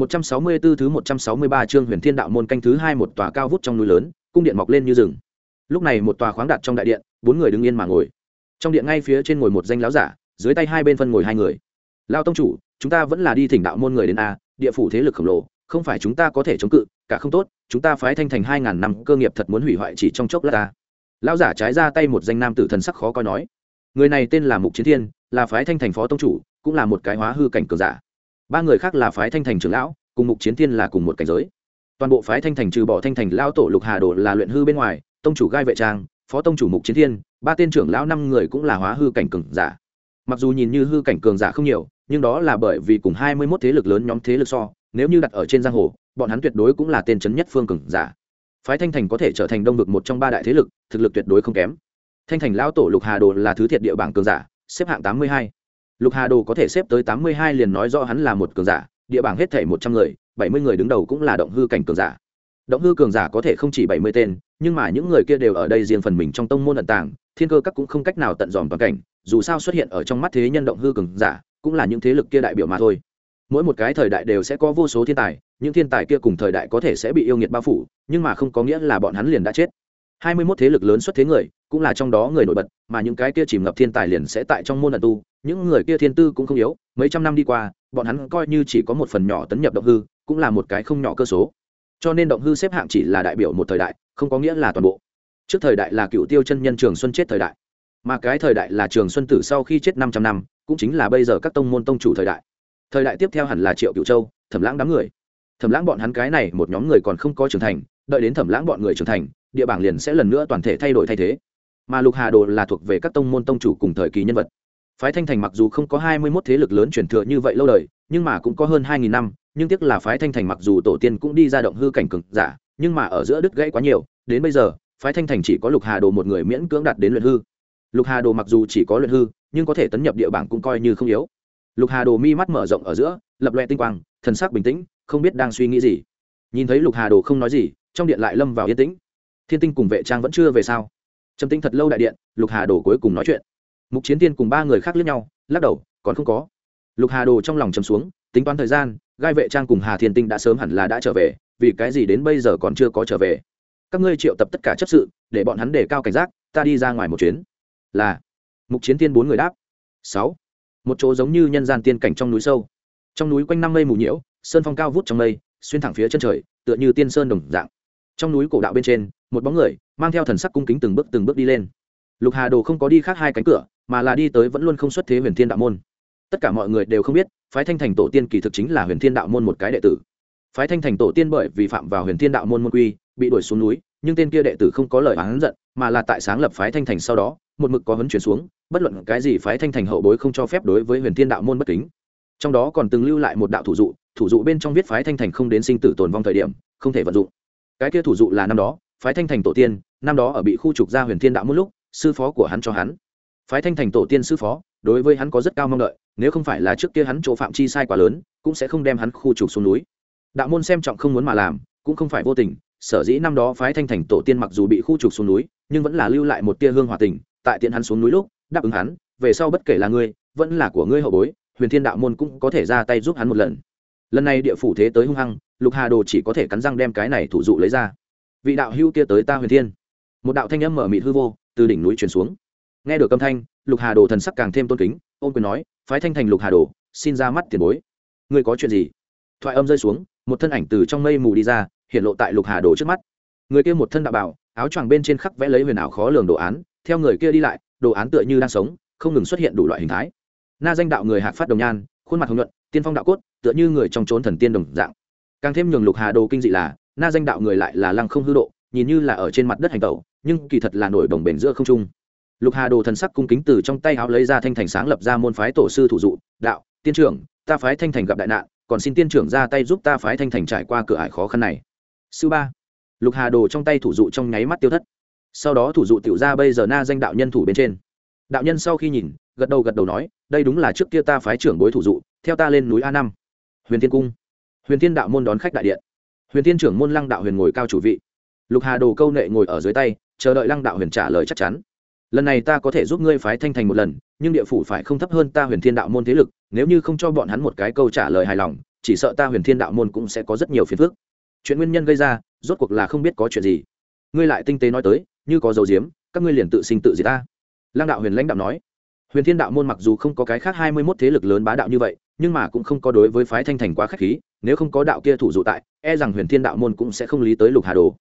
164 thứ 163 chương Huyền Thiên Đạo môn canh thứ hai một tòa cao vút trong núi lớn, cung điện mọc lên như rừng. Lúc này một tòa khoáng đạt trong đại điện, bốn người đứng yên mà ngồi. Trong điện ngay phía trên ngồi một danh lão giả, dưới tay hai bên phân ngồi hai người. Lão tông chủ, chúng ta vẫn là đi thỉnh đạo môn người đến a, địa phủ thế lực khổng lồ, không phải chúng ta có thể chống cự, cả không tốt, chúng ta phái thanh thành 2000 năm cơ nghiệp thật muốn hủy hoại chỉ trong chốc lát ta. Lão giả trái ra tay một danh nam tử thần sắc khó coi nói. Người này tên là Mục Chiến Thiên, là phái thanh thành phó tông chủ, cũng là một cái hóa hư cảnh cường giả ba người khác là phái thanh thành trưởng lão, cùng mục chiến thiên là cùng một cảnh giới. Toàn bộ phái thanh thành trừ bỏ thanh thành lao tổ lục hà đồ là luyện hư bên ngoài, tông chủ gai vệ trang, phó tông chủ mục chiến thiên, ba tên trưởng lão năm người cũng là hóa hư cảnh cường giả. Mặc dù nhìn như hư cảnh cường giả không nhiều, nhưng đó là bởi vì cùng hai mươi mốt thế lực lớn nhóm thế lực so, nếu như đặt ở trên giang hồ, bọn hắn tuyệt đối cũng là tên chấn nhất phương cường giả. Phái thanh thành có thể trở thành đông vực một trong ba đại thế lực, thực lực tuyệt đối không kém. Thanh thành lão tổ lục hà đồ là thứ thiệt địa bảng cường giả, xếp hạng tám mươi hai lục hà đồ có thể xếp tới tám mươi hai liền nói rõ hắn là một cường giả, địa bảng hết thể một trăm người, bảy mươi người đứng đầu cũng là động hư cảnh cường giả. Động hư cường giả có thể không chỉ bảy mươi tên, nhưng mà những người kia đều ở đây riêng phần mình trong tông môn ẩn tàng, thiên cơ các cũng không cách nào tận dòm toàn cảnh, dù sao xuất hiện ở trong mắt thế nhân động hư cường giả, cũng là những thế lực kia đại biểu mà thôi. Mỗi một cái thời đại đều sẽ có vô số thiên tài, những thiên tài kia cùng thời đại có thể sẽ bị yêu nghiệt bao phủ, nhưng mà không có nghĩa là bọn hắn liền đã chết. hai mươi 21 thế lực lớn xuất thế người, cũng là trong đó người nổi bật, mà những cái kia chìm ngập thiên tài liền sẽ tại trong môn ẩn tu những người kia thiên tư cũng không yếu, mấy trăm năm đi qua, bọn hắn coi như chỉ có một phần nhỏ tấn nhập động hư, cũng là một cái không nhỏ cơ số. Cho nên động hư xếp hạng chỉ là đại biểu một thời đại, không có nghĩa là toàn bộ. Trước thời đại là cựu tiêu chân nhân trường xuân chết thời đại. Mà cái thời đại là trường xuân tử sau khi chết năm trăm năm, cũng chính là bây giờ các tông môn tông chủ thời đại. Thời đại tiếp theo hẳn là triệu cựu châu, thẩm lãng đám người. Thẩm lãng bọn hắn cái này một nhóm người còn không có trưởng thành, đợi đến thẩm lãng bọn người trưởng thành, địa bảng liền sẽ lần nữa toàn thể thay đổi thay thế. Mà lục hà đồ là thuộc về các tông môn tông chủ cùng thời kỳ nhân vật phái thanh thành mặc dù không có hai mươi mốt thế lực lớn truyền thừa như vậy lâu đời, nhưng mà cũng có hơn hai nghìn năm, nhưng tiếc là phái thanh thành mặc dù tổ tiên cũng đi ra động hư cảnh cực giả, nhưng mà ở giữa đứt gãy quá nhiều, đến bây giờ, phái thanh thành chỉ có lục hà đồ một người miễn cưỡng đạt đến luyện hư. Lục hà đồ mặc dù chỉ có luyện hư, nhưng có thể tấn nhập địa bảng cũng coi như không yếu. Lục hà đồ mi mắt mở rộng ở giữa, lập loe tinh quang, thần sắc bình tĩnh, không biết đang suy nghĩ gì. Nhìn thấy lục hà đồ không nói gì, trong điện lại lâm vào yên tĩnh. Thiên tinh cùng vệ trang vẫn chưa về sao? Trầm tinh thật lâu đại điện, lục hà đồ cuối cùng nói chuyện mục chiến tiên cùng ba người khác lướt nhau, lắc đầu, còn không có. Lục hà đồ trong lòng chầm xuống, tính toán thời gian, gai vệ trang cùng hà thiên tinh đã sớm hẳn là đã trở về, vì cái gì đến bây giờ còn chưa có trở về? Các ngươi triệu tập tất cả chấp sự, để bọn hắn đề cao cảnh giác, ta đi ra ngoài một chuyến. Là. Mục chiến tiên bốn người đáp. Sáu. Một chỗ giống như nhân gian tiên cảnh trong núi sâu. Trong núi quanh năm mây mù nhiễu, sơn phong cao vút trong mây, xuyên thẳng phía chân trời, tựa như tiên sơn đồng dạng. Trong núi cổ đạo bên trên, một bóng người, mang theo thần sắc cung kính từng bước từng bước đi lên. Lục hà đồ không có đi khác hai cánh cửa mà là đi tới vẫn luôn không xuất thế huyền thiên đạo môn. Tất cả mọi người đều không biết, phái thanh thành tổ tiên kỳ thực chính là huyền thiên đạo môn một cái đệ tử. Phái thanh thành tổ tiên bởi vì phạm vào huyền thiên đạo môn môn quy, bị đuổi xuống núi, nhưng tên kia đệ tử không có lời oán giận, mà là tại sáng lập phái thanh thành sau đó, một mực có hấn chuyển xuống, bất luận cái gì phái thanh thành hậu bối không cho phép đối với huyền thiên đạo môn bất kính. Trong đó còn từng lưu lại một đạo thủ dụ thủ dụ bên trong viết phái thanh thành không đến sinh tử tồn vong thời điểm, không thể vận dụng. Cái kia thủ dụ là năm đó, phái thanh thành tổ tiên, năm đó ở bị khu trục ra huyền thiên đạo môn lúc, sư phó của hắn cho hắn phái thanh thành tổ tiên sư phó, đối với hắn có rất cao mong đợi, nếu không phải là trước kia hắn chỗ phạm chi sai quá lớn, cũng sẽ không đem hắn khu trục xuống núi. Đạo môn xem trọng không muốn mà làm, cũng không phải vô tình, sở dĩ năm đó phái thanh thành tổ tiên mặc dù bị khu trục xuống núi, nhưng vẫn là lưu lại một tia hương hòa tình, tại tiện hắn xuống núi lúc, đáp ứng hắn, về sau bất kể là ngươi, vẫn là của ngươi hậu bối, huyền thiên đạo môn cũng có thể ra tay giúp hắn một lần. Lần này địa phủ thế tới hung hăng, lục hà đồ chỉ có thể cắn răng đem cái này thủ dụ lấy ra. Vị đạo hưu kia tới ta huyền thiên. Một đạo thanh âm mở mịt hư vô, từ đỉnh núi truyền xuống nghe được âm thanh, lục hà đồ thần sắc càng thêm tôn kính ôm quyền nói, phái thanh thành lục hà đồ, xin ra mắt tiền bối. Ngươi có chuyện gì? Thoại âm rơi xuống, một thân ảnh từ trong mây mù đi ra, hiện lộ tại lục hà đồ trước mắt. Người kia một thân đạo bảo, áo choàng bên trên khắc vẽ lấy huyền ảo khó lường đồ án, theo người kia đi lại, đồ án tựa như đang sống, không ngừng xuất hiện đủ loại hình thái. Na danh đạo người hạc phát đồng nhan, khuôn mặt hồng nhuận, tiên phong đạo cốt, tựa như người trong trốn thần tiên đồng dạng. Càng thêm nhường lục hà đồ kinh dị là, na danh đạo người lại là lăng không hư độ, nhìn như là ở trên mặt đất hành tẩu, nhưng kỳ thật là nổi đồng bền giữa không trung lục hà đồ thần sắc cung kính từ trong tay áo lấy ra thanh thành sáng lập ra môn phái tổ sư thủ dụ, đạo, tiên trưởng, ta phái thanh thành gặp đại nạn, còn xin tiên trưởng ra tay giúp ta phái thanh thành trải qua cửa ải khó khăn này. Sư ba. Lục hà đồ trong tay thủ dụ trong nháy mắt tiêu thất. Sau đó thủ dụ tiểu ra bây giờ na danh đạo nhân thủ bên trên. Đạo nhân sau khi nhìn, gật đầu gật đầu nói, đây đúng là trước kia ta phái trưởng bối thủ dụ, theo ta lên núi a năm. Huyền thiên cung. Huyền thiên đạo môn đón khách đại điện. Huyền thiên trưởng môn lăng đạo huyền ngồi cao chủ vị. Lục hà đồ câu nệ ngồi ở dưới tay, chờ đợi lăng đạo huyền trả lời chắc chắn lần này ta có thể giúp ngươi phái thanh thành một lần, nhưng địa phủ phải không thấp hơn ta huyền thiên đạo môn thế lực, nếu như không cho bọn hắn một cái câu trả lời hài lòng, chỉ sợ ta huyền thiên đạo môn cũng sẽ có rất nhiều phiền phức. Chuyện nguyên nhân gây ra, rốt cuộc là không biết có chuyện gì. Ngươi lại tinh tế nói tới, như có dấu diếm, các ngươi liền tự sinh tự diệt ta. Lăng đạo huyền lãnh đạo nói. Huyền thiên đạo môn mặc dù không có cái khác hai mươi mốt thế lực lớn bá đạo như vậy, nhưng mà cũng không có đối với phái thanh thành quá k h á c h khí, nếu không có đạo kia thủ dụ tại e rằng huyền thiên đạo môn cũng sẽ không lý tới lục hà đồ.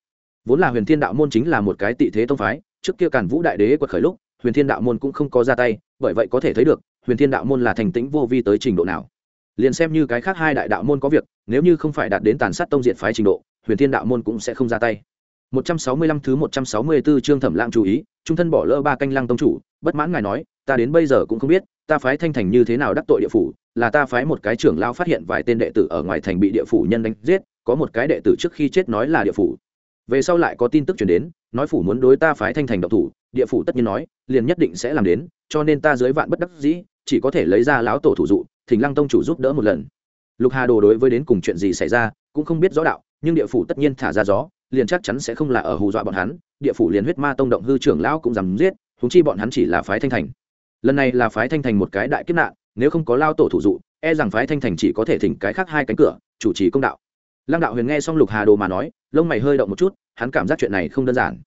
Vốn là huyền thiên đạo môn chính là một cái tị thế tông phái trước kia càn vũ đại đế quật khởi lúc huyền thiên đạo môn cũng không có ra tay bởi vậy có thể thấy được huyền thiên đạo môn là thành tĩnh vô vi tới trình độ nào liền xem như cái khác hai đại đạo môn có việc nếu như không phải đạt đến tàn sát tông diện phái trình độ huyền thiên đạo môn cũng sẽ không ra tay 165 thứ 164 chương Thẩm Lãng chú ý, trung thân bỏ lỡ ba canh lăng tông chủ, bất mãn ngài nói, ta đến bây giờ cũng không biết, ta phái Thanh Thành như thế nào đắc tội địa phủ, là ta phái một cái trưởng lão phát hiện vài tên đệ tử ở ngoài thành bị địa phủ nhân đánh giết, có một cái đệ tử trước khi chết nói là địa phủ. Về sau lại có tin tức truyền đến, nói phủ muốn đối ta phái Thanh Thành độc thủ, địa phủ tất nhiên nói, liền nhất định sẽ làm đến, cho nên ta dưới vạn bất đắc dĩ, chỉ có thể lấy ra lão tổ thủ dụ, Thỉnh Lăng tông chủ giúp đỡ một lần. Lục Hà Đồ đối với đến cùng chuyện gì xảy ra, cũng không biết rõ đạo, nhưng địa phủ tất nhiên thả ra gió, liền chắc chắn sẽ không là ở hù dọa bọn hắn địa phủ liền huyết ma tông động hư trưởng lão cũng dám giết húng chi bọn hắn chỉ là phái thanh thành lần này là phái thanh thành một cái đại kiếp nạn nếu không có lao tổ thủ dụ e rằng phái thanh thành chỉ có thể thỉnh cái khác hai cánh cửa chủ trì công đạo lăng đạo huyền nghe xong lục hà đồ mà nói lông mày hơi động một chút hắn cảm giác chuyện này không đơn giản.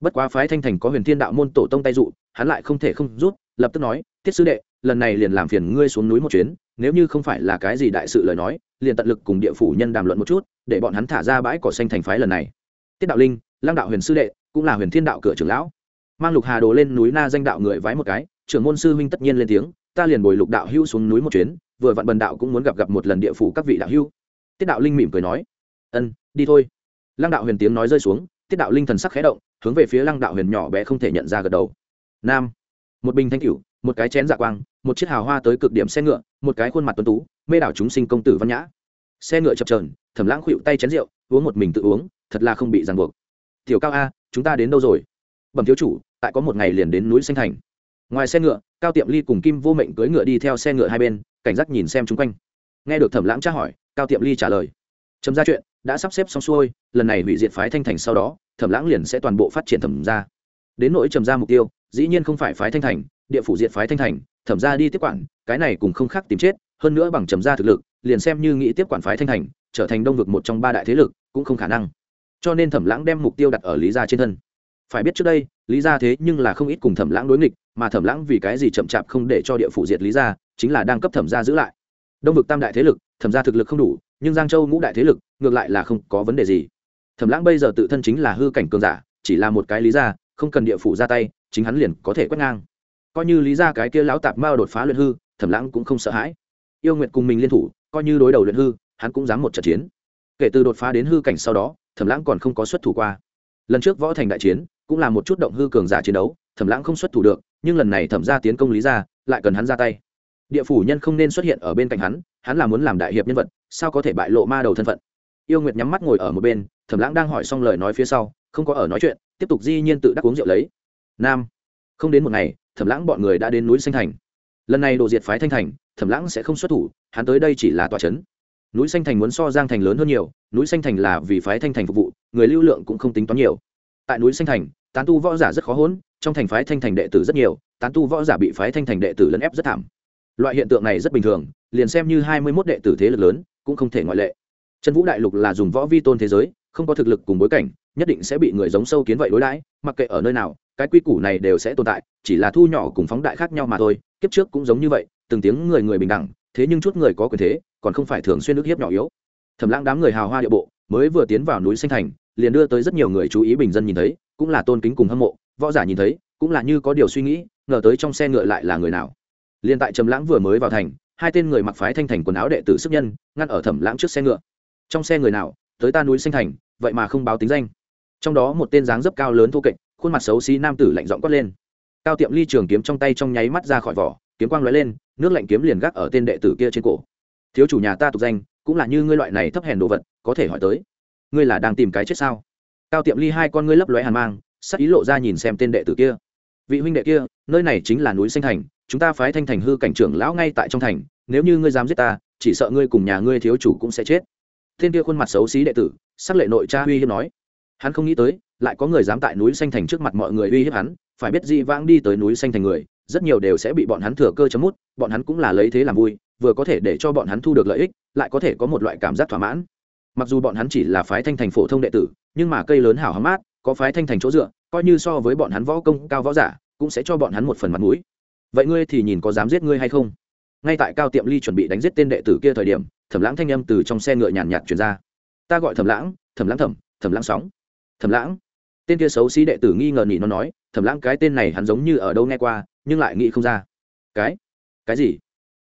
Bất quá phái thanh thành có huyền thiên đạo môn tổ tông tay dụ, hắn lại không thể không rút, lập tức nói, tiết sư đệ, lần này liền làm phiền ngươi xuống núi một chuyến, nếu như không phải là cái gì đại sự lời nói, liền tận lực cùng địa phủ nhân đàm luận một chút, để bọn hắn thả ra bãi cỏ xanh thành phái lần này. Tiết đạo linh, lăng đạo huyền sư đệ, cũng là huyền thiên đạo cửa trưởng lão. Mang lục hà đồ lên núi na danh đạo người vái một cái, trưởng môn sư huynh tất nhiên lên tiếng, ta liền bồi lục đạo hữu xuống núi một chuyến, vừa vặn bần đạo cũng muốn gặp gặp một lần địa phủ các vị đạo hữu. Tiết đạo linh mỉm cười nói, ân, đi thôi lăng đạo huyền tiếng nói rơi xuống, tiết đạo linh thần sắc khẽ động, hướng về phía lăng đạo huyền nhỏ bé không thể nhận ra gật đầu. Nam, một bình thanh cửu, một cái chén dạ quang, một chiếc hào hoa tới cực điểm xe ngựa, một cái khuôn mặt tuấn tú, mê đảo chúng sinh công tử văn nhã. Xe ngựa chập trờn thẩm lãng khuỵu tay chén rượu, uống một mình tự uống, thật là không bị ràng buộc. Tiểu cao a, chúng ta đến đâu rồi? Bẩm thiếu chủ, tại có một ngày liền đến núi xanh thành. Ngoài xe ngựa, cao tiệm ly cùng kim vô mệnh cưỡi ngựa đi theo xe ngựa hai bên, cảnh giác nhìn xem chung quanh. Nghe được thẩm lãng tra hỏi, cao tiệm ly trả lời. Chấm ra chuyện đã sắp xếp xong xuôi, lần này hủy diệt phái thanh thành sau đó, thẩm lãng liền sẽ toàn bộ phát triển thẩm ra đến nỗi trầm ra mục tiêu, dĩ nhiên không phải phái thanh thành, địa phủ diệt phái thanh thành, thẩm ra đi tiếp quản, cái này cũng không khác tìm chết, hơn nữa bằng trầm ra thực lực, liền xem như nghĩ tiếp quản phái thanh thành, trở thành đông vực một trong ba đại thế lực, cũng không khả năng. Cho nên thẩm lãng đem mục tiêu đặt ở lý gia trên thân. Phải biết trước đây, lý gia thế nhưng là không ít cùng thẩm lãng đối nghịch, mà thẩm lãng vì cái gì chậm chạp không để cho địa phủ diệt lý gia, chính là đang cấp thẩm gia giữ lại. Đông vực tam đại thế lực, thẩm gia thực lực không đủ nhưng giang châu ngũ đại thế lực, ngược lại là không có vấn đề gì. Thẩm lãng bây giờ tự thân chính là hư cảnh cường giả, chỉ là một cái lý gia, không cần địa phủ ra tay, chính hắn liền có thể quét ngang. Coi như lý gia cái kia lão tạp mao đột phá luyện hư, thẩm lãng cũng không sợ hãi. Yêu nguyện cùng mình liên thủ, coi như đối đầu luyện hư, hắn cũng dám một trận chiến. Kể từ đột phá đến hư cảnh sau đó, thẩm lãng còn không có xuất thủ qua. Lần trước võ thành đại chiến, cũng là một chút động hư cường giả chiến đấu, thẩm lãng không xuất thủ được, nhưng lần này thẩm ra tiến công lý ra lại cần hắn ra tay. Địa phủ nhân không nên xuất hiện ở bên cạnh hắn hắn là muốn làm đại hiệp nhân vật, sao có thể bại lộ ma đầu thân phận? Yêu nguyệt nhắm mắt ngồi ở một bên, thẩm lãng đang hỏi xong lời nói phía sau, không có ở nói chuyện, tiếp tục di nhiên tự đắc uống rượu lấy. Nam, không đến một ngày, thẩm lãng bọn người đã đến núi xanh thành. Lần này đồ diệt phái thanh thành, thẩm lãng sẽ không xuất thủ, hắn tới đây chỉ là tòa trấn núi xanh thành muốn so giang thành lớn hơn nhiều, núi xanh thành là vì phái thanh thành phục vụ, người lưu lượng cũng không tính toán nhiều. Tại núi xanh thành, tán tu võ giả rất khó hỗn trong thành phái thanh thành đệ tử rất nhiều, tán tu võ giả bị phái thanh thành đệ tử lấn ép rất thảm. Loại hiện tượng này rất bình thường liền xem như hai mươi mốt đệ tử thế lực lớn, cũng không thể ngoại lệ. Chân vũ đại lục là dùng võ vi tôn thế giới, không có thực lực cùng bối cảnh, nhất định sẽ bị người giống sâu kiến vậy đối đãi, mặc kệ ở nơi nào, cái quy củ này đều sẽ tồn tại, chỉ là thu nhỏ cùng phóng đại khác nhau mà thôi, kiếp trước cũng giống như vậy, từng tiếng người người bình đẳng, thế nhưng chút người có quyền thế, còn không phải thường xuyên ức hiếp nhỏ yếu. Thẩm lãng đám người hào hoa địa bộ, mới vừa tiến vào núi xanh thành, liền đưa tới rất nhiều người chú ý bình dân nhìn thấy, cũng là tôn kính cùng hâm mộ, võ giả nhìn thấy, cũng là như có điều suy nghĩ, ngờ tới trong xe ngựa lại là người nào. Liền tại trầm lãng vừa mới vào thành hai tên người mặc phái thanh thành quần áo đệ tử sức nhân, ngăn ở thẩm lãng trước xe ngựa. Trong xe người nào, tới ta núi xanh thành, vậy mà không báo tính danh. Trong đó một tên dáng dấp cao lớn thô kệch, khuôn mặt xấu xí nam tử lạnh giọng quát lên. Cao tiệm ly trường kiếm trong tay trong nháy mắt ra khỏi vỏ, kiếm quang lóe lên, nước lạnh kiếm liền gác ở tên đệ tử kia trên cổ. Thiếu chủ nhà ta tục danh, cũng là như ngươi loại này thấp hèn đồ vật, có thể hỏi tới. Ngươi là đang tìm cái chết sao? Cao tiệm ly hai con ngươi lấp lóe hàn mang, sắc ý lộ ra nhìn xem tên đệ tử kia. Vị huynh đệ kia, nơi này chính là núi xanh thành chúng ta phái thanh thành hư cảnh trưởng lão ngay tại trong thành, nếu như ngươi dám giết ta, chỉ sợ ngươi cùng nhà ngươi thiếu chủ cũng sẽ chết. Thiên kia khuôn mặt xấu xí đệ tử, sắc lệ nội cha uy hiếp nói. Hắn không nghĩ tới, lại có người dám tại núi xanh thành trước mặt mọi người uy hiếp hắn, phải biết di vãng đi tới núi xanh thành người, rất nhiều đều sẽ bị bọn hắn thừa cơ chấm mút, bọn hắn cũng là lấy thế làm vui, vừa có thể để cho bọn hắn thu được lợi ích, lại có thể có một loại cảm giác thỏa mãn. Mặc dù bọn hắn chỉ là phái thanh thành phổ thông đệ tử, nhưng mà cây lớn hảo hóng mát, có phái thanh thành chỗ dựa, coi như so với bọn hắn võ công cao võ giả, cũng sẽ cho bọn hắn một phần mặt mũi vậy ngươi thì nhìn có dám giết ngươi hay không? Ngay tại cao tiệm ly chuẩn bị đánh giết tên đệ tử kia thời điểm, thẩm lãng thanh âm từ trong xe ngựa nhàn nhạt chuyển ra. Ta gọi thẩm lãng thẩm lãng thẩm thẩm lãng sóng. Thẩm lãng. Tên kia xấu xí đệ tử nghi ngờ nhỉ nó nói, thẩm lãng, cái tên này hắn giống như ở đâu nghe qua, nhưng lại nghĩ không ra. Cái? Cái gì?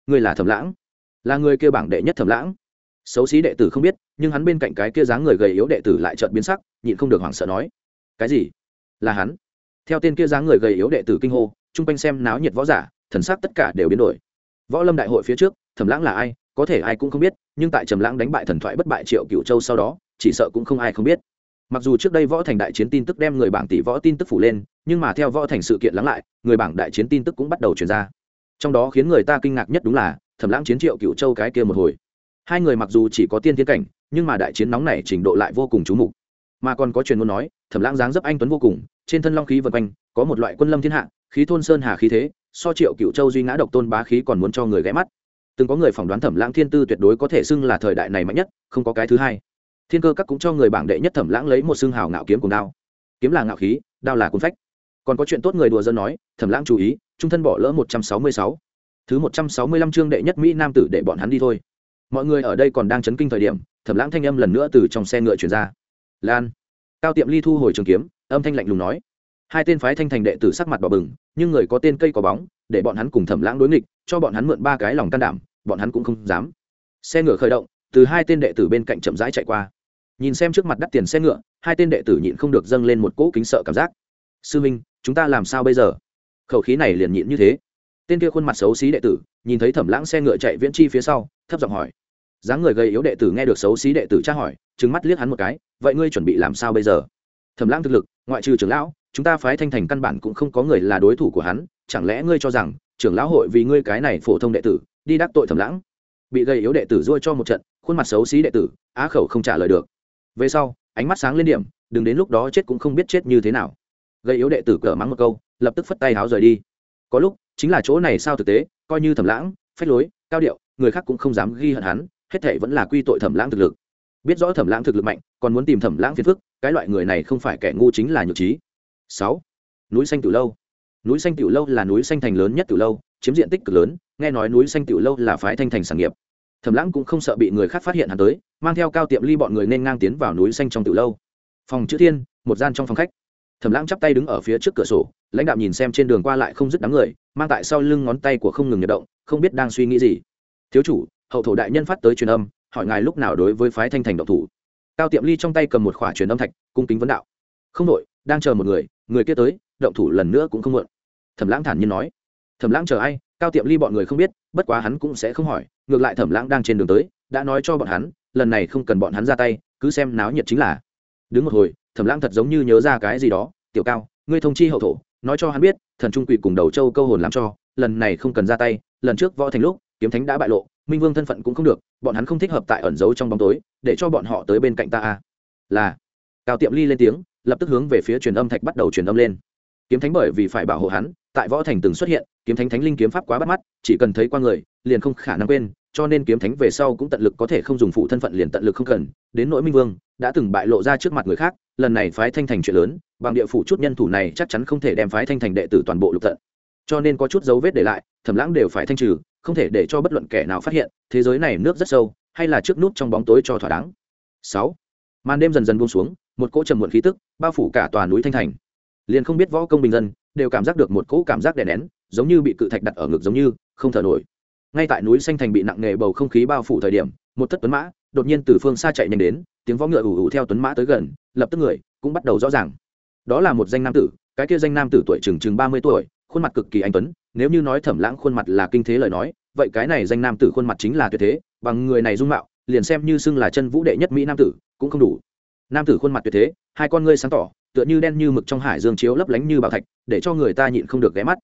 Ngươi là thẩm lãng? Là người kia bảng đệ nhất thẩm lãng? Xấu xí đệ tử không biết, nhưng hắn bên cạnh cái kia dáng người gầy yếu đệ tử lại chợt biến sắc, nhịn không được hoảng sợ nói. Cái gì? Là hắn? Theo tên kia dáng người gầy yếu đệ tử kinh hô, chung quanh xem náo nhiệt võ giả, thần sắc tất cả đều biến đổi. Võ lâm đại hội phía trước, thẩm lãng là ai, có thể ai cũng không biết, nhưng tại trầm lãng đánh bại thần thoại bất bại triệu cựu châu sau đó, chỉ sợ cũng không ai không biết. Mặc dù trước đây võ thành đại chiến tin tức đem người bảng tỷ võ tin tức phủ lên, nhưng mà theo võ thành sự kiện lắng lại, người bảng đại chiến tin tức cũng bắt đầu truyền ra. Trong đó khiến người ta kinh ngạc nhất đúng là, thẩm lãng chiến triệu cựu châu cái kia một hồi. Hai người mặc dù chỉ có tiên tiến cảnh, nhưng mà đại chiến nóng này trình độ lại vô cùng trú mục. Mà còn có truyền ngôn nói, thẩm lãng dáng dấp anh tuấn vô cùng trên thân long khí vần quanh, có một loại quân lâm thiên hạ, khí thôn sơn hà khí thế, so triệu cựu châu duy ngã độc tôn bá khí còn muốn cho người ghé mắt. Từng có người phỏng đoán thẩm lãng thiên tư tuyệt đối có thể xưng là thời đại này mạnh nhất, không có cái thứ hai. Thiên cơ các cũng cho người bảng đệ nhất thẩm lãng lấy một xương hào ngạo kiếm cùng đao. Kiếm là ngạo khí, đao là cuốn phách. Còn có chuyện tốt người đùa dân nói, thẩm lãng chú ý, trung thân bỏ lỡ một trăm sáu mươi sáu. Thứ một trăm sáu mươi lăm chương đệ nhất mỹ nam tử để bọn hắn đi thôi. Mọi người ở đây còn đang chấn kinh thời điểm, thẩm lãng thanh âm lần nữa từ trong xe ngựa chuyển ra. Lan. Cao tiệm ly thu hồi trường kiếm âm thanh lạnh lùng nói. Hai tên phái thanh thành đệ tử sắc mặt bỏ bừng, nhưng người có tên cây có bóng, để bọn hắn cùng thẩm lãng đối nghịch, cho bọn hắn mượn ba cái lòng can đảm, bọn hắn cũng không dám. Xe ngựa khởi động, từ hai tên đệ tử bên cạnh chậm rãi chạy qua. Nhìn xem trước mặt đắt tiền xe ngựa, hai tên đệ tử nhịn không được dâng lên một cỗ kính sợ cảm giác. Sư minh, chúng ta làm sao bây giờ? Khẩu khí này liền nhịn như thế. Tên kia khuôn mặt xấu xí đệ tử, nhìn thấy thẩm lãng xe ngựa chạy viễn chi phía sau, thấp giọng hỏi. Dáng người gầy yếu đệ tử nghe được xấu xí đệ tử tra hỏi, trừng mắt liếc hắn một cái, vậy ngươi chuẩn bị làm sao bây giờ? Thẩm lãng thực lực, ngoại trừ trưởng lão, chúng ta phái thanh thành căn bản cũng không có người là đối thủ của hắn, chẳng lẽ ngươi cho rằng, trưởng lão hội vì ngươi cái này phổ thông đệ tử, đi đắc tội thẩm lãng? Bị gầy yếu đệ tử dôi cho một trận, khuôn mặt xấu xí đệ tử, á khẩu không trả lời được. Về sau, ánh mắt sáng lên điểm, đừng đến lúc đó chết cũng không biết chết như thế nào. Gầy yếu đệ tử cờ mắng một câu, lập tức phất tay háo rời đi. Có lúc, chính là chỗ này sao thực tế, coi như thẩm lãng, phách lối, cao điệu, người khác cũng không dám ghi hận hắn, hết thể vẫn là quy tội thẩm lãng thực lực biết rõ thẩm lãng thực lực mạnh, còn muốn tìm thẩm lãng phiền phức, cái loại người này không phải kẻ ngu chính là nhược trí. Sáu, núi xanh tiểu lâu. Núi xanh tiểu lâu là núi xanh thành lớn nhất tiểu lâu, chiếm diện tích cực lớn, nghe nói núi xanh tiểu lâu là phái thanh thành sản nghiệp. Thẩm lãng cũng không sợ bị người khác phát hiện hắn tới, mang theo cao tiệm ly bọn người nên ngang tiến vào núi xanh trong tiểu lâu. Phòng chữ thiên, một gian trong phòng khách. Thẩm lãng chắp tay đứng ở phía trước cửa sổ, lãnh đạo nhìn xem trên đường qua lại không dứt đám người, mang tại sau lưng ngón tay của không ngừng nhật động, không biết đang suy nghĩ gì. Thiếu chủ, hậu thổ đại nhân phát tới truyền âm hỏi ngài lúc nào đối với phái thanh thành độc thủ. Cao tiệm ly trong tay cầm một khỏa truyền âm thạch, cung kính vấn đạo. Không đội đang chờ một người người kia tới, động thủ lần nữa cũng không muộn. Thẩm lãng thản nhiên nói. Thẩm lãng chờ ai? Cao tiệm ly bọn người không biết, bất quá hắn cũng sẽ không hỏi, ngược lại thẩm lãng đang trên đường tới, đã nói cho bọn hắn, lần này không cần bọn hắn ra tay, cứ xem náo nhiệt chính là. Đứng một hồi, thẩm lãng thật giống như nhớ ra cái gì đó, tiểu cao, ngươi thông chi hậu thổ, nói cho hắn biết, thần trung quỷ cùng đầu châu câu hồn làm cho, lần này không cần ra tay, lần trước võ thành lúc, kiếm thánh đã bại lộ minh vương thân phận cũng không được bọn hắn không thích hợp tại ẩn giấu trong bóng tối để cho bọn họ tới bên cạnh ta a là cao tiệm ly lên tiếng lập tức hướng về phía truyền âm thạch bắt đầu truyền âm lên kiếm thánh bởi vì phải bảo hộ hắn tại võ thành từng xuất hiện kiếm thánh thánh linh kiếm pháp quá bắt mắt chỉ cần thấy qua người liền không khả năng quên cho nên kiếm thánh về sau cũng tận lực có thể không dùng phụ thân phận liền tận lực không cần đến nỗi minh vương đã từng bại lộ ra trước mặt người khác lần này phái thanh thành chuyện lớn bằng địa phủ chút nhân thủ này chắc chắn không thể đem phái thanh thành đệ tử toàn bộ lục tận cho nên có chút dấu vết để lại, thẩm lãng đều phải thanh trừ, không thể để cho bất luận kẻ nào phát hiện, thế giới này nước rất sâu, hay là trước nút trong bóng tối cho thỏa đáng. Sáu, màn đêm dần dần buông xuống, một cỗ trầm muộn khí tức bao phủ cả tòa núi thanh thành. Liền không biết võ công bình dân, đều cảm giác được một cỗ cảm giác đè nén, giống như bị cự thạch đặt ở ngực giống như, không thở nổi. Ngay tại núi xanh thành bị nặng nề bầu không khí bao phủ thời điểm, một thất tuấn mã đột nhiên từ phương xa chạy nhanh đến, tiếng võ ngựa ủ ủ theo tuấn mã tới gần, lập tức người cũng bắt đầu rõ ràng. Đó là một danh nam tử, cái kia danh nam tử tuổi chừng chừng ba mươi tuổi khuôn mặt cực kỳ anh tuấn, nếu như nói thẩm lãng khuôn mặt là kinh thế lời nói, vậy cái này danh nam tử khuôn mặt chính là tuyệt thế, bằng người này dung mạo, liền xem như xưng là chân vũ đệ nhất mỹ nam tử, cũng không đủ. Nam tử khuôn mặt tuyệt thế, hai con ngươi sáng tỏ, tựa như đen như mực trong hải dương chiếu lấp lánh như bảo thạch, để cho người ta nhịn không được ghé mắt.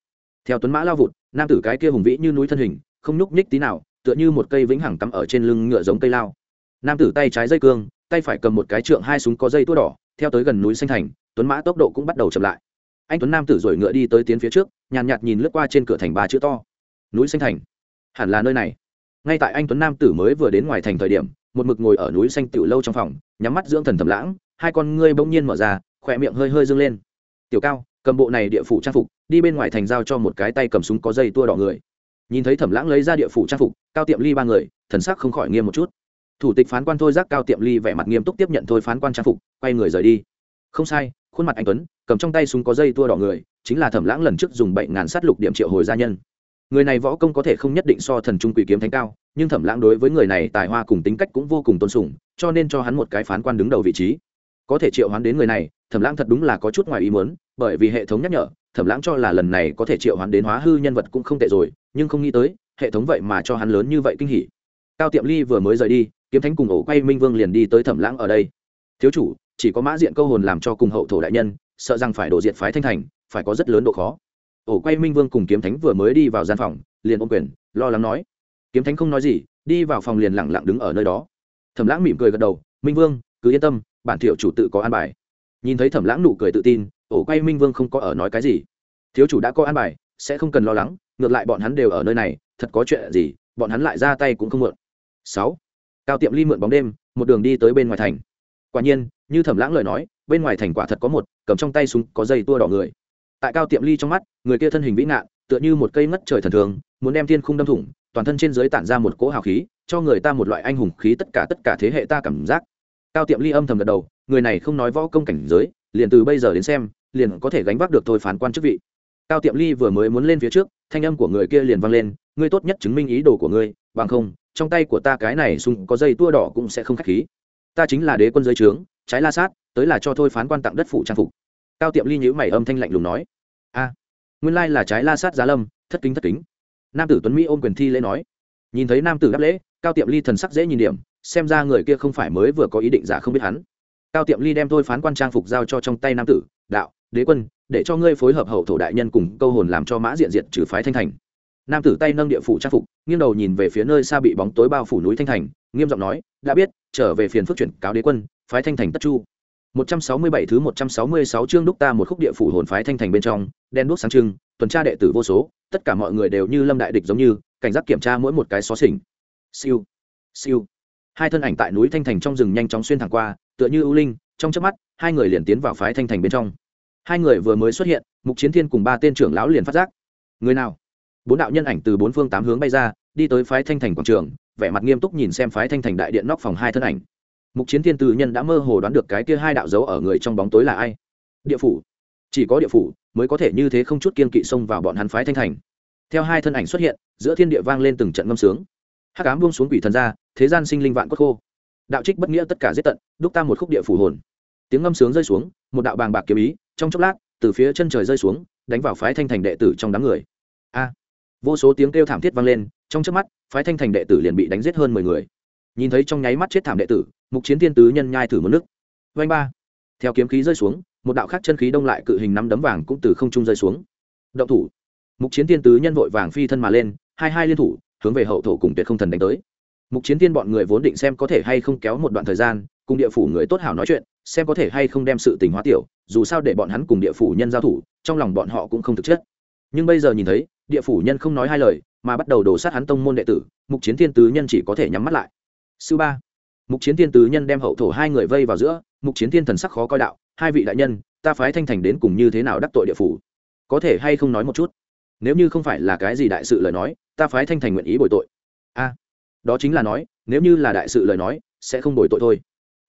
Theo tuấn mã lao vụt, nam tử cái kia hùng vĩ như núi thân hình, không nhúc nhích tí nào, tựa như một cây vĩnh hằng cắm ở trên lưng ngựa giống cây lao. Nam tử tay trái dây cương, tay phải cầm một cái trượng hai súng có dây tua đỏ, theo tới gần núi xanh thành, tuấn mã tốc độ cũng bắt đầu chậm lại. Anh tuấn nam tử rồi ngựa đi tới tiến phía trước nhàn nhạt nhìn lướt qua trên cửa thành ba chữ to. Núi xanh thành. Hẳn là nơi này. Ngay tại anh tuấn nam tử mới vừa đến ngoài thành thời điểm, một mực ngồi ở núi xanh tiểu lâu trong phòng, nhắm mắt dưỡng thần thầm lãng, hai con ngươi bỗng nhiên mở ra, khỏe miệng hơi hơi dâng lên. Tiểu cao, cầm bộ này địa phủ trang phục, đi bên ngoài thành giao cho một cái tay cầm súng có dây tua đỏ người. Nhìn thấy thẩm lãng lấy ra địa phủ trang phục, cao tiệm ly ba người, thần sắc không khỏi nghiêm một chút. Thủ tịch phán quan thôi giác cao tiệm ly vẻ mặt nghiêm túc tiếp nhận thôi phán quan trang phục, quay người rời đi. Không sai khuôn mặt anh tuấn, cầm trong tay súng có dây tua đỏ người, chính là thẩm lãng lần trước dùng bệnh ngàn sát lục điểm triệu hồi gia nhân. Người này võ công có thể không nhất định so thần trung quỷ kiếm thánh cao, nhưng thẩm lãng đối với người này tài hoa cùng tính cách cũng vô cùng tôn sùng, cho nên cho hắn một cái phán quan đứng đầu vị trí. Có thể triệu hoán đến người này, thẩm lãng thật đúng là có chút ngoài ý muốn, bởi vì hệ thống nhắc nhở, thẩm lãng cho là lần này có thể triệu hoán đến hóa hư nhân vật cũng không tệ rồi, nhưng không nghĩ tới, hệ thống vậy mà cho hắn lớn như vậy kinh hỉ. Cao tiệm ly vừa mới rời đi, kiếm thánh cùng ổ quay minh vương liền đi tới thẩm lãng ở đây. Thiếu chủ chỉ có mã diện câu hồn làm cho cùng hậu thổ đại nhân, sợ rằng phải đổ diện phái thanh thành, phải có rất lớn độ khó. Ổ quay minh vương cùng kiếm thánh vừa mới đi vào gian phòng, liền ôm quyền, lo lắng nói. Kiếm thánh không nói gì, đi vào phòng liền lẳng lặng đứng ở nơi đó. Thẩm lãng mỉm cười gật đầu, minh vương, cứ yên tâm, bản thiệu chủ tự có an bài. Nhìn thấy thẩm lãng nụ cười tự tin, ổ quay minh vương không có ở nói cái gì. Thiếu chủ đã có an bài, sẽ không cần lo lắng, ngược lại bọn hắn đều ở nơi này, thật có chuyện gì, bọn hắn lại ra tay cũng không mượn sáu. Cao tiệm ly mượn bóng đêm, một đường đi tới bên ngoài thành. Quả nhiên như thẩm lãng lời nói, bên ngoài thành quả thật có một, cầm trong tay súng có dây tua đỏ người. Tại cao tiệm ly trong mắt, người kia thân hình vĩ nạn tựa như một cây ngất trời thần thường, muốn đem thiên khung đâm thủng, toàn thân trên dưới tản ra một cỗ hào khí, cho người ta một loại anh hùng khí tất cả tất cả thế hệ ta cảm giác. Cao tiệm ly âm thầm gật đầu, người này không nói võ công cảnh giới, liền từ bây giờ đến xem, liền có thể gánh vác được thôi phán quan chức vị. Cao tiệm ly vừa mới muốn lên phía trước, thanh âm của người kia liền vang lên, ngươi tốt nhất chứng minh ý đồ của ngươi, bằng không, trong tay của ta cái này sung có dây tua đỏ cũng sẽ không k h á c h khí. Ta chính là đế quân giới trướng trái la sát, tới là cho thôi phán quan tặng đất phủ trang phục. Cao tiệm ly nhữ mày âm thanh lạnh lùng nói, a, nguyên lai là trái la sát giá lâm, thất kính thất kính. Nam tử tuấn mỹ ôm quyền thi lễ nói, nhìn thấy nam tử đáp lễ, cao tiệm ly thần sắc dễ nhìn điểm, xem ra người kia không phải mới vừa có ý định giả không biết hắn. Cao tiệm ly đem thôi phán quan trang phục giao cho trong tay nam tử, đạo, đế quân, để cho ngươi phối hợp hậu thổ đại nhân cùng câu hồn làm cho mã diện diệt trừ phái thanh thành. Nam tử tay nâng địa phủ trang phục, nghiêng đầu nhìn về phía nơi xa bị bóng tối bao phủ núi thanh thành, nghiêm giọng nói, đã biết, trở về phiền phước chuyển cáo đế quân phái thanh thành tất chu 167 thứ 166 chương đúc ta một khúc địa phủ hồn phái thanh thành bên trong, đen đuốc sáng trưng, tuần tra đệ tử vô số, tất cả mọi người đều như lâm đại địch giống như, cảnh giác kiểm tra mỗi một cái xó xỉnh. Siêu, siêu. Hai thân ảnh tại núi thanh thành trong rừng nhanh chóng xuyên thẳng qua, tựa như ưu linh, trong chớp mắt, hai người liền tiến vào phái thanh thành bên trong. Hai người vừa mới xuất hiện, Mục Chiến Thiên cùng ba tên trưởng lão liền phát giác. Người nào? Bốn đạo nhân ảnh từ bốn phương tám hướng bay ra, đi tới phái thanh thành quảng trường, vẻ mặt nghiêm túc nhìn xem phái thanh thành đại điện nóc phòng hai thân ảnh mục chiến thiên tự nhân đã mơ hồ đoán được cái kia hai đạo dấu ở người trong bóng tối là ai. Địa phủ. Chỉ có địa phủ mới có thể như thế không chút kiên kỵ xông vào bọn hắn phái thanh thành. Theo hai thân ảnh xuất hiện, giữa thiên địa vang lên từng trận ngâm sướng. Hắc ám buông xuống quỷ thần ra, thế gian sinh linh vạn quốc khô. Đạo trích bất nghĩa tất cả giết tận, đúc ta một khúc địa phủ hồn. Tiếng ngâm sướng rơi xuống, một đạo bàng bạc kiếm ý, trong chốc lát, từ phía chân trời rơi xuống, đánh vào phái thanh thành đệ tử trong đám người. A. Vô số tiếng kêu thảm thiết vang lên, trong chớp mắt, phái thanh thành đệ tử liền bị đánh giết hơn mười người. Nhìn thấy trong nháy mắt chết thảm đệ tử mục chiến thiên tứ nhân nhai thử một nước. Vanh ba. Theo kiếm khí rơi xuống, một đạo khác chân khí đông lại cự hình năm đấm vàng cũng từ không trung rơi xuống. Động thủ. Mục chiến thiên tứ nhân vội vàng phi thân mà lên, hai hai liên thủ, hướng về hậu thổ cùng tuyệt không thần đánh tới. Mục chiến thiên bọn người vốn định xem có thể hay không kéo một đoạn thời gian, cùng địa phủ người tốt hảo nói chuyện, xem có thể hay không đem sự tình hóa tiểu, dù sao để bọn hắn cùng địa phủ nhân giao thủ, trong lòng bọn họ cũng không thực chất. Nhưng bây giờ nhìn thấy, địa phủ nhân không nói hai lời, mà bắt đầu đổ sát hắn tông môn đệ tử, mục chiến thiên tứ nhân chỉ có thể nhắm mắt lại. Sư ba mục chiến thiên tứ nhân đem hậu thổ hai người vây vào giữa, mục chiến thiên thần sắc khó coi đạo, hai vị đại nhân, ta phái thanh thành đến cùng như thế nào đắc tội địa phủ? Có thể hay không nói một chút? Nếu như không phải là cái gì đại sự lời nói, ta phái thanh thành nguyện ý bồi tội. A, đó chính là nói, nếu như là đại sự lời nói, sẽ không bồi tội thôi.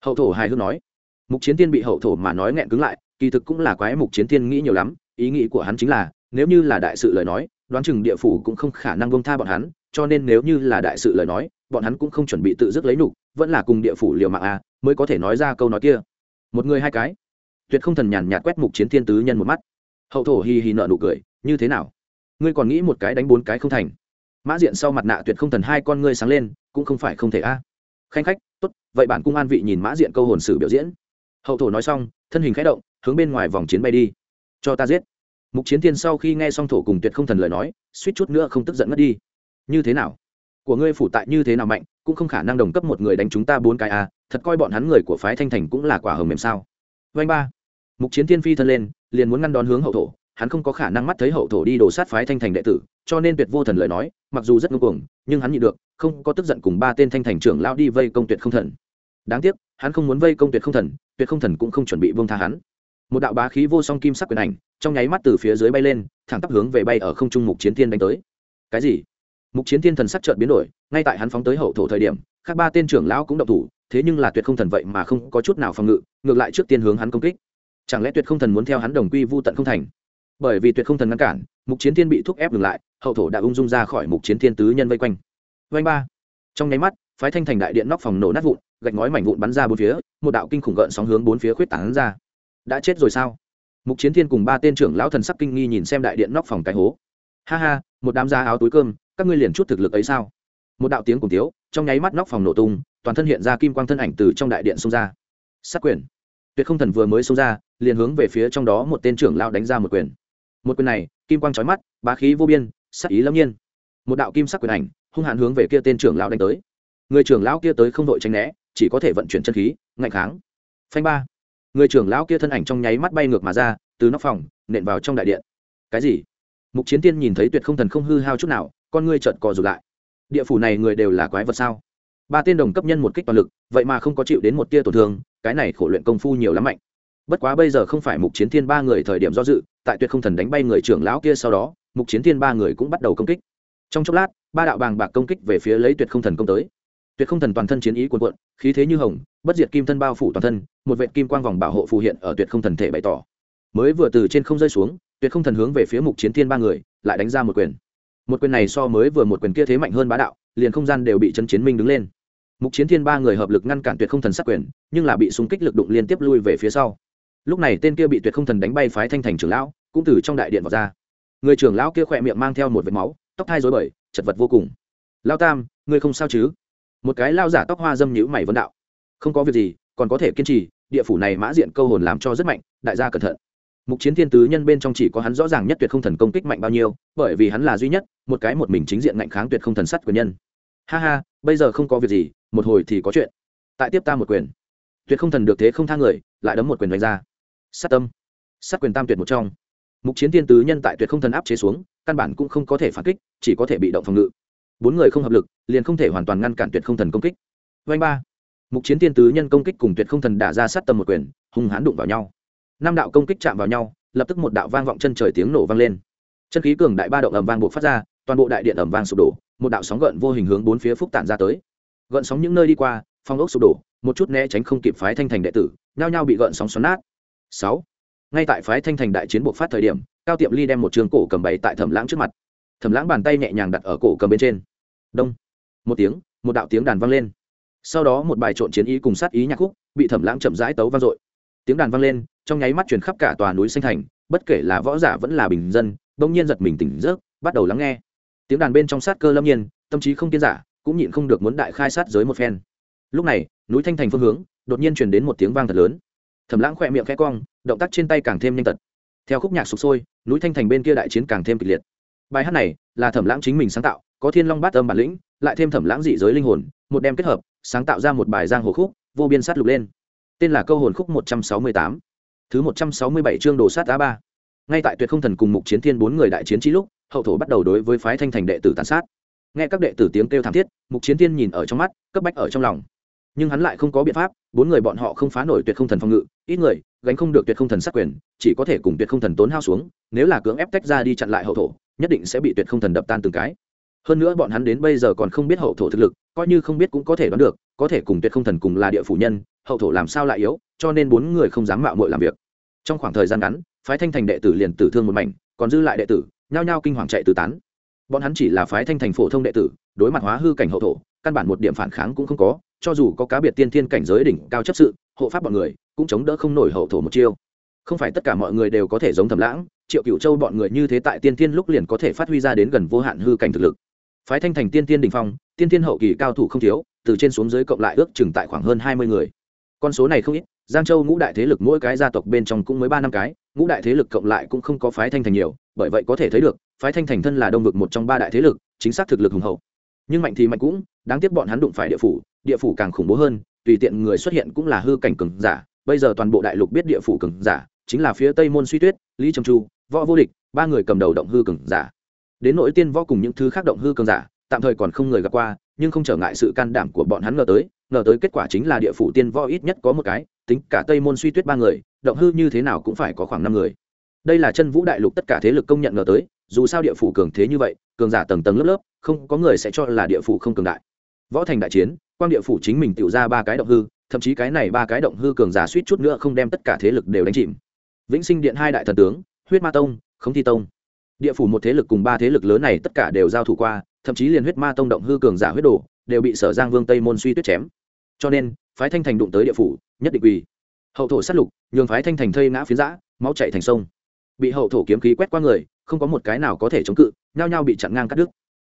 Hậu thổ hài hước nói. Mục chiến tiên bị hậu thổ mà nói nghẹn cứng lại, kỳ thực cũng là quái mục chiến tiên nghĩ nhiều lắm, ý nghĩ của hắn chính là, nếu như là đại sự lời nói, đoán chừng địa phủ cũng không khả năng bông tha bọn hắn, cho nên nếu như là đại sự lời nói, bọn hắn cũng không chuẩn bị tự dứt lấy nục vẫn là cùng địa phủ liều mạng a à, mới có thể nói ra câu nói kia. Một người hai cái. Tuyệt không thần nhàn nhạt quét mục chiến thiên tứ nhân một mắt. Hậu thổ hì hì nợ nụ cười như thế nào? Ngươi còn nghĩ một cái đánh bốn cái không thành? Mã diện sau mặt nạ tuyệt không thần hai con ngươi sáng lên cũng không phải không thể a. Khanh khách tốt vậy bản cung an vị nhìn mã diện câu hồn sử biểu diễn. Hậu thổ nói xong thân hình khẽ động hướng bên ngoài vòng chiến bay đi. Cho ta giết. Mục chiến thiên sau khi nghe xong thổ cùng tuyệt không thần lời nói suýt chút nữa không tức giận mất đi. Như thế nào? Của ngươi phủ tại như thế nào mạnh cũng không khả năng đồng cấp một người đánh chúng ta bốn cái à thật coi bọn hắn người của phái thanh thành cũng là quả hồng mềm sao. Vanh ba. Mục chiến thiên phi thân lên, liền muốn ngăn đón hướng hậu thổ, hắn không có khả năng mắt thấy hậu thổ đi đổ sát phái thanh thành đệ tử, cho nên tuyệt vô thần lời nói, mặc dù rất ngưng cuồng, nhưng hắn nhịn được, không có tức giận cùng ba tên thanh thành trưởng lao đi vây công tuyệt không thần. Đáng tiếc, hắn không muốn vây công tuyệt không thần, tuyệt không thần cũng không chuẩn bị vương tha hắn. Một đạo bá khí vô song kim sắc quyền ảnh, trong nháy mắt từ phía dưới bay lên, thẳng tắp hướng về bay ở không trung mục chiến thiên đánh tới. Cái gì? Mục chiến thiên thần sắc chợt biến đổi, ngay tại hắn phóng tới hậu thổ thời điểm các ba tên trưởng lão cũng động thủ, thế nhưng là tuyệt không thần vậy mà không có chút nào phòng ngự, ngược lại trước tiên hướng hắn công kích. Chẳng lẽ tuyệt không thần muốn theo hắn đồng quy vu tận không thành? Bởi vì tuyệt không thần ngăn cản, mục chiến thiên bị thúc ép ngừng lại, hậu thổ đã ung dung ra khỏi mục chiến thiên tứ nhân vây quanh. Vanh ba. Trong nháy mắt, phái thanh thành đại điện nóc phòng nổ nát vụn, gạch ngói mảnh vụn bắn ra bốn phía, một đạo kinh khủng gợn sóng hướng bốn phía khuyết tảng ra. Đã chết rồi sao? Mục chiến thiên cùng ba tên trưởng lão thần sắc kinh nghi nhìn xem đại điện nóc phòng cái hố. Ha ha, một đám da áo túi cơm các ngươi liền chút thực lực ấy sao? Một đạo tiếng cùng tiếu trong nháy mắt nóc phòng nổ tung, toàn thân hiện ra kim quang thân ảnh từ trong đại điện xông ra. Sát quyền. Tuyệt không thần vừa mới xông ra, liền hướng về phía trong đó một tên trưởng lão đánh ra một quyền. Một quyền này, kim quang trói mắt, bá khí vô biên sắc ý lâm nhiên. Một đạo kim sắc quyền ảnh, hung hãn hướng về kia tên trưởng lão đánh tới. Người trưởng lão kia tới không đội tránh né, chỉ có thể vận chuyển chân khí, ngạnh kháng. Phanh ba. Người trưởng lão kia thân ảnh trong nháy mắt bay ngược mà ra, từ nóc phòng, nện vào trong đại điện. Cái gì? Mục chiến tiên nhìn thấy tuyệt không thần không hư hao chút nào con ngươi chợt co rụt lại. Địa phủ này người đều là quái vật sao? Ba tên đồng cấp nhân một kích toàn lực, vậy mà không có chịu đến một tia tổn thương, cái này khổ luyện công phu nhiều lắm mạnh. Bất quá bây giờ không phải mục chiến thiên ba người thời điểm do dự, tại tuyệt không thần đánh bay người trưởng lão kia sau đó, mục chiến thiên ba người cũng bắt đầu công kích. Trong chốc lát, ba đạo bàng bạc công kích về phía lấy tuyệt không thần công tới. Tuyệt không thần toàn thân chiến ý cuồn cuộn, khí thế như hồng, bất diệt kim thân bao phủ toàn thân, một vệ kim quang vòng bảo hộ phù hiện ở tuyệt không thần thể bày tỏ. Mới vừa từ trên không rơi xuống, tuyệt không thần hướng về phía mục chiến thiên ba người, lại đánh ra một quyền một quyền này so mới vừa một quyền kia thế mạnh hơn bá đạo, liền không gian đều bị chân chiến minh đứng lên. Mục chiến thiên ba người hợp lực ngăn cản tuyệt không thần sát quyền, nhưng là bị súng kích lực đụng liên tiếp lui về phía sau. Lúc này tên kia bị tuyệt không thần đánh bay phái thanh thành trưởng lão cũng từ trong đại điện vào ra. Người trưởng lão kia khỏe miệng mang theo một vệt máu, tóc thai dối bời, chật vật vô cùng. Lao tam, ngươi không sao chứ? Một cái lao giả tóc hoa dâm nhữ mày vân đạo. Không có việc gì, còn có thể kiên trì, địa phủ này mã diện câu hồn làm cho rất mạnh, đại gia cẩn thận mục chiến thiên tứ nhân bên trong chỉ có hắn rõ ràng nhất tuyệt không thần công kích mạnh bao nhiêu, bởi vì hắn là duy nhất, một cái một mình chính diện ngạnh kháng tuyệt không thần sắt quyền nhân. Ha ha, bây giờ không có việc gì, một hồi thì có chuyện. Tại tiếp ta một quyền. Tuyệt không thần được thế không tha người, lại đấm một quyền đánh ra. Sát tâm. Sát quyền tam tuyệt một trong. Mục chiến thiên tứ nhân tại tuyệt không thần áp chế xuống, căn bản cũng không có thể phản kích, chỉ có thể bị động phòng ngự. Bốn người không hợp lực, liền không thể hoàn toàn ngăn cản tuyệt không thần công kích. Vanh ba. Mục chiến thiên tứ nhân công kích cùng tuyệt không thần đả ra sát tâm một quyền, hung hãn đụng vào nhau năm đạo công kích chạm vào nhau, lập tức một đạo vang vọng chân trời tiếng nổ vang lên. Chân khí cường đại ba động ầm vang buộc phát ra, toàn bộ đại điện ầm vang sụp đổ, một đạo sóng gợn vô hình hướng bốn phía phúc tản ra tới. Gợn sóng những nơi đi qua, phong ốc sụp đổ, một chút né tránh không kịp phái thanh thành đệ tử, nhao nhao bị gợn sóng xoắn nát. Sáu. Ngay tại phái thanh thành đại chiến buộc phát thời điểm, cao tiệm ly đem một trường cổ cầm bày tại thẩm lãng trước mặt. Thẩm lãng bàn tay nhẹ nhàng đặt ở cổ cầm bên trên. Đông. Một tiếng, một đạo tiếng đàn vang lên. Sau đó một bài trộn chiến ý cùng sát ý nhạc khúc, bị thẩm lãng chậm rãi tấu vang dội tiếng đàn vang lên, trong nháy mắt truyền khắp cả tòa núi xanh thành, bất kể là võ giả vẫn là bình dân, bỗng nhiên giật mình tỉnh giấc, bắt đầu lắng nghe. Tiếng đàn bên trong sát cơ lâm nhiên, tâm trí không kiên giả, cũng nhịn không được muốn đại khai sát giới một phen. Lúc này, núi thanh thành phương hướng, đột nhiên truyền đến một tiếng vang thật lớn. Thẩm lãng khỏe miệng khẽ cong, động tác trên tay càng thêm nhanh tật. Theo khúc nhạc sụp sôi, núi thanh thành bên kia đại chiến càng thêm kịch liệt. Bài hát này là thẩm lãng chính mình sáng tạo, có thiên long bát âm bản lĩnh, lại thêm thẩm lãng dị giới linh hồn, một đem kết hợp, sáng tạo ra một bài giang hồ khúc, vô biên sát lục lên tên là câu hồn khúc một trăm sáu mươi tám, thứ một trăm sáu mươi bảy chương đồ sát á ba. Ngay tại tuyệt không thần cùng mục chiến thiên bốn người đại chiến trí lúc, hậu thổ bắt đầu đối với phái thanh thành đệ tử tàn sát. Nghe các đệ tử tiếng kêu thảm thiết, mục chiến thiên nhìn ở trong mắt, cấp bách ở trong lòng. Nhưng hắn lại không có biện pháp, bốn người bọn họ không phá nổi tuyệt không thần phòng ngự, ít người, gánh không được tuyệt không thần sát quyền, chỉ có thể cùng tuyệt không thần tốn hao xuống, nếu là cưỡng ép tách ra đi chặn lại hậu thổ, nhất định sẽ bị tuyệt không thần đập tan từng cái. Hơn nữa bọn hắn đến bây giờ còn không biết hậu thổ thực lực, coi như không biết cũng có thể đoán được, có thể cùng tuyệt không thần cùng là địa phủ nhân hậu thổ làm sao lại yếu, cho nên bốn người không dám mạo muội làm việc. Trong khoảng thời gian ngắn, phái thanh thành đệ tử liền tử thương một mảnh, còn dư lại đệ tử, nhao nhao kinh hoàng chạy tứ tán. Bọn hắn chỉ là phái thanh thành phổ thông đệ tử, đối mặt hóa hư cảnh hậu thổ, căn bản một điểm phản kháng cũng không có, cho dù có cá biệt tiên thiên cảnh giới đỉnh cao chấp sự, hộ pháp bọn người cũng chống đỡ không nổi hậu thổ một chiêu. Không phải tất cả mọi người đều có thể giống thầm lãng, triệu cựu châu bọn người như thế tại tiên thiên lúc liền có thể phát huy ra đến gần vô hạn hư cảnh thực lực. Phái thanh thành tiên tiên đình phong, tiên tiên hậu kỳ cao thủ không thiếu, từ trên xuống dưới cộng lại ước chừng tại khoảng hơn hai mươi người con số này không ít, giang châu ngũ đại thế lực mỗi cái gia tộc bên trong cũng mới ba năm cái, ngũ đại thế lực cộng lại cũng không có phái thanh thành nhiều, bởi vậy có thể thấy được, phái thanh thành thân là đông vực một trong ba đại thế lực, chính xác thực lực hùng hậu. Nhưng mạnh thì mạnh cũng, đáng tiếc bọn hắn đụng phải địa phủ địa phủ càng khủng bố hơn, tùy tiện người xuất hiện cũng là hư cảnh cường giả, bây giờ toàn bộ đại lục biết địa phủ cường giả, chính là phía tây môn suy tuyết, lý trầm chu, võ vô địch, ba người cầm đầu động hư cường giả. Đến nỗi tiên võ cùng những thứ khác động hư cường giả, tạm thời còn không người gặp qua, nhưng không trở ngại sự can đảm của bọn hắn ngờ tới ngờ tới kết quả chính là địa phủ tiên võ ít nhất có một cái, tính cả tây môn suy tuyết ba người, động hư như thế nào cũng phải có khoảng năm người. Đây là chân vũ đại lục tất cả thế lực công nhận ngờ tới, dù sao địa phủ cường thế như vậy, cường giả tầng tầng lớp lớp, không có người sẽ cho là địa phủ không cường đại. Võ thành đại chiến, quang địa phủ chính mình tự ra ba cái động hư, thậm chí cái này ba cái động hư cường giả suýt chút nữa không đem tất cả thế lực đều đánh chìm. Vĩnh sinh điện hai đại thần tướng, huyết ma tông, khống thi tông. Địa phủ một thế lực cùng ba thế lực lớn này tất cả đều giao thủ qua, thậm chí liền huyết ma tông động hư cường giả huyết đồ, đều bị sở giang vương tây môn suy tuyết chém cho nên, phái thanh thành đụng tới địa phủ, nhất định quỳ. Hậu thổ sát lục, nhường phái thanh thành thây ngã phiến giã, máu chạy thành sông. Bị hậu thổ kiếm khí quét qua người, không có một cái nào có thể chống cự, nhao nhao bị chặn ngang cắt đứt.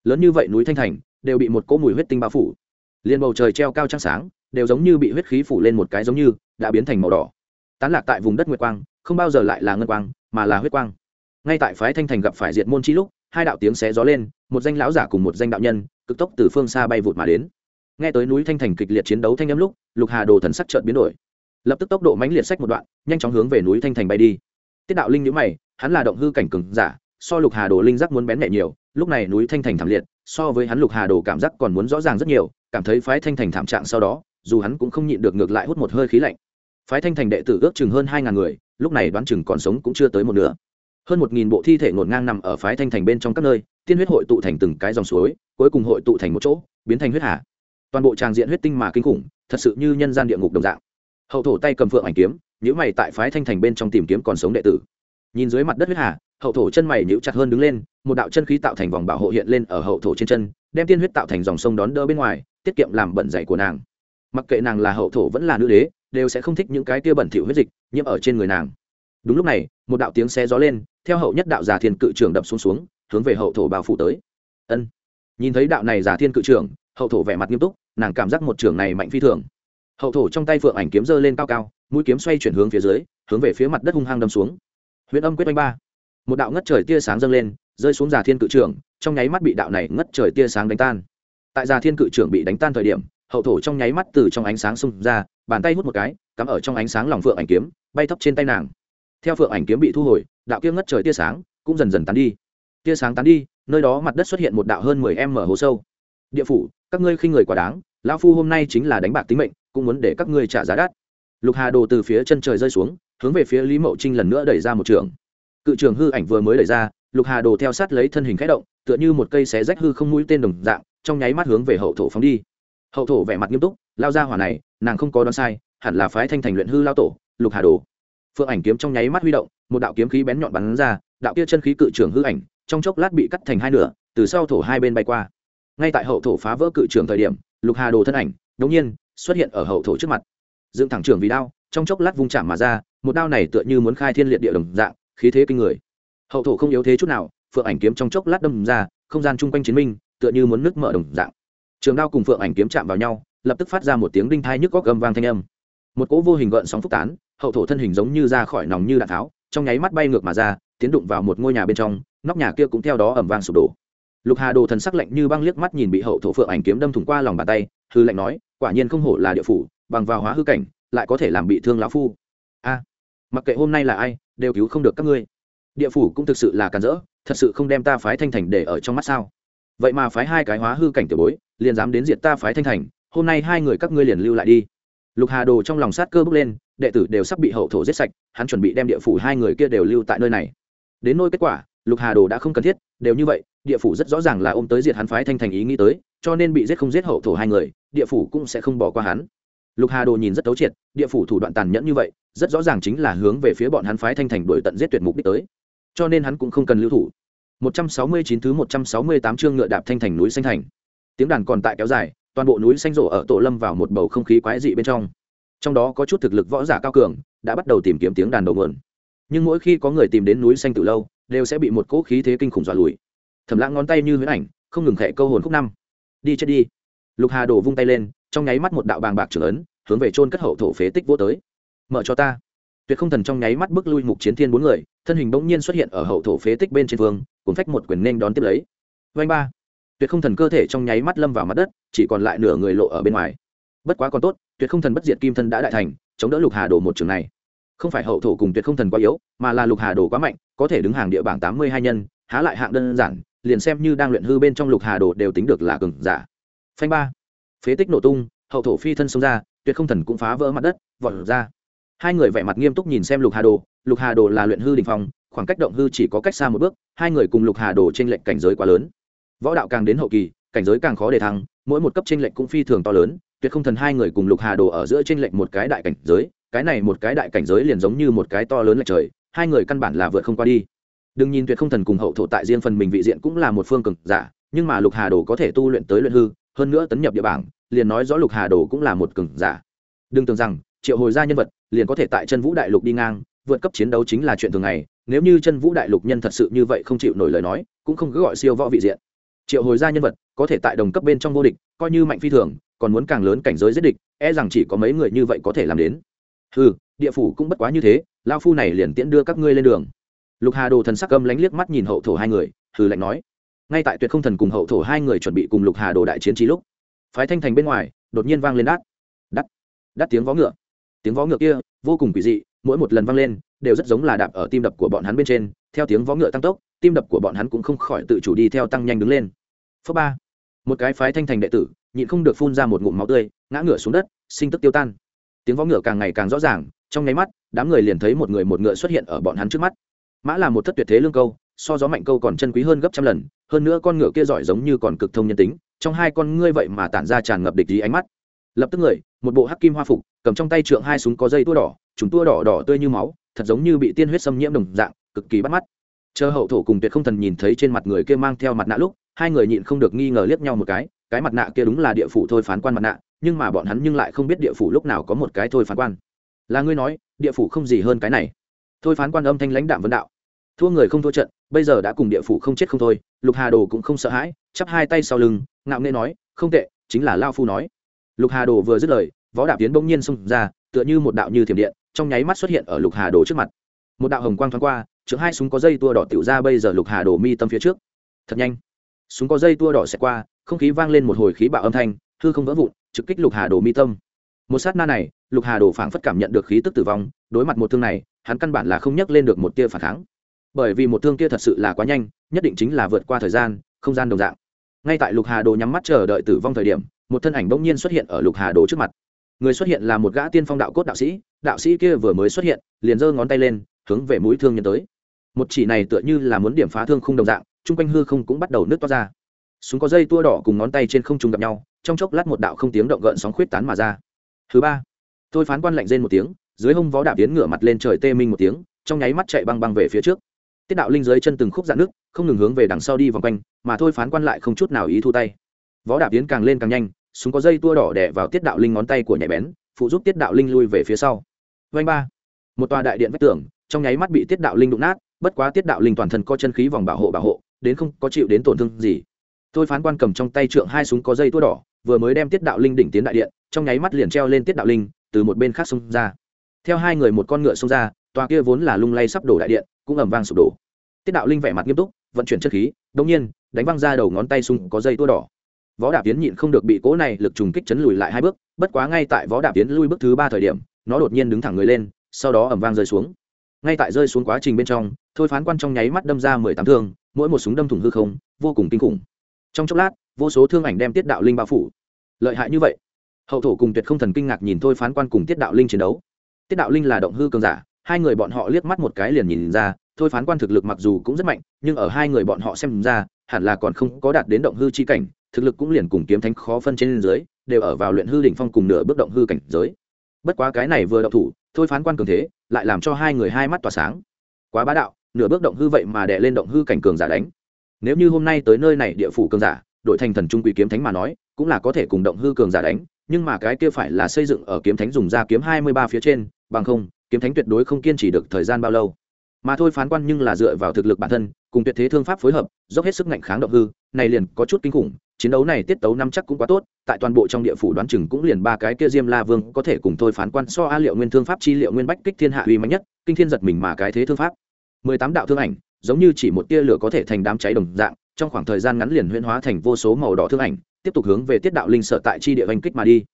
Lớn như vậy núi thanh thành, đều bị một cỗ mùi huyết tinh bao phủ. Liền bầu trời treo cao trăng sáng, đều giống như bị huyết khí phủ lên một cái giống như, đã biến thành màu đỏ. Tán lạc tại vùng đất nguyệt quang, không bao giờ lại là ngân quang, mà là huyết quang. Ngay tại phái thanh thành gặp phải diệt môn chi lúc, hai đạo tiếng xé gió lên, một danh lão giả cùng một danh đạo nhân, cực tốc từ phương xa bay vụt mà đến nghe tới núi thanh thành kịch liệt chiến đấu thanh âm lúc, lục hà đồ thần sắc trợn biến đổi. Lập tức tốc độ mãnh liệt sách một đoạn, nhanh chóng hướng về núi thanh thành bay đi. Tiết đạo linh nhữ mày, hắn là động hư cảnh cường giả, so lục hà đồ linh giác muốn bén nhẹ nhiều, lúc này núi thanh thành thảm liệt, so với hắn lục hà đồ cảm giác còn muốn rõ ràng rất nhiều, cảm thấy phái thanh thành thảm trạng sau đó, dù hắn cũng không nhịn được ngược lại hút một hơi khí lạnh. Phái thanh thành đệ tử ước chừng hơn hai ngàn người, lúc này đoán chừng còn sống cũng chưa tới một nửa. Hơn một nghìn bộ thi thể ngổn ngang nằm ở phái thanh thành bên trong các nơi, tiên huyết hội tụ thành từng cái dòng suối, cuối cùng hội tụ thành một chỗ, biến thành huyết hà toàn bộ tràng diện huyết tinh mà kinh khủng, thật sự như nhân gian địa ngục đồng dạng. Hậu thổ tay cầm phượng ảnh kiếm nhữ mày tại phái thanh thành bên trong tìm kiếm còn sống đệ tử. Nhìn dưới mặt đất huyết hà, hậu thổ chân mày nhữ chặt hơn đứng lên, một đạo chân khí tạo thành vòng bảo hộ hiện lên ở hậu thổ trên chân, đem tiên huyết tạo thành dòng sông đón đỡ bên ngoài, tiết kiệm làm bẩn dày của nàng. Mặc kệ nàng là hậu thổ vẫn là nữ đế, đều sẽ không thích những cái tia bẩn thỉu huyết dịch nhiễm ở trên người nàng. Đúng lúc này, một đạo tiếng xe gió lên, theo hậu nhất đạo giả thiên cự trưởng đập xuống xuống, hướng về hậu thổ bao phủ tới. Ân. Nhìn thấy đạo này giả thiên cự trưởng, hậu thổ vẻ mặt nghiêm túc nàng cảm giác một trưởng này mạnh phi thường. Hậu thổ trong tay phượng ảnh kiếm giơ lên cao cao, mũi kiếm xoay chuyển hướng phía dưới, hướng về phía mặt đất hung hăng đâm xuống. Huyện âm quyết oanh ba. Một đạo ngất trời tia sáng dâng lên, rơi xuống già thiên cự trưởng, trong nháy mắt bị đạo này ngất trời tia sáng đánh tan. Tại già thiên cự trưởng bị đánh tan thời điểm, hậu thổ trong nháy mắt từ trong ánh sáng xung ra, bàn tay hút một cái, cắm ở trong ánh sáng lòng phượng ảnh kiếm, bay thấp trên tay nàng. Theo phượng ảnh kiếm bị thu hồi, đạo kia ngất trời tia sáng cũng dần dần tán đi. Tia sáng tán đi, nơi đó mặt đất xuất hiện một đạo hơn mười m hố sâu. Địa phủ các ngươi khinh người quá đáng, lão phu hôm nay chính là đánh bạc tính mệnh, cũng muốn để các ngươi trả giá đắt. Lục hà đồ từ phía chân trời rơi xuống, hướng về phía lý mậu trinh lần nữa đẩy ra một trường. Cự trường hư ảnh vừa mới đẩy ra, lục hà đồ theo sát lấy thân hình k h ẽ động, tựa như một cây xé rách hư không mũi tên đồng dạng, trong nháy mắt hướng về hậu thổ phóng đi. Hậu thổ vẻ mặt nghiêm túc, lao ra hỏa này, nàng không có đoán sai, hẳn là phái thanh thành luyện hư lao tổ, lục hà đồ. Phượng ảnh kiếm trong nháy mắt huy động, một đạo kiếm khí bén nhọn bắn ra, đạo kia chân khí cự trường hư ảnh, trong chốc lát bị cắt thành hai nửa, từ sau thổ hai bên bay qua ngay tại hậu thổ phá vỡ cự trường thời điểm, lục hà đồ thân ảnh đống nhiên, xuất hiện ở hậu thổ trước mặt. Dựng thẳng trường vì đao, trong chốc lát vung chạm mà ra, một đao này tựa như muốn khai thiên liệt địa đồng dạng, khí thế kinh người. Hậu thổ không yếu thế chút nào, phượng ảnh kiếm trong chốc lát đâm ra, không gian chung quanh chiến minh, tựa như muốn nước mở đồng dạng. Trường đao cùng phượng ảnh kiếm chạm vào nhau, lập tức phát ra một tiếng đinh thai nhức góc gầm vang thanh âm. Một cỗ vô hình gợn sóng phúc tán, hậu thổ thân hình giống như ra khỏi nòng như đạn tháo, trong nháy mắt bay ngược mà ra, tiến đụng vào một ngôi nhà bên trong, nóc nhà kia cũng theo đó ẩm vang sụp đổ lục hà đồ thần sắc lạnh như băng liếc mắt nhìn bị hậu thổ phượng ảnh kiếm đâm thủng qua lòng bàn tay, hư lạnh nói, quả nhiên không hổ là địa phủ, bằng vào hóa hư cảnh, lại có thể làm bị thương lão phu. A, mặc kệ hôm nay là ai, đều cứu không được các ngươi. Địa phủ cũng thực sự là càn rỡ, thật sự không đem ta phái thanh thành để ở trong mắt sao? Vậy mà phái hai cái hóa hư cảnh tiểu bối, liền dám đến diệt ta phái thanh thành, hôm nay hai người các ngươi liền lưu lại đi. Lục hà đồ trong lòng sát cơ bước lên, đệ tử đều sắp bị hậu thổ giết sạch, hắn chuẩn bị đem địa phủ hai người kia đều lưu tại nơi này. Đến nôi kết quả lục hà đồ đã không cần thiết, đều như vậy, địa phủ rất rõ ràng là ôm tới diệt hắn phái thanh thành ý nghĩ tới, cho nên bị giết không giết hậu thổ hai người, địa phủ cũng sẽ không bỏ qua hắn. Lục hà đồ nhìn rất thấu triệt, địa phủ thủ đoạn tàn nhẫn như vậy, rất rõ ràng chính là hướng về phía bọn hắn phái thanh thành đuổi tận giết tuyệt mục đích tới. Cho nên hắn cũng không cần lưu thủ. 169 thứ 168 chương ngựa đạp thanh thành núi xanh thành. Tiếng đàn còn tại kéo dài, toàn bộ núi xanh rộ ở tổ lâm vào một bầu không khí quái dị bên trong. Trong đó có chút thực lực võ giả cao cường, đã bắt đầu tìm kiếm tiếng đàn đầu nguồn. Nhưng mỗi khi có người tìm đến núi xanh từ lâu đều sẽ bị một cỗ khí thế kinh khủng dọa lùi. Thầm lãng ngón tay như huyễn ảnh, không ngừng khẽ câu hồn khúc năm. Đi chết đi. Lục hà đổ vung tay lên, trong nháy mắt một đạo bàng bạc trưởng ấn, hướng về trôn cất hậu thổ phế tích vô tới. Mở cho ta. Tuyệt không thần trong nháy mắt bước lui mục chiến thiên bốn người, thân hình bỗng nhiên xuất hiện ở hậu thổ phế tích bên trên phương cuốn phách một quyền nên đón tiếp lấy. Vanh ba. Tuyệt không thần cơ thể trong nháy mắt lâm vào mặt đất, chỉ còn lại nửa người lộ ở bên ngoài. Bất quá còn tốt, tuyệt không thần bất diệt kim thân đã đại thành, chống đỡ lục hà đổ một trường này không phải hậu thổ cùng tuyệt không thần quá yếu, mà là lục hà đổ quá mạnh, có thể đứng hàng địa bảng tám mươi hai nhân, há lại hạng đơn giản, liền xem như đang luyện hư bên trong lục hà đồ đều tính được là cường giả. Phanh ba. Phế tích nổ tung, hậu thổ phi thân xông ra, tuyệt không thần cũng phá vỡ mặt đất, vọt ra. Hai người vẻ mặt nghiêm túc nhìn xem lục hà đồ, lục hà đồ là luyện hư đình phong, khoảng cách động hư chỉ có cách xa một bước, hai người cùng lục hà đồ t r ê n lệch cảnh giới quá lớn. Võ đạo càng đến hậu kỳ, cảnh giới càng khó để thăng, mỗi một cấp t r ê n lệch cũng phi thường to lớn, tuyệt không thần hai người cùng lục hà đồ ở giữa t r ê n lệch một cái đại cảnh giới cái này một cái đại cảnh giới liền giống như một cái to lớn lệch trời, hai người căn bản là vượt không qua đi. Đừng nhìn tuyệt không thần cùng hậu thổ tại riêng phần mình vị diện cũng là một phương cực giả, nhưng mà lục hà đồ có thể tu luyện tới luyện hư, hơn nữa tấn nhập địa bảng, liền nói rõ lục hà đồ cũng là một cực giả. Đừng tưởng rằng, triệu hồi ra nhân vật, liền có thể tại chân vũ đại lục đi ngang, vượt cấp chiến đấu chính là chuyện thường ngày, nếu như chân vũ đại lục nhân thật sự như vậy không chịu nổi lời nói, cũng không cứ gọi siêu võ vị diện. Triệu hồi ra nhân vật, có thể tại đồng cấp bên trong vô địch, coi như mạnh phi thường, còn muốn càng lớn cảnh giới giết địch e rằng chỉ có mấy người như vậy có thể làm đến ừ địa phủ cũng bất quá như thế lao phu này liền tiễn đưa các ngươi lên đường. Lục hà đồ thần sắc âm lánh liếc mắt nhìn hậu thổ hai người hừ lạnh nói. Ngay tại tuyệt không thần cùng hậu thổ hai người chuẩn bị cùng lục hà đồ đại chiến trí lúc phái thanh thành bên ngoài đột nhiên vang lên đát, đắt đắt tiếng vó ngựa. Tiếng vó ngựa kia vô cùng quỷ dị mỗi một lần vang lên đều rất giống là đạp ở tim đập của bọn hắn bên trên. Theo tiếng vó ngựa tăng tốc tim đập của bọn hắn cũng không khỏi tự chủ đi theo tăng nhanh đứng lên. Phớ ba một cái phái thanh thành đệ tử nhịn không được phun ra một ngụm máu tươi ngã ngửa xuống đất sinh tức tiêu tan tiếng vó ngựa càng ngày càng rõ ràng, trong nháy mắt, đám người liền thấy một người một ngựa xuất hiện ở bọn hắn trước mắt. Mã là một thất tuyệt thế lương câu, so gió mạnh câu còn chân quý hơn gấp trăm lần, hơn nữa con ngựa kia giỏi giống như còn cực thông nhân tính, trong hai con ngươi vậy mà tản ra tràn ngập địch ý ánh mắt. Lập tức người, một bộ hắc kim hoa phục, cầm trong tay trượng hai súng có dây tua đỏ chúng tua đỏ đỏ tươi như máu, thật giống như bị tiên huyết xâm nhiễm đồng dạng, cực kỳ bắt mắt. Chờ hậu thổ cùng tuyệt không thần nhìn thấy trên mặt người kia mang theo mặt nạ lúc, hai người nhịn không được nghi ngờ liếc nhau một cái cái mặt nạ kia đúng là địa phủ thôi phán quan mặt nạ nhưng mà bọn hắn nhưng lại không biết địa phủ lúc nào có một cái thôi phán quan. Là ngươi nói, địa phủ không gì hơn cái này. Thôi phán quan âm thanh lãnh đạm vấn đạo. Thua người không thua trận, bây giờ đã cùng địa phủ không chết không thôi, lục hà đồ cũng không sợ hãi, chắp hai tay sau lưng, ngạo nghê nói, không tệ, chính là lao phu nói. Lục hà đồ vừa dứt lời, võ đạp tiến bỗng nhiên xông ra, tựa như một đạo như thiểm điện, trong nháy mắt xuất hiện ở lục hà đồ trước mặt. Một đạo hồng quang thoáng qua trước hai súng có dây tua đỏ tiểu ra bây giờ lục hà đồ mi tâm phía trước. Thật nhanh. Súng có dây tua đỏ xẹt qua, không khí vang lên một hồi khí bạo âm thanh, hư không vỡ vụn trực kích lục hà đồ mi tâm. Một sát na này, lục hà đồ phảng phất cảm nhận được khí tức tử vong, đối mặt một thương này, hắn căn bản là không nhắc lên được một tia phản kháng. Bởi vì một thương kia thật sự là quá nhanh, nhất định chính là vượt qua thời gian, không gian đồng dạng. Ngay tại lục hà đồ nhắm mắt chờ đợi tử vong thời điểm, một thân ảnh bỗng nhiên xuất hiện ở lục hà đồ trước mặt. Người xuất hiện là một gã tiên phong đạo cốt đạo sĩ đạo sĩ kia vừa mới xuất hiện, liền giơ ngón tay lên, hướng về mũi thương nhân tới. Một chỉ này tựa như là muốn điểm phá thương không đồng dạng, chung quanh hư không cũng bắt đầu nứt toát ra. Súng có dây tua đỏ cùng ngón tay trên không trùng gặp nhau trong chốc lát một đạo không tiếng động gợn sóng khuyết tán mà ra. Thứ ba, tôi phán quan lạnh rên một tiếng, dưới hông vó đạp tiến ngửa mặt lên trời tê minh một tiếng, trong nháy mắt chạy băng băng về phía trước. Tiết đạo linh dưới chân từng khúc dạn nước, không ngừng hướng về đằng sau đi vòng quanh, mà thôi phán quan lại không chút nào ý thu tay. Võ đạp tiến càng lên càng nhanh, súng có dây tua đỏ đẻ vào tiết đạo linh ngón tay của nhạy bén, phụ giúp tiết đạo linh lui về phía sau. Vanh ba, một tòa đại điện vách tường, trong nháy mắt bị tiết đạo linh đụng nát, bất quá tiết đạo linh toàn thân có chân khí vòng bảo hộ bảo hộ, đến không có chịu đến tổn thương gì. Tôi phán quan cầm trong tay trượng hai súng có dây tua đỏ vừa mới đem tiết đạo linh đỉnh tiến đại điện, trong nháy mắt liền treo lên tiết đạo linh, từ một bên khác xông ra. Theo hai người một con ngựa xông ra, tòa kia vốn là lung lay sắp đổ đại điện, cũng ẩm vang sụp đổ. Tiết đạo linh vẻ mặt nghiêm túc, vận chuyển chất khí đông nhiên, đánh văng ra đầu ngón tay sung có dây tua đỏ. Võ đạp tiến nhịn không được bị cố này lực trùng kích chấn lùi lại hai bước, bất quá ngay tại võ đạp tiến lui bước thứ ba thời điểm, nó đột nhiên đứng thẳng người lên, sau đó ẩm vang rơi xuống. Ngay tại rơi xuống quá trình bên trong, thôi phán quan trong nháy mắt đâm ra mười tám thương, mỗi một súng đâm thủng hư không, vô cùng kinh khủng. Trong chốc lát vô số thương ảnh đem tiết đạo linh bao phủ. Lợi hại như vậy? Hậu thổ cùng tuyệt không thần kinh ngạc nhìn thôi phán quan cùng tiết đạo linh chiến đấu. Tiết đạo linh là động hư cường giả, hai người bọn họ liếc mắt một cái liền nhìn ra, thôi phán quan thực lực mặc dù cũng rất mạnh, nhưng ở hai người bọn họ xem ra, hẳn là còn không có đạt đến động hư chi cảnh, thực lực cũng liền cùng kiếm thánh khó phân trên dưới, đều ở vào luyện hư đỉnh phong cùng nửa bước động hư cảnh giới. Bất quá cái này vừa động thủ, thôi phán quan cường thế, lại làm cho hai người hai mắt tỏa sáng. Quá bá đạo, nửa bước động hư vậy mà đè lên động hư cảnh cường giả đánh. Nếu như hôm nay tới nơi này địa phủ cường giả đội thành thần trung quỷ kiếm thánh mà nói, cũng là có thể cùng động hư cường giả đánh, nhưng mà cái kia phải là xây dựng ở kiếm thánh dùng ra kiếm hai mươi ba phía trên, bằng không, kiếm thánh tuyệt đối không kiên trì được thời gian bao lâu. Mà thôi phán quan nhưng là dựa vào thực lực bản thân, cùng tuyệt thế thương pháp phối hợp, dốc hết sức ngạnh kháng động hư, này liền có chút kinh khủng, chiến đấu này tiết tấu năm chắc cũng quá tốt, tại toàn bộ trong địa phủ đoán chừng cũng liền ba cái kia diêm la vương có thể cùng thôi phán quan so a liệu nguyên thương pháp chi liệu nguyên bách kích thiên hạ uy mạnh nhất, kinh thiên giật mình mà cái thế thương pháp. Mười tám đạo thương ảnh, giống như chỉ một tia lửa có thể thành đám cháy đồng dạng trong khoảng thời gian ngắn liền huyễn hóa thành vô số màu đỏ thương ảnh tiếp tục hướng về tiết đạo linh sở tại chi địa hành kích mà đi.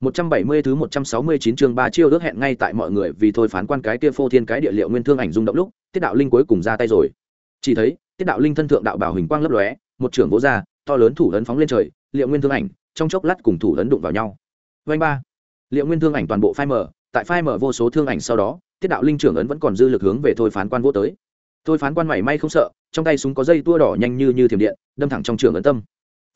170 thứ 169 chương ba chiêu ước hẹn ngay tại mọi người vì thôi phán quan cái kia phô thiên cái địa liệu nguyên thương ảnh rung động lúc, Tiết đạo linh cuối cùng ra tay rồi. Chỉ thấy, Tiết đạo linh thân thượng đạo bảo hình quang lấp lóe, một trưởng vỗ ra to lớn thủ lớn phóng lên trời liệu nguyên thương ảnh trong chốc lát cùng thủ lớn đụng vào nhau. Vanh ba. Liệu nguyên thương ảnh toàn bộ phai mở tại phai mở vô số thương ảnh sau đó tiết đạo linh trưởng ấn vẫn còn dư lực hướng về thôi phán quan vô tới. Thôi phán quan mảy may không sợ trong tay súng có dây tua đỏ nhanh như như thiểm điện, đâm thẳng trong trường ấn tâm.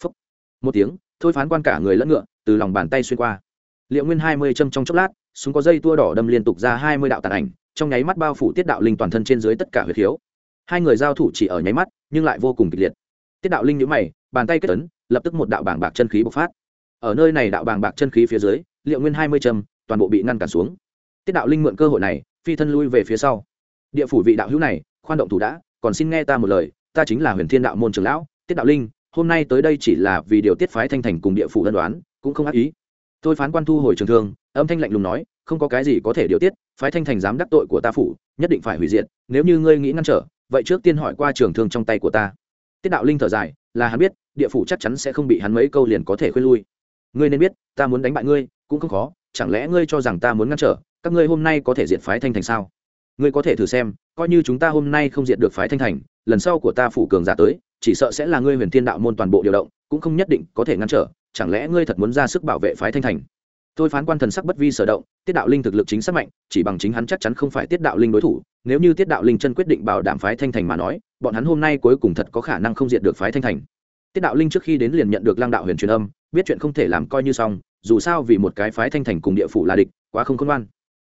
Phúc. một tiếng, thôi phán quan cả người lẫn ngựa, từ lòng bàn tay xuyên qua. Liệu nguyên hai mươi châm trong chốc lát, súng có dây tua đỏ đâm liên tục ra hai mươi đạo tàn ảnh, trong nháy mắt bao phủ tiết đạo linh toàn thân trên dưới tất cả huyệt khiếu. Hai người giao thủ chỉ ở nháy mắt, nhưng lại vô cùng kịch liệt. Tiết đạo linh nhũ mày, bàn tay kết tấn lập tức một đạo bảng bạc chân khí bộc phát. Ở nơi này đạo bảng bạc chân khí phía dưới liệu nguyên hai mươi châm, toàn bộ bị ngăn cản xuống. Tiết đạo linh mượn cơ hội này, phi thân lui về phía sau. Địa phủ vị đạo hữu này, khoan động thủ đã còn xin nghe ta một lời, ta chính là huyền thiên đạo môn trường lão, tiết đạo linh, hôm nay tới đây chỉ là vì điều tiết phái thanh thành cùng địa phủ đơn đoán cũng không ác ý. Tôi phán quan thu hồi trường thương, âm thanh lạnh lùng nói, không có cái gì có thể điều tiết, phái thanh thành dám đắc tội của ta phủ, nhất định phải hủy diệt, nếu như ngươi nghĩ ngăn trở, vậy trước tiên hỏi qua trường thương trong tay của ta. Tiết đạo linh thở dài, là hắn biết, địa phủ chắc chắn sẽ không bị hắn mấy câu liền có thể khuyên lui. Ngươi nên biết, ta muốn đánh bại ngươi, cũng không khó, chẳng lẽ ngươi cho rằng ta muốn ngăn trở, các ngươi hôm nay có thể diệt phái thanh thành sao? Ngươi có thể thử xem coi như chúng ta hôm nay không diệt được phái thanh thành, lần sau của ta phủ cường giả tới, chỉ sợ sẽ là ngươi huyền thiên đạo môn toàn bộ điều động, cũng không nhất định có thể ngăn trở, chẳng lẽ ngươi thật muốn ra sức bảo vệ phái thanh thành? Tôi phán quan thần sắc bất vi sở động, tiết đạo linh thực lực chính xác mạnh, chỉ bằng chính hắn chắc chắn không phải tiết đạo linh đối thủ, nếu như tiết đạo linh chân quyết định bảo đảm phái thanh thành mà nói, bọn hắn hôm nay cuối cùng thật có khả năng không diệt được phái thanh thành. Tiết đạo linh trước khi đến liền nhận được lang đạo huyền truyền âm, biết chuyện không thể làm coi như xong, dù sao vì một cái phái thanh thành cùng địa phủ là địch, quá không khôn ngoan.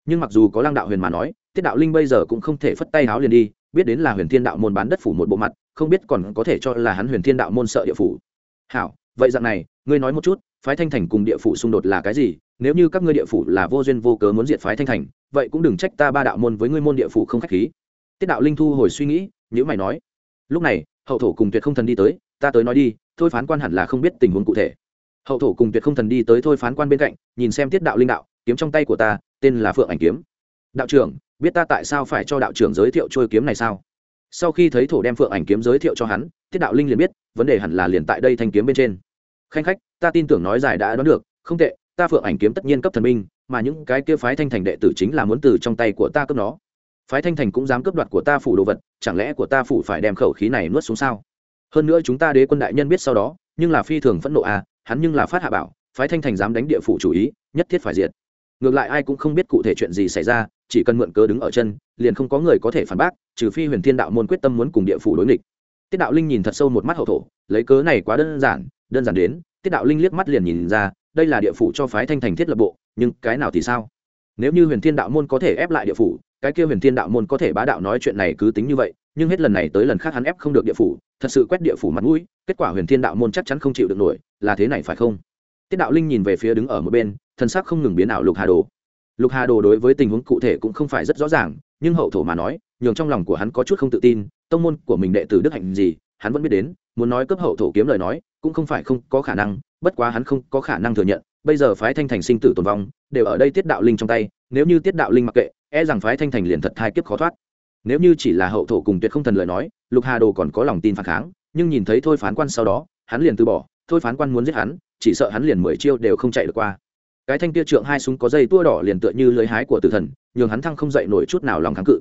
Nhưng mặc dù có lang đạo huyền mà nói tiết đạo linh bây giờ cũng không thể phất tay háo liền đi, biết đến là huyền thiên đạo môn bán đất phủ một bộ mặt, không biết còn có thể cho là hắn huyền thiên đạo môn sợ địa phủ. Hảo, vậy dạng này, ngươi nói một chút, phái thanh thành cùng địa phủ xung đột là cái gì? Nếu như các ngươi địa phủ là vô duyên vô cớ muốn diệt phái thanh thành, vậy cũng đừng trách ta ba đạo môn với ngươi môn địa phủ không khách khí. Tiết đạo linh thu hồi suy nghĩ nhữ mày nói, lúc này, hậu thổ cùng tuyệt không thần đi tới, ta tới nói đi, thôi phán quan hẳn là không biết tình huống cụ thể. Hậu thổ cùng tuyệt không thần đi tới thôi phán quan bên cạnh, nhìn xem tiết đạo linh đạo, kiếm trong tay của ta, tên là phượng ảnh kiếm. Đạo trưởng biết ta tại sao phải cho đạo trưởng giới thiệu trôi kiếm này sao? Sau khi thấy thổ đem phượng ảnh kiếm giới thiệu cho hắn tiết đạo linh liền biết, vấn đề hẳn là liền tại đây thanh kiếm bên trên. Khanh khách, ta tin tưởng nói giải đã đoán được, không tệ, ta phượng ảnh kiếm tất nhiên cấp thần minh mà những cái kia phái thanh thành đệ tử chính là muốn từ trong tay của ta cướp nó. Phái thanh thành cũng dám cướp đoạt của ta phủ đồ vật, chẳng lẽ của ta phủ phải đem khẩu khí này nuốt xuống sao? Hơn nữa chúng ta đế quân đại nhân biết sau đó, nhưng là phi thường phẫn nộ à hắn nhưng là phát hạ bảo, phái thanh thành dám đánh địa phủ chủ ý, nhất thiết phải diệt ngược lại ai cũng không biết cụ thể chuyện gì xảy ra, chỉ cần mượn cớ đứng ở chân, liền không có người có thể phản bác, trừ phi huyền thiên đạo môn quyết tâm muốn cùng địa phủ đối nghịch. Tiết đạo linh nhìn thật sâu một mắt hậu thổ, lấy cớ này quá đơn giản đơn giản đến, tiết đạo linh liếc mắt liền nhìn ra, đây là địa phủ cho phái thanh thành thiết lập bộ, nhưng cái nào thì sao? Nếu như huyền thiên đạo môn có thể ép lại địa phủ, cái kia huyền thiên đạo môn có thể bá đạo nói chuyện này cứ tính như vậy, nhưng hết lần này tới lần khác hắn ép không được địa phủ, thật sự quét địa phủ mặt mũi, kết quả huyền thiên đạo môn chắc chắn không chịu được nổi, là thế này phải không? Tiết đạo linh nhìn về phía đứng ở một bên thân xác không ngừng biến ảo lục hà đồ. Lục hà đồ đối với tình huống cụ thể cũng không phải rất rõ ràng, nhưng hậu thổ mà nói, nhường trong lòng của hắn có chút không tự tin, tông môn của mình đệ tử đức hạnh gì, hắn vẫn biết đến, muốn nói cấp hậu thổ kiếm lời nói, cũng không phải không có khả năng, bất quá hắn không có khả năng thừa nhận, bây giờ phái thanh thành sinh tử tồn vong, đều ở đây tiết đạo linh trong tay, nếu như tiết đạo linh mặc kệ e rằng phái thanh thành liền thật thai kiếp khó thoát. Nếu như chỉ là hậu thổ cùng tuyệt không thần lời nói, lục hà đồ còn có lòng tin phản kháng, nhưng nhìn thấy thôi phán quan sau đó, hắn liền từ bỏ, thôi phán quan muốn giết hắn, chỉ sợ hắn liền mười chiêu đều không chạy được qua cái thanh kia trượng hai súng có dây tua đỏ liền tựa như lưới hái của tử thần, nhường hắn thăng không dậy nổi chút nào lòng kháng cự.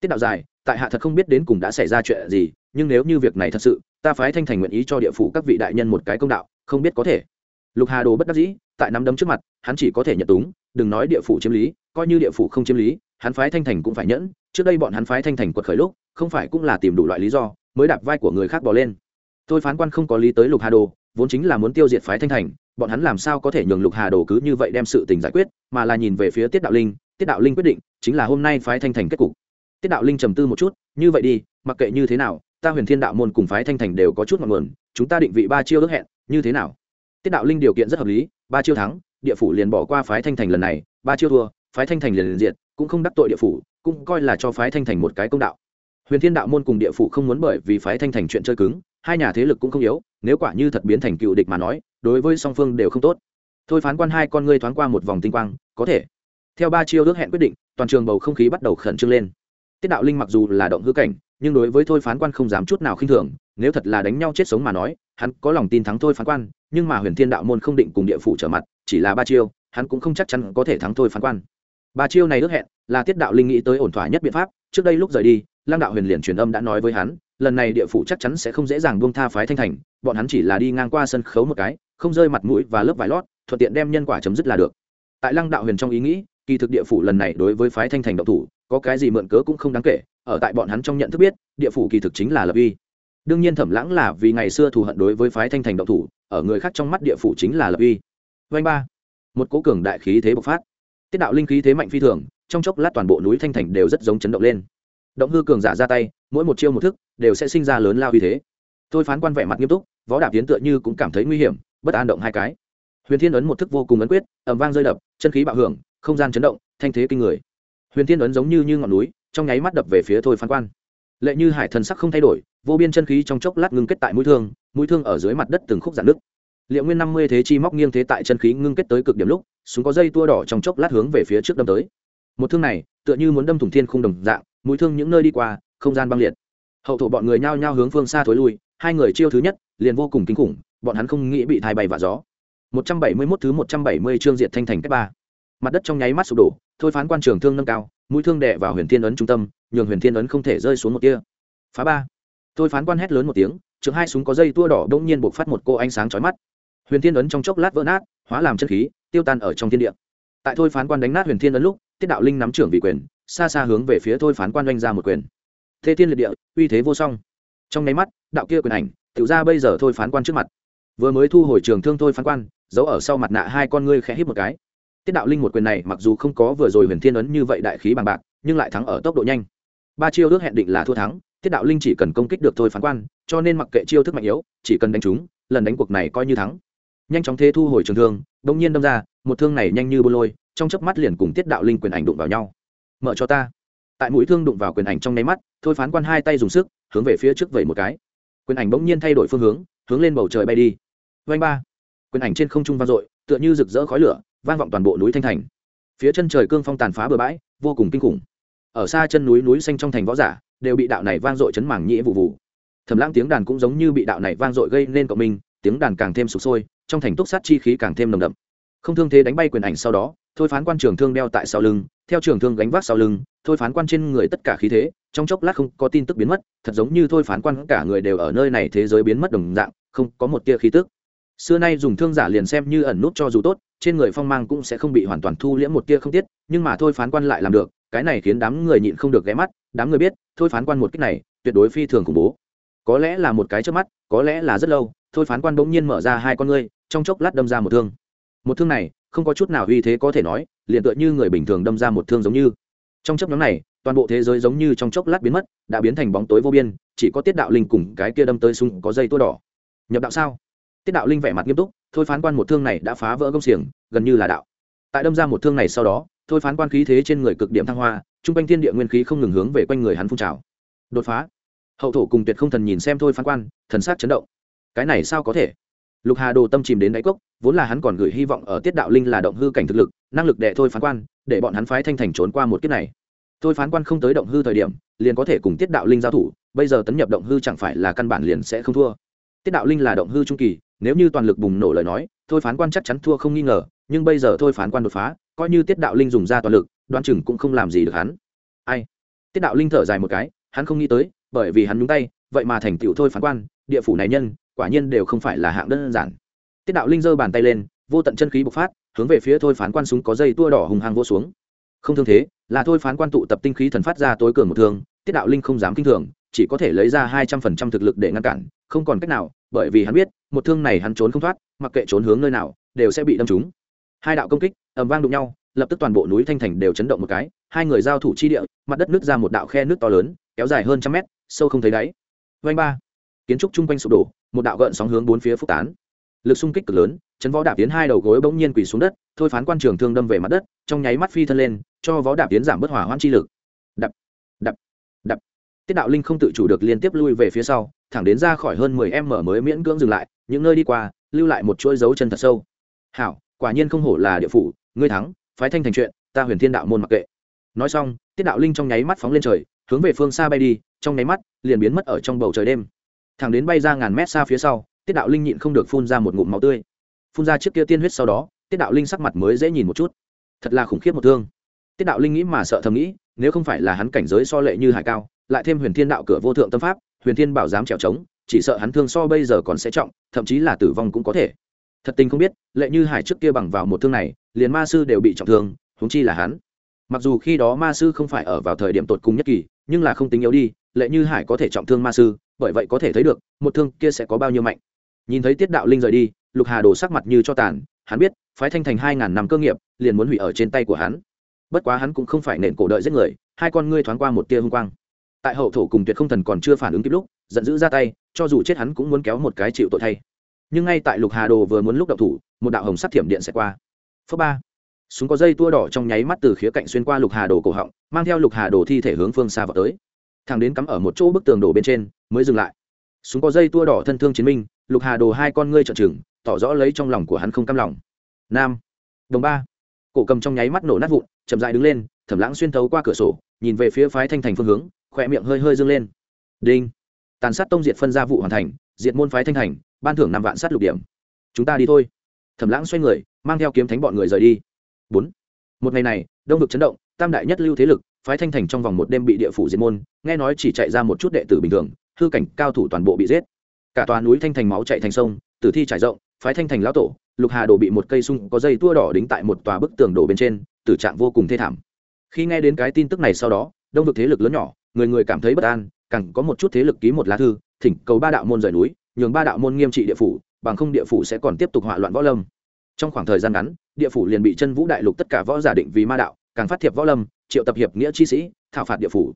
Tiết đạo dài, tại hạ thật không biết đến cùng đã xảy ra chuyện gì, nhưng nếu như việc này thật sự, ta phái thanh thành nguyện ý cho địa phủ các vị đại nhân một cái công đạo, không biết có thể. Lục hà đồ bất đắc dĩ, tại nắm đấm trước mặt, hắn chỉ có thể nhận túng, đừng nói địa phủ chiếm lý, coi như địa phủ không chiếm lý, hắn phái thanh thành cũng phải nhẫn, trước đây bọn hắn phái thanh thành quật khởi lúc, không phải cũng là tìm đủ loại lý do, mới đạp vai của người khác bỏ lên. Tôi phán quan không có lý tới lục hà đồ, vốn chính là muốn tiêu diệt phái thanh thành bọn hắn làm sao có thể nhường lục hà đồ cứ như vậy đem sự tình giải quyết, mà là nhìn về phía tiết đạo linh, tiết đạo linh quyết định, chính là hôm nay phái thanh thành kết cục. Tiết đạo linh trầm tư một chút, như vậy đi, mặc kệ như thế nào, ta huyền thiên đạo môn cùng phái thanh thành đều có chút ngọn nguồn, chúng ta định vị ba chiêu ước hẹn, như thế nào? Tiết đạo linh điều kiện rất hợp lý, ba chiêu thắng, địa phủ liền bỏ qua phái thanh thành lần này, ba chiêu thua, phái thanh thành liền liền diện cũng không đắc tội địa phủ, cũng coi là cho phái thanh thành một cái công đạo. Huyền thiên đạo môn cùng địa phủ không muốn bởi vì phái thanh thành chuyện chơi cứng, hai nhà thế lực cũng không yếu, nếu quả như thật biến thành cựu địch mà nói đối với song phương đều không tốt. Thôi phán quan hai con ngươi thoáng qua một vòng tinh quang, có thể. Theo ba chiêu ước hẹn quyết định, toàn trường bầu không khí bắt đầu khẩn trương lên. Tiết đạo linh mặc dù là động hư cảnh, nhưng đối với thôi phán quan không dám chút nào khinh thường, nếu thật là đánh nhau chết sống mà nói, hắn có lòng tin thắng thôi phán quan, nhưng mà huyền thiên đạo môn không định cùng địa phủ trở mặt, chỉ là ba chiêu, hắn cũng không chắc chắn có thể thắng thôi phán quan. Ba chiêu này ước hẹn, là tiết đạo linh nghĩ tới ổn thỏa nhất biện pháp, trước đây lúc rời đi, lăng đạo huyền liền truyền âm đã nói với hắn, lần này địa phủ chắc chắn sẽ không dễ dàng buông tha phái thanh thành, bọn hắn chỉ là đi ngang qua sân khấu một cái không rơi mặt mũi và lớp vải lót, thuận tiện đem nhân quả chấm dứt là được. Tại lăng đạo huyền trong ý nghĩ, kỳ thực địa phủ lần này đối với phái thanh thành độc thủ, có cái gì mượn cớ cũng không đáng kể, ở tại bọn hắn trong nhận thức biết, địa phủ kỳ thực chính là lập uy. Đương nhiên thẩm lãng là vì ngày xưa thù hận đối với phái thanh thành độc thủ, ở người khác trong mắt địa phủ chính là lập uy. Vanh ba, một cố cường đại khí thế bộc phát. Tiết đạo linh khí thế mạnh phi thường, trong chốc lát toàn bộ núi thanh thành đều rất giống chấn động lên. Động hư cường giả ra tay, mỗi một chiêu một thức, đều sẽ sinh ra lớn lao uy thế. Thôi phán quan vẻ mặt nghiêm túc, võ đạp tiến tựa như cũng cảm thấy nguy hiểm bất an động hai cái. Huyền thiên ấn một thức vô cùng ấn quyết ẩm vang rơi đập chân khí bạo hưởng không gian chấn động thanh thế kinh người. Huyền thiên ấn giống như, như ngọn núi trong nháy mắt đập về phía thôi phán quan. Lệ như hải thần sắc không thay đổi vô biên chân khí trong chốc lát ngưng kết tại mũi thương mũi thương ở dưới mặt đất từng khúc giãn nứt. Liệu nguyên năm mươi thế chi móc nghiêng thế tại chân khí ngưng kết tới cực điểm lúc súng có dây tua đỏ trong chốc lát hướng về phía trước đâm tới. Một thương này tựa như muốn đâm thủng thiên không đồng dạng mũi thương những nơi đi qua không gian băng liệt. Hậu thổ bọn người nhao nhao hướng phương xa thối lui hai người chiêu thứ nhất liền vô cùng kinh khủng bọn hắn không nghĩ bị thai bay vạ gió. 171 thứ 170 chương diệt thanh thành cách ba. Mặt đất trong nháy mắt sụp đổ, thôi phán quan trường thương nâng cao, mũi thương đè vào huyền thiên ấn trung tâm, nhường huyền thiên ấn không thể rơi xuống một tia. Phá ba. Thôi phán quan hét lớn một tiếng trường hai súng có dây tua đỏ đông nhiên buộc phát một cô ánh sáng chói mắt. Huyền thiên ấn trong chốc lát vỡ nát, hóa làm chân khí, tiêu tan ở trong thiên địa. Tại thôi phán quan đánh nát huyền thiên ấn lúc, tiết đạo linh nắm trưởng vị quyền, xa xa hướng về phía thôi phán quan doanh ra một quyền. Thế thiên liệt địa, uy thế vô song. Trong nháy mắt, đạo kia quyền ảnh tự ra bây giờ thôi phán quan trước mặt vừa mới thu hồi trường thương thôi phán quan, giấu ở sau mặt nạ hai con ngươi khẽ hít một cái. Tiết đạo linh một quyền này mặc dù không có vừa rồi huyền thiên ấn như vậy đại khí bằng bạc, nhưng lại thắng ở tốc độ nhanh. Ba chiêu ước hẹn định là thua thắng, tiết đạo linh chỉ cần công kích được thôi phán quan, cho nên mặc kệ chiêu thức mạnh yếu, chỉ cần đánh chúng, lần đánh cuộc này coi như thắng. Nhanh chóng thế thu hồi trường thương đông nhiên đâm ra, một thương này nhanh như bô lôi, trong chớp mắt liền cùng tiết đạo linh quyền ảnh đụng vào nhau. Mở cho ta. Tại mũi thương đụng vào quyền ảnh trong nháy mắt, thôi phán quan hai tay dùng sức, hướng về phía trước vẩy một cái. Quyền ảnh bỗng nhiên thay đổi phương hướng hướng lên bầu trời bay đi. Vanh ba. Quyền ảnh trên không trung vang dội, tựa như rực rỡ khói lửa, vang vọng toàn bộ núi thanh thành. Phía chân trời cương phong tàn phá bờ bãi, vô cùng kinh khủng. Ở xa chân núi núi xanh trong thành võ giả, đều bị đạo này vang dội chấn mảng nhĩ vụ vụ. Thầm lãng tiếng đàn cũng giống như bị đạo này vang dội gây nên cộng minh, tiếng đàn càng thêm sụp sôi, trong thành túc sát chi khí càng thêm nồng đậm. Không thương thế đánh bay quyền ảnh sau đó, thôi phán quan trường thương đeo tại sau lưng, theo trường thương gánh vác sau lưng thôi phán quan trên người tất cả khí thế, trong chốc lát không có tin tức biến mất, thật giống như thôi phán quan cả người đều ở nơi này thế giới biến mất đồng dạng, không có một tia khí tức. Xưa nay dùng thương giả liền xem như ẩn nút cho dù tốt, trên người phong mang cũng sẽ không bị hoàn toàn thu liễm một tia không tiết, nhưng mà thôi phán quan lại làm được, cái này khiến đám người nhịn không được ghé mắt, đám người biết, thôi phán quan một cách này, tuyệt đối phi thường khủng bố. Có lẽ là một cái trước mắt, có lẽ là rất lâu, thôi phán quan bỗng nhiên mở ra hai con ngươi, trong chốc lát đâm ra một thương. Một thương này, không có chút nào uy thế có thể nói, liền tựa như người bình thường đâm ra một thương giống như trong chấp nhóm này, toàn bộ thế giới giống như trong chốc lát biến mất, đã biến thành bóng tối vô biên, chỉ có tiết đạo linh cùng cái kia đâm tới súng có dây tua đỏ. Nhập đạo sao? Tiết đạo linh vẻ mặt nghiêm túc, thôi phán quan một thương này đã phá vỡ gông xiềng, gần như là đạo. Tại đâm ra một thương này sau đó, thôi phán quan khí thế trên người cực điểm thăng hoa chung quanh thiên địa nguyên khí không ngừng hướng về quanh người hắn phun trào. Đột phá. Hậu thổ cùng tuyệt không thần nhìn xem thôi phán quan, thần sát chấn động. Cái này sao có thể? Lục hà đồ tâm chìm đến đáy cốc, vốn là hắn còn gửi hy vọng ở tiết đạo linh là động hư cảnh thực lực, năng lực đệ thôi phán quan để bọn hắn phái thanh thành trốn qua một kiếp này. Thôi phán quan không tới động hư thời điểm, liền có thể cùng tiết đạo linh giao thủ, bây giờ tấn nhập động hư chẳng phải là căn bản liền sẽ không thua. Tiết đạo linh là động hư trung kỳ, nếu như toàn lực bùng nổ lời nói, thôi phán quan chắc chắn thua không nghi ngờ, nhưng bây giờ thôi phán quan đột phá, coi như tiết đạo linh dùng ra toàn lực đoan chừng cũng không làm gì được hắn. Ai? Tiết đạo linh thở dài một cái, hắn không nghĩ tới, bởi vì hắn nhúng tay, vậy mà thành tựu thôi phán quan, địa phủ này nhân, quả nhiên đều không phải là hạng đơn giản. Tiết đạo linh giơ bàn tay lên, vô tận chân khí bộc phát hướng về phía thôi phán quan súng có dây tua đỏ hùng hăng vô xuống. Không thương thế, là thôi phán quan tụ tập tinh khí thần phát ra tối cường một thương, tiết đạo linh không dám kinh thường, chỉ có thể lấy ra hai trăm phần trăm thực lực để ngăn cản, không còn cách nào, bởi vì hắn biết, một thương này hắn trốn không thoát, mặc kệ trốn hướng nơi nào, đều sẽ bị đâm trúng. Hai đạo công kích, ầm vang đụng nhau, lập tức toàn bộ núi thanh thành đều chấn động một cái, hai người giao thủ chi địa, mặt đất nứt ra một đạo khe nước to lớn, kéo dài hơn trăm mét, sâu không thấy đáy. Vanh ba, kiến trúc chung quanh sụp đổ, một đạo gợn sóng hướng bốn phía phúc tán lực xung kích cực lớn, chấn võ đạp tiến hai đầu gối bỗng nhiên quỳ xuống đất, thôi phán quan trường thương đâm về mặt đất, trong nháy mắt phi thân lên, cho võ đạp tiến giảm bớt hỏa hoan chi lực. Đập đập đập. Tiết đạo linh không tự chủ được liên tiếp lui về phía sau, thẳng đến ra khỏi hơn mười em mở mới miễn cưỡng dừng lại, những nơi đi qua, lưu lại một chuỗi dấu chân thật sâu. Hảo, quả nhiên không hổ là địa phủ, ngươi thắng, phái thanh thành chuyện, ta huyền thiên đạo môn mặc kệ. Nói xong, tiết đạo linh trong nháy mắt phóng lên trời, hướng về phương xa bay đi, trong nháy mắt, liền biến mất ở trong bầu trời đêm. Thẳng đến bay ra ngàn mét xa phía sau tiết đạo linh nhịn không được phun ra một ngụm máu tươi. Phun ra trước kia tiên huyết sau đó, tiết đạo linh sắc mặt mới dễ nhìn một chút. Thật là khủng khiếp một thương. Tiết đạo linh nghĩ mà sợ thầm nghĩ, nếu không phải là hắn cảnh giới so lệ như hải cao, lại thêm huyền thiên đạo cửa vô thượng tâm pháp, huyền thiên bảo dám trèo trống, chỉ sợ hắn thương so bây giờ còn sẽ trọng, thậm chí là tử vong cũng có thể. Thật tình không biết, lệ như hải trước kia bằng vào một thương này, liền ma sư đều bị trọng thương, huống chi là hắn. Mặc dù khi đó ma sư không phải ở vào thời điểm tột cùng nhất kỳ, nhưng là không tính yếu đi, lệ như hải có thể trọng thương ma sư, bởi vậy có thể thấy được, một thương kia sẽ có bao nhiêu mạnh nhìn thấy tiết đạo linh rời đi, lục hà đổ sắc mặt như cho tàn, hắn biết, phái thanh thành hai ngàn năm cơ nghiệp, liền muốn hủy ở trên tay của hắn. Bất quá hắn cũng không phải nện cổ đợi giết người, hai con ngươi thoáng qua một tia hung quang. Tại hậu thổ cùng tuyệt không thần còn chưa phản ứng kịp lúc, giận dữ ra tay, cho dù chết hắn cũng muốn kéo một cái chịu tội thay. Nhưng ngay tại lục hà đồ vừa muốn lúc động thủ, một đạo hồng sắc thiểm điện sẽ qua. Phớ ba. Súng có dây tua đỏ trong nháy mắt từ khía cạnh xuyên qua lục hà đồ cổ họng, mang theo lục hà đồ thi thể hướng phương xa vào tới. Thằng đến cắm ở một chỗ bức tường đổ bên trên, mới dừng lại súng có dây tua đỏ thân thương chiến minh, lục hà đồ hai con ngươi trợn trừng, tỏ rõ lấy trong lòng của hắn không cam lòng. Nam. Đồng ba. Cổ cầm trong nháy mắt nổ nát vụn, chậm dại đứng lên, thẩm lãng xuyên thấu qua cửa sổ, nhìn về phía phái thanh thành phương hướng khỏe miệng hơi hơi dâng lên. Đinh. Tàn sát tông diệt phân gia vụ hoàn thành, diệt môn phái thanh thành, ban thưởng năm vạn sát lục điểm. Chúng ta đi thôi. Thẩm lãng xoay người, mang theo kiếm thánh bọn người rời đi. Bốn. Một ngày này, đông vực chấn động, tam đại nhất lưu thế lực phái thanh thành trong vòng một đêm bị địa phủ diệt môn, nghe nói chỉ chạy ra một chút đệ tử bình thường, hư cảnh cao thủ toàn bộ bị giết. Cả tòa núi thanh thành máu chạy thành sông, tử thi trải rộng, phái thanh thành lão tổ, lục hà đổ bị một cây sung có dây tua đỏ đính tại một tòa bức tường đổ bên trên, tử trạng vô cùng thê thảm. Khi nghe đến cái tin tức này sau đó, đông vực thế lực lớn nhỏ, người người cảm thấy bất an, càng có một chút thế lực ký một lá thư, thỉnh cầu ba đạo môn rời núi, nhường ba đạo môn nghiêm trị địa phủ, bằng không địa phủ sẽ còn tiếp tục hỏa loạn võ lâm. Trong khoảng thời gian ngắn, địa phủ liền bị chân vũ đại lục tất cả võ giả định vì ma đạo, càng phát thiệp võ lâm triệu tập hiệp nghĩa chi sĩ, thảo phạt địa phủ.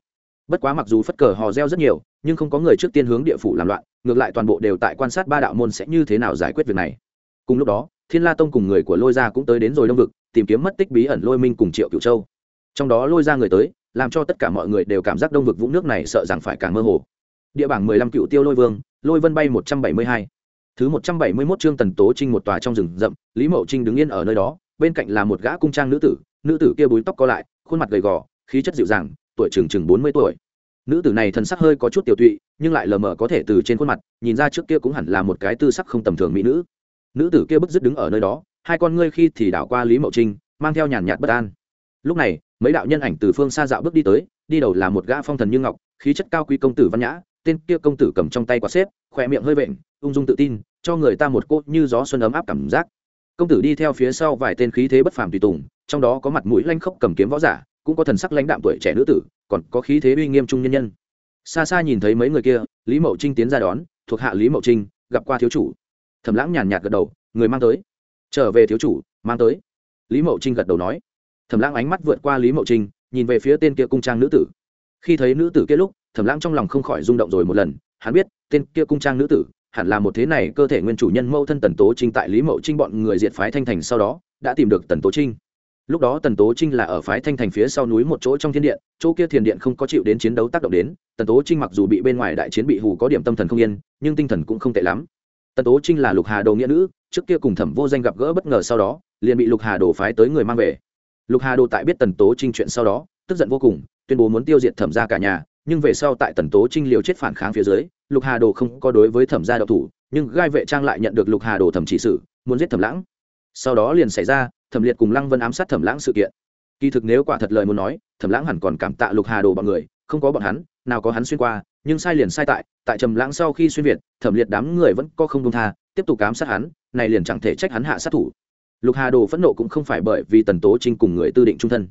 Bất quá mặc dù phất cờ hò reo rất nhiều, nhưng không có người trước tiên hướng địa phủ làm loạn, ngược lại toàn bộ đều tại quan sát ba đạo môn sẽ như thế nào giải quyết việc này. Cùng lúc đó, thiên la tông cùng người của lôi gia cũng tới đến rồi đông vực, tìm kiếm mất tích bí ẩn lôi minh cùng triệu cựu châu. Trong đó lôi ra người tới, làm cho tất cả mọi người đều cảm giác đông vực vũng nước này sợ rằng phải càng mơ hồ. Địa bảng mười lăm cựu tiêu lôi vương, lôi vân bay một trăm bảy mươi hai. Thứ một trăm bảy mươi mốt trương tần tố trinh một tòa trong rừng rậm, lý mậu trinh đứng yên ở nơi đó, bên cạnh là một gã cung trang nữ tử nữ tử kia búi tóc co lại, khuôn mặt gầy gò, khí chất dịu dàng, tuổi chừng chừng bốn mươi tuổi. Nữ tử này thần sắc hơi có chút tiểu tụy, nhưng lại lờ mờ có thể từ trên khuôn mặt, nhìn ra trước kia cũng hẳn là một cái tư sắc không tầm thường mỹ nữ. Nữ tử kia bức dứt đứng ở nơi đó, hai con ngươi khi thì đảo qua lý mậu trinh, mang theo nhàn nhạt bất an. Lúc này, mấy đạo nhân ảnh từ phương xa dạo bước đi tới, đi đầu là một gã phong thần như ngọc, khí chất cao quý công tử văn nhã, tên kia công tử cầm trong tay quạt xếp, khỏe miệng hơi vện, ung dung tự tin, cho người ta một cốt như gió xuân ấm áp cảm giác. Công tử đi theo phía sau vài tên khí thế bất phàm tùy tùng trong đó có mặt mũi lanh khốc cầm kiếm võ giả, cũng có thần sắc lãnh đạm tuổi trẻ nữ tử, còn có khí thế uy nghiêm trung nhân nhân. Xa xa nhìn thấy mấy người kia, lý mậu trinh tiến ra đón, thuộc hạ lý mậu trinh, gặp qua thiếu chủ. Thẩm lãng nhàn nhạt gật đầu, người mang tới. Trở về thiếu chủ, mang tới. Lý mậu trinh gật đầu nói. Thẩm lãng ánh mắt vượt qua lý mậu trinh, nhìn về phía tên kia cung trang nữ tử. Khi thấy nữ tử kia lúc, thẩm lãng trong lòng không khỏi rung động rồi một lần. Hắn biết, tên kia cung trang nữ tử, hẳn là một thế này cơ thể nguyên chủ nhân mâu thân tần tố trinh tại lý mậu trinh bọn người diệt phái thanh thành sau đó, đã tìm được tần tố trinh lúc đó tần tố trinh là ở phái thanh thành phía sau núi một chỗ trong thiên điện, chỗ kia thiền điện không có chịu đến chiến đấu tác động đến, tần tố trinh mặc dù bị bên ngoài đại chiến bị hù có điểm tâm thần không yên, nhưng tinh thần cũng không tệ lắm. Tần tố trinh là lục hà đồ nghĩa nữ, trước kia cùng thẩm vô danh gặp gỡ bất ngờ sau đó, liền bị lục hà đồ phái tới người mang về. Lục hà đồ tại biết tần tố trinh chuyện sau đó, tức giận vô cùng, tuyên bố muốn tiêu diệt thẩm gia cả nhà, nhưng về sau tại tần tố trinh liều chết phản kháng phía dưới, lục hà đồ không có đối với thẩm gia độc thủ, nhưng gai vệ trang lại nhận được lục hà đồ thẩm chỉ sử, muốn giết thẩm lãng sau đó liền xảy ra, thẩm liệt cùng lăng vân ám sát thẩm lãng sự kiện. Kỳ thực nếu quả thật lời muốn nói, thẩm lãng hẳn còn cảm tạ lục hà đồ bọn người, không có bọn hắn, nào có hắn xuyên qua, nhưng sai liền sai tại tại trầm lãng sau khi xuyên việt, thẩm liệt đám người vẫn có không đông tha, tiếp tục ám sát hắn, này liền chẳng thể trách hắn hạ sát thủ. Lục hà đồ phẫn nộ cũng không phải bởi vì tần tố trinh cùng người tư định trung thân,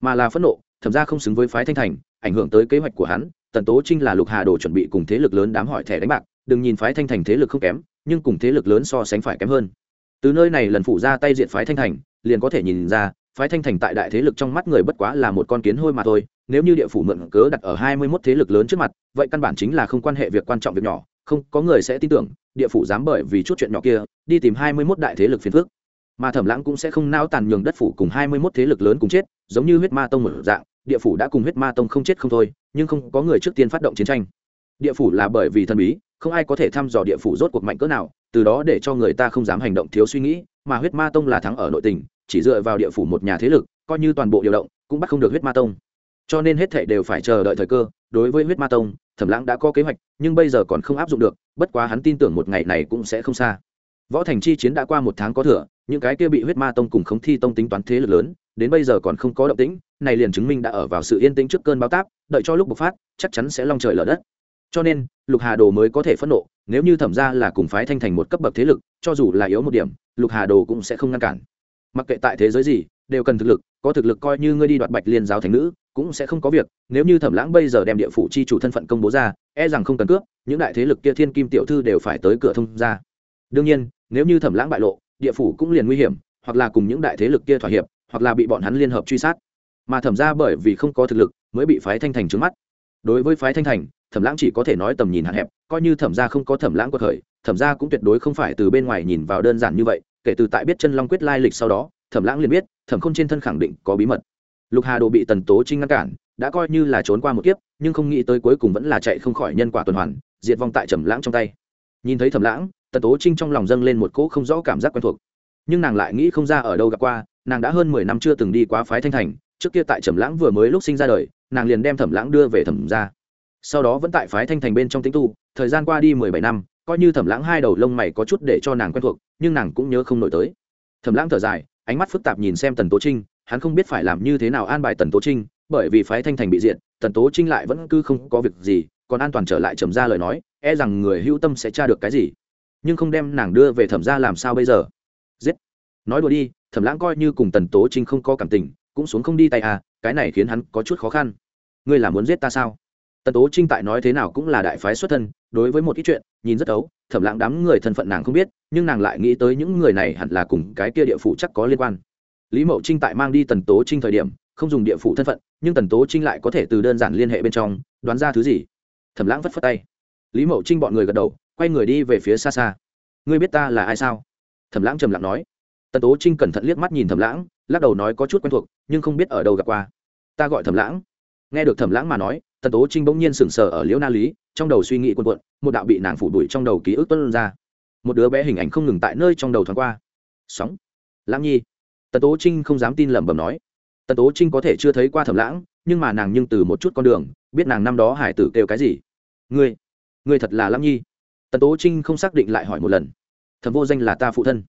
mà là phẫn nộ thẩm ra không xứng với phái thanh thành, ảnh hưởng tới kế hoạch của hắn, tần tố trinh là lục hà đồ chuẩn bị cùng thế lực lớn đám hỏi thẻ đánh bạc, đừng nhìn phái thanh thành thế lực không kém, nhưng cùng thế lực lớn so sánh phải kém hơn từ nơi này lần phủ ra tay diện phái thanh thành, liền có thể nhìn ra, phái thanh thành tại đại thế lực trong mắt người bất quá là một con kiến hôi mà thôi, nếu như địa phủ mượn cớ đặt ở hai mươi mốt thế lực lớn trước mặt, vậy căn bản chính là không quan hệ việc quan trọng việc nhỏ, không, có người sẽ tin tưởng, địa phủ dám bởi vì chút chuyện nhỏ kia, đi tìm hai mươi mốt đại thế lực phiền phức. Mà thẩm lãng cũng sẽ không nao tàn nhường đất phủ cùng hai mươi mốt thế lực lớn cùng chết, giống như huyết ma tông một dạng, địa phủ đã cùng huyết ma tông không chết không thôi, nhưng không có người trước tiên phát động chiến tranh. Địa phủ là bởi vì thần bí không ai có thể thăm dò địa phủ rốt cuộc mạnh cỡ nào, từ đó để cho người ta không dám hành động thiếu suy nghĩ, mà huyết ma tông là thắng ở nội tình, chỉ dựa vào địa phủ một nhà thế lực, coi như toàn bộ điều động, cũng bắt không được huyết ma tông. Cho nên hết thảy đều phải chờ đợi thời cơ, đối với huyết ma tông, thẩm lãng đã có kế hoạch, nhưng bây giờ còn không áp dụng được, bất quá hắn tin tưởng một ngày này cũng sẽ không xa. Võ thành chi chiến đã qua một tháng có thừa, những cái kia bị huyết ma tông cùng khống thi tông tính toán thế lực lớn, đến bây giờ còn không có động tĩnh, này liền chứng minh đã ở vào sự yên tĩnh trước cơn báo táp, đợi cho lúc bộc phát, chắc chắn sẽ long trời lở đất cho nên, lục hà đồ mới có thể phẫn nộ, nếu như thẩm ra là cùng phái thanh thành một cấp bậc thế lực, cho dù là yếu một điểm, lục hà đồ cũng sẽ không ngăn cản. Mặc kệ tại thế giới gì, đều cần thực lực, có thực lực coi như ngươi đi đoạt bạch liên giáo thành nữ, cũng sẽ không có việc, nếu như thẩm lãng bây giờ đem địa phủ chi chủ thân phận công bố ra e rằng không cần cướp, những đại thế lực kia thiên kim tiểu thư đều phải tới cửa thông ra. Đương nhiên, nếu như thẩm lãng bại lộ, địa phủ cũng liền nguy hiểm, hoặc là cùng những đại thế lực kia thỏa hiệp, hoặc là bị bọn hắn liên hợp truy sát. Mà thẩm ra bởi vì không có thực lực, mới bị phái thanh thành trứng mắt. Đối với phái thanh thành thẩm lãng chỉ có thể nói tầm nhìn hạn hẹp, coi như thẩm ra không có thẩm lãng quật khởi, thẩm ra cũng tuyệt đối không phải từ bên ngoài nhìn vào đơn giản như vậy, kể từ tại biết chân long quyết lai lịch sau đó, thẩm lãng liền biết, thẩm không trên thân khẳng định có bí mật. Lục hà đồ bị tần tố trinh ngăn cản, đã coi như là trốn qua một kiếp, nhưng không nghĩ tới cuối cùng vẫn là chạy không khỏi nhân quả tuần hoàn, diệt vong tại trầm lãng trong tay. Nhìn thấy thẩm lãng, tần tố trinh trong lòng dâng lên một cỗ không rõ cảm giác quen thuộc. Nhưng nàng lại nghĩ không ra ở đâu gặp qua, nàng đã hơn mười năm chưa từng đi qua phái thanh thành, trước kia tại trầm lãng vừa mới lúc sinh ra đời, nàng liền đem thẩm lãng đưa về thẩm ra sau đó vẫn tại phái thanh thành bên trong tính tu, thời gian qua đi mười bảy năm, coi như thẩm lãng hai đầu lông mày có chút để cho nàng quen thuộc, nhưng nàng cũng nhớ không nổi tới. Thẩm lãng thở dài, ánh mắt phức tạp nhìn xem tần tố trinh, hắn không biết phải làm như thế nào an bài tần tố trinh, bởi vì phái thanh thành bị diện tần tố trinh lại vẫn cứ không có việc gì, còn an toàn trở lại trầm ra lời nói e rằng người hữu tâm sẽ tra được cái gì. Nhưng không đem nàng đưa về thẩm ra làm sao bây giờ? Giết! Nói đùa đi, thẩm lãng coi như cùng tần tố trinh không có cảm tình, cũng xuống không đi tay à cái này khiến hắn có chút khó khăn. Ngươi là muốn giết ta sao? Tần tố trinh tại nói thế nào cũng là đại phái xuất thân, đối với một ít chuyện, nhìn rất ấu, thẩm lãng đám người thân phận nàng không biết, nhưng nàng lại nghĩ tới những người này hẳn là cùng cái kia địa phủ chắc có liên quan. Lý mậu trinh tại mang đi tần tố trinh thời điểm, không dùng địa phủ thân phận, nhưng tần tố trinh lại có thể từ đơn giản liên hệ bên trong, đoán ra thứ gì. Thẩm lãng vất phất tay. Lý mậu trinh bọn người gật đầu, quay người đi về phía xa xa. Ngươi biết ta là ai sao? Thẩm lãng trầm lặng nói. Tần tố trinh cẩn thận liếc mắt nhìn thẩm lãng, lắc đầu nói có chút quen thuộc, nhưng không biết ở đâu gặp qua. Ta gọi thẩm lãng. Nghe được thẩm lãng mà nói tần tố trinh bỗng nhiên sững sờ ở liễu na lý, trong đầu suy nghĩ quần quận một đạo bị nàng phủ đuổi trong đầu ký ức tuân ra. Một đứa bé hình ảnh không ngừng tại nơi trong đầu thoáng qua. Sóng. Lãng nhi. Tần tố trinh không dám tin lẩm bẩm nói. Tần tố trinh có thể chưa thấy qua thẩm lãng, nhưng mà nàng nhưng từ một chút con đường, biết nàng năm đó hải tử kêu cái gì. Ngươi ngươi thật là lãng nhi. Tần tố trinh không xác định lại hỏi một lần. Thẩm vô danh là ta phụ thân.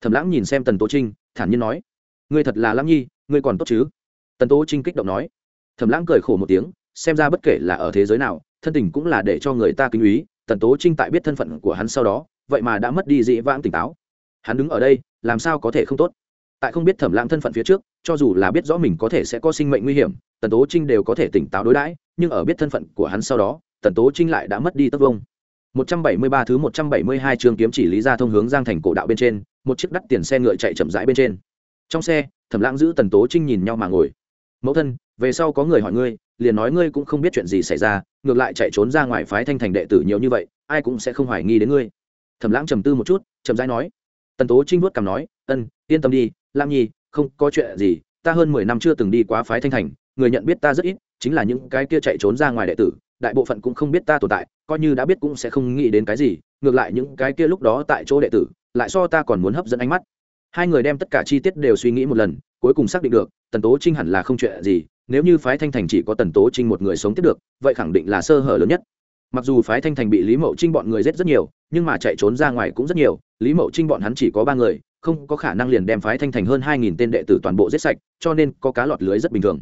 Thẩm lãng nhìn xem tần tố trinh, thản nhiên nói. Ngươi thật là lãng nhi, ngươi còn tốt chứ? Tần tố trinh kích động nói. Thẩm lãng cười khổ một tiếng xem ra bất kể là ở thế giới nào, thân tình cũng là để cho người ta kinh úy tần tố trinh tại biết thân phận của hắn sau đó, vậy mà đã mất đi dị vãng tỉnh táo. Hắn đứng ở đây, làm sao có thể không tốt? Tại không biết thẩm lãng thân phận phía trước, cho dù là biết rõ mình có thể sẽ có sinh mệnh nguy hiểm, tần tố trinh đều có thể tỉnh táo đối đãi, nhưng ở biết thân phận của hắn sau đó, tần tố trinh lại đã mất đi tất vông. 173 thứ 172 trường kiếm chỉ lý ra thông hướng giang thành cổ đạo bên trên, một chiếc đắt tiền xe ngựa chạy chậm rãi bên trên. Trong xe, thẩm lãng giữ tần tố trinh nhìn nhau mà ngồi. Mẫu thân về sau có người hỏi ngươi, liền nói ngươi cũng không biết chuyện gì xảy ra, ngược lại chạy trốn ra ngoài phái thanh thành đệ tử nhiều như vậy, ai cũng sẽ không hoài nghi đến ngươi. Thẩm lãng trầm tư một chút trầm rãi nói. Tần tố trinh vuốt cằm nói, ân, yên tâm đi lam nhi, không có chuyện gì, ta hơn mười năm chưa từng đi quá phái thanh thành, người nhận biết ta rất ít, chính là những cái kia chạy trốn ra ngoài đệ tử, đại bộ phận cũng không biết ta tồn tại, coi như đã biết cũng sẽ không nghĩ đến cái gì, ngược lại những cái kia lúc đó tại chỗ đệ tử, lại so ta còn muốn hấp dẫn ánh mắt. Hai người đem tất cả chi tiết đều suy nghĩ một lần, cuối cùng xác định được, tần tố trinh hẳn là không chuyện gì nếu như phái thanh thành chỉ có tần tố trinh một người sống tiếp được, vậy khẳng định là sơ hở lớn nhất. Mặc dù phái thanh thành bị lý mậu trinh bọn người giết rất nhiều, nhưng mà chạy trốn ra ngoài cũng rất nhiều, lý mậu trinh bọn hắn chỉ có ba người, không có khả năng liền đem phái thanh thành hơn hai nghìn tên đệ tử toàn bộ giết sạch, cho nên có cá lọt lưới rất bình thường.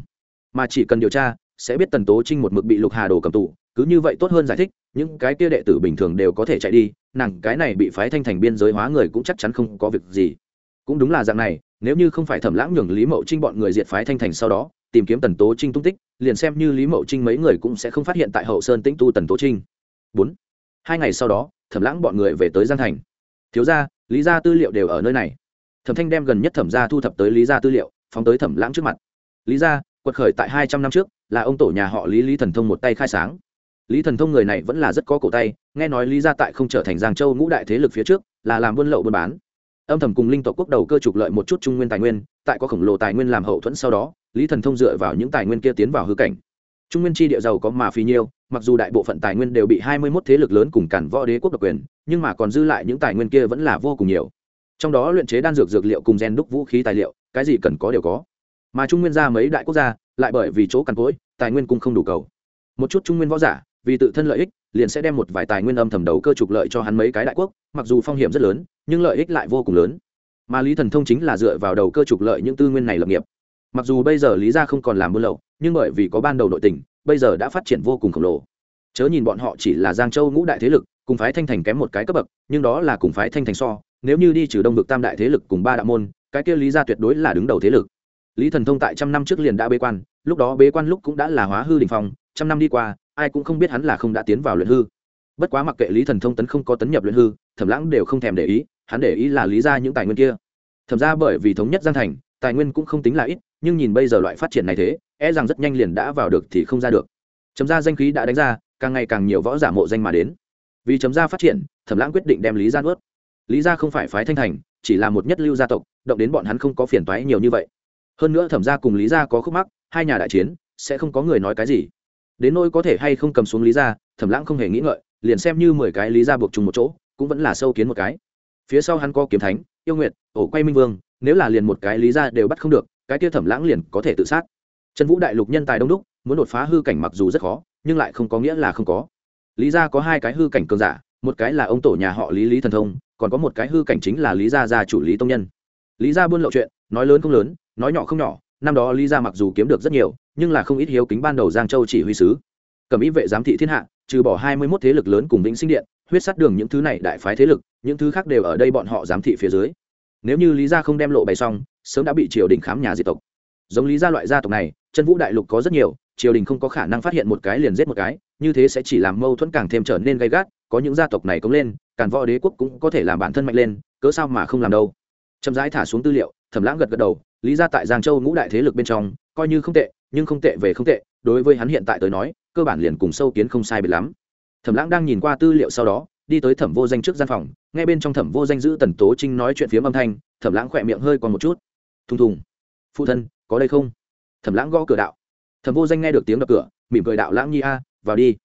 Mà chỉ cần điều tra, sẽ biết tần tố trinh một mực bị lục hà đồ cầm tù, cứ như vậy tốt hơn giải thích, những cái kia đệ tử bình thường đều có thể chạy đi, nàng cái này bị phái thanh thành biên giới hóa người cũng chắc chắn không có việc gì. Cũng đúng là dạng này, nếu như không phải thẩm lãng nhường lý mậu trinh bọn người diệt phái thanh thành sau đó tìm kiếm tần tố trinh tung tích, liền xem như lý mậu trinh mấy người cũng sẽ không phát hiện tại hậu sơn tĩnh tu tần tố trinh. Bốn, hai ngày sau đó, thẩm lãng bọn người về tới giang thành. Thiếu ra lý ra tư liệu đều ở nơi này. Thẩm thanh đem gần nhất thẩm ra thu thập tới lý ra tư liệu, phóng tới thẩm lãng trước mặt. Lý ra quật khởi tại hai trăm năm trước, là ông tổ nhà họ lý lý thần thông một tay khai sáng. Lý thần thông người này vẫn là rất có cổ tay, nghe nói lý ra tại không trở thành giang châu ngũ đại thế lực phía trước, là làm buôn lậu buôn bán. Âm thầm cùng linh tộc quốc đầu cơ trục lợi một chút trung nguyên tài nguyên, tại có khổng lồ tài nguyên làm hậu thuẫn sau đó lý thần thông dựa vào những tài nguyên kia tiến vào hư cảnh. Trung nguyên chi địa giàu có mà phi nhiêu, mặc dù đại bộ phận tài nguyên đều bị hai mươi 21 thế lực lớn cùng cản võ đế quốc độc quyền, nhưng mà còn dư lại những tài nguyên kia vẫn là vô cùng nhiều. Trong đó luyện chế đan dược dược liệu cùng gen đúc vũ khí tài liệu, cái gì cần có đều có. Mà trung nguyên ra mấy đại quốc gia, lại bởi vì chỗ cằn cỗi, tài nguyên cũng không đủ cầu. Một chút trung nguyên võ giả, vì tự thân lợi ích, liền sẽ đem một vài tài nguyên âm thầm đầu cơ trục lợi cho hắn mấy cái đại quốc, mặc dù phong hiểm rất lớn, nhưng lợi ích lại vô cùng lớn. Mà lý thần thông chính là dựa vào đầu cơ trục lợi những tư nguyên này lập nghiệp mặc dù bây giờ lý gia không còn làm buôn lậu, nhưng bởi vì có ban đầu nội tình, bây giờ đã phát triển vô cùng khổng lồ. Chớ nhìn bọn họ chỉ là giang châu ngũ đại thế lực, cùng phái thanh thành kém một cái cấp bậc, nhưng đó là cùng phái thanh thành so, nếu như đi trừ đông vực tam đại thế lực cùng ba đạo môn, cái kia lý gia tuyệt đối là đứng đầu thế lực. Lý thần thông tại trăm năm trước liền đã bế quan, lúc đó bế quan lúc cũng đã là hóa hư đình phong, trăm năm đi qua, ai cũng không biết hắn là không đã tiến vào luyện hư. Bất quá mặc kệ lý thần thông tấn không có tấn nhập luyện hư, thẩm lãng đều không thèm để ý, hắn để ý là lý ra những tài nguyên kia. Thẩm ra bởi vì thống nhất giang thành, tài nguyên cũng không tính là ít nhưng nhìn bây giờ loại phát triển này thế e rằng rất nhanh liền đã vào được thì không ra được. Chấm ra danh khí đã đánh ra, càng ngày càng nhiều võ giả mộ danh mà đến. Vì chấm ra phát triển, thẩm lãng quyết định đem lý ra nuốt. Lý ra không phải phái thanh thành, chỉ là một nhất lưu gia tộc, động đến bọn hắn không có phiền toái nhiều như vậy. Hơn nữa thẩm ra cùng lý ra có khúc mắc, hai nhà đại chiến, sẽ không có người nói cái gì. Đến nỗi có thể hay không cầm xuống lý ra thẩm lãng không hề nghĩ ngợi, liền xem như mười cái lý ra buộc chung một chỗ, cũng vẫn là sâu kiến một cái. Phía sau hắn có kiếm thánh, yêu nguyệt, ổ quay minh vương, nếu là liền một cái lý ra đều bắt không được cái kia thẩm lãng liền có thể tự sát. Trần vũ đại lục nhân tài đông đúc, muốn đột phá hư cảnh mặc dù rất khó, nhưng lại không có nghĩa là không có. Lý ra có hai cái hư cảnh cường giả, một cái là ông tổ nhà họ lý lý thần thông, còn có một cái hư cảnh chính là lý gia gia chủ lý tông nhân. Lý gia buôn lậu chuyện, nói lớn không lớn, nói nhỏ không nhỏ, năm đó lý gia mặc dù kiếm được rất nhiều, nhưng là không ít hiếu kính ban đầu giang châu chỉ huy sứ. Cầm ý vệ giám thị thiên hạ, trừ bỏ hai mươi mốt thế lực lớn cùng vĩnh sinh điện, huyết sắt đường những thứ này đại phái thế lực, những thứ khác đều ở đây bọn họ giám thị phía dưới nếu như lý gia không đem lộ bày xong, sớm đã bị triều đình khám nhà diệt tộc. Giống lý gia loại gia tộc này, chân vũ đại lục có rất nhiều, triều đình không có khả năng phát hiện một cái liền giết một cái, như thế sẽ chỉ làm mâu thuẫn càng thêm trở nên gay gắt, có những gia tộc này cống lên, càn võ đế quốc cũng có thể làm bản thân mạnh lên, cớ sao mà không làm đâu. Chậm rãi thả xuống tư liệu, thẩm lãng gật gật đầu, lý ra tại giang châu ngũ đại thế lực bên trong, coi như không tệ, nhưng không tệ về không tệ, đối với hắn hiện tại tới nói, cơ bản liền cùng sâu kiến không sai biệt lắm. Thẩm lãng đang nhìn qua tư liệu sau đó đi tới thẩm vô danh trước gian phòng ngay bên trong thẩm vô danh giữ tần tố trinh nói chuyện phía âm thanh, thẩm lãng khỏe miệng hơi còn một chút. Thùng thùng. Phụ thân, có đây không? Thẩm lãng gõ cửa đạo. Thẩm vô danh nghe được tiếng đập cửa, mỉm cười đạo lãng nhi a, vào đi.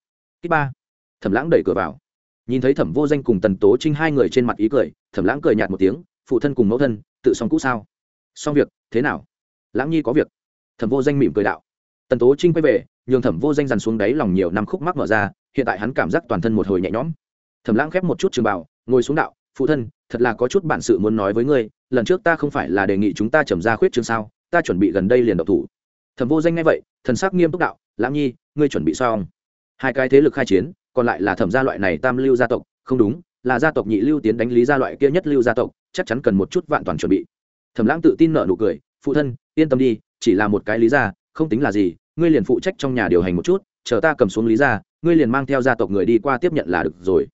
Kích ba. Thẩm lãng đẩy cửa vào. Nhìn thấy thẩm vô danh cùng tần tố trinh hai người trên mặt ý cười, thẩm lãng cười nhạt một tiếng, phụ thân cùng mẫu thân, tự xong cũ sao? Xong việc, thế nào? Lãng nhi có việc. Thẩm vô danh mỉm cười đạo. Tần tố trinh quay về, nhường thẩm vô danh dằn xuống đáy lòng nhiều năm khúc mắc mở ra, hiện tại hắn cảm giác toàn thân một hồi nhẹ nhõm thẩm lãng khép một chút trường bảo ngồi xuống đạo, phụ thân, thật là có chút bản sự muốn nói với ngươi, lần trước ta không phải là đề nghị chúng ta trầm ra khuyết trường sao, ta chuẩn bị gần đây liền độc thủ. Thẩm vô danh nghe vậy, thần sắc nghiêm túc đạo, lãng nhi, ngươi chuẩn bị xong? Hai cái thế lực khai chiến, còn lại là thẩm gia loại này tam lưu gia tộc, không đúng, là gia tộc nhị lưu tiến đánh lý gia loại kia nhất lưu gia tộc, chắc chắn cần một chút vạn toàn chuẩn bị. Thẩm lãng tự tin nợ nụ cười, phụ thân, yên tâm đi, chỉ là một cái lý gia, không tính là gì, ngươi liền phụ trách trong nhà điều hành một chút, chờ ta cầm xuống lý gia, ngươi liền mang theo gia tộc người đi qua tiếp nhận là được rồi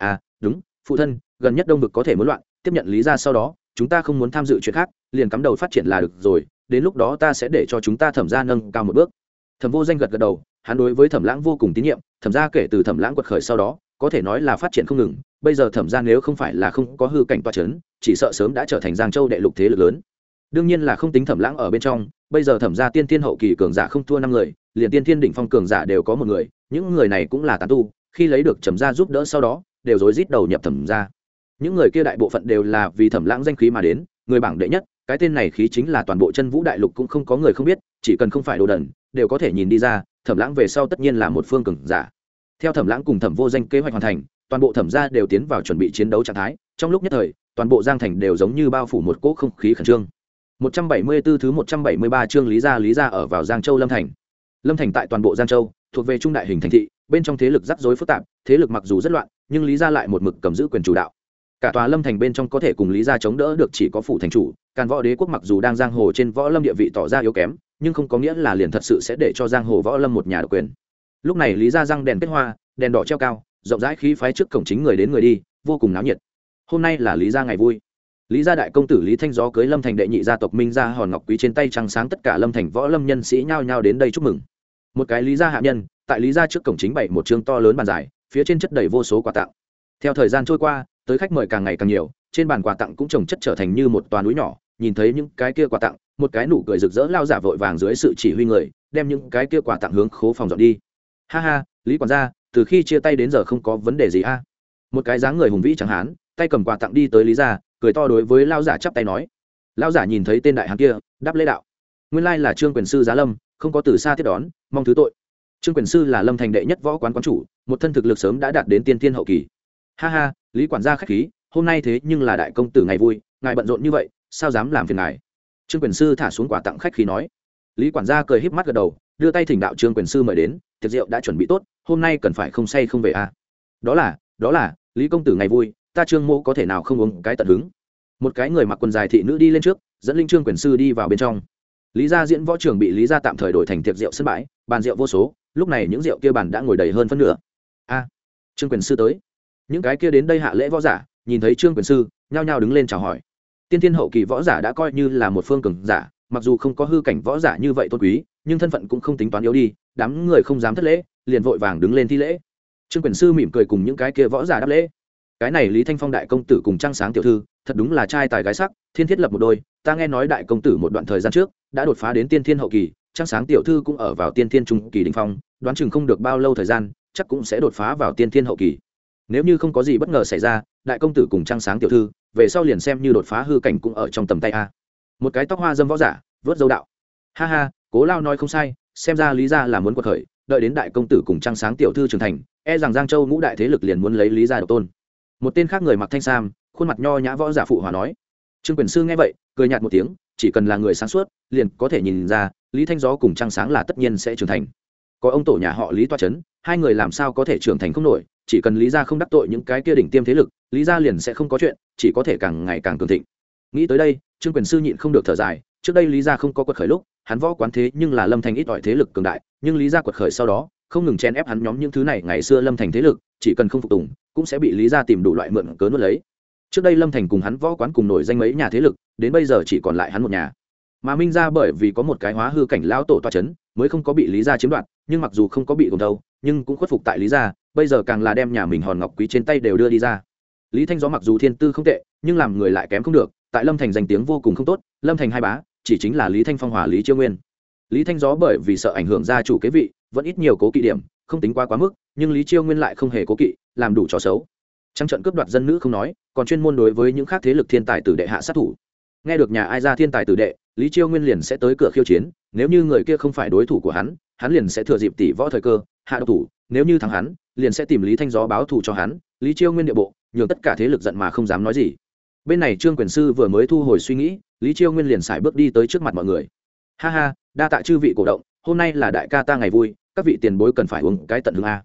à đúng, phụ thân, gần nhất đông vực có thể muốn loạn, tiếp nhận lý gia sau đó, chúng ta không muốn tham dự chuyện khác, liền cắm đầu phát triển là được rồi, đến lúc đó ta sẽ để cho chúng ta thẩm ra nâng cao một bước. Thẩm vô danh gật gật đầu, hắn đối với thẩm lãng vô cùng tín nhiệm, thẩm ra kể từ thẩm lãng quật khởi sau đó, có thể nói là phát triển không ngừng, bây giờ thẩm ra nếu không phải là không có hư cảnh toa c h ấ n chỉ sợ sớm đã trở thành giang châu đệ lục thế lực lớn. Đương nhiên là không tính thẩm lãng ở bên trong, bây giờ thẩm ra tiên thiên hậu kỳ cường giả không thua năm người, liền tiên thiên đỉnh phong cường giả đều có một người, những người này cũng là tán tu, khi lấy được trầm gia giúp đỡ sau đó đều rối rít đầu nhập thẩm ra. Những người kia đại bộ phận đều là vì thẩm lãng danh khí mà đến người bảng đệ nhất cái tên này khí chính là toàn bộ chân vũ đại lục cũng không có người không biết chỉ cần không phải đồ đần đều có thể nhìn đi ra thẩm lãng về sau tất nhiên là một phương cường giả. Theo thẩm lãng cùng thẩm vô danh kế hoạch hoàn thành toàn bộ thẩm gia đều tiến vào chuẩn bị chiến đấu trạng thái trong lúc nhất thời toàn bộ giang thành đều giống như bao phủ một cỗ không khí khẩn trương. 174 thứ 173 chương Lý gia Lý gia ở vào Giang Châu Lâm Thành. Lâm Thành tại toàn bộ Giang Châu, thuộc về trung đại hình thành thị, bên trong thế lực rắc rối phức tạp, thế lực mặc dù rất loạn, nhưng Lý gia lại một mực cầm giữ quyền chủ đạo. Cả tòa Lâm Thành bên trong có thể cùng Lý gia chống đỡ được chỉ có phủ thành chủ, Càn Võ Đế quốc mặc dù đang giang hồ trên võ lâm địa vị tỏ ra yếu kém, nhưng không có nghĩa là liền thật sự sẽ để cho giang hồ võ lâm một nhà độc quyền. Lúc này lý Gia răng đèn kết hoa đèn đỏ treo cao rộng rãi khí phái trước cổng chính người đến người đi vô cùng náo nhiệt. Hôm nay là lý gia ngày vui. Lý gia đại công tử lý thanh gió cưới lâm thành đệ nhị gia tộc minh gia hòn ngọc quý trên tay trăng sáng tất cả lâm thành võ lâm nhân sĩ nhao nhao đến đây chúc mừng. Một cái lý gia hạ nhân tại lý gia trước cổng chính bày một chương to lớn bàn dài phía trên chất đầy vô số quà tặng. Theo thời gian trôi qua, tới khách mời càng ngày càng nhiều, trên bàn quà tặng cũng trồng chất trở thành như một toàn núi nhỏ, nhìn thấy những cái kia quà tặng, một cái nụ cười rực rỡ lao giả vội vàng dưới sự chỉ huy người, đem những cái kia quà tặng hướng khố phòng dọn đi. Ha ha, lý quản gia, từ khi chia tay đến giờ không có vấn đề gì a? Một cái dáng người hùng vĩ chẳng hán, tay cầm quà tặng đi tới lý gia, cười to đối với lao giả chắp tay nói. Lao giả nhìn thấy tên đại hán kia, đáp lễ đạo. Nguyên lai là trương quyền sư giá lâm, không có từ xa tiếp đón, mong thứ tội. Trương quyền sư là lâm thành đệ nhất võ quán quán chủ một thân thực lực sớm đã đạt đến tiên tiên hậu kỳ. Ha ha, lý quản gia k h á c h khí, hôm nay thế nhưng là đại công tử ngày vui, ngài bận rộn như vậy, sao dám làm phiền ngài? Trương quyền sư thả xuống quả tặng khách khí nói. Lý quản gia cười híp mắt gật đầu, đưa tay thỉnh đạo trương quyền sư mời đến, tiệc rượu đã chuẩn bị tốt, hôm nay cần phải không say không về à. đó là đó là, lý công tử ngày vui, ta trương mô có thể nào không uống cái tận hứng? Một cái người mặc quần dài thị nữ đi lên trước, dẫn linh trương quyền sư đi vào bên trong. Lý gia diễn võ trường bị lý gia tạm thời đổi thành tiệc rượu sân bãi, bàn rượu vô số, lúc này những rượu kia bàn đã ngồi đầy hơn phân nửa a, trương quyền sư tới. Những cái kia đến đây hạ lễ võ giả, nhìn thấy trương quyền sư, nhao nhao đứng lên chào hỏi. Tiên thiên hậu kỳ võ giả đã coi như là một phương cường giả, mặc dù không có hư cảnh võ giả như vậy tôn quý, nhưng thân phận cũng không tính toán yếu đi, đám người không dám thất lễ, liền vội vàng đứng lên thi lễ. Trương quyền sư mỉm cười cùng những cái kia võ giả đáp lễ. Cái này lý thanh phong đại công tử cùng trang sáng tiểu thư, thật đúng là trai tài gái sắc, thiên thiết lập một đôi, ta nghe nói đại công tử một đoạn thời gian trước, đã đột phá đến tiên thiên hậu kỳ trang sáng tiểu thư cũng ở vào tiên thiên trung kỳ đình phong, đoán chừng không được bao lâu thời gian chắc cũng sẽ đột phá vào tiên thiên hậu kỳ. Nếu như không có gì bất ngờ xảy ra, đại công tử cùng trang sáng tiểu thư, về sau liền xem như đột phá hư cảnh cũng ở trong tầm tay a. Một cái tóc hoa dâm võ giả, vớt dâu đạo. Ha ha, cố lao nói không sai, xem ra lý ra là muốn quật khởi, đợi đến đại công tử cùng trang sáng tiểu thư trưởng thành e rằng giang châu ngũ đại thế lực liền muốn lấy lý ra độc tôn. Một tên khác người mặc thanh sam, khuôn mặt nho nhã võ giả phụ hòa nói. Trương quyền sư nghe vậy, cười nhạt một tiếng, chỉ cần là người sáng suốt, liền có thể nhìn ra, lý thanh gió cùng trang sáng là tất nhiên sẽ trưởng thành có ông tổ nhà họ lý toa c h ấ n hai người làm sao có thể trưởng thành không nổi, chỉ cần lý gia không đắc tội những cái kia đỉnh tiêm thế lực, lý gia liền sẽ không có chuyện, chỉ có thể càng ngày càng cường thịnh. Nghĩ tới đây, trương quyền sư nhịn không được thở dài, trước đây lý gia không có quật khởi lúc, hắn võ quán thế nhưng là lâm thành ít ỏi thế lực cường đại, nhưng lý gia quật khởi sau đó, không ngừng chen ép hắn nhóm những thứ này ngày xưa lâm thành thế lực, chỉ cần không phục tùng, cũng sẽ bị lý gia tìm đủ loại mượn cớ nuốt lấy. Trước đây lâm thành cùng hắn võ quán cùng nổi danh mấy nhà thế lực, đến bây giờ chỉ còn lại hắn một nhà. Mà minh ra bởi vì có một cái hóa hư cảnh lão tổ toa c h ấ n mới không có bị lý gia chiếm đoạt, nhưng mặc dù không có bị gồm đâu nhưng cũng khuất phục tại lý gia, bây giờ càng là đem nhà mình hòn ngọc quý trên tay đều đưa đi ra. Lý thanh gió mặc dù thiên tư không tệ, nhưng làm người lại kém không được, tại lâm thành danh tiếng vô cùng không tốt, lâm thành hai bá, chỉ chính là lý thanh phong hòa lý chiêu nguyên. Lý thanh gió bởi vì sợ ảnh hưởng gia chủ kế vị, vẫn ít nhiều cố kỵ điểm, không tính quá quá mức, nhưng lý chiêu nguyên lại không hề cố kỵ, làm đủ trò xấu. Trăng trận cướp đoạt dân nữ không nói, còn chuyên môn đối với những khác thế lực thiên tài tử đệ hạ sát thủ. Nghe được nhà ai ra thiên tài tử đệ lý chiêu nguyên liền sẽ tới cửa khiêu chiến, nếu như người kia không phải đối thủ của hắn hắn liền sẽ thừa dịp tỷ võ thời cơ, hạ độc thủ, nếu như thắng hắn, liền sẽ tìm lý thanh gió báo thù cho hắn. Lý chiêu nguyên địa bộ, nhường tất cả thế lực giận mà không dám nói gì. Bên này trương quyền sư vừa mới thu hồi suy nghĩ, lý chiêu nguyên liền xài bước đi tới trước mặt mọi người. Ha ha, đa tạ chư vị cổ động, hôm nay là đại ca ta ngày vui, các vị tiền bối cần phải uống cái tận hương a.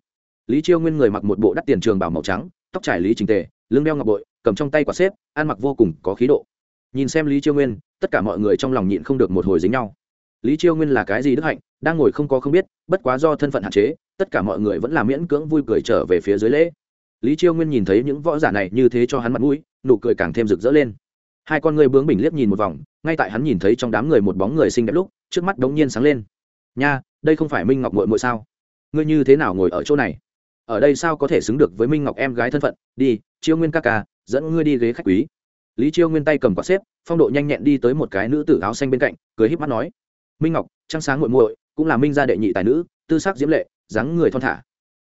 Lý chiêu nguyên người mặc một bộ đắt tiền trường bảo màu trắng, tóc trải lý trình tề, lưng đeo ngọc bội, cầm trong tay quả xếp, ăn mặc vô cùng có khí độ. Nhìn xem lý chiêu nguyên tất cả mọi người trong lòng nhịn không được một hồi dính nhau. Lý chiêu nguyên là cái gì đức hạnh, đang ngồi không có không biết, bất quá do thân phận hạn chế, tất cả mọi người vẫn là miễn cưỡng vui cười trở về phía dưới lễ. Lý chiêu nguyên nhìn thấy những võ giả này như thế cho hắn mặt mũi, nụ cười càng thêm rực rỡ lên. Hai con người bướng bình liếc nhìn một vòng, ngay tại hắn nhìn thấy trong đám người một bóng người xinh đẹp lúc, trước mắt đống nhiên sáng lên. Nha, đây không phải minh ngọc mội mội sao? Ngươi như thế nào ngồi ở chỗ này? Ở đây sao có thể xứng được với minh ngọc em gái thân phận? Đi, chiêu nguyên ca ca, dẫn ngươi đi ghế khách quý lý chiêu nguyên tay cầm quạt xếp, phong độ nhanh nhẹn đi tới một cái nữ tử áo xanh bên cạnh, cười híp mắt nói, minh ngọc, trăng sáng muội muội, cũng là minh gia đệ nhị tài nữ, tư sắc diễm lệ, dáng người thon thả.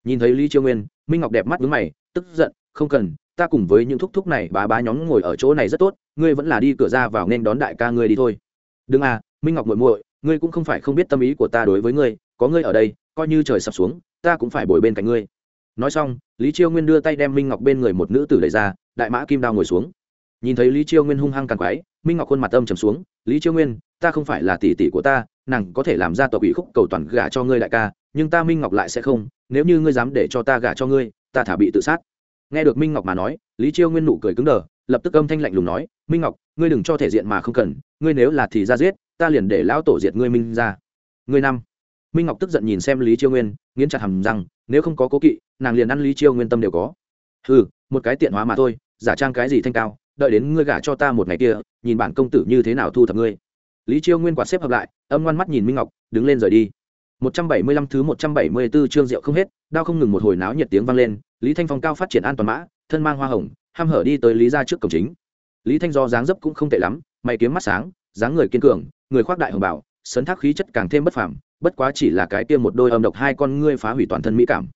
Nhìn thấy lý chiêu nguyên, minh ngọc đẹp mắt vướng mày, tức giận, không cần, ta cùng với những thúc thúc này, bá bá nhóm ngồi ở chỗ này rất tốt, ngươi vẫn là đi cửa ra vào nên đón đại ca ngươi đi thôi. Đừng à minh ngọc muội muội, ngươi cũng không phải không biết tâm ý của ta đối với ngươi, có ngươi ở đây, coi như trời sập xuống, ta cũng phải bồi bên cạnh ngươi. Nói xong, lý chiêu nguyên đưa tay đem minh ngọc bên người một nữ tử đẩy ra, đại mã kim đao ngồi xuống nhìn thấy lý chiêu nguyên hung hăng càng quái minh ngọc khuôn mặt âm trầm xuống, lý chiêu nguyên, ta không phải là tỷ tỷ của ta, nàng có thể làm ra tộc ủy khúc cầu toàn gả cho ngươi đại ca, nhưng ta minh ngọc lại sẽ không, nếu như ngươi dám để cho ta gả cho ngươi, ta thả bị tự sát. Nghe được minh ngọc mà nói, lý chiêu nguyên nụ cười cứng đờ, lập tức âm thanh lạnh lùng nói, minh ngọc, ngươi đừng cho thể diện mà không cần, ngươi nếu là thì ra giết, ta liền để lão tổ diệt ngươi minh ra. Ngươi năm. Minh ngọc tức giận nhìn xem lý chiêu nguyên, nghiến chặt hầm rằng nếu không có cố kỵ, nàng liền ăn lý chiêu nguyên tâm đều có. Ừ một cái tiện hóa mà thôi, giả trang cái gì thanh cao đợi đến ngươi gả cho ta một ngày kia nhìn bản công tử như thế nào thu thập ngươi lý chiêu nguyên quạt xếp hợp lại âm ngoan mắt nhìn minh ngọc đứng lên rời đi một trăm bảy mươi lăm thứ một trăm bảy mươi 174 chương rượu không hết, đao không ngừng một hồi náo nhiệt tiếng vang lên, Lý Thanh Phong cao phát triển an toàn mã, thân mang hoa hồng, ham hở đi tới Lý gia trước cổng chính. Lý Thanh do dáng dấp cũng không tệ lắm, mày kiếm mắt sáng, dáng người kiên cường, người khoác đại hồng bảo, sấn thác khí chất càng thêm bất phàm, bất quá chỉ là cái kia một đôi âm độc hai con ngươi phá hủy toàn thân mỹ cảm.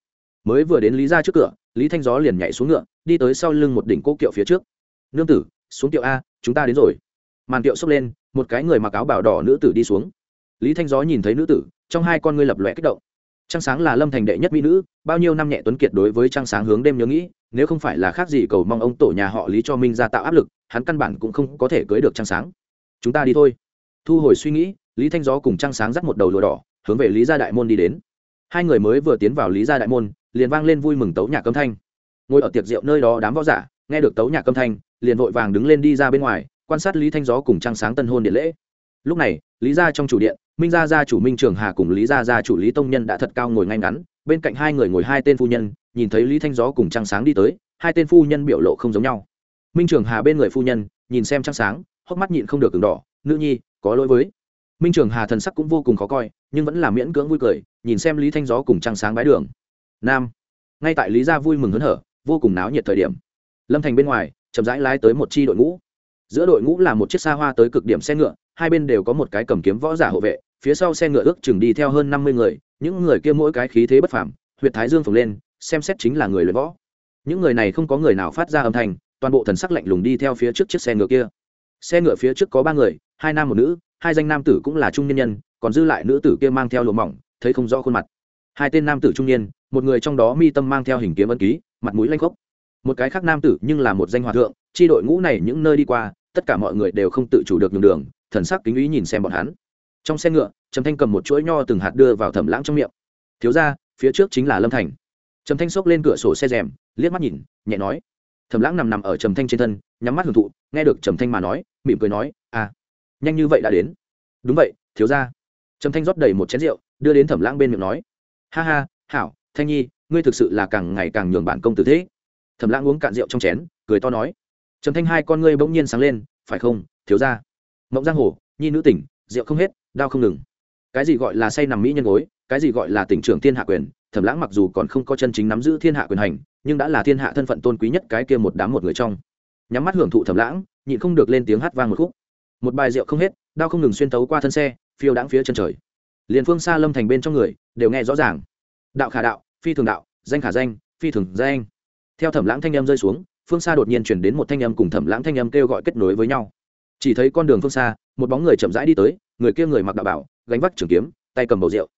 Mới vừa đến Lý gia trước cửa, Lý Thanh gió liền nhảy xuống ngựa, đi tới sau lưng một đỉnh cố kiệu phía trước. Nương tử, xuống tiệu a, chúng ta đến rồi. Màn tiệu xốc lên, một cái người mặc áo bảo đỏ nữ tử đi xuống. Lý Thanh gió nhìn thấy nữ tử, trong hai con ngươi lập lòe kích động. Trăng sáng là Lâm Thành đệ nhất mỹ nữ, bao nhiêu năm nhẹ tuấn kiệt đối với Trăng sáng hướng đêm nhớ nghĩ, nếu không phải là khác gì cầu mong ông tổ nhà họ Lý cho Minh ra tạo áp lực, hắn căn bản cũng không có thể cưới được Trăng sáng. Chúng ta đi thôi. Thu hồi suy nghĩ, Lý Thanh gió cùng Trăng sáng dắt một đầu lụa đỏ, hướng về lý gia đại môn đi đến hai người mới vừa tiến vào lý gia đại môn liền vang lên vui mừng tấu nhạc âm thanh ngồi ở tiệc rượu nơi đó đám võ giả nghe được tấu nhạc âm thanh, liền vội vàng đứng lên đi ra bên ngoài, quan sát lý thanh gió cùng Trang sáng tân hôn điện lễ. Lúc này, lý gia trong chủ điện, minh gia gia chủ minh trường hà cùng lý gia gia chủ lý tông nhân đã thật cao ngồi ngay ngắn, bên cạnh hai người ngồi hai tên phu nhân, nhìn thấy lý thanh gió cùng Trang sáng đi tới, hai tên phu nhân biểu lộ không giống nhau. Minh trường hà bên người phu nhân, nhìn xem Trang sáng, hốc mắt nhịn không được ửng đỏ, nữ nhi, có lỗi với. Minh trường hà thần sắc cũng vô cùng khó coi, nhưng vẫn là miễn cưỡng vui cười, nhìn xem lý thanh gió cùng trăng sáng bái đường. Nam. Ngay tại lý gia vui mừng hớn hở, vô cùng náo nhiệt thời điểm lâm thành bên ngoài, chậm rãi lái tới một chi đội ngũ. Giữa đội ngũ là một chiếc xa hoa tới cực điểm xe ngựa, hai bên đều có một cái cầm kiếm võ giả hộ vệ, phía sau xe ngựa ước chừng đi theo hơn năm mươi người, những người kia mỗi cái khí thế bất phảm huyệt thái dương phồng lên, xem xét chính là người luyện võ. Những người này không có người nào phát ra âm thanh, toàn bộ thần sắc lạnh lùng đi theo phía trước chiếc xe ngựa kia. Xe ngựa phía trước có ba người, hai nam một nữ, hai danh nam tử cũng là trung nhân nhân, còn dư lại nữ tử kia mang theo lụa mỏng, thấy không rõ khuôn mặt. Hai tên nam tử trung niên, một người trong đó mi tâm mang theo hình kiếm ân ký, mặt mũi lanh khốc một cái khác nam tử nhưng là một danh hòa thượng tri đội ngũ này những nơi đi qua, tất cả mọi người đều không tự chủ được nhường đường, thần sắc kính ý nhìn xem bọn hắn. Trong xe ngựa, trầm thanh cầm một chuỗi nho từng hạt đưa vào thẩm lãng trong miệng. Thiếu ra phía trước chính là lâm thành. Trầm thanh xốc lên cửa sổ xe rèm, liếc mắt nhìn, nhẹ nói. Thẩm lãng nằm nằm ở trầm thanh trên thân, nhắm mắt hưởng thụ, nghe được trầm thanh mà nói, mỉm cười nói à nhanh như vậy đã đến. Đúng vậy, thiếu ra trầm thanh rót đầy một chén rượu, đưa đến thẩm lãng bên miệng nói, ha ha, hảo, thanh nhi, ngươi thực sự là càng ngày càng nhường bản công tử thế thẩm lãng uống cạn rượu trong chén, cười to nói, trầm thanh hai con ngươi bỗng nhiên sáng lên, phải không, thiếu ra mộng giang hồ, nhi nữ tỉnh, rượu không hết, đau không ngừng. Cái gì gọi là say nằm mỹ nhân gối, cái gì gọi là tỉnh trưởng thiên hạ quyền, thẩm lãng mặc dù còn không có chân chính nắm giữ thiên hạ quyền hành, nhưng đã là thiên hạ thân phận tôn quý nhất cái kia một đám một người trong. Nhắm mắt hưởng thụ thẩm lãng, nhịn không được lên tiếng hát vang một khúc. Một bài rượu không hết, đau không ngừng xuyên tấu qua thân xe, phiêu đãng phía chân trời. Liền phương xa lâm thành bên trong người, đều nghe rõ ràng. Đạo khả đạo, phi thường đạo, danh khả danh, phi thường danh theo thẩm lãng thanh âm rơi xuống, phương xa đột nhiên chuyển đến một thanh âm cùng thẩm lãng thanh âm kêu gọi kết nối với nhau. Chỉ thấy con đường phương xa, một bóng người chậm rãi đi tới, người kia người mặc đạo bảo, gánh vác trường kiếm, tay cầm bầu rượu.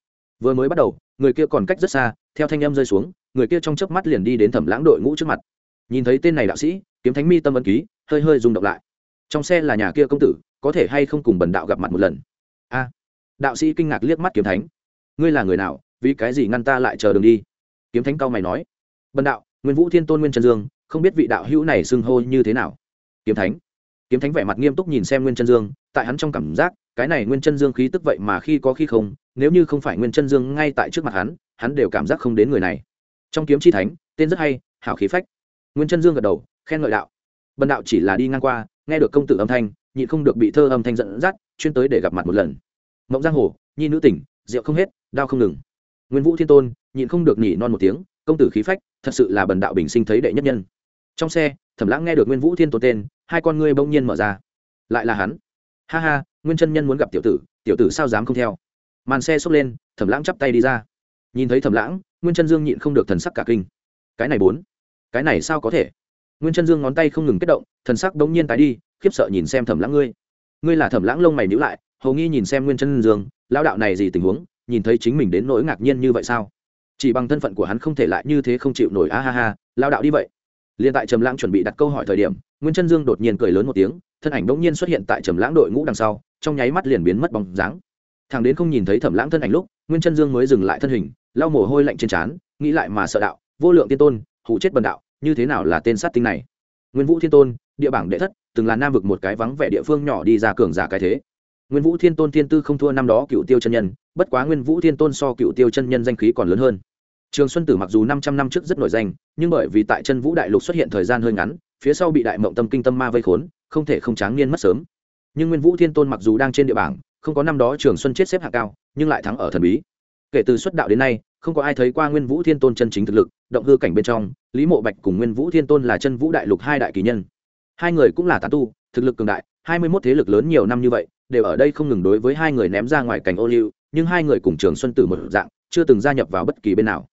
Vừa mới bắt đầu, người kia còn cách rất xa, theo thanh âm rơi xuống, người kia trong chớp mắt liền đi đến thẩm lãng đội ngũ trước mặt. Nhìn thấy tên này đạo sĩ, kiếm thánh mi tâm ân ký, hơi hơi rung động lại. Trong xe là nhà kia công tử, có thể hay không cùng bần đạo gặp mặt một lần? A. Đạo sĩ kinh ngạc liếc mắt kiếm thánh. Ngươi là người nào, vì cái gì ngăn ta lại chờ đường đi? Kiếm thánh cao mày nói. Bần đạo nguyên vũ thiên tôn nguyên trần dương, không biết vị đạo hữu này xưng hô như thế nào. Kiếm thánh. Kiếm thánh vẻ mặt nghiêm túc nhìn xem nguyên chân dương, tại hắn trong cảm giác, cái này nguyên chân dương khí tức vậy mà khi có khi không, nếu như không phải nguyên chân dương ngay tại trước mặt hắn hắn đều cảm giác không đến người này. Trong kiếm chi thánh, tên rất hay, hảo khí phách. Nguyên chân dương gật đầu, khen ngợi đạo. Bần đạo chỉ là đi ngang qua, nghe được công tử âm thanh, nhịn không được bị thơ âm thanh dẫn dắt, chuyên tới để gặp mặt một lần. Mộng giang hồ, nhi nữ tỉnh, rượu không hết, đau không ngừng. Nguyên vũ thiên tôn, nhịn không được nhỉ non một tiếng công tử khí phách, thật sự là bần đạo bình sinh thấy đệ nhất nhân. Trong xe, thẩm lãng nghe được nguyên vũ thiên tôn tên, hai con ngươi bỗng nhiên mở ra. Lại là hắn. Ha ha, nguyên chân nhân muốn gặp tiểu tử tiểu tử sao dám không theo? Màn xe xốc lên, thẩm lãng chắp tay đi ra. Nhìn thấy thẩm lãng, nguyên chân dương nhịn không được thần sắc cả kinh. Cái này bốn, cái này sao có thể? Nguyên chân dương ngón tay không ngừng kết động, thần sắc bỗng nhiên tái đi, khiếp sợ nhìn xem thẩm lãng ngươi. Ngươi là thẩm lãng lông mày nhữ lại, hầu nghi nhìn xem nguyên chân dương lao đạo này gì tình huống, nhìn thấy chính mình đến nỗi ngạc nhiên như vậy sao? Chỉ bằng thân phận của hắn không thể lại như thế không chịu nổi, a ha ha lao đạo đi vậy. Liền tại trầm lãng chuẩn bị đặt câu hỏi thời điểm, nguyên chân dương đột nhiên cười lớn một tiếng, thân ảnh bỗng nhiên xuất hiện tại trầm lãng đội ngũ đằng sau, trong nháy mắt liền biến mất bóng dáng. Thằng đến không nhìn thấy thẩm lãng thân ảnh lúc, nguyên chân dương mới dừng lại thân hình, lau mồ hôi lạnh trên trán, nghĩ lại mà sợ đạo, vô lượng tiên tôn hụ chết bần đạo, như thế nào là tên sát tinh này? Nguyên vũ thiên tôn, địa bảng đệ thất, từng là nam vực một cái vắng vẻ địa phương nhỏ đi ra cường giả cái thế. Nguyên vũ thiên tôn thiên tư không thua năm đó cựu tiêu chân nhân, bất quá nguyên vũ thiên tôn so cựu tiêu chân nhân danh khí còn lớn hơn trường xuân tử mặc dù năm trăm năm trước rất nổi danh, nhưng bởi vì tại chân vũ đại lục xuất hiện thời gian hơi ngắn, phía sau bị đại mộng tâm kinh tâm ma vây khốn, không thể không tráng niên mất sớm. Nhưng nguyên vũ thiên tôn mặc dù đang trên địa bảng, không có năm đó trường xuân chết xếp hạng cao, nhưng lại thắng ở thần bí. Kể từ xuất đạo đến nay, không có ai thấy qua nguyên vũ thiên tôn chân chính thực lực, động hư cảnh bên trong, lý mộ bạch cùng nguyên vũ thiên tôn là chân vũ đại lục hai đại kỳ nhân. Hai người cũng là tán tu, thực lực cường đại, hai mươi mốt thế lực lớn nhiều năm như vậy, đều ở đây không ngừng đối với hai người ném ra ngoài cảnh ô liu, nhưng hai người cùng trường xuân tử một dạng, chưa từng gia nhập vào bất kỳ bên nào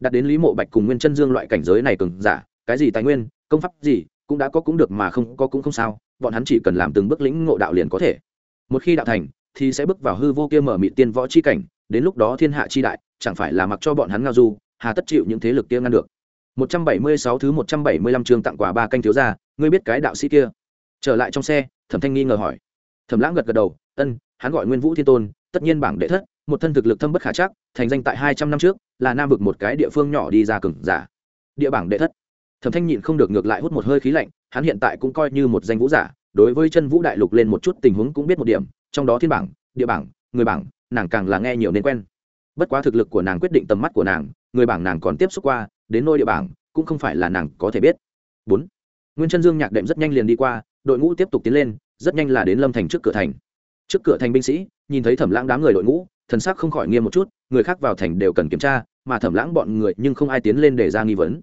đạt đến lý mộ bạch cùng nguyên chân dương loại cảnh giới này cường giả, cái gì tài nguyên, công pháp gì, cũng đã có cũng được mà không có cũng không sao, bọn hắn chỉ cần làm từng bước lĩnh ngộ đạo liền có thể. Một khi đạo thành, thì sẽ bước vào hư vô kia mở mị tiên võ chi cảnh, đến lúc đó thiên hạ chi đại, chẳng phải là mặc cho bọn hắn ngao du, hà tất chịu những thế lực kia ngăn được. 176 thứ 175 chương tặng quà ba canh thiếu gia, ngươi biết cái đạo sĩ kia? Trở lại trong xe, thẩm thanh nghi ngờ hỏi. Thẩm lãng gật gật đầu, ân, hắn gọi nguyên vũ thiên tôn, tất nhiên bảng đệ thất một thân thực lực thâm bất khả chắc, thành danh tại hai trăm năm trước, là nam vực một cái địa phương nhỏ đi ra cừng giả. Địa bảng đệ thất. Thẩm thanh nhịn không được ngược lại hút một hơi khí lạnh, hắn hiện tại cũng coi như một danh vũ giả, đối với chân vũ đại lục lên một chút tình huống cũng biết một điểm, trong đó thiên bảng, địa bảng, người bảng, nàng càng là nghe nhiều nên quen. Bất quá thực lực của nàng quyết định tầm mắt của nàng, người bảng nàng còn tiếp xúc qua, đến nôi địa bảng, cũng không phải là nàng có thể biết. Bốn. Nguyên chân dương nhạc đệm rất nhanh liền đi qua, đội ngũ tiếp tục tiến lên, rất nhanh là đến lâm thành trước cửa thành. Trước cửa thành binh sĩ, nhìn thấy thẩm lãng đám người đội ngũ thần sắc không khỏi nghiêm một chút, người khác vào thành đều cần kiểm tra, mà thẩm lãng bọn người nhưng không ai tiến lên để ra nghi vấn.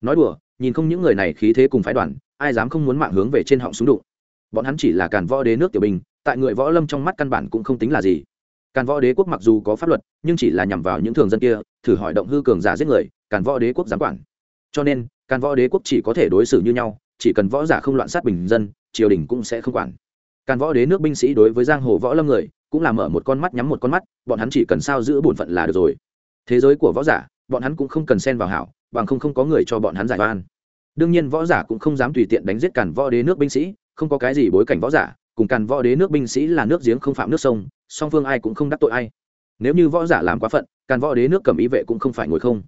Nói đùa, nhìn không những người này khí thế cùng phái đoàn, ai dám không muốn mạng hướng về trên họng súng đụng. Bọn hắn chỉ là càn võ đế nước tiểu bình tại người võ lâm trong mắt căn bản cũng không tính là gì. Càn võ đế quốc mặc dù có pháp luật, nhưng chỉ là nhằm vào những thường dân kia, thử hỏi động hư cường giả giết người, càn võ đế quốc giám quản. Cho nên, càn võ đế quốc chỉ có thể đối xử như nhau, chỉ cần võ giả không loạn sát bình dân, triều đình cũng sẽ không quản. Càn võ đế nước binh sĩ đối với giang hồ võ lâm người cũng là mở một con mắt, nhắm một con mắt, bọn hắn chỉ cần sao giữ bổn phận là được rồi. Thế giới của võ giả, bọn hắn cũng không cần xen vào hảo, bằng không không có người cho bọn hắn giải oan. Đương nhiên võ giả cũng không dám tùy tiện đánh giết càn võ đế nước binh sĩ, không có cái gì bối cảnh võ giả, cùng càn võ đế nước binh sĩ là nước giếng không phạm nước sông, song phương ai cũng không đắc tội ai. Nếu như võ giả làm quá phận, càn võ đế nước cầm ý vệ cũng không phải ngồi không.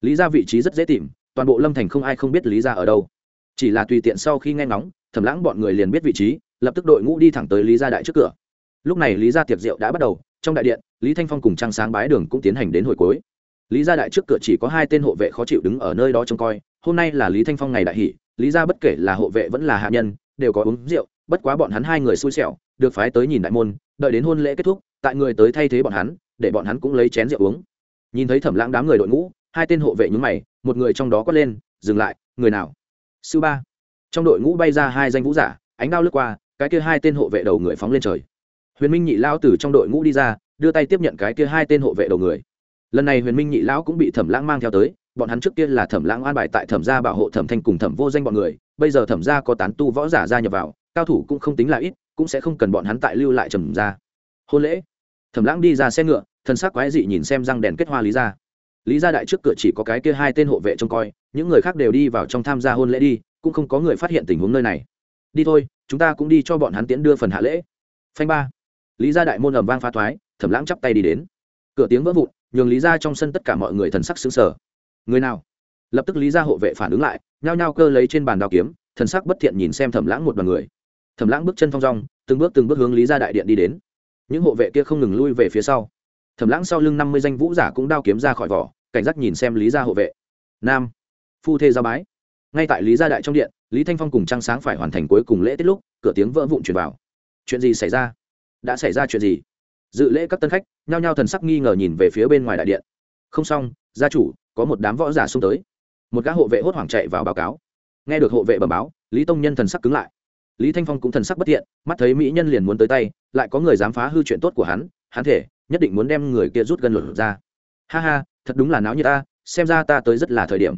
Lý ra vị trí rất dễ tìm, toàn bộ lâm thành không ai không biết lý ra ở đâu. Chỉ là tùy tiện sau khi nghe ngóng thẩm lãng bọn người liền biết vị trí, lập tức đội ngũ đi thẳng tới lý gia đại trước cửa lúc này lý gia tiệc rượu đã bắt đầu, trong đại điện, lý thanh phong cùng trăng sáng bái đường cũng tiến hành đến hồi cuối. Lý gia đại trước cửa chỉ có hai tên hộ vệ khó chịu đứng ở nơi đó trông coi, hôm nay là lý thanh phong ngày đại hỷ, lý gia bất kể là hộ vệ vẫn là hạ nhân, đều có uống rượu, bất quá bọn hắn hai người xui xẻo, được phái tới nhìn đại môn, đợi đến hôn lễ kết thúc, tại người tới thay thế bọn hắn, để bọn hắn cũng lấy chén rượu uống. Nhìn thấy thẩm lãng đám người đội ngũ, hai tên hộ vệ nhúng mày, một người trong đó quát lên, dừng lại, người nào? Sư ba. Trong đội ngũ bay ra hai danh vũ giả, ánh đao lướt qua, cái kia hai tên hộ vệ đầu người phóng lên trời huyền minh nhị Lão từ trong đội ngũ đi ra, đưa tay tiếp nhận cái kia hai tên hộ vệ đầu người. Lần này huyền minh nhị lão cũng bị thẩm lãng mang theo tới, bọn hắn trước kia là thẩm lãng an bài tại thẩm gia bảo hộ thẩm thanh cùng thẩm vô danh bọn người, bây giờ thẩm gia có tán tu võ giả gia nhập vào, cao thủ cũng không tính là ít, cũng sẽ không cần bọn hắn tại lưu lại trầm gia. Hôn lễ. Thẩm lãng đi ra xe ngựa, thân xác quái dị nhìn xem răng đèn kết hoa lý gia. Lý gia đại trước cửa chỉ có cái kia hai tên hộ vệ trông coi, những người khác đều đi vào trong tham gia hôn lễ đi, cũng không có người phát hiện tình huống nơi này. Đi thôi, chúng ta cũng đi cho bọn hắn tiễn đưa phần hạ lễ. Phanh ba lý gia đại môn ầm vang phá thoái, thẩm lãng chắp tay đi đến. Cửa tiếng vỡ vụn, nhường lý gia trong sân tất cả mọi người thần sắc xứng sở người nào? Lập tức lý gia hộ vệ phản ứng lại, nhao nhao cơ lấy trên bàn đao kiếm, thần sắc bất thiện nhìn xem thẩm lãng một đoàn người. Thẩm lãng bước chân thong dong, từng bước từng bước hướng lý gia đại điện đi đến. Những hộ vệ kia không ngừng lui về phía sau. Thẩm lãng sau lưng năm mươi danh vũ giả cũng đao kiếm ra khỏi vỏ, cảnh giác nhìn xem lý gia hộ vệ. Nam. Phu thê gia bái. Ngay tại lý gia đại trong điện, lý thanh phong cùng trăng sáng phải hoàn thành cuối cùng lễ tiết lúc, cửa tiếng vỡ vụn truyền vào. Chuyện gì xảy ra? Đã xảy ra chuyện gì? Dự lễ các tân khách, nhao nhao thần sắc nghi ngờ nhìn về phía bên ngoài đại điện. Không xong, gia chủ, có một đám võ giả xông tới. Một gã hộ vệ hốt hoảng chạy vào báo cáo. Nghe được hộ vệ bẩm báo, lý tông nhân thần sắc cứng lại. Lý thanh phong cũng thần sắc bất thiện, mắt thấy mỹ nhân liền muốn tới tay, lại có người dám phá hư chuyện tốt của hắn hắn thể, nhất định muốn đem người kia rút gần lửa ra. Ha ha, thật đúng là náo như ta, xem ra ta tới rất là thời điểm.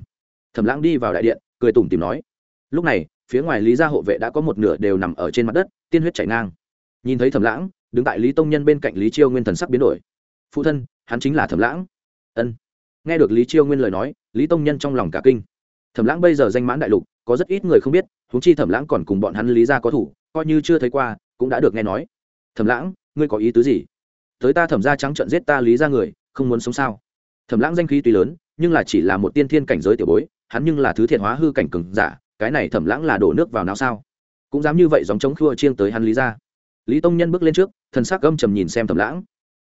Thẩm lãng đi vào đại điện, cười tủm tìm nói. Lúc này, phía ngoài lý gia hộ vệ đã có một nửa đều nằm ở trên mặt đất, tiên huyết chảy ngang nhìn thấy thẩm lãng, đứng tại lý tông nhân bên cạnh lý chiêu nguyên thần sắc biến đổi. Phụ thân, hắn chính là thẩm lãng. Ân. Nghe được lý chiêu nguyên lời nói, lý tông nhân trong lòng cả kinh. Thẩm lãng bây giờ danh mãn đại lục, có rất ít người không biết, huống chi thẩm lãng còn cùng bọn hắn lý gia có thủ, coi như chưa thấy qua, cũng đã được nghe nói. Thẩm lãng, ngươi có ý tứ gì? Tới ta thẩm gia trắng trận giết ta lý ra người, không muốn sống sao? Thẩm lãng danh khí tuy lớn, nhưng là chỉ là một tiên thiên cảnh giới tiểu bối, hắn nhưng là thứ thiện hóa hư cảnh cừng giả, cái này thẩm lãng là đổ nước vào não sao? Cũng dám như vậy dòng chống khua chiêng tới hắn lý ra lý tông nhân bước lên trước, thần sắc gâm trầm nhìn xem thẩm lãng.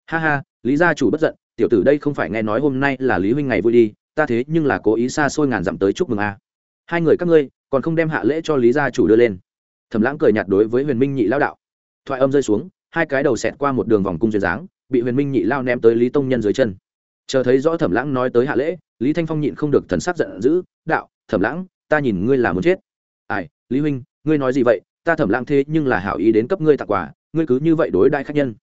Ha ha, lý gia chủ bất giận, tiểu tử đây không phải nghe nói hôm nay là lý huynh ngày vui đi, ta thế nhưng là cố ý xa xôi ngàn dặm tới chúc mừng a. Hai người các ngươi, còn không đem hạ lễ cho lý gia chủ đưa lên. Thẩm lãng cười nhạt đối với huyền minh nhị lao đạo. Thoại âm rơi xuống, hai cái đầu xẹt qua một đường vòng cung duyên dáng, bị huyền minh nhị lao ném tới lý tông nhân dưới chân. Chờ thấy rõ thẩm lãng nói tới hạ lễ, lý thanh phong nhịn không được thần sắc giận dữ, đạo, thẩm lãng, ta nhìn ngươi là muốn chết. Ai, lý huynh, ngươi nói gì vậy? Ta thẩm lãng thế nhưng là hảo ý đến cấp ngươi tặng quà, ngươi cứ như vậy đối đại khách nhân.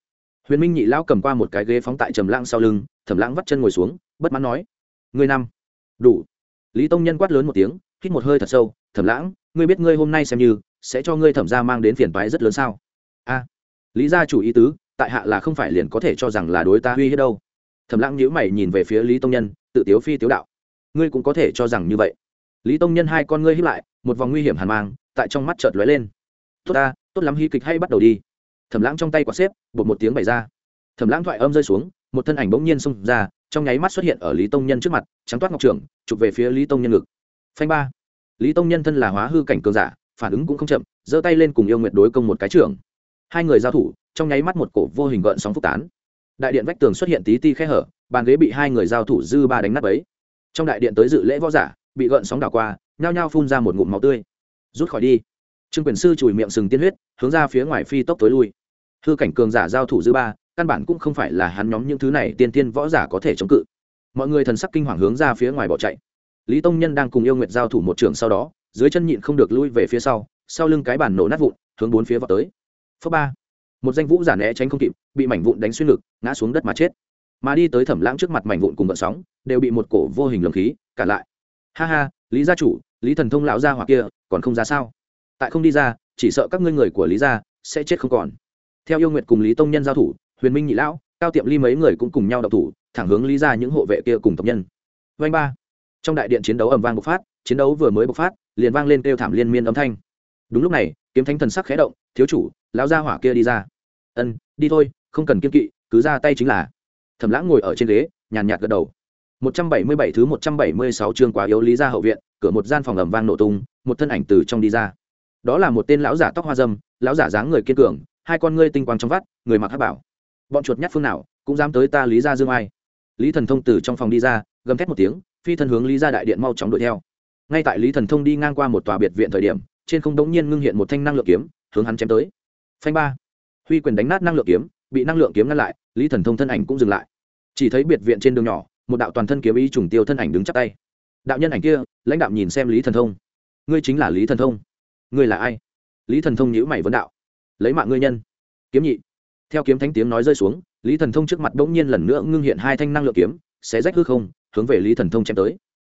Huyền minh nhị lao cầm qua một cái ghế phóng tại trầm lãng sau lưng, thẩm lãng vắt chân ngồi xuống, bất mãn nói, ngươi năm, đủ. Lý tông nhân quát lớn một tiếng, hít một hơi thật sâu, thẩm lãng, ngươi biết ngươi hôm nay xem như sẽ cho ngươi thẩm ra mang đến phiền toái rất lớn sao? A. Lý gia chủ ý tứ, tại hạ là không phải liền có thể cho rằng là đối ta uy hiếp đâu. Thẩm lãng nhíu mày nhìn về phía lý tông nhân, tự tiếu phi tiếu đạo, ngươi cũng có thể cho rằng như vậy. Lý tông nhân hai con ngươi hiếp lại, một vòng nguy hiểm hàn mang, tại trong mắt chợt lóe lên tốt ta, tốt lắm hy kịch hay bắt đầu đi. Thẩm lãng trong tay quả xếp, bột một tiếng bày ra. Thẩm lãng thoại âm rơi xuống, một thân ảnh bỗng nhiên xông ra, trong nháy mắt xuất hiện ở lý tông nhân trước mặt, trắng toát ngọc trưởng, chụp về phía lý tông nhân ngực. Phanh ba. Lý tông nhân thân là hóa hư cảnh cường giả, phản ứng cũng không chậm, giơ tay lên cùng yêu nguyệt đối công một cái trưởng. Hai người giao thủ, trong nháy mắt một cổ vô hình gợn sóng phúc tán. Đại điện vách tường xuất hiện tí ti khe hở, bàn ghế bị hai người giao thủ dư ba đánh nát ấy trong đại điện tới dự lễ võ giả, bị gợn sóng đảo qua, nhao nhao phun ra một ngụm máu tươi. Rút khỏi đi trương quyền sư chùi miệng sừng tiên huyết, hướng ra phía ngoài phi tốc tối lui. Hư cảnh cường giả giao thủ dư ba, căn bản cũng không phải là hắn nhóm những thứ này tiên tiên võ giả có thể chống cự. Mọi người thần sắc kinh hoàng hướng ra phía ngoài bỏ chạy. Lý tông nhân đang cùng yêu nguyệt giao thủ một trường sau đó, dưới chân nhịn không được lui về phía sau sau lưng cái bàn nổ nát vụn, hướng bốn phía vào tới. Phớ ba. Một danh vũ giả né tránh không kịp, bị mảnh vụn đánh xuyên ngực, ngã xuống đất mà chết. Mà đi tới thẩm lãng trước mặt mảnh vụn cùng vận sóng, đều bị một cổ vô hình lồng khí cả lại. Ha ha, lý gia chủ, lý thần thông lão gia hoặc kia, còn không ra sao? Tại không đi ra, chỉ sợ các ngươi người của lý gia sẽ chết không còn. Theo yêu nguyệt cùng lý tông nhân giao thủ, huyền minh nhị lão, cao tiệm ly mấy người cũng cùng nhau đậu thủ, thẳng hướng lý ra những hộ vệ kia cùng tộc nhân. Vanh ba. Trong đại điện chiến đấu ầm vang bộc phát, chiến đấu vừa mới bộc phát, liền vang lên kêu thảm liên miên âm thanh. Đúng lúc này, kiếm thánh thần sắc khẽ động, thiếu chủ, lão gia hỏa kia đi ra. Ân, đi thôi, không cần kiên kỵ, cứ ra tay chính là. Thẩm lãng ngồi ở trên ghế, nhàn nhạt gật đầu. 177 thứ 176 chương quá yếu lý ra hậu viện, cửa một gian phòng ầm vang nổ tung, một thân ảnh từ trong đi ra đó là một tên lão giả tóc hoa dâm, lão giả dáng người kiên cường, hai con ngươi tinh quang trong vắt, người mặc hát bảo. Bọn chuột nhát phương nào, cũng dám tới ta lý ra dương ai. Lý thần thông từ trong phòng đi ra, gầm thét một tiếng, phi thân hướng lý ra đại điện mau chóng đuổi theo. Ngay tại lý thần thông đi ngang qua một tòa biệt viện thời điểm, trên không đống nhiên ngưng hiện một thanh năng lượng kiếm, hướng hắn chém tới. Phanh ba. Huy quyền đánh nát năng lượng kiếm, bị năng lượng kiếm ngăn lại, lý thần thông thân ảnh cũng dừng lại. Chỉ thấy biệt viện trên đường nhỏ, một đạo toàn thân kiếm ý trùng tiêu thân ảnh đứng chắp tay. Đạo nhân ảnh kia, lãnh đạo nhìn xem lý thần thông. Ngươi chính là lý thần thông? Ngươi là ai? Lý thần thông nhữ mày vấn đạo. Lấy mạng ngươi nhân. Kiếm nhị. Theo kiếm thánh tiếng nói rơi xuống, lý thần thông trước mặt bỗng nhiên lần nữa ngưng hiện hai thanh năng lượng kiếm, xé rách hư không, hướng về lý thần thông chém tới.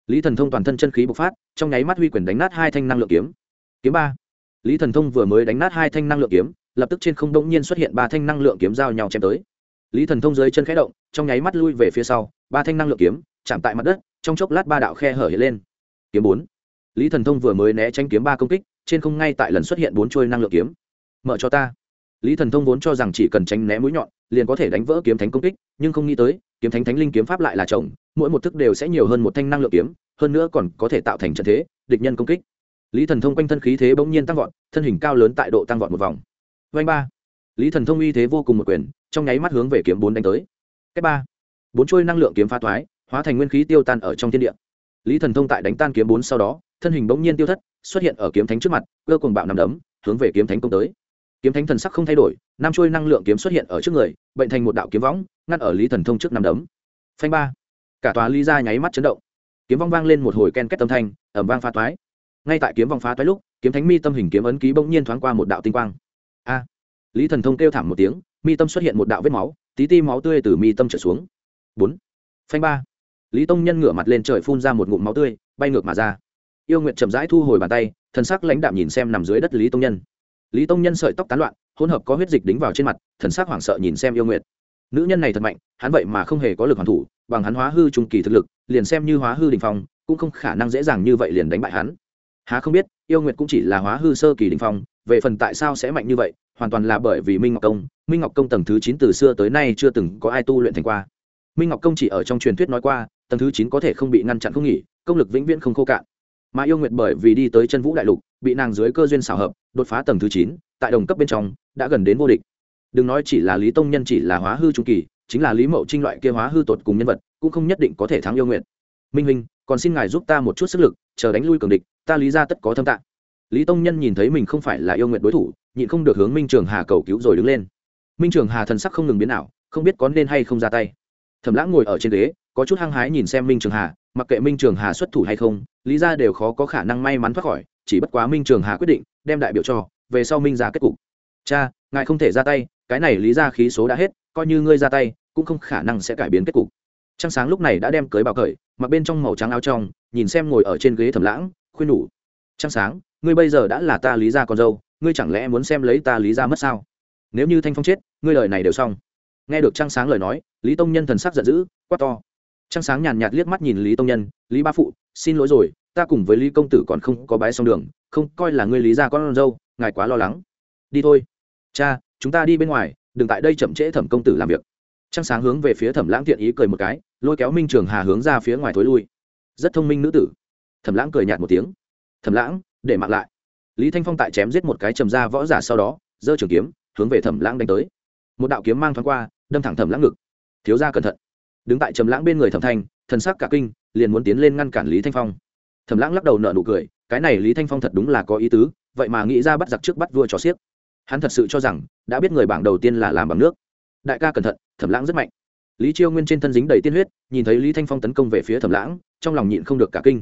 Lý thần thông toàn thân chân khí bộc phát, trong nháy mắt huy quyền đánh nát hai thanh năng lượng kiếm. Kiếm ba. Lý thần thông vừa mới đánh nát hai thanh năng lượng kiếm, lập tức trên không đ nhiên xuất hiện ba thanh năng lượng kiếm giao nhau chém tới. Lý thần thông dưới chân khẽ động, trong nháy mắt lui về phía sau, ba thanh năng lượng kiếm chạm tại mặt đất, trong chốc lát ba đạo khe hở hiện lên. Kiếm bốn. Lý thần thông vừa mới né tránh kiếm ba công kích trên không ngay tại lần xuất hiện bốn chuôi năng lượng kiếm. Mở cho ta. Lý thần thông vốn cho rằng chỉ cần tránh né mũi nhọn, liền có thể đánh vỡ kiếm thánh công kích, nhưng không nghĩ tới, kiếm thánh thánh linh kiếm pháp lại là chồng, mỗi một thức đều sẽ nhiều hơn một thanh năng lượng kiếm, hơn nữa còn có thể tạo thành trận thế, địch nhân công kích. Lý thần thông quanh thân khí thế bỗng nhiên tăng vọt, thân hình cao lớn tại độ tăng vọt một vòng. Vanh ba. Lý thần thông uy thế vô cùng một quyền, trong nháy mắt hướng về kiếm bốn đánh tới. Cách ba. Bốn chuôi năng lượng kiếm phá thoái, hóa thành nguyên khí tiêu tan ở trong thiên địa. Lý thần thông tại đánh tan kiếm bốn sau đó, thân hình bỗng nhiên tiêu thất xuất hiện ở kiếm thánh trước mặt, cơ cùng bạo nằm đấm, hướng về kiếm thánh công tới. Kiếm thánh thần sắc không thay đổi, năm trôi năng lượng kiếm xuất hiện ở trước người, bệnh thành một đạo kiếm võng, ngăn ở lý thần thông trước năm đấm. Phanh ba. Cả tòa lý ra nháy mắt chấn động. Kiếm vong vang lên một hồi ken két tâm thanh ẩm vang phá toái. Ngay tại kiếm vong phá toái lúc, kiếm thánh mi tâm hình kiếm ấn ký bỗng nhiên thoáng qua một đạo tinh quang. A. Lý thần thông kêu thảm một tiếng, mi tâm xuất hiện một đạo vết máu, tí ti máu tươi từ mi tâm trở xuống. Bốn. Phanh ba. Lý tông nhân ngửa mặt lên trời phun ra một ngụm máu tươi, bay ngược mà ra yêu nguyện chậm rãi thu hồi bàn tay, thần sắc lãnh đạm nhìn xem nằm dưới đất lý tông nhân. Lý tông nhân sợi tóc tán loạn, hỗn hợp có huyết dịch đính vào trên mặt, thần sắc hoảng sợ nhìn xem yêu nguyệt. Nữ nhân này thật mạnh, hắn vậy mà không hề có lực hoàn thủ, bằng hắn hóa hư trung kỳ thực lực, liền xem như hóa hư đình phong, cũng không khả năng dễ dàng như vậy liền đánh bại hắn. Há không biết, yêu nguyệt cũng chỉ là hóa hư sơ kỳ đình phong, về phần tại sao sẽ mạnh như vậy, hoàn toàn là bởi vì minh ngọc công, minh ngọc công tầng thứ chín từ xưa tới nay chưa từng có ai tu luyện thành qua. Minh ngọc công chỉ ở trong truyền thuyết nói qua, tầng thứ chín có thể không bị ngăn chặn không nghỉ, công lực vĩnh viễn không khô cạn mà yêu nguyệt bởi vì đi tới chân vũ đại lục, bị nàng dưới cơ duyên xảo hợp, đột phá tầng thứ chín, tại đồng cấp bên trong, đã gần đến vô địch. Đừng nói chỉ là lý tông nhân chỉ là hóa hư trung kỳ, chính là lý mậu trinh loại kia hóa hư tột cùng nhân vật, cũng không nhất định có thể thắng yêu nguyện minh huynh, còn xin ngài giúp ta một chút sức lực, chờ đánh lui cường địch, ta lý ra tất có thâm tạng. Lý tông nhân nhìn thấy mình không phải là yêu nguyện đối thủ, nhịn không được hướng minh trường hà cầu cứu rồi đứng lên. Minh trường hà thần sắc không ngừng biến ảo, không biết có nên hay không ra tay. Thẩm lãng ngồi ở trên ghế, có chút hăng hái nhìn xem minh trường hà mặc kệ minh trường hà xuất thủ hay không, lý ra đều khó có khả năng may mắn thoát khỏi, chỉ bất quá minh trường hà quyết định, đem đại biểu cho, về sau minh ra kết cục. Cha, ngài không thể ra tay, cái này lý ra khí số đã hết, coi như ngươi ra tay, cũng không khả năng sẽ cải biến kết cục. Trăng sáng lúc này đã đem cưới bào cởi mặc bên trong màu trắng áo trong, nhìn xem ngồi ở trên ghế thầm lãng, khuyên nhủ. Trăng sáng, ngươi bây giờ đã là ta lý ra con dâu, ngươi chẳng lẽ muốn xem lấy ta lý ra mất sao? Nếu như thanh phong chết, ngươi lời này đều xong. Nghe được trăng sáng lời nói, lý tông nhân thần sắc giận dữ, quát to trăng sáng nhàn nhạt liếc mắt nhìn lý tông nhân, lý ba phụ, xin lỗi rồi, ta cùng với lý công tử còn không có bái xong đường, không coi là ngươi lý ra con dâu, ngài quá lo lắng. Đi thôi. Cha, chúng ta đi bên ngoài, đừng tại đây chậm trễ thẩm công tử làm việc. Trăng sáng hướng về phía thẩm lãng thiện ý cười một cái, lôi kéo minh trường hà hướng ra phía ngoài thối lui. Rất thông minh nữ tử. Thẩm lãng cười nhạt một tiếng. Thẩm lãng, để mặc lại. Lý thanh phong tại chém giết một cái trầm ra võ giả sau đó, giơ trường kiếm, hướng về thẩm lãng đánh tới. Một đạo kiếm mang thoáng qua, đâm thẳng thẩm lãng ngực. Thiếu ra cẩn thận đứng tại trầm lãng bên người thẩm thanh, thần sắc cả kinh, liền muốn tiến lên ngăn cản lý thanh phong. Thẩm lãng lắc đầu nợ nụ cười, cái này lý thanh phong thật đúng là có ý tứ, vậy mà nghĩ ra bắt giặc trước bắt vua cho xiếc. Hắn thật sự cho rằng, đã biết người bảng đầu tiên là làm bằng nước. Đại ca cẩn thận, thẩm lãng rất mạnh. Lý chiêu nguyên trên thân dính đầy tiên huyết, nhìn thấy lý thanh phong tấn công về phía thẩm lãng, trong lòng nhịn không được cả kinh.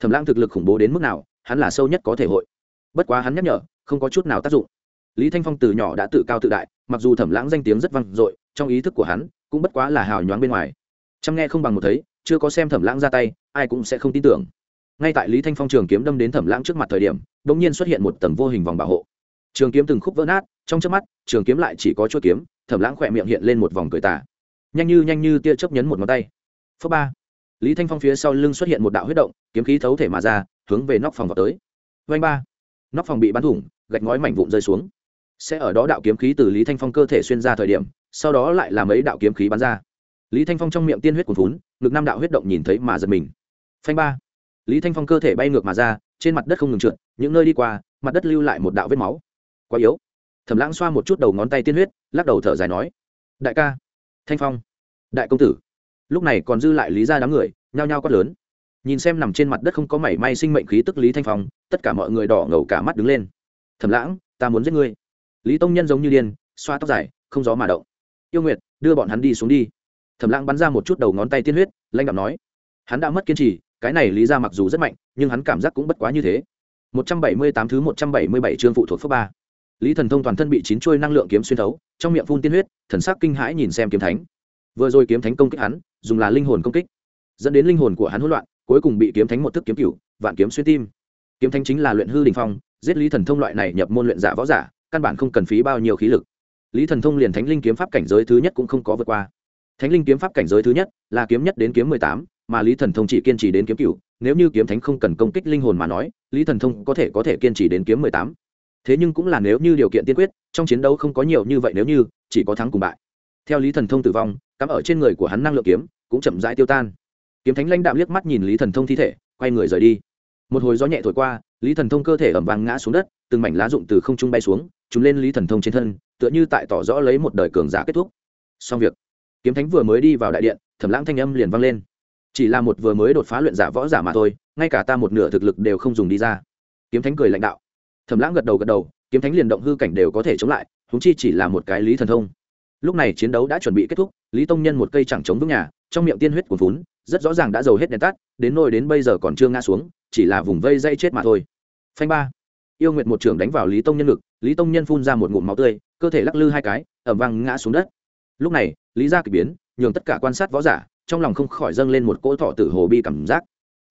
Thẩm lãng thực lực khủng bố đến mức nào, hắn là sâu nhất có thể hội. Bất quá hắn nhắc nhở, không có chút nào tác dụng. Lý thanh phong từ nhỏ đã tự cao tự đại, mặc dù thẩm lãng danh tiếng rất vang dội, trong ý thức của hắn cũng bất quá là hào nhoáng bên ngoài chăm nghe không bằng một thấy, chưa có xem thẩm lãng ra tay, ai cũng sẽ không tin tưởng. Ngay tại lý thanh phong trường kiếm đâm đến thẩm lãng trước mặt thời điểm đ ỗ n g nhiên xuất hiện một tầng vô hình vòng bảo hộ. Trường kiếm từng khúc vỡ nát, trong trước mắt, trường kiếm lại chỉ có chuỗi kiếm, thẩm lãng khỏe miệng hiện lên một vòng cười tả nhanh như nhanh như tia chớp nhấn một ngón tay. Phớ ba. Lý thanh phong phía sau lưng xuất hiện một đạo huyết động, kiếm khí thấu thể mà ra, hướng về nóc phòng vào tới. Vanh ba. Nóc phòng bị bắn thủng, gạch ngói mảnh vụn rơi xuống. Sẽ ở đó đạo kiếm khí từ lý thanh phong cơ thể xuyên ra thời điểm, sau đó lại làm ấy đạo kiếm khí bắn ra lý thanh phong trong miệng tiên huyết cuồn cuốn, ngực năm đạo huyết động nhìn thấy mà giật mình. Phanh ba. Lý thanh phong cơ thể bay ngược mà ra trên mặt đất không ngừng trượt những nơi đi qua mặt đất lưu lại một đạo vết máu. Quá yếu. Thẩm lãng xoa một chút đầu ngón tay tiên huyết lắc đầu thở dài nói đại ca. Thanh phong. Đại công tử. Lúc này còn dư lại lý ra đám người nhao nhao quát lớn. Nhìn xem nằm trên mặt đất không có mảy may sinh mệnh khí tức lý thanh phong tất cả mọi người đỏ ngầu cả mắt đứng lên. Thẩm lãng ta muốn giết ngươi. Lý tông nhân giống như điên xoa tóc dài không gió mà động. Yêu nguyệt đưa bọn hắn đi xuống đi thẩm lãng bắn ra một chút đầu ngón tay tiên huyết, lanh đạo nói, hắn đã mất kiên trì, cái này lý ra mặc dù rất mạnh, nhưng hắn cảm giác cũng bất quá như thế. 178 thứ 177 chương phụ thuộc phước ba. Lý thần thông toàn thân bị chín chuôi năng lượng kiếm xuyên thấu, trong miệng phun tiên huyết, thần sắc kinh hãi nhìn xem kiếm thánh. Vừa rồi kiếm thánh công kích hắn, dùng là linh hồn công kích, dẫn đến linh hồn của hắn hỗn loạn, cuối cùng bị kiếm thánh một thức kiếm cửu, vạn kiếm xuyên tim. Kiếm thánh chính là luyện hư đình phong, giết lý thần thông loại này nhập môn luyện giả võ giả, căn bản không cần phí bao nhiêu khí lực. Lý thần thông liền thánh linh kiếm pháp cảnh giới thứ nhất cũng không có vượt qua thánh linh kiếm pháp cảnh giới thứ nhất là kiếm nhất đến kiếm mười tám, mà lý thần thông chỉ kiên trì đến kiếm cựu nếu như kiếm thánh không cần công kích linh hồn mà nói, lý thần thông có thể có thể kiên trì đến kiếm mười tám. Thế nhưng cũng là nếu như điều kiện tiên quyết, trong chiến đấu không có nhiều như vậy nếu như chỉ có thắng cùng bại. Theo lý thần thông tử vong, cắm ở trên người của hắn năng lượng kiếm cũng chậm rãi tiêu tan. Kiếm thánh lãnh đạm liếc mắt nhìn lý thần thông thi thể, quay người rời đi. Một hồi gió nhẹ thổi qua, lý thần thông cơ thể ẩm vàng ngã xuống đất, từng mảnh lá rụng từ không trung bay xuống chúng lên lý thần thông trên thân, tựa như tại tỏ rõ lấy một đời cường giả kết thúc. Xong việc kiếm thánh vừa mới đi vào đại điện, thẩm lãng thanh âm liền vang lên. Chỉ là một vừa mới đột phá luyện giả võ giả mà thôi, ngay cả ta một nửa thực lực đều không dùng đi ra. Kiếm thánh cười lãnh đạo. Thẩm lãng gật đầu gật đầu, kiếm thánh liền động hư cảnh đều có thể chống lại húng chi chỉ là một cái lý thần thông. Lúc này chiến đấu đã chuẩn bị kết thúc, lý tông nhân một cây chẳng chống vững nhà, trong miệng tiên huyết cuồn vốn rất rõ ràng đã dầu hết đèn tắt, đến nôi đến bây giờ còn chưa ngã xuống, chỉ là vùng vây dây chết mà thôi. Phanh ba. Yêu nguyệt một trưởng đánh vào lý tông nhân ngực, lý tông nhân phun ra một ngụm máu tươi, cơ thể lắc lư hai cái ẩm văng ngã xuống đất lúc này, lý gia k ỳ biến, nhường tất cả quan sát võ giả, trong lòng không khỏi dâng lên một cỗ thọ tử hồ bi cảm giác.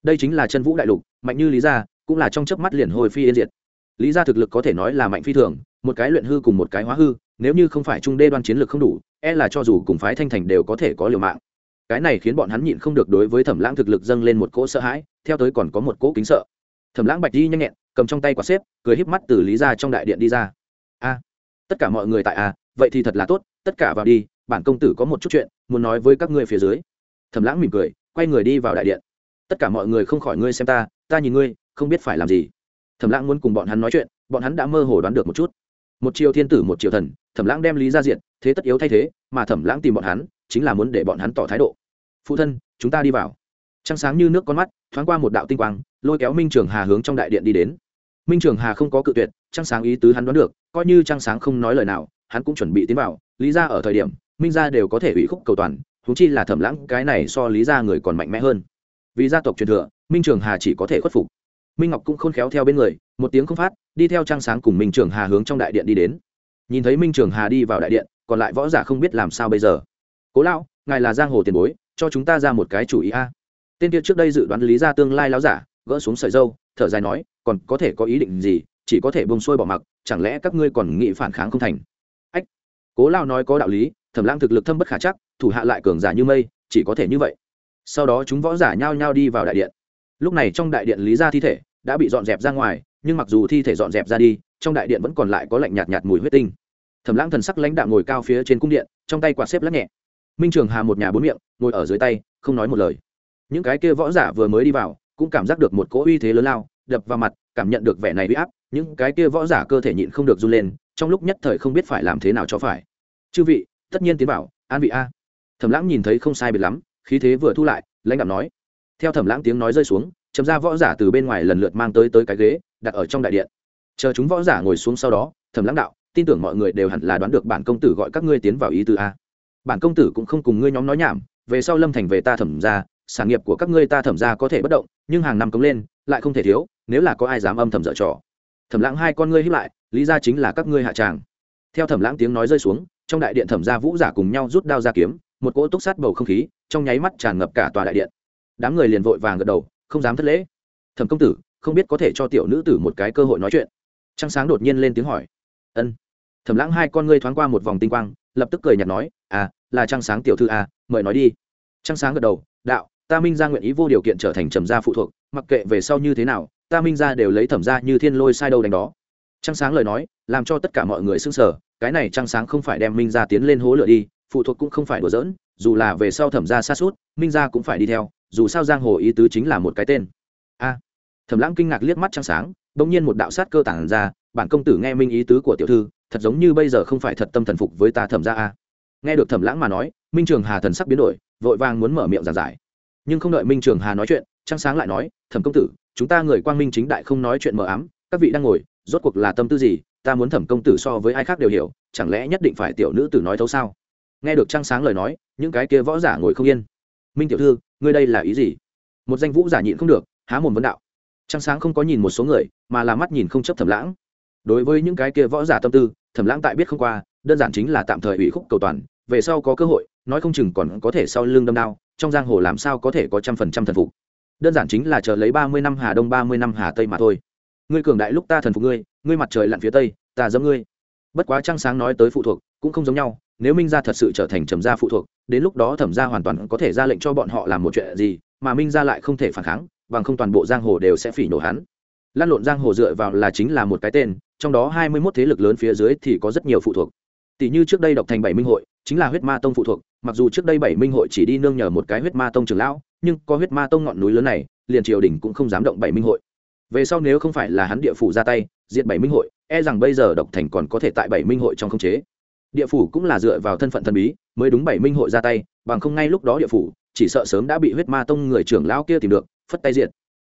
Đây chính là chân vũ đại lục, mạnh như lý gia cũng là trong chớp mắt liền hồi phi yên diệt. Lý gia thực lực có thể nói là mạnh phi thường, một cái luyện hư cùng một cái hóa hư, nếu như không phải trung đê đoan chiến lược không đủ e là cho dù cùng phái thanh thành đều có thể có liều mạng. Cái này khiến bọn hắn nhịn không được đối với thẩm lãng thực lực dâng lên một cỗ sợ hãi, theo tới còn có một cỗ kính sợ. Thẩm lãng bạch di nhanh nhẹn, cầm trong tay quả xếp, cười híp mắt từ lý ra trong đại điện đi ra. A, tất cả mọi người tại a, vậy thì thật là tốt, tất cả vào đi bản công tử có một chút chuyện, muốn nói với các ngươi phía dưới. Thẩm lãng mỉm cười, quay người đi vào đại điện. Tất cả mọi người không khỏi ngươi xem ta ta nhìn ngươi, không biết phải làm gì. Thẩm lãng muốn cùng bọn hắn nói chuyện, bọn hắn đã mơ hồ đoán được một chút. Một triều thiên tử, một triều thần, thẩm lãng đem lý ra diện, thế tất yếu thay thế, mà thẩm lãng tìm bọn hắn, chính là muốn để bọn hắn tỏ thái độ. Phụ thân, chúng ta đi vào. Trăng sáng như nước con mắt, thoáng qua một đạo tinh quang, lôi kéo minh trường hà hướng trong đại điện đi đến. Minh trường hà không có cự tuyệt, trăng sáng ý tứ hắn đoán được, coi như trăng sáng không nói lời nào, hắn cũng chuẩn bị tiến vào. Lý ra ở thời điểm minh gia đều có thể ủy khúc cầu toàn thú chi là thẩm lãng, cái này so lý ra người còn mạnh mẽ hơn. Vì gia tộc truyền thừa, minh trường hà chỉ có thể khuất phục. Minh ngọc cũng khôn khéo theo bên người, một tiếng không phát, đi theo trăng sáng cùng minh trường hà hướng trong đại điện đi đến. Nhìn thấy minh trường hà đi vào đại điện, còn lại võ giả không biết làm sao bây giờ. Cố lão, ngài là giang hồ tiền bối, cho chúng ta ra một cái chủ ý a. Tên kia trước đây dự đoán lý ra tương lai láo giả, gỡ xuống sợi dâu, thở dài nói, còn có thể có ý định gì, chỉ có thể bông xuôi bỏ mặc, chẳng lẽ các ngươi còn nghĩ phản kháng không thành? Ách, cố lao nói có đạo lý thẩm lãng thực lực thâm bất khả chắc, thủ hạ lại cường giả như mây, chỉ có thể như vậy. Sau đó chúng võ giả nhao nhao đi vào đại điện. Lúc này trong đại điện lý ra thi thể đã bị dọn dẹp ra ngoài, nhưng mặc dù thi thể dọn dẹp ra đi, trong đại điện vẫn còn lại có lạnh nhạt nhạt mùi huyết tinh. Thẩm lãng thần sắc lãnh đạo ngồi cao phía trên cung điện, trong tay quạt xếp lắc nhẹ. Minh trường hà một nhà bốn miệng, ngồi ở dưới tay, không nói một lời. Những cái kia võ giả vừa mới đi vào, cũng cảm giác được một cỗ uy thế lớn lao, đập vào mặt, cảm nhận được vẻ này uy áp, những cái kia võ giả cơ thể nhịn không được run lên, trong lúc nhất thời không biết phải làm thế nào cho phải. Chư vị tất nhiên tiến vào, an vị a. Thẩm lãng nhìn thấy không sai biệt lắm, khí thế vừa thu lại, lãnh đạo nói. Theo thẩm lãng tiếng nói rơi xuống chấm ra võ giả từ bên ngoài lần lượt mang tới tới cái ghế, đặt ở trong đại điện. Chờ chúng võ giả ngồi xuống sau đó, thẩm lãng đạo, tin tưởng mọi người đều hẳn là đoán được bản công tử gọi các ngươi tiến vào ý tư a. Bản công tử cũng không cùng ngươi nhóm nói nhảm, về sau lâm thành về ta thẩm ra, sản nghiệp của các ngươi ta thẩm ra có thể bất động, nhưng hàng năm cống lên, lại không thể thiếu, nếu là có ai dám âm thầm dở trò. Thẩm lãng hai con ngươi hiếp lại, lý ra chính là các ngươi hạ tràng. Theo thẩm lãng tiếng nói rơi xuống trong đại điện thẩm gia vũ giả cùng nhau rút đao ra kiếm, một cỗ túc sát bầu không khí, trong nháy mắt tràn ngập cả tòa đại điện. Đám người liền vội vàng gật đầu, không dám thất lễ. Thẩm công tử, không biết có thể cho tiểu nữ tử một cái cơ hội nói chuyện. Trăng sáng đột nhiên lên tiếng hỏi. Ân. Thẩm lãng hai con ngươi thoáng qua một vòng tinh quang, lập tức cười nhạt nói à là trăng sáng tiểu thư à mời nói đi. Trăng sáng gật đầu, đạo, ta minh ra nguyện ý vô điều kiện trở thành trầm gia phụ thuộc, mặc kệ về sau như thế nào, ta minh ra đều lấy thẩm ra như thiên lôi sai đâu đánh đó. Trăng sáng lời nói, làm cho tất cả mọi người sững sở cái này trăng sáng không phải đem minh ra tiến lên hố lửa đi, phụ thuộc cũng không phải đùa giỡn, dù là về sau thẩm ra xa suốt minh ra cũng phải đi theo, dù sao giang hồ ý tứ chính là một cái tên. A. Thẩm lãng kinh ngạc liếc mắt trăng sáng bỗng nhiên một đạo sát cơ tản ra, bản công tử nghe minh ý tứ của tiểu thư, thật giống như bây giờ không phải thật tâm thần phục với ta thẩm ra a. Nghe được thẩm lãng mà nói, minh trường hà thần sắc biến đổi, vội vàng muốn mở miệng giảng giải. Nhưng không đợi minh trường hà nói chuyện, trăng sáng lại nói, thẩm công tử, chúng ta người quang minh chính đại không nói chuyện mờ ám, các vị đang ngồi, rốt cuộc là tâm tư gì? Ta muốn thẩm công tử so với ai khác đều hiểu, chẳng lẽ nhất định phải tiểu nữ tử nói thấu sao? Nghe được trăng sáng lời nói, những cái kia võ giả ngồi không yên. Minh tiểu thư, ngươi đây là ý gì? Một danh vũ giả nhịn không được, há mồm vấn đạo. Trăng sáng không có nhìn một số người, mà là mắt nhìn không chấp thẩm lãng. Đối với những cái kia võ giả tâm tư, thẩm lãng tại biết không qua, đơn giản chính là tạm thời ủy khúc cầu toàn, về sau có cơ hội, nói không chừng còn có thể sau lưng đâm đao, trong giang hồ làm sao có thể có trăm phần trăm thần phục? Đơn giản chính là chờ lấy ba mươi năm hà đông, ba mươi năm hà tây mà thôi. Ngươi cường đại lúc ta thần phục ngươi ngươi mặt trời lặn phía tây, ta dâm ngươi. Bất quá trăng sáng nói tới phụ thuộc, cũng không giống nhau, nếu minh gia thật sự trở thành trầm gia phụ thuộc, đến lúc đó thẩm gia hoàn toàn có thể ra lệnh cho bọn họ làm một chuyện gì, mà minh gia lại không thể phản kháng, bằng không toàn bộ giang hồ đều sẽ phỉ nổ hắn. Lan lộn giang hồ dựa vào là chính là một cái tên, trong đó hai mươi 21 thế lực lớn phía dưới thì có rất nhiều phụ thuộc. Tỷ như trước đây độc thành bảy minh hội, chính là huyết ma tông phụ thuộc, mặc dù trước đây bảy minh hội chỉ đi nương nhờ một cái huyết ma tông trưởng lão, nhưng có huyết ma tông ngọn núi lớn này, liền triều đình cũng không dám động bảy minh hội về sau nếu không phải là hắn địa phủ ra tay, diệt bảy minh hội e rằng bây giờ độc thành còn có thể tại bảy minh hội trong khống chế. Địa phủ cũng là dựa vào thân phận thần bí, mới đúng bảy minh hội ra tay, bằng không ngay lúc đó địa phủ, chỉ sợ sớm đã bị huyết ma tông người trưởng lão kia tìm được, phất tay diệt.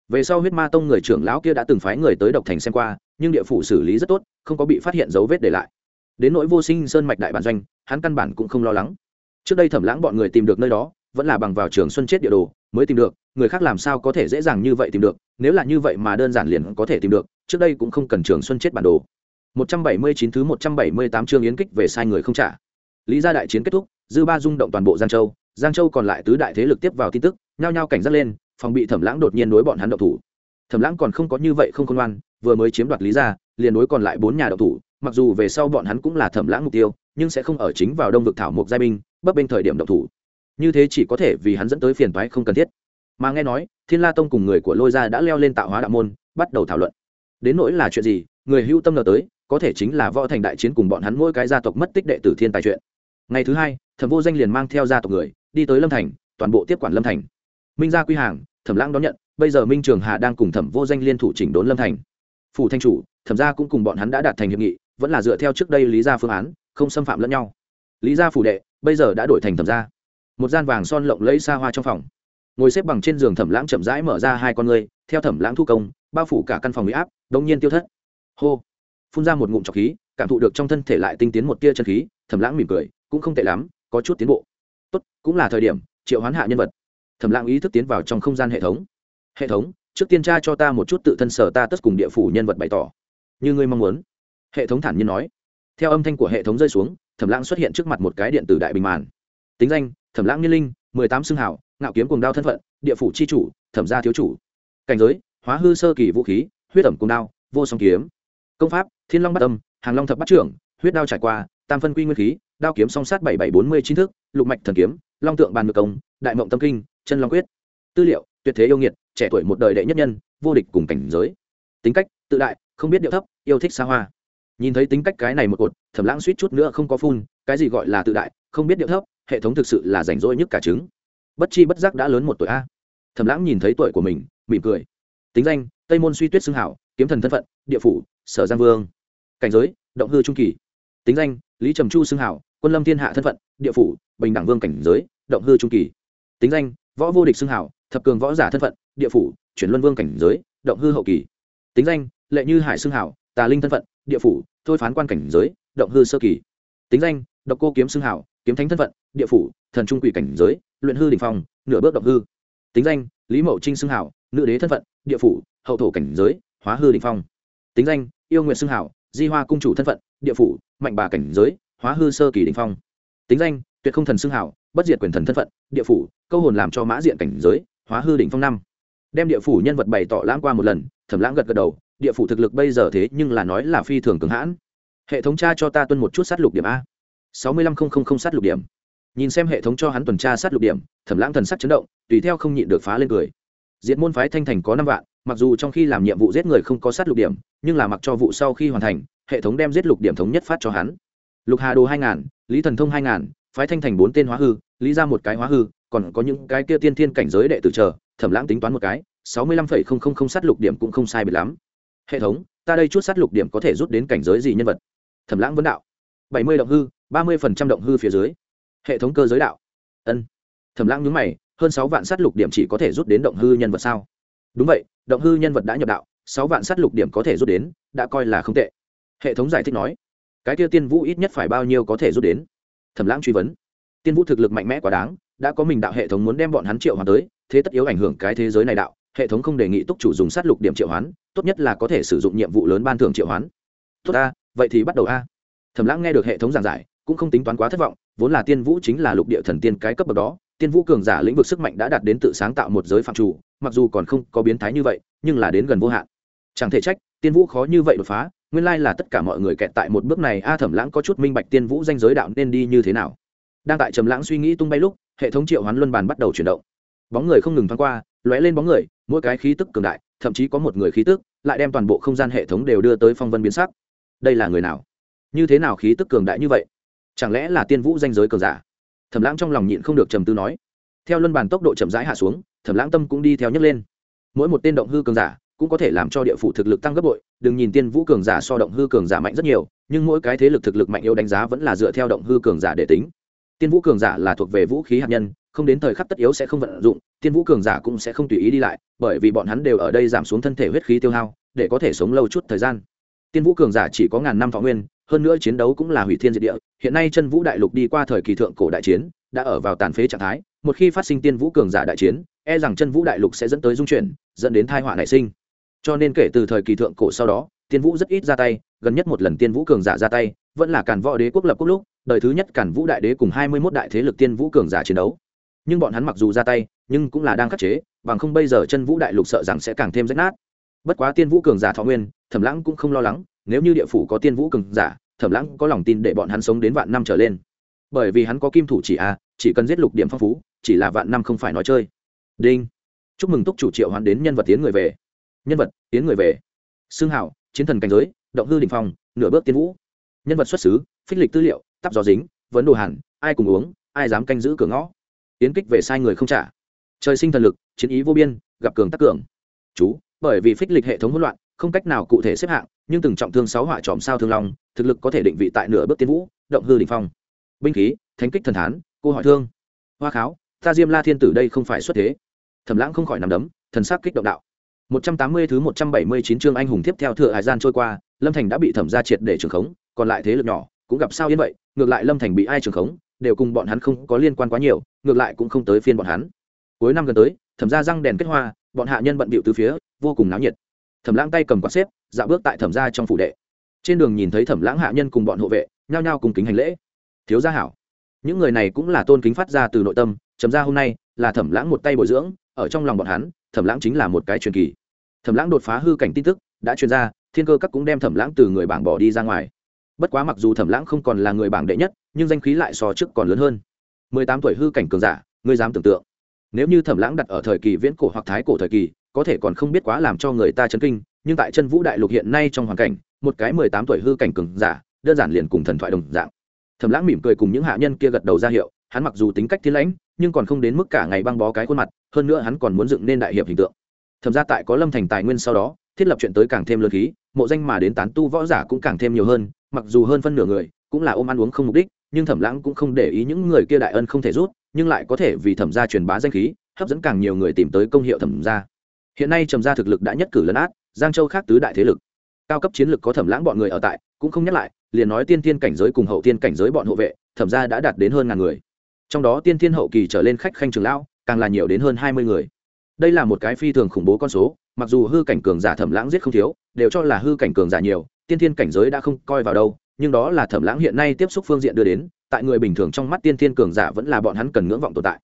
Về sau huyết ma tông người trưởng lão kia đã từng phái người tới độc thành xem qua, nhưng địa phủ xử lý rất tốt, không có bị phát hiện dấu vết để lại. Đến nỗi vô sinh sơn mạch đại bản doanh, hắn căn bản cũng không lo lắng. Trước đây thẩm lãng bọn người tìm được nơi đó vẫn là bằng vào trường xuân chết địa đồ mới tìm được, người khác làm sao có thể dễ dàng như vậy tìm được, nếu là như vậy mà đơn giản liền có thể tìm được, trước đây cũng không cần trường xuân chết bản đồ. 179 thứ 178 chương yến kích về sai người không trả. Lý gia đại chiến kết thúc, dư ba rung động toàn bộ giang châu giang châu còn lại tứ đại thế lực tiếp vào tin tức, nhao nhao cảnh giác lên, phòng bị thẩm lãng đột nhiên đối bọn hắn động thủ. Thẩm lãng còn không có như vậy không công ngoan, vừa mới chiếm đoạt lý gia, liền đối còn lại bốn nhà động thủ, mặc dù về sau bọn hắn cũng là thẩm lãng mục tiêu, nhưng sẽ không ở chính vào đông vực thảo mục giai binh, bấp bên thời điểm động thủ như thế chỉ có thể vì hắn dẫn tới phiền toái không cần thiết. Mà nghe nói, thiên la tông cùng người của lôi gia đã leo lên tạo hóa đạo môn, bắt đầu thảo luận. Đến nỗi là chuyện gì, người hưu tâm ngờ tới, có thể chính là võ thành đại chiến cùng bọn hắn mỗi cái gia tộc mất tích đệ tử thiên tài chuyện. Ngày thứ hai, thẩm vô danh liền mang theo gia tộc người, đi tới lâm thành, toàn bộ tiếp quản lâm thành. Minh gia quy hàng, thẩm lãng đón nhận, bây giờ minh trường hà đang cùng thẩm vô danh liên thủ chỉnh đốn lâm thành. Phủ thanh chủ, thẩm gia cũng cùng bọn hắn đã đạt thành hiệp nghị, vẫn là dựa theo trước đây lý gia phương án, không xâm phạm lẫn nhau. Lý gia phủ đệ, bây giờ đã đổi thành thẩm gia một gian vàng son lộng lẫy xa hoa trong phòng. Ngồi xếp bằng trên giường thẩm lãng chậm rãi mở ra hai con người, theo thẩm lãng thu công bao phủ cả căn phòng huy áp đông nhiên tiêu thất. Hô! Phun ra một ngụm trọc khí cảm thụ được trong thân thể lại tinh tiến một tia chân khí thẩm lãng mỉm cười cũng không tệ lắm có chút tiến bộ. Tốt cũng là thời điểm triệu hoán hạ nhân vật. Thẩm lãng ý thức tiến vào trong không gian hệ thống. Hệ thống trước tiên tra cho ta một chút tự thân sở ta tất cùng địa phủ nhân vật bày tỏ. Như ngươi mong muốn. Hệ thống thản nhiên nói. Theo âm thanh của hệ thống rơi xuống thẩm lãng xuất hiện trước mặt một cái điện tử đại bình màn. Tính danh thẩm lãng niên linh, mười tám xương hảo, ngạo kiếm cùng đao thân phận, địa phủ c h i chủ, thẩm gia thiếu chủ. Cảnh giới, hóa hư sơ kỳ vũ khí, huyết ẩm cùng đao, vô song kiếm. Công pháp, thiên long bát âm, hàng long thập bắt trưởng, huyết đao trải qua, tam phân quy nguyên khí, đao kiếm song sát bảy bảy bốn mươi chín thước lục mạch thần kiếm, long tượng bàn ngược công, đại mộng tâm kinh, chân long quyết. Tư liệu, tuyệt thế yêu nghiệt, trẻ tuổi một đời đệ nhất nhân, vô địch cùng cảnh giới. Tính cách, tự đại, không biết điệu thấp, yêu thích xa hoa. Nhìn thấy tính cách cái này một cột, thẩm lãng suýt chút nữa không có phun, cái gì gọi là tự đại, không biết điệu thấp hệ thống thực sự là rảnh rỗi nhất cả trứng. Bất chi bất giác đã lớn một tuổi a. Thẩm lãng nhìn thấy tuổi của mình, mỉm cười. Tính danh, tây môn suy tuyết xưng hảo, kiếm thần thân phận, địa phủ, sở giang vương. Cảnh giới, động hư trung kỳ. Tính danh, lý trầm chu xưng hảo, quân lâm thiên hạ thân phận, địa phủ, bình đẳng vương cảnh giới, động hư trung kỳ. Tính danh, võ vô địch xưng hảo, thập cường võ giả thân phận, địa phủ, chuyển luân vương cảnh giới, động hư hậu kỳ. Tính danh, lệ như hải xưng hảo, tà linh thân phận, địa phủ, thôi phán quan cảnh giới, động hư sơ kỳ. Tính danh, độc cô kiếm xưng hảo kiếm thánh thân phận, địa phủ, thần trung quỷ cảnh giới, luyện hư đình phong, nửa bước động hư. Tính danh, lý mậu trinh xưng hảo, nữ đế thân phận, địa phủ, hậu thổ cảnh giới, hóa hư đình phong. Tính danh, yêu nguyện xưng hảo, di hoa cung chủ thân phận, địa phủ, mạnh bà cảnh giới, hóa hư sơ kỳ đình phong. Tính danh, tuyệt không thần xưng hảo, bất diệt quyền thần thân phận, địa phủ, câu hồn làm cho mã diện cảnh giới, hóa hư đỉnh phong năm. Đem địa phủ nhân vật bày tỏ lãng qua một lần, thẩm lãng gật gật đầu, địa phủ thực lực bây giờ thế nhưng là nói là phi thường cường hãn. Hệ thống tra cho ta tuân một chút sát lục điểm a sáu mươi lăm không không không sát lục điểm. Nhìn xem hệ thống cho hắn tuần tra sát lục điểm, thẩm lãng thần sắc chấn động, tùy theo không nhịn được phá lên cười. Diện môn phái thanh thành có năm vạn, mặc dù trong khi làm nhiệm vụ giết người không có sát lục điểm, nhưng là mặc cho vụ sau khi hoàn thành, hệ thống đem giết lục điểm thống nhất phát cho hắn. Lục hà đồ hai ngàn, lý thần thông hai ngàn, phái thanh thành bốn tên hóa hư, lý ra một cái hóa hư, còn có những cái kia tiên thiên cảnh giới đệ tử chờ, thẩm lãng tính toán một cái, sáu mươi lăm phẩy không không không sát lục điểm cũng không sai biệt lắm. Hệ thống, ta đây chút sát lục điểm có thể rút đến cảnh giới gì nhân vật? Thẩm lãng vấn đạo. Bảy mươi động hư ba mươi phần trăm động hư phía dưới. Hệ thống cơ giới đạo. Ân. Thẩm lãng nhướng mày, hơn sáu vạn sát lục điểm chỉ có thể rút đến động hư nhân vật sao? Đúng vậy, động hư nhân vật đã nhập đạo, sáu vạn sát lục điểm có thể rút đến, đã coi là không tệ. Hệ thống giải thích nói, cái kia tiên vũ ít nhất phải bao nhiêu có thể rút đến? Thẩm lãng truy vấn, tiên vũ thực lực mạnh mẽ quá đáng, đã có mình đạo hệ thống muốn đem bọn hắn triệu hoán tới, thế tất yếu ảnh hưởng cái thế giới này đạo, hệ thống không đề nghị túc chủ dùng sát lục điểm triệu hoán, tốt nhất là có thể sử dụng nhiệm vụ lớn ban thưởng triệu hoán. Tốt a, vậy thì bắt đầu a. Thẩm lãng nghe được hệ thống giảng giải cũng không tính toán quá thất vọng, vốn là tiên vũ chính là lục địa thần tiên cái cấp bậc đó, tiên vũ cường giả lĩnh vực sức mạnh đã đạt đến tự sáng tạo một giới phạm chủ, mặc dù còn không có biến thái như vậy, nhưng là đến gần vô hạn. Chẳng thể trách, tiên vũ khó như vậy đột phá, nguyên lai là tất cả mọi người kẹt tại một bước này, a thẩm lãng có chút minh bạch tiên vũ danh giới đạo nên đi như thế nào. Đang tại trầm lãng suy nghĩ tung bay lúc, hệ thống triệu hoán luân bàn bắt đầu chuyển động. Bóng người không ngừng thoáng qua, lóe lên bóng người, mỗi cái khí tức cường đại, thậm chí có một người khí tức, lại đem toàn bộ không gian hệ thống đều đưa tới phong vân biến sắc. Đây là người nào? Như thế nào khí tức cường đại như vậy? Chẳng lẽ là tiên vũ danh giới cường giả? Thẩm lãng trong lòng nhịn không được trầm tư nói. Theo luân bàn tốc độ chậm rãi hạ xuống, thẩm lãng tâm cũng đi theo nhấc lên. Mỗi một tên động hư cường giả cũng có thể làm cho địa phủ thực lực tăng gấp bội, đừng nhìn tiên vũ cường giả so động hư cường giả mạnh rất nhiều, nhưng mỗi cái thế lực thực lực mạnh yếu đánh giá vẫn là dựa theo động hư cường giả để tính. Tiên vũ cường giả là thuộc về vũ khí hạt nhân, không đến thời khắc tất yếu sẽ không vận dụng, tiên vũ cường giả cũng sẽ không tùy ý đi lại, bởi vì bọn hắn đều ở đây giảm xuống thân thể huyết khí tiêu hao, để có thể sống lâu chút thời gian. Tiên vũ cường giả chỉ có ngàn năm thọ nguyên hơn nữa chiến đấu cũng là hủy thiên diệt địa, hiện nay chân vũ đại lục đi qua thời kỳ thượng cổ đại chiến, đã ở vào tàn phế trạng thái, một khi phát sinh tiên vũ cường giả đại chiến e rằng chân vũ đại lục sẽ dẫn tới dung chuyển, dẫn đến thai họa nảy sinh. Cho nên kể từ thời kỳ thượng cổ sau đó, tiên vũ rất ít ra tay, gần nhất một lần tiên vũ cường giả ra tay, vẫn là càn võ đế quốc lập quốc lúc, đời thứ nhất càn vũ đại đế cùng hai mươi mốt đại thế lực tiên vũ cường giả chiến đấu. Nhưng bọn hắn mặc dù ra tay, nhưng cũng là đang khắc chế, bằng không bây giờ chân vũ đại lục sợ rằng sẽ càng thêm rách nát. Bất quá tiên vũ cường giả thọ nguyên, thẩm lãng cũng không lo lắng nếu như địa phủ có tiên vũ cường giả, thẩm lãng có lòng tin để bọn hắn sống đến vạn năm trở lên. Bởi vì hắn có kim thủ chỉ a, chỉ cần giết lục điểm phong phú, chỉ là vạn năm không phải nói chơi. Đinh. Chúc mừng túc chủ triệu hoán đến nhân vật tiến người về. Nhân vật, tiến người về. Xương hảo chiến thần cảnh giới, động hư đình phong, nửa bước tiên vũ. Nhân vật xuất xứ, phích lịch tư liệu, tắp gió dính, vấn đồ hẳn ai cùng uống, ai dám canh giữ cửa ngõ. Tiến kích về sai người không trả. Trời sinh thần lực, chiến ý vô biên, gặp cường tắc cường. Chú, bởi vì phích lịch hệ thống hỗn loạn, không cách nào cụ thể xếp hạng nhưng từng trọng thương sáu hỏa tròm sao thương long, thực lực có thể định vị tại nửa bước tiến vũ, động hư đ ỉ n h phong. Binh khí, thánh kích thần thán, cô hỏi thương. Hoa kháo, ta diêm la thiên tử đây không phải xuất thế. Thẩm lãng không khỏi nằm đấm, thần sắc kích động đạo. Một trăm tám mươi thứ một trăm bảy mươi chín chương anh hùng tiếp theo thừa hải gian trôi qua, lâm thành đã bị thẩm ra triệt để trường khống, còn lại thế lực nhỏ cũng gặp sao yên vậy, ngược lại lâm thành bị ai trường khống, đều cùng bọn hắn không có liên quan quá nhiều, ngược lại cũng không tới phiên bọn hắn. Cuối năm gần tới, thẩm ra răng đèn kết hoa, bọn hạ nhân bận bịu từ phía, vô cùng náo nhiệt. Thẩm lãng tay cầm quạt xếp dạo bước tại thẩm gia trong phủ đệ. Trên đường nhìn thấy thẩm lãng hạ nhân cùng bọn hộ vệ, nhao nhao cùng kính hành lễ. Thiếu gia hảo. Những người này cũng là tôn kính phát ra từ nội tâm, chấm ra hôm nay là thẩm lãng một tay bồi dưỡng, ở trong lòng bọn hắn, thẩm lãng chính là một cái truyền kỳ. Thẩm lãng đột phá hư cảnh tin tức, đã truyền ra, thiên cơ các cũng đem thẩm lãng từ người bảng bỏ đi ra ngoài. Bất quá mặc dù thẩm lãng không còn là người bảng đệ nhất, nhưng danh khí lại so trước còn lớn hơn. Mười tám tuổi hư cảnh cường giả, ngươi dám tưởng tượng. Nếu như thẩm lãng đặt ở thời kỳ viễn cổ hoặc thái cổ thời kỳ có thể còn không biết quá làm cho người ta chấn kinh, nhưng tại chân vũ đại lục hiện nay trong hoàn cảnh, một cái mười tám tuổi hư cảnh cường giả, đơn giản liền cùng thần thoại đồng dạng. Thầm lãng mỉm cười cùng những hạ nhân kia gật đầu ra hiệu, hắn mặc dù tính cách thiên lãnh, nhưng còn không đến mức cả ngày băng bó cái khuôn mặt, hơn nữa hắn còn muốn dựng nên đại hiệp hình tượng. Thầm ra tại có lâm thành tài nguyên sau đó, thiết lập chuyện tới càng thêm lượt khí, mộ danh mà đến tán tu võ giả cũng càng thêm nhiều hơn, mặc dù hơn phân nửa người cũng là ôm ăn uống không mục đích, nhưng thẩm lãng cũng không để ý những người kia đại ân không thể rút, nhưng lại có thể vì thẩm gia truyền bá danh khí, hấp dẫn càng nhiều người tìm tới công hiệu thẩm gia hiện nay trầm gia thực lực đã nhất cử lấn át, giang châu khác tứ đại thế lực. Cao cấp chiến lực có thẩm lãng bọn người ở tại, cũng không nhắc lại, liền nói tiên tiên cảnh giới cùng hậu tiên cảnh giới bọn hộ vệ, thẩm gia đã đạt đến hơn ngàn người. Trong đó tiên tiên hậu kỳ trở lên khách khanh trường lão, càng là nhiều đến hơn hai mươi người. Đây là một cái phi thường khủng bố con số, mặc dù hư cảnh cường giả thẩm lãng giết không thiếu, đều cho là hư cảnh cường giả nhiều, tiên tiên cảnh giới đã không coi vào đâu, nhưng đó là thẩm lãng hiện nay tiếp xúc phương diện đưa đến, tại người bình thường trong mắt tiên tiên cường giả vẫn là bọn hắn cần ngưỡng vọng tồn tại.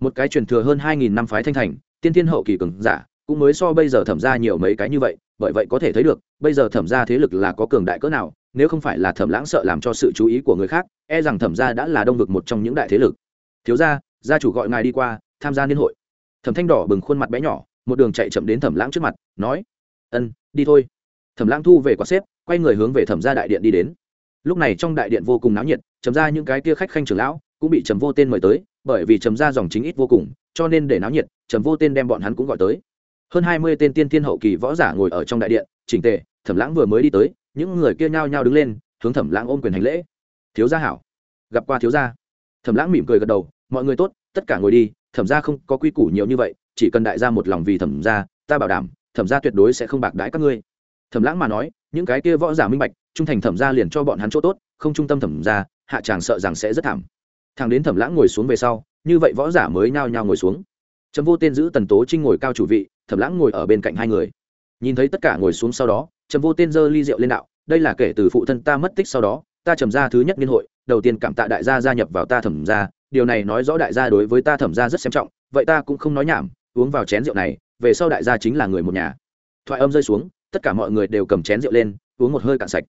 Một cái truyền thừa hơn hai nghìn năm phái thanh thành, tiên tiên hậu kỳ cường giả cũng mới so bây giờ thẩm ra nhiều mấy cái như vậy, bởi vậy có thể thấy được, bây giờ thẩm ra thế lực là có cường đại cỡ nào, nếu không phải là thẩm lãng sợ làm cho sự chú ý của người khác e rằng thẩm ra đã là đông vực một trong những đại thế lực. Thiếu gia gia chủ gọi ngài đi qua, tham gia niên hội. Thẩm thanh đỏ bừng khuôn mặt bé nhỏ, một đường chạy chậm đến thẩm lãng trước mặt, nói, ân, đi thôi. Thẩm lãng thu về quả xếp, quay người hướng về thẩm gia đại điện đi đến. Lúc này trong đại điện vô cùng náo nhiệt, chấm ra những cái kia khách khanh trưởng lão, cũng bị trầm vô tên mời tới, bởi vì chấm ra dòng chính ít vô cùng, cho nên để náo nhiệt trầm vô tên đem bọn hắn cũng gọi tới hơn hai mươi tên tiên thiên hậu kỳ võ giả ngồi ở trong đại điện, chỉnh tề, thẩm lãng vừa mới đi tới, những người kia nhao nhao đứng lên, hướng thẩm lãng ôm quyền hành lễ. Thiếu gia hảo. Gặp qua thiếu gia. Thẩm lãng mỉm cười gật đầu, mọi người tốt, tất cả ngồi đi, thẩm gia không có quy củ nhiều như vậy, chỉ cần đại gia một lòng vì thẩm gia, ta bảo đảm, thẩm gia tuyệt đối sẽ không bạc đãi các ngươi. Thẩm lãng mà nói, những cái kia võ giả minh bạch, trung thành thẩm gia liền cho bọn hắn chỗ tốt, không trung tâm thẩm gia, hạ tràng sợ rằng sẽ rất thảm. Thằng đến thẩm lãng ngồi xuống về sau, như vậy võ giả mới nhao nhao ngồi xuống. Trầm vô tên giữ tần tố trinh ngồi cao chủ vị thẩm lãng ngồi ở bên cạnh hai người. Nhìn thấy tất cả ngồi xuống sau đó, trầm vô tên giơ ly rượu lên đạo, đây là kể từ phụ thân ta mất tích sau đó, ta trầm ra thứ nhất niên hội, đầu tiên cảm tạ đại gia gia nhập vào ta thẩm ra điều này nói rõ đại gia đối với ta thẩm ra rất xem trọng, vậy ta cũng không nói nhảm, uống vào chén rượu này, về sau đại gia chính là người một nhà. Thoại âm rơi xuống, tất cả mọi người đều cầm chén rượu lên, uống một hơi cạn sạch.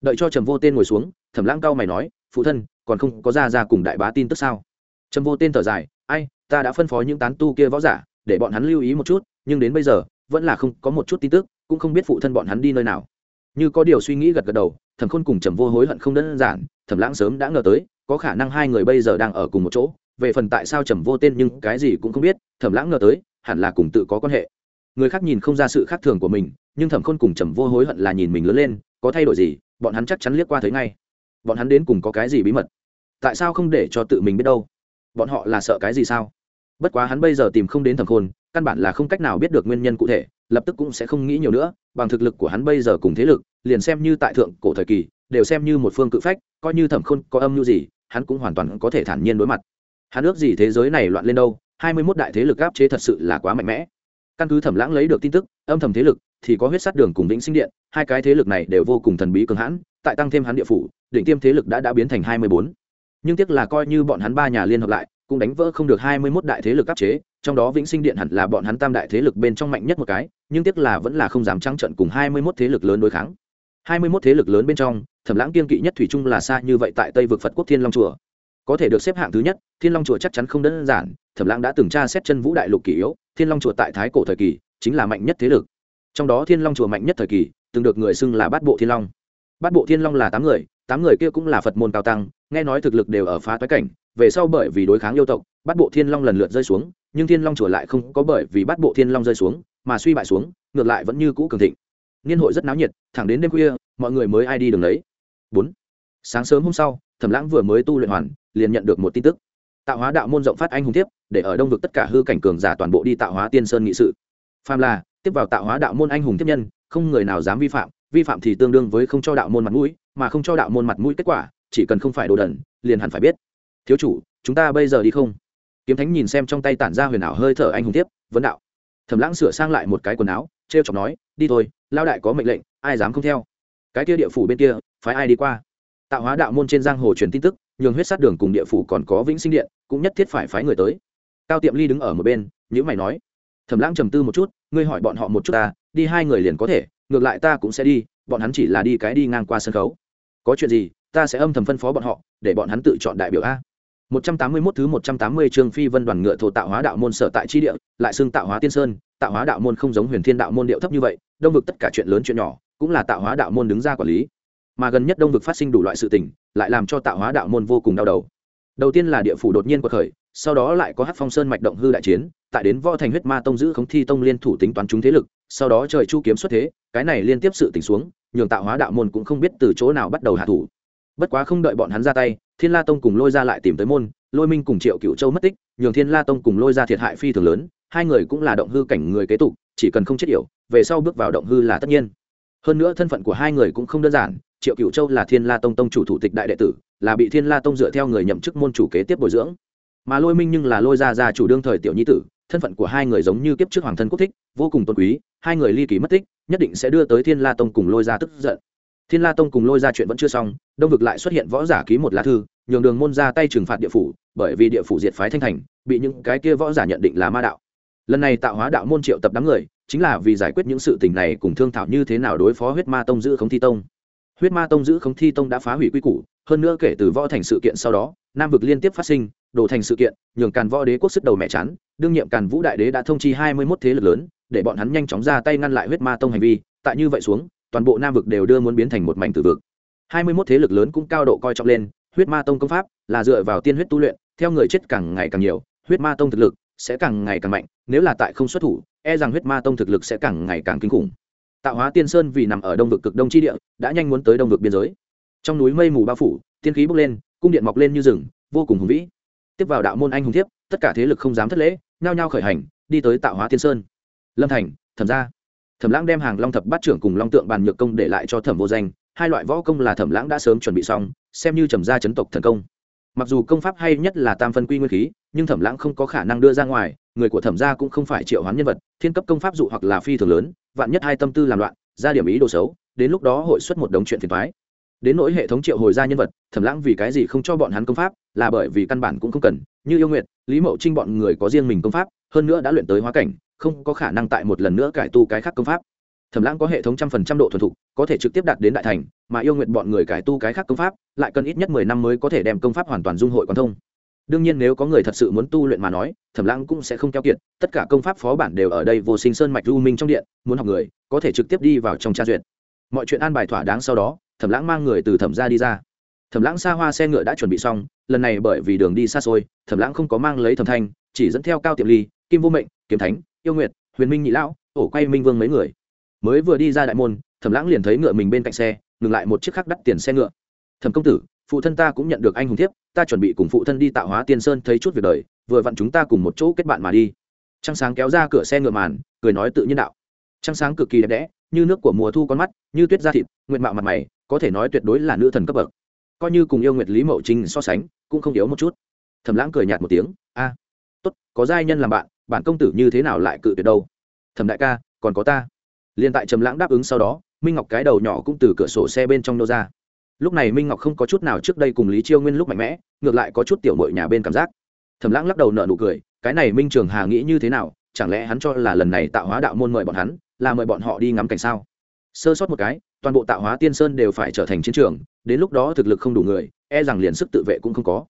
Đợi cho trầm vô tên ngồi xuống, thẩm lãng cao mày nói, phụ thân, còn không có ra ra cùng đại bá tin tức sao? Trầm vô tên thở dài, ai, ta đã phân phó những tán tu kia võ giả, để bọn hắn lưu ý một chút nhưng đến bây giờ, vẫn là không có một chút tin tức, cũng không biết phụ thân bọn hắn đi nơi nào. Như có điều suy nghĩ gật gật đầu, thẩm khôn cùng trầm vô hối hận không đơn giản, thẩm lãng sớm đã ngờ tới, có khả năng hai người bây giờ đang ở cùng một chỗ, về phần tại sao trầm vô tên nhưng cái gì cũng không biết, thẩm lãng ngờ tới, hẳn là cùng tự có quan hệ. Người khác nhìn không ra sự khác thường của mình, nhưng thẩm khôn cùng trầm vô hối hận là nhìn mình lớn lên, có thay đổi gì, bọn hắn chắc chắn liếc qua thấy ngay. Bọn hắn đến cùng có cái gì bí mật? Tại sao không để cho tự mình biết đâu? Bọn họ là sợ cái gì sao? Bất quá hắn bây giờ tìm không đến thẩm khôn căn bản là không cách nào biết được nguyên nhân cụ thể, lập tức cũng sẽ không nghĩ nhiều nữa, bằng thực lực của hắn bây giờ cùng thế lực, liền xem như tại thượng cổ thời kỳ, đều xem như một phương cự phách, coi như thẩm khôn có âm mưu gì, hắn cũng hoàn toàn có thể thản nhiên đối mặt. Hắn ước gì thế giới này loạn lên đâu, hai mươi mốt đại thế lực áp chế thật sự là quá mạnh mẽ. Căn cứ thẩm lãng lấy được tin tức, âm thầm thế lực thì có huyết sát đường cùng vĩnh sinh điện, hai cái thế lực này đều vô cùng thần bí cường hãn, tại tăng thêm hắn địa phủ định tiêm thế lực đã đã biến thành hai mươi bốn. Nhưng tiếc là coi như bọn hắn ba nhà liên hợp lại cũng đánh vỡ không được hai mươi 21 đại thế lực áp chế, trong đó Vĩnh Sinh Điện hẳn là bọn hắn tam đại thế lực bên trong mạnh nhất một cái, nhưng tiếc là vẫn là không dám trắng trận cùng hai mươi 21 thế lực lớn đối kháng. Hai mươi 21 thế lực lớn bên trong, Thẩm Lãng kiên kỵ nhất thủy chung là xa như vậy tại Tây vực Phật Quốc Thiên Long chùa. Có thể được xếp hạng thứ nhất, Thiên Long chùa chắc chắn không đơn giản, Thẩm Lãng đã từng tra xét chân vũ đại lục kỳ yếu, Thiên Long chùa tại thái cổ thời kỳ chính là mạnh nhất thế lực. Trong đó Thiên Long chùa mạnh nhất thời kỳ, từng được người xưng là Bát Bộ Thiên Long. Bát Bộ Thiên Long là tám người, tám người kia cũng là Phật môn cao tăng, nghe nói thực lực đều ở phá toái cảnh, về sau bởi vì đối kháng yêu tộc, bắt bộ thiên long lần lượt rơi xuống nhưng thiên long chùa lại không có bởi vì bắt bộ thiên long rơi xuống mà suy bại xuống ngược lại vẫn như cũ cường thịnh. Niên hội rất náo nhiệt thẳng đến đêm khuya mọi người mới ai đi đường đấy bốn. Sáng sớm hôm sau thẩm lãng vừa mới tu luyện hoàn liền nhận được một tin tức. Tạo hóa đạo môn rộng phát anh hùng tiếp để ở đông vực tất cả hư cảnh cường giả toàn bộ đi tạo hóa tiên sơn nghị sự. Phàm là tiếp vào tạo hóa đạo môn anh hùng tiếp nhân không người nào dám vi phạm vi phạm thì tương đương với không cho đạo môn mặt mũi mà không cho đạo môn mặt mũi kết quả chỉ cần không phải đồ đần liền hẳn phải biết thiếu chủ, chúng ta bây giờ đi không? Kiếm thánh nhìn xem trong tay tản ra huyền ảo hơi thở anh hùng tiếp, vấn đạo. Thẩm lãng sửa sang lại một cái quần áo t r e o chọc nói, đi thôi lao đại có mệnh lệnh, ai dám không theo? Cái kia địa phủ bên kia, phái ai đi qua? Tạo hóa đạo môn trên giang hồ truyền tin tức, nhường huyết sát đường cùng địa phủ còn có vĩnh sinh điện, cũng nhất thiết phải phái người tới. Cao tiệm ly đứng ở một bên nhữ mày nói, thẩm lãng trầm tư một chút, ngươi hỏi bọn họ một chút ta, đi hai người liền có thể, ngược lại ta cũng sẽ đi, bọn hắn chỉ là đi cái đi ngang qua sân khấu. Có chuyện gì, ta sẽ âm thầm phân phó bọn họ, để bọn hắn tự chọn đại biểu a. 181 thứ 180 chương Phi Vân đoàn ngựa thổ tạo hóa đạo môn sở tại chi địa, lại xưng tạo hóa tiên sơn, tạo hóa đạo môn không giống Huyền Thiên đạo môn điệu thấp như vậy, đông vực tất cả chuyện lớn chuyện nhỏ, cũng là tạo hóa đạo môn đứng ra quản lý. Mà gần nhất đông vực phát sinh đủ loại sự tình, lại làm cho tạo hóa đạo môn vô cùng đau đầu. đầu tiên là địa phủ đột nhiên quật khởi sau đó lại có Hắc phong sơn mạch động hư đại chiến tại đến võ thành huyết ma tông giữ khống thi tông liên thủ tính toán chúng thế lực sau đó trời chu kiếm xuất thế cái này liên tiếp sự tình xuống nhường tạo hóa đạo môn cũng không biết từ chỗ nào bắt đầu hạ thủ bất quá không đợi bọn hắn ra tay thiên la tông cùng lôi ra lại tìm tới môn, lôi minh cùng triệu cựu châu mất tích, nhường thiên la tông cùng lôi ra thiệt hại phi thường lớn, hai người cũng là động hư cảnh người kế tục, chỉ cần không chết yểu, về sau bước vào động hư là tất nhiên. Hơn nữa thân phận của hai người cũng không đơn giản, triệu cựu châu là thiên la tông tông chủ thủ tịch đại đệ tử, là bị thiên la tông dựa theo người nhậm chức môn chủ kế tiếp bồi dưỡng. Mà lôi minh nhưng là lôi ra ra chủ đương thời tiểu nhi tử, thân phận của hai người giống như kiếp trước hoàng thân quốc thích, vô cùng tôn quý, hai người ly kỳ mất tích, nhất định sẽ đưa tới thiên la tông cùng lôi ra tức giận thiên la tông cùng lôi ra chuyện vẫn chưa xong, đông vực lại xuất hiện võ giả ký một lá thư, nhường đường môn ra tay trừng phạt địa phủ, bởi vì địa phủ diệt phái thanh thành, bị những cái kia võ giả nhận định là ma đạo. Lần này tạo hóa đạo môn triệu tập đám người, chính là vì giải quyết những sự tình này cùng thương thảo như thế nào đối phó huyết ma tông giữ không thi tông. Huyết ma tông giữ không thi tông đã phá hủy quy củ, hơn nữa kể từ võ thành sự kiện sau đó, nam vực liên tiếp phát sinh, đổ thành sự kiện, nhường càn võ đế quốc sức đầu mẹ chán, đương nhiệm càn vũ đại đế đã thông chi hai mươi mốt thế lực lớn, để bọn hắn nhanh chóng ra tay ngăn lại huyết ma tông hành vi, tại như vậy xuống toàn bộ nam vực đều đưa muốn biến thành một mảnh tử vực. Hai mươi mốt thế lực lớn cũng cao độ coi trọng lên, huyết ma tông công pháp là dựa vào tiên huyết tu luyện, theo người chết càng ngày càng nhiều, huyết ma tông thực lực sẽ càng ngày càng mạnh, nếu là tại không xuất thủ e rằng huyết ma tông thực lực sẽ càng ngày càng kinh khủng. Tạo hóa tiên sơn vì nằm ở đông vực cực đông tri địa, đã nhanh muốn tới đông vực biên giới. Trong núi mây mù bao phủ, tiên khí bốc lên, cung điện mọc lên như rừng, vô cùng hùng vĩ. Tiếp vào đạo môn anh hùng thiếp, tất cả thế lực không dám thất lễ, nhao nhao khởi hành, đi tới tạo hóa tiên sơn. Lâm thành, thẩm gia thẩm lãng đem hàng long thập bát trưởng cùng long tượng bàn nhược công để lại cho thẩm vô danh, hai loại võ công là thẩm lãng đã sớm chuẩn bị xong, xem như trầm gia chấn tộc thần công mặc dù công pháp hay nhất là tam phân quy nguyên khí, nhưng thẩm lãng không có khả năng đưa ra ngoài, người của thẩm gia cũng không phải triệu hoán nhân vật, thiên cấp công pháp dụ hoặc là phi thường lớn, vạn nhất hai tâm tư làm loạn, ra điểm ý đồ xấu, đến lúc đó hội xuất một đống chuyện phiền toái. đến nỗi hệ thống triệu hồi ra nhân vật, thẩm lãng vì cái gì không cho bọn hắn công pháp, là bởi vì căn bản cũng không cần như yêu nguyện lý mậu trinh bọn người có riêng mình công pháp, hơn nữa đã luyện tới hóa cảnh không có khả năng tại một lần nữa cải tu cái khác công pháp. Thẩm lãng có hệ thống trăm phần trăm độ thuần thục, có thể trực tiếp đạt đến đại thành, mà yêu nguyện bọn người cải tu cái khác công pháp, lại cần ít nhất mười năm mới có thể đem công pháp hoàn toàn dung hội quan thông. Đương nhiên nếu có người thật sự muốn tu luyện mà nói, thẩm lãng cũng sẽ không keo kiệt, tất cả công pháp phó bản đều ở đây vô sinh sơn mạch lưu minh trong điện, muốn học người, có thể trực tiếp đi vào trong tra duyệt. Mọi chuyện an bài thỏa đáng sau đó, thẩm lãng mang người từ thẩm ra đi ra. Thẩm lãng xa hoa xe ngựa đã chuẩn bị xong, lần này bởi vì đường đi xa xôi, thẩm lãng không có mang lấy thẩm thanh, chỉ dẫn theo cao tiệm ly, kim vô mệnh, kiếm thánh yêu nguyệt, huyền minh nhị lão ổ quay minh vương mấy người. Mới vừa đi ra đại môn, thẩm lãng liền thấy ngựa mình bên cạnh xe, ngừng lại một chiếc khác đắt tiền xe ngựa. Thẩm công tử, phụ thân ta cũng nhận được anh hùng thiếp, ta chuẩn bị cùng phụ thân đi tạo hóa tiên sơn thấy chút việc đời, vừa vặn chúng ta cùng một chỗ kết bạn mà đi. Trăng sáng kéo ra cửa xe ngựa màn, cười nói tự nhiên đạo. Trăng sáng cực kỳ đẹp đẽ, như nước của mùa thu con mắt, như tuyết da thịt nguyện mạo mặt mày, có thể nói tuyệt đối là nữ thần cấp bậc. Coi như cùng yêu nguyệt lý mậu trinh so sánh, cũng không yếu một chút. Thẩm lãng cười nhạt một tiếng, a, tốt, có giai nhân làm bạn bản công tử như thế nào lại cự tuyệt đâu? Thẩm đại ca, còn có ta. Liền tại trầm lãng đáp ứng sau đó, minh ngọc cái đầu nhỏ cũng từ cửa sổ xe bên trong nô ra. Lúc này minh ngọc không có chút nào trước đây cùng lý chiêu nguyên lúc mạnh mẽ, ngược lại có chút tiểu mội nhà bên cảm giác. Thẩm lãng lắc đầu nợ nụ cười, cái này minh trường hà nghĩ như thế nào, chẳng lẽ hắn cho là lần này tạo hóa đạo môn mời bọn hắn, là mời bọn họ đi ngắm cảnh sao? Sơ sót một cái, toàn bộ tạo hóa tiên sơn đều phải trở thành chiến trường, đến lúc đó thực lực không đủ người e rằng liền sức tự vệ cũng không có.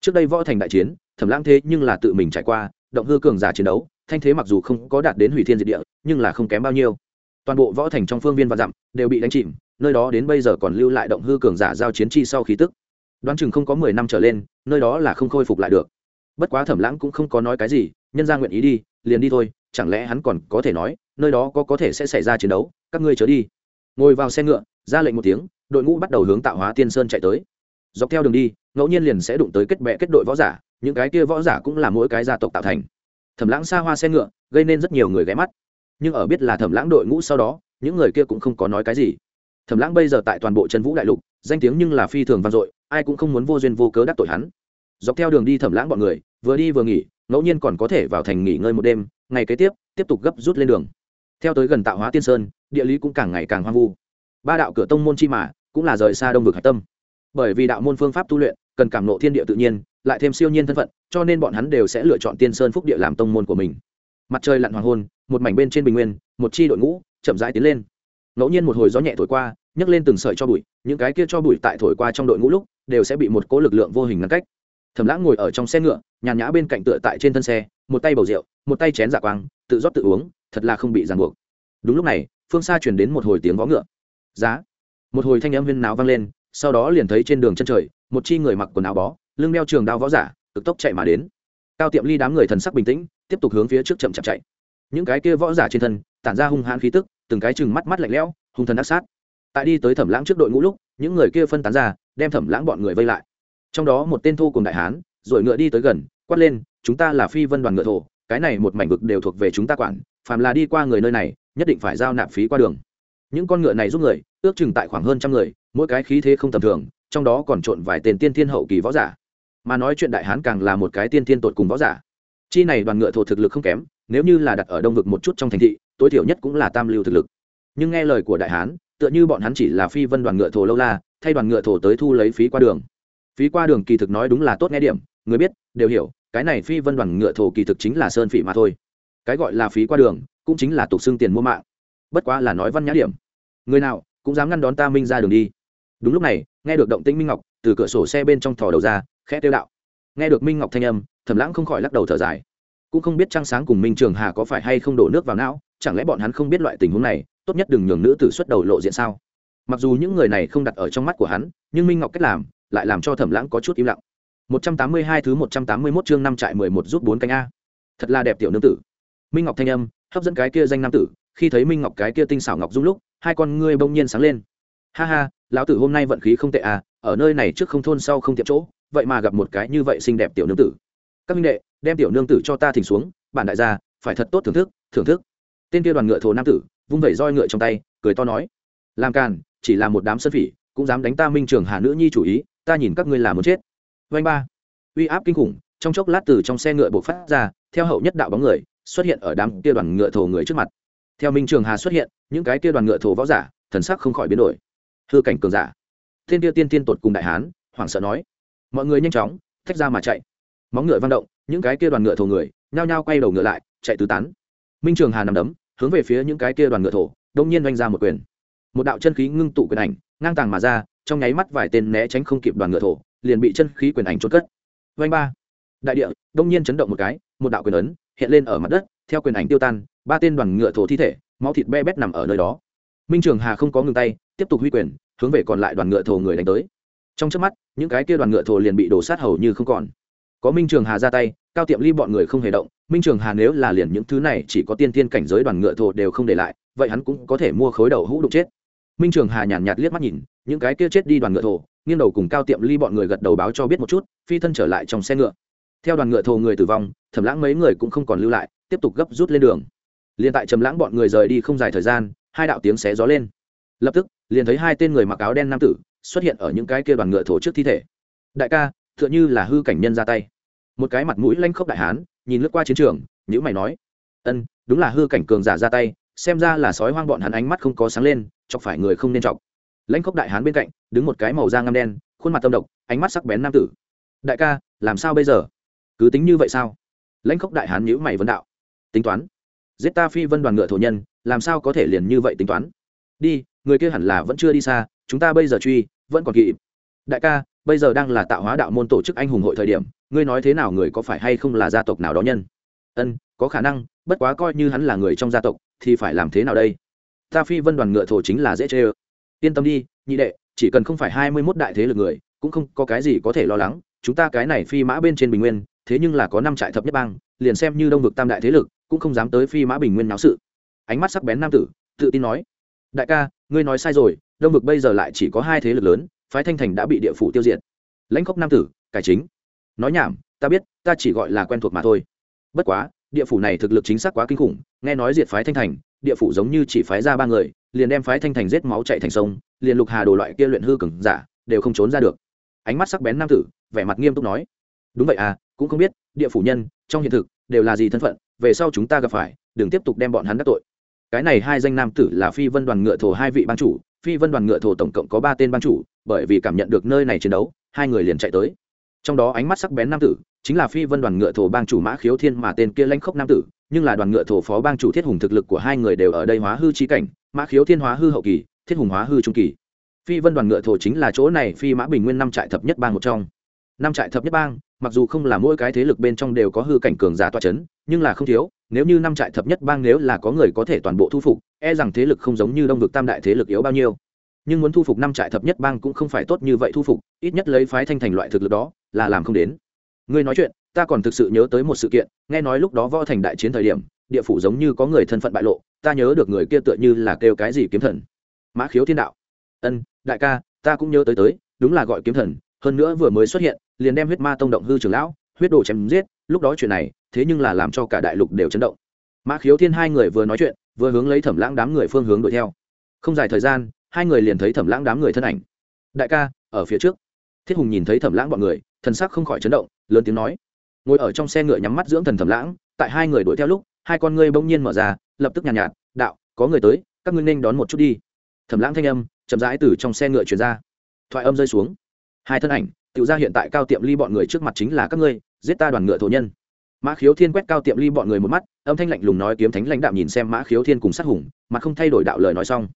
Trước đây võ thành đại chiến, thẩm lãng thế nhưng là tự mình trải qua động hư cường giả chiến đấu, thanh thế mặc dù không có đạt đến hủy thiên diệt địa, nhưng là không kém bao nhiêu. Toàn bộ võ thành trong phương viên và dặm đều bị đánh chìm, nơi đó đến bây giờ còn lưu lại động hư cường giả giao chiến chi sau khí tức. Đoán chừng không có mười năm trở lên, nơi đó là không khôi phục lại được. Bất quá thẩm lãng cũng không có nói cái gì, nhân ra nguyện ý đi, liền đi thôi, chẳng lẽ hắn còn có thể nói, nơi đó có có thể sẽ xảy ra chiến đấu, các ngươi chớ đi. Ngồi vào xe ngựa, ra lệnh một tiếng, đội ngũ bắt đầu hướng tạo hóa tiên sơn chạy tới dọc theo đường đi, ngẫu nhiên liền sẽ đụng tới kết bệ kết đội võ giả, những cái kia võ giả cũng là mỗi cái gia tộc tạo thành. Thẩm lãng xa hoa xe ngựa, gây nên rất nhiều người ghé mắt. Nhưng ở biết là thẩm lãng đội ngũ sau đó, những người kia cũng không có nói cái gì. Thẩm lãng bây giờ tại toàn bộ trần vũ đại lục, danh tiếng nhưng là phi thường vang dội, ai cũng không muốn vô duyên vô cớ đắc tội hắn. Dọc theo đường đi thẩm lãng bọn người, vừa đi vừa nghỉ, ngẫu nhiên còn có thể vào thành nghỉ ngơi một đêm, ngày kế tiếp tiếp tục gấp rút lên đường. Theo tới gần tạo hóa tiên sơn, địa lý cũng càng ngày càng hoang vu. Ba đạo cửa tông môn chi mà, cũng là rời xa đông vực hạch tâm bởi vì đạo môn phương pháp tu luyện, cần cảm nộ thiên địa tự nhiên, lại thêm siêu nhiên thân phận, cho nên bọn hắn đều sẽ lựa chọn tiên sơn phúc địa làm tông môn của mình. Mặt trời lặn hoàng hôn, một mảnh bên trên bình nguyên, một chi đội ngũ chậm rãi tiến lên. Ngẫu nhiên một hồi gió nhẹ thổi qua, nhấc lên từng sợi cho bụi, những cái kia cho bụi tại thổi qua trong đội ngũ lúc, đều sẽ bị một cỗ lực lượng vô hình ngăn cách. Thẩm lãng ngồi ở trong xe ngựa, nhàn nhã bên cạnh tựa tại trên thân xe, một tay bầu rượu, một tay chén dạ quang, tự rót tự uống, thật là không bị ràng buộc. Đúng lúc này, phương xa chuyển đến một hồi tiếng vó ngựa. Giá. Một hồi thanh âm viên náo vang lên sau đó liền thấy trên đường chân trời, một chi người mặc quần áo bó, lưng đeo trường đao võ giả, cực tốc chạy mà đến. Cao tiệm ly đám người thần sắc bình tĩnh, tiếp tục hướng phía trước chậm chậm chạy. Những cái kia võ giả trên thân, tản ra hung hãn khí tức, từng cái chừng mắt mắt lạnh lẽo, hung thần ác sát. Tại đi tới thẩm lãng trước đội ngũ lúc, những người kia phân tán ra, đem thẩm lãng bọn người vây lại. Trong đó một tên thu cùng đại hán, rồi ngựa đi tới gần, quát lên, chúng ta là phi vân đoàn ngựa thổ, cái này một mảnh vực đều thuộc về chúng ta quản, phàm là đi qua người nơi này, nhất định phải giao nạp phí qua đường những con ngựa này giúp người, ước chừng tại khoảng hơn trăm người, mỗi cái khí thế không tầm thường, trong đó còn trộn vài tên tiên thiên hậu kỳ võ giả. Mà nói chuyện đại hán càng là một cái tiên thiên tột cùng võ giả. Chi này đoàn ngựa thổ thực lực không kém, nếu như là đặt ở đông vực một chút trong thành thị, tối thiểu nhất cũng là tam lưu thực lực. Nhưng nghe lời của đại hán, tựa như bọn hắn chỉ là phi vân đoàn ngựa thổ lâu la, thay đoàn ngựa thổ tới thu lấy phí qua đường. Phí qua đường kỳ thực nói đúng là tốt nghe điểm, người biết, đều hiểu, cái này phi vân đoàn ngựa thổ kỳ thực chính là sơn phỉ mà thôi. Cái gọi là phí qua đường, cũng chính là tục xưng tiền mua mạng. Bất quá là nói văn nhã điểm người nào cũng dám ngăn đón ta minh ra đường đi. Đúng lúc này, nghe được động tĩnh minh ngọc, từ cửa sổ xe bên trong thò đầu ra, khẽ tiêu đạo. Nghe được minh ngọc thanh âm, thẩm lãng không khỏi lắc đầu thở dài. Cũng không biết trăng sáng cùng minh trường hà có phải hay không đổ nước vào não, chẳng lẽ bọn hắn không biết loại tình huống này, tốt nhất đừng nhường nữ tử xuất đầu lộ diện sao? Mặc dù những người này không đặt ở trong mắt của hắn, nhưng minh ngọc cách làm, lại làm cho thẩm lãng có chút im lặng. 182 thứ 181 chương năm trại 11 rút bốn canh a. Thật là đẹp tiểu nương tử. Minh ngọc thanh âm, hấp dẫn cái kia danh nam tử khi thấy minh ngọc cái kia tinh xảo ngọc dung lúc, hai con ngươi bỗng nhiên sáng lên. Ha ha, lão tử hôm nay vận khí không tệ à ở nơi này trước không thôn sau không tiệm chỗ, vậy mà gặp một cái như vậy xinh đẹp tiểu nương tử. Các minh đệ, đem tiểu nương tử cho ta thỉnh xuống, bản đại gia, phải thật tốt thưởng thức thưởng thức. Tên kia đoàn ngựa thổ nam tử, vung vẩy roi ngựa trong tay, cười to nói. Làm càn, chỉ là một đám sân phỉ, cũng dám đánh ta minh trường hà nữ nhi chủ ý, ta nhìn các ngươi là muốn chết. Vanh ba. Uy áp kinh khủng, trong chốc lát từ trong xe ngựa buộc phát ra, theo hậu nhất đạo bóng người, xuất hiện ở đám kia đoàn ngựa thổ người trước mặt theo minh trường hà xuất hiện, những cái kia đoàn ngựa thổ võ giả, thần sắc không khỏi biến đổi. Hư cảnh cường giả. Thiên kia tiên tiên tột cùng đại hán, hoảng sợ nói. Mọi người nhanh chóng, thách ra mà chạy. Móng ngựa vang động, những cái kia đoàn ngựa thổ người, nhao nhao quay đầu ngựa lại, chạy tứ tán. Minh trường hà nằm đấm, hướng về phía những cái kia đoàn ngựa thổ, đông nhiên oanh ra một quyền. Một đạo chân khí ngưng tụ quyền ảnh, ngang tàng mà ra, trong nháy mắt vài tên né tránh không kịp đoàn ngựa thổ, liền bị chân khí quyền ảnh trốn cất. Oanh ba. Đại địa, đông nhiên chấn động một cái, một đạo quyền ấn hiện lên ở mặt đất, theo quyền ảnh tiêu tan ba tên đoàn ngựa thổ thi thể máu thịt be bét nằm ở nơi đó. Minh trường hà không có ngừng tay tiếp tục huy quyền hướng về còn lại đoàn ngựa thổ người đánh tới. Trong trước mắt những cái kia đoàn ngựa thổ liền bị đổ sát hầu như không còn. Có minh trường hà ra tay cao tiệm ly bọn người không hề động. Minh trường hà nếu là liền những thứ này chỉ có tiên tiên cảnh giới đoàn ngựa thổ đều không để lại vậy hắn cũng có thể mua khối đầu hũ đục chết. Minh trường hà nhàn nhạt, liếc mắt nhìn những cái kia chết đi đoàn ngựa thổ nghiêng đầu cùng cao tiệm ly bọn người gật đầu báo cho biết một chút phi thân trở lại trong xe ngựa. Theo đoàn ngựa thổ người tử vong thẩm lãng mấy người cũng không còn lưu lại tiếp tục gấp rút lên đường liền tại trầm lãng bọn người rời đi không dài thời gian, hai đạo tiếng xé gió lên. Lập tức, liền thấy hai tên người mặc áo đen nam tử xuất hiện ở những cái kia đoàn ngựa thổ trước thi thể. Đại ca, tựa như là hư cảnh nhân ra tay. Một cái mặt mũi lanh khốc đại hán, nhìn lướt qua chiến trường nhữ mày nói, ân, đúng là hư cảnh cường giả ra tay, xem ra là sói hoang bọn hắn ánh mắt không có sáng lên, chọc phải người không nên chọc. Lãnh khốc đại hán bên cạnh, đứng một cái màu da ngăm đen, khuôn mặt tâm độc, ánh mắt sắc bén nam tử. Đại ca, làm sao bây giờ? Cứ tính như vậy sao? Lãnh khốc đại hán nhữ mày vấn đạo. Tính toán giết ta phi vân đoàn ngựa thổ nhân, làm sao có thể liền như vậy tính toán? Đi, người kia hẳn là vẫn chưa đi xa, chúng ta bây giờ truy, vẫn còn kịp. Đại ca, bây giờ đang là tạo hóa đạo môn tổ chức anh hùng hội thời điểm, ngươi nói thế nào người có phải hay không là gia tộc nào đó nhân? Ân, có khả năng, bất quá coi như hắn là người trong gia tộc, thì phải làm thế nào đây? Ta phi vân đoàn ngựa thổ chính là dễ chê ơ. Yên tâm đi, nhị đệ, chỉ cần không phải hai mươi mốt đại thế lực người, cũng không có cái gì có thể lo lắng, chúng ta cái này phi mã bên trên bình nguyên thế nhưng là có năm trại thập nhất bang, liền xem như đông vực tam đại thế lực, cũng không dám tới phi mã bình nguyên náo sự. Ánh mắt sắc bén nam tử, tự tin nói, đại ca, ngươi nói sai rồi, đông vực bây giờ lại chỉ có hai thế lực lớn, phái thanh thành đã bị địa phủ tiêu diệt. Lãnh khốc nam tử, cải chính. Nói nhảm, ta biết, ta chỉ gọi là quen thuộc mà thôi. Bất quá, địa phủ này thực lực chính xác quá kinh khủng, nghe nói diệt phái thanh thành, địa phủ giống như chỉ phái ra ba người, liền đem phái thanh thành giết máu chạy thành sông, liền lục hà đồ loại kia luyện hư cừng giả, đều không trốn ra được. Ánh mắt sắc bén nam tử, vẻ mặt nghiêm túc nói đúng vậy à cũng không biết, địa phủ nhân, trong hiện thực, đều là gì thân phận, về sau chúng ta gặp phải, đừng tiếp tục đem bọn hắn đắc tội. Cái này hai danh nam tử là phi vân đoàn ngựa thổ hai vị ban chủ, phi vân đoàn ngựa thổ tổng cộng có ba tên ban chủ, bởi vì cảm nhận được nơi này chiến đấu, hai người liền chạy tới. Trong đó ánh mắt sắc bén nam tử, chính là phi vân đoàn ngựa thổ bang chủ mã khiếu thiên mà tên kia lãnh khốc nam tử, nhưng là đoàn ngựa thổ phó bang chủ thiết hùng thực lực của hai người đều ở đây hóa hư trí cảnh, mã khiếu thiên hóa hư hậu kỳ, thiết hùng hóa hư trung kỳ. Phi vân đoàn ngựa thổ chính là chỗ này phi mã bình nguyên năm trại thập nhất bang một trong năm trại thập nhất bang, mặc dù không là mỗi cái thế lực bên trong đều có hư cảnh cường giả toa c h ấ n nhưng là không thiếu, nếu như năm trại thập nhất bang nếu là có người có thể toàn bộ thu phục e rằng thế lực không giống như đông vực tam đại thế lực yếu bao nhiêu. Nhưng muốn thu phục năm trại thập nhất bang cũng không phải tốt như vậy thu phục, ít nhất lấy phái thanh thành loại thực lực đó, là làm không đến. Ngươi nói chuyện, ta còn thực sự nhớ tới một sự kiện, nghe nói lúc đó võ thành đại chiến thời điểm, địa phủ giống như có người thân phận bại lộ, ta nhớ được người kia tựa như là kêu cái gì kiếm thần. Mã khiếu thiên đạo. Ân, đại ca, ta cũng nhớ tới tới, đúng là gọi kiếm thần, hơn nữa vừa mới xuất hiện liền đem huyết ma tông động hư trưởng lão huyết đồ chém giết lúc đó chuyện này thế nhưng là làm cho cả đại lục đều chấn động. Mã khiếu thiên hai người vừa nói chuyện vừa hướng lấy thẩm lãng đám người phương hướng đuổi theo. Không dài thời gian hai người liền thấy thẩm lãng đám người thân ảnh. Đại ca ở phía trước. Thiết hùng nhìn thấy thẩm lãng bọn người thần sắc không khỏi chấn động lớn tiếng nói. Ngồi ở trong xe ngựa nhắm mắt dưỡng thần thẩm lãng tại hai người đuổi theo lúc hai con ngươi bỗng nhiên mở ra lập tức nhàn nhạt, nhạt đạo có người tới các ngươi nên đón một chút đi. Thẩm lãng thanh âm chậm rãi từ trong xe ngựa chuyển ra. Thoại âm rơi xuống. Hai thân ảnh Tiểu ra hiện tại cao tiệm ly bọn người trước mặt chính là các ngươi, giết ta đoàn ngựa thổ nhân. Mã khiếu thiên quét cao tiệm ly bọn người một mắt, âm thanh lạnh lùng nói kiếm thánh lãnh đạm nhìn xem mã khiếu thiên cùng sát hùng, mà không thay đổi đạo lời nói xong.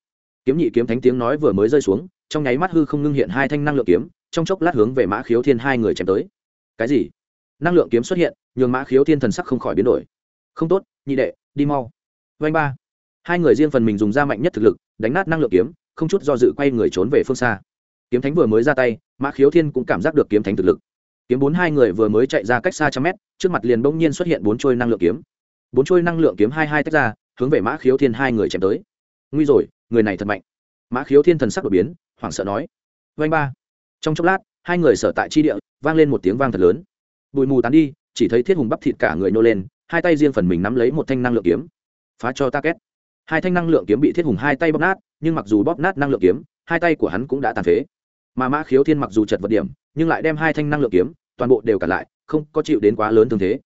Kiếm nhị kiếm thánh tiếng nói vừa mới rơi xuống, trong nháy mắt hư không ngưng hiện hai thanh năng lượng kiếm, trong chốc lát hướng về mã khiếu thiên hai người chém tới. Cái gì? Năng lượng kiếm xuất hiện, nhường mã khiếu thiên thần sắc không khỏi biến đổi. Không tốt, nhị đệ, đi mau. Vanh ba. Hai người riêng phần mình dùng ra mạnh nhất thực lực, đánh nát năng lượng kiếm, không chút do dự quay người trốn về phương xa kiếm thánh vừa mới ra tay, mã khiếu thiên cũng cảm giác được kiếm thánh thực lực. Kiếm bốn hai người vừa mới chạy ra cách xa trăm mét, trước mặt liền bỗng nhiên xuất hiện bốn trôi năng lượng kiếm. Bốn trôi năng lượng kiếm hai hai tách ra, hướng về mã khiếu thiên hai người chém tới. Nguy rồi, người này thật mạnh. Mã khiếu thiên thần sắc đột biến, hoảng sợ nói. Vanh ba. Trong chốc lát, hai người sở tại chi địa, vang lên một tiếng vang thật lớn. Bụi mù tán đi, chỉ thấy thiết hùng bắp thịt cả người nô lên, hai tay riêng phần mình nắm lấy một thanh năng lượng kiếm. Phá cho ta két. Hai thanh năng lượng kiếm bị thiết hùng hai tay bóp nát, nhưng mặc dù bóp nát năng lượng kiếm, hai tay của hắn cũng đã tàn phế mà mã khiếu thiên mặc dù chật vật điểm, nhưng lại đem hai thanh năng lượng kiếm, toàn bộ đều cả lại, không có chịu đến quá lớn thương thế.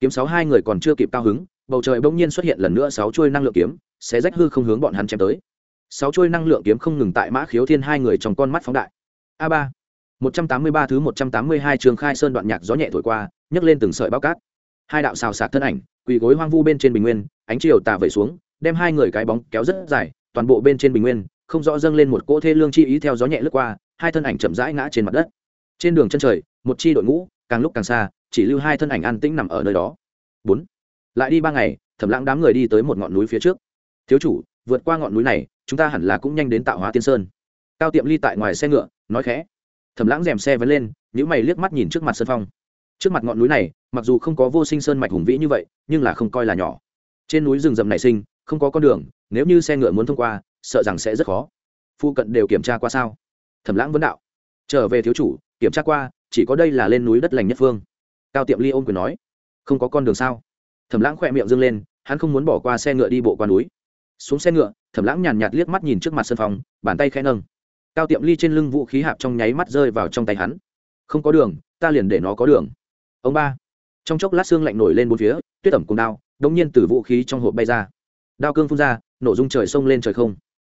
Kiếm sáu hai người còn chưa kịp cao hứng, bầu trời bỗng nhiên xuất hiện lần nữa sáu chuôi năng lượng kiếm, sẽ rách hư không hướng bọn hắn chém tới. Sáu chuôi năng lượng kiếm không ngừng tại mã khiếu thiên hai người trong con mắt phóng đại. A ba, một trăm tám mươi ba thứ một trăm tám mươi hai trường khai sơn đoạn nhạc gió nhẹ thổi qua, nhấc lên từng sợi bao cát. Hai đạo xào sạc thân ảnh, quỳ gối hoang vu bên trên bình nguyên, ánh chiều tà vẩy xuống, đem hai người cái bóng kéo rất dài, toàn bộ bên trên bình nguyên, không rõ dâng lên một cỗ thê lương chi ý theo gió nhẹ lướt qua hai thân ảnh chậm rãi ngã trên mặt đất. Trên đường chân trời, một chi đội ngũ, càng lúc càng xa, chỉ lưu hai thân ảnh an tĩnh nằm ở nơi đó. Bốn. Lại đi ba ngày, thẩm lãng đám người đi tới một ngọn núi phía trước. Thiếu chủ, vượt qua ngọn núi này, chúng ta hẳn là cũng nhanh đến tạo hóa tiên sơn. Cao tiệm ly tại ngoài xe ngựa, nói khẽ. Thẩm lãng rèm xe vẫn lên những mày liếc mắt nhìn trước mặt sân phong. Trước mặt ngọn núi này, mặc dù không có vô sinh sơn mạch hùng vĩ như vậy, nhưng là không coi là nhỏ. Trên núi rừng rậm nảy sinh, không có con đường, nếu như xe ngựa muốn thông qua, sợ rằng sẽ rất khó. Phu cận đều kiểm tra qua sao? Thẩm lãng vấn đạo. Trở về thiếu chủ, kiểm tra qua, chỉ có đây là lên núi đất lành nhất phương. Cao tiệm ly ôm quyền nói. Không có con đường sao? Thẩm lãng khỏe miệng dâng lên, hắn không muốn bỏ qua xe ngựa đi bộ qua núi. Xuống xe ngựa, thẩm lãng nhàn nhạt liếc mắt nhìn trước mặt sân phòng, bàn tay khẽ nâng. Cao tiệm ly trên lưng vũ khí hạp trong nháy mắt rơi vào trong tay hắn. Không có đường, ta liền để nó có đường. Ông ba. Trong chốc lát xương lạnh nổi lên bốn phía, tuyết ẩm cùng đao, đống nhiên từ vũ khí trong hộp bay ra. Đao cương phun ra, nổ dung trời sông lên trời không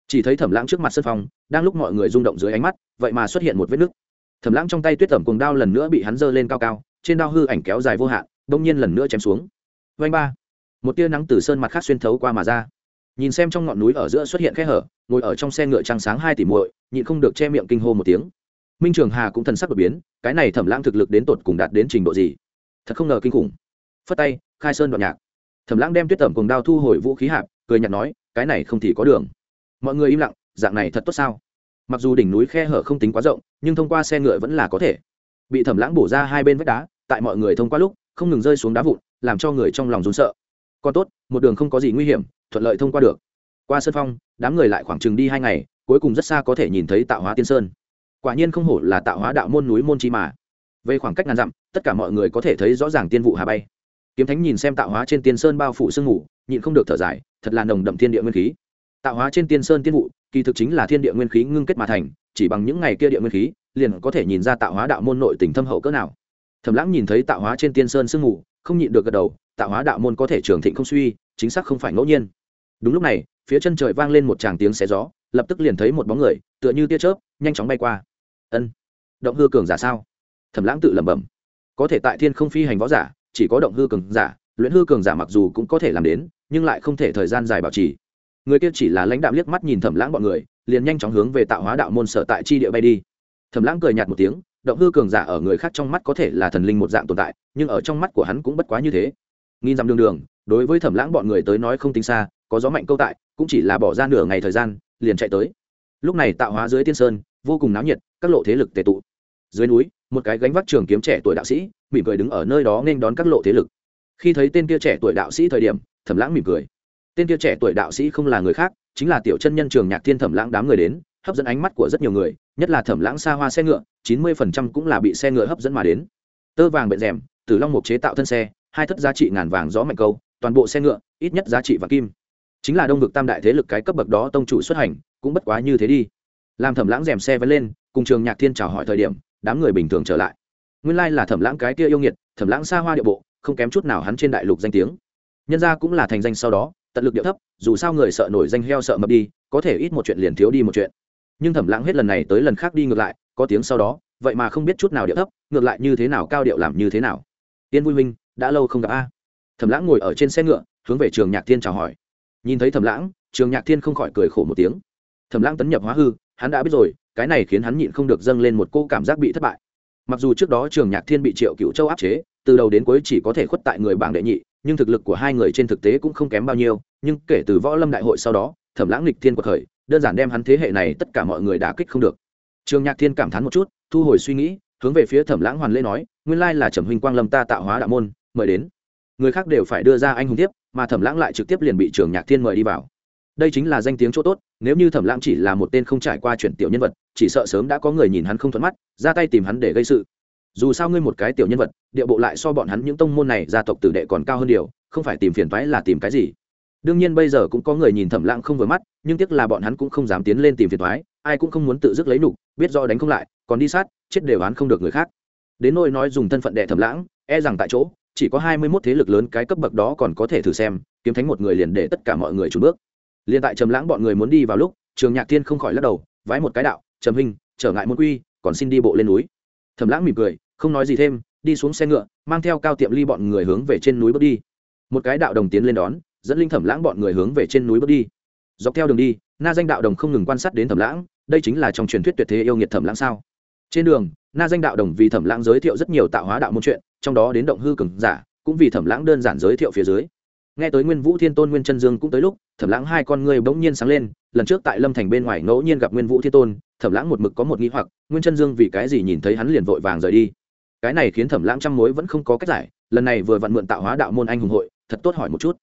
chỉ thấy thẩm lãng trước mặt sân phòng, đang lúc mọi người rung động dưới ánh mắt, vậy mà xuất hiện một vết nứt. Thẩm lãng trong tay tuyết tẩm cùng đao lần nữa bị hắn giơ lên cao cao, trên đao hư ảnh kéo dài vô hạn đông nhiên lần nữa chém xuống. Vanh ba. Một tia nắng từ sơn mặt khác xuyên thấu qua mà ra. Nhìn xem trong ngọn núi ở giữa xuất hiện khe hở, ngồi ở trong xe ngựa trăng sáng hai tỷ muội, nhịn không được che miệng kinh hô một tiếng. Minh trường hà cũng thần sắc đột biến, cái này thẩm lãng thực lực đến tột cùng đạt đến trình độ gì? Thật không ngờ kinh khủng. Phất tay, khai sơn đoạn nhạc. Thẩm lãng đem tuyết tẩm cùng đao thu hồi vũ khí hạp, cười nhạt nói, cái này không thì có đường mọi người im lặng, dạng này thật tốt sao? Mặc dù đỉnh núi khe hở không tính quá rộng, nhưng thông qua xe ngựa vẫn là có thể. Bị thẩm lãng bổ ra hai bên vách đá, tại mọi người thông qua lúc, không ngừng rơi xuống đá vụn, làm cho người trong lòng rốn sợ. Còn tốt, một đường không có gì nguy hiểm, thuận lợi thông qua được. Qua sân phong, đám người lại khoảng chừng đi hai ngày, cuối cùng rất xa có thể nhìn thấy tạo hóa tiên sơn. Quả nhiên không hổ là tạo hóa đạo môn núi môn chi mà. Về khoảng cách ngàn dặm, tất cả mọi người có thể thấy rõ ràng tiên vụ hà bay. Kiếm thánh nhìn xem tạo hóa trên tiên sơn bao phủ sương ngủ nhịn không được thở dài, thật là nồng đậm thiên địa nguyên khí tạo hóa trên tiên sơn tiên vụ, kỳ thực chính là thiên địa nguyên khí ngưng kết mà thành, chỉ bằng những ngày kia địa nguyên khí, liền có thể nhìn ra tạo hóa đạo môn nội tình thâm hậu cỡ nào. Thẩm lãng nhìn thấy tạo hóa trên tiên sơn sương mù, không nhịn được gật đầu, tạo hóa đạo môn có thể trường thịnh không suy, chính xác không phải ngẫu nhiên. Đúng lúc này, phía chân trời vang lên một tràng tiếng xé gió, lập tức liền thấy một bóng người, tựa như tia chớp, nhanh chóng bay qua. Ân, động hư cường giả sao? Thẩm lãng tự lẩm bẩm. Có thể tại thiên không phi hành võ giả, chỉ có động hư cường giả, luyện hư cường giả mặc dù cũng có thể làm đến, nhưng lại không thể thời gian dài bảo trì người kia chỉ là lãnh đạo liếc mắt nhìn thẩm lãng bọn người, liền nhanh chóng hướng về tạo hóa đạo môn sở tại chi địa bay đi. Thẩm lãng cười nhạt một tiếng, động hư cường giả ở người khác trong mắt có thể là thần linh một dạng tồn tại, nhưng ở trong mắt của hắn cũng bất quá như thế. Nghìn dặm đường đường, đối với thẩm lãng bọn người tới nói không tính xa, có gió mạnh câu tại, cũng chỉ là bỏ ra nửa ngày thời gian, liền chạy tới. Lúc này tạo hóa dưới tiên sơn, vô cùng náo nhiệt, các lộ thế lực tề tụ. Dưới núi, một cái gánh vác trường kiếm trẻ tuổi đạo sĩ, mỉm cười đứng ở nơi đó nên đón các lộ thế lực. Khi thấy tên kia trẻ tuổi đạo sĩ thời điểm, thẩm lãng mỉm cười tên kia trẻ tuổi đạo sĩ không là người khác, chính là tiểu chân nhân trường nhạc thiên thẩm lãng đám người đến, hấp dẫn ánh mắt của rất nhiều người, nhất là thẩm lãng xa hoa xe ngựa, chín mươi phần trăm cũng là bị xe ngựa hấp dẫn mà đến. Tơ vàng bện rèm, từ long mục chế tạo thân xe, hai thất giá trị ngàn vàng gió mạnh câu, toàn bộ xe ngựa, ít nhất giá trị và kim. Chính là đông vực tam đại thế lực cái cấp bậc đó tông chủ xuất hành, cũng bất quá như thế đi. Làm thẩm lãng rèm xe vẫn lên, cùng trường nhạc thiên chào hỏi thời điểm, đám người bình thường trở lại. Nguyên lai là thẩm lãng cái kia yêu nghiệt, thẩm lãng xa hoa địa bộ, không kém chút nào hắn trên đại lục danh tiếng. Nhân ra cũng là thành danh sau đó tận lực điệu thấp, dù sao người sợ nổi danh heo sợ mập đi, có thể ít một chuyện liền thiếu đi một chuyện. Nhưng thẩm lãng hết lần này tới lần khác đi ngược lại, có tiếng sau đó, vậy mà không biết chút nào điệu thấp, ngược lại như thế nào cao điệu làm như thế nào. Tiên vui minh, đã lâu không gặp a. Thẩm lãng ngồi ở trên xe ngựa, hướng về trường nhạc thiên chào hỏi. Nhìn thấy thẩm lãng, trường nhạc thiên không khỏi cười khổ một tiếng. Thẩm lãng tấn nhập hóa hư, hắn đã biết rồi, cái này khiến hắn nhịn không được dâng lên một cô cảm giác bị thất bại. Mặc dù trước đó trường nhạc thiên bị triệu cựu châu áp chế, từ đầu đến cuối chỉ có thể khuất tại người bảng đệ nhị nhưng thực lực của hai người trên thực tế cũng không kém bao nhiêu, nhưng kể từ võ lâm đại hội sau đó, thẩm lãng lịch thiên quật khởi, đơn giản đem hắn thế hệ này tất cả mọi người đã kích không được. Trường nhạc thiên cảm thán một chút, thu hồi suy nghĩ, hướng về phía thẩm lãng hoàn lễ nói, nguyên lai là trầm huynh quang lâm ta tạo hóa đạo môn, mời đến. Người khác đều phải đưa ra anh hùng tiếp, mà thẩm lãng lại trực tiếp liền bị trường nhạc thiên mời đi vào. Đây chính là danh tiếng chỗ tốt, nếu như thẩm lãng chỉ là một tên không trải qua chuyển tiểu nhân vật, chỉ sợ sớm đã có người nhìn hắn không thuận mắt, ra tay tìm hắn để gây sự dù sao ngươi một cái tiểu nhân vật, địa bộ lại so bọn hắn những tông môn này gia tộc tử đệ còn cao hơn điều, không phải tìm phiền toái là tìm cái gì. Đương nhiên bây giờ cũng có người nhìn thẩm lãng không vừa mắt, nhưng tiếc là bọn hắn cũng không dám tiến lên tìm phiền toái, ai cũng không muốn tự dứt lấy nục biết do đánh không lại, còn đi sát, chết đều án không được người khác. Đến nỗi nói dùng thân phận đệ thẩm lãng e rằng tại chỗ, chỉ có hai mươi 21 thế lực lớn cái cấp bậc đó còn có thể thử xem, kiếm thánh một người liền để tất cả mọi người trùn bước. Liền tại trầm lãng bọn người muốn đi vào lúc, trường nhạc thiên không khỏi lắc đầu, vái một cái đạo, trầm hình trở ngại môn quy, còn xin đi bộ lên núi. Thẩm lãng mỉm cười không nói gì thêm, đi xuống xe ngựa, mang theo cao tiệm ly bọn người hướng về trên núi bước đi. Một cái đạo đồng tiến lên đón, dẫn linh thẩm lãng bọn người hướng về trên núi bước đi. Dọc theo đường đi, na danh đạo đồng không ngừng quan sát đến thẩm lãng, đây chính là trong truyền thuyết tuyệt thế yêu nghiệt thẩm lãng sao? Trên đường, na danh đạo đồng vì thẩm lãng giới thiệu rất nhiều tạo hóa đạo môn chuyện, trong đó đến động hư cường giả, cũng vì thẩm lãng đơn giản giới thiệu phía dưới. Nghe tới nguyên vũ thiên tôn, nguyên chân dương cũng tới lúc, thẩm lãng hai con ngươi bỗng nhiên sáng lên, lần trước tại lâm thành bên ngoài ngẫu nhiên gặp nguyên vũ thiên tôn, thẩm lãng một mực có một nghi hoặc, nguyên chân dương vì cái gì nhìn thấy hắn liền vội vàng rời đi cái này khiến thẩm lãng trăm mối vẫn không có cách giải lần này vừa vặn mượn tạo hóa đạo môn anh hùng hội thật tốt hỏi một chút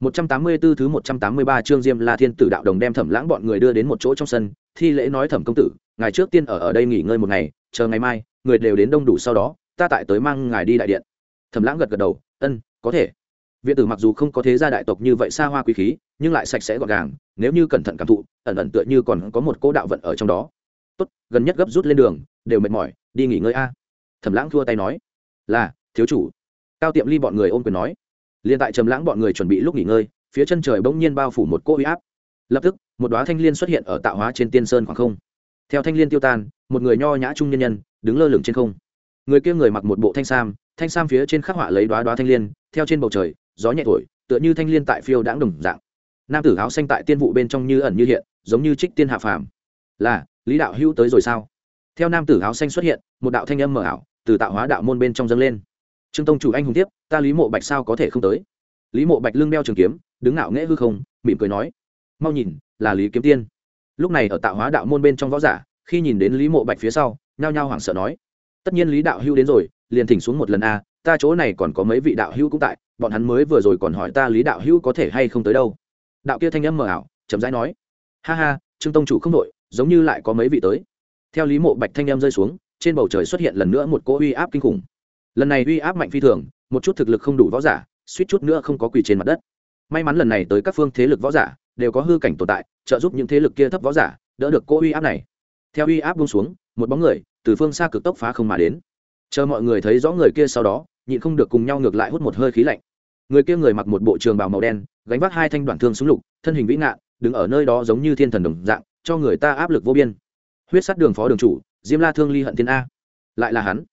184 thứ 183 chương Diêm La Thiên Tử đạo đồng đem Thẩm Lãng bọn người đưa đến một chỗ trong sân, thi lễ nói Thẩm công tử, ngài trước tiên ở ở đây nghỉ ngơi một ngày, chờ ngày mai, người đều đến đông đủ sau đó, ta tại tới mang ngài đi đại điện. Thẩm Lãng gật gật đầu, "Ân, có thể." Viện tử mặc dù không có thế gia đại tộc như vậy xa hoa quý khí, nhưng lại sạch sẽ gọn gàng, nếu như cẩn thận cảm thụ, ẩn ẩn tựa như còn có một cô đạo vận ở trong đó. "Tốt, gần nhất gấp rút lên đường, đều mệt mỏi, đi nghỉ ngơi a." Thẩm Lãng thua tay nói, "Là, thiếu chủ." Cao Tiệm Ly bọn người ôm quyền nói, liền tại trầm lãng bọn người chuẩn bị lúc nghỉ ngơi phía chân trời bỗng nhiên bao phủ một cỗ uy áp. Lập tức một đóa thanh liên xuất hiện ở tạo hóa trên tiên sơn khoảng không. Theo thanh liên tiêu tan một người nho nhã trung nhân nhân đứng lơ lửng trên không. Người kia người mặc một bộ thanh sam thanh sam phía trên khắc họa lấy đóa đóa thanh liên theo trên bầu trời gió nhẹ thổi tựa như thanh liên tại phiêu đãng đồng dạng. Nam tử áo xanh tại tiên vụ bên trong như ẩn như hiện giống như trích tiên hạ phàm. Là lý đạo hữu tới rồi sao? Theo nam tử áo xanh xuất hiện một đạo thanh âm mở ảo từ tạo hóa đạo môn bên trong dâng lên. Trương tông chủ anh hùng tiếp, ta lý mộ bạch sao có thể không tới? Lý mộ bạch lưng đeo trường kiếm, đứng ngạo nghễ hư không, mỉm cười nói, mau nhìn, là lý kiếm tiên. Lúc này ở tạo hóa đạo môn bên trong võ giả, khi nhìn đến lý mộ bạch phía sau, nhao nhao hoảng sợ nói, tất nhiên lý đạo hưu đến rồi, liền thỉnh xuống một lần a, ta chỗ này còn có mấy vị đạo hưu cũng tại, bọn hắn mới vừa rồi còn hỏi ta lý đạo hưu có thể hay không tới đâu. Đạo kia thanh âm mờ ảo, chậm rãi nói, ha ha, trương tông chủ không đội giống như lại có mấy vị tới. Theo lý mộ bạch thanh âm rơi xuống trên bầu trời xuất hiện lần nữa một cỗ uy áp kinh khủng. Lần này uy áp mạnh phi thường, một chút thực lực không đủ võ giả, suýt chút nữa không có quỳ trên mặt đất. May mắn lần này tới các phương thế lực võ giả đều có hư cảnh tồn tại, trợ giúp những thế lực kia thấp võ giả đỡ được cỗ uy áp này. Theo uy áp bung xuống, một bóng người từ phương xa cực tốc phá không mà đến. Chờ mọi người thấy rõ người kia sau đó, nhịn không được cùng nhau ngược lại hút một hơi khí lạnh. Người kia người mặc một bộ trường bào màu đen, gánh vác hai thanh đoạn thương súng lục, thân hình vĩ ngạn đứng ở nơi đó giống như thiên thần đồng dạng, cho người ta áp lực vô biên. Huyết sát đường phó đường chủ diêm la thương ly hận thiên a. Lại là hắn.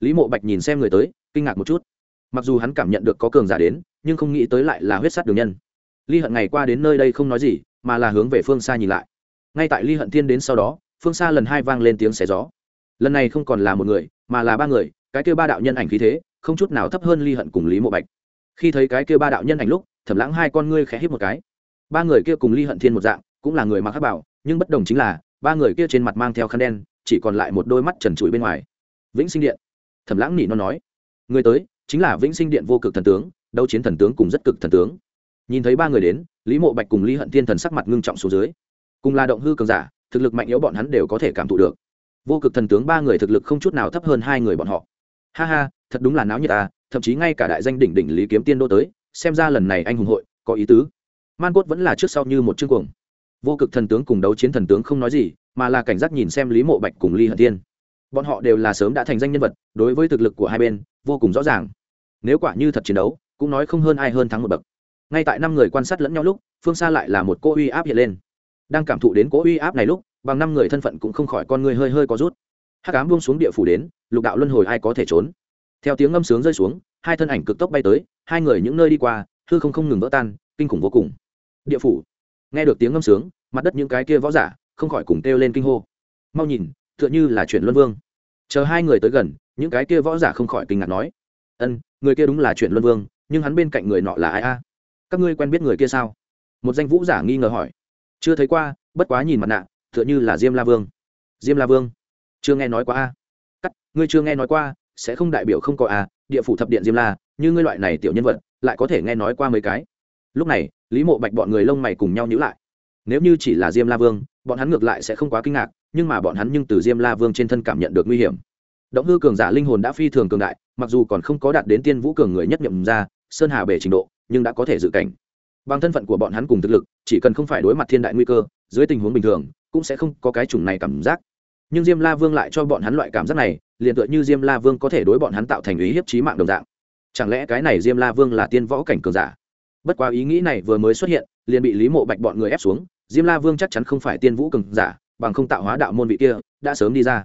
Lý mộ bạch nhìn xem người tới, kinh ngạc một chút. Mặc dù hắn cảm nhận được có cường giả đến, nhưng không nghĩ tới lại là huyết sát đường nhân. Ly hận ngày qua đến nơi đây không nói gì, mà là hướng về phương xa nhìn lại. Ngay tại ly hận thiên đến sau đó, phương xa lần hai vang lên tiếng xé gió. Lần này không còn là một người, mà là ba người, cái kêu ba đạo nhân ảnh khí thế, không chút nào thấp hơn ly hận cùng lý mộ bạch. Khi thấy cái kêu ba đạo nhân ảnh lúc thẩm lãng hai con ngươi khẽ hít một cái. Ba người kia cùng ly hận thiên một dạng, cũng là người mặc hát bảo, nhưng bất đồng chính là, ba người kia trên mặt mang theo khăn đen chỉ còn lại một đôi mắt trần trụi bên ngoài. Vĩnh sinh điện. Thẩm lãng nỉ nó nói. Người tới, chính là vĩnh sinh điện vô cực thần tướng, đấu chiến thần tướng cùng rất cực thần tướng. Nhìn thấy ba người đến, lý mộ bạch cùng lý hận thiên thần sắc mặt ngưng trọng xuống dưới. Cùng là động hư cường giả, thực lực mạnh yếu bọn hắn đều có thể cảm thụ được. Vô cực thần tướng ba người thực lực không chút nào thấp hơn hai người bọn họ. Ha ha, thật đúng là náo nhiệt à thậm chí ngay cả đại danh đỉnh đỉnh lý kiếm tiên đô tới, xem ra lần này anh hùng hội, có ý tứ. Man cốt vẫn là trước sau như một chương cuồng. Vô cực thần tướng cùng đấu chiến thần tướng không nói gì mà là cảnh giác nhìn xem lý mộ bạch cùng ly hận thiên. Bọn họ đều là sớm đã thành danh nhân vật, đối với thực lực của hai bên, vô cùng rõ ràng. Nếu quả như thật chiến đấu, cũng nói không hơn ai hơn thắng một bậc. Ngay tại năm người quan sát lẫn nhau lúc, phương xa lại là một cô uy áp hiện lên. Đang cảm thụ đến cô uy áp này lúc, bằng năm người thân phận cũng không khỏi con người hơi hơi có rút. Hát cám buông xuống địa phủ đến, lục đạo luân hồi ai có thể trốn? Theo tiếng ngâm sướng rơi xuống, hai thân ảnh cực tốc bay tới, hai người những nơi đi qua, hư không không ngừng vỡ tan, kinh khủng vô cùng. Địa phủ. Nghe được tiếng ngâm sướng, mặt đất những cái kia võ giả không khỏi cùng kêu lên kinh hô. Mau nhìn, tựa như là chuyện luân vương. Chờ hai người tới gần, những cái kia võ giả không khỏi kinh ngạc nói. Ân, người kia đúng là chuyện luân vương, nhưng hắn bên cạnh người nọ là ai a? Các ngươi quen biết người kia sao? Một danh vũ giả nghi ngờ hỏi. Chưa thấy qua, bất quá nhìn mặt nạ, tựa như là diêm la vương. Diêm la vương? Chưa nghe nói qua a. Cắt, ngươi chưa nghe nói qua, sẽ không đại biểu không có a, địa phủ thập điện diêm la, như ngươi loại này tiểu nhân vật, lại có thể nghe nói qua mấy cái. Lúc này, lý mộ bạch bọn người lông mày cùng nhau nhữ lại. Nếu như chỉ là diêm la vương bọn hắn ngược lại sẽ không quá kinh ngạc, nhưng mà bọn hắn nhưng từ diêm la vương trên thân cảm nhận được nguy hiểm. Động hư cường giả linh hồn đã phi thường cường đại, mặc dù còn không có đạt đến tiên vũ cường người nhất nhậm ra, sơn hà bể trình độ, nhưng đã có thể dự cảnh. Bằng thân phận của bọn hắn cùng thực lực, chỉ cần không phải đối mặt thiên đại nguy cơ, dưới tình huống bình thường, cũng sẽ không có cái chủng này cảm giác. Nhưng diêm la vương lại cho bọn hắn loại cảm giác này, liền tựa như diêm la vương có thể đối bọn hắn tạo thành ý hiếp trí mạng đồng dạng. Chẳng lẽ cái này diêm la vương là tiên võ cảnh cường giả? Bất quá ý nghĩ này vừa mới xuất hiện, liền bị lý mộ bạch bọn người ép xuống diêm la vương chắc chắn không phải tiên vũ cường giả, bằng không tạo hóa đạo môn vị kia đã sớm đi ra.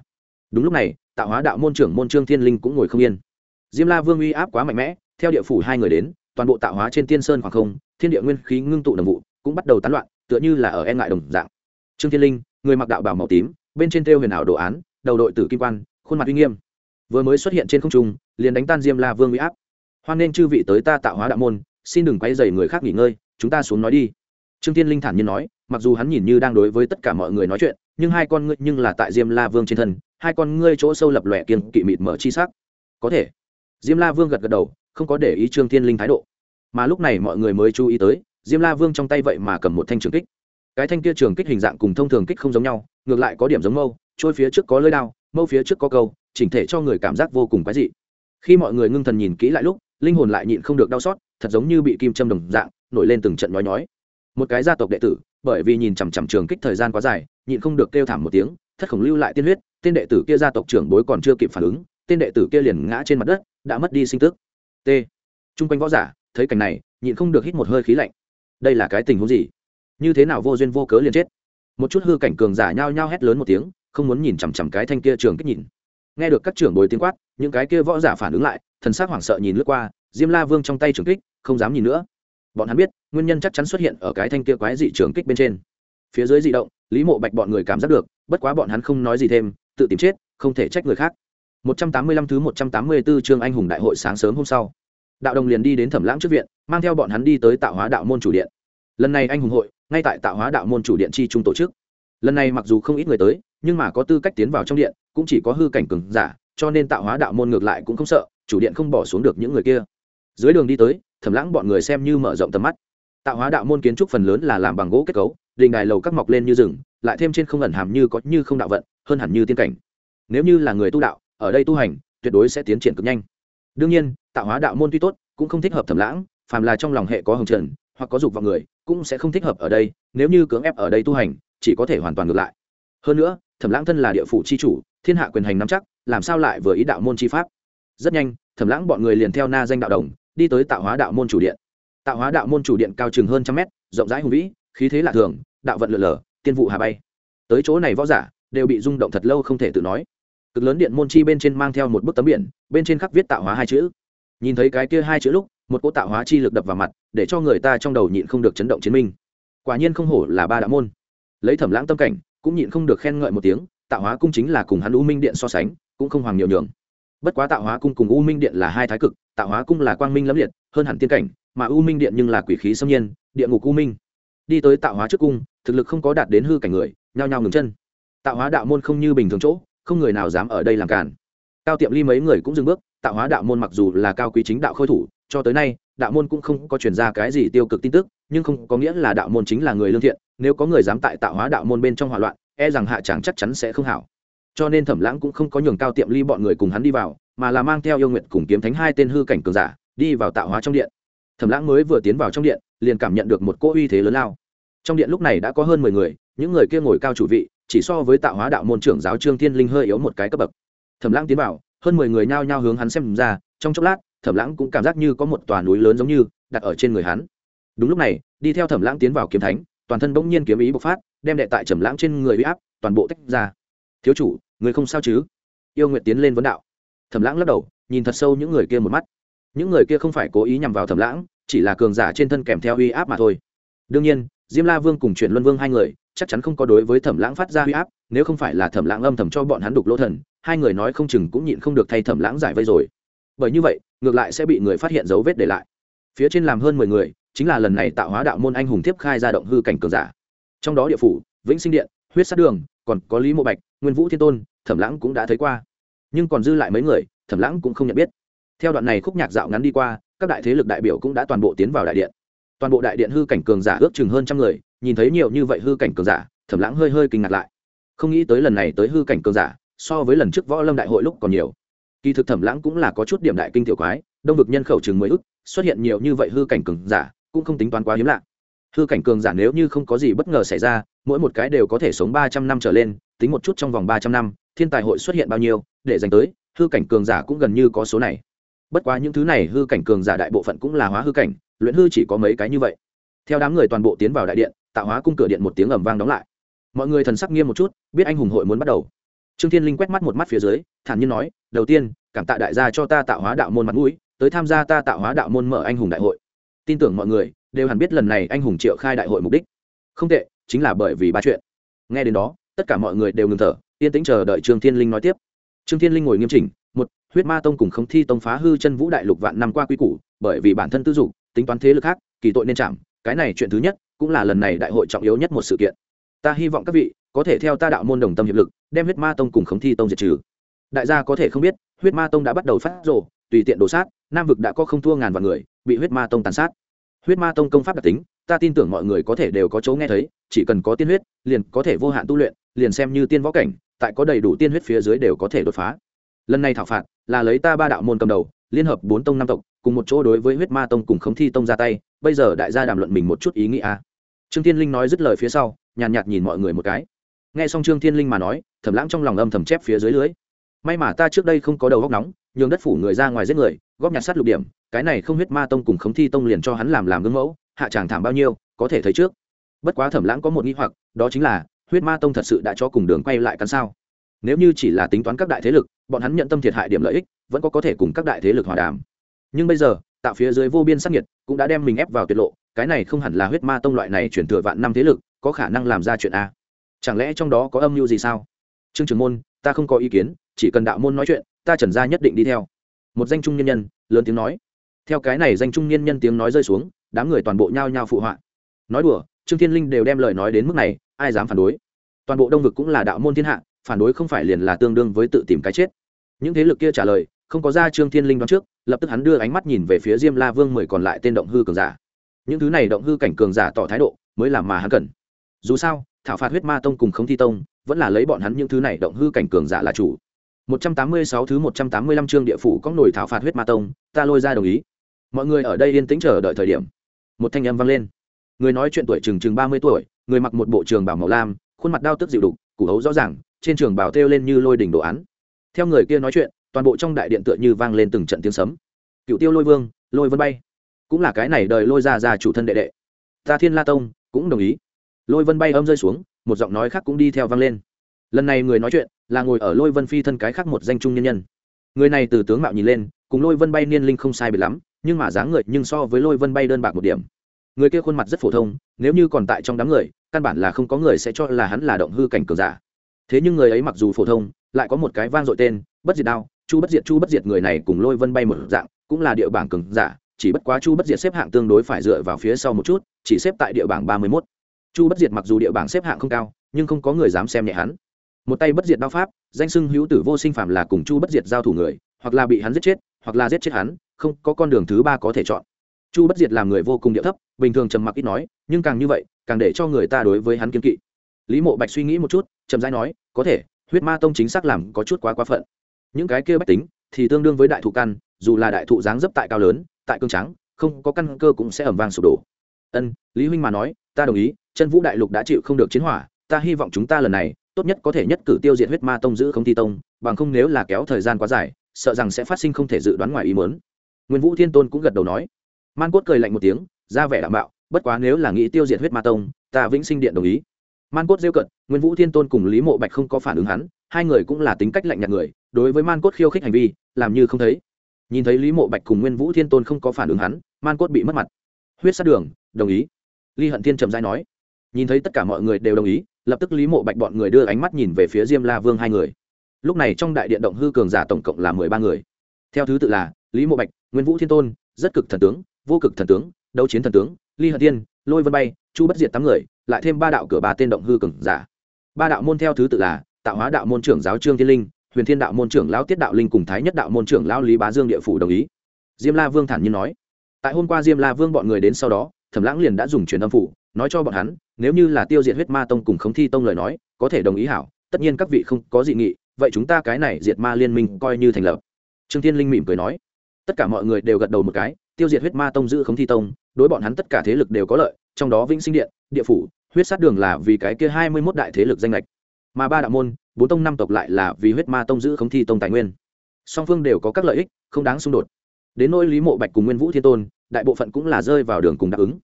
Đúng lúc này, tạo hóa đạo môn trưởng môn trương thiên linh cũng ngồi không yên. Diêm la vương uy áp quá mạnh mẽ, theo địa phủ hai người đến, toàn bộ tạo hóa trên tiên sơn khoảng không, thiên địa nguyên khí ngưng tụ đồng vụ, cũng bắt đầu tán loạn, tựa như là ở e ngại đồng dạng. Trương thiên linh, người mặc đạo bảo màu tím, bên trên thêu huyền ảo đồ án, đầu đội tử kim quan, khuôn mặt uy nghiêm. Vừa mới xuất hiện trên không trung, liền đánh tan diêm la vương uy áp. Hoan nên chư vị tới ta tạo hóa đạo môn, xin đừng quay dày người khác nghỉ ngơi, chúng ta xuống nói đi trương tiên linh thản nhiên nói, mặc dù hắn nhìn như đang đối với tất cả mọi người nói chuyện, nhưng hai con ngươi nhưng là tại diêm la vương trên thân, hai con ngươi chỗ sâu lập lòe kiên kỵ mịt mở chi sắc. Có thể. Diêm la vương gật gật đầu, không có để ý trương tiên linh thái độ. Mà lúc này mọi người mới chú ý tới, diêm la vương trong tay vậy mà cầm một thanh trường kích. Cái thanh kia trường kích hình dạng cùng thông thường kích không giống nhau, ngược lại có điểm giống mâu, trôi phía trước có lơi đao, mâu phía trước có câu, chỉnh thể cho người cảm giác vô cùng quái dị. Khi mọi người ngưng thần nhìn kỹ lại lúc, linh hồn lại nhịn không được đau xót, thật giống như bị kim châm đồng dạng, nổi lên từng trận nhói nhói một cái gia tộc đệ tử, bởi vì nhìn chằm chằm trường kích thời gian quá dài, nhịn không được kêu thảm một tiếng, thất khổng lưu lại tiên huyết, tên đệ tử kia gia tộc trưởng bối còn chưa kịp phản ứng, tên đệ tử kia liền ngã trên mặt đất, đã mất đi sinh tức. T. T r u n g quanh võ giả, thấy cảnh này, nhịn không được hít một hơi khí lạnh. Đây là cái tình huống gì? Như thế nào vô duyên vô cớ liền chết? Một chút hư cảnh cường giả nhao nhao hét lớn một tiếng, không muốn nhìn chằm chằm cái thanh kia trường kích nhìn. Nghe được các trưởng bồi tiếng quát, những cái kia võ giả phản ứng lại, thần sắc hoảng sợ nhìn lướt qua, diêm la vương trong tay trường kích, không dám nhìn nữa bọn hắn biết, nguyên nhân chắc chắn xuất hiện ở cái thanh kia quái dị trường kích bên trên. Phía dưới dị động, lý mộ bạch bọn người cảm giác được, bất quá bọn hắn không nói gì thêm, tự tìm chết, không thể trách người khác. 185 thứ 184 chương anh hùng đại hội sáng sớm hôm sau, đạo đồng liền đi đến thẩm lãng trước viện, mang theo bọn hắn đi tới tạo hóa đạo môn chủ điện. Lần này anh hùng hội, ngay tại tạo hóa đạo môn chủ điện chi trung tổ chức. Lần này mặc dù không ít người tới, nhưng mà có tư cách tiến vào trong điện, cũng chỉ có hư cảnh cường giả, cho nên tạo hóa đạo môn ngược lại cũng không sợ, chủ điện không bỏ xuống được những người kia. Dưới đường đi tới thẩm lãng bọn người xem như mở rộng tầm mắt. Tạo hóa đạo môn kiến trúc phần lớn là làm bằng gỗ kết cấu, đình đài lầu các mọc lên như rừng, lại thêm trên không ẩn hàm như có như không đạo vận, hơn hẳn như tiên cảnh. Nếu như là người tu đạo, ở đây tu hành, tuyệt đối sẽ tiến triển cực nhanh. Đương nhiên, tạo hóa đạo môn tuy tốt, cũng không thích hợp thẩm lãng, phàm là trong lòng hệ có hồng trần, hoặc có dục vào người, cũng sẽ không thích hợp ở đây, nếu như cưỡng ép ở đây tu hành, chỉ có thể hoàn toàn ngược lại. Hơn nữa thẩm lãng thân là địa phủ c h i chủ, thiên hạ quyền hành nắm chắc, làm sao lại vừa ý đạo môn c h i pháp? Rất nhanh thẩm lãng bọn người liền theo na danh đạo đồng đi tới tạo hóa đạo môn chủ điện. Tạo hóa đạo môn chủ điện cao chừng hơn trăm mét, rộng rãi hùng vĩ, khí thế lạ thường, đạo vận lượn lờ, tiên vụ hà bay. Tới chỗ này võ giả đều bị rung động thật lâu không thể tự nói. Cực lớn điện môn chi bên trên mang theo một bức tấm biển, bên trên khắc viết tạo hóa hai chữ. Nhìn thấy cái kia hai chữ lúc, một cỗ tạo hóa chi lực đập vào mặt, để cho người ta trong đầu nhịn không được chấn động chiến minh. Quả nhiên không hổ là ba đạo môn. Lấy thẩm lãng tâm cảnh, cũng nhịn không được khen ngợi một tiếng, tạo hóa cung chính là cùng hắn u minh điện so sánh, cũng không hoàng nhiều nhường bất quá tạo hóa cung cùng u minh điện là hai thái cực, tạo hóa cung là quang minh lẫm liệt, hơn hẳn tiên cảnh, mà u minh điện nhưng là quỷ khí xâm nhiên, địa ngục u minh. Đi tới tạo hóa trước cung, thực lực không có đạt đến hư cảnh người, nhao nhao ngừng chân. Tạo hóa đạo môn không như bình thường chỗ, không người nào dám ở đây làm cản. Cao tiệm ly mấy người cũng dừng bước, tạo hóa đạo môn mặc dù là cao quý chính đạo khôi thủ, cho tới nay, đạo môn cũng không có truyền ra cái gì tiêu cực tin tức, nhưng không có nghĩa là đạo môn chính là người lương thiện, nếu có người dám tại tạo hóa đạo môn bên trong hỏa loạn e rằng hạ chẳng chắc chắn sẽ không hảo cho nên thẩm lãng cũng không có nhường cao tiệm ly bọn người cùng hắn đi vào, mà là mang theo yêu nguyện cùng kiếm thánh hai tên hư cảnh cường giả, đi vào tạo hóa trong điện. Thẩm lãng mới vừa tiến vào trong điện, liền cảm nhận được một cỗ uy thế lớn lao. Trong điện lúc này đã có hơn mười người, những người kia ngồi cao chủ vị, chỉ so với tạo hóa đạo môn trưởng giáo trương thiên linh hơi yếu một cái cấp bậc. Thẩm lãng tiến vào, hơn mười người nhao nhao hướng hắn xem ra, trong chốc lát, thẩm lãng cũng cảm giác như có một tòa núi lớn giống như, đặt ở trên người hắn. Đúng lúc này, đi theo thẩm lãng tiến vào kiếm thánh, toàn thân bỗng nhiên kiếm ý bộc phát, đem đệ tại thẩm lãng trên người uy áp toàn bộ tách ra thiếu chủ, người không sao chứ? Yêu nguyện tiến lên vấn đạo. Thẩm lãng lắc đầu, nhìn thật sâu những người kia một mắt. Những người kia không phải cố ý nhằm vào thẩm lãng, chỉ là cường giả trên thân kèm theo uy áp mà thôi. Đương nhiên, diêm la vương cùng chuyển luân vương hai người, chắc chắn không có đối với thẩm lãng phát ra uy áp, nếu không phải là thẩm lãng âm thầm cho bọn hắn đục lỗ thần, hai người nói không chừng cũng nhịn không được thay thẩm lãng giải vây rồi. Bởi như vậy, ngược lại sẽ bị người phát hiện dấu vết để lại. Phía trên làm hơn mười người, chính là lần này tạo hóa đạo môn anh hùng tiếp khai ra động hư cảnh cường giả. Trong đó địa phủ, vĩnh sinh điện, huyết sát đường còn có lý mộ bạch, nguyên vũ thiên tôn, thẩm lãng cũng đã thấy qua. Nhưng còn dư lại mấy người, thẩm lãng cũng không nhận biết. Theo đoạn này khúc nhạc dạo ngắn đi qua, các đại thế lực đại biểu cũng đã toàn bộ tiến vào đại điện. Toàn bộ đại điện hư cảnh cường giả ước chừng hơn trăm người, nhìn thấy nhiều như vậy hư cảnh cường giả, thẩm lãng hơi hơi kinh ngạc lại. Không nghĩ tới lần này tới hư cảnh cường giả, so với lần trước võ lâm đại hội lúc còn nhiều. Kỳ thực thẩm lãng cũng là có chút điểm đại kinh tiểu quái, đông vực nhân khẩu chừng mười ức, xuất hiện nhiều như vậy hư cảnh cường giả, cũng không tính toán quá hiếm lạ hư cảnh cường giả nếu như không có gì bất ngờ xảy ra, mỗi một cái đều có thể sống ba trăm năm trở lên, tính một chút trong vòng ba trăm năm, thiên tài hội xuất hiện bao nhiêu, để dành tới, hư cảnh cường giả cũng gần như có số này. Bất quá những thứ này hư cảnh cường giả đại bộ phận cũng là hóa hư cảnh, luyện hư chỉ có mấy cái như vậy. Theo đám người toàn bộ tiến vào đại điện, tạo hóa cung cửa điện một tiếng ầm vang đóng lại. Mọi người thần sắc nghiêm một chút, biết anh hùng hội muốn bắt đầu. Trương thiên linh quét mắt một mắt phía dưới, thản nhiên nói, đầu tiên, cảm tạ đại gia cho ta tạo hóa đạo môn mặt mũi, tới tham gia ta tạo hóa đạo môn mở anh hùng đại hội. Tin tưởng mọi người đều hẳn biết lần này anh hùng triệu khai đại hội mục đích. Không tệ, chính là bởi vì ba chuyện. Nghe đến đó, tất cả mọi người đều ngừng thở, yên tĩnh chờ đợi trương thiên linh nói tiếp. Trương thiên linh ngồi nghiêm chỉnh, một, huyết ma tông cùng không thi tông phá hư chân vũ đại lục vạn năm qua quy củ, bởi vì bản thân tư dục, tính toán thế lực khác, kỳ tội nên chạm, cái này chuyện thứ nhất, cũng là lần này đại hội trọng yếu nhất một sự kiện. Ta hy vọng các vị, có thể theo ta đạo môn đồng tâm hiệp lực, đem huyết ma tông cùng khống thi tông diệt trừ. Đại gia có thể không biết, huyết ma tông đã bắt đầu phát rồ, tùy tiện đổ sát, nam vực đã có không thua ngàn vạn người, bị huyết ma tông tàn sát huyết ma tông công pháp đặc tính, ta tin tưởng mọi người có thể đều có chỗ nghe thấy, chỉ cần có tiên huyết, liền có thể vô hạn tu luyện, liền xem như tiên võ cảnh, tại có đầy đủ tiên huyết phía dưới đều có thể đột phá. Lần này thảo phạt, là lấy ta ba đạo môn cầm đầu, liên hợp bốn tông năm tộc, cùng một chỗ đối với huyết ma tông cùng khống thi tông ra tay, bây giờ đại gia đàm luận mình một chút ý nghĩa trương thiên linh nói dứt lời phía sau, nhàn nhạt nhìn mọi người một cái. Nghe xong trương thiên linh mà nói thẩm lãng trong lòng âm thầm chép phía dưới lưới. May mà ta trước đây không có đầu góc nóng, nhường đất phủ người ra ngoài giết người, góp nhặt sát lục điểm cái này không huyết ma tông cùng khống thi tông liền cho hắn làm làm gương mẫu, hạ tràng thảm bao nhiêu, có thể thấy trước. Bất quá thẩm lãng có một nghi hoặc, đó chính là, huyết ma tông thật sự đã cho cùng đường quay lại cắn sao? Nếu như chỉ là tính toán các đại thế lực, bọn hắn nhận tâm thiệt hại điểm lợi ích, vẫn có có thể cùng các đại thế lực hòa đàm. Nhưng bây giờ, tạo phía dưới vô biên sắc nhiệt cũng đã đem mình ép vào tuyệt lộ, cái này không hẳn là huyết ma tông loại này chuyển thừa vạn năm thế lực, có khả năng làm ra chuyện a. Chẳng lẽ trong đó có âm mưu gì sao? Trương trường môn, ta không có ý kiến, chỉ cần đạo môn nói chuyện, ta trần gia nhất định đi theo. Một danh trung nhân nhân, lớn tiếng nói theo cái này danh trung niên nhân tiếng nói rơi xuống, đám người toàn bộ nhao nhao phụ họa. Nói đùa, trương thiên linh đều đem lời nói đến mức này, ai dám phản đối? Toàn bộ đông vực cũng là đạo môn thiên hạ, phản đối không phải liền là tương đương với tự tìm cái chết. Những thế lực kia trả lời, không có ra trương thiên linh đoán trước, lập tức hắn đưa ánh mắt nhìn về phía diêm la vương mười còn lại tên động hư cường giả. Những thứ này động hư cảnh cường giả tỏ thái độ, mới làm mà hắn cần. Dù sao, thảo phạt huyết ma tông cùng khống thi tông, vẫn là lấy bọn hắn những thứ này động hư cảnh cường giả là chủ. 186 thứ 185 chương địa phủ có nổi thảo phạt huyết ma tông, ta lôi ra đồng ý. Mọi người ở đây yên tĩnh chờ đợi thời điểm. Một thanh âm vang lên. Người nói chuyện tuổi chừng chừng ba mươi tuổi, người mặc một bộ trường bảo màu lam, khuôn mặt đau tức dịu đục, củ hấu rõ ràng, trên trường bảo thêu lên như lôi đỉnh đồ án. Theo người kia nói chuyện, toàn bộ trong đại điện tựa như vang lên từng trận tiếng sấm. Cựu tiêu lôi vương, lôi vân bay. Cũng là cái này đời lôi ra ra chủ thân đệ đệ. Ta thiên la tông, cũng đồng ý. Lôi vân bay âm rơi xuống, một giọng nói khác cũng đi theo vang lên. Lần này người nói chuyện là ngồi ở lôi vân phi thân cái khác một danh trung nhân nhân. Người này từ tướng mạo nhìn lên, cùng lôi vân bay niên linh không sai biệt lắm, nhưng mà dáng người nhưng so với lôi vân bay đơn bạc một điểm. Người kia khuôn mặt rất phổ thông, nếu như còn tại trong đám người, căn bản là không có người sẽ cho là hắn là động hư cảnh cường giả. Thế nhưng người ấy mặc dù phổ thông, lại có một cái vang dội tên, bất diệt đao, chu bất diệt chu bất diệt người này cùng lôi vân bay một dạng, cũng là địa bảng cường giả, chỉ bất quá chu bất diệt xếp hạng tương đối phải dựa vào phía sau một chút, chỉ xếp tại địa bảng ba mươi mốt. Chu bất diệt mặc dù địa bảng xếp hạng không cao, nhưng không có người dám xem nhẹ hắn một tay bất diệt đao pháp, danh sưng hữu tử vô sinh phạm là cùng chu bất diệt giao thủ người, hoặc là bị hắn giết chết, hoặc là giết chết hắn, không, có con đường thứ ba có thể chọn. Chu bất diệt làm người vô cùng địa thấp, bình thường trầm mặc ít nói, nhưng càng như vậy, càng để cho người ta đối với hắn kiên kỵ. Lý mộ bạch suy nghĩ một chút, chậm rãi nói, có thể, huyết ma tông chính xác làm có chút quá quá phận. Những cái kia bách tính thì tương đương với đại thụ căn, dù là đại thụ dáng dấp tại cao lớn, tại cương trắng, không, có căn cơ cũng sẽ ẩm vang sụp đổ. Ân, lý huynh mà nói, ta đồng ý, chân vũ đại lục đã chịu không được chiến hỏa, ta hy vọng chúng ta lần này tốt nhất có thể nhất cử tiêu diệt huyết ma tông giữ không thi tông, bằng không nếu là kéo thời gian quá dài, sợ rằng sẽ phát sinh không thể dự đoán ngoài ý muốn. Nguyên vũ thiên tôn cũng gật đầu nói. Man cốt cười lạnh một tiếng, ra vẻ đảm bảo bất quá nếu là nghĩ tiêu diệt huyết ma tông, ta vĩnh sinh điện đồng ý. Man cốt rêu cận, nguyên vũ thiên tôn cùng lý mộ bạch không có phản ứng hắn, hai người cũng là tính cách lạnh nhạt người, đối với man cốt khiêu khích hành vi, làm như không thấy. Nhìn thấy lý mộ bạch cùng nguyên vũ thiên tôn không có phản ứng hắn, man cốt bị mất mặt. Huyết sát đường, đồng ý. Ly hận thiên trầm dai nói. Nhìn thấy tất cả mọi người đều đồng ý lập tức lý mộ bạch bọn người đưa ánh mắt nhìn về phía diêm la vương hai người. Lúc này trong đại điện động hư cường giả tổng cộng là mười ba người. Theo thứ tự là lý mộ bạch, nguyên vũ thiên tôn, rất cực thần tướng, vô cực thần tướng, đấu chiến thần tướng, ly hận thiên, lôi vân bay, chu bất diệt tám người, lại thêm ba đạo cửa ba tên động hư cường giả. Ba đạo môn theo thứ tự là tạo hóa đạo môn trưởng giáo trương thiên linh, huyền thiên đạo môn trưởng lão tiết đạo linh cùng thái nhất đạo môn trưởng lão lý bá dương địa phủ đồng ý. Diêm la vương thản nhiên nói. Tại hôm qua diêm la vương bọn người đến sau đó, thẩm lãng liền đã dùng truyền âm phủ, nói cho bọn hắn nếu như là tiêu diệt huyết ma tông cùng khống thi tông lời nói, có thể đồng ý hảo, tất nhiên các vị không có dị nghị, vậy chúng ta cái này diệt ma liên minh coi như thành lập. Trương thiên linh mỉm cười nói. Tất cả mọi người đều gật đầu một cái, tiêu diệt huyết ma tông giữ khống thi tông, đối bọn hắn tất cả thế lực đều có lợi, trong đó vĩnh sinh điện, địa phủ, huyết sát đường là vì cái kia hai mươi mốt đại thế lực danh lệch. Mà ba đạo môn, bốn tông năm tộc lại là vì huyết ma tông giữ khống thi tông tài nguyên. Song phương đều có các lợi ích, không đáng xung đột. Đến nỗi lý mộ bạch cùng nguyên vũ thiên tôn, đại bộ phận cũng là rơi vào đường cùng đáp ứng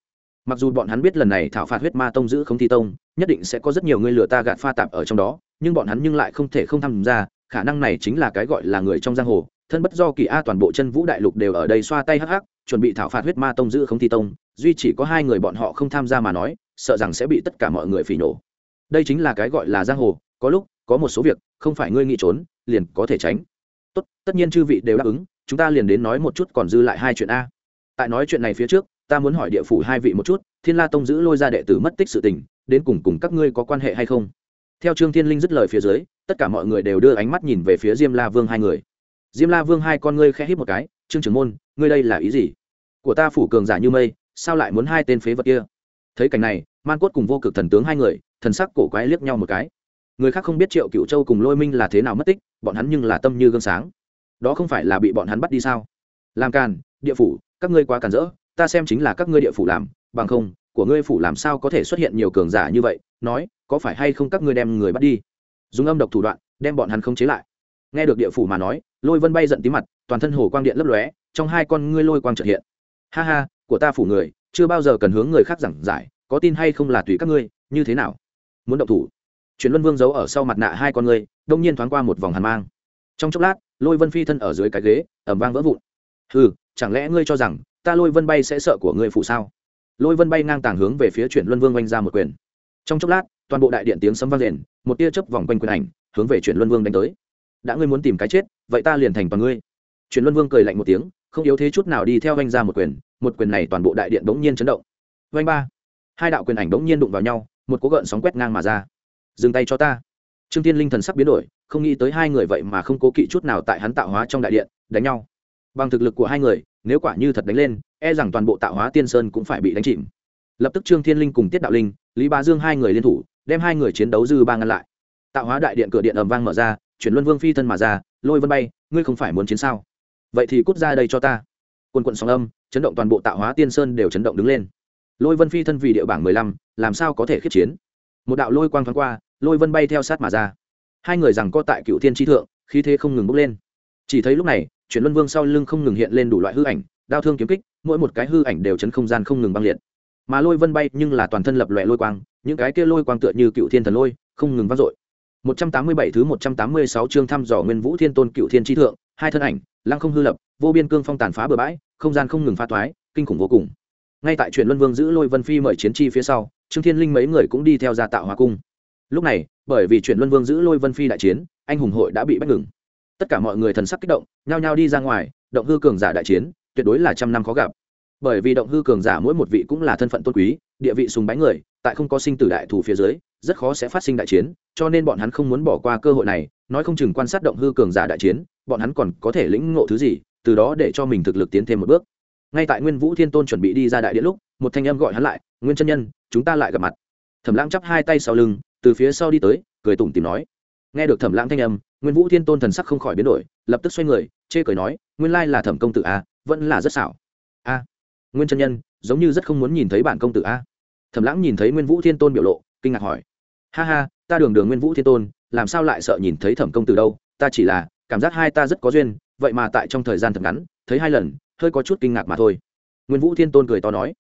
mặc dù bọn hắn biết lần này thảo phạt huyết ma tông giữ không thi tông, nhất định sẽ có rất nhiều người lừa ta gạt pha tạp ở trong đó, nhưng bọn hắn nhưng lại không thể không tham gia, khả năng này chính là cái gọi là người trong giang hồ. Thân bất do kỳ a, toàn bộ chân vũ đại lục đều ở đây xoa tay hắc hắc, chuẩn bị thảo phạt huyết ma tông giữ không thi tông, duy chỉ có hai người bọn họ không tham gia mà nói, sợ rằng sẽ bị tất cả mọi người phỉ nổ. Đây chính là cái gọi là giang hồ, có lúc, có một số việc, không phải ngươi nghĩ trốn, liền có thể tránh. Tốt, tất nhiên chư vị đều đáp ứng, chúng ta liền đến nói một chút còn dư lại hai chuyện a. Tại nói chuyện này phía trước ta muốn hỏi địa phủ hai vị một chút, thiên la tông giữ lôi ra đệ tử mất tích sự tình, đến cùng cùng các ngươi có quan hệ hay không? Theo trương thiên linh dứt lời phía dưới, tất cả mọi người đều đưa ánh mắt nhìn về phía diêm la vương hai người. Diêm la vương hai con ngươi khẽ hít một cái, trương trưởng môn, ngươi đây là ý gì? Của ta phủ cường giả như mây, sao lại muốn hai tên phế vật kia? Thấy cảnh này, man cốt cùng vô cực thần tướng hai người, thần sắc cổ quái liếc nhau một cái. Người khác không biết triệu cựu châu cùng lôi minh là thế nào mất tích, bọn hắn nhưng là tâm như gương sáng. Đó không phải là bị bọn hắn bắt đi sao? Làm càn, địa phủ, các ngươi quá càn rỡ ta xem chính là các ngươi địa phủ làm, bằng không, của ngươi phủ làm sao có thể xuất hiện nhiều cường giả như vậy, nói, có phải hay không các ngươi đem người bắt đi? Dùng âm độc thủ đoạn, đem bọn hắn không chế lại. Nghe được địa phủ mà nói, lôi vân bay giận tí mặt, toàn thân hồ quang điện lấp lóe, trong hai con ngươi lôi quang trợ hiện. Ha ha, của ta phủ người, chưa bao giờ cần hướng người khác giảng giải, có tin hay không là tùy các ngươi, như thế nào? Muốn động thủ. Chuyển luân vương giấu ở sau mặt nạ hai con ngươi, đông nhiên thoáng qua một vòng hàn mang. Trong chốc lát, lôi vân phi thân ở dưới cái ghế ẩm vang vỡ vụn. Ừ chẳng lẽ ngươi cho rằng ta lôi vân bay sẽ sợ của ngươi phụ sao? Lôi vân bay ngang tàng hướng về phía chuyển luân vương oanh ra một quyền. Trong chốc lát, toàn bộ đại điện tiếng sấm vang rền, một tia chớp vòng quanh quyền ảnh, hướng về chuyển luân vương đánh tới. Đã ngươi muốn tìm cái chết, vậy ta liền thành toàn ngươi. Chuyển luân vương cười lạnh một tiếng, không yếu thế chút nào đi theo oanh ra một quyền một quyền này toàn bộ đại điện bỗng nhiên chấn động. Oanh ba, hai đạo quyền ảnh bỗng nhiên đụng vào nhau, một cố gợn sóng quét ngang mà ra. Dừng tay cho ta. Trương tiên linh thần sắc biến đổi, không nghĩ tới hai người vậy mà không cố kỵ chút nào tại hắn tạo hóa trong đại điện, đánh nhau bằng thực lực của hai người, nếu quả như thật đánh lên e rằng toàn bộ tạo hóa tiên sơn cũng phải bị đánh chìm. Lập tức trương thiên linh cùng tiết đạo linh, lý ba dương hai người liên thủ, đem hai người chiến đấu dư ba ngăn lại. Tạo hóa đại điện cửa điện ầm vang mở ra, chuyển luân vương phi thân mà ra, lôi vân bay, ngươi không phải muốn chiến sao? Vậy thì cút ra đây cho ta. Quân quận sóng âm, chấn động toàn bộ tạo hóa tiên sơn đều chấn động đứng lên. Lôi vân phi thân vì địa bảng mười lăm, làm sao có thể khiết chiến? Một đạo lôi quang thoáng qua, lôi vân bay theo sát mà ra. Hai người rằng co tại cựu thiên tri thượng, khí thế không ngừng bốc lên. Chỉ thấy lúc này chuyển luân vương sau lưng không ngừng hiện lên đủ loại hư ảnh đao thương kiếm kích mỗi một cái hư ảnh đều chấn không gian không ngừng băng liệt mà lôi vân bay nhưng là toàn thân lập loại lôi quang những cái kia lôi quang tựa như cựu thiên thần lôi không ngừng vang dội 187 thứ 186 chương thăm dò Nguyên Vũ Thiên Tôn Cựu Thiên Chi thượng, hai thân ảnh, lăng không hư lập, vô biên cương phong tàn phá bờ bãi, không gian không ngừng phá toái, kinh khủng vô cùng. Ngay tại truyền Luân Vương giữ Lôi Vân Phi mời chiến chi phía sau, Trương Thiên Linh mấy người cũng đi theo ra tạo hóa cung. Lúc này, bởi vì truyền Luân Vương giữ Lôi Vân Phi đại chiến, anh hùng hội đã bị bắt ngừng. Tất cả mọi người thần sắc kích động, nhao nhao đi ra ngoài, động hư cường giả đại chiến, tuyệt đối là trăm năm khó gặp. Bởi vì động hư cường giả mỗi một vị cũng là thân phận tôn quý địa vị sùng bái người tại không có sinh tử đại thủ phía dưới rất khó sẽ phát sinh đại chiến cho nên bọn hắn không muốn bỏ qua cơ hội này nói không chừng quan sát động hư cường giả đại chiến bọn hắn còn có thể lĩnh ngộ thứ gì từ đó để cho mình thực lực tiến thêm một bước. Ngay tại nguyên vũ thiên tôn chuẩn bị đi ra đại điện lúc một thanh âm gọi hắn lại nguyên chân nhân chúng ta lại gặp mặt. Thẩm lãng chắp hai tay sau lưng từ phía sau đi tới cười tủm tìm nói. Nghe được thẩm lãng thanh âm nguyên vũ thiên tôn thần sắc không khỏi biến đổi, lập tức xoay người, chê cười nói, nguyên lai là thẩm công tử a, vẫn là rất xảo. A, nguyên chân nhân, giống như rất không muốn nhìn thấy bản công tử a. Thẩm lãng nhìn thấy nguyên vũ thiên tôn biểu lộ, kinh ngạc hỏi, ha ha, ta đường đường nguyên vũ thiên tôn, làm sao lại sợ nhìn thấy thẩm công tử đâu? Ta chỉ là, cảm giác hai ta rất có duyên, vậy mà tại trong thời gian thật ngắn, thấy hai lần, hơi có chút kinh ngạc mà thôi. Nguyên vũ thiên tôn cười to nói,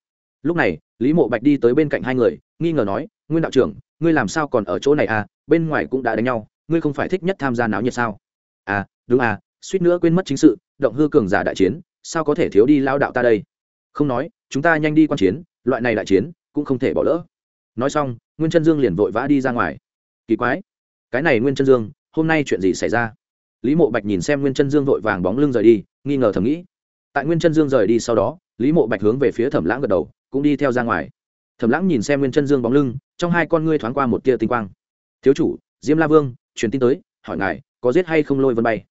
lúc này, lý mộ bạch đi tới bên cạnh hai người, nghi ngờ nói, nguyên đạo trưởng, ngươi làm sao còn ở chỗ này à bên ngoài cũng đã đánh nhau ngươi không phải thích nhất tham gia náo nhiệt sao? À đúng à suýt nữa quên mất chính sự, động hư cường giả đại chiến, sao có thể thiếu đi lao đạo ta đây? Không nói, chúng ta nhanh đi quan chiến, loại này đại chiến, cũng không thể bỏ lỡ. Nói xong, nguyên chân dương liền vội vã đi ra ngoài. Kỳ quái, cái này nguyên chân dương, hôm nay chuyện gì xảy ra? Lý mộ bạch nhìn xem nguyên chân dương vội vàng bóng lưng rời đi, nghi ngờ thầm nghĩ. Tại nguyên chân dương rời đi sau đó, lý mộ bạch hướng về phía thẩm lãng gật đầu, cũng đi theo ra ngoài. Thẩm lãng nhìn xem nguyên chân dương bóng lưng, trong hai con ngươi thoáng qua một tia tinh quang. Thiếu chủ, diêm la vương truyền tin tới, hỏi ngài, có giết hay không lôi vân bay?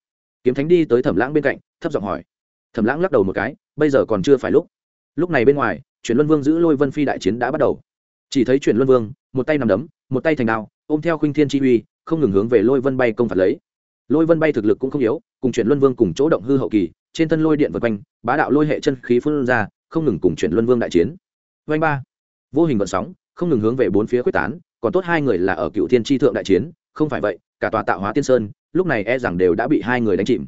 Kiếm thánh đi tới thẩm lãng bên cạnh, thấp giọng hỏi. Thẩm lãng lắc đầu một cái, bây giờ còn chưa phải lúc. Lúc này bên ngoài, chuyển luân vương giữ lôi vân phi đại chiến đã bắt đầu. Chỉ thấy chuyển luân vương, một tay nằm đấm, một tay thành đao, ôm theo khuynh thiên chi uy, không ngừng hướng về lôi vân bay công phạt lấy. Lôi vân bay thực lực cũng không yếu, cùng chuyển luân vương cùng chỗ động hư hậu kỳ, trên thân lôi điện vật quanh, bá đạo lôi hệ chân khí phun ra, không ngừng cùng chuyển luân vương đại chiến. Vanh ba. Vô hình vận sóng, không ngừng hướng về bốn phía quyết tán, còn tốt hai người là ở cựu thiên tri thượng đại chiến, không phải vậy cả tòa tạo hóa tiên sơn, lúc này e rằng đều đã bị hai người đánh chìm.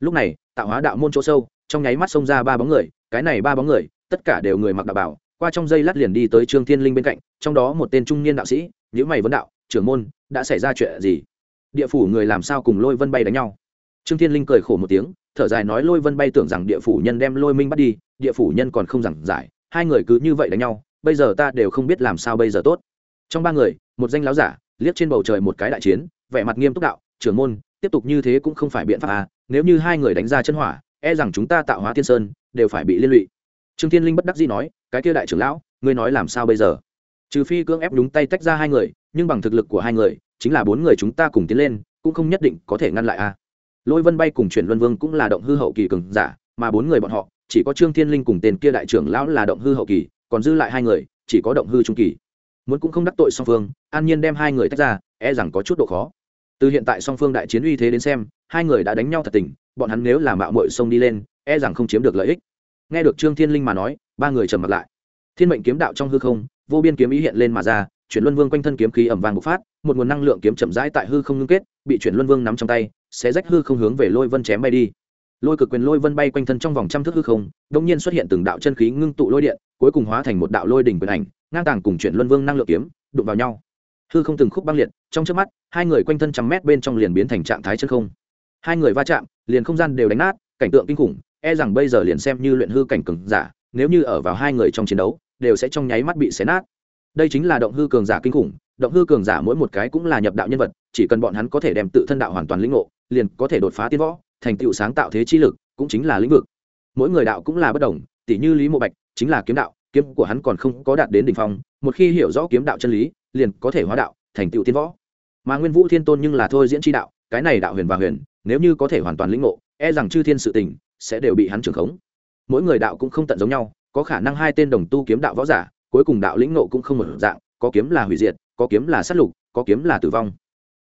Lúc này, tạo hóa đạo môn chỗ sâu, trong nháy mắt xông ra ba bóng người, cái này ba bóng người, tất cả đều người mặc đạo bảo, qua trong dây lát liền đi tới trương thiên linh bên cạnh, trong đó một tên trung niên đạo sĩ nhữ mày vấn đạo, trưởng môn, đã xảy ra chuyện gì? Địa phủ người làm sao cùng lôi vân bay đánh nhau? Trương thiên linh cười khổ một tiếng, thở dài nói lôi vân bay tưởng rằng địa phủ nhân đem lôi minh bắt đi, địa phủ nhân còn không giảng giải, hai người cứ như vậy đánh nhau, bây giờ ta đều không biết làm sao bây giờ tốt. Trong ba người, một danh láo giả, liếc trên bầu trời một cái đại chiến vẻ mặt nghiêm túc đạo, trưởng môn, tiếp tục như thế cũng không phải biện pháp à nếu như hai người đánh ra chân hỏa e rằng chúng ta tạo hóa tiên sơn, đều phải bị liên lụy. Trương thiên linh bất đắc dĩ nói, cái kia đại trưởng lão, ngươi nói làm sao bây giờ? Trừ phi cưỡng ép đúng tay tách ra hai người, nhưng bằng thực lực của hai người, chính là bốn người chúng ta cùng tiến lên, cũng không nhất định có thể ngăn lại a à. lôi vân bay cùng chuyển luân vương cũng là động hư hậu kỳ cường giả, mà bốn người bọn họ, chỉ có trương thiên linh cùng tên kia đại trưởng lão là động hư hậu kỳ, còn dư lại hai người, chỉ có động hư trung kỳ. Muốn cũng không đắc tội song phương, an nhiên đem hai người tách ra e rằng có chút độ khó từ hiện tại song phương đại chiến uy thế đến xem, hai người đã đánh nhau thật tình, bọn hắn nếu là mạo mội sông đi lên e rằng không chiếm được lợi ích. Nghe được trương thiên linh mà nói, ba người trầm mặt lại. Thiên mệnh kiếm đạo trong hư không, vô biên kiếm ý hiện lên mà ra, chuyển luân vương quanh thân kiếm khí ẩm vàng bộc phát, một nguồn năng lượng kiếm chậm rãi tại hư không ngưng kết, bị chuyển luân vương nắm trong tay sẽ rách hư không hướng về lôi vân chém bay đi. Lôi cực quyền lôi vân bay quanh thân trong vòng trăm thước hư không đông nhiên xuất hiện từng đạo chân khí ngưng tụ lôi điện, cuối cùng hóa thành một đạo lôi đỉnh quyền ảnh, ngang tàng cùng chuyển luân vương năng lượng kiếm, đụng vào nhau. Hư không từng khúc băng liệt trong trước mắt, hai người quanh thân trăm mét bên trong liền biến thành trạng thái chân không. Hai người va chạm, liền không gian đều đánh nát, cảnh tượng kinh khủng e rằng bây giờ liền xem như luyện hư cảnh cường giả, nếu như ở vào hai người trong chiến đấu, đều sẽ trong nháy mắt bị xé nát. Đây chính là động hư cường giả kinh khủng, động hư cường giả mỗi một cái cũng là nhập đạo nhân vật, chỉ cần bọn hắn có thể đem tự thân đạo hoàn toàn lĩnh ngộ, liền có thể đột phá tiên võ, thành tựu sáng tạo thế chi lực, cũng chính là lĩnh vực. Mỗi người đạo cũng là bất đồng tỷ như lý mộ bạch, chính là kiếm đạo, kiếm của hắn còn không có đạt đến đỉnh phong, một khi hiểu rõ kiếm đạo chân lý, liền có thể hóa đạo thành tựu tiên võ. Mà nguyên vũ thiên tôn nhưng là thôi diễn chi đạo, cái này đạo huyền và huyền, nếu như có thể hoàn toàn lĩnh ngộ e rằng chư thiên sự tình sẽ đều bị hắn trưởng khống. Mỗi người đạo cũng không tận giống nhau, có khả năng hai tên đồng tu kiếm đạo võ giả, cuối cùng đạo lĩnh ngộ cũng không một dạng, có kiếm là hủy diệt, có kiếm là sát lục, có kiếm là tử vong.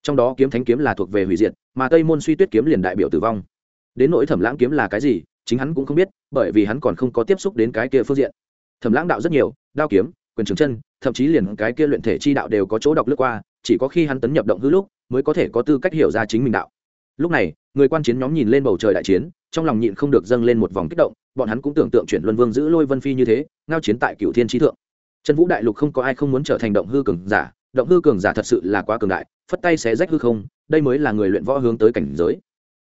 Trong đó kiếm thánh kiếm là thuộc về hủy diệt, mà tây môn suy tuyết kiếm liền đại biểu tử vong. Đến nỗi thẩm lãng kiếm là cái gì, chính hắn cũng không biết, bởi vì hắn còn không có tiếp xúc đến cái kia phương diện. Thẩm lãng đạo rất nhiều, đao kiếm quyền trường chân, thậm chí liền cái kia luyện thể chi đạo đều có chỗ đọc lướt qua, chỉ có khi hắn tấn nhập động hư lúc, mới có thể có tư cách hiểu ra chính mình đạo. Lúc này, người quan chiến nhóm nhìn lên bầu trời đại chiến, trong lòng nhịn không được dâng lên một vòng kích động, bọn hắn cũng tưởng tượng chuyển luân vương giữ lôi vân phi như thế, ngao chiến tại cựu thiên trí thượng. Trần vũ đại lục không có ai không muốn trở thành động hư cường giả, động hư cường giả thật sự là quá cường đại, phất tay xé rách hư không, đây mới là người luyện võ hướng tới cảnh giới.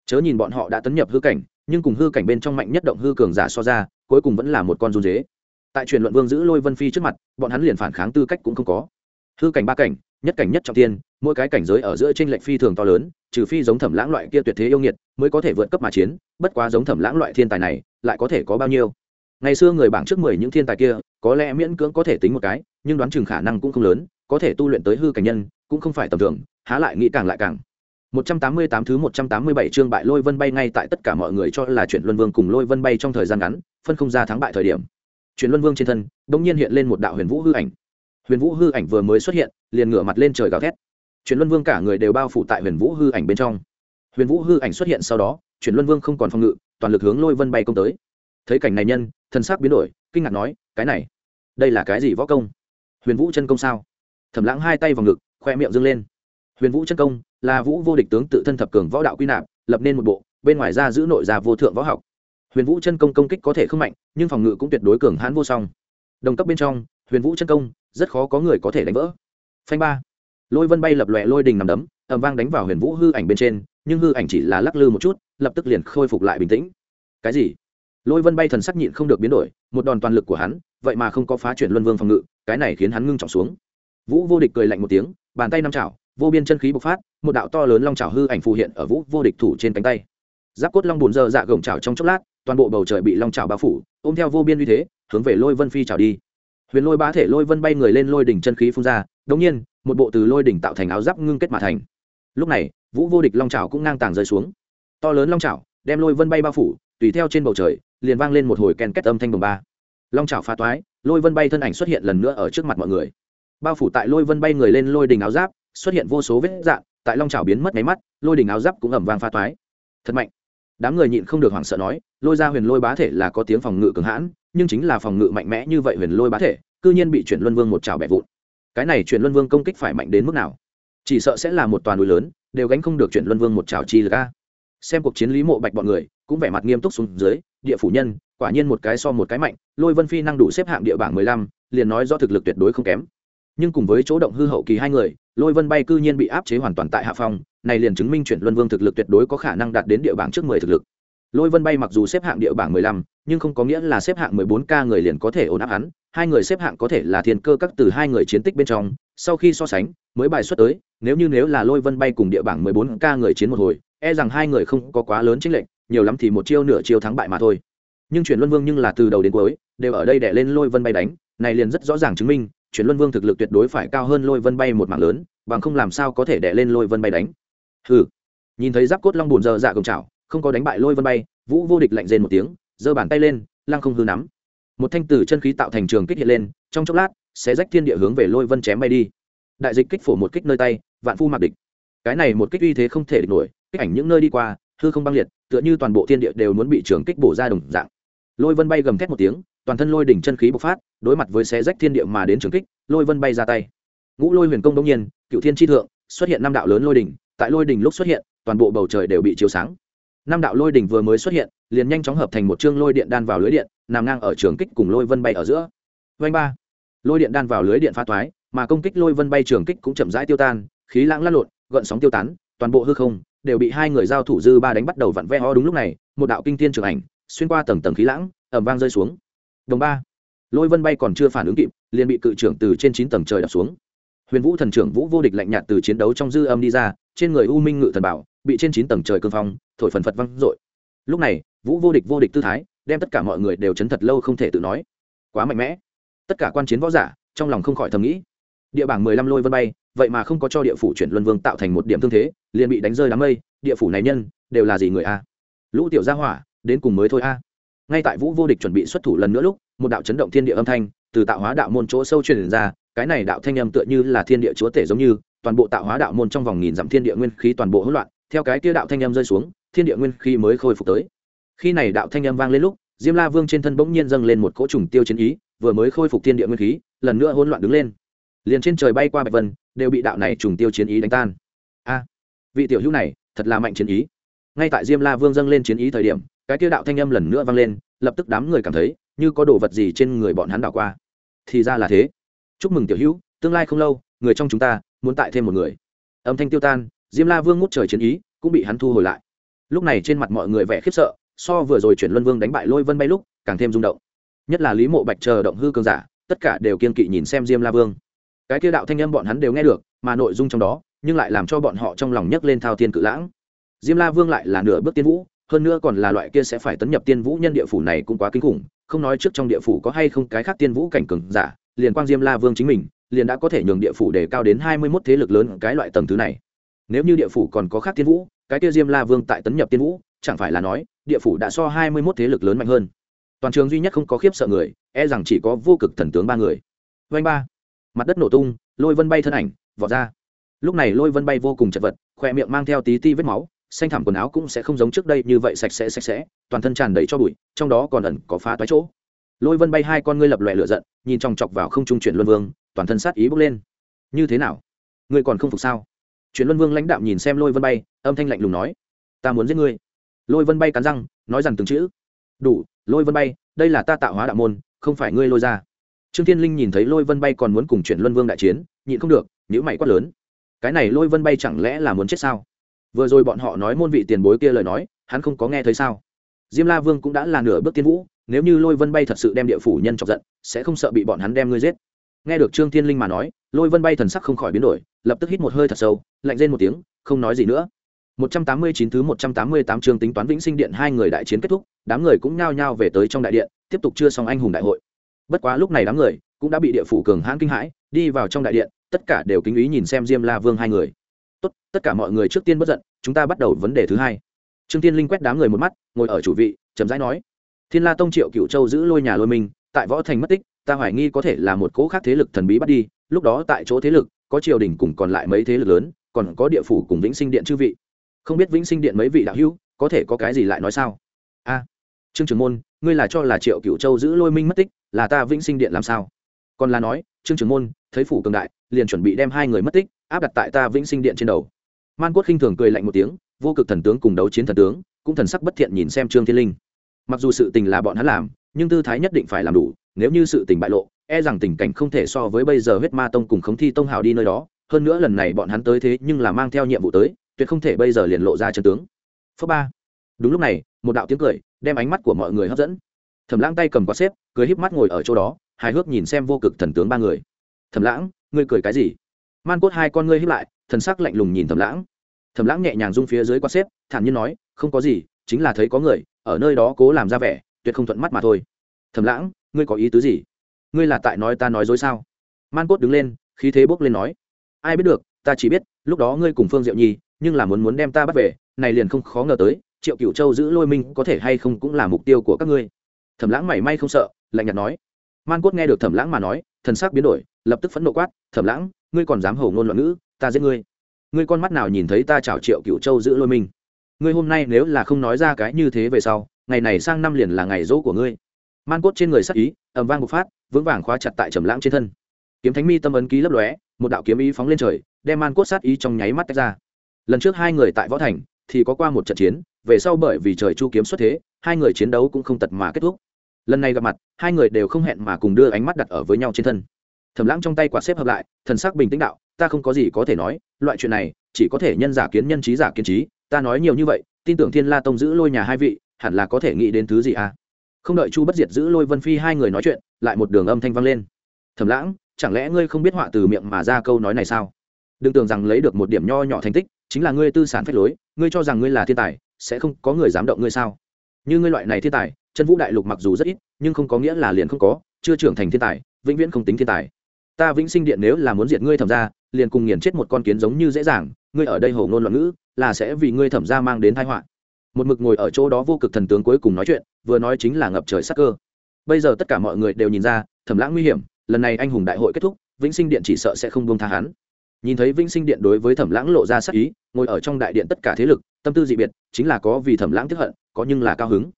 Chớ nhìn bọn họ đã tấn nhập hư cảnh, nhưng cùng hư cảnh bên trong mạnh nhất động hư cường giả so ra, cuối cùng vẫn là một con run dế tại truyền luận vương giữ lôi vân phi trước mặt bọn hắn liền phản kháng tư cách cũng không có. Hư cảnh ba cảnh nhất cảnh nhất trọng tiên mỗi cái cảnh giới ở giữa trên lệnh phi thường to lớn trừ phi giống thẩm lãng loại kia tuyệt thế yêu nghiệt mới có thể vượt cấp mà chiến bất quá giống thẩm lãng loại thiên tài này lại có thể có bao nhiêu? Ngày xưa người bảng trước mười những thiên tài kia có lẽ miễn cưỡng có thể tính một cái nhưng đoán chừng khả năng cũng không lớn có thể tu luyện tới hư cảnh nhân cũng không phải tầm thường há lại nghĩ càng lại càng. 188 thứ 187 chương bại Lôi Vân bay ngay tại tất cả mọi người cho là chuyện Luân Vương cùng Lôi Vân bay trong thời gian ngắn, phân không ra thắng bại thời điểm truyền Luân Vương trên thân, đột nhiên hiện lên một đạo huyền vũ hư ảnh. Huyền vũ hư ảnh vừa mới xuất hiện, liền ngửa mặt lên trời gào thét. truyền Luân Vương cả người đều bao phủ tại huyền vũ hư ảnh bên trong. Huyền vũ hư ảnh xuất hiện sau đó, truyền Luân Vương không còn phòng ngự, toàn lực hướng Lôi Vân bay công tới. Thấy cảnh này nhân, thân sắc biến đổi, kinh ngạc nói, cái này, đây là cái gì võ công? Huyền vũ chân công sao? Thẩm Lãng hai tay vào ngực, khoe miệng dương lên. Huyền vũ chân công, là vũ vô địch tướng tự thân thập cường võ đạo quy nạp lập nên một bộ bên ngoài ra giữ nội ra vô thượng võ học huyền vũ chân công công kích có thể không mạnh, nhưng phòng ngự cũng tuyệt đối cường hãn vô song. Đồng cấp bên trong, huyền vũ chân công, rất khó có người có thể đánh vỡ. Phanh ba. Lôi vân bay lập lòe lôi đình nằm đấm ẩm vang đánh vào huyền vũ hư ảnh bên trên, nhưng hư ảnh chỉ là lắc lư một chút, lập tức liền khôi phục lại bình tĩnh. Cái gì? Lôi vân bay thần sắc nhịn không được biến đổi, một đòn toàn lực của hắn, vậy mà không có phá chuyển luân vương phòng ngự, cái này khiến hắn ngưng trọng xuống. Vũ vô địch cười lạnh một tiếng, bàn tay năm chảo, vô biên chân khí bộc phát, một đạo to lớn long chảo hư ảnh phù hiện ở vũ vô địch thủ trên cánh tay. Giáp cốt long bùn dơ dạ gồng chảo trong chốc lát toàn bộ bầu trời bị long trào bao phủ, ôm theo vô biên uy thế, hướng về lôi vân phi trào đi. Huyền lôi bá thể lôi vân bay người lên lôi đỉnh chân khí phun ra đống nhiên, một bộ từ lôi đỉnh tạo thành áo giáp ngưng kết mà thành. Lúc này, vũ vô địch long trào cũng ngang tàng rơi xuống. To lớn long trào đem lôi vân bay bao phủ, tùy theo trên bầu trời, liền vang lên một hồi kèn kết âm thanh đồng ba. Long trào pha toái, lôi vân bay thân ảnh xuất hiện lần nữa ở trước mặt mọi người. Bao phủ tại lôi vân bay người lên lôi đỉnh áo giáp, xuất hiện vô số vết dạng, tại long trào biến mất máy mắt, lôi đỉnh áo giáp cũng ẩm vang pha toái. Thật mạnh đám người nhịn không được hoảng sợ nói, lôi ra huyền lôi bá thể là có tiếng phòng ngự cường hãn, nhưng chính là phòng ngự mạnh mẽ như vậy huyền lôi bá thể, cư nhiên bị chuyển luân vương một trào bẻ vụn. Cái này chuyển luân vương công kích phải mạnh đến mức nào? Chỉ sợ sẽ là một toàn núi lớn, đều gánh không được chuyển luân vương một trào chi lực a. Xem cuộc chiến lý mộ bạch bọn người, cũng vẻ mặt nghiêm túc xuống dưới, địa phủ nhân, quả nhiên một cái so một cái mạnh, lôi vân phi năng đủ xếp hạng địa bảng mười lăm, liền nói do thực lực tuyệt đối không kém. Nhưng cùng với chỗ động hư hậu kỳ hai người, lôi vân bay cư nhiên bị áp chế hoàn toàn tại hạ phong này liền chứng minh chuyển luân vương thực lực tuyệt đối có khả năng đạt đến địa bảng trước mười thực lực. Lôi vân bay mặc dù xếp hạng địa bảng mười lăm, nhưng không có nghĩa là xếp hạng mười bốn k người liền có thể ổn áp hắn, hai người xếp hạng có thể là thiên cơ các từ hai người chiến tích bên trong, sau khi so sánh, mới bài xuất tới, nếu như nếu là lôi vân bay cùng địa bảng mười bốn k người chiến một hồi e rằng hai người không có quá lớn chênh lệch, nhiều lắm thì một chiêu nửa chiêu thắng bại mà thôi. Nhưng chuyển luân vương nhưng là từ đầu đến cuối, đều ở đây để lên lôi vân bay đánh, này liền rất rõ ràng chứng minh, chuyển luân vương thực lực tuyệt đối phải cao hơn lôi vân bay một mạng lớn, bằng không làm sao có thể đè lên lôi vân bay đánh hừ. Nhìn thấy giáp cốt long bùn dơ dạ cổng chảo, không có đánh bại lôi vân bay, vũ vô địch lạnh rên một tiếng, giơ bàn tay lên, lăng không hư nắm. Một thanh tử chân khí tạo thành trường kích hiện lên, trong chốc lát, sẽ rách thiên địa hướng về lôi vân chém bay đi. Đại dịch kích phổ một kích nơi tay, vạn phu mặc địch. Cái này một kích uy thế không thể địch nổi, kích ảnh những nơi đi qua, hư không băng liệt, tựa như toàn bộ thiên địa đều muốn bị trường kích bổ ra đồng dạng. Lôi vân bay gầm thét một tiếng, toàn thân lôi đỉnh chân khí bộc phát, đối mặt với xé rách thiên địa mà đến trường kích, lôi vân bay ra tay. Ngũ lôi huyền công đông nhiên cựu thiên tri thượng, xuất hiện năm đạo lớn lôi đỉnh tại lôi đỉnh lúc xuất hiện, toàn bộ bầu trời đều bị chiếu sáng. Năm đạo lôi đỉnh vừa mới xuất hiện, liền nhanh chóng hợp thành một chương lôi điện đan vào lưới điện, nằm ngang ở trường kích cùng lôi vân bay ở giữa. Vanh ba. Lôi điện đan vào lưới điện pha toái, mà công kích lôi vân bay trường kích cũng chậm rãi tiêu tan, khí lãng lăn lộn, gợn sóng tiêu tán, toàn bộ hư không đều bị hai người giao thủ dư ba đánh bắt đầu vặn ve ho đúng lúc này, một đạo kinh thiên trường ảnh xuyên qua tầng tầng khí lãng ẩm vang rơi xuống. Đồng ba. Lôi vân bay còn chưa phản ứng kịp, liền bị cự trưởng từ trên chín tầng trời đập xuống huyền vũ thần trưởng vũ vô địch lạnh nhạt từ chiến đấu trong dư âm đi ra, trên người u minh ngự thần bảo bị trên chín tầng trời cương phong, thổi phần phật văng dội. Lúc này, vũ vô địch vô địch tư thái, đem tất cả mọi người đều chấn thật lâu không thể tự nói. Quá mạnh mẽ. Tất cả quan chiến võ giả, trong lòng không khỏi thầm nghĩ. Địa bảng mười lăm lôi vân bay, vậy mà không có cho địa phủ chuyển luân vương tạo thành một điểm thương thế, liền bị đánh rơi đám mây, địa phủ này nhân, đều là gì người a? Lũ tiểu gia hỏa, đến cùng mới thôi a ngay tại vũ vô địch chuẩn bị xuất thủ lần nữa lúc, một đạo chấn động thiên địa âm thanh từ tạo hóa đạo môn chỗ sâu truyền ra, cái này đạo thanh âm tựa như là thiên địa chúa tể giống như, toàn bộ tạo hóa đạo môn trong vòng nghìn dặm thiên địa nguyên khí toàn bộ hỗn loạn, theo cái kia đạo thanh âm rơi xuống, thiên địa nguyên khí mới khôi phục tới. Khi này đạo thanh âm vang lên lúc, diêm la vương trên thân bỗng nhiên dâng lên một cỗ trùng tiêu chiến ý, vừa mới khôi phục thiên địa nguyên khí, lần nữa hỗn loạn đứng lên. Liền trên trời bay qua bạch vân, đều bị đạo này trùng tiêu chiến ý đánh tan. A, vị tiểu hữu này, thật là mạnh chiến ý. Ngay tại diêm la vương dâng lên chiến ý thời điểm cái kia đạo thanh âm lần nữa vang lên, lập tức đám người cảm thấy, như có đồ vật gì trên người bọn hắn đảo qua. Thì ra là thế. Chúc mừng tiểu hữu, tương lai không lâu, người trong chúng ta muốn tại thêm một người. Âm thanh tiêu tan, diêm la vương ngút trời chiến ý, cũng bị hắn thu hồi lại. Lúc này trên mặt mọi người vẻ khiếp sợ, so vừa rồi chuyển luân vương đánh bại lôi vân bay lúc, càng thêm rung động. Nhất là lý mộ bạch chờ động hư cường giả, tất cả đều kiên kỵ nhìn xem diêm la vương. Cái kia đạo thanh âm bọn hắn đều nghe được, mà nội dung trong đó, nhưng lại làm cho bọn họ trong lòng nhấc lên thao thiên cự lãng. Diêm la vương lại là nửa bước tiên vũ hơn nữa còn là loại kia sẽ phải tấn nhập tiên vũ nhân địa phủ này cũng quá kinh khủng, không nói trước trong địa phủ có hay không cái khác tiên vũ cảnh cường giả, liền quang diêm la vương chính mình, liền đã có thể nhường địa phủ để cao đến hai mươi mốt thế lực lớn cái loại tầng thứ này. Nếu như địa phủ còn có khác tiên vũ, cái kia diêm la vương tại tấn nhập tiên vũ, chẳng phải là nói, địa phủ đã so hai mươi mốt thế lực lớn mạnh hơn. Toàn trường duy nhất không có khiếp sợ người e rằng chỉ có vô cực thần tướng ba người. Vanh ba. Mặt đất nổ tung, lôi vân bay thân ảnh, vọt ra. Lúc này lôi vân bay vô cùng chật vật khoe miệng mang theo tí ti vết máu xanh thảm quần áo cũng sẽ không giống trước đây như vậy sạch sẽ sạch sẽ, toàn thân tràn đầy cho bụi, trong đó còn ẩn có phá toái chỗ. Lôi vân bay hai con ngươi lập lòe lửa giận, nhìn chòng chọc vào không trung chuyển luân vương, toàn thân sát ý bốc lên. Như thế nào? Ngươi còn không phục sao? Chuyển luân vương lãnh đạo nhìn xem lôi vân bay, âm thanh lạnh lùng nói, ta muốn giết ngươi. Lôi vân bay cắn răng, nói rằng từng chữ, đủ, lôi vân bay, đây là ta tạo hóa đạo môn, không phải ngươi lôi ra. Trương thiên linh nhìn thấy lôi vân bay còn muốn cùng chuyển luân vương đại chiến, nhịn không được nhữ mày quát lớn, cái này lôi vân bay chẳng lẽ là muốn chết sao? Vừa rồi bọn họ nói môn vị tiền bối kia lời nói, hắn không có nghe thấy sao? Diêm la vương cũng đã là nửa bước tiên vũ, nếu như lôi vân bay thật sự đem địa phủ nhân chọc giận, sẽ không sợ bị bọn hắn đem ngươi giết. Nghe được trương thiên linh mà nói, lôi vân bay thần sắc không khỏi biến đổi, lập tức hít một hơi thật sâu, lạnh lên một tiếng, không nói gì nữa. 189 thứ 188 chương tính toán vĩnh sinh điện hai người đại chiến kết thúc, đám người cũng nhao nhao về tới trong đại điện, tiếp tục chưa xong anh hùng đại hội. Bất quá lúc này đám người cũng đã bị địa phủ cường hãn kinh hãi, đi vào trong đại điện, tất cả đều kính ý nhìn xem diêm la vương hai người tốt, tất cả mọi người trước tiên bất giận, chúng ta bắt đầu vấn đề thứ hai. Trương tiên linh quét đám người một mắt, ngồi ở chủ vị, chậm rãi nói, thiên la tông triệu cựu châu giữ lôi nhà lôi mình, tại võ thành mất tích, ta hoài nghi có thể là một cỗ khác thế lực thần bí bắt đi, lúc đó tại chỗ thế lực, có triều đình cùng còn lại mấy thế lực lớn, còn có địa phủ cùng vĩnh sinh điện chư vị. Không biết vĩnh sinh điện mấy vị đạo hữu, có thể có cái gì lại nói sao? A, trương trường môn, ngươi là cho là triệu cựu châu giữ lôi minh mất tích, là ta vĩnh sinh điện làm sao? Còn là nói, trương trường môn, thấy phủ cường đại, liền chuẩn bị đem hai người mất tích áp đặt tại ta vĩnh sinh điện trên đầu. Man quốc khinh thường cười lạnh một tiếng, vô cực thần tướng cùng đấu chiến thần tướng, cũng thần sắc bất thiện nhìn xem trương thiên linh. Mặc dù sự tình là bọn hắn làm, nhưng tư thái nhất định phải làm đủ, nếu như sự tình bại lộ e rằng tình cảnh không thể so với bây giờ huyết ma tông cùng khống thi tông hào đi nơi đó, hơn nữa lần này bọn hắn tới thế nhưng là mang theo nhiệm vụ tới, tuyệt không thể bây giờ liền lộ ra chân tướng. Phớ ba. Đúng lúc này, một đạo tiếng cười đem ánh mắt của mọi người hấp dẫn. Thẩm lãng tay cầm quạt xếp, cười híp mắt ngồi ở chỗ đó, hài hước nhìn xem vô cực thần tướng ba người. Thẩm lãng, ngươi cười cái gì? Man cốt hai con ngươi híp lại, thần sắc lạnh lùng nhìn thẩm lãng. Thẩm lãng nhẹ nhàng rung phía dưới quan xếp, thản nhiên nói, không có gì, chính là thấy có người, ở nơi đó cố làm ra vẻ, tuyệt không thuận mắt mà thôi. Thẩm lãng, ngươi có ý tứ gì? Ngươi là tại nói ta nói dối sao? Man cốt đứng lên, khí thế bốc lên nói, ai biết được, ta chỉ biết, lúc đó ngươi cùng phương diệu nhi, nhưng là muốn muốn đem ta bắt về, này liền không khó ngờ tới, triệu cựu châu giữ lôi minh có thể hay không cũng là mục tiêu của các ngươi. Thẩm lãng mảy may không sợ, lạnh nhạt nói. Man cốt nghe được thẩm lãng mà nói, thần sắc biến đổi, lập tức phẫn nộ quát, thẩm lãng ngươi còn dám hầu ngôn loạn ngữ, ta giết ngươi. Ngươi con mắt nào nhìn thấy ta chào triệu cựu châu giữ lôi mình? ngươi hôm nay nếu là không nói ra cái như thế về sau, ngày này sang năm liền là ngày dỗ của ngươi. Man cốt trên người sắc ý ẩm vang bộc phát, vững vàng khóa chặt tại trầm lãng trên thân. Kiếm thánh mi tâm ấn ký lấp lóe, một đạo kiếm ý phóng lên trời, đem man cốt sát ý trong nháy mắt tách ra. Lần trước hai người tại võ thành, thì có qua một trận chiến, về sau bởi vì trời chu kiếm xuất thế, hai người chiến đấu cũng không tật mà kết thúc. Lần này gặp mặt, hai người đều không hẹn mà cùng đưa ánh mắt đặt ở với nhau trên thân. Thẩm lãng trong tay quạt xếp hợp lại, thần sắc bình tĩnh đạo, ta không có gì có thể nói, loại chuyện này, chỉ có thể nhân giả kiến nhân trí giả kiến trí, ta nói nhiều như vậy, tin tưởng thiên la tông giữ lôi nhà hai vị, hẳn là có thể nghĩ đến thứ gì à? Không đợi chu bất diệt giữ lôi vân phi hai người nói chuyện, lại một đường âm thanh vang lên. Thẩm lãng, chẳng lẽ ngươi không biết họa từ miệng mà ra câu nói này sao? Đừng tưởng rằng lấy được một điểm nho nhỏ thành tích, chính là ngươi tư sản phép lối, ngươi cho rằng ngươi là thiên tài, sẽ không có người dám động ngươi sao? Như ngươi loại này thiên tài chân vũ đại lục mặc dù rất ít, nhưng không có nghĩa là liền không có, chưa trưởng thành thiên tài, vĩnh viễn không tính thiên tài ta vĩnh sinh điện nếu là muốn diệt ngươi thẩm ra, liền cùng nghiền chết một con kiến giống như dễ dàng, ngươi ở đây hầu ngôn loạn ngữ, là sẽ vì ngươi thẩm ra mang đến thái họa. Một mực ngồi ở chỗ đó vô cực thần tướng cuối cùng nói chuyện, vừa nói chính là ngập trời sắc cơ. Bây giờ tất cả mọi người đều nhìn ra, thẩm lãng nguy hiểm, lần này anh hùng đại hội kết thúc, vĩnh sinh điện chỉ sợ sẽ không buông tha hắn. Nhìn thấy vĩnh sinh điện đối với thẩm lãng lộ ra sắc ý, ngồi ở trong đại điện tất cả thế lực, tâm tư dị biệt, chính là có vì thẩm lãng tức hận, có nhưng là cao hứng.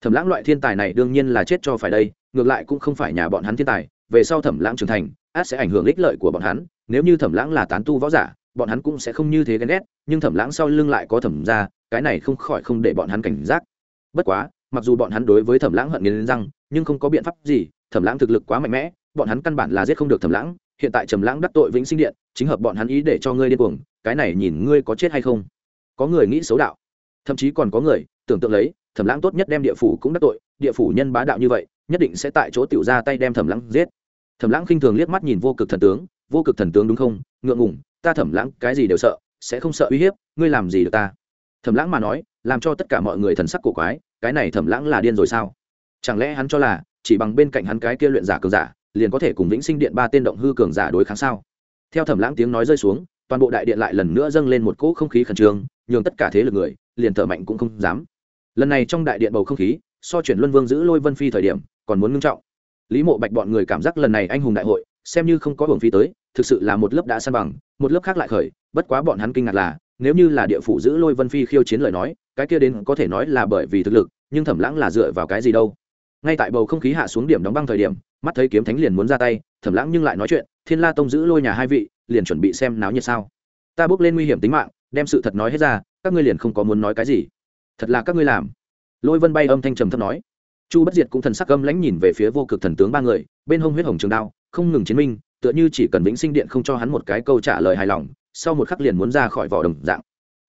Thẩm lãng loại thiên tài này đương nhiên là chết cho phải đây, ngược lại cũng không phải nhà bọn hắn thiên tài, về sau thẩm lãng trưởng thành át sẽ ảnh hưởng ích lợi của bọn hắn, nếu như thẩm lãng là tán tu võ giả, bọn hắn cũng sẽ không như thế ghen ghét, nhưng thẩm lãng sau lưng lại có thẩm ra cái này không khỏi không để bọn hắn cảnh giác. Bất quá, mặc dù bọn hắn đối với thẩm lãng hận nghiến răng, nhưng không có biện pháp gì, thẩm lãng thực lực quá mạnh mẽ, bọn hắn căn bản là giết không được thẩm lãng, hiện tại trầm lãng đắc tội vĩnh sinh điện, chính hợp bọn hắn ý để cho ngươi điên cuồng, cái này nhìn ngươi có chết hay không? Có người nghĩ xấu đạo. Thậm chí còn có người tưởng tượng lấy, thẩm lãng tốt nhất đem địa phủ cũng đắc tội, địa phủ nhân bá đạo như vậy, nhất định sẽ tại chỗ tiểu ra tay đem thẩm lãng giết thẩm lãng khinh thường liếc mắt nhìn vô cực thần tướng, vô cực thần tướng đúng không? Ngượng ngùng, ta thẩm lãng cái gì đều sợ, sẽ không sợ uy hiếp, ngươi làm gì được ta? Thẩm lãng mà nói, làm cho tất cả mọi người thần sắc cổ quái, cái này thẩm lãng là điên rồi sao? Chẳng lẽ hắn cho là chỉ bằng bên cạnh hắn cái kia luyện giả cường giả, liền có thể cùng vĩnh sinh điện ba tên động hư cường giả đối kháng sao? Theo thẩm lãng tiếng nói rơi xuống, toàn bộ đại điện lại lần nữa dâng lên một cỗ không khí khẩn trương, nhường tất cả thế lực người, liền thở mạnh cũng không dám. Lần này trong đại điện bầu không khí, so chuyển luân vương giữ lôi vân phi thời điểm, còn muốn ngưng trọng lý mộ bạch bọn người cảm giác lần này anh hùng đại hội, xem như không có hưởng phi tới, thực sự là một lớp đã san bằng, một lớp khác lại khởi, bất quá bọn hắn kinh ngạc là, nếu như là địa phủ giữ lôi vân phi khiêu chiến lời nói, cái kia đến có thể nói là bởi vì thực lực, nhưng thẩm lãng là dựa vào cái gì đâu. Ngay tại bầu không khí hạ xuống điểm đóng băng thời điểm, mắt thấy kiếm thánh liền muốn ra tay, thẩm lãng nhưng lại nói chuyện, thiên la tông giữ lôi nhà hai vị, liền chuẩn bị xem náo nhiệt sao? Ta bước lên nguy hiểm tính mạng, đem sự thật nói hết ra, các ngươi liền không có muốn nói cái gì. Thật là các ngươi làm. Lôi vân bay âm thanh trầm thấp nói chu bất diệt cũng thần sắc gâm lãnh nhìn về phía vô cực thần tướng ba người, bên hông huyết hồng trường đao, không ngừng chiến minh, tựa như chỉ cần vĩnh sinh điện không cho hắn một cái câu trả lời hài lòng, sau một khắc liền muốn ra khỏi vỏ đồng dạng.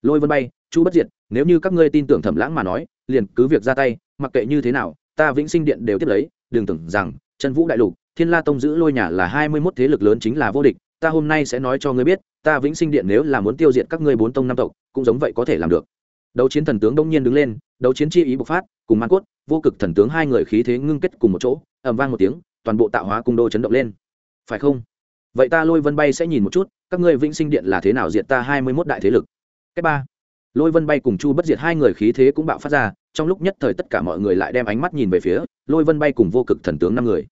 Lôi vân bay, chu bất diệt, nếu như các ngươi tin tưởng thẩm lãng mà nói, liền cứ việc ra tay, mặc kệ như thế nào, ta vĩnh sinh điện đều tiếp lấy, đừng tưởng rằng, chân vũ đại lục, thiên la tông giữ lôi nhà là hai mươi mốt thế lực lớn chính là vô địch, ta hôm nay sẽ nói cho ngươi biết, ta vĩnh sinh điện nếu là muốn tiêu diệt các ngươi bốn tông năm tộc, cũng giống vậy có thể làm được. Đấu chiến thần tướng đông nhiên đứng lên đấu chiến chi ý bộc phát, cùng man cốt, vô cực thần tướng hai người khí thế ngưng kết cùng một chỗ ẩm vang một tiếng, toàn bộ tạo hóa cung đô chấn động lên. Phải không? Vậy ta lôi vân bay sẽ nhìn một chút, các ngươi vĩnh sinh điện là thế nào diệt ta hai mươi mốt đại thế lực? Cách ba. Lôi vân bay cùng chu bất diệt hai người khí thế cũng bạo phát ra, trong lúc nhất thời tất cả mọi người lại đem ánh mắt nhìn về phía lôi vân bay cùng vô cực thần tướng năm người.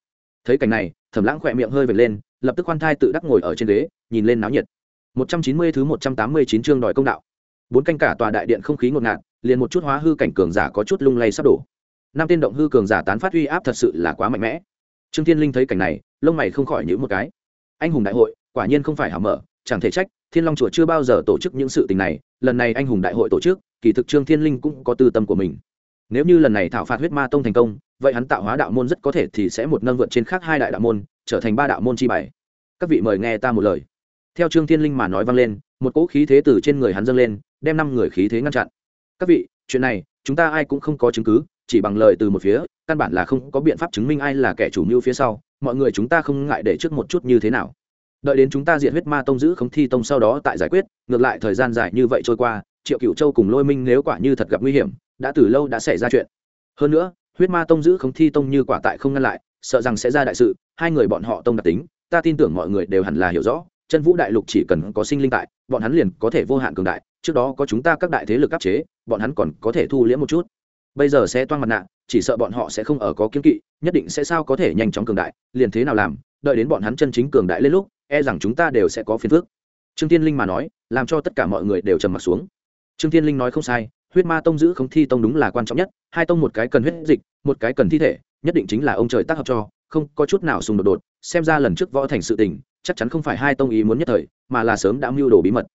Thấy cảnh này, thẩm lãng khỏe miệng hơi vệt lên, lập tức khoan thai tự đắc ngồi ở trên ghế, nhìn lên náo nhiệt. một trăm chín mươi thứ một trăm tám mươi chín chương đòi công đạo. Bốn canh cả tòa đại điện không khí ngột ngạt liền một chút hóa hư cảnh cường giả có chút lung lay sắp đổ. Năm tiên động hư cường giả tán phát uy áp thật sự là quá mạnh mẽ. Trương thiên linh thấy cảnh này, lông mày không khỏi nhữ một cái. Anh hùng đại hội, quả nhiên không phải hảo mở, chẳng thể trách, thiên long chùa chưa bao giờ tổ chức những sự tình này, lần này anh hùng đại hội tổ chức, kỳ thực trương thiên linh cũng có tư tâm của mình. Nếu như lần này thảo phạt huyết ma tông thành công, vậy hắn tạo hóa đạo môn rất có thể thì sẽ một nâng vượt trên khác hai đại đạo môn, trở thành ba đạo môn chi bảy các vị mời nghe ta một lời. Theo trương thiên linh mà nói vang lên, một cỗ khí thế từ trên người hắn dâng lên, đem năm người khí thế ngăn chặn các vị, chuyện này, chúng ta ai cũng không có chứng cứ, chỉ bằng lời từ một phía, căn bản là không có biện pháp chứng minh ai là kẻ chủ mưu phía sau, mọi người chúng ta không ngại để trước một chút như thế nào. Đợi đến chúng ta diện huyết ma tông giữ không thi tông sau đó tại giải quyết, ngược lại thời gian dài như vậy trôi qua, triệu cựu châu cùng lôi minh nếu quả như thật gặp nguy hiểm, đã từ lâu đã xảy ra chuyện. Hơn nữa, huyết ma tông giữ không thi tông như quả tại không ngăn lại, sợ rằng sẽ ra đại sự, hai người bọn họ tông đặc tính, ta tin tưởng mọi người đều hẳn là hiểu rõ, chân vũ đại lục chỉ cần có sinh linh tại, bọn hắn liền có thể vô hạn cường đại trước đó có chúng ta các đại thế lực áp chế, bọn hắn còn có thể thu liễm một chút. Bây giờ sẽ toan mặt nạ, chỉ sợ bọn họ sẽ không ở có kiên kỵ, nhất định sẽ sao có thể nhanh chóng cường đại, liền thế nào làm, đợi đến bọn hắn chân chính cường đại lên lúc e rằng chúng ta đều sẽ có phiền phước trương tiên linh mà nói, làm cho tất cả mọi người đều trầm m ặ t xuống. Trương tiên linh nói không sai, huyết ma tông giữ không thi tông đúng là quan trọng nhất, hai tông một cái cần huyết dịch, một cái cần thi thể, nhất định chính là ông trời tác hợp cho, không có chút nào xung đột đột, xem ra lần trước võ thành sự tình, chắc chắn không phải hai tông ý muốn nhất thời, mà là sớm đã mưu đồ bí mật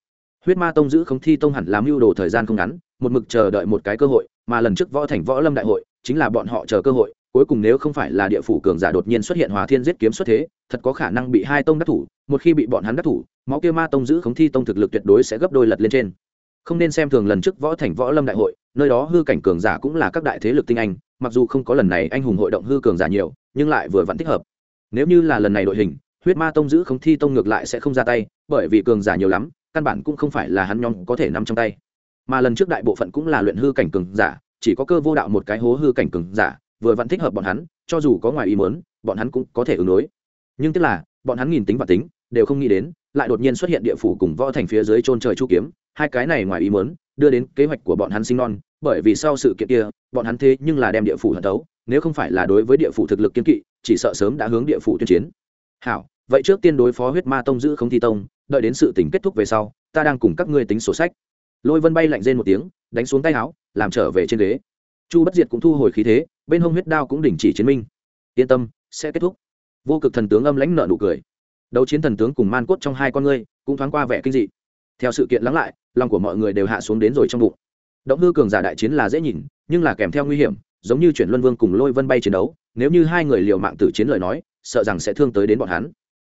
huyết ma tông giữ không thi tông hẳn làm mưu đồ thời gian không ngắn, một mực chờ đợi một cái cơ hội, mà lần trước võ thành võ lâm đại hội, chính là bọn họ chờ cơ hội, cuối cùng nếu không phải là địa phủ cường giả đột nhiên xuất hiện hòa thiên giết kiếm xuất thế, thật có khả năng bị hai tông đắc thủ, một khi bị bọn hắn đắc thủ, máu kia ma tông giữ khống thi tông thực lực tuyệt đối sẽ gấp đôi lật lên trên. Không nên xem thường lần trước võ thành võ lâm đại hội, nơi đó hư cảnh cường giả cũng là các đại thế lực tinh anh, mặc dù không có lần này anh hùng hội động hư cường giả nhiều, nhưng lại vừa vẫn thích hợp. Nếu như là lần này đội hình, huyết ma tông giữ khống thi tông ngược lại sẽ không ra tay, bởi vì cường giả nhiều lắm căn bản cũng không phải là hắn nhóm có thể nắm trong tay. Mà lần trước đại bộ phận cũng là luyện hư cảnh cường giả, chỉ có cơ vô đạo một cái hố hư cảnh cường giả, vừa vẫn thích hợp bọn hắn, cho dù có ngoài ý muốn, bọn hắn cũng có thể ứng đối. Nhưng tức là, bọn hắn nhìn tính và tính, đều không nghĩ đến, lại đột nhiên xuất hiện địa phủ cùng võ thành phía dưới trôn trời chu kiếm, hai cái này ngoài ý muốn, đưa đến kế hoạch của bọn hắn sinh non, bởi vì sau sự kiện kia, bọn hắn thế nhưng là đem địa phủ hận tấu nếu không phải là đối với địa phủ thực lực kiên kỵ, chỉ sợ sớm đã hướng địa phủ tuyên chiến. Hảo, vậy trước tiên đối phó huyết ma tông giữ không thi tông đợi đến sự tình kết thúc về sau, ta đang cùng các ngươi tính sổ sách. Lôi vân bay lạnh rên một tiếng, đánh xuống tay áo, làm trở về trên ghế. Chu bất diệt cũng thu hồi khí thế, bên hông huyết đao cũng đình chỉ chiến minh. Yên tâm, sẽ kết thúc. Vô cực thần tướng âm lãnh nợ nụ cười. Đấu chiến thần tướng cùng man cốt trong hai con ngươi cũng thoáng qua vẻ kinh dị. Theo sự kiện lắng lại, lòng của mọi người đều hạ xuống đến rồi trong bụng. Động hư cường giả đại chiến là dễ nhìn, nhưng là kèm theo nguy hiểm, giống như chuyển luân vương cùng lôi vân bay chiến đấu, nếu như hai người liều mạng tử chiến lời nói, sợ rằng sẽ thương tới đến bọn hắn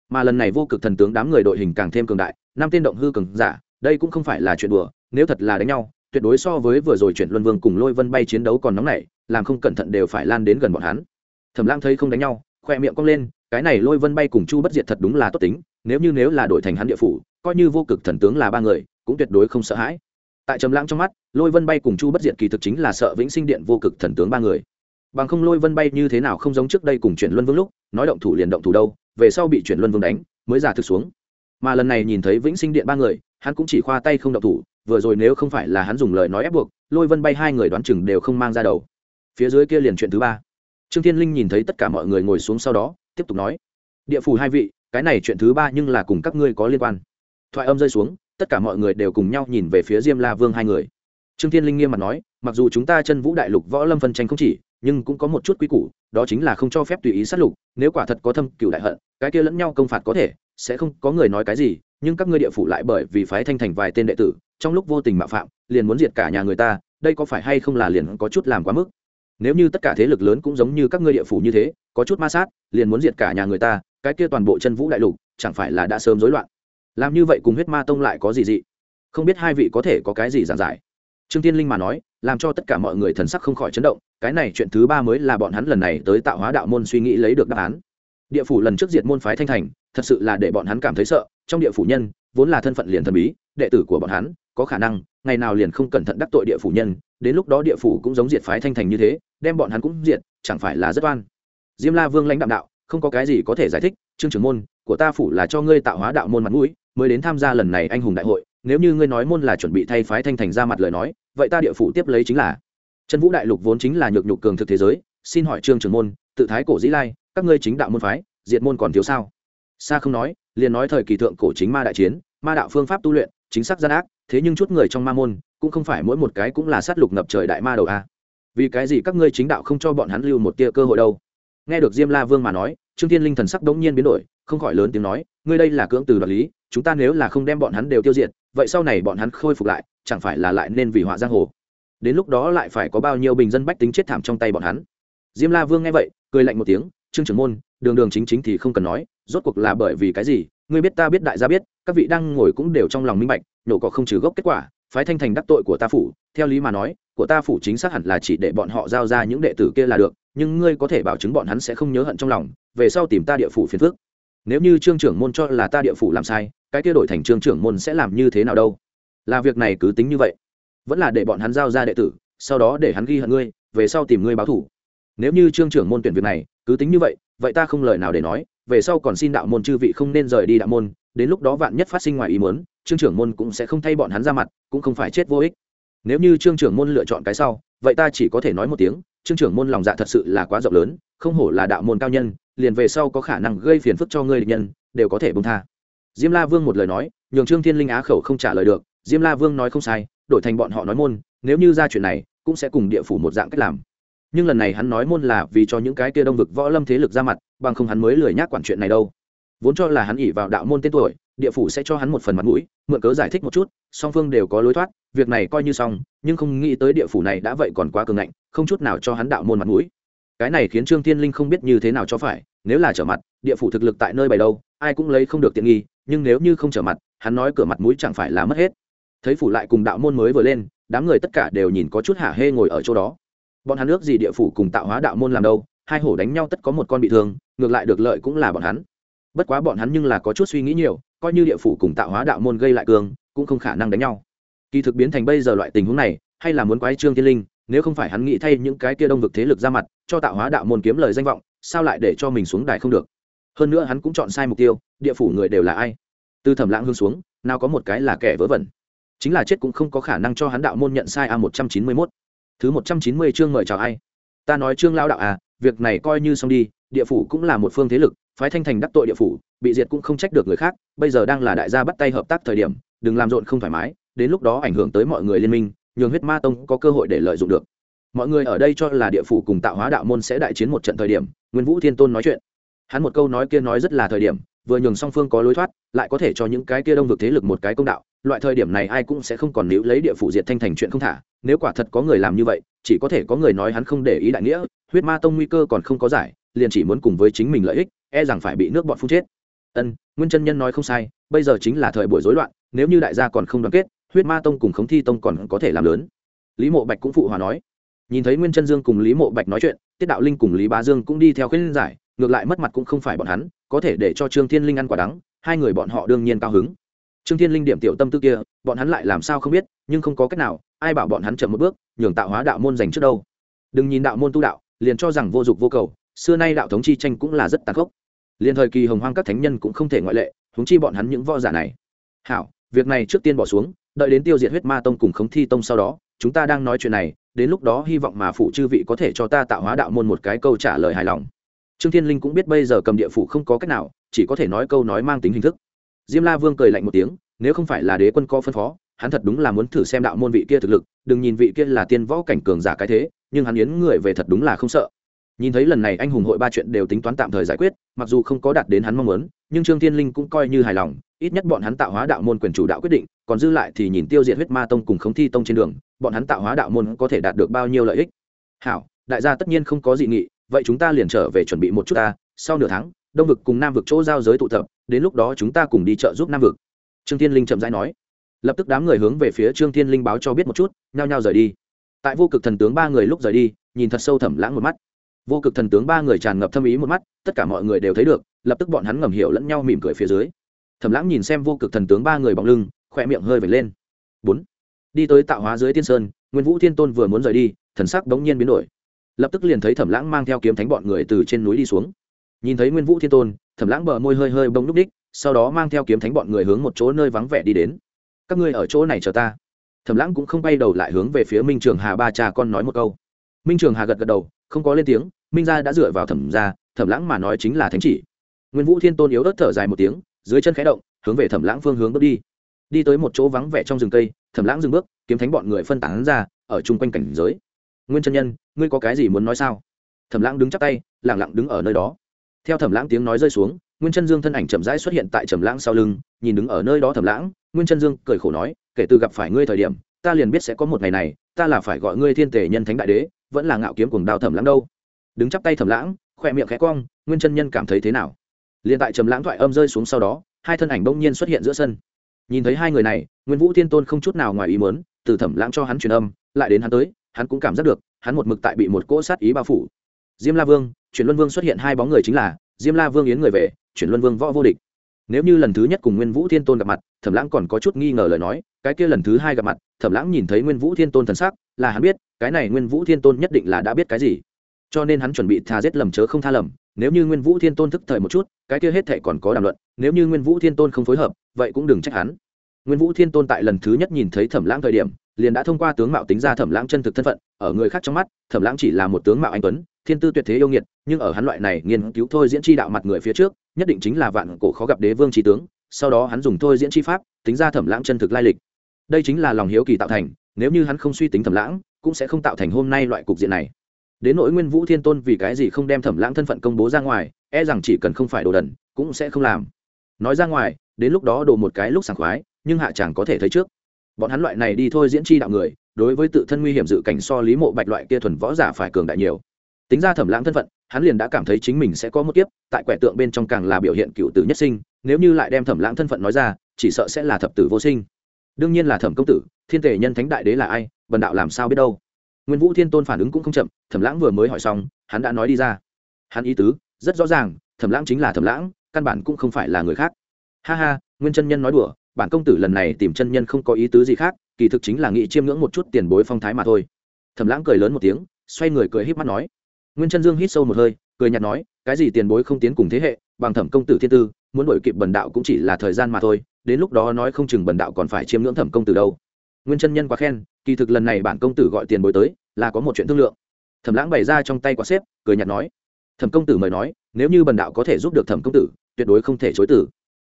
mà lần này vô cực thần tướng đám người đội hình càng thêm cường đại, năm tên động hư cường giả, đây cũng không phải là chuyện đùa, nếu thật là đánh nhau, tuyệt đối so với vừa rồi chuyển luân vương cùng lôi vân bay chiến đấu còn nóng nảy, làm không cẩn thận đều phải lan đến gần bọn hắn. Thẩm lang thấy không đánh nhau, khoe miệng cong lên, cái này lôi vân bay cùng chu bất diệt thật đúng là tốt tính, nếu như nếu là đổi thành hắn địa phủ, coi như vô cực thần tướng là ba người, cũng tuyệt đối không sợ hãi. Tại trầm lãng trong mắt, lôi vân bay cùng chu bất diệt kỳ thực chính là sợ vĩnh sinh điện vô cực thần tướng ba người. Bằng không lôi vân bay như thế nào không giống trước đây cùng chuyển luân vương lúc, nói động thủ liền động thủ đâu về sau bị chuyển luân vương đánh, mới giả thực xuống. Mà lần này nhìn thấy vĩnh sinh điện ba người, hắn cũng chỉ khoa tay không động thủ, vừa rồi nếu không phải là hắn dùng lời nói ép buộc, lôi vân bay hai người đoán chừng đều không mang ra đầu. Phía dưới kia liền chuyện thứ ba. Trương thiên linh nhìn thấy tất cả mọi người ngồi xuống sau đó, tiếp tục nói, địa phủ hai vị, cái này chuyện thứ ba nhưng là cùng các ngươi có liên quan. Thoại âm rơi xuống, tất cả mọi người đều cùng nhau nhìn về phía diêm la vương hai người. Trương thiên linh nghiêm mặt nói, mặc dù chúng ta chân vũ đại lục võ lâm phân tranh không chỉ nhưng cũng có một chút quy củ, đó chính là không cho phép tùy ý sát lục, nếu quả thật có thâm cựu đại hận, cái kia lẫn nhau công phạt có thể, sẽ không có người nói cái gì, nhưng các ngươi địa phủ lại bởi vì phái thanh thành vài tên đệ tử, trong lúc vô tình mạo phạm, liền muốn diệt cả nhà người ta, đây có phải hay không là liền có chút làm quá mức? Nếu như tất cả thế lực lớn cũng giống như các ngươi địa phủ như thế, có chút ma sát, liền muốn diệt cả nhà người ta, cái kia toàn bộ chân vũ đại lục, chẳng phải là đã sớm rối loạn? Làm như vậy cùng huyết ma tông lại có gì dị? Không biết hai vị có thể có cái gì giản giải? Trương tiên linh mà nói làm cho tất cả mọi người thần sắc không khỏi chấn động, cái này chuyện thứ ba mới là bọn hắn lần này tới tạo hóa đạo môn suy nghĩ lấy được đáp án. Địa phủ lần trước diệt môn phái thanh thành, thật sự là để bọn hắn cảm thấy sợ, trong địa phủ nhân, vốn là thân phận liền thần bí, đệ tử của bọn hắn, có khả năng, ngày nào liền không cẩn thận đắc tội địa phủ nhân, đến lúc đó địa phủ cũng giống diệt phái thanh thành như thế, đem bọn hắn cũng diệt, chẳng phải là rất oan. Diêm la vương lãnh đạo đạo, không có cái gì có thể giải thích, trương trưởng môn, của ta phủ là cho ngươi tạo hóa đạo môn mặt mũi, mới đến tham gia lần này anh hùng đại hội, nếu như ngươi nói môn là chuẩn bị thay phái thanh thành ra mặt lời nói vậy ta địa phủ tiếp lấy chính là chân vũ đại lục vốn chính là nhược nhục cường thực thế giới, xin hỏi trương trường môn, tự thái cổ dĩ lai, các ngươi chính đạo môn phái, diệt môn còn thiếu sao? Xa không nói, liền nói thời kỳ thượng cổ chính ma đại chiến, ma đạo phương pháp tu luyện, chính xác gian ác, thế nhưng chút người trong ma môn, cũng không phải mỗi một cái cũng là sát lục ngập trời đại ma đầu a. Vì cái gì các ngươi chính đạo không cho bọn hắn lưu một tia cơ hội đâu? Nghe được diêm la vương mà nói, trương thiên linh thần sắc đống nhiên biến đổi, không khỏi lớn tiếng nói, ngươi đây là cưỡng từ đoạt lý, chúng ta nếu là không đem bọn hắn đều tiêu diệt vậy sau này bọn hắn khôi phục lại, chẳng phải là lại nên vì họa giang hồ? Đến lúc đó lại phải có bao nhiêu bình dân bách tính chết thảm trong tay bọn hắn? Diêm la vương nghe vậy, cười lạnh một tiếng, trương trưởng môn, đường đường chính chính thì không cần nói, rốt cuộc là bởi vì cái gì? Ngươi biết ta biết đại gia biết, các vị đang ngồi cũng đều trong lòng minh bạch, nhổ cỏ không trừ gốc kết quả, phái thanh thành đắc tội của ta phủ, theo lý mà nói, của ta phủ chính xác hẳn là chỉ để bọn họ giao ra những đệ tử kia là được, nhưng ngươi có thể bảo chứng bọn hắn sẽ không nhớ hận trong lòng, về sau tìm ta địa phủ phiền phước nếu như trương trưởng môn cho là ta địa phủ làm sai, cái kia đổi thành trương trưởng môn sẽ làm như thế nào đâu? Là việc này cứ tính như vậy. Vẫn là để bọn hắn giao ra đệ tử, sau đó để hắn ghi hận ngươi, về sau tìm ngươi báo thủ nếu như trương trưởng môn tuyển việc này, cứ tính như vậy vậy ta không lời nào để nói, về sau còn xin đạo môn chư vị không nên rời đi đạo môn, đến lúc đó vạn nhất phát sinh ngoài ý muốn, trương trưởng môn cũng sẽ không thay bọn hắn ra mặt, cũng không phải chết vô ích. Nếu như trương trưởng môn lựa chọn cái sau, vậy ta chỉ có thể nói một tiếng, trương trưởng môn lòng dạ thật sự là quá rộng lớn, không hổ là đạo môn cao nhân liền về sau có khả năng gây phiền phức cho ngươi địch nhân, đều có thể bông tha. Diêm la vương một lời nói, nhường trương thiên linh á khẩu không trả lời được. Diêm la vương nói không sai, đổi thành bọn họ nói môn, nếu như ra chuyện này, cũng sẽ cùng địa phủ một dạng cách làm. Nhưng lần này hắn nói môn là vì cho những cái kia đông vực võ lâm thế lực ra mặt, bằng không hắn mới lười nhác quản chuyện này đâu. Vốn cho là hắn ỉ vào đạo môn tên tuổi, địa phủ sẽ cho hắn một phần mặt mũi, mượn cớ giải thích một chút, song phương đều có lối thoát, việc này coi như xong, nhưng không nghĩ tới địa phủ này đã vậy còn quá cường ngạnh, không chút nào cho hắn đạo môn mặt mũi cái này khiến trương thiên linh không biết như thế nào cho phải, nếu là trở mặt, địa phủ thực lực tại nơi bày đâu, ai cũng lấy không được tiện nghi, nhưng nếu như không trở mặt, hắn nói cửa mặt mũi chẳng phải là mất hết. Thấy phủ lại cùng đạo môn mới vừa lên, đám người tất cả đều nhìn có chút hả hê ngồi ở chỗ đó. Bọn hắn ước gì địa phủ cùng tạo hóa đạo môn làm đâu, hai hổ đánh nhau tất có một con bị thương, ngược lại được lợi cũng là bọn hắn. Bất quá bọn hắn nhưng là có chút suy nghĩ nhiều, coi như địa phủ cùng tạo hóa đạo môn gây lại cường cũng không khả năng đánh nhau. Kỳ thực biến thành bây giờ loại tình huống này, hay là muốn quái trương thiên linh nếu không phải hắn nghĩ thay những cái kia đông vực thế lực ra mặt, cho tạo hóa đạo môn kiếm lời danh vọng, sao lại để cho mình xuống đài không được? Hơn nữa hắn cũng chọn sai mục tiêu, địa phủ người đều là ai? Từ thẩm lãng hương xuống, nào có một cái là kẻ vớ vẩn. Chính là chết cũng không có khả năng cho hắn đạo môn nhận sai a một trăm chín mươi mốt. Thứ một trăm chín mươi chương mời chào ai? Ta nói trương lao đạo à việc này coi như xong đi, địa phủ cũng là một phương thế lực, phái thanh thành đắc tội địa phủ, bị diệt cũng không trách được người khác, bây giờ đang là đại gia bắt tay hợp tác thời điểm, đừng làm rộn không thoải mái, đến lúc đó ảnh hưởng tới mọi người liên minh nhường huyết ma tông có cơ hội để lợi dụng được. Mọi người ở đây cho là địa phủ cùng tạo hóa đạo môn sẽ đại chiến một trận thời điểm, nguyên vũ thiên tôn nói chuyện. Hắn một câu nói kia nói rất là thời điểm, vừa nhường song phương có lối thoát, lại có thể cho những cái kia đông vực thế lực một cái công đạo, loại thời điểm này ai cũng sẽ không còn níu lấy địa phủ diệt thanh thành chuyện không thả, nếu quả thật có người làm như vậy, chỉ có thể có người nói hắn không để ý đại nghĩa, huyết ma tông nguy cơ còn không có giải, liền chỉ muốn cùng với chính mình lợi ích e rằng phải bị nước bọn phun chết. Ân, nguyên chân nhân nói không sai, bây giờ chính là thời buổi rối loạn, nếu như đại gia còn không đoàn kết huyết ma tông cùng khống thi tông còn có thể làm lớn. Lý mộ bạch cũng phụ hòa nói. Nhìn thấy nguyên chân dương cùng lý mộ bạch nói chuyện, tiết đạo linh cùng lý bá dương cũng đi theo khuyên giải, ngược lại mất mặt cũng không phải bọn hắn, có thể để cho trương thiên linh ăn quả đắng, hai người bọn họ đương nhiên cao hứng. Trương thiên linh điểm tiểu tâm tư kia, bọn hắn lại làm sao không biết, nhưng không có cách nào, ai bảo bọn hắn chậm một bước, nhường tạo hóa đạo môn dành trước đâu. Đừng nhìn đạo môn tu đạo, liền cho rằng vô dụng vô cầu, xưa nay đạo thống chi tranh cũng là rất tàn khốc. Liền thời kỳ hồng hoang các thánh nhân cũng không thể ngoại lệ, huống chi bọn hắn những võ giả này. Hảo việc này trước tiên bỏ xuống, đợi đến tiêu diệt huyết ma tông cùng khống thi tông sau đó, chúng ta đang nói chuyện này, đến lúc đó hy vọng mà phụ chư vị có thể cho ta tạo hóa đạo môn một cái câu trả lời hài lòng. Trương thiên linh cũng biết bây giờ cầm địa phủ không có cách nào, chỉ có thể nói câu nói mang tính hình thức. Diêm la vương cười lạnh một tiếng, nếu không phải là đế quân có phân phó, hắn thật đúng là muốn thử xem đạo môn vị kia thực lực, đừng nhìn vị kia là tiên võ cảnh cường giả cái thế, nhưng hắn yến người về thật đúng là không sợ nhìn thấy lần này anh hùng hội ba chuyện đều tính toán tạm thời giải quyết, mặc dù không có đạt đến hắn mong muốn, nhưng trương thiên linh cũng coi như hài lòng, ít nhất bọn hắn tạo hóa đạo môn quyền chủ đạo quyết định, còn dư lại thì nhìn tiêu diệt huyết ma tông cùng khống thi tông trên đường, bọn hắn tạo hóa đạo môn có thể đạt được bao nhiêu lợi ích? Hảo, đại gia tất nhiên không có dị nghị, vậy chúng ta liền trở về chuẩn bị một chút ta, sau nửa tháng, đông vực cùng nam vực chỗ giao giới tụ tập, đến lúc đó chúng ta cùng đi chợ giúp nam vực. Trương thiên linh chậm rãi nói. Lập tức đám người hướng về phía trương thiên linh báo cho biết một chút, nhao nhao rời đi. Tại vô cực thần tướng ba người lúc rời đi, nhìn thật sâu thẩm lãng một mắt vô cực thần tướng ba người tràn ngập thâm ý một mắt, tất cả mọi người đều thấy được, lập tức bọn hắn ngầm hiểu lẫn nhau mỉm cười phía dưới. Thẩm lãng nhìn xem vô cực thần tướng ba người bóng lưng, khỏe miệng hơi vệt lên. Bốn. Đi tới tạo hóa dưới tiên sơn, nguyên vũ thiên tôn vừa muốn rời đi, thần sắc bỗng nhiên biến đổi. Lập tức liền thấy thẩm lãng mang theo kiếm thánh bọn người từ trên núi đi xuống. Nhìn thấy nguyên vũ thiên tôn, thẩm lãng bờ môi hơi hơi bông núp đích, sau đó mang theo kiếm thánh bọn người hướng một chỗ nơi vắng vẻ đi đến. Các ngươi ở chỗ này chờ ta. Thẩm lãng cũng không bay đầu lại hướng về phía minh trường hà ba cha con nói một câu. Minh trường hà gật gật đầu không có lên tiếng, minh gia đã dựa vào thẩm gia, thẩm lãng mà nói chính là thánh chỉ. Nguyên vũ thiên tôn yếu ớt thở dài một tiếng, dưới chân khẽ động, hướng về thẩm lãng phương hướng bước đi. Đi tới một chỗ vắng vẻ trong rừng cây, thẩm lãng dừng bước, kiếm thánh bọn người phân tán ra, ở chung quanh cảnh giới. Nguyên chân nhân, ngươi có cái gì muốn nói sao? Thẩm lãng đứng chắp tay lẳng lặng đứng ở nơi đó. Theo thẩm lãng tiếng nói rơi xuống, nguyên chân dương thân ảnh chậm rãi xuất hiện tại Thẩm lãng sau lưng, nhìn đứng ở nơi đó thẩm lãng, nguyên chân dương cười khổ nói, kể từ gặp phải ngươi thời điểm, ta liền biết sẽ có một ngày này, ta là phải gọi ngươi thiên tể nhân thánh đại đế vẫn là ngạo kiếm cùng đào thẩm lãng đâu. Đứng chắp tay thẩm lãng khoe miệng khẽ cong, nguyên chân nhân cảm thấy thế nào? Liền tại trầm lãng thoại âm rơi xuống sau đó, hai thân ảnh bỗng nhiên xuất hiện giữa sân. Nhìn thấy hai người này, nguyên vũ thiên tôn không chút nào ngoài ý muốn, từ thẩm lãng cho hắn truyền âm, lại đến hắn tới, hắn cũng cảm giác được, hắn một mực tại bị một cỗ sát ý bao phủ. Diêm la vương, chuyển luân vương xuất hiện hai bóng người chính là, diêm la vương yến người về, chuyển luân vương võ vô địch. Nếu như lần thứ nhất cùng nguyên vũ thiên tôn gặp mặt, thẩm lãng còn có chút nghi ngờ lời nói, cái kia lần thứ hai gặp mặt, thẩm lãng nhìn thấy nguyên vũ thiên tôn thần sắc là hắn biết, cái này nguyên vũ thiên tôn nhất định là đã biết cái gì. Cho nên hắn chuẩn bị tha giết lầm chớ không tha lầm, nếu như nguyên vũ thiên tôn thức thời một chút, cái kia hết thệ còn có đàm luận, nếu như nguyên vũ thiên tôn không phối hợp, vậy cũng đừng trách hắn. Nguyên vũ thiên tôn tại lần thứ nhất nhìn thấy thẩm lãng thời điểm, liền đã thông qua tướng mạo tính ra thẩm lãng chân thực thân phận, ở người khác trong mắt, thẩm lãng chỉ là một tướng mạo anh tuấn, thiên tư tuyệt thế yêu nghiệt, nhưng ở hắn loại này nghiên cứu thôi diễn chi đạo mặt người phía trước, nhất định chính là vạn cổ khó gặp đế vương trí tướng, sau đó hắn dùng thôi diễn chi pháp, tính ra thẩm lãng chân thực lai lịch. Đây chính là lòng hiếu kỳ tạo thành nếu như hắn không suy tính thẩm lãng, cũng sẽ không tạo thành hôm nay loại cục diện này. Đến nỗi nguyên vũ thiên tôn vì cái gì không đem thẩm lãng thân phận công bố ra ngoài e rằng chỉ cần không phải đồ đần, cũng sẽ không làm. Nói ra ngoài, đến lúc đó đồ một cái lúc sảng khoái, nhưng hạ chẳng có thể thấy trước. Bọn hắn loại này đi thôi diễn chi đạo người, đối với tự thân nguy hiểm dự cảnh so lý mộ bạch loại kia thuần võ giả phải cường đại nhiều. Tính ra thẩm lãng thân phận, hắn liền đã cảm thấy chính mình sẽ có một kiếp, tại quẻ tượng bên trong càng là biểu hiện cựu tử nhất sinh, nếu như lại đem thẩm lãng thân phận nói ra, chỉ sợ sẽ là thập tử vô sinh. Đương nhiên là thẩm công tử thiên tể nhân thánh đại đế là ai, bần đạo làm sao biết đâu. Nguyên vũ thiên tôn phản ứng cũng không chậm, thẩm lãng vừa mới hỏi xong, hắn đã nói đi ra. Hắn ý tứ, rất rõ ràng, thẩm lãng chính là thẩm lãng, căn bản cũng không phải là người khác. Ha ha, nguyên chân nhân nói đùa, bản công tử lần này tìm chân nhân không có ý tứ gì khác, kỳ thực chính là nghĩ chiêm ngưỡng một chút tiền bối phong thái mà thôi. Thẩm lãng cười lớn một tiếng, xoay người cười híp mắt nói. Nguyên chân dương hít sâu một hơi, cười nhạt nói, cái gì tiền bối không tiến cùng thế hệ, bằng thẩm công tử thiên tư, muốn đổi kịp bần đạo cũng chỉ là thời gian mà thôi, đến lúc đó nói không chừng bần đạo còn phải chiêm ngưỡng thẩm công tử đâu nguyên chân nhân quá khen, kỳ thực lần này bản công tử gọi tiền bối tới, là có một chuyện thương lượng. Thẩm lãng bày ra trong tay quả xếp, cười nhạt nói, thẩm công tử mời nói, nếu như bần đạo có thể giúp được thẩm công tử, tuyệt đối không thể chối tử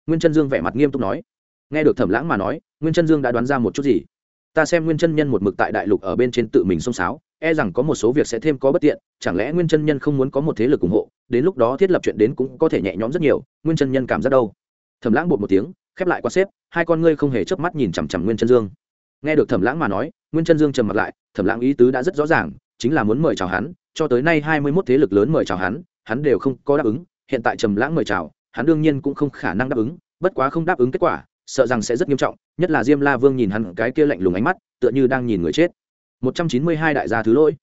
nguyên chân dương vẻ mặt nghiêm túc nói, nghe được thẩm lãng mà nói, nguyên chân dương đã đoán ra một chút gì. Ta xem nguyên chân nhân một mực tại đại lục ở bên trên tự mình xông xáo e rằng có một số việc sẽ thêm có bất tiện, chẳng lẽ nguyên chân nhân không muốn có một thế lực ủng hộ, đến lúc đó thiết lập chuyện đến cũng có thể nhẹ nhõm rất nhiều, nguyên chân nhân cảm giác đâu? Thẩm lãng bột một tiếng, khép lại qua xếp, hai con ngươi không hề chớp mắt nhìn chằm chằm nguyên chân dương nghe được thẩm lãng mà nói, nguyên chân dương trầm mặt lại, thẩm lãng ý tứ đã rất rõ ràng, chính là muốn mời chào hắn, cho tới nay hai mươi mốt thế lực lớn mời chào hắn hắn đều không có đáp ứng, hiện tại trầm lãng mời chào, hắn đương nhiên cũng không khả năng đáp ứng, bất quá không đáp ứng kết quả, sợ rằng sẽ rất nghiêm trọng, nhất là diêm la vương nhìn hắn cái kia lạnh lùng ánh mắt, tựa như đang nhìn người chết. một trăm chín mươi hai đại gia thứ lỗi.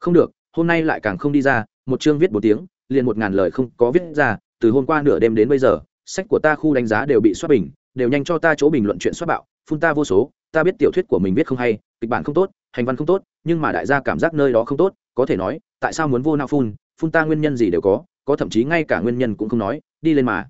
Không được, hôm nay lại càng không đi ra, một chương viết một tiếng, liền một ngàn lời không có viết ra, từ hôm qua nửa đêm đến bây giờ, sách của ta khu đánh giá đều bị xuất bình, đều nhanh cho ta chỗ bình luận chuyện xoát bạo, phun ta vô số ta biết tiểu thuyết của mình viết không hay, kịch bản không tốt, hành văn không tốt, nhưng mà đại gia cảm giác nơi đó không tốt, có thể nói, tại sao muốn vô nào phun phun ta nguyên nhân gì đều có có thậm chí ngay cả nguyên nhân cũng không nói, đi lên mà.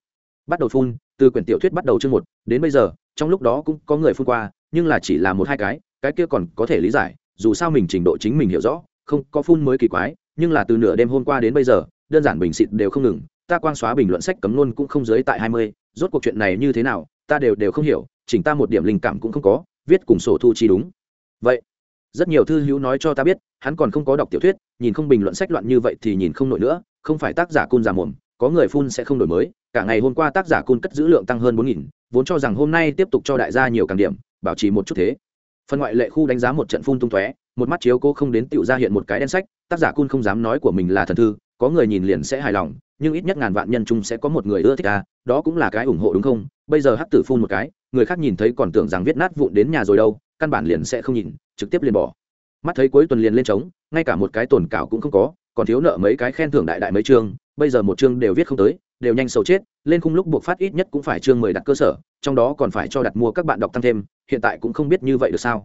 Bắt đầu phun, từ quyển tiểu thuyết bắt đầu chương một, đến bây giờ, trong lúc đó cũng có người phun qua, nhưng là chỉ là một hai cái cái kia còn có thể lý giải, dù sao mình trình độ chính mình hiểu rõ, không có phun mới kỳ quái, nhưng là từ nửa đêm hôm qua đến bây giờ, đơn giản bình xịt đều không ngừng, ta quan xóa bình luận sách cấm luôn cũng không dưới tại hai mươi, rốt cuộc chuyện này như thế nào, ta đều đều không hiểu, chỉnh ta một điểm linh cảm cũng không có viết cùng sổ thu chi đúng. Vậy, rất nhiều thư hữu nói cho ta biết, hắn còn không có đọc tiểu thuyết, nhìn không bình luận sách loạn như vậy thì nhìn không nổi nữa, không phải tác giả cun già mồm, có người phun sẽ không đổi mới, cả ngày hôm qua tác giả cun cất giữ lượng tăng hơn bốn nghìn, vốn cho rằng hôm nay tiếp tục cho đại gia nhiều càng điểm, bảo trì một chút thế. Phần ngoại lệ khu đánh giá một trận phun tung tóe, một mắt chiếu cô không đến tựu ra hiện một cái đen sách, tác giả cun không dám nói của mình là thần thư có người nhìn liền sẽ hài lòng, nhưng ít nhất ngàn vạn nhân chung sẽ có một người ưa thích ta, đó cũng là cái ủng hộ đúng không? Bây giờ hắc tử phun một cái, người khác nhìn thấy còn tưởng rằng viết nát vụn đến nhà rồi đâu, căn bản liền sẽ không nhìn, trực tiếp liền bỏ. Mắt thấy cuối tuần liền lên trống, ngay cả một cái tổn cảo cũng không có, còn thiếu nợ mấy cái khen thưởng đại đại mấy chương, bây giờ một chương đều viết không tới, đều nhanh sầu chết, lên khung lúc buộc phát ít nhất cũng phải chương mười đặt cơ sở, trong đó còn phải cho đặt mua các bạn đọc tăng thêm, hiện tại cũng không biết như vậy được sao.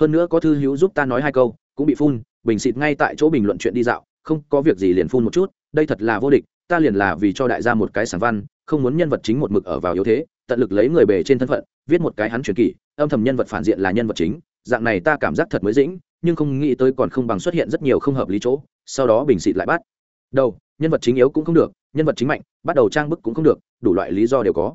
Hơn nữa có thư hữu giúp ta nói hai câu, cũng bị phun, bình xịt ngay tại chỗ bình luận chuyện đi dạo không có việc gì liền phun một chút đây thật là vô địch ta liền là vì cho đại gia một cái sản văn không muốn nhân vật chính một mực ở vào yếu thế tận lực lấy người bề trên thân phận viết một cái hắn truyền kỳ âm thầm nhân vật phản diện là nhân vật chính dạng này ta cảm giác thật mới dĩnh nhưng không nghĩ tới còn không bằng xuất hiện rất nhiều không hợp lý chỗ sau đó bình xịt lại bắt. Đầu nhân vật chính yếu cũng không được nhân vật chính mạnh bắt đầu trang bức cũng không được đủ loại lý do đều có.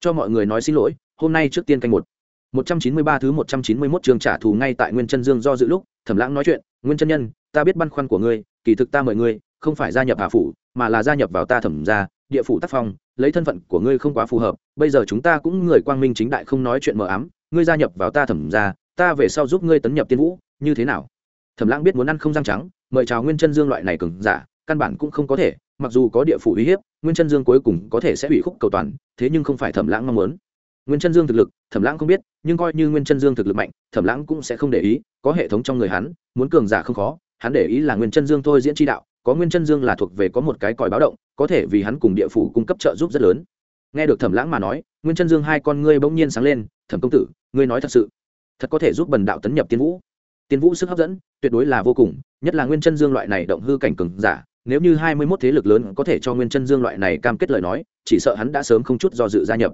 Cho mọi người nói xin lỗi hôm nay trước tiên canh một. 193 thứ 191 trường trả thù ngay tại Nguyên Chân Dương do dự lúc, Thẩm Lãng nói chuyện, "Nguyên Chân Nhân, ta biết băn khoăn của ngươi, kỳ thực ta mời ngươi, không phải gia nhập Hà phủ, mà là gia nhập vào ta Thẩm gia, địa phủ tác phong, lấy thân phận của ngươi không quá phù hợp, bây giờ chúng ta cũng người quang minh chính đại không nói chuyện mờ ám, ngươi gia nhập vào ta Thẩm gia, ta về sau giúp ngươi tấn nhập tiên vũ, như thế nào?" Thẩm Lãng biết muốn ăn không răng trắng, mời chào Nguyên Chân Dương loại này cường giả, căn bản cũng không có thể, mặc dù có địa phủ uy hiếp, Nguyên Chân Dương cuối cùng có thể sẽ bị khúc cầu toàn, thế nhưng không phải Thẩm Lãng mong muốn nguyên chân dương thực lực thẩm lãng không biết nhưng coi như nguyên chân dương thực lực mạnh thẩm lãng cũng sẽ không để ý có hệ thống trong người hắn muốn cường giả không khó hắn để ý là nguyên chân dương thôi diễn tri đạo, có nguyên chân dương là thuộc về có một cái còi báo động, có thể vì hắn cùng địa phủ cung cấp trợ giúp rất lớn. Nghe được thẩm lãng mà nói, nguyên chân dương hai con ngươi bỗng nhiên sáng lên, thẩm công tử, ngươi nói thật sự, thật có thể giúp bần đạo tấn nhập tiên vũ? Tiên vũ sức hấp dẫn, tuyệt đối là vô cùng, nhất là nguyên chân dương loại này động hư cảnh cường giả, nếu như hai mươi mốt thế lực lớn có thể cho nguyên chân dương loại này cam kết lời nói, chỉ sợ hắn đã sớm không chút do dự gia nhập.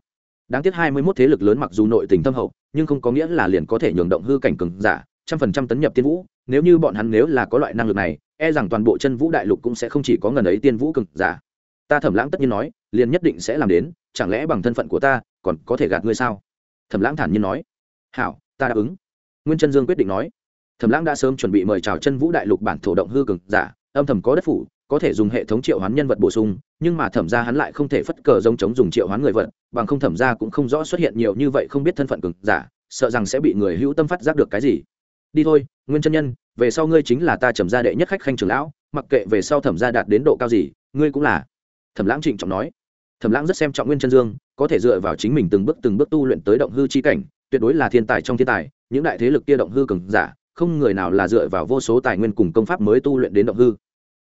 Đáng tiếc hai mươi mốt thế lực lớn mặc dù nội tình thâm hậu, nhưng không có nghĩa là liền có thể nhường động hư cảnh cường giả trăm phần trăm tấn nhập tiên vũ, nếu như bọn hắn nếu là có loại năng lực này e rằng toàn bộ chân vũ đại lục cũng sẽ không chỉ có ngần ấy tiên vũ cường giả. Ta thẩm lãng tất nhiên nói, liền nhất định sẽ làm đến, chẳng lẽ bằng thân phận của ta còn có thể gạt ngươi sao? Thẩm lãng thản nhiên nói. Hảo, ta đáp ứng. Nguyên chân dương quyết định nói. Thẩm lãng đã sớm chuẩn bị mời chào chân vũ đại lục bản thổ động hư cường giả, âm thầm có đất phủ, có thể dùng hệ thống triệu hoán nhân vật bổ sung, nhưng mà thẩm ra hắn lại không thể phất cờ giống chống dùng triệu hoán người vật, bằng không thẩm ra cũng không rõ xuất hiện nhiều như vậy không biết thân phận cường giả, sợ rằng sẽ bị người hữu tâm phát giác được cái gì đi thôi, nguyên chân nhân, về sau ngươi chính là ta trầm gia đệ nhất khách khanh trưởng lão, mặc kệ về sau thẩm gia đạt đến độ cao gì, ngươi cũng là. Thẩm lãng trịnh trọng nói. Thẩm lãng rất xem trọng nguyên chân dương, có thể dựa vào chính mình từng bước từng bước tu luyện tới động hư chi cảnh, tuyệt đối là thiên tài trong thiên tài, những đại thế lực kia động hư cường giả, không người nào là dựa vào vô số tài nguyên cùng công pháp mới tu luyện đến động hư.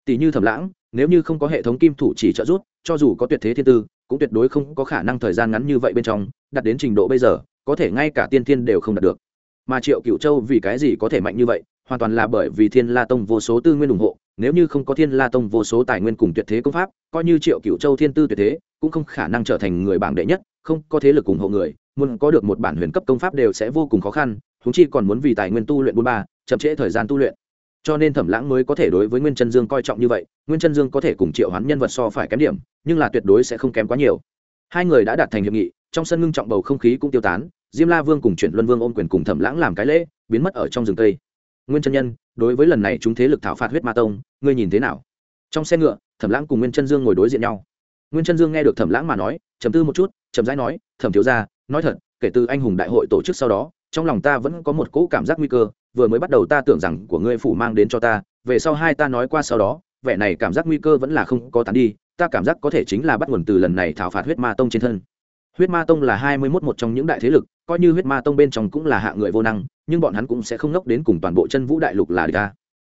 Tỷ như thẩm lãng, nếu như không có hệ thống kim thủ chỉ trợ giúp, cho dù có tuyệt thế thiên tư, cũng tuyệt đối không có khả năng thời gian ngắn như vậy bên trong, đạt đến trình độ bây giờ, có thể ngay cả tiên thiên đều không đạt được mà triệu cựu châu vì cái gì có thể mạnh như vậy? Hoàn toàn là bởi vì thiên la tông vô số tư nguyên ủng hộ, nếu như không có thiên la tông vô số tài nguyên cùng tuyệt thế công pháp, coi như triệu cựu châu thiên tư tuyệt thế, cũng không khả năng trở thành người bảng đệ nhất, không có thế lực ủng hộ người, muốn có được một bản huyền cấp công pháp đều sẽ vô cùng khó khăn thúng chi còn muốn vì tài nguyên tu luyện bốn ba, chậm trễ thời gian tu luyện. Cho nên thẩm lãng mới có thể đối với nguyên chân dương coi trọng như vậy, nguyên chân dương có thể cùng triệu hoán nhân vật so phải kém điểm, nhưng là tuyệt đối sẽ không kém quá nhiều. Hai người đã đạt thành hiệp nghị, trong sân ngưng trọng bầu không khí cũng tiêu tán diêm la vương cùng chuyển luân vương ôm quyền cùng thẩm lãng làm cái lễ, biến mất ở trong rừng tây nguyên chân nhân, đối với lần này chúng thế lực thảo phạt huyết ma tông, ngươi nhìn thế nào? Trong xe ngựa, thẩm lãng cùng nguyên chân dương ngồi đối diện nhau. Nguyên chân dương nghe được thẩm lãng mà nói chấm tư một chút chấm rãi nói, thẩm thiếu ra nói thật, kể từ anh hùng đại hội tổ chức sau đó, trong lòng ta vẫn có một cỗ cảm giác nguy cơ, vừa mới bắt đầu ta tưởng rằng của ngươi phủ mang đến cho ta, về sau hai ta nói qua sau đó, vẻ này cảm giác nguy cơ vẫn là không có tán đi, ta cảm giác có thể chính là bắt nguồn từ lần này thảo phạt huyết ma tông trên thân. Huyết ma tông là hai mươi mốt một trong những đại thế lực coi như huyết ma tông bên trong cũng là hạ người vô năng, nhưng bọn hắn cũng sẽ không ngốc đến cùng toàn bộ chân vũ đại lục là địch ta.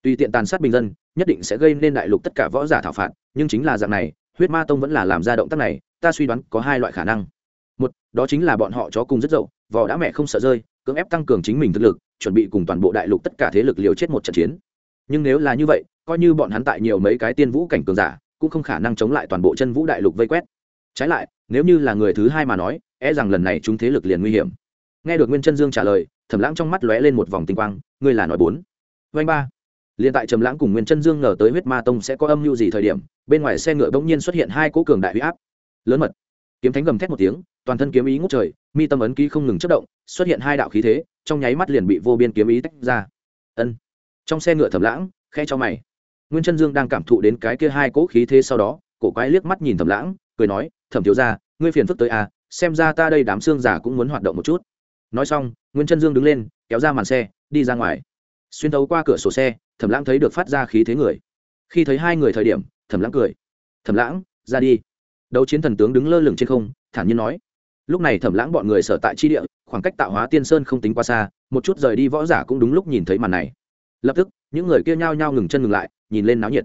Tùy tiện tàn sát bình dân, nhất định sẽ gây nên đại lục tất cả võ giả thảo phạt, nhưng chính là dạng này, huyết ma tông vẫn là làm ra động tác này, ta suy đoán có hai loại khả năng. Một, đó chính là bọn họ chó cùng rất dậu, vỏ đã mẹ không sợ rơi, cưỡng ép tăng cường chính mình thực lực, chuẩn bị cùng toàn bộ đại lục tất cả thế lực liều chết một trận chiến. Nhưng nếu là như vậy, coi như bọn hắn tại nhiều mấy cái tiên vũ cảnh cường giả, cũng không khả năng chống lại toàn bộ chân vũ đại lục vây quét. Trái lại nếu như là người thứ hai mà nói e rằng lần này chúng thế lực liền nguy hiểm. Nghe được nguyên chân dương trả lời, thẩm lãng trong mắt lóe lên một vòng tinh quang, ngươi là nói bốn. Vanh ba. Liền tại trầm lãng cùng nguyên chân dương ngờ tới huyết ma tông sẽ có âm mưu gì thời điểm, bên ngoài xe ngựa bỗng nhiên xuất hiện hai cỗ cường đại huy áp. Lớn mật. Kiếm thánh gầm thét một tiếng, toàn thân kiếm ý ngút trời, mi tâm ấn ký không ngừng chất động, xuất hiện hai đạo khí thế, trong nháy mắt liền bị vô biên kiếm ý tách ra. Ân. Trong xe ngựa thẩm lãng khe cho mày. Nguyên chân dương đang cảm thụ đến cái kia hai cỗ khí thế sau đó, cổ quái liếc mắt nhìn thẩm lãng cười nói, thẩm thiếu ra ngươi phiền phức tới à xem ra ta đây đám xương giả cũng muốn hoạt động một chút. Nói xong, nguyên chân dương đứng lên, kéo ra màn xe, đi ra ngoài. Xuyên thấu qua cửa sổ xe, thẩm lãng thấy được phát ra khí thế người. Khi thấy hai người thời điểm, thẩm lãng cười. Thẩm lãng, ra đi. Đấu chiến thần tướng đứng lơ lửng trên không, thản nhiên nói. Lúc này thẩm lãng bọn người sở tại chi địa, khoảng cách tạo hóa tiên sơn không tính quá xa, một chút rời đi võ giả cũng đúng lúc nhìn thấy màn này. Lập tức, những người kia nhao nhao ngừng chân ngừng lại, nhìn lên náo nhiệt.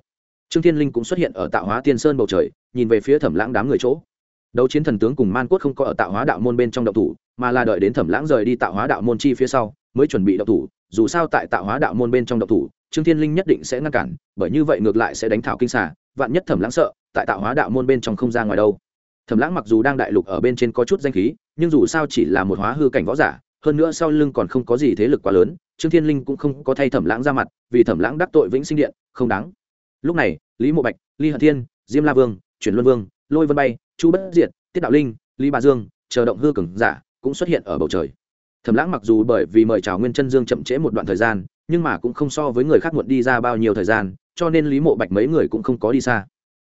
Trương thiên linh cũng xuất hiện ở tạo hóa tiên sơn bầu trời nhìn về phía thẩm lãng đám người chỗ. Đấu chiến thần tướng cùng man cốt không có ở tạo hóa đạo môn bên trong động thủ, mà là đợi đến thẩm lãng rời đi tạo hóa đạo môn chi phía sau, mới chuẩn bị động thủ. Dù sao tại tạo hóa đạo môn bên trong động thủ, trương thiên linh nhất định sẽ ngăn cản, bởi như vậy ngược lại sẽ đánh thảo kinh xà, vạn nhất thẩm lãng sợ, tại tạo hóa đạo môn bên trong không ra ngoài đâu. Thẩm lãng mặc dù đang đại lục ở bên trên có chút danh khí, nhưng dù sao chỉ là một hóa hư cảnh võ giả, hơn nữa sau lưng còn không có gì thế lực quá lớn, trương thiên linh cũng không có thay thẩm lãng ra mặt, vì thẩm lãng đắc tội vĩnh sinh điện, không đáng. Lúc này, lý mộ bạch ly hận thiên, diêm la vương chuyển luân vương, lôi vân bay, chu bất diệt, tiết đạo linh, lý bà dương, chờ động hư cường giả cũng xuất hiện ở bầu trời. Thẩm lãng mặc dù bởi vì mời chào nguyên chân dương chậm trễ một đoạn thời gian, nhưng mà cũng không so với người khác muộn đi ra bao nhiêu thời gian, cho nên lý mộ bạch mấy người cũng không có đi xa.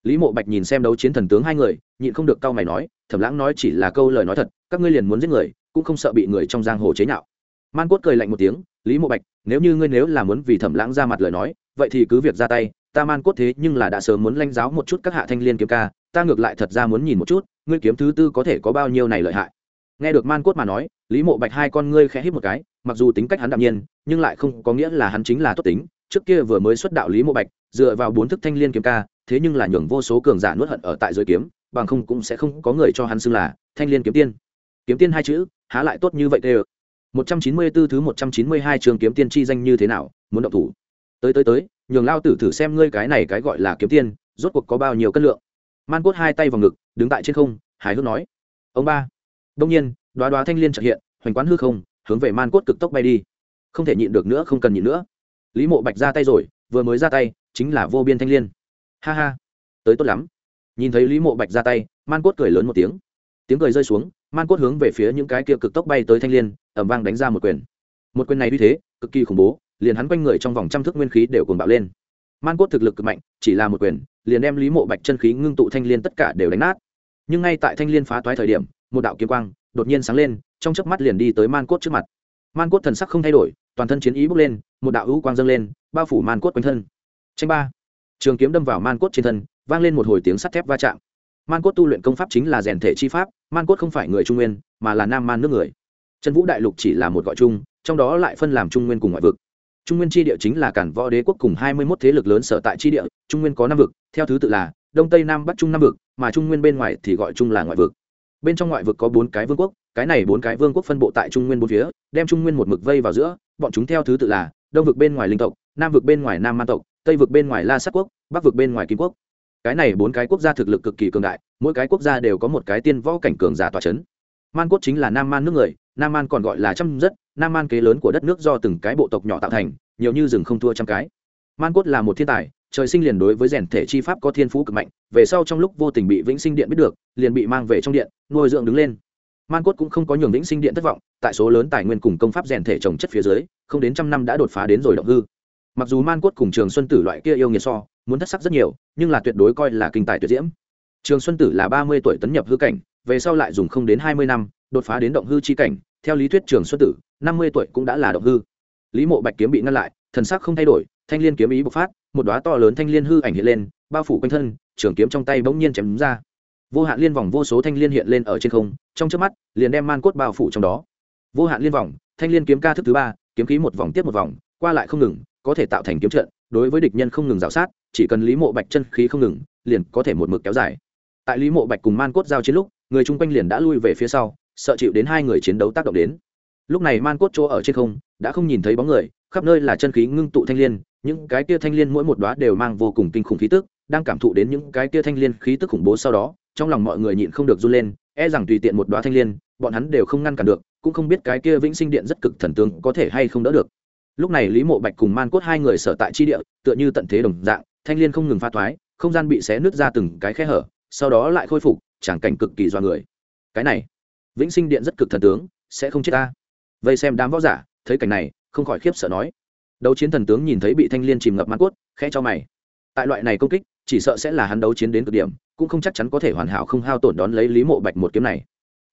Lý mộ bạch nhìn xem đấu chiến thần tướng hai người, nhịn không được cau mày nói, thẩm lãng nói chỉ là câu lời nói thật, các ngươi liền muốn giết người, cũng không sợ bị người trong giang hồ chế nhạo. Man cốt cười lạnh một tiếng, lý mộ bạch, nếu như ngươi nếu là muốn vì thẩm lãng ra mặt lời nói, vậy thì cứ việc ra tay ta man cốt thế nhưng là đã sớm muốn lanh giáo một chút các hạ thanh liên kiếm ca, ta ngược lại thật ra muốn nhìn một chút, ngươi kiếm thứ tư có thể có bao nhiêu này lợi hại. Nghe được man cốt mà nói, lý mộ bạch hai con ngươi khẽ hít một cái, mặc dù tính cách hắn đạm nhiên, nhưng lại không có nghĩa là hắn chính là tốt tính. Trước kia vừa mới xuất đạo lý mộ bạch, dựa vào bốn thức thanh liên kiếm ca, thế nhưng là nhường vô số cường giả nuốt hận ở tại dưới kiếm, bằng không cũng sẽ không có người cho hắn xưng là thanh liên kiếm tiên. Kiếm tiên hai chữ, há lại tốt như vậy tê một trăm chín mươi 194 thứ một trăm chín mươi hai trường kiếm tiên chi danh như thế nào, muốn động thủ. Tới tới tới nhường lao tử thử xem ngươi cái này cái gọi là kiếm tiên, rốt cuộc có bao nhiêu cân lượng. Man cốt hai tay vào ngực, đứng tại trên không, hài hước nói. Ông ba. Đông nhiên đoá đoá thanh liên trợ hiện, hoành quán hư không, hướng về man cốt cực tốc bay đi. Không thể nhịn được nữa, không cần nhịn nữa. Lý mộ bạch ra tay rồi, vừa mới ra tay, chính là vô biên thanh liên. Ha ha. Tới tốt lắm. Nhìn thấy lý mộ bạch ra tay, man cốt cười lớn một tiếng. Tiếng cười rơi xuống, man cốt hướng về phía những cái kia cực tốc bay tới thanh liên ẩm vang đánh ra một quyền. Một quyền này uy thế, cực kỳ khủng bố liền hắn quanh người trong vòng trăm thước nguyên khí đều cuồng bạo lên. Man cốt thực lực cực mạnh, chỉ là một quyền, liền đem lý mộ bạch chân khí ngưng tụ thanh liên tất cả đều đánh nát. Nhưng ngay tại thanh liên phá toái thời điểm, một đạo kiếm quang đột nhiên sáng lên, trong chớp mắt liền đi tới man cốt trước mặt. Man cốt thần sắc không thay đổi, toàn thân chiến ý bốc lên, một đạo hữu quang dâng lên, bao phủ man cốt quanh thân. Tranh ba. Trường kiếm đâm vào man cốt trên thân, vang lên một hồi tiếng sắt thép va chạm. Man cốt tu luyện công pháp chính là rèn thể chi pháp, man cốt không phải người trung nguyên, mà là nam man nước người. Trần vũ đại lục chỉ là một gọi chung, trong đó lại phân làm trung nguyên cùng ngoại vực trung nguyên tri địa chính là cản võ đế quốc cùng hai mươi một thế lực lớn sở tại tri địa, trung nguyên có năm vực, theo thứ tự là đông tây nam bắc trung năm vực, mà trung nguyên bên ngoài thì gọi chung là ngoại vực. Bên trong ngoại vực có bốn cái vương quốc, cái này bốn cái vương quốc phân bộ tại trung nguyên bốn phía, đem trung nguyên một mực vây vào giữa, bọn chúng theo thứ tự là đông vực bên ngoài linh tộc, nam vực bên ngoài nam man tộc, tây vực bên ngoài la Sát quốc, bắc vực bên ngoài kim quốc. Cái này bốn cái quốc gia thực lực cực kỳ cường đại, mỗi cái quốc gia đều có một cái tiên võ cảnh cường giả tòa c h ấ n man quốc chính là nam man nước người, nam man còn gọi là trăm rất nam man kế lớn của đất nước do từng cái bộ tộc nhỏ tạo thành, nhiều như rừng không thua trăm cái. Man cốt là một thiên tài, trời sinh liền đối với rèn thể chi pháp có thiên phú cực mạnh, về sau trong lúc vô tình bị vĩnh sinh điện biết được, liền bị mang về trong điện, nuôi dưỡng đứng lên. Man cốt cũng không có nhường vĩnh sinh điện thất vọng, tại số lớn tài nguyên cùng công pháp rèn thể trồng chất phía dưới, không đến trăm năm đã đột phá đến rồi động hư. Mặc dù man cốt cùng trường xuân tử loại kia yêu nghiệt so, muốn thất sắc rất nhiều, nhưng là tuyệt đối coi là kinh tài tuyệt diễm. Trường xuân tử là ba mươi tuổi tấn nhập hư cảnh, về sau lại dùng không đến hai mươi năm, đột phá đến động hư chi cảnh theo lý thuyết trường xuất tử, năm mươi tuổi cũng đã là động hư. Lý mộ bạch kiếm bị ngăn lại, thần sắc không thay đổi, thanh liên kiếm ý bộc phát, một đóa to lớn thanh liên hư ảnh hiện lên, bao phủ quanh thân, trường kiếm trong tay bỗng nhiên chém ra. Vô hạn liên vòng vô số thanh liên hiện lên ở trên không, trong trước mắt, liền đem man cốt bao phủ trong đó. Vô hạn liên vòng, thanh liên kiếm ca thức thứ ba, kiếm khí một vòng tiếp một vòng, qua lại không ngừng, có thể tạo thành kiếm trận, đối với địch nhân không ngừng rào sát, chỉ cần lý mộ bạch chân khí không ngừng, liền có thể một mực kéo dài. Tại lý mộ bạch cùng man cốt giao chiến lúc, người chung quanh liền đã lui về phía sau sợ chịu đến hai người chiến đấu tác động đến. Lúc này man cốt chỗ ở trên không, đã không nhìn thấy bóng người, khắp nơi là chân khí ngưng tụ thanh l i ê n những cái kia thanh l i ê n mỗi một đoá đều mang vô cùng kinh khủng khí tức, đang cảm thụ đến những cái kia thanh l i ê n khí tức khủng bố sau đó, trong lòng mọi người nhịn không được run lên e rằng tùy tiện một đoá thanh l i ê n bọn hắn đều không ngăn cản được, cũng không biết cái kia vĩnh sinh điện rất cực thần tướng có thể hay không đỡ được. Lúc này lý mộ bạch cùng man cốt hai người sở tại chi địa, tựa như tận thế đồng dạng, thanh l i ê n không ngừng pha thoái, không gian bị xé nứt ra từng cái khe hở, sau đó lại khôi phục tràng cảnh cực kỳ do người. Cái này vĩnh sinh điện rất cực thần tướng, sẽ không chết ta. Vây xem đám võ giả, thấy cảnh này, không khỏi khiếp sợ nói. Đấu chiến thần tướng nhìn thấy bị thanh l i ê n chìm ngập man cốt, khẽ cho mày. Tại loại này công kích, chỉ sợ sẽ là hắn đấu chiến đến cực điểm, cũng không chắc chắn có thể hoàn hảo không hao tổn đón lấy lý mộ bạch một kiếm này.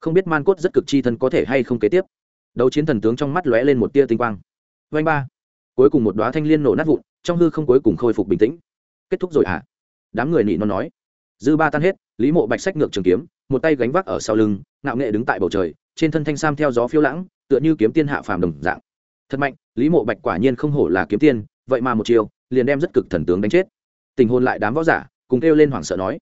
Không biết man cốt rất cực chi thân có thể hay không kế tiếp. Đấu chiến thần tướng trong mắt lóe lên một tia tinh quang. Vanh ba. Cuối cùng một đoá thanh liên nổ nát vụn, trong hư không cuối cùng khôi phục bình tĩnh. Kết thúc rồi à đám người nị nó nói dư ba tan hết, lý mộ bạch sách ngược trường kiếm, một tay gánh vác ở sau lưng, ngạo nghệ đứng tại bầu trời, trên thân thanh sam theo gió phiêu lãng, tựa như kiếm tiên hạ phàm đồng dạng. Thật mạnh, lý mộ bạch quả nhiên không hổ là kiếm tiên, vậy mà một chiều liền đem rất cực thần tướng đánh chết. Tình hôn lại đám võ giả, cùng kêu lên hoảng sợ nói.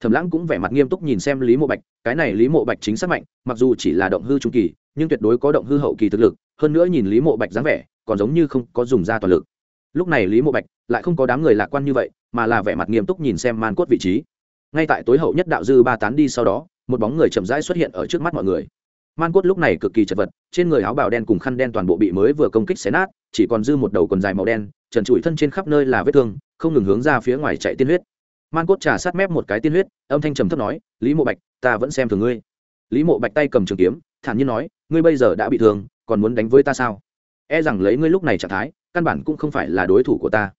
Thẩm lãng cũng vẻ mặt nghiêm túc nhìn xem lý mộ bạch, cái này lý mộ bạch chính xác mạnh, mặc dù chỉ là động hư trung kỳ, nhưng tuyệt đối có động hư hậu kỳ thực lực, hơn nữa nhìn lý mộ bạch dáng vẻ, còn giống như không có dùng ra toàn lực. Lúc này lý mộ bạch lại không có đám người lạc quan như vậy, mà là vẻ mặt nghiêm túc nhìn xem man cốt vị trí ngay tại tối hậu nhất đạo dư ba tán đi sau đó, một bóng người chậm rãi xuất hiện ở trước mắt mọi người. Man cốt lúc này cực kỳ chật vật, trên người áo bào đen cùng khăn đen toàn bộ bị mới vừa công kích xé nát, chỉ còn dư một đầu quần dài màu đen, trần trụi thân trên khắp nơi là vết thương, không ngừng hướng ra phía ngoài chạy tiên huyết. Man cốt trà sát mép một cái tiên huyết, âm thanh trầm thấp nói, lý mộ bạch, ta vẫn xem thường ngươi. Lý mộ bạch tay cầm trường kiếm, thản nhiên nói, ngươi bây giờ đã bị thương, còn muốn đánh với ta sao? E rằng lấy ngươi lúc này trạng thái, căn bản cũng không phải là đối thủ của ta.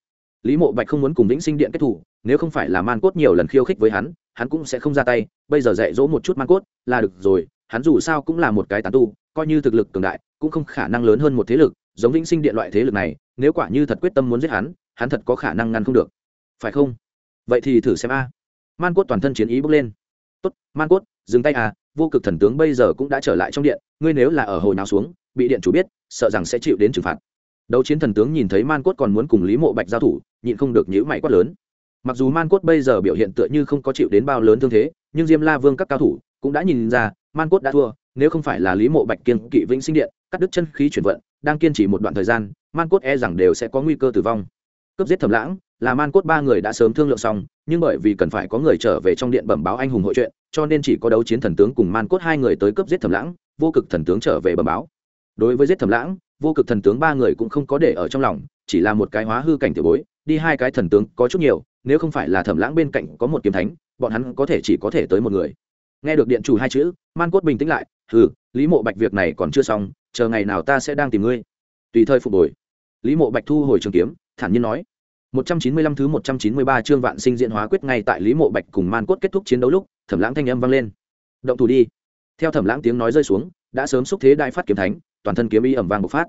Lý mộ bạch không muốn cùng vĩnh sinh điện kết thủ nếu không phải là man cốt nhiều lần khiêu khích với hắn hắn cũng sẽ không ra tay, bây giờ dạy dỗ một chút man cốt là được rồi, hắn dù sao cũng là một cái tán tu, coi như thực lực cường đại, cũng không khả năng lớn hơn một thế lực, giống vĩnh sinh điện loại thế lực này, nếu quả như thật quyết tâm muốn giết hắn hắn thật có khả năng ngăn không được. Phải không? Vậy thì thử xem a. Man cốt toàn thân chiến ý bước lên. Tốt, man cốt, dừng tay à vô cực thần tướng bây giờ cũng đã trở lại trong điện, ngươi nếu là ở hồi nào xuống, bị điện chủ biết, sợ rằng sẽ chịu đến trừng phạt. Đấu chiến thần tướng nhìn thấy man cốt còn muốn cùng lý mộ bạch giao thủ, nhịn không được nhữ mày quát lớn mặc dù man cốt bây giờ biểu hiện tựa như không có chịu đến bao lớn thương thế, nhưng diêm la vương các cao thủ cũng đã nhìn ra, man cốt đã thua, nếu không phải là lý mộ bạch kiên kỵ vĩnh sinh điện, cắt đứt chân khí chuyển vận, đang kiên trì một đoạn thời gian, man cốt e rằng đều sẽ có nguy cơ tử vong. Cướp giết thầm lãng, là man cốt ba người đã sớm thương lượng xong, nhưng bởi vì cần phải có người trở về trong điện bẩm báo anh hùng hội chuyện, cho nên chỉ có đấu chiến thần tướng cùng man cốt hai người tới cướp giết thầm lãng, vô cực thần tướng trở về bẩm báo. Đối với giết thầm lãng, vô cực thần tướng ba người cũng không có để ở trong lòng, chỉ là một cái hóa hư cảnh tiểu bối, đi hai cái thần tướng có chút nhiều nếu không phải là thẩm lãng bên cạnh có một kiếm thánh bọn hắn có thể chỉ có thể tới một người nghe được điện chủ hai chữ man cốt bình tĩnh lại ừ lý mộ bạch việc này còn chưa xong chờ ngày nào ta sẽ đang tìm ngươi tùy thời phục hồi lý mộ bạch thu hồi trường kiếm thản nhiên nói 195 thứ 193 chương vạn sinh diễn hóa quyết ngay tại Lý Mộ Bạch cùng Man Cốt kết thúc chiến đấu lúc, Thẩm Lãng thanh âm vang lên. "Động thủ đi." Theo Thẩm Lãng tiếng nói rơi xuống, đã sớm xúc thế đại phát kiếm thánh, toàn thân kiếm ý ầm vang bộc phát.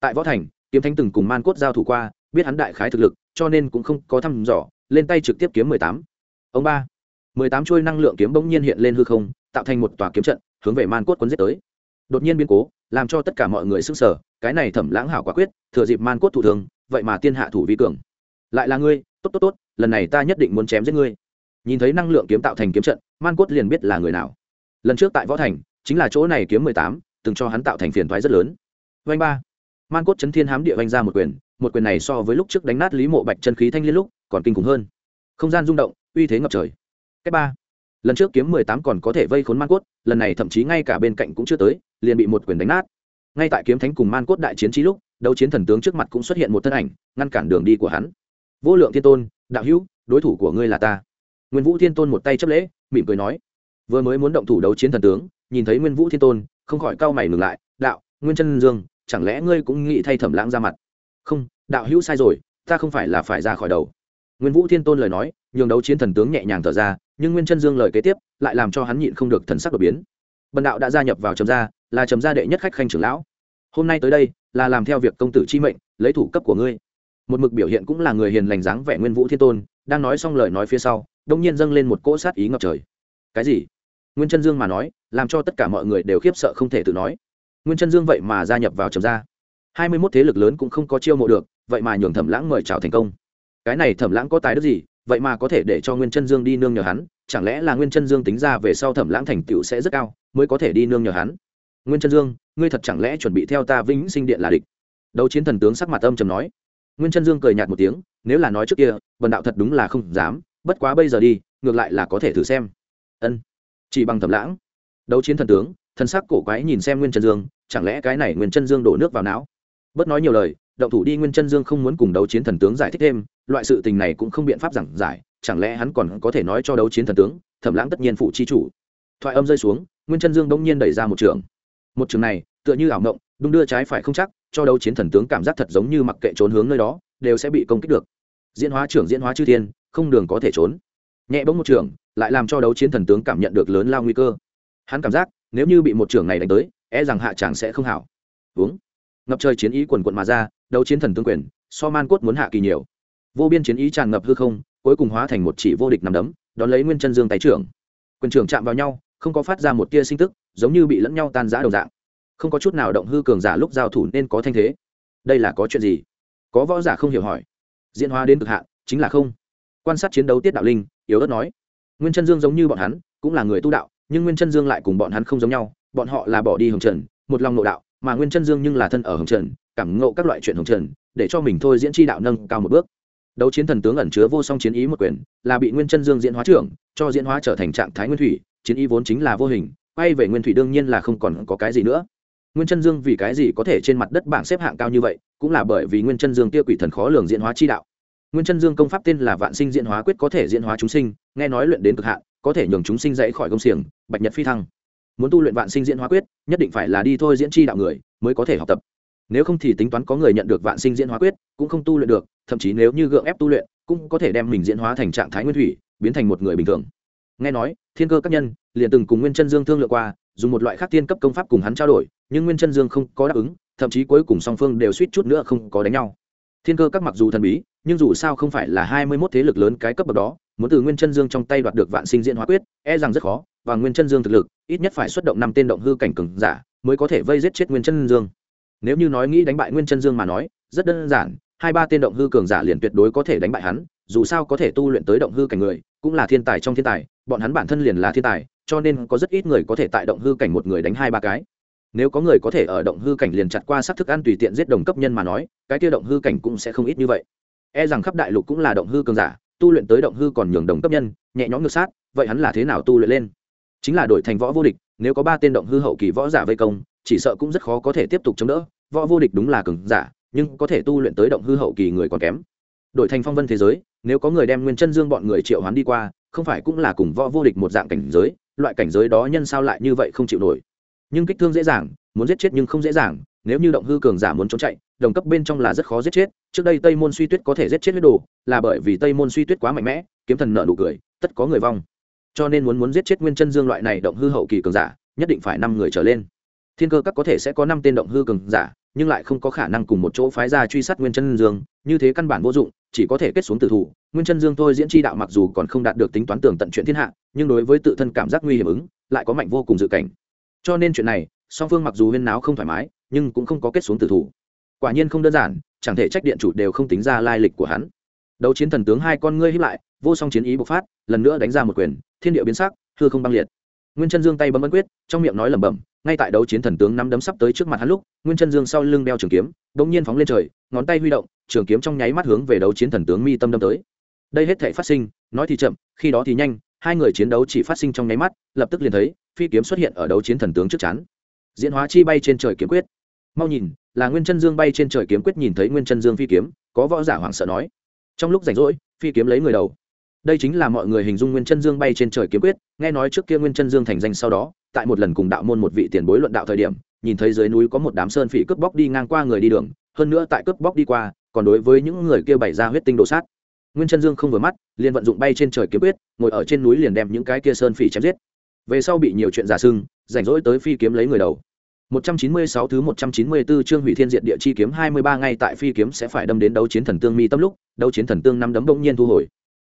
Tại võ thành, kiếm thánh từng cùng Man Cốt giao thủ qua, biết hắn đại khái thực lực, cho nên cũng không có thăm dò, lên tay trực tiếp kiếm 18. Ông ba, 18 chuôi năng lượng kiếm bỗng nhiên hiện lên hư không, tạo thành một tòa kiếm trận, hướng về Man Cốt cuốn giết tới. Đột nhiên biến cố, làm cho tất cả mọi người sửng sở, cái này Thẩm Lãng hảo quả quyết, thừa dịp Man Cốt thủ thường, vậy mà tiên hạ thủ vi cường. Lại là ngươi tốt tốt tốt lần này ta nhất định muốn chém giết ngươi. Nhìn thấy năng lượng kiếm tạo thành kiếm trận man cốt liền biết là người nào. Lần trước tại võ thành chính là chỗ này kiếm mười tám từng cho hắn tạo thành phiền thoái rất lớn. Vanh ba. Man cốt chấn thiên hám địa vanh ra một quyền một quyền này so với lúc trước đánh nát lý mộ bạch chân khí thanh liên lúc còn kinh khủng hơn. Không gian rung động, uy thế ngập trời. Cách ba. Lần trước kiếm mười tám còn có thể vây khốn man cốt, lần này thậm chí ngay cả bên cạnh cũng chưa tới, liền bị một quyền đánh nát. Ngay tại kiếm thánh cùng man cốt đại chiến trí lúc, đấu chiến thần tướng trước mặt cũng xuất hiện một thân ảnh, ngăn cản đường đi của hắn. Vô lượng thiên tôn, đạo hữu, đối thủ của ngươi là ta. Nguyên vũ thiên tôn một tay chấp lễ, mỉm cười nói. Vừa mới muốn động thủ đấu chiến thần tướng, nhìn thấy nguyên vũ thiên tôn, không khỏi cau mày ngừng lại. Đạo, nguyên chân dương, chẳng lẽ ngươi cũng nghĩ thay thẩm lãng ra mặt? Không, đạo hữu sai rồi, ta không phải là phải ra khỏi đầu nguyên vũ thiên tôn lời nói, nhường đấu chiến thần tướng nhẹ nhàng thở ra, nhưng nguyên chân dương lời kế tiếp lại làm cho hắn nhịn không được thần sắc đột biến. Bần đạo đã gia nhập vào trầm gia, là trầm gia đệ nhất khách khanh trưởng lão. Hôm nay tới đây, là làm theo việc công tử chi mệnh, lấy thủ cấp của ngươi. Một mực biểu hiện cũng là người hiền lành dáng vẻ nguyên vũ thiên tôn, đang nói xong lời nói phía sau, đông nhiên dâng lên một cỗ sát ý ngập trời. Cái gì? Nguyên chân dương mà nói, làm cho tất cả mọi người đều khiếp sợ không thể tự nói. Nguyên chân dương vậy mà gia nhập vào trầm gia. Hai mươi mốt thế lực lớn cũng không có chiêu mộ được, vậy mà nhường thẩm lãng mời chào thành công cái này thẩm lãng có tài đức gì, vậy mà có thể để cho nguyên chân dương đi nương nhờ hắn, chẳng lẽ là nguyên chân dương tính ra về sau thẩm lãng thành tựu sẽ rất cao, mới có thể đi nương nhờ hắn? Nguyên chân dương, ngươi thật chẳng lẽ chuẩn bị theo ta vĩnh sinh điện là địch? Đấu chiến thần tướng sắc mặt âm trầm nói. Nguyên chân dương cười nhạt một tiếng, nếu là nói trước kia vần đạo thật đúng là không dám, bất quá bây giờ đi, ngược lại là có thể thử xem. Ân, chỉ bằng thẩm lãng. Đấu chiến thần tướng, thần sắc cổ quái nhìn xem nguyên chân dương, chẳng lẽ cái này nguyên chân dương đổ nước vào não? Bất nói nhiều lời, động thủ đi, nguyên chân dương không muốn cùng đấu chiến thần tướng giải thích thêm loại sự tình này cũng không biện pháp giảng giải, chẳng lẽ hắn còn có thể nói cho đấu chiến thần tướng, thẩm lãng tất nhiên phụ chi chủ. Thoại âm rơi xuống, nguyên chân dương đông nhiên đẩy ra một trường. Một trường này, tựa như ảo ngộng đung đưa trái phải không chắc, cho đấu chiến thần tướng cảm giác thật giống như mặc kệ trốn hướng nơi đó, đều sẽ bị công kích được. Diễn hóa trưởng diễn hóa chư thiên, không đường có thể trốn. Nhẹ bỗng một trường, lại làm cho đấu chiến thần tướng cảm nhận được lớn lao nguy cơ. Hắn cảm giác, nếu như bị một trường này đánh tới e rằng hạ tràng sẽ không hảo. Uống ngập trời chiến ý quần quận mà ra, đấu chiến thần tướng quyền, so man cốt muốn hạ kỳ nhiều vô biên chiến ý tràn ngập hư không, cuối cùng hóa thành một chỉ vô địch nằm đấm, đón lấy nguyên chân dương tay trưởng. Quyền trưởng chạm vào nhau, không có phát ra một tia sinh tức, giống như bị lẫn nhau tan rã đầu dạng. Không có chút nào động hư cường giả lúc giao thủ nên có thanh thế. Đây là có chuyện gì? Có võ giả không hiểu hỏi. Diễn hóa đến cực hạn, chính là không. Quan sát chiến đấu tiết đạo linh, yếu ớt nói. Nguyên chân dương giống như bọn hắn, cũng là người tu đạo, nhưng nguyên chân dương lại cùng bọn hắn không giống nhau, bọn họ là bỏ đi hồng trần, một lòng nội đạo, mà nguyên chân dương nhưng là thân ở hồng trần, cảm ngộ các loại chuyện hồng trần, để cho mình thôi diễn tri đạo nâng cao một bước đấu chiến thần tướng ẩn chứa vô song chiến ý một quyền, là bị nguyên chân dương diễn hóa trưởng, cho diễn hóa trở thành trạng thái nguyên thủy, chiến ý vốn chính là vô hình, quay về nguyên thủy đương nhiên là không còn có cái gì nữa. Nguyên chân dương vì cái gì có thể trên mặt đất bảng xếp hạng cao như vậy, cũng là bởi vì nguyên chân dương tiêu quỷ thần khó lường diễn hóa chi đạo. Nguyên chân dương công pháp tên là vạn sinh diễn hóa quyết có thể diễn hóa chúng sinh, nghe nói luyện đến cực hạn, có thể nhường chúng sinh dãy khỏi công xiềng, bạch nhật phi thăng. Muốn tu luyện vạn sinh diễn hóa quyết, nhất định phải là đi thôi diễn chi đạo người, mới có thể học tập nếu không thì tính toán có người nhận được vạn sinh diễn hóa quyết, cũng không tu luyện được, thậm chí nếu như gượng ép tu luyện, cũng có thể đem mình diễn hóa thành trạng thái nguyên thủy, biến thành một người bình thường. Nghe nói, thiên cơ các nhân liền từng cùng nguyên chân dương thương lượng qua, dùng một loại khác tiên cấp công pháp cùng hắn trao đổi, nhưng nguyên chân dương không có đáp ứng, thậm chí cuối cùng song phương đều suýt chút nữa không có đánh nhau. Thiên cơ các mặc dù thần bí, nhưng dù sao không phải là hai mươi mốt thế lực lớn cái cấp bậc đó, muốn từ nguyên chân dương trong tay đoạt được vạn sinh diễn hóa quyết e rằng rất khó, và nguyên chân dương thực lực, ít nhất phải xuất động năm tên động hư cảnh cừng giả, mới có thể vây giết chết nguyên chân dương nếu như nói nghĩ đánh bại nguyên chân dương mà nói, rất đơn giản, hai ba tên động hư cường giả liền tuyệt đối có thể đánh bại hắn, dù sao có thể tu luyện tới động hư cảnh người, cũng là thiên tài trong thiên tài, bọn hắn bản thân liền là thiên tài, cho nên có rất ít người có thể tại động hư cảnh một người đánh hai ba cái. Nếu có người có thể ở động hư cảnh liền chặt qua sắc thức ăn tùy tiện giết đồng cấp nhân mà nói, cái kia động hư cảnh cũng sẽ không ít như vậy. E rằng khắp đại lục cũng là động hư cường giả, tu luyện tới động hư còn nhường đồng cấp nhân, nhẹ nhõm ngược sát, vậy hắn là thế nào tu luyện lên? Chính là đổi thành võ vô địch, nếu có ba tên động hư hậu kỳ võ giả vây công chỉ sợ cũng rất khó có thể tiếp tục chống đỡ, võ vô địch đúng là cường giả, nhưng có thể tu luyện tới động hư hậu kỳ người còn kém. Đổi thành phong vân thế giới, nếu có người đem nguyên chân dương bọn người triệu hoán đi qua, không phải cũng là cùng võ vô địch một dạng cảnh giới, loại cảnh giới đó nhân sao lại như vậy không chịu nổi. Nhưng kích thương dễ dàng, muốn giết chết nhưng không dễ dàng, nếu như động hư cường giả muốn trốn chạy, đồng cấp bên trong là rất khó giết chết, trước đây tây môn suy tuyết có thể giết chết huyết đồ, là bởi vì tây môn suy tuyết quá mạnh mẽ, kiếm thần nợ nụ cười, tất có người vong. Cho nên muốn muốn giết chết nguyên chân dương loại này động hư hậu kỳ cường giả, nhất định phải năm người trở lên thiên cơ các có thể sẽ có năm tên động hư cường giả, nhưng lại không có khả năng cùng một chỗ phái ra truy sát nguyên chân dương, như thế căn bản vô dụng, chỉ có thể kết xuống tử thủ. Nguyên chân dương thôi diễn tri đạo mặc dù còn không đạt được tính toán tường tận chuyện thiên hạ, nhưng đối với tự thân cảm giác nguy hiểm ứng, lại có mạnh vô cùng dự cảnh. Cho nên chuyện này, song phương mặc dù huyên náo không thoải mái, nhưng cũng không có kết xuống tử thủ. Quả nhiên không đơn giản, chẳng thể trách điện chủ đều không tính ra lai lịch của hắn. Đấu chiến thần tướng hai con ngươi hiếp lại, vô song chiến ý bộc phát, lần nữa đánh ra một quyền, thiên địa biến sắc thưa không băng liệt. Nguyên chân dương tay bấm ấn quyết, trong miệng nói lẩm bẩm ngay tại đấu chiến thần tướng năm đấm sắp tới trước mặt hắn lúc, nguyên chân dương sau lưng đeo trường kiếm đ ỗ n g nhiên phóng lên trời, ngón tay huy động, trường kiếm trong nháy mắt hướng về đấu chiến thần tướng mi tâm đâm tới. Đây hết thể phát sinh, nói thì chậm, khi đó thì nhanh, hai người chiến đấu chỉ phát sinh trong nháy mắt, lập tức liền thấy, phi kiếm xuất hiện ở đấu chiến thần tướng trước chắn diễn hóa chi bay trên trời kiếm quyết. Mau nhìn, là nguyên chân dương bay trên trời kiếm quyết nhìn thấy nguyên chân dương phi kiếm, có võ giả hoảng sợ nói. Trong lúc rảnh rỗi, phi kiếm lấy người đầu đây chính là mọi người hình dung nguyên chân dương bay trên trời kiếm quyết nghe nói trước kia nguyên chân dương thành danh sau đó tại một lần cùng đạo môn một vị tiền bối luận đạo thời điểm nhìn thấy dưới núi có một đám sơn phỉ cướp bóc đi ngang qua người đi đường hơn nữa tại cướp bóc đi qua còn đối với những người kia bày ra huyết tinh đồ sát. Nguyên chân dương không vừa mắt liền vận dụng bay trên trời kiếm quyết ngồi ở trên núi liền đem những cái kia sơn phỉ chém giết. Về sau bị nhiều chuyện giả sưng rảnh rỗi tới phi kiếm lấy người đầu. 196 thứ 194 chương hủy thiên diệt địa chi kiếm 23 ngay tại phi kiếm sẽ phải đâm đến đấu chiến thần tương mi tâm lúc, đấu chiến thần tương năm đấm bỗng nhiên thu hồi.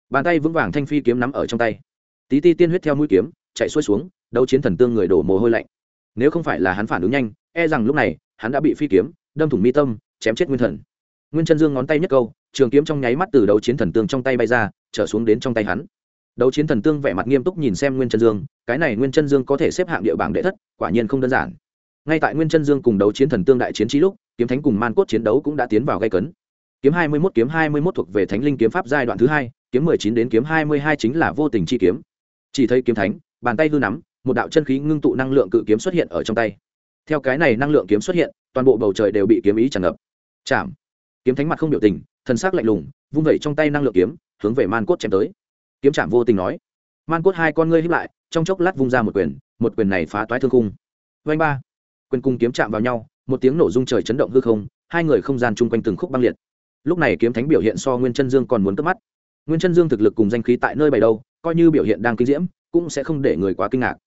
Bàn tay vững vàng thanh phi kiếm nắm ở trong tay. Tí ti tiên huyết theo mũi kiếm, chạy xuôi xuống, đấu chiến thần tương người đổ mồ hôi lạnh. Nếu không phải là hắn phản ứng nhanh, e rằng lúc này, hắn đã bị phi kiếm đâm thủng mi tâm, chém chết nguyên thần. Nguyên chân dương ngón tay nhất câu, trường kiếm trong nháy mắt từ đấu chiến thần tương trong tay bay ra, trở xuống đến trong tay hắn. Đấu chiến thần tương vẻ mặt nghiêm túc nhìn xem Nguyên chân dương, cái này Nguyên chân dương có thể xếp hạng địa bảng đệ thất, quả nhiên không đơn giản ngay tại nguyên chân dương cùng đấu chiến thần tương đại chiến trí lúc kiếm thánh cùng man cốt chiến đấu cũng đã tiến vào gây cấn kiếm hai mươi một kiếm hai mươi một thuộc về thánh linh kiếm pháp giai đoạn thứ hai kiếm mười chín đến kiếm hai mươi hai chính là vô tình chi kiếm. Chỉ thấy kiếm thánh, bàn tay hư nắm, một đạo chân khí ngưng tụ năng lượng cự kiếm xuất hiện ở trong tay. Theo cái này năng lượng kiếm xuất hiện, toàn bộ bầu trời đều bị kiếm ý tràn ngập. Chạm. Kiếm thánh mặt không biểu tình, thần sắc lạnh lùng, vung vẩy trong tay năng lượng kiếm, hướng về man cốt chém tới. Kiếm chạm vô tình nói. Man cốt hai con ngươi hiếp lại, trong chốc lát vung ra một quyền một quyền này phá toái thương khung. Vanh ba. Quyền cung kiếm chạm vào nhau, một tiếng nổ rung trời chấn động hư không, hai người không gian chung quanh từng khúc băng liệt. Lúc này kiếm thánh biểu hiện so nguyên chân dương còn muốn cướp mắt nguyên chân dương thực lực cùng danh khí tại nơi bày đâu, coi như biểu hiện đang kinh diễm, cũng sẽ không để người quá kinh ngạc.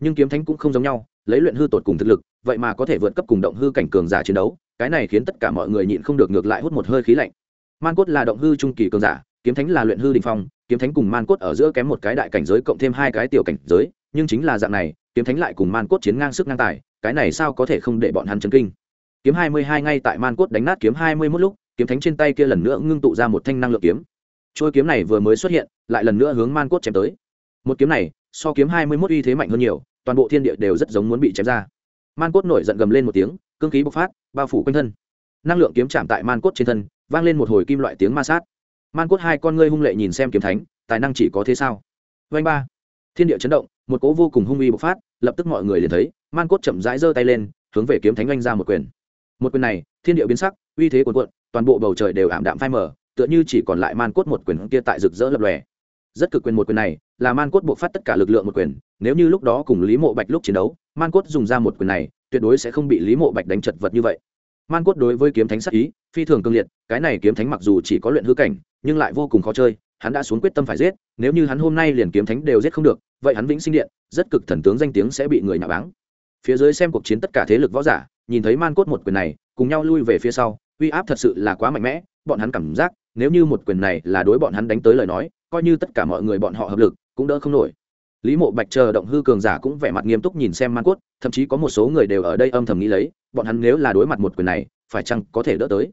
Nhưng kiếm thánh cũng không giống nhau, lấy luyện hư tột cùng thực lực, vậy mà có thể vượt cấp cùng động hư cảnh cường giả chiến đấu, cái này khiến tất cả mọi người nhịn không được ngược lại hút một hơi khí lạnh. Man cốt là động hư trung kỳ cường giả, kiếm thánh là luyện hư đình phong, kiếm thánh cùng man cốt ở giữa kém một cái đại cảnh giới cộng thêm hai cái tiểu cảnh giới, nhưng chính là dạng này, kiếm thánh lại cùng man cốt chiến ngang sức ngang tài, cái này sao có thể không để bọn hắn chấn kinh? Kiếm hai mươi hai ngay tại man cốt đánh nát kiếm hai mươi một lúc, kiếm thánh trên tay kia lần nữa ngưng tụ ra một thanh năng lượng kiếm trôi kiếm này vừa mới xuất hiện, lại lần nữa hướng man cốt chém tới. Một kiếm này, so kiếm hai mươi mốt uy thế mạnh hơn nhiều, toàn bộ thiên địa đều rất giống muốn bị chém ra. Man cốt nổi giận gầm lên một tiếng, cương khí bộc phát, bao phủ quanh thân. Năng lượng kiếm chạm tại man cốt trên thân, vang lên một hồi kim loại tiếng ma sát. Man cốt hai con ngươi hung lệ nhìn xem kiếm thánh, tài năng chỉ có thế sao? Vanh ba. Thiên địa chấn động, một cố vô cùng hung uy bộc phát, lập tức mọi người liền thấy, man cốt chậm rãi giơ tay lên, hướng về kiếm thánh oanh ra một quyền. Một quyền này, thiên địa biến sắc, uy thế cuồn cuộn, toàn bộ bầu trời đều ảm đạm phai mờ tựa như chỉ còn lại man cốt một quyền kia tại rực rỡ lập lòe. Rất cực quyền một quyền này, là man cốt buộc phát tất cả lực lượng một quyền, nếu như lúc đó cùng lý mộ bạch lúc chiến đấu, man cốt dùng ra một quyền này, tuyệt đối sẽ không bị lý mộ bạch đánh chật vật như vậy. Man cốt đối với kiếm thánh sắc ý, phi thường cương liệt, cái này kiếm thánh mặc dù chỉ có luyện hư cảnh, nhưng lại vô cùng khó chơi, hắn đã xuống quyết tâm phải giết, nếu như hắn hôm nay liền kiếm thánh đều giết không được, vậy hắn vĩnh sinh điện, rất cực thần tướng danh tiếng sẽ bị người nhà báng. Phía dưới xem cuộc chiến tất cả thế lực võ giả, nhìn thấy man cốt một quyền này, cùng nhau lui về phía sau, uy áp thật sự là quá mạnh mẽ, bọn hắn cảm giác nếu như một quyền này là đối bọn hắn đánh tới lời nói, coi như tất cả mọi người bọn họ hợp lực, cũng đỡ không nổi. Lý mộ bạch chờ động hư cường giả cũng vẻ mặt nghiêm túc nhìn xem man cốt, thậm chí có một số người đều ở đây âm thầm nghĩ lấy, bọn hắn nếu là đối mặt một quyền này, phải chăng có thể đỡ tới?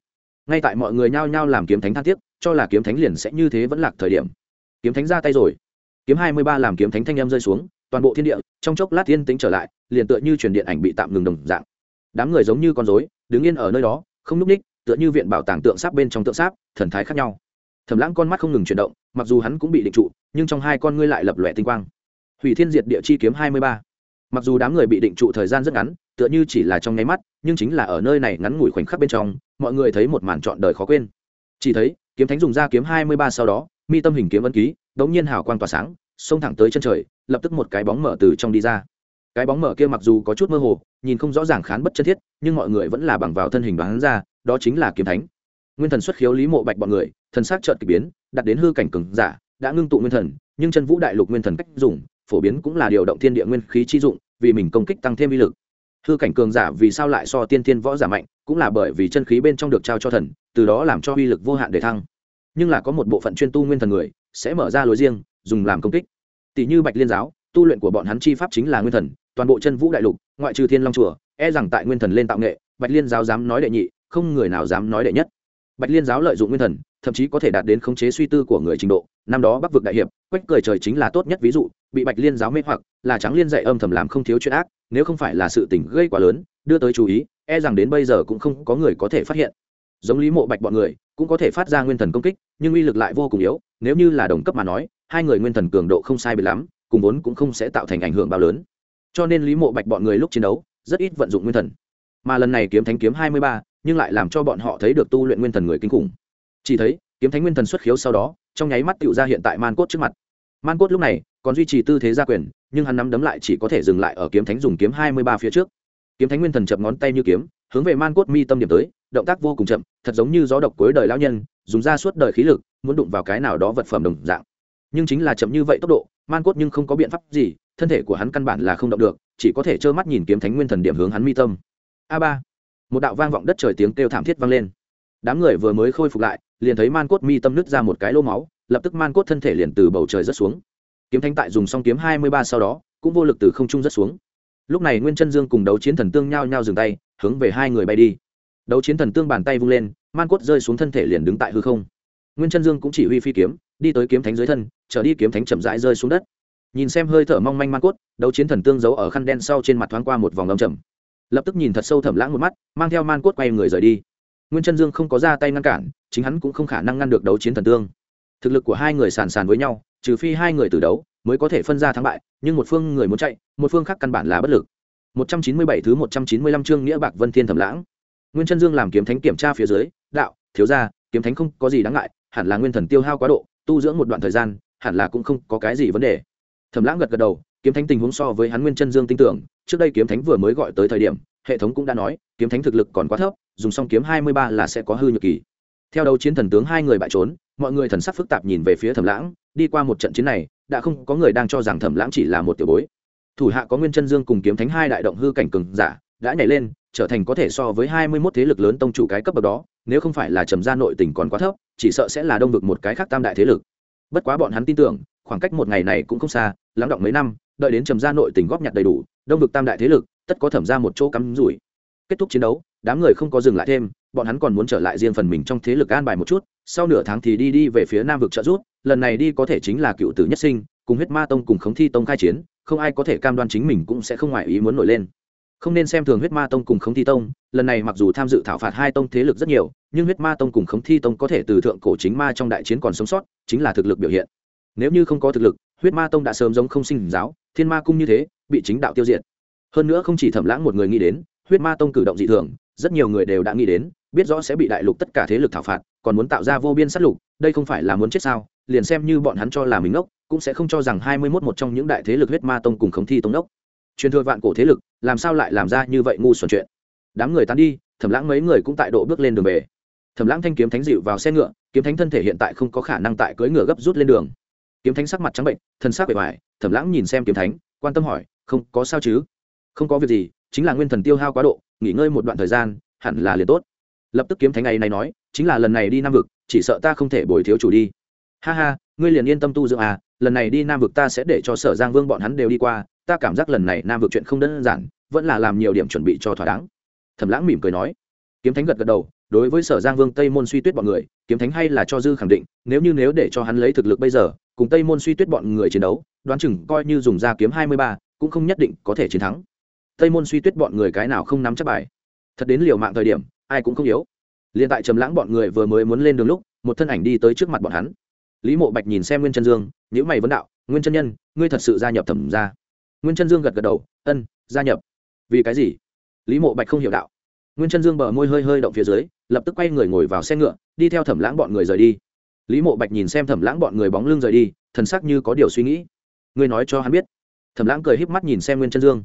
Ngay tại mọi người nhao nhao làm kiếm thánh than tiếc, cho là kiếm thánh liền sẽ như thế vẫn lạc thời điểm. Kiếm thánh ra tay rồi. Kiếm hai mươi ba làm kiếm thánh thanh em rơi xuống, toàn bộ thiên địa, trong chốc lát thiên tính trở lại, liền tựa như truyền điện ảnh bị tạm ngừng đồng dạng. Đám người giống như con rối, đứng yên ở nơi đó, không núp ních tựa như viện bảo tàng tượng sáp bên trong tượng sáp, thần thái khác nhau. Thầm lãng con mắt không ngừng chuyển động, mặc dù hắn cũng bị định trụ, nhưng trong hai con ngươi lại lập lòe tinh quang. Hủy thiên diệt địa chi kiếm hai mươi ba. Mặc dù đám người bị định trụ thời gian rất ngắn, tựa như chỉ là trong nháy mắt, nhưng chính là ở nơi này ngắn ngủi khoảnh khắc bên trong, mọi người thấy một màn trọn đời khó quên. Chỉ thấy, kiếm thánh dùng ra kiếm hai mươi ba sau đó, mi tâm hình kiếm ấn ký, đống nhiên hào quang tỏa sáng, xông thẳng tới chân trời, lập tức một cái bóng mở từ trong đi ra. Cái bóng mở kia mặc dù có chút mơ hồ, nhìn không rõ ràng khán bất chân thiết, nhưng mọi người vẫn là bằng vào thân hình đoán ra đó chính là kiếm thánh. Nguyên thần xuất khiếu lý mộ bạch bọn người, thần s á c trợt k ỳ biến, đặt đến hư cảnh cừng giả, đã ngưng tụ nguyên thần, nhưng chân vũ đại lục nguyên thần cách dùng, phổ biến cũng là điều động thiên địa nguyên khí chi dụng, vì mình công kích tăng thêm uy lực. Hư cảnh cường giả vì sao lại so tiên thiên võ giả mạnh, cũng là bởi vì chân khí bên trong được trao cho thần, từ đó làm cho uy lực vô hạn để thăng. Nhưng là có một bộ phận chuyên tu nguyên thần người, sẽ mở ra lối riêng, dùng làm công kích. Tỷ như bạch liên giáo, tu luyện của bọn hắn chi pháp chính là nguyên thần, toàn bộ chân vũ đại lục, ngoại trừ thiên long chùa e rằng tại nguyên thần lên tạo nghệ, bạch liên giáo dám nói đệ nhị không người nào dám nói đệ nhất. Bạch liên giáo lợi dụng nguyên thần, thậm chí có thể đạt đến khống chế suy tư của người trình độ. Năm đó bắc vực đại hiệp, quách cười trời chính là tốt nhất ví dụ, bị bạch liên giáo mê hoặc, là trắng liên dạy âm thầm làm không thiếu chuyện ác, nếu không phải là sự tình gây quá lớn, đưa tới chú ý e rằng đến bây giờ cũng không có người có thể phát hiện. Giống lý mộ bạch bọn người, cũng có thể phát ra nguyên thần công kích, nhưng uy lực lại vô cùng yếu, nếu như là đồng cấp mà nói, hai người nguyên thần cường độ không sai bị lắm, cùng vốn cũng không sẽ tạo thành ảnh hưởng bao lớn. Cho nên lý mộ bạch bọn người lúc chiến đấu, rất ít vận dụng nguyên thần. Mà lần này kiếm thánh kiếm hai mươi ba nhưng lại làm cho bọn họ thấy được tu luyện nguyên thần người kinh khủng. Chỉ thấy, kiếm thánh nguyên thần xuất khiếu sau đó, trong nháy mắt tựu ra hiện tại man cốt trước mặt. Man cốt lúc này còn duy trì tư thế gia quyền, nhưng hắn nắm đấm lại chỉ có thể dừng lại ở kiếm thánh dùng kiếm hai mươi ba phía trước. Kiếm thánh nguyên thần chập ngón tay như kiếm, hướng về man cốt mi tâm điểm tới, động tác vô cùng chậm, thật giống như gió độc cuối đời lão nhân, dùng ra suốt đời khí lực, muốn đụng vào cái nào đó vật phẩm đồng dạng. Nhưng chính là chậm như vậy tốc độ, man cốt nhưng không có biện pháp gì, thân thể của hắn căn bản là không động được, chỉ có thể trơ mắt nhìn kiếm thánh nguyên thần điểm hướng hắn mi tâm. A ba một đạo vang vọng đất trời tiếng kêu thảm thiết vang lên. Đám người vừa mới khôi phục lại, liền thấy man cốt mi tâm nứt ra một cái lô máu, lập tức man cốt thân thể liền từ bầu trời rớt xuống. Kiếm thánh tại dùng xong kiếm hai mươi ba sau đó, cũng vô lực từ không trung rớt xuống. Lúc này nguyên chân dương cùng đấu chiến thần tương nhao nhao dừng tay, hướng về hai người bay đi. Đấu chiến thần tương bàn tay vung lên, man cốt rơi xuống thân thể liền đứng tại hư không. Nguyên chân dương cũng chỉ huy phi kiếm, đi tới kiếm thánh dưới thân, trở đi kiếm thánh chậm rãi rơi xuống đất. Nhìn xem hơi thở mong manh man cốt, đấu chiến thần tương giấu ở khăn đen sau trên mặt thoáng qua một vòng âm chậm lập tức nhìn thật sâu thẩm lãng một mắt, mang theo man cốt quay người rời đi. Nguyên chân dương không có ra tay ngăn cản, chính hắn cũng không khả năng ngăn được đấu chiến thần tương. Thực lực của hai người sàn sàn với nhau, trừ phi hai người từ đấu, mới có thể phân ra thắng bại, nhưng một phương người muốn chạy, một phương khác căn bản là bất lực. 197 thứ 195 chương nghĩa bạc vân thiên thẩm lãng. Nguyên chân dương làm kiếm thánh kiểm tra phía dưới, đạo, thiếu gia, kiếm thánh không có gì đáng ngại, hẳn là nguyên thần tiêu hao quá độ, tu dưỡng một đoạn thời gian, hẳn là cũng không có cái gì vấn đề. Thẩm lãng gật gật đầu kiếm thánh tình huống so với hắn nguyên chân dương tin tưởng, trước đây kiếm thánh vừa mới gọi tới thời điểm, hệ thống cũng đã nói, kiếm thánh thực lực còn quá thấp, dùng xong kiếm hai mươi ba là sẽ có hư nhược kỳ. Theo đấu chiến thần tướng hai người bại trốn, mọi người thần sắc phức tạp nhìn về phía thẩm lãng, đi qua một trận chiến này, đã không có người đang cho rằng thẩm lãng chỉ là một tiểu bối. Thủ hạ có nguyên chân dương cùng kiếm thánh hai đại động hư cảnh cường giả, đã nhảy lên, trở thành có thể so với hai mươi 21 thế lực lớn tông chủ cái cấp bậc đó, nếu không phải là trầm gia nội tình còn quá thấp, chỉ sợ sẽ là đông vực một cái khác tam đại thế lực. Bất quá bọn hắn tin tưởng, khoảng cách một ngày này cũng không xa, lắng động mấy năm đợi đến trầm gia nội tình góp nhặt đầy đủ, đông vực tam đại thế lực tất có thẩm ra một chỗ cắm rủi. Kết thúc chiến đấu, đám người không có dừng lại thêm, bọn hắn còn muốn trở lại riêng phần mình trong thế lực an bài một chút, sau nửa tháng thì đi đi về phía nam vực trợ rút lần này đi có thể chính là cựu tử nhất sinh, cùng huyết ma tông cùng khống thi tông khai chiến, không ai có thể cam đoan chính mình cũng sẽ không ngoại ý muốn nổi lên. Không nên xem thường huyết ma tông cùng khống thi tông, lần này mặc dù tham dự thảo phạt hai tông thế lực rất nhiều, nhưng huyết ma tông cùng khống thi tông có thể từ thượng cổ chính ma trong đại chiến còn sống sót, chính là thực lực biểu hiện. Nếu như không có thực lực huyết ma tông đã sớm giống không sinh giáo, thiên ma cung như thế, bị chính đạo tiêu diệt. Hơn nữa không chỉ thẩm lãng một người nghĩ đến, huyết ma tông cử động dị thường, rất nhiều người đều đã nghĩ đến, biết rõ sẽ bị đại lục tất cả thế lực thảo phạt, còn muốn tạo ra vô biên sát lục, đây không phải là muốn chết sao? Liền xem như bọn hắn cho là mình ngốc, cũng sẽ không cho rằng hai mươi mốt một trong những đại thế lực huyết ma tông cùng khống thi tông đốc truyền thừa vạn cổ thế lực, làm sao lại làm ra như vậy ngu xuẩn chuyện? Đám người tán đi, thẩm lãng mấy người cũng tại độ bước lên đường về. Thẩm lãng thanh kiếm thánh dịu vào xe ngựa, kiếm thánh thân thể hiện tại không có khả năng tại cưỡi ngựa gấp rút lên đường kiếm thánh sắc mặt trắng bệnh thân sắc bề ngoài, thẩm lãng nhìn xem kiếm thánh, quan tâm hỏi, không, có sao chứ? Không có việc gì, chính là nguyên thần tiêu hao quá độ, nghỉ ngơi một đoạn thời gian, hẳn là liền tốt. Lập tức kiếm thánh ngày này nói, chính là lần này đi nam vực, chỉ sợ ta không thể bồi thiếu chủ đi. Ha ha, ngươi liền yên tâm tu dưỡng à lần này đi nam vực ta sẽ để cho sở giang vương bọn hắn đều đi qua, ta cảm giác lần này nam vực chuyện không đơn giản, vẫn là làm nhiều điểm chuẩn bị cho thỏa đáng. Thẩm lãng mỉm cười nói. Kiếm thánh gật gật đầu, đối với sở giang vương tây môn suy tuyết bọn người, kiếm thánh hay là cho dư khẳng định, nếu như nếu để cho hắn lấy thực lực bây giờ cùng tây môn suy tuyết bọn người chiến đấu, đoán chừng coi như dùng ra kiếm hai mươi ba, cũng không nhất định có thể chiến thắng. Tây môn suy tuyết bọn người cái nào không nắm chắc bài. Thật đến liều mạng thời điểm, ai cũng không yếu. Liền tại trầm lãng bọn người vừa mới muốn lên đường lúc, một thân ảnh đi tới trước mặt bọn hắn. Lý mộ bạch nhìn xem nguyên chân dương nhữ mày vấn đạo, nguyên chân nhân, ngươi thật sự gia nhập thẩm ra nguyên chân dương gật gật đầu, ân, gia nhập. Vì cái gì? Lý mộ bạch không hiểu đạo. Nguyên chân dương bờ môi hơi hơi động phía dưới, lập tức quay người ngồi vào xe ngựa, đi theo thẩm lãng bọn người rời đi lý mộ bạch nhìn xem thẩm lãng bọn người bóng lưng rời đi, thần sắc như có điều suy nghĩ. Ngươi nói cho hắn biết. Thẩm lãng cười híp mắt nhìn xem nguyên chân dương.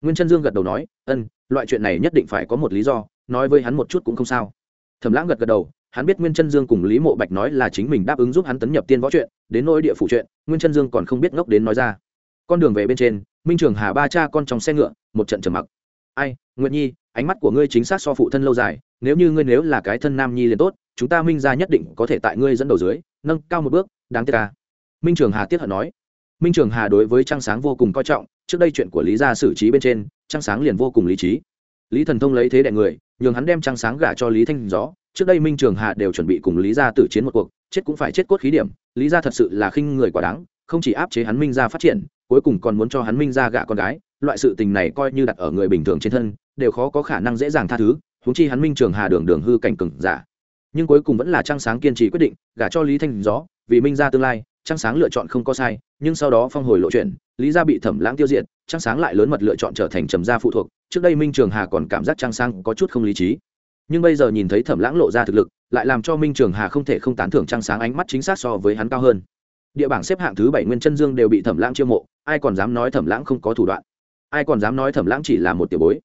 Nguyên chân dương gật đầu nói, ân, loại chuyện này nhất định phải có một lý do, nói với hắn một chút cũng không sao. Thẩm lãng gật gật đầu, hắn biết nguyên chân dương cùng lý mộ bạch nói là chính mình đáp ứng giúp hắn tấn nhập tiên võ chuyện, đến nỗi địa phủ chuyện, nguyên chân dương còn không biết ngốc đến nói ra. Con đường về bên trên, minh trường hà ba cha con trong xe ngựa, một trận trầm mặc. Ai nguyện nhi, ánh mắt của ngươi chính xác so phụ thân lâu dài, nếu như ngươi nếu là cái thân nam nhi liền tốt chúng ta minh ra nhất định có thể tại ngươi dẫn đầu dưới, nâng cao một bước, đáng tiếc ca minh trường hà tiếp hận nói. Minh trường hà đối với trang sáng vô cùng coi trọng, trước đây chuyện của lý gia xử trí bên trên trang sáng liền vô cùng lý trí. Lý thần thông lấy thế đại người, nhường hắn đem trang sáng gả cho lý thanh gió, trước đây minh trường hà đều chuẩn bị cùng lý gia tử chiến một cuộc, chết cũng phải chết cốt khí điểm, lý gia thật sự là khinh người quá đáng, không chỉ áp chế hắn minh gia phát triển, cuối cùng còn muốn cho hắn minh gia gả con gái, loại sự tình này coi như đặt ở người bình thường trên thân, đều khó có khả năng dễ dàng tha thứ, huống chi hắn minh trường hà đường đường hư cảnh cừng giả nhưng cuối cùng vẫn là Trang sáng kiên trì quyết định, gả cho lý thanh gió, vì minh gia tương lai Trang sáng lựa chọn không có sai, nhưng sau đó phong hồi lộ chuyện lý gia bị thẩm lãng tiêu diệt Trang sáng lại lớn mật lựa chọn trở thành trầm gia phụ thuộc, trước đây minh trường hà còn cảm giác Trang sáng có chút không lý trí. Nhưng bây giờ nhìn thấy thẩm lãng lộ ra thực lực, lại làm cho minh trường hà không thể không tán thưởng Trang sáng ánh mắt chính xác so với hắn cao hơn. Địa bảng xếp hạng thứ bảy nguyên chân dương đều bị thẩm lãng chiêu mộ, ai còn dám nói thẩm lãng không có thủ đoạn? Ai còn dám nói thẩm lãng chỉ là một tiểu bối?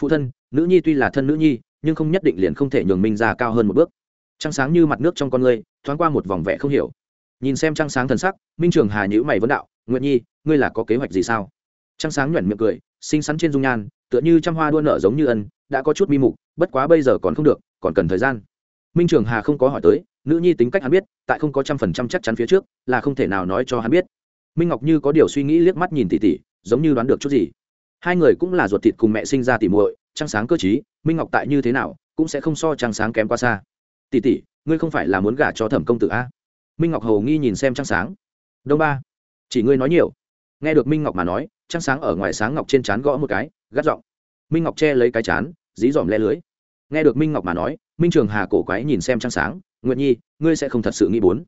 Phụ thân, nữ nhi tuy là thân nữ nhi, nhưng không nhất định liền không thể nhường minh ra cao hơn một bước trăng sáng như mặt nước trong con ngươi, thoáng qua một vòng vẻ không hiểu. Nhìn xem trăng sáng thần sắc, minh trường hà nhữ mày vấn đạo nguyện nhi, ngươi là có kế hoạch gì sao? Trăng sáng nhoẻn miệng cười, xinh xắn trên dung nhan, tựa như trăm hoa đua nở giống như ân, đã có chút mi mục, bất quá bây giờ còn không được, còn cần thời gian. Minh trường hà không có hỏi tới, nữ nhi tính cách hắn biết, tại không có trăm phần trăm chắc chắn phía trước, là không thể nào nói cho hắn biết. Minh ngọc như có điều suy nghĩ liếc mắt nhìn tỉ tỉ giống như đoán được chút gì. Hai người cũng là ruột thịt cùng mẹ sinh ra tỉ muội, trăng sáng cơ t minh ngọc tại như thế nào, cũng sẽ không so trăng sáng kém qua xa tỷ tỷ, ngươi không phải là muốn gả cho thẩm công tử a? Minh ngọc hầu nghi nhìn xem trăng sáng. Đông ba, chỉ ngươi nói nhiều. Nghe được minh ngọc mà nói, trăng sáng ở ngoài sáng ngọc trên trán gõ một cái, gắt giọng. Minh ngọc che lấy cái chán, dí dòm le lưới. Nghe được minh ngọc mà nói, minh trường hà cổ quái nhìn xem trăng sáng nguyện nhi, ngươi sẽ không thật sự nghĩ bốn.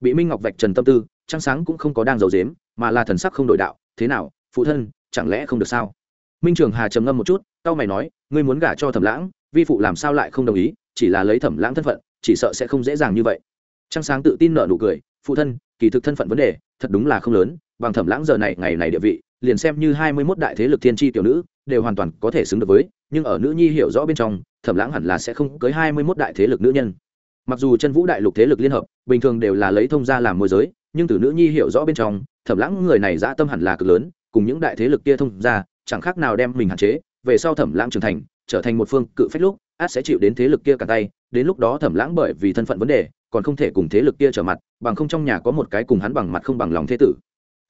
Bị minh ngọc vạch trần tâm tư, trăng sáng cũng không có đang giấu dếm mà là thần sắc không đổi đạo, thế nào, phụ thân, chẳng lẽ không được sao? Minh trường hà trầm ngâm một chút tao mày nói, ngươi muốn gả cho thẩm lãng, vi phụ làm sao lại không đồng ý, chỉ là lấy thẩm lãng thân phận chỉ sợ sẽ không dễ dàng như vậy. Trăng sáng tự tin nợ nụ cười, phụ thân, kỳ thực thân phận vấn đề thật đúng là không lớn, bằng thẩm lãng giờ này, ngày này địa vị, liền xem như hai mươi mốt đại thế lực thiên tri tiểu nữ, đều hoàn toàn có thể xứng được với, nhưng ở nữ nhi hiểu rõ bên trong, thẩm lãng hẳn là sẽ không cưới hai mươi mốt đại thế lực nữ nhân. Mặc dù chân vũ đại lục thế lực liên hợp, bình thường đều là lấy thông gia làm môi giới, nhưng từ nữ nhi hiểu rõ bên trong, thẩm lãng người này dã tâm hẳn là cực lớn, cùng những đại thế lực kia thông gia, chẳng khác nào đem mình hạn chế, về sau thẩm lãng trưởng thành, trở thành một phương cự phách lúc, át sẽ chịu đến thế lực kia cả tay đến lúc đó thẩm lãng bởi vì thân phận vấn đề, còn không thể cùng thế lực kia trở mặt, bằng không trong nhà có một cái cùng hắn bằng mặt không bằng lòng thế tử,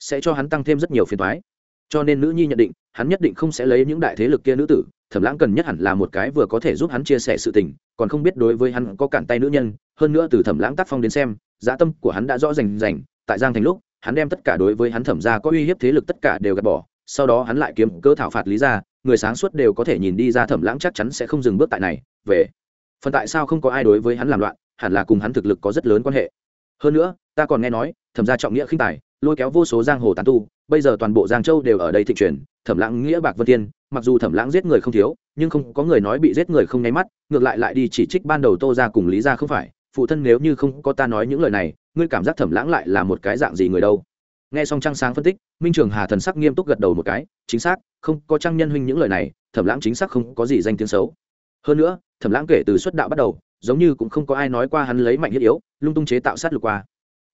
sẽ cho hắn tăng thêm rất nhiều phiền toái. cho nên nữ nhi nhận định, hắn nhất định không sẽ lấy những đại thế lực kia nữ tử, thẩm lãng cần nhất hẳn là một cái vừa có thể giúp hắn chia sẻ sự tình, còn không biết đối với hắn có cản tay nữ nhân, hơn nữa từ thẩm lãng tác phong đến xem dã tâm của hắn đã rõ rành rành, tại giang thành lúc, hắn đem tất cả đối với hắn thẩm ra có uy hiếp thế lực tất cả đều gạt bỏ, sau đó hắn lại kiếm cớ thảo phạt lý ra, người sáng suốt đều có thể nhìn đi ra thẩm lãng chắc chắn sẽ không dừng bước tại này, về phần tại sao không có ai đối với hắn làm loạn, hẳn là cùng hắn thực lực có rất lớn quan hệ. Hơn nữa, ta còn nghe nói, thẩm gia trọng nghĩa khinh tài, lôi kéo vô số giang hồ tán tu, bây giờ toàn bộ giang châu đều ở đây thịnh truyền, thẩm lãng nghĩa bạc vân tiên mặc dù thẩm lãng giết người không thiếu, nhưng không có người nói bị giết người không nháy mắt, ngược lại lại đi chỉ trích ban đầu tô ra cùng lý ra không phải, phụ thân nếu như không có ta nói những lời này, ngươi cảm giác thẩm lãng lại là một cái dạng gì người đâu? Nghe xong trăng sáng phân tích, minh trường hà thần sắc nghiêm túc gật đầu một cái, chính xác, không có trăng nhân huynh những lời này, thẩm lãng chính xác không có gì danh tiếng xấu. Hơn nữa thẩm lãng kể từ xuất đạo bắt đầu, giống như cũng không có ai nói qua hắn lấy mạnh thiết yếu, lung tung chế tạo sát lục qua.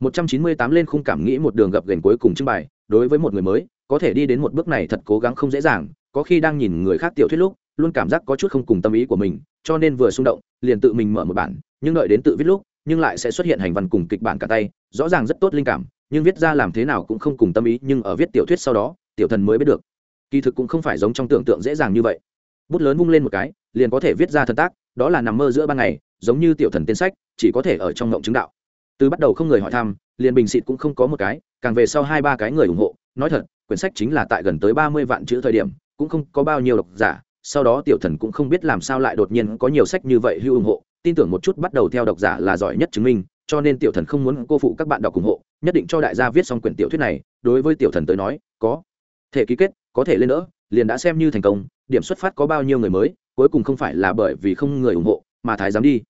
198 lên khung cảm nghĩ một đường gập gành cuối cùng trưng bày, đối với một người mới, có thể đi đến một bước này thật cố gắng không dễ dàng, có khi đang nhìn người khác tiểu thuyết lúc, luôn cảm giác có chút không cùng tâm ý của mình, cho nên vừa xung động, liền tự mình mở một bản, nhưng đợi đến tự viết lúc, nhưng lại sẽ xuất hiện hành văn cùng kịch bản cả tay, rõ ràng rất tốt linh cảm, nhưng viết ra làm thế nào cũng không cùng tâm ý, nhưng ở viết tiểu thuyết sau đó, tiểu thần mới biết được. Kỳ thực cũng không phải giống trong tưởng tượng dễ dàng như vậy bút lớn vung lên một cái, liền có thể viết ra thần tác, đó là nằm mơ giữa ban ngày, giống như tiểu thần tiên sách, chỉ có thể ở trong ngộng chứng đạo. Từ bắt đầu không người hỏi thăm, liền bình xịt cũng không có một cái, càng về sau hai ba cái người ủng hộ, nói thật, quyển sách chính là tại gần tới ba mươi vạn chữ thời điểm, cũng không có bao nhiêu độc giả, sau đó tiểu thần cũng không biết làm sao lại đột nhiên có nhiều sách như vậy hưu ủng hộ, tin tưởng một chút bắt đầu theo độc giả là giỏi nhất chứng minh, cho nên tiểu thần không muốn cô phụ các bạn đọc ủng hộ, nhất định cho đại gia viết xong quyển tiểu thuyết này, đối với tiểu thần tới nói, có thể ký kết, có thể lên đỡ liền đã xem như thành công điểm xuất phát có bao nhiêu người mới, cuối cùng không phải là bởi vì không người ủng hộ mà thái dám đi.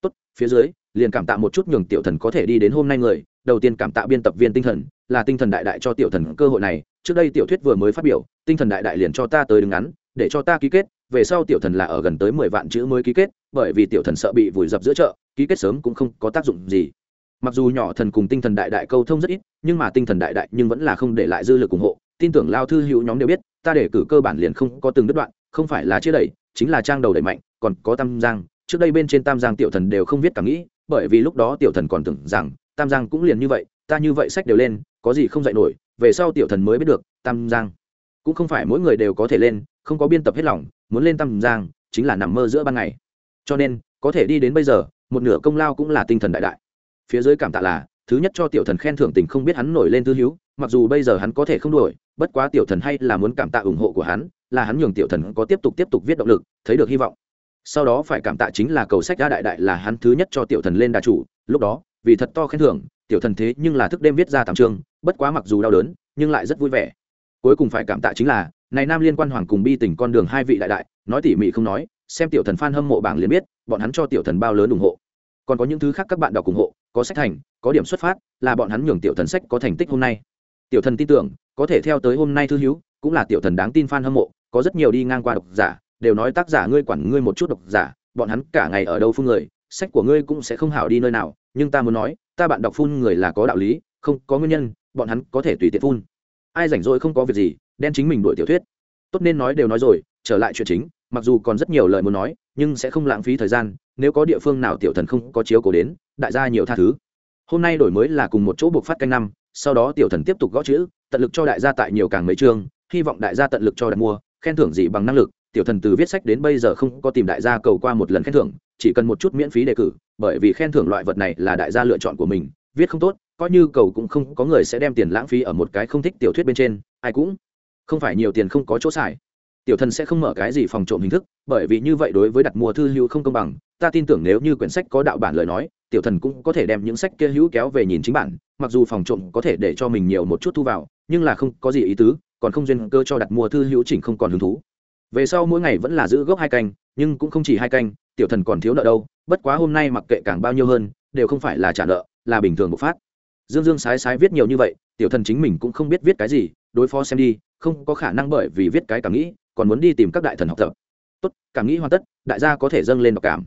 Tốt, phía dưới, liền cảm tạ một chút nhường tiểu thần có thể đi đến hôm nay người. Đầu tiên cảm tạ biên tập viên tinh thần, là tinh thần đại đại cho tiểu thần cơ hội này. Trước đây tiểu thuyết vừa mới phát biểu, tinh thần đại đại liền cho ta tới đứng ngắn, để cho ta ký kết. Về sau tiểu thần là ở gần tới mười vạn chữ mới ký kết, bởi vì tiểu thần sợ bị vùi dập giữa chợ, ký kết sớm cũng không có tác dụng gì. Mặc dù nhỏ thần cùng tinh thần đại đại câu thông rất ít, nhưng mà tinh thần đại đại nhưng vẫn là không để lại dư lực ủng hộ tin tưởng lao thư hữu nhóm đều biết, ta để cử cơ bản liền không có từng đứt đoạn, không phải là chia đẩy, chính là trang đầu đẩy mạnh, còn có tam giang. Trước đây bên trên tam giang tiểu thần đều không viết cảm nghĩ, bởi vì lúc đó tiểu thần còn tưởng rằng, tam giang cũng liền như vậy, ta như vậy sách đều lên, có gì không dạy nổi, về sau tiểu thần mới biết được, tam giang cũng không phải mỗi người đều có thể lên, không có biên tập hết lòng, muốn lên tam giang chính là nằm mơ giữa ban ngày. Cho nên, có thể đi đến bây giờ, một nửa công lao cũng là tinh thần đại đại. Phía dưới cảm tạ là, thứ nhất cho tiểu thần khen thưởng tình không biết hắn nổi lên tư hữu, mặc dù bây giờ hắn có thể không đuổi bất quá tiểu thần hay là muốn cảm tạ ủng hộ của hắn, là hắn nhường tiểu thần có tiếp tục tiếp tục viết động lực, thấy được hy vọng. Sau đó phải cảm tạ chính là cầu sách đa đại đại là hắn thứ nhất cho tiểu thần lên đà chủ, lúc đó, vì thật to khen thưởng, tiểu thần thế nhưng là thức đêm viết ra tám chương, bất quá mặc dù đau đớn, nhưng lại rất vui vẻ. Cuối cùng phải cảm tạ chính là, này nam liên quan hoàng cùng bi tình con đường hai vị đại đại, nói tỉ mỉ không nói, xem tiểu thần f hâm mộ bảng liền biết, bọn hắn cho tiểu thần bao lớn ủng hộ. Còn có những thứ khác các bạn đọc ủng hộ, có sách thành, có điểm xuất phát, là bọn hắn nhường tiểu thần sách có thành tích hôm nay tiểu thần tin tưởng, có thể theo tới hôm nay thư hữu, cũng là tiểu thần đáng tin f a n hâm mộ, có rất nhiều đi ngang qua độc giả, đều nói tác giả ngươi quản ngươi một chút độc giả, bọn hắn cả ngày ở đâu phun người, sách của ngươi cũng sẽ không hảo đi nơi nào, nhưng ta muốn nói, ta bạn đọc phun người là có đạo lý, không có nguyên nhân, bọn hắn có thể tùy tiện phun. Ai rảnh rỗi không có việc gì, đen chính mình đuổi tiểu thuyết. Tốt nên nói đều nói rồi, trở lại chuyện chính, mặc dù còn rất nhiều lời muốn nói, nhưng sẽ không lãng phí thời gian, nếu có địa phương nào tiểu thần không có chiếu cổ đến, đại gia nhiều tha thứ. Hôm nay đổi mới là cùng một chỗ buộc phát canh năm sau đó tiểu thần tiếp tục gõ chữ, tận lực cho đại gia tại nhiều càng mấy chương, hy vọng đại gia tận lực cho đặt mua, khen thưởng gì bằng năng lực. Tiểu thần từ viết sách đến bây giờ không có tìm đại gia cầu qua một lần khen thưởng, chỉ cần một chút miễn phí đề cử, bởi vì khen thưởng loại vật này là đại gia lựa chọn của mình, viết không tốt, coi như cầu cũng không có người sẽ đem tiền lãng phí ở một cái không thích tiểu thuyết bên trên, ai cũng không phải nhiều tiền không có chỗ xài. Tiểu thần sẽ không mở cái gì phòng trộm hình thức, bởi vì như vậy đối với đặt mua thư hữu không công bằng, ta tin tưởng nếu như quyển sách có đạo bản lời nói tiểu thần cũng có thể đem những sách kia hữu kéo về nhìn chính bản, mặc dù phòng trộm có thể để cho mình nhiều một chút thu vào, nhưng là không có gì ý tứ, còn không duyên cơ cho đặt mua thư hữu chỉnh không còn hứng thú. Về sau mỗi ngày vẫn là giữ gốc hai canh, nhưng cũng không chỉ hai canh, tiểu thần còn thiếu nợ đâu, bất quá hôm nay mặc kệ càng bao nhiêu hơn, đều không phải là trả nợ, là bình thường bộc phát. Dương dương sái sái viết nhiều như vậy, tiểu thần chính mình cũng không biết viết cái gì, đối phó xem đi, không có khả năng bởi vì viết cái cảm nghĩ, còn muốn đi tìm các đại thần học tập. Tốt, cảm nghĩ hoàn tất, đại gia có thể dâng lên đọc cảm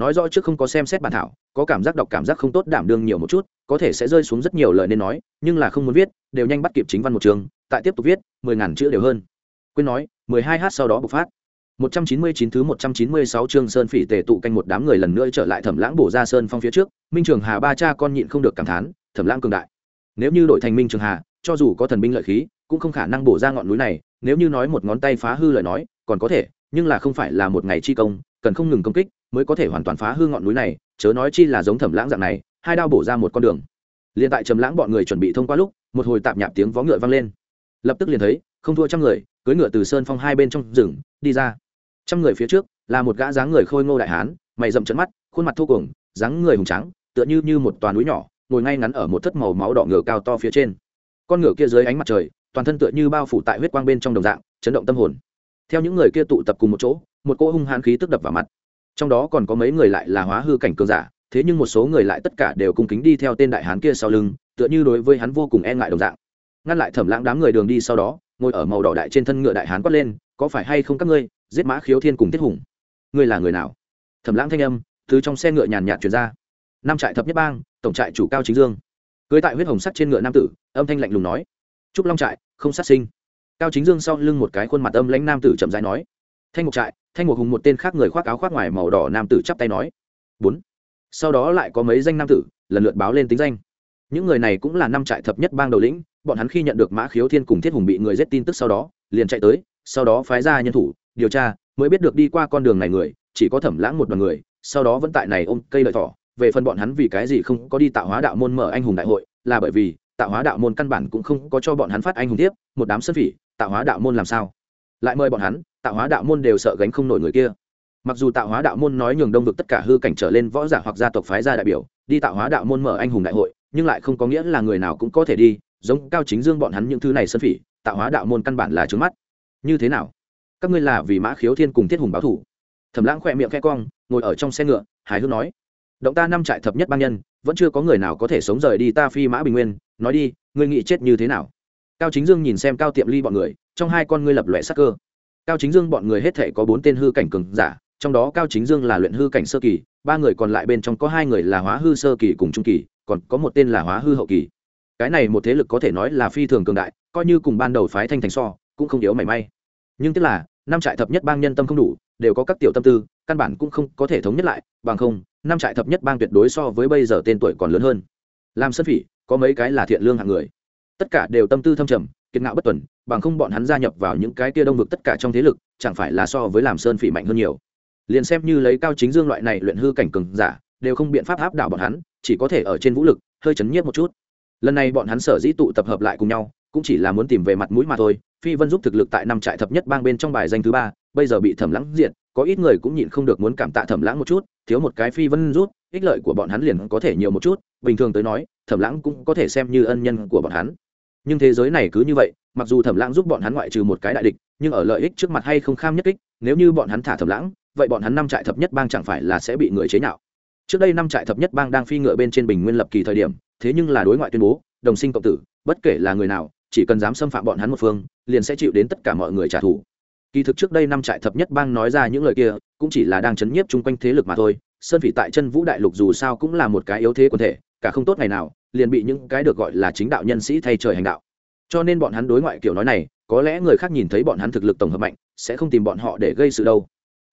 nói rõ trước không có xem xét bản thảo, có cảm giác đọc cảm giác không tốt đảm đương nhiều một chút, có thể sẽ rơi xuống rất nhiều lời nên nói, nhưng là không muốn viết, đều nhanh bắt kịp chính văn một trường, tại tiếp tục viết, mười ngàn chữ đều hơn. Quên nói, mười hai h sau đó bộc phát. Một trăm chín mươi chín thứ một trăm chín mươi sáu chương sơn phỉ tề tụ canh một đám người lần nữa trở lại thẩm lãng bổ ra sơn phong phía trước, minh trường hà ba cha con nhịn không được cảm thán, thẩm lãng cường đại. Nếu như đội thành minh trường hà, cho dù có thần binh lợi khí, cũng không khả năng bổ ra ngọn núi này, nếu như nói một ngón tay phá hư lời nói, còn có thể, nhưng là không phải là một ngày chi công, cần không ngừng công kích mới có thể hoàn toàn phá hư ngọn núi này, chớ nói chi là giống thẩm lãng dạng này, hai đao bổ ra một con đường. Liền tại trầm lãng bọn người chuẩn bị thông qua lúc, một hồi tạp nhạp tiếng vó ngựa vang lên. Lập tức liền thấy, không thua trăm người, cưỡi ngựa từ sơn phong hai bên trong rừng, đi ra. Trăm người phía trước, là một gã dáng người khôi ngô đại hán, mày rậm trận mắt, khuôn mặt thô cuồng, dáng người hùng trắng tựa như như một toàn núi nhỏ, ngồi ngay ngắn ở một thất màu máu đỏ ngựa cao to phía trên. Con ngựa kia dưới ánh mặt trời, toàn thân tựa như bao phủ tại huyết quang bên trong đồng dạng, chấn động tâm hồn. Theo những người kia tụ tập cùng một chỗ, một cỗ hung hãn khí tức đập vào mặt trong đó còn có mấy người lại là hóa hư cảnh cường giả, thế nhưng một số người lại tất cả đều cung kính đi theo tên đại hán kia sau lưng, tựa như đối với hắn vô cùng e ngại đồng dạng. Ngăn lại thẩm lãng đám người đường đi sau đó, ngồi ở màu đỏ đại trên thân ngựa đại hán quát lên, có phải hay không các ngươi, giết mã khiếu thiên cùng tiết hùng? Ngươi là người nào? Thẩm lãng thanh âm từ trong xe ngựa nhàn nhạt chuyển ra. Nam trại thập nhất bang, tổng trại chủ cao chính dương. Cưới tại huyết hồng sắt trên ngựa nam tử, âm thanh lạnh lùng nói. Trúc long trại, không sát sinh. Cao chính dương sau lưng một cái khuôn mặt âm lãnh nam tử chậm rãi nói. Thanh mục trại thanh mục hùng một tên khác người khoác áo khoác ngoài màu đỏ nam tử chắp tay nói, bốn. Sau đó lại có mấy danh nam tử lần lượt báo lên tính danh. Những người này cũng là năm trại thập nhất bang đầu lĩnh, bọn hắn khi nhận được mã khiếu thiên cùng thiết hùng bị người giết tin tức sau đó, liền chạy tới, sau đó phái ra nhân thủ điều tra, mới biết được đi qua con đường này người, chỉ có thẩm lãng một đoàn người, sau đó vẫn tại này ôm cây lợi thỏ. Về phần bọn hắn vì cái gì không có đi tạo hóa đạo môn mở anh hùng đại hội, là bởi vì tạo hóa đạo môn căn bản cũng không có cho bọn hắn phát anh hùng tiếp, một đám sân phỉ tạo hóa đạo môn làm sao? Lại mời bọn hắn tạo hóa đạo môn đều sợ gánh không nổi người kia. Mặc dù tạo hóa đạo môn nói nhường đông vực tất cả hư cảnh trở lên võ giả hoặc gia tộc phái gia đại biểu, đi tạo hóa đạo môn mở anh hùng đại hội, nhưng lại không có nghĩa là người nào cũng có thể đi, giống cao chính dương bọn hắn những thứ này sân phỉ, tạo hóa đạo môn căn bản là trướng mắt. Như thế nào? Các ngươi là vì mã khiếu thiên cùng thiết hùng báo thủ. Thẩm lãng khỏe miệng khẽ cong, ngồi ở trong xe ngựa, hài hước nói, động ta năm trại thập nhất bang nhân, vẫn chưa có người nào có thể sống rời đi ta phi mã bình nguyên, nói đi, ngươi nghĩ chết như thế nào? Cao chính dương nhìn xem cao tiệm ly bọn người, trong hai con ngươi lập lòe sắc cơ cao chính dương bọn người hết thể có bốn tên hư cảnh cường giả, trong đó cao chính dương là luyện hư cảnh sơ kỳ, ba người còn lại bên trong có hai người là hóa hư sơ kỳ cùng trung kỳ, còn có một tên là hóa hư hậu kỳ. Cái này một thế lực có thể nói là phi thường cường đại, coi như cùng ban đầu phái thanh thành so, cũng không yếu mảy may. Nhưng tức là, năm trại thập nhất bang nhân tâm không đủ, đều có các tiểu tâm tư, căn bản cũng không có thể thống nhất lại, bằng không, năm trại thập nhất bang tuyệt đối so với bây giờ tên tuổi còn lớn hơn. Làm sân phỉ, có mấy cái là thiện lương hạng người. Tất cả đều tâm tư thâm trầm kiệt ngạo bất tuần, bằng không bọn hắn gia nhập vào những cái kia đông vực tất cả trong thế lực, chẳng phải là so với làm sơn phỉ mạnh hơn nhiều. Liền xem như lấy cao chính dương loại này luyện hư cảnh cường giả, đều không biện pháp áp đảo bọn hắn, chỉ có thể ở trên vũ lực, hơi chấn nhiếp một chút. Lần này bọn hắn sở dĩ tụ tập hợp lại cùng nhau, cũng chỉ là muốn tìm về mặt mũi mà thôi, phi vân giúp thực lực tại năm trại thập nhất bang bên trong bài danh thứ ba, bây giờ bị thẩm lãng diện có ít người cũng nhịn không được muốn cảm tạ thẩm lãng một chút, thiếu một cái phi vân rút ích lợi của bọn hắn liền có thể nhiều một chút, bình thường tới nói, thẩm lãng cũng có thể xem như ân nhân của bọn hắn nhưng thế giới này cứ như vậy, mặc dù thẩm lãng giúp bọn hắn ngoại trừ một cái đại địch, nhưng ở lợi ích trước mặt hay không kham nhất kích, nếu như bọn hắn thả thẩm lãng, vậy bọn hắn năm trại thập nhất bang chẳng phải là sẽ bị người chế nhạo. Trước đây năm trại thập nhất bang đang phi ngựa bên trên bình nguyên lập kỳ thời điểm, thế nhưng là đối ngoại tuyên bố, đồng sinh cộng tử, bất kể là người nào, chỉ cần dám xâm phạm bọn hắn một phương, liền sẽ chịu đến tất cả mọi người trả thù. Kỳ thực trước đây năm trại thập nhất bang nói ra những lời kia, cũng chỉ là đang chấn nhiếp chung quanh thế lực mà thôi, sơn phỉ tại chân vũ đại lục dù sao cũng là một cái yếu thế quần thể cả không tốt ngày nào, liền bị những cái được gọi là chính đạo nhân sĩ thay trời hành đạo. Cho nên bọn hắn đối ngoại kiểu nói này, có lẽ người khác nhìn thấy bọn hắn thực lực tổng hợp mạnh, sẽ không tìm bọn họ để gây sự đâu.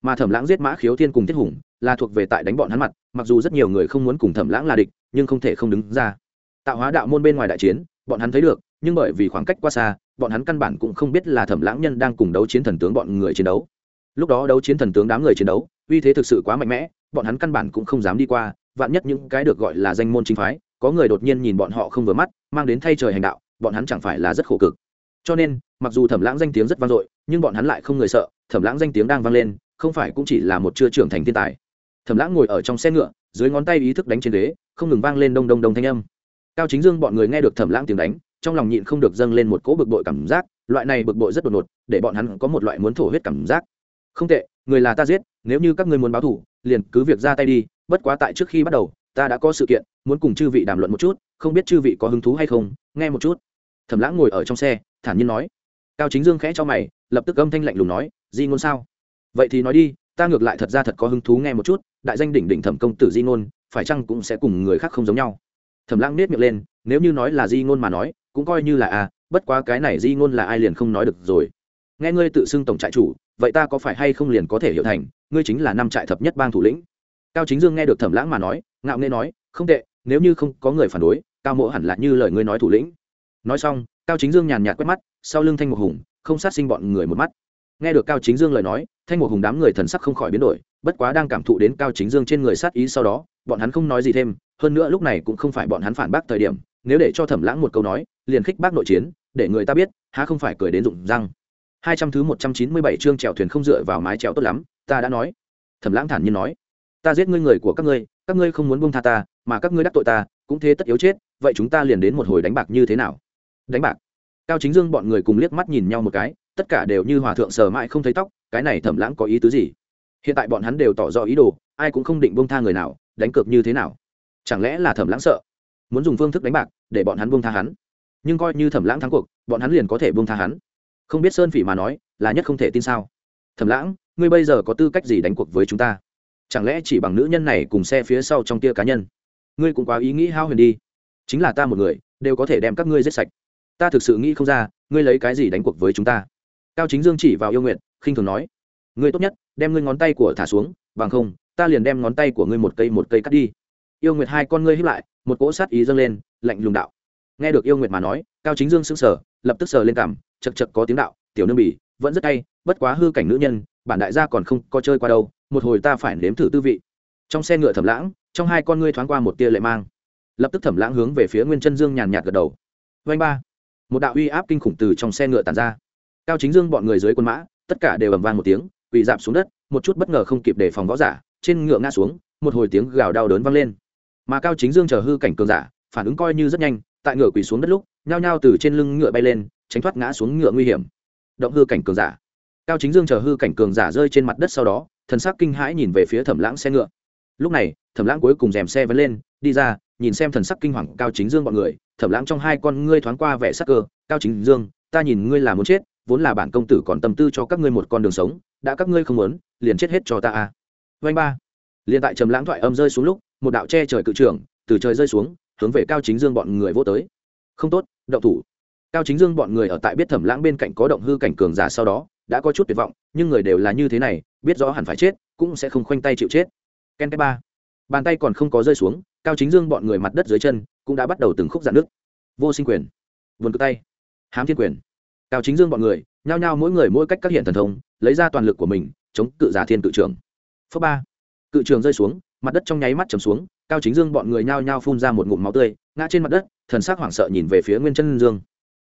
Mà thẩm lãng giết mã khiếu thiên cùng tiết hùng, là thuộc về tại đánh bọn hắn mặt, mặc dù rất nhiều người không muốn cùng thẩm lãng là địch, nhưng không thể không đứng ra. Tạo hóa đạo môn bên ngoài đại chiến, bọn hắn thấy được, nhưng bởi vì khoảng cách quá xa, bọn hắn căn bản cũng không biết là thẩm lãng nhân đang cùng đấu chiến thần tướng bọn người chiến đấu. Lúc đó đấu chiến thần tướng đám người chiến đấu, uy thế thực sự quá mạnh mẽ bọn hắn căn bản cũng không dám đi qua, vạn nhất những cái được gọi là danh môn chính phái, có người đột nhiên nhìn bọn họ không vừa mắt, mang đến thay trời hành đạo, bọn hắn chẳng phải là rất khổ cực. Cho nên, mặc dù thẩm lãng danh tiếng rất vang dội, nhưng bọn hắn lại không người sợ, thẩm lãng danh tiếng đang vang lên, không phải cũng chỉ là một chưa trưởng thành thiên tài. Thẩm lãng ngồi ở trong xe ngựa, dưới ngón tay ý thức đánh trên ghế, không ngừng vang lên đông đông đông thanh âm. Cao chính dương bọn người nghe được thẩm lãng tiếng đánh, trong lòng nhịn không được dâng lên một cỗ bực bội cảm giác, loại này bực bội rất đột ngột, để bọn hắn có một loại muốn thổ huyết cảm giác. Không tệ, người là ta giết, nếu như các ngươi muốn báo thù liền cứ việc ra tay đi bất quá tại trước khi bắt đầu ta đã có sự kiện muốn cùng chư vị đàm luận một chút không biết chư vị có hứng thú hay không nghe một chút. Thẩm lãng ngồi ở trong xe thản nhiên nói. Cao chính dương khẽ cho mày lập tức âm thanh lạnh lùng nói di ngôn sao? Vậy thì nói đi ta ngược lại thật ra thật có hứng thú nghe một chút đại danh đỉnh đỉnh thẩm công tử di ngôn phải chăng cũng sẽ cùng người khác không giống nhau? Thẩm lãng nết miệng lên nếu như nói là di ngôn mà nói cũng coi như là a à, bất quá cái này di ngôn là ai liền không nói được rồi. Nghe ngươi tự xưng tổng trại chủ vậy ta có phải hay không liền có thể hiểu thành ngươi chính là năm trại thập nhất bang thủ lĩnh. Cao chính dương nghe được thẩm lãng mà nói, ngạo nghê nói, không tệ, nếu như không có người phản đối, cao mộ hẳn là như lời ngươi nói thủ lĩnh. Nói xong, cao chính dương nhàn nhạt quét mắt, sau lưng thanh một hùng, không sát sinh bọn người một mắt. Nghe được cao chính dương lời nói, thanh một hùng đám người thần sắc không khỏi biến đổi, bất quá đang cảm thụ đến cao chính dương trên người sát ý sau đó, bọn hắn không nói gì thêm, hơn nữa lúc này cũng không phải bọn hắn phản bác thời điểm, nếu để cho thẩm lãng một câu nói, liền khích bác nội chiến, để người ta biết, há không phải cười đến rụng răng. Hai trăm thứ một trăm chín mươi bảy chương chèo thuyền không dựa vào mái chèo tốt lắm ta đã nói. Thẩm lãng thản nhiên nói, ta giết ngươi người của các ngươi các ngươi không muốn buông tha ta, mà các ngươi đắc tội ta, cũng thế tất yếu chết, vậy chúng ta liền đến một hồi đánh bạc như thế nào? Đánh bạc. Cao chính dương bọn người cùng liếc mắt nhìn nhau một cái, tất cả đều như hòa thượng sờ mãi không thấy tóc, cái này thẩm lãng có ý tứ gì? Hiện tại bọn hắn đều tỏ rõ ý đồ, ai cũng không định buông tha người nào, đánh cược như thế nào? Chẳng lẽ là thẩm lãng sợ? Muốn dùng phương thức đánh bạc để bọn hắn buông tha hắn? Nhưng coi như thẩm lãng thắng cuộc, bọn hắn liền có thể buông tha hắn. Không biết sơn phỉ mà nói, là nhất không thể tin sao? Thẩm lãng ngươi bây giờ có tư cách gì đánh cuộc với chúng ta? Chẳng lẽ chỉ bằng nữ nhân này cùng xe phía sau trong tia cá nhân? Ngươi cũng quá ý nghĩ hao huyền đi. Chính là ta một người, đều có thể đem các ngươi giết sạch. Ta thực sự nghĩ không ra, ngươi lấy cái gì đánh cuộc với chúng ta? Cao chính dương chỉ vào yêu nguyện khinh thường nói, ngươi tốt nhất, đem ngươi ngón tay của thả xuống, bằng không, ta liền đem ngón tay của ngươi một cây một cây cắt đi. Yêu nguyệt hai con ngươi hiếp lại, một cỗ sát ý dâng lên, lạnh lùng đạo. Nghe được yêu nguyệt mà nói, cao chính dương sững sờ, lập tức sờ lên cảm chật chật có tiếng đạo, tiểu nương bỉ vẫn rất hay, bất quá hư cảnh nữ nhân bản đại gia còn không có chơi qua đâu, một hồi ta phải nếm thử tư vị. Trong xe ngựa thẩm lãng, trong hai con ngươi thoáng qua một tia lệ mang. Lập tức thẩm lãng hướng về phía nguyên chân dương nhàn nhạt gật đầu. Vanh ba. Một đạo uy áp kinh khủng từ trong xe ngựa tàn ra. Cao chính dương bọn người dưới quân mã, tất cả đều ầm vang một tiếng, quỳ dạp xuống đất, một chút bất ngờ không kịp đề phòng võ giả, trên ngựa ngã xuống, một hồi tiếng gào đau đớn vang lên. Mà cao chính dương chờ hư cảnh cường giả, phản ứng coi như rất nhanh, tại ngựa quỳ xuống đất lúc, nhao nhao từ trên lưng ngựa bay lên, tránh thoát ngã xuống ngựa nguy hiểm. Động hư cảnh cường giả cao chính dương chờ hư cảnh cường giả rơi trên mặt đất sau đó, thần sắc kinh hãi nhìn về phía thẩm lãng xe ngựa. Lúc này, thẩm lãng cuối cùng dèm xe vẫn lên, đi ra, nhìn xem thần sắc kinh hoàng cao chính dương bọn người. Thẩm lãng trong hai con ngươi thoáng qua vẻ sắc cơ. Cao chính dương, ta nhìn ngươi là muốn chết, vốn là bản công tử còn tâm tư cho các ngươi một con đường sống, đã các ngươi không muốn, liền chết hết cho ta à. a vanh ba. Liền tại trầm lãng thoại âm rơi xuống lúc, một đạo che trời cự trưởng từ trời rơi xuống, hướng về cao chính dương bọn người vô tới. Không tốt, động thủ. Cao chính dương bọn người ở tại biết thẩm lãng bên cạnh có động hư cảnh cường giả sau đó đã có chút tuyệt vọng, nhưng người đều là như thế này, biết rõ hẳn phải chết, cũng sẽ không khoanh tay chịu chết. Ken cái ba bàn tay còn không có rơi xuống, cao chính dương bọn người mặt đất dưới chân cũng đã bắt đầu từng khúc dạn nước vô sinh quyền. Vườn cực tay. Hám thiên quyền. Cao chính dương bọn người, nhao nhao mỗi người mỗi cách các hiện thần thông, lấy ra toàn lực của mình, chống cự giả thiên cự trường phước ba. Cự trường rơi xuống, mặt đất trong nháy mắt chầm xuống, cao chính dương bọn người nhao nhao phun ra một ngụm máu tươi, ngã trên mặt đất, thần sắc hoảng sợ nhìn về phía nguyên chân dương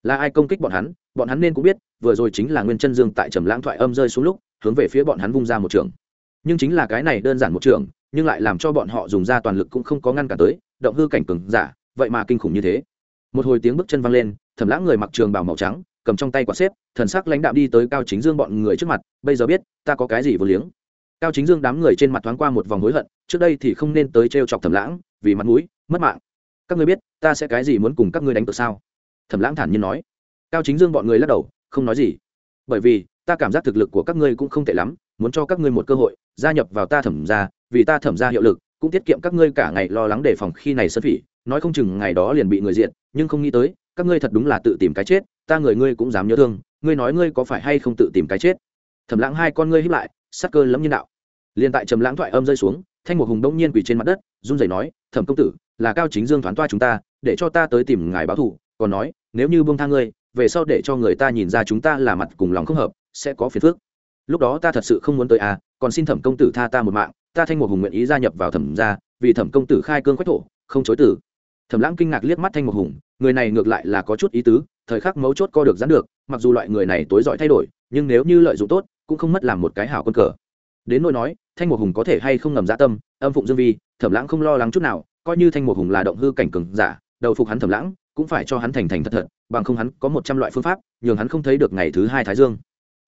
là ai công kích bọn hắn bọn hắn nên cũng biết, vừa rồi chính là nguyên chân dương tại trầm lãng thoại âm rơi xuống lúc, hướng về phía bọn hắn vung ra một trường. Nhưng chính là cái này đơn giản một trường, nhưng lại làm cho bọn họ dùng ra toàn lực cũng không có ngăn cản tới, động hư cảnh cường giả, vậy mà kinh khủng như thế. Một hồi tiếng bước chân vang lên, thẩm lãng người mặc trường bào màu trắng, cầm trong tay quả xếp, thần sắc lãnh đạo đi tới cao chính dương bọn người trước mặt, bây giờ biết, ta có cái gì vô liếng. Cao chính dương đám người trên mặt thoáng qua một vòng hối hận, trước đây thì không nên tới t chọc thẩm lãng, vì mặt mũi, mất mạng. Các ngươi biết, ta sẽ cái gì muốn cùng các ngươi đánh cược sao? Thẩm lãng thản nhiên nói. Cao chính dương bọn người lắc đầu, không nói gì. Bởi vì, ta cảm giác thực lực của các ngươi cũng không tệ lắm, muốn cho các ngươi một cơ hội, gia nhập vào ta thẩm ra vì ta thẩm ra hiệu lực, cũng tiết kiệm các ngươi cả ngày lo lắng đề phòng khi này sân phỉ, nói không chừng ngày đó liền bị người diện nhưng không nghĩ tới, các ngươi thật đúng là tự tìm cái chết, ta người ngươi cũng dám nhớ thương, ngươi nói ngươi có phải hay không tự tìm cái chết? Thẩm lãng hai con ngươi hiếp lại, sắc cơ lẫm nhân đạo. Liền tại trầm lãng thoại âm rơi xuống, thanh một hùng đông nhiên quỳ trên mặt đất, run rẩy nói, thẩm công tử, là cao chính dương thoán toa chúng ta, để cho ta tới tìm ngài báo thù còn nói, nếu như buông tha ngươi, về sau để cho người ta nhìn ra chúng ta là mặt cùng lòng không hợp, sẽ có phiền phức. Lúc đó ta thật sự không muốn tới à còn xin thẩm công tử tha ta một mạng, ta thanh một hùng nguyện ý gia nhập vào thẩm gia, vì thẩm công tử khai cương quách thổ, không chối tử thẩm lãng kinh ngạc liếc mắt thanh một hùng, người này ngược lại là có chút ý tứ, thời khắc mấu chốt co được gián được, mặc dù loại người này tối giỏi thay đổi, nhưng nếu như lợi dụng tốt, cũng không mất làm một cái hảo quân cờ. Đến nỗi nói, thanh một hùng có thể hay không ngầm dạ tâm, âm phụng dương vi, thẩm lãng không lo lắng chút nào, coi như thanh một hùng là động hư cảnh cường giả, đầu phục hắn thẩm lãng cũng phải cho hắn thành thành thật thật, bằng không hắn có một trăm loại phương pháp, nhường hắn không thấy được ngày thứ hai thái dương.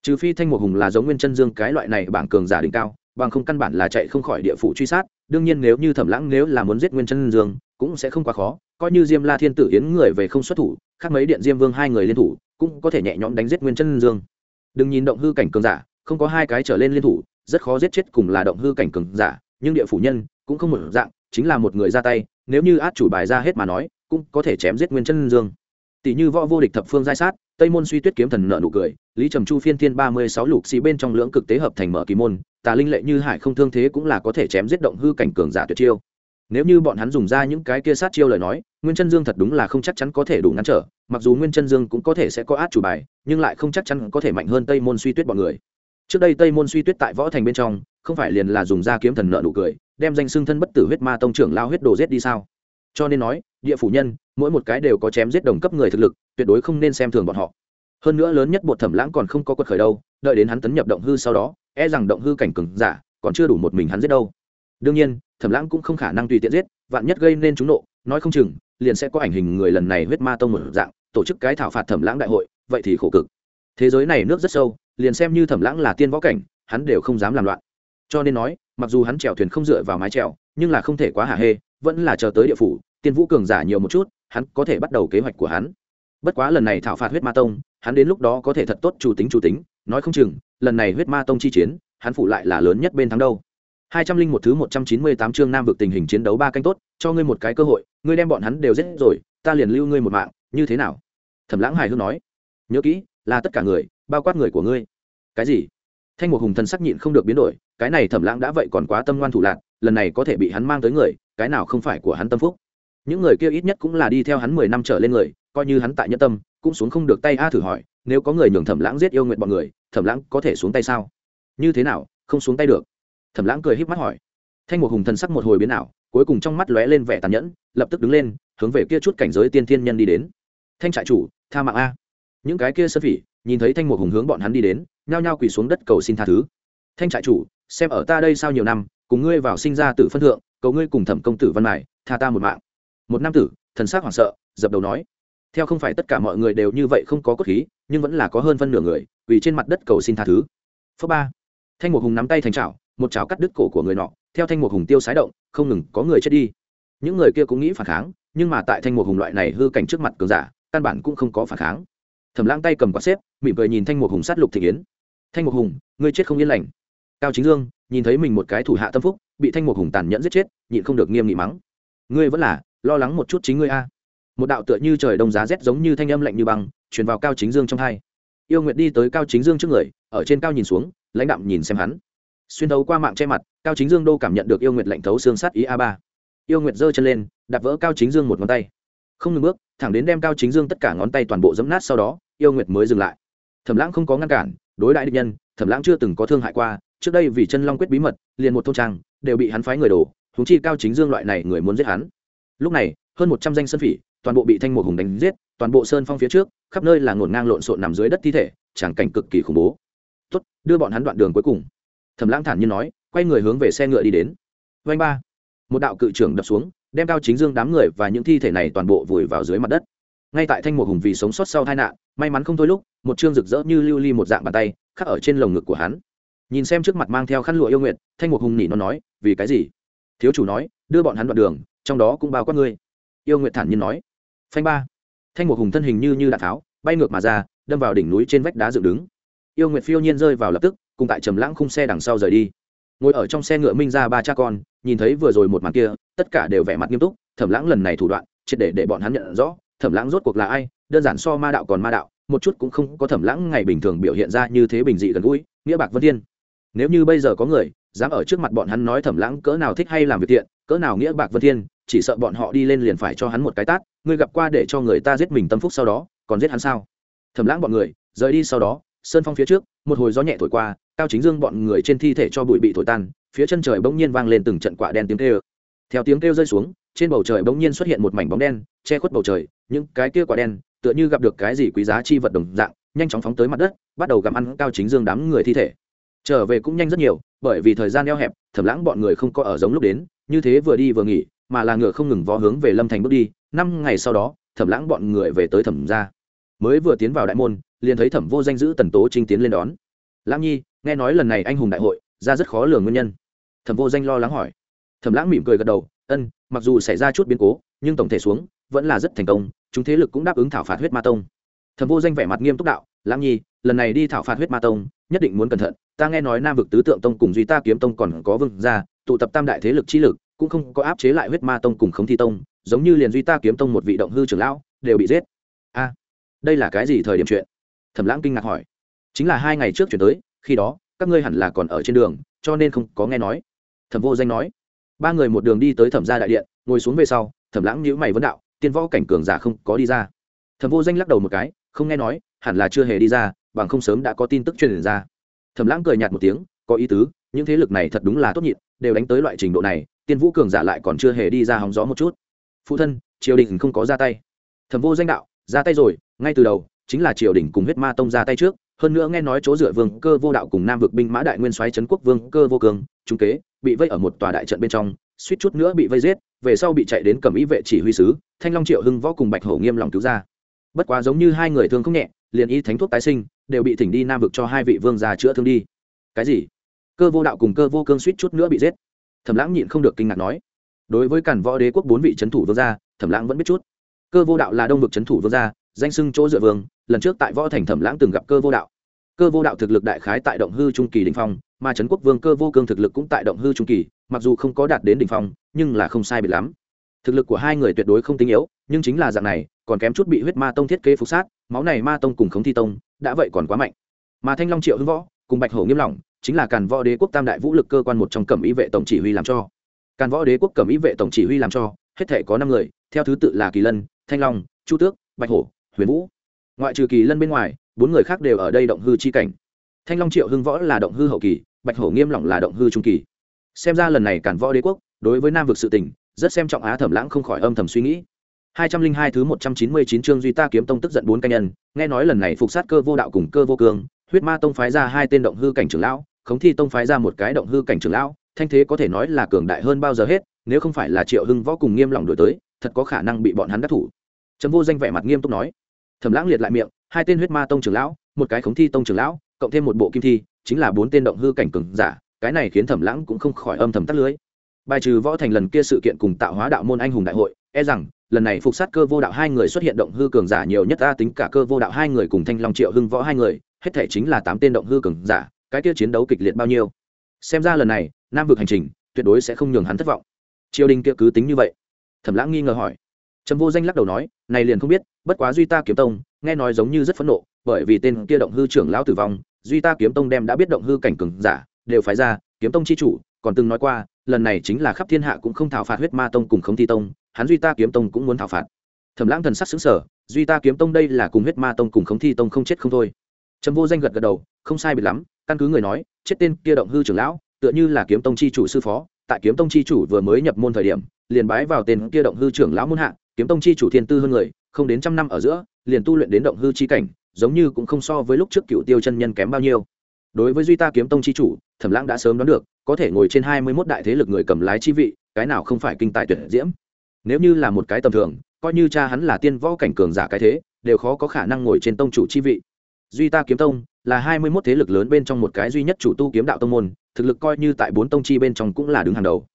Trừ phi thanh một hùng là giống nguyên chân dương cái loại này bảng cường giả đỉnh cao, bằng không căn bản là chạy không khỏi địa phủ truy sát, đương nhiên nếu như thẩm lãng nếu là muốn giết nguyên chân dương, cũng sẽ không quá khó, coi như diêm la thiên tử yến người về không xuất thủ, khác mấy điện diêm vương hai người liên thủ, cũng có thể nhẹ nhõm đánh giết nguyên chân dương. Đừng nhìn động hư cảnh cường giả, không có hai cái trở lên liên thủ, rất khó giết chết cùng là động hư cảnh cường giả, nhưng địa phủ nhân cũng không một dạng, chính là một người ra tay, nếu như át chủ bài ra hết mà nói, cũng có thể chém giết nguyên chân dương. Tỷ như võ vô địch thập phương giai sát, tây môn suy tuyết kiếm thần nợ nụ cười, lý trầm chu phiên thiên ba mươi sáu lục xì bên trong lưỡng cực tế hợp thành mở kỳ môn, tà linh lệ như hải không thương thế cũng là có thể chém giết động hư cảnh cường giả tuyệt chiêu. Nếu như bọn hắn dùng ra những cái kia sát chiêu lời nói, nguyên chân dương thật đúng là không chắc chắn có thể đủ ngăn trở, mặc dù nguyên chân dương cũng có thể sẽ có át chủ bài, nhưng lại không chắc chắn có thể mạnh hơn tây môn suy tuyết bọn người. Trước đây tây môn suy tuyết tại võ thành bên trong, không phải liền là dùng ra kiếm thần nợ nụ cười đem danh xưng thân bất tử huyết ma tông trưởng lao huyết đồ giết đi sao? Cho nên nói, địa phủ nhân, mỗi một cái đều có chém giết đồng cấp người thực lực, tuyệt đối không nên xem thường bọn họ. Hơn nữa lớn nhất bột thẩm lãng còn không có quật khởi đâu, đợi đến hắn tấn nhập động hư sau đó e rằng động hư cảnh cừng giả, còn chưa đủ một mình hắn giết đâu. Đương nhiên, thẩm lãng cũng không khả năng tùy tiện giết, vạn nhất gây nên chúng nộ, nói không chừng, liền sẽ có ảnh hình người lần này huyết ma tông một dạng, tổ chức cái thảo phạt thẩm lãng đại hội, vậy thì khổ cực. Thế giới này nước rất sâu, liền xem như thẩm lãng là tiên võ cảnh, hắn đều không dám làm loạn. Cho nên nói mặc dù hắn chèo thuyền không dựa vào mái chèo, nhưng là không thể quá hả hê, vẫn là chờ tới địa phủ, tiên vũ cường giả nhiều một chút, hắn có thể bắt đầu kế hoạch của hắn. Bất quá lần này thảo phạt huyết ma tông, hắn đến lúc đó có thể thật tốt chủ tính chủ tính, nói không chừng, lần này huyết ma tông chi chiến, hắn phụ lại là lớn nhất bên thắng đâu. Hai trăm linh một thứ một trăm chín mươi tám chương nam vực tình hình chiến đấu ba canh tốt, cho ngươi một cái cơ hội, ngươi đem bọn hắn đều giết rồi, ta liền lưu ngươi một mạng, như thế nào? Thẩm lãng hài hước nói, nhớ kỹ, là tất cả người, bao quát người của ngươi. Cái gì? Thanh một hùng thần sắc nhịn không được biến đổi, cái này thẩm lãng đã vậy còn quá tâm ngoan thủ lạc lần này có thể bị hắn mang tới người, cái nào không phải của hắn tâm phúc. Những người kia ít nhất cũng là đi theo hắn mười năm trở lên người, coi như hắn tại nhân tâm, cũng xuống không được tay a thử hỏi, nếu có người nhường thẩm lãng giết yêu nguyện bọn người, thẩm lãng có thể xuống tay sao? Như thế nào, không xuống tay được? Thẩm lãng cười h í p mắt hỏi. Thanh một hùng thần sắc một hồi biến ảo, cuối cùng trong mắt lóe lên vẻ tàn nhẫn, lập tức đứng lên, hướng về kia chút cảnh giới tiên thiên nhân đi đến. Thanh trại chủ, tha mạng a. Những cái kia sơn phỉ, nhìn thấy thanh một hùng hướng bọn hắn đi đến nhao nhao quỳ xuống đất cầu xin tha thứ. Thanh trại chủ, xem ở ta đây sau nhiều năm, cùng ngươi vào sinh ra tử phân thượng, cầu ngươi cùng thẩm công tử văn mải tha ta một mạng. Một nam tử, thần s á c hoảng sợ, dập đầu nói, theo không phải tất cả mọi người đều như vậy không có cốt khí, nhưng vẫn là có hơn phân nửa người vì trên mặt đất cầu xin tha thứ. Phớ ba, thanh một hùng nắm tay thành chảo, một chảo cắt đứt cổ của người nọ, theo thanh một hùng tiêu sái động, không ngừng có người chết đi. Những người kia cũng nghĩ phản kháng, nhưng mà tại thanh một hùng loại này hư cảnh trước mặt cường giả, căn bản cũng không có phản kháng. Thẩm lãng tay cầm quạt xếp, mỉm cười nhìn thanh một hùng sát lục thị yến thanh mục hùng, ngươi chết không yên lành. Cao chính dương, nhìn thấy mình một cái thủ hạ tâm phúc, bị thanh mục hùng tàn nhẫn giết chết, nhịn không được nghiêm nghị mắng. Ngươi vẫn là, lo lắng một chút chính ngươi a. Một đạo tựa như trời đông giá rét giống như thanh âm lạnh như băng, truyền vào cao chính dương trong hai. Yêu nguyệt đi tới cao chính dương trước người, ở trên cao nhìn xuống, lãnh đạm nhìn xem hắn. Xuyên thấu qua mạng che mặt, cao chính dương đô cảm nhận được yêu nguyệt lạnh thấu xương sát ý a ba. Yêu nguyệt giơ chân lên, đạp vỡ cao chính dương một ngón tay. Không ngừng bước, thẳng đến đem cao chính dương tất cả ngón tay toàn bộ dẫm nát sau đó, yêu nguyệt mới dừng lại. Thẩm lãng không có ngăn cản đối đại địch nhân, thẩm lãng chưa từng có thương hại qua, trước đây vì chân long quyết bí mật, liền một thôn trang, đều bị hắn phái người đổ húng chi cao chính dương loại này người muốn giết hắn. Lúc này, hơn một trăm danh sơn phỉ, toàn bộ bị thanh một hùng đánh giết, toàn bộ sơn phong phía trước, khắp nơi là ngổn ngang lộn xộn nằm dưới đất thi thể tràng cảnh cực kỳ khủng bố. Tốt, đưa bọn hắn đoạn đường cuối cùng. Thẩm lãng thản nhiên nói, quay người hướng về xe ngựa đi đến. Vanh ba, một đạo cự trưởng đập xuống, đem cao chính dương đám người và những thi thể này toàn bộ vùi vào dưới mặt đất. Ngay tại thanh một hùng vì sống sót sau tai nạn may mắn không thôi lúc, một chương rực rỡ như lưu ly một dạng bàn tay, khắc ở trên lồng ngực của hắn. Nhìn xem trước mặt mang theo khăn lụa yêu nguyện thanh một hùng nỉ nó nói, vì cái gì? Thiếu chủ nói, đưa bọn hắn đoạn đường, trong đó cũng bao quát ngươi. Yêu nguyện thản nhiên nói, phanh ba. Thanh một hùng thân hình như như đạn tháo, bay ngược mà ra, đâm vào đỉnh núi trên vách đá dựng đứng. Yêu nguyện phiêu nhiên rơi vào lập tức, cùng tại trầm lãng khung xe đằng sau rời đi. Ngồi ở trong xe ngựa minh ra ba cha con, nhìn thấy vừa rồi một màn kia, tất cả đều vẻ mặt nghiêm túc, thẩm lãng lần này thủ đoạn, triệt để để bọn hắn nhận rõ, thẩm lãng rốt cuộc là ai đơn giản so ma đạo còn ma đạo, một chút cũng không có thẩm lãng ngày bình thường biểu hiện ra như thế bình dị gần gũi, nghĩa bạc vân thiên. Nếu như bây giờ có người dám ở trước mặt bọn hắn nói thẩm lãng cỡ nào thích hay làm việc tiện cỡ nào nghĩa bạc vân thiên, chỉ sợ bọn họ đi lên liền phải cho hắn một cái tát, ngươi gặp qua để cho người ta giết mình tâm phúc sau đó, còn giết hắn sao? Thẩm lãng bọn người, rời đi sau đó, sơn phong phía trước, một hồi gió nhẹ thổi qua, cao chính dương bọn người trên thi thể cho bụi bị thổi tan, phía chân trời bỗng nhiên vang lên từng trận quả đen tiếng kêu. Theo tiếng kêu rơi xuống, trên bầu trời bỗng nhiên xuất hiện một mảnh bóng đen, che khuất bầu trời, những cái kia quả đen tựa như gặp được cái gì quý giá chi vật đồng dạng, nhanh chóng phóng tới mặt đất, bắt đầu gặm ăn cao chính dương đám người thi thể. Trở về cũng nhanh rất nhiều, bởi vì thời gian eo hẹp thẩm lãng bọn người không có ở giống lúc đến, như thế vừa đi vừa nghỉ, mà là ngựa không ngừng vó hướng về lâm thành bước đi, năm ngày sau đó thẩm lãng bọn người về tới thẩm ra mới vừa tiến vào đại môn, liền thấy thẩm vô danh giữ tần tố trinh tiến lên đón. Lãng nhi, nghe nói lần này anh hùng đại hội, ra rất khó lường nguyên nhân. Thẩm vô danh lo lắng hỏi. Thẩm lãng mỉm cười gật đầu, ân, mặc dù xảy ra chút biến cố, nhưng tổng thể xuống, vẫn là rất thành công chúng thế lực cũng đáp ứng thảo phạt huyết ma tông. Thẩm vô danh vẻ mặt nghiêm túc đạo, lãng nhi, lần này đi thảo phạt huyết ma tông, nhất định muốn cẩn thận. Ta nghe nói nam vực tứ tượng tông cùng duy ta kiếm tông còn có vương gia, tụ tập tam đại thế lực chi lực, cũng không có áp chế lại huyết ma tông cùng khống thi tông, giống như liền duy ta kiếm tông một vị động hư trưởng lão, đều bị giết. A, đây là cái gì thời điểm chuyện? Thẩm lãng kinh ngạc hỏi. Chính là hai ngày trước chuyển tới, khi đó, các ngươi hẳn là còn ở trên đường, cho nên không có nghe nói. Thẩm vô danh nói. Ba người một đường đi tới thẩm gia đại điện, ngồi xuống về sau, thẩm lãng nhữ mày vấn đạo tiên võ cảnh cường giả không có đi ra. Thẩm vô danh lắc đầu một cái, không nghe nói, hẳn là chưa hề đi ra, bằng không sớm đã có tin tức truyền ra. Thẩm lãng cười nhạt một tiếng, có ý tứ, những thế lực này thật đúng là tốt nhịn, đều đánh tới loại trình độ này, tiên vũ cường giả lại còn chưa hề đi ra hóng gió một chút. Phụ thân, triều đình không có ra tay. Thẩm vô danh đạo, ra tay rồi, ngay từ đầu, chính là triều đình cùng huyết ma tông ra tay trước, hơn nữa nghe nói chỗ dựa vương cơ vô đạo cùng nam vực binh mã đại nguyên soái trấn quốc vương cơ vô cường, trung kế, bị vây ở một tòa đại trận bên trong, suýt chút nữa bị vây giết, về sau bị chạy đến cầm ý vệ chỉ huy sứ thanh long triệu hưng võ cùng bạch hổ nghiêm lòng cứu ra. Bất quá giống như hai người thương không nhẹ, liền y thánh thuốc tái sinh, đều bị thỉnh đi nam vực cho hai vị vương già chữa thương đi. Cái gì? Cơ vô đạo cùng cơ vô cương suýt chút nữa bị giết. Thẩm lãng nhịn không được kinh ngạc nói. Đối với cản võ đế quốc bốn vị trấn thủ vương gia, thẩm lãng vẫn biết chút. Cơ vô đạo là đông vực trấn thủ vương gia, danh sưng chỗ dựa vương, lần trước tại võ thành thẩm lãng từng gặp cơ vô đạo. Cơ vô đạo thực lực đại khái tại động hư trung kỳ đình phong, mà trấn quốc vương cơ vô cương thực lực cũng tại động hư trung kỳ, mặc dù không có đạt đến đình phong, nhưng là không sai bị lắm thực lực của hai người tuyệt đối không tinh yếu, nhưng chính là dạng này, còn kém chút bị huyết ma tông thiết kế phục sát, máu này ma tông cùng khống thi tông, đã vậy còn quá mạnh. Mà thanh long triệu hưng võ, cùng bạch hổ nghiêm lỏng, chính là càn võ đế quốc tam đại vũ lực cơ quan một trong cẩm ý vệ tổng chỉ huy làm cho. Càn võ đế quốc cẩm ý vệ tổng chỉ huy làm cho, hết thể có năm người, theo thứ tự là kỳ lân, thanh long, chu tước, bạch hổ, huyền vũ. Ngoại trừ kỳ lân bên ngoài, bốn người khác đều ở đây động hư chi cảnh. Thanh long triệu hưng võ là động hư hậu kỳ, bạch hổ nghiêm lỏng là động hư trung kỳ. Xem ra lần này càn võ đế quốc, đối với nam vực sự tình rất xem trọng á thẩm lãng không khỏi âm thầm suy nghĩ. hai trăm linh hai thứ một trăm chín mươi chín chương duy ta kiếm tông tức giận bốn canh nhân, nghe nói lần này phục sát cơ vô đạo cùng cơ vô cường, huyết ma tông phái ra hai tên động hư cảnh trưởng lão, khống thi tông phái ra một cái động hư cảnh trưởng lão, thanh thế có thể nói là cường đại hơn bao giờ hết, nếu không phải là triệu hưng võ cùng nghiêm lòng đổi tới, thật có khả năng bị bọn hắn đắc thủ. Trầm vô danh vẻ mặt nghiêm túc nói. Thẩm lãng liệt lại miệng, hai tên huyết ma tông trưởng lão, một cái khống thi tông trưởng lão, cộng thêm một bộ kim thi, chính là bốn tên động hư cảnh cường giả, cái này khiến thẩm lãng cũng không khỏi âm thầm tắt lưới bài trừ võ thành lần kia sự kiện cùng tạo hóa đạo môn anh hùng đại hội e rằng, lần này phục sát cơ vô đạo hai người xuất hiện động hư cường giả nhiều nhất ta tính cả cơ vô đạo hai người cùng thanh long triệu hưng võ hai người, hết thể chính là tám tên động hư cường giả, cái kia chiến đấu kịch liệt bao nhiêu. Xem ra lần này, nam vực hành trình, tuyệt đối sẽ không nhường hắn thất vọng. Triều đình kia cứ tính như vậy. Thẩm lãng nghi ngờ hỏi. Trầm vô danh lắc đầu nói, này liền không biết, bất quá duy ta kiếm tông, nghe nói giống như rất phẫn nộ, bởi vì tên kia động hư trưởng lão tử vong, duy ta kiếm tông đem đã biết động hư cảnh cường giả, đều phái ra, kiếm tông chi chủ, còn từng nói qua lần này chính là khắp thiên hạ cũng không thảo phạt huyết ma tông cùng không thi tông, hắn duy ta kiếm tông cũng muốn thảo phạt. Thẩm lãng thần sắc xứng sở duy ta kiếm tông đây là cùng huyết ma tông cùng khống thi tông không chết không thôi. Trầm vô danh gật gật đầu, không sai biệt lắm, căn cứ người nói, chết tên kia động hư trưởng lão, tựa như là kiếm tông chi chủ sư phó, tại kiếm tông chi chủ vừa mới nhập môn thời điểm, liền bái vào tên kia động hư trưởng lão môn hạ, kiếm tông chi chủ thiên tư hơn người, không đến trăm năm ở giữa, liền tu luyện đến động hư chi cảnh, giống như cũng không so với lúc trước cựu tiêu chân nhân kém bao nhiêu. Đối với duy ta kiếm tông chi chủ, thẩm lãng đã sớm đoán được có thể ngồi trên hai mươi mốt đại thế lực người cầm lái chi vị, cái nào không phải kinh tài tuyệt diễm? Nếu như là một cái tầm thường, coi như cha hắn là tiên võ cảnh cường giả cái thế, đều khó có khả năng ngồi trên tông chủ chi vị. Duy ta kiếm tông là hai mươi mốt thế lực lớn bên trong một cái duy nhất chủ tu kiếm đạo tông môn, thực lực coi như tại bốn tông chi bên trong cũng là đứng hàng đầu.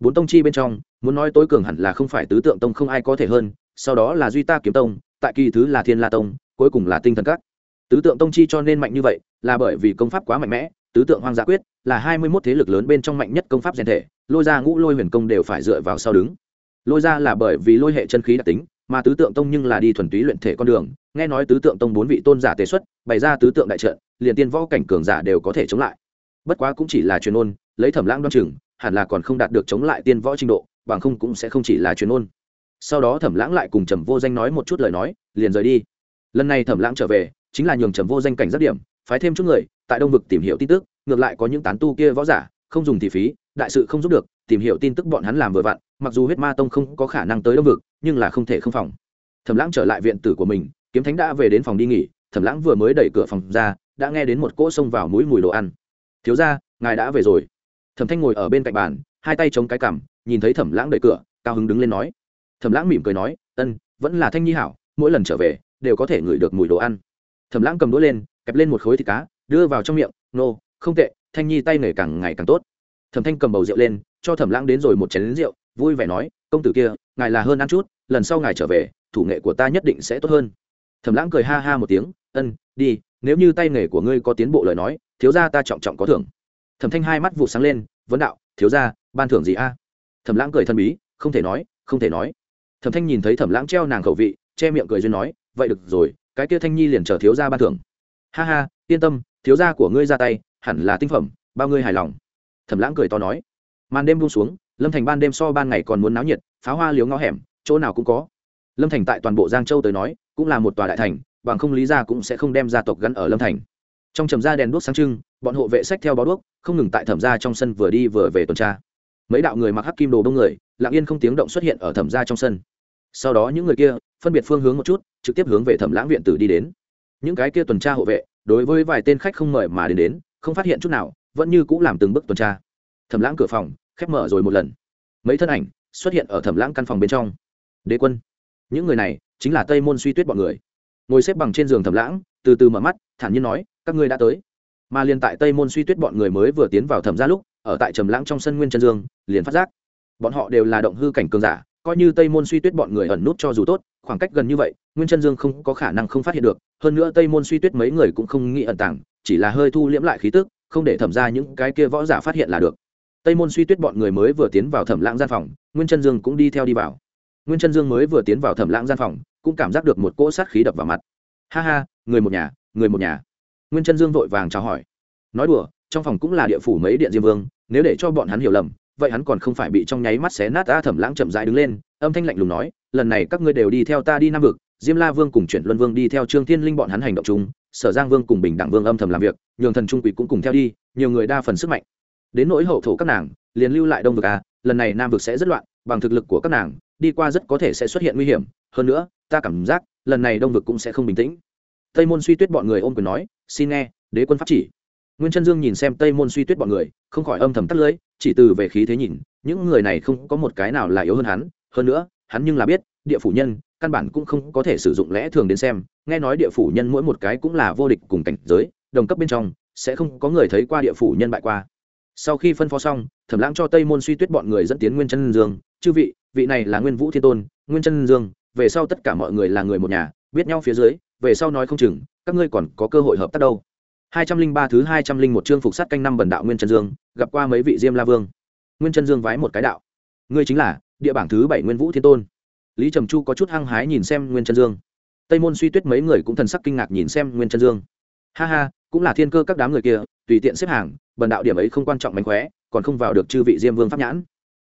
Bốn tông chi bên trong, muốn nói tối cường hẳn là không phải tứ tượng tông không ai có thể hơn, sau đó là duy ta kiếm tông, tại kỳ thứ là thiên la tông, cuối cùng là tinh thần các. Tứ tượng tông chi cho nên mạnh như vậy, là bởi vì công pháp quá mạnh mẽ tứ tượng hoang Dã quyết là hai mươi mốt thế lực lớn bên trong mạnh nhất công pháp rèn thể, lôi ra ngũ lôi huyền công đều phải dựa vào sau đứng. Lôi ra là bởi vì lôi hệ chân khí đặc tính, mà tứ tượng tông nhưng là đi thuần túy luyện thể con đường. Nghe nói tứ tượng tông bốn vị tôn giả tế xuất, bày ra tứ tượng đại trận, liền tiên võ cảnh cường giả đều có thể chống lại. Bất quá cũng chỉ là truyền ôn, lấy thẩm lãng đoan chừng, hẳn là còn không đạt được chống lại tiên võ trình độ, bằng không cũng sẽ không chỉ là truyền ôn. Sau đó thẩm lãng lại cùng trầm vô danh nói một chút lời nói, liền rời đi. Lần này thẩm lãng trở về, chính là nhường trầm vô danh cảnh giác điểm phái thêm chút người, tại đông vực tìm hiểu tin tức, ngược lại có những tán tu kia võ giả, không dùng thì phí, đại sự không giúp được, tìm hiểu tin tức bọn hắn làm vừa vặn, mặc dù huyết ma tông không có khả năng tới đông vực, nhưng là không thể không phòng. Thẩm lãng trở lại viện tử của mình, kiếm thánh đã về đến phòng đi nghỉ, thẩm lãng vừa mới đẩy cửa phòng ra, đã nghe đến một cỗ xông vào mũi mùi đồ ăn. Thiếu ra ngài đã về rồi. Thẩm thanh ngồi ở bên cạnh bàn, hai tay chống cái cằm, nhìn thấy thẩm lãng đẩy cửa, cao hứng đứng lên nói. Thẩm lãng mỉm cười nói, ân, vẫn là thanh nhi hảo, mỗi lần trở về, đều có thể ngửi được mùi đồ ăn. Thẩm lãng cầm đũa lên kẹp lên một khối thịt cá, đưa vào trong miệng, nô, không tệ, thanh nhi tay nghề càng ngày càng tốt. Thẩm thanh cầm bầu rượu lên, cho thẩm lãng đến rồi một chén lính rượu, vui vẻ nói, công tử kia, ngài là hơn ăn chút, lần sau ngài trở về, thủ nghệ của ta nhất định sẽ tốt hơn. Thẩm lãng cười ha ha một tiếng, ân, đi, nếu như tay nghề của ngươi có tiến bộ lời nói, thiếu ra ta trọng trọng có thưởng. Thẩm thanh hai mắt vụ sáng lên, vấn đạo, thiếu ra ban thưởng gì a? Thẩm lãng cười thân bí, không thể nói, không thể nói. Thẩm thanh nhìn thấy thẩm lãng treo nàng khẩu vị, che miệng cười duyên nói, vậy được rồi, cái kia thanh nhi liền chờ thiếu ra ban thưởng ha ha, yên tâm, thiếu gia của ngươi ra tay, hẳn là tinh phẩm, bao ngươi hài lòng. Thẩm lãng cười to nói. Màn đêm buông xuống, lâm thành ban đêm so ban ngày còn muốn náo nhiệt, pháo hoa liếu ngõ hẻm, chỗ nào cũng có. Lâm thành tại toàn bộ giang châu tới nói, cũng là một tòa đại thành, bằng không lý ra cũng sẽ không đem gia tộc gắn ở lâm thành. Trong trầm ra đèn đuốc sáng trưng, bọn hộ vệ sách theo bó đuốc, không ngừng tại thẩm ra trong sân vừa đi vừa về tuần tra. Mấy đạo người mặc hắc kim đồ đông người, lặng yên không tiếng động xuất hiện ở thẩm ra trong sân. Sau đó những người kia, phân biệt phương hướng một chút, trực tiếp hướng về thẩm lãng viện tử đi đến những cái kia tuần tra hộ vệ, đối với vài tên khách không mời mà đến đến, không phát hiện chút nào, vẫn như cũng làm từng bước tuần tra. Thẩm lãng cửa phòng, khép mở rồi một lần. Mấy thân ảnh xuất hiện ở thẩm lãng căn phòng bên trong. Đế quân, những người này chính là tây môn suy tuyết bọn người. Ngồi xếp bằng trên giường thẩm lãng, từ từ mở mắt, thản nhiên nói, các ngươi đã tới. Mà liền tại tây môn suy tuyết bọn người mới vừa tiến vào thẩm ra lúc, ở tại trầm lãng trong sân nguyên chân dương, liền phát giác, bọn họ đều là động hư cảnh cường giả, coi như tây môn suy tuyết bọn người ẩn nút cho dù tốt khoảng cách gần như vậy, nguyên chân dương không có khả năng không phát hiện được, hơn nữa tây môn suy tuyết mấy người cũng không nghĩ ẩn tàng, chỉ là hơi thu liễm lại khí tức, không để thẩm ra những cái kia võ giả phát hiện là được. Tây môn suy tuyết bọn người mới vừa tiến vào thẩm lãng gian phòng, nguyên chân dương cũng đi theo đi vào. Nguyên chân dương mới vừa tiến vào thẩm lãng gian phòng, cũng cảm giác được một cỗ sát khí đập vào mặt. Ha ha, người một nhà, người một nhà. Nguyên chân dương vội vàng chào hỏi. Nói đùa, trong phòng cũng là địa phủ mấy điện diêm vương, nếu để cho bọn hắn hiểu lầm, vậy hắn còn không phải bị trong nháy mắt xé nát ra thẩm lãng chậm rãi đứng lên âm thanh lạnh lùng nói, lần này các ngươi đều đi theo ta đi nam vực, diêm la vương cùng chuyển luân vương đi theo trương thiên linh bọn hắn hành động chung, sở giang vương cùng bình đẳng vương âm thầm làm việc, nhường thần trung quỷ cũng cùng theo đi, nhiều người đa phần sức mạnh. Đến nỗi hậu thổ các nàng, liền lưu lại đông vực à lần này nam vực sẽ rất loạn, bằng thực lực của các nàng, đi qua rất có thể sẽ xuất hiện nguy hiểm. Hơn nữa, ta cảm giác, lần này đông vực cũng sẽ không bình tĩnh. Tây môn suy tuyết bọn người ôm quyền nói, xin nghe, đế quân pháp chỉ. Nguyên chân dương nhìn xem tây môn suy tuyết bọn người, không khỏi âm thầm tắt lưỡi, chỉ từ về khí thế nhìn, những người này không có một cái nào là yếu hơn hắn hơn nữa, hắn nhưng là biết, địa phủ nhân, căn bản cũng không có thể sử dụng lẽ thường đến xem. Nghe nói địa phủ nhân mỗi một cái cũng là vô địch cùng cảnh giới, đồng cấp bên trong, sẽ không có người thấy qua địa phủ nhân bại qua. Sau khi phân phó xong, thẩm lãng cho tây môn suy tuyết bọn người dẫn tiến nguyên chân dương. Chư vị vị này là nguyên vũ thiên tôn, nguyên chân dương, về sau tất cả mọi người là người một nhà, biết nhau phía dưới, về sau nói không chừng, các ngươi còn có cơ hội hợp tác đâu. hai trăm linh ba thứ hai trăm linh một chương phục sát canh năm bần đạo nguyên chân dương, gặp qua mấy vị diêm la vương. Nguyên chân dương vái một cái đạo. Ngươi chính là địa bảng thứ bảy nguyên vũ thiên tôn. Lý trầm chu có chút hăng hái nhìn xem nguyên chân dương. Tây môn suy tuyết mấy người cũng thần sắc kinh ngạc nhìn xem nguyên chân dương. Ha ha, cũng là thiên cơ các đám người kia, tùy tiện xếp hàng, bần đạo điểm ấy không quan trọng mánh khóe, còn không vào được chư vị diêm vương pháp nhãn.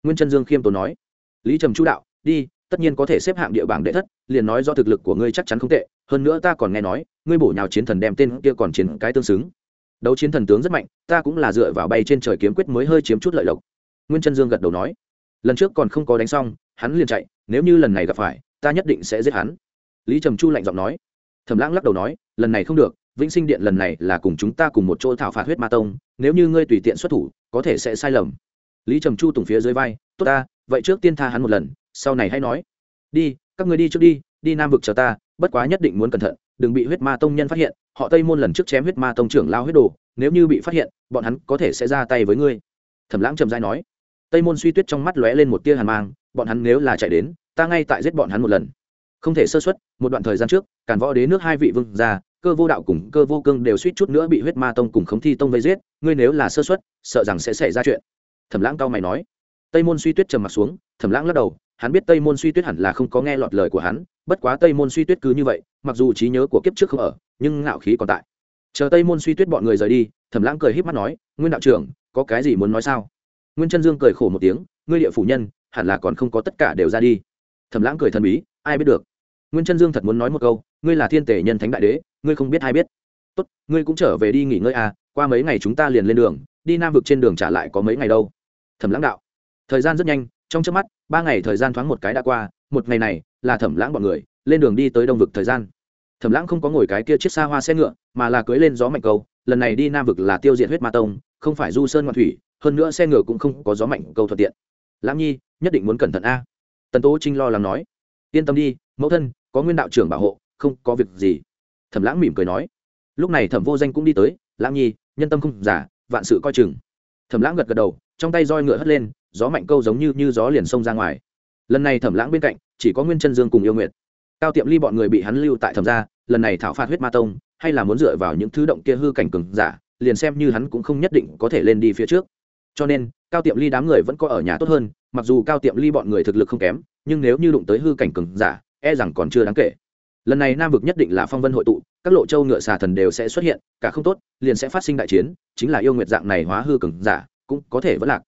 Nguyên chân dương khiêm tốn nói. Lý trầm chu đạo, đi, tất nhiên có thể xếp hạng địa bảng đệ thất, liền nói do thực lực của ngươi chắc chắn không tệ, hơn nữa ta còn nghe nói, ngươi bổ nhào chiến thần đem tên kia còn chiến cái tương xứng. Đấu chiến thần tướng rất mạnh, ta cũng là dựa vào bay trên trời kiếm quyết mới hơi chiếm chút lợi lộc. Nguyên chân dương gật đầu nói lần trước còn không có đánh xong, hắn liền chạy, nếu như lần này gặp phải, ta nhất định sẽ giết hắn. Lý trầm chu lạnh giọng nói. Thẩm lãng lắc đầu nói, lần này không được, vĩnh sinh điện lần này là cùng chúng ta cùng một chỗ thảo phạt huyết ma tông, nếu như ngươi tùy tiện xuất thủ, có thể sẽ sai lầm. Lý trầm chu tùng phía dưới vai, tốt ta, vậy trước tiên tha hắn một lần, sau này hãy nói. Đi, các người đi trước đi đi nam vực chờ ta, bất quá nhất định muốn cẩn thận, đừng bị huyết ma tông nhân phát hiện, họ tây môn lần trước chém huyết ma tông trưởng lao huyết đồ, nếu như bị phát hiện, bọn hắn có thể sẽ ra tay với ngươi. Thẩm lãng trầm dai nói tây môn suy tuyết trong mắt lóe lên một tia hàn mang, bọn hắn nếu là chạy đến, ta ngay tại giết bọn hắn một lần. Không thể sơ xuất một đoạn thời gian trước, càn võ đế nước hai vị vương ra cơ vô đạo cùng cơ vô cương đều suýt chút nữa bị huyết ma tông cùng khống thi tông vây giết, ngươi nếu là sơ xuất sợ rằng sẽ xảy ra chuyện. Thẩm lãng cao mày nói. Tây môn suy tuyết trầm m ặ t xuống, thẩm lãng lắc đầu, hắn biết tây môn suy tuyết hẳn là không có nghe lọt lời của hắn, bất quá tây môn suy tuyết cứ như vậy, mặc dù trí nhớ của kiếp trước không ở, nhưng ngạo khí còn tại. Chờ tây môn suy tuyết bọn người rời đi, thẩm lãng cười h í p mắt nói, nguyên đạo trưởng, có cái gì muốn nói sao? Nguyên chân dương cười khổ một tiếng, ngươi địa phủ nhân, hẳn là còn không có tất cả đều ra đi. Thẩm lãng cười thần bí, ai biết được? Nguyên chân dương thật muốn nói một câu, ngươi là thiên tể nhân thánh đại đế, ngươi không biết ai biết. Tốt, ngươi cũng trở về đi nghỉ ngơi à qua mấy ngày chúng ta liền lên đường, đi nam vực trên đường trả lại có mấy ngày đâu. Thẩm lãng đạo. Thời gian rất nhanh, trong trước mắt, ba ngày thời gian thoáng một cái đã qua, một ngày này là thẩm lãng bọn người, lên đường đi tới đông vực thời gian. Thẩm lãng không có ngồi cái kia chiếc xa hoa xe ngựa, mà là cưới lên gió mạnh cầu. lần này đi nam vực là tiêu diệt huyết ma tông, không phải du sơn ngoạn thủy hơn nữa xe ngựa cũng không có gió mạnh, câu thuận tiện. Lãng nhi, nhất định muốn cẩn thận a. Tần tố trinh lo lắng nói. Yên tâm đi, mẫu thân, có nguyên đạo trưởng bảo hộ, không có việc gì. Thẩm lãng mỉm cười nói. Lúc này thẩm vô danh cũng đi tới. Lãng nhi, nhân tâm không giả, vạn sự coi chừng. Thẩm lãng gật gật đầu, trong tay roi ngựa hất lên, gió mạnh câu giống như như gió liền xông ra ngoài. Lần này thẩm lãng bên cạnh, chỉ có nguyên chân dương cùng yêu nguyện cao tiệm ly bọn người bị hắn lưu tại thẩm gia, lần này thảo phạt huyết ma tông, hay là muốn dựa vào những thứ động kia hư cảnh cường giả, liền xem như hắn cũng không nhất định có thể lên đi phía trước cho nên, cao tiệm ly đám người vẫn có ở nhà tốt hơn, mặc dù cao tiệm ly bọn người thực lực không kém, nhưng nếu như đụng tới hư cảnh cường giả e rằng còn chưa đáng kể. Lần này nam vực nhất định là phong vân hội tụ, các lộ châu ngựa xà thần đều sẽ xuất hiện, cả không tốt, liền sẽ phát sinh đại chiến, chính là yêu nguyệt dạng này hóa hư cường giả, cũng có thể vẫn lạc.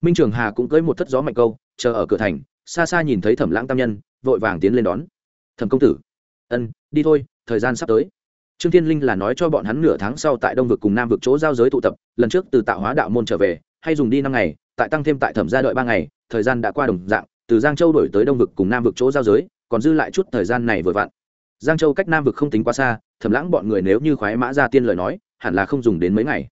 Minh trường hà cũng cưới một thất gió mạnh câu, chờ ở cửa thành, xa xa nhìn thấy thẩm lãng tam nhân, vội vàng tiến lên đón. Thẩm công tử. Ân, đi thôi, thời gian sắp tới. Trương thiên linh là nói cho bọn hắn nửa tháng sau tại đông vực cùng nam vực chỗ giao giới tụ tập, lần trước từ tạo hóa đạo môn trở về hay dùng đi năm ngày, tại tăng thêm tại thẩm gia đợi ba ngày, thời gian đã qua đồng dạng, từ giang châu đổi tới đông vực cùng nam vực chỗ giao giới, còn dư lại chút thời gian này vừa vặn. Giang châu cách nam vực không tính quá xa, thẩm lãng bọn người nếu như khoái mã ra tiên lời nói, hẳn là không dùng đến mấy ngày.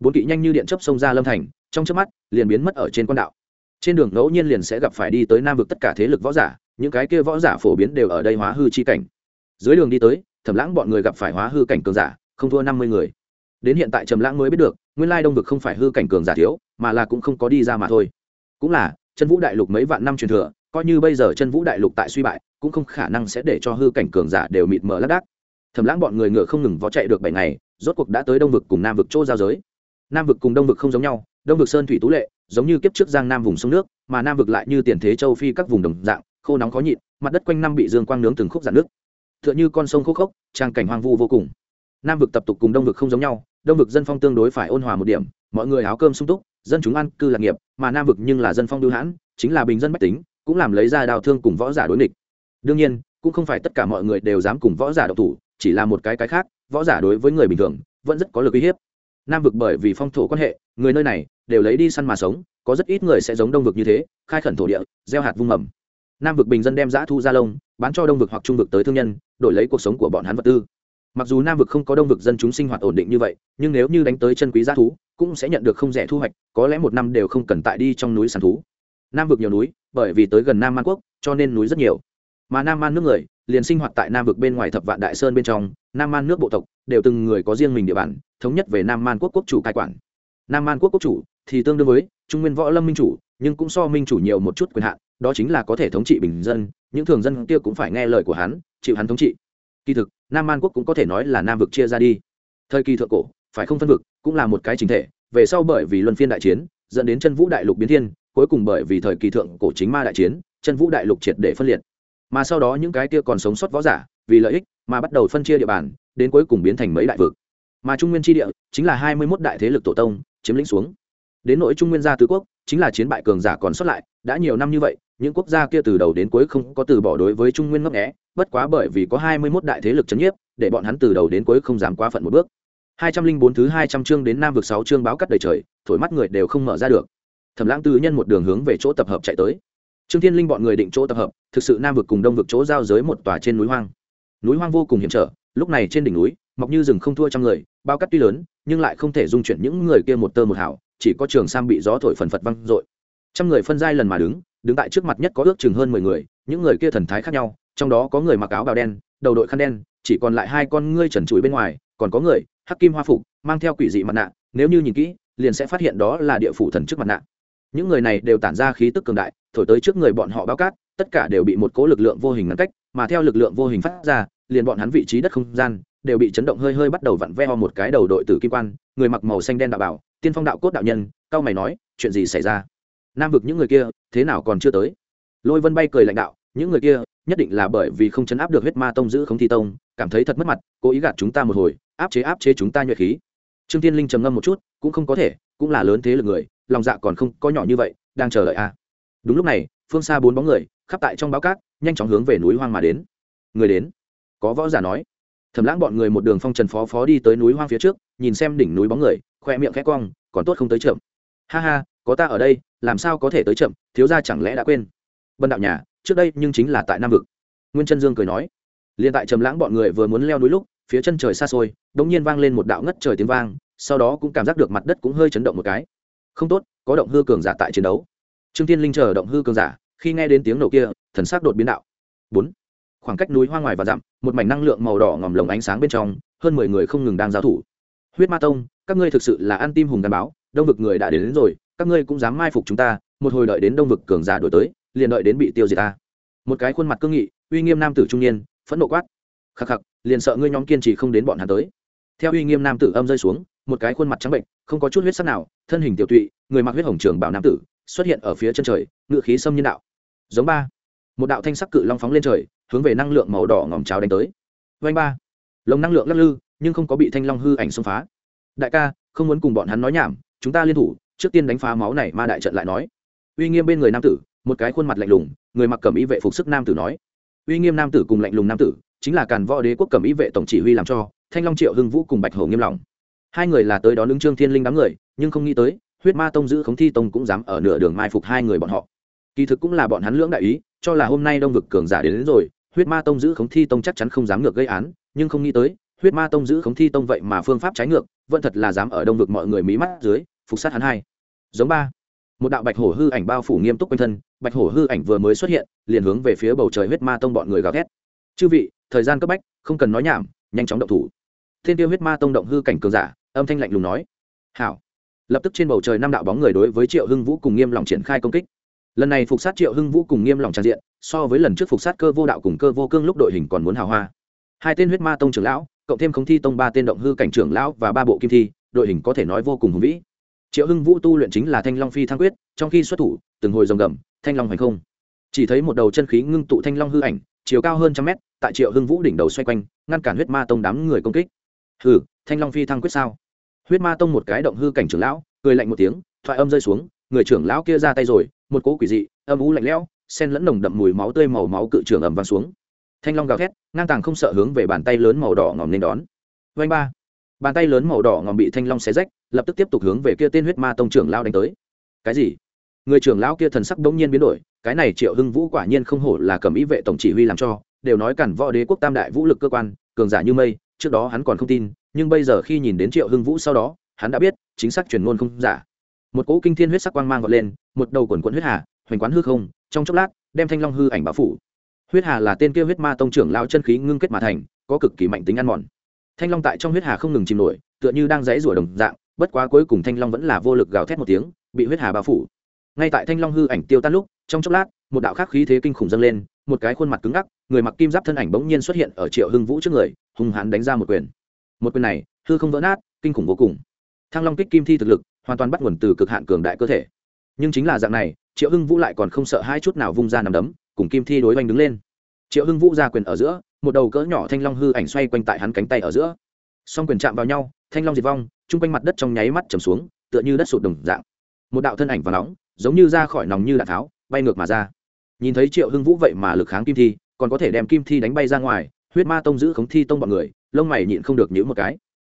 Bốn kỵ nhanh như điện chấp sông ra lâm thành, trong chớp mắt, liền biến mất ở trên quan đạo. Trên đường ngẫu nhiên liền sẽ gặp phải đi tới nam vực tất cả thế lực võ giả, những cái kia võ giả phổ biến đều ở đây hóa hư chi cảnh. Dưới đường đi tới, thẩm lãng bọn người gặp phải hóa hư cảnh cường giả, không thua năm mươi người đến hiện tại trầm lãng mới biết được, nguyên lai đông vực không phải hư cảnh cường giả thiếu, mà là cũng không có đi ra mà thôi. Cũng là chân vũ đại lục mấy vạn năm truyền thừa, coi như bây giờ chân vũ đại lục tại suy bại, cũng không khả năng sẽ để cho hư cảnh cường giả đều mịt mờ lác đác. Thầm lãng bọn người ngựa không ngừng vó chạy được bảy ngày, rốt cuộc đã tới đông vực cùng nam vực chỗ giao giới. Nam vực cùng đông vực không giống nhau, đông vực sơn thủy tú lệ, giống như kiếp trước giang nam vùng sông nước, mà nam vực lại như tiền thế châu phi các vùng đồng dạng, khô nóng khó nhịn, mặt đất quanh năm bị dương quang nướng từng khúc giặt nước. Tựa như con sông khô khốc, trang cảnh hoang vu vô cùng. Nam vực tập tục cùng đông vực không giống nhau đông vực dân phong tương đối phải ôn hòa một điểm, mọi người áo cơm sung túc, dân chúng ăn cư lạc nghiệp, mà nam vực nhưng là dân phong đưu hãn, chính là bình dân bách tính, cũng làm lấy ra đào thương cùng võ giả đối nghịch. Đương nhiên, cũng không phải tất cả mọi người đều dám cùng võ giả độc thủ, chỉ là một cái cái khác, võ giả đối với người bình thường, vẫn rất có lực uy hiếp. Nam vực bởi vì phong thổ quan hệ, người nơi này đều lấy đi săn mà sống, có rất ít người sẽ giống đông vực như thế, khai khẩn thổ địa, gieo hạt vung mầm. Nam vực bình dân đem giã thu gia lông, bán cho đông vực hoặc trung vực tới thương nhân, đổi lấy cuộc sống của bọn hắn vật tư mặc dù nam vực không có đông vực dân chúng sinh hoạt ổn định như vậy, nhưng nếu như đánh tới chân quý g thú, cũng sẽ nhận được không rẻ thu hoạch, có lẽ một năm đều không cần tại đi trong núi sàn thú. Nam vực nhiều núi, bởi vì tới gần nam man quốc, cho nên núi rất nhiều. Mà nam man nước người, liền sinh hoạt tại nam vực bên ngoài thập vạn đại sơn bên trong, nam man nước bộ tộc đều từng người có riêng mình địa bàn, thống nhất về nam man quốc quốc chủ cai quản. Nam man quốc quốc chủ thì tương đương với trung nguyên võ lâm minh chủ, nhưng cũng so minh chủ nhiều một chút quyền hạn, đó chính là có thể thống trị bình dân, những thường dân kia cũng phải nghe lời của hắn, chịu hắn thống trị kỳ thực, nam man quốc cũng có thể nói là nam vực chia ra đi. Thời kỳ thượng cổ, phải không phân vực, cũng là một cái chính thể, về sau bởi vì luân phiên đại chiến, dẫn đến chân vũ đại lục biến thiên, cuối cùng bởi vì thời kỳ thượng cổ chính ma đại chiến, chân vũ đại lục triệt để phân liệt. Mà sau đó những cái kia còn sống sót võ giả, vì lợi ích mà bắt đầu phân chia địa bàn, đến cuối cùng biến thành mấy đại vực. Mà trung nguyên tri địa chính là hai mươi mốt đại thế lực tổ tông, chiếm lĩnh xuống. Đến nỗi trung nguyên gia tứ quốc, chính là chiến bại cường giả còn sót lại, đã nhiều năm như vậy những quốc gia kia từ đầu đến cuối không có từ bỏ đối với trung nguyên ngấp nghẽ bất quá bởi vì có hai mươi mốt đại thế lực chấn nhiếp để bọn hắn từ đầu đến cuối không dám quá phận một bước. hai trăm linh bốn thứ hai trăm chương đến nam vực sáu chương báo cắt đầy trời thổi mắt người đều không mở ra được. Thẩm lãng tư nhân một đường hướng về chỗ tập hợp chạy tới. Trương thiên linh bọn người định chỗ tập hợp thực sự nam vực cùng đông vực chỗ giao giới một tòa trên núi hoang. Núi hoang vô cùng hiểm trở lúc này trên đỉnh núi mọc như rừng không thua trăm người bao cắt tuy lớn nhưng lại không thể dung chuyển những người kia một tơ một hào, chỉ có trường sam bị gió thổi phần phật văng dội. Trăm người phân giai lần mà đứng đứng tại trước mặt nhất có ước chừng hơn mười người, những người kia thần thái khác nhau, trong đó có người mặc áo bào đen, đầu đội khăn đen, chỉ còn lại hai con ngươi trần trụi bên ngoài, còn có người, hắc kim hoa phục, mang theo quỷ dị mặt nạ, nếu như nhìn kỹ, liền sẽ phát hiện đó là địa phủ thần trước mặt nạ. Những người này đều tản ra khí tức cường đại, thổi tới trước người bọn họ bao cát, tất cả đều bị một cố lực lượng vô hình ngăn cách, mà theo lực lượng vô hình phát ra, liền bọn hắn vị trí đất không gian đều bị chấn động hơi hơi bắt đầu vặn veo một cái đầu đội tử kim quan, người mặc màu xanh đen đạo bảo, tiên phong đạo cốt đạo nhân, cao mày nói, chuyện gì xảy ra? Nam vực những người kia thế nào còn chưa tới. Lôi vân bay cười lãnh đạo, những người kia, nhất định là bởi vì không chấn áp được huyết ma tông giữ không thi tông, cảm thấy thật mất mặt, cố ý gạt chúng ta một hồi, áp chế áp chế chúng ta nhuệ khí. Trương tiên linh trầm ngâm một chút, cũng không có thể, cũng là lớn thế lực người, lòng dạ còn không có nhỏ như vậy, đang chờ đợi a. À. đúng lúc này, phương xa bốn bóng người, khắp tại trong báo cát, nhanh chóng hướng về núi hoang mà đến. Người đến. Có võ giả nói. Thầm lãng bọn người một đường phong trần phó phó đi tới núi hoang phía trước, nhìn xem đỉnh núi bóng người, khoe miệng khẽ cong, còn tốt không tới trưởng ha ha có ta ở đây làm sao có thể tới chậm thiếu ra chẳng lẽ đã quên? Bần đạo nhà trước đây nhưng chính là tại nam vực. Nguyên chân dương cười nói. Liền tại trầm lãng bọn người vừa muốn leo núi lúc phía chân trời xa xôi đột nhiên vang lên một đạo ngất trời tiếng vang sau đó cũng cảm giác được mặt đất cũng hơi chấn động một cái. Không tốt có động hư cường giả tại chiến đấu. Trương tiên linh chờ động hư cường giả khi nghe đến tiếng nổ kia thần sắc đột biến đạo. Bốn. Khoảng cách núi hoa ngoài và dặm một mảnh năng lượng màu đỏ ngòm lồng ánh sáng bên trong hơn mười người không ngừng đang giao thủ. Huyết ma tông các ngươi thực sự là ăn tim hùng đàn báo đông vực người đã đến, đến rồi các ngươi cũng dám mai phục chúng ta, một hồi đợi đến đông vực cường giả đổi tới, liền đợi đến bị tiêu diệt ta. Một cái khuôn mặt cương nghị, uy nghiêm nam tử trung niên, phẫn nộ quát. Khắc khắc, liền sợ ngươi nhóm kiên trì không đến bọn hắn tới. Theo uy nghiêm nam tử âm rơi xuống, một cái khuôn mặt trắng bệnh, không có chút huyết sắc nào, thân hình tiểu tụy, người mặc huyết hồng trường bảo nam tử, xuất hiện ở phía chân trời ngự khí xâm nhân đạo. Giống ba. Một đạo thanh sắc cự long phóng lên trời, hướng về năng lượng màu đỏ ngòm cháo đánh tới. Vanh ba. Lồng năng lượng lắc lư, nhưng không có bị thanh long hư ảnh xông phá. Đại ca, không muốn cùng bọn hắn nói nhảm, chúng ta liên thủ trước tiên đánh phá máu này ma đại trận lại nói. Uy nghiêm bên người nam tử một cái khuôn mặt lạnh lùng người mặc cẩm y vệ phục sức nam tử nói. Uy nghiêm nam tử cùng lạnh lùng nam tử chính là càn võ đế quốc cẩm y vệ tổng chỉ huy làm cho thanh long triệu hưng vũ cùng bạch hổ nghiêm lòng. Hai người là tới đó ứng trương thiên linh đám người nhưng không nghĩ tới huyết ma tông giữ khống thi tông cũng dám ở nửa đường mai phục hai người bọn họ. Kỳ thực cũng là bọn hắn lưỡng đại ý cho là hôm nay đông vực cường giả đến, đến rồi huyết ma tông giữ khống thi tông chắc chắn không dám ngược gây án nhưng không nghĩ tới huyết ma tông giữ khống thi tông vậy mà phương pháp trái ngược vẫn thật là dám ở đông vực mọi người mí mắt dưới phục sát hắn hai. Giống ba. Một đạo bạch hổ hư ảnh bao phủ nghiêm túc quanh thân, bạch hổ hư ảnh vừa mới xuất hiện, liền hướng về phía bầu trời huyết ma tông bọn người gào thét. Chư vị, thời gian cấp bách, không cần nói nhảm, nhanh chóng động thủ. Thiên tiêu huyết ma tông động hư cảnh cường giả, âm thanh lạnh lùng nói. Hảo. Lập tức trên bầu trời năm đạo bóng người đối với triệu hưng vũ cùng nghiêm lòng triển khai công kích. Lần này phục sát triệu hưng vũ cùng nghiêm lòng tràn diện, so với lần trước phục sát cơ vô đạo cùng cơ vô cương lúc đội hình còn muốn hào hoa. Hai tên huyết ma tông trưởng lão, cộng thêm không thi tông ba tên động hư cảnh trưởng lão và ba bộ kim thi, đội hình có thể nói vô cùng hùng vĩ triệu hưng vũ tu luyện chính là thanh long phi thăng quyết, trong khi xuất thủ, từng hồi rồng gầm, thanh long hành không. Chỉ thấy một đầu chân khí ngưng tụ thanh long hư ảnh, chiều cao hơn trăm mét, tại triệu hưng vũ đỉnh đầu xoay quanh, ngăn cản huyết ma tông đám người công kích. Hừ, thanh long phi thăng quyết sao? Huyết ma tông một cái động hư cảnh trưởng lão, cười lạnh một tiếng, thoại âm rơi xuống, người trưởng lão kia ra tay rồi, một cố quỷ dị, âm u lạnh lẽo, sen lẫn nồng đậm mùi máu tươi màu máu cự trưởng ầm vang xuống. Thanh long gào thét, ngang tàng không sợ hướng về bàn tay lớn màu đỏ ngòm nên đón. Vanh ba! Bàn tay lớn màu đỏ ngòm bị thanh long xé rách, lập tức tiếp tục hướng về kia tên huyết ma tông trưởng lao đánh tới. Cái gì? Người trưởng lão kia thần sắc bỗng nhiên biến đổi, cái này triệu hưng vũ quả nhiên không hổ là cầm ý vệ tổng chỉ huy làm cho, đều nói cản võ đế quốc tam đại vũ lực cơ quan, cường giả như mây, trước đó hắn còn không tin, nhưng bây giờ khi nhìn đến triệu hưng vũ sau đó, hắn đã biết, chính xác truyền ngôn không giả. Một cỗ kinh thiên huyết sắc quang mang vọt lên, một đầu quần quận huyết hà, hoành quán hư không, trong chốc lát, đem thanh long hư ảnh báo phủ. Huyết hà là tên kia huyết ma tông trưởng lao chân khí ngưng kết mà thành, có cực kỳ mạnh tính ăn mòn thanh long tại trong huyết hà không ngừng chìm nổi, tựa như đang dãy rủa đồng dạng, bất quá cuối cùng thanh long vẫn là vô lực gào thét một tiếng, bị huyết hà bao phủ. Ngay tại thanh long hư ảnh tiêu tan lúc, trong chốc lát, một đạo khắc khí thế kinh khủng dâng lên, một cái khuôn mặt cứng ngắc, người mặc kim giáp thân ảnh bỗng nhiên xuất hiện ở triệu hưng vũ trước người hùng hãn đánh ra một quyền. Một quyền này, hư không vỡ nát, kinh khủng vô cùng. Thăng long kích kim thi thực lực, hoàn toàn bắt nguồn từ cực hạn cường đại cơ thể. Nhưng chính là dạng này, triệu hưng vũ lại còn không sợ hai chút nào vung ra nằm đấm, cùng kim thi đối oanh đứng lên. Triệu hưng vũ ra quyền ở giữa một đầu cỡ nhỏ thanh long hư ảnh xoay quanh tại hắn cánh tay ở giữa. Song quyền chạm vào nhau, thanh long diệt vong, chung quanh mặt đất trong nháy mắt chầm xuống, tựa như đất sụt đồng dạng. Một đạo thân ảnh và nóng, giống như ra khỏi nòng như đạn tháo, bay ngược mà ra. Nhìn thấy triệu hưng vũ vậy mà lực kháng kim thi, còn có thể đem kim thi đánh bay ra ngoài, huyết ma tông giữ khống thi tông bọn người, lông mày nhịn không được nhữ một cái.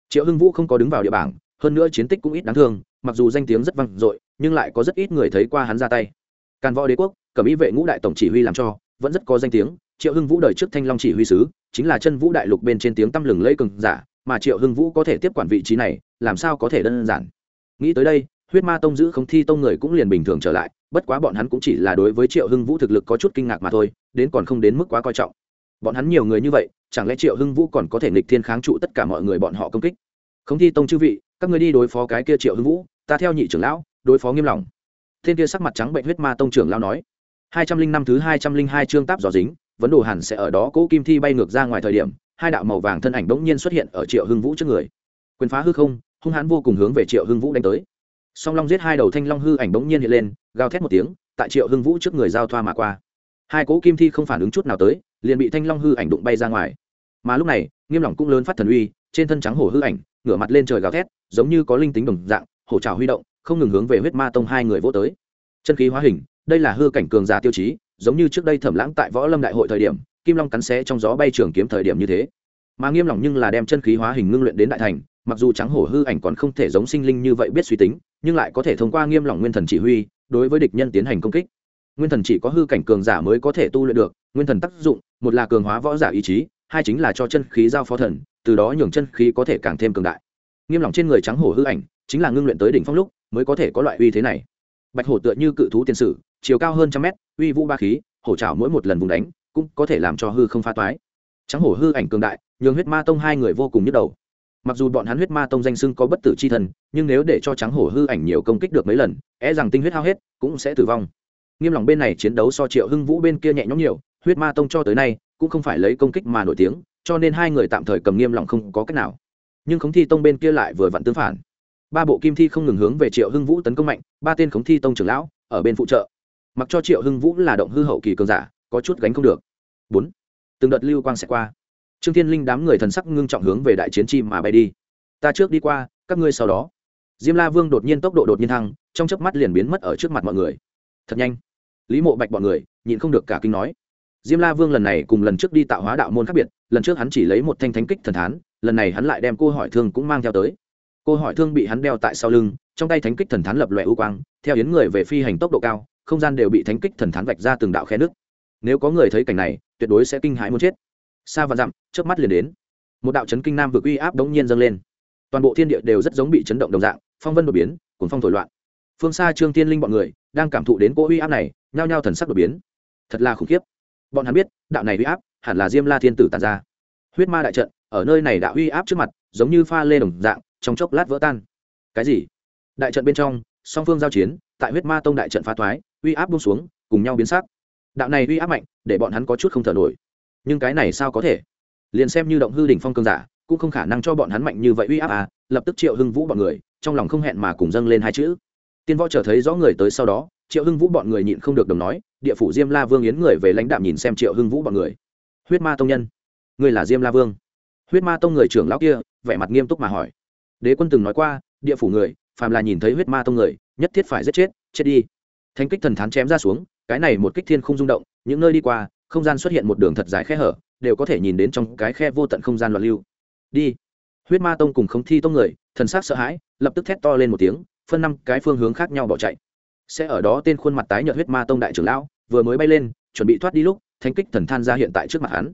Triệu hưng vũ không có đứng vào địa bảng, hơn nữa chiến tích cũng ít đáng thương, mặc dù danh tiếng rất vang dội, nhưng lại có rất ít người thấy qua hắn ra tay. Càn võ đế quốc, cẩm ý vệ ngũ đại tổng chỉ huy làm cho, vẫn rất có danh tiếng triệu hưng vũ đời trước thanh long chỉ huy sứ, chính là chân vũ đại lục bên trên tiếng tăm lừng lây cường giả, mà triệu hưng vũ có thể tiếp quản vị trí này, làm sao có thể đơn giản? Nghĩ tới đây, huyết ma tông giữ không thi tông người cũng liền bình thường trở lại, bất quá bọn hắn cũng chỉ là đối với triệu hưng vũ thực lực có chút kinh ngạc mà thôi, đến còn không đến mức quá coi trọng. Bọn hắn nhiều người như vậy, chẳng lẽ triệu hưng vũ còn có thể nghịch thiên kháng trụ tất cả mọi người bọn họ công kích? Không thi tông chư vị, các người đi đối phó cái kia triệu hưng vũ, ta theo nhị trưởng lão, đối phó nghiêm lòng. Thiên kia sắc mặt trắng bệnh huyết ma tông trưởng lão nói. Hai trăm linh năm thứ hai trăm linh hai chương táp dò dính vấn đồ hẳn sẽ ở đó cỗ kim thi bay ngược ra ngoài thời điểm, hai đạo màu vàng thân ảnh bỗng nhiên xuất hiện ở triệu hưng vũ trước người. Quyền phá hư không, hung hãn vô cùng hướng về triệu hưng vũ đánh tới. Song long giết hai đầu thanh long hư ảnh bỗng nhiên hiện lên, gào thét một tiếng, tại triệu hưng vũ trước người giao thoa mà qua. Hai cỗ kim thi không phản ứng chút nào tới, liền bị thanh long hư ảnh đụng bay ra ngoài. Mà lúc này, nghiêm lỏng cũng lớn phát thần uy, trên thân trắng hổ hư ảnh, ngửa mặt lên trời gào thét, giống như có linh tính đồng dạng, hổ trào huy động, không ngừng hướng về huyết ma tông hai người vô tới. Chân khí hóa hình, đây là hư cảnh cường giả tiêu chí giống như trước đây thẩm lãng tại võ lâm đại hội thời điểm, kim long cắn xé trong gió bay trường kiếm thời điểm như thế. Mà nghiêm lòng nhưng là đem chân khí hóa hình ngưng luyện đến đại thành, mặc dù trắng hổ hư ảnh còn không thể giống sinh linh như vậy biết suy tính, nhưng lại có thể thông qua nghiêm lòng nguyên thần chỉ huy, đối với địch nhân tiến hành công kích. Nguyên thần chỉ có hư cảnh cường giả mới có thể tu luyện được, nguyên thần tác dụng, một là cường hóa võ giả ý chí, hai chính là cho chân khí giao phó thần, từ đó nhường chân khí có thể càng thêm cường đại. Nghiêm lỏng trên người trắng hổ hư ảnh, chính là ngưng luyện tới đỉnh phong lúc, mới có thể có loại uy thế này bạch hổ tựa như cự thú tiền sử, chiều cao hơn trăm mét, uy vũ ba khí, hổ trào mỗi một lần vùng đánh, cũng có thể làm cho hư không pha toái. Trắng hổ hư ảnh cường đại, nhường huyết ma tông hai người vô cùng nhức đầu. Mặc dù bọn hắn huyết ma tông danh sưng có bất tử c h i thần, nhưng nếu để cho trắng hổ hư ảnh nhiều công kích được mấy lần é e rằng tinh huyết hao hết, cũng sẽ tử vong. Nghiêm lòng bên này chiến đấu so triệu hưng vũ bên kia nhẹ nhõm nhiều, huyết ma tông cho tới nay, cũng không phải lấy công kích mà nổi tiếng, cho nên hai người tạm thời cầm nghiêm lòng không có cách nào. Nhưng khống thi tông bên kia lại vừa vặn tương phản ba bộ kim thi không ngừng hướng về triệu hưng vũ tấn công mạnh, ba tên khống thi tông trưởng lão, ở bên phụ trợ. Mặc cho triệu hưng vũ là động hư hậu kỳ cường giả, có chút gánh không được. Bốn, từng đợt lưu quang sẽ qua. Trương thiên linh đám người thần sắc ngưng trọng hướng về đại chiến chi mà bay đi. Ta trước đi qua, các ngươi sau đó. Diêm la vương đột nhiên tốc độ đột nhiên thăng, trong chớp mắt liền biến mất ở trước mặt mọi người. Thật nhanh. Lý mộ bạch bọn người, nhịn không được cả kinh nói. Diêm la vương lần này cùng lần trước đi tạo hóa đạo môn khác biệt, lần trước hắn chỉ lấy một thanh thánh kích thần thán, lần này hắn lại đem cô hỏi thương cũng mang theo tới cô hỏi thương bị hắn đeo tại sau lưng, trong tay thánh kích thần thán lập lòe u quang, theo yến người về phi hành tốc độ cao, không gian đều bị thánh kích thần thán vạch ra từng đạo khe nước nếu có người thấy cảnh này, tuyệt đối sẽ kinh hãi muốn chết. Xa và dặm trước mắt liền đến. Một đạo chấn kinh nam vực uy áp đống nhiên dâng lên. Toàn bộ thiên địa đều rất giống bị chấn động đồng dạng, phong vân đột biến cuốn phong thổi loạn. Phương xa trương tiên linh bọn người, đang cảm thụ đến cỗ uy áp này, nhao nhao thần sắc đột biến. Thật là khủng khiếp. Bọn hắn biết, đạo này uy áp hẳn là diêm la thiên tử tàn ra. Huyết ma đại trận, ở nơi này đã uy áp trước mặt, giống như pha lê đồng dạng trong chốc lát vỡ tan. Cái gì? Đại trận bên trong, song phương giao chiến, tại huyết ma tông đại trận phá thoái, uy áp bung xuống, cùng nhau biến sắc. Đạo này uy áp mạnh, để bọn hắn có chút không thở nổi. Nhưng cái này sao có thể? Liền xem như động hư đỉnh phong cương giả, cũng không khả năng cho bọn hắn mạnh như vậy uy áp à lập tức triệu hưng vũ bọn người, trong lòng không hẹn mà cùng dâng lên hai chữ. Tiên võ trở thấy rõ người tới sau đó, triệu hưng vũ bọn người nhịn không được đồng nói, địa phủ diêm la vương yến người về lãnh đạm nhìn xem triệu hưng vũ bọn người. Huyết ma tông nhân? Người là diêm la vương? Huyết ma tông người trưởng lão kia, vẻ mặt nghiêm túc mà hỏi đế quân từng nói qua, địa phủ người, phàm là nhìn thấy huyết ma tông người, nhất thiết phải giết chết chết đi. Thanh kích thần thán chém ra xuống, cái này một kích thiên không rung động, những nơi đi qua, không gian xuất hiện một đường thật dài khe hở, đều có thể nhìn đến trong cái khe vô tận không gian loạn lưu. Đi. Huyết ma tông cùng không thi tông người, thần sắc sợ hãi, lập tức thét to lên một tiếng, phân năm cái phương hướng khác nhau bỏ chạy. Sẽ ở đó tên khuôn mặt tái nhợt huyết ma tông đại trưởng lão, vừa mới bay lên, chuẩn bị thoát đi lúc thanh kích thần than ra hiện tại trước mặt hắn.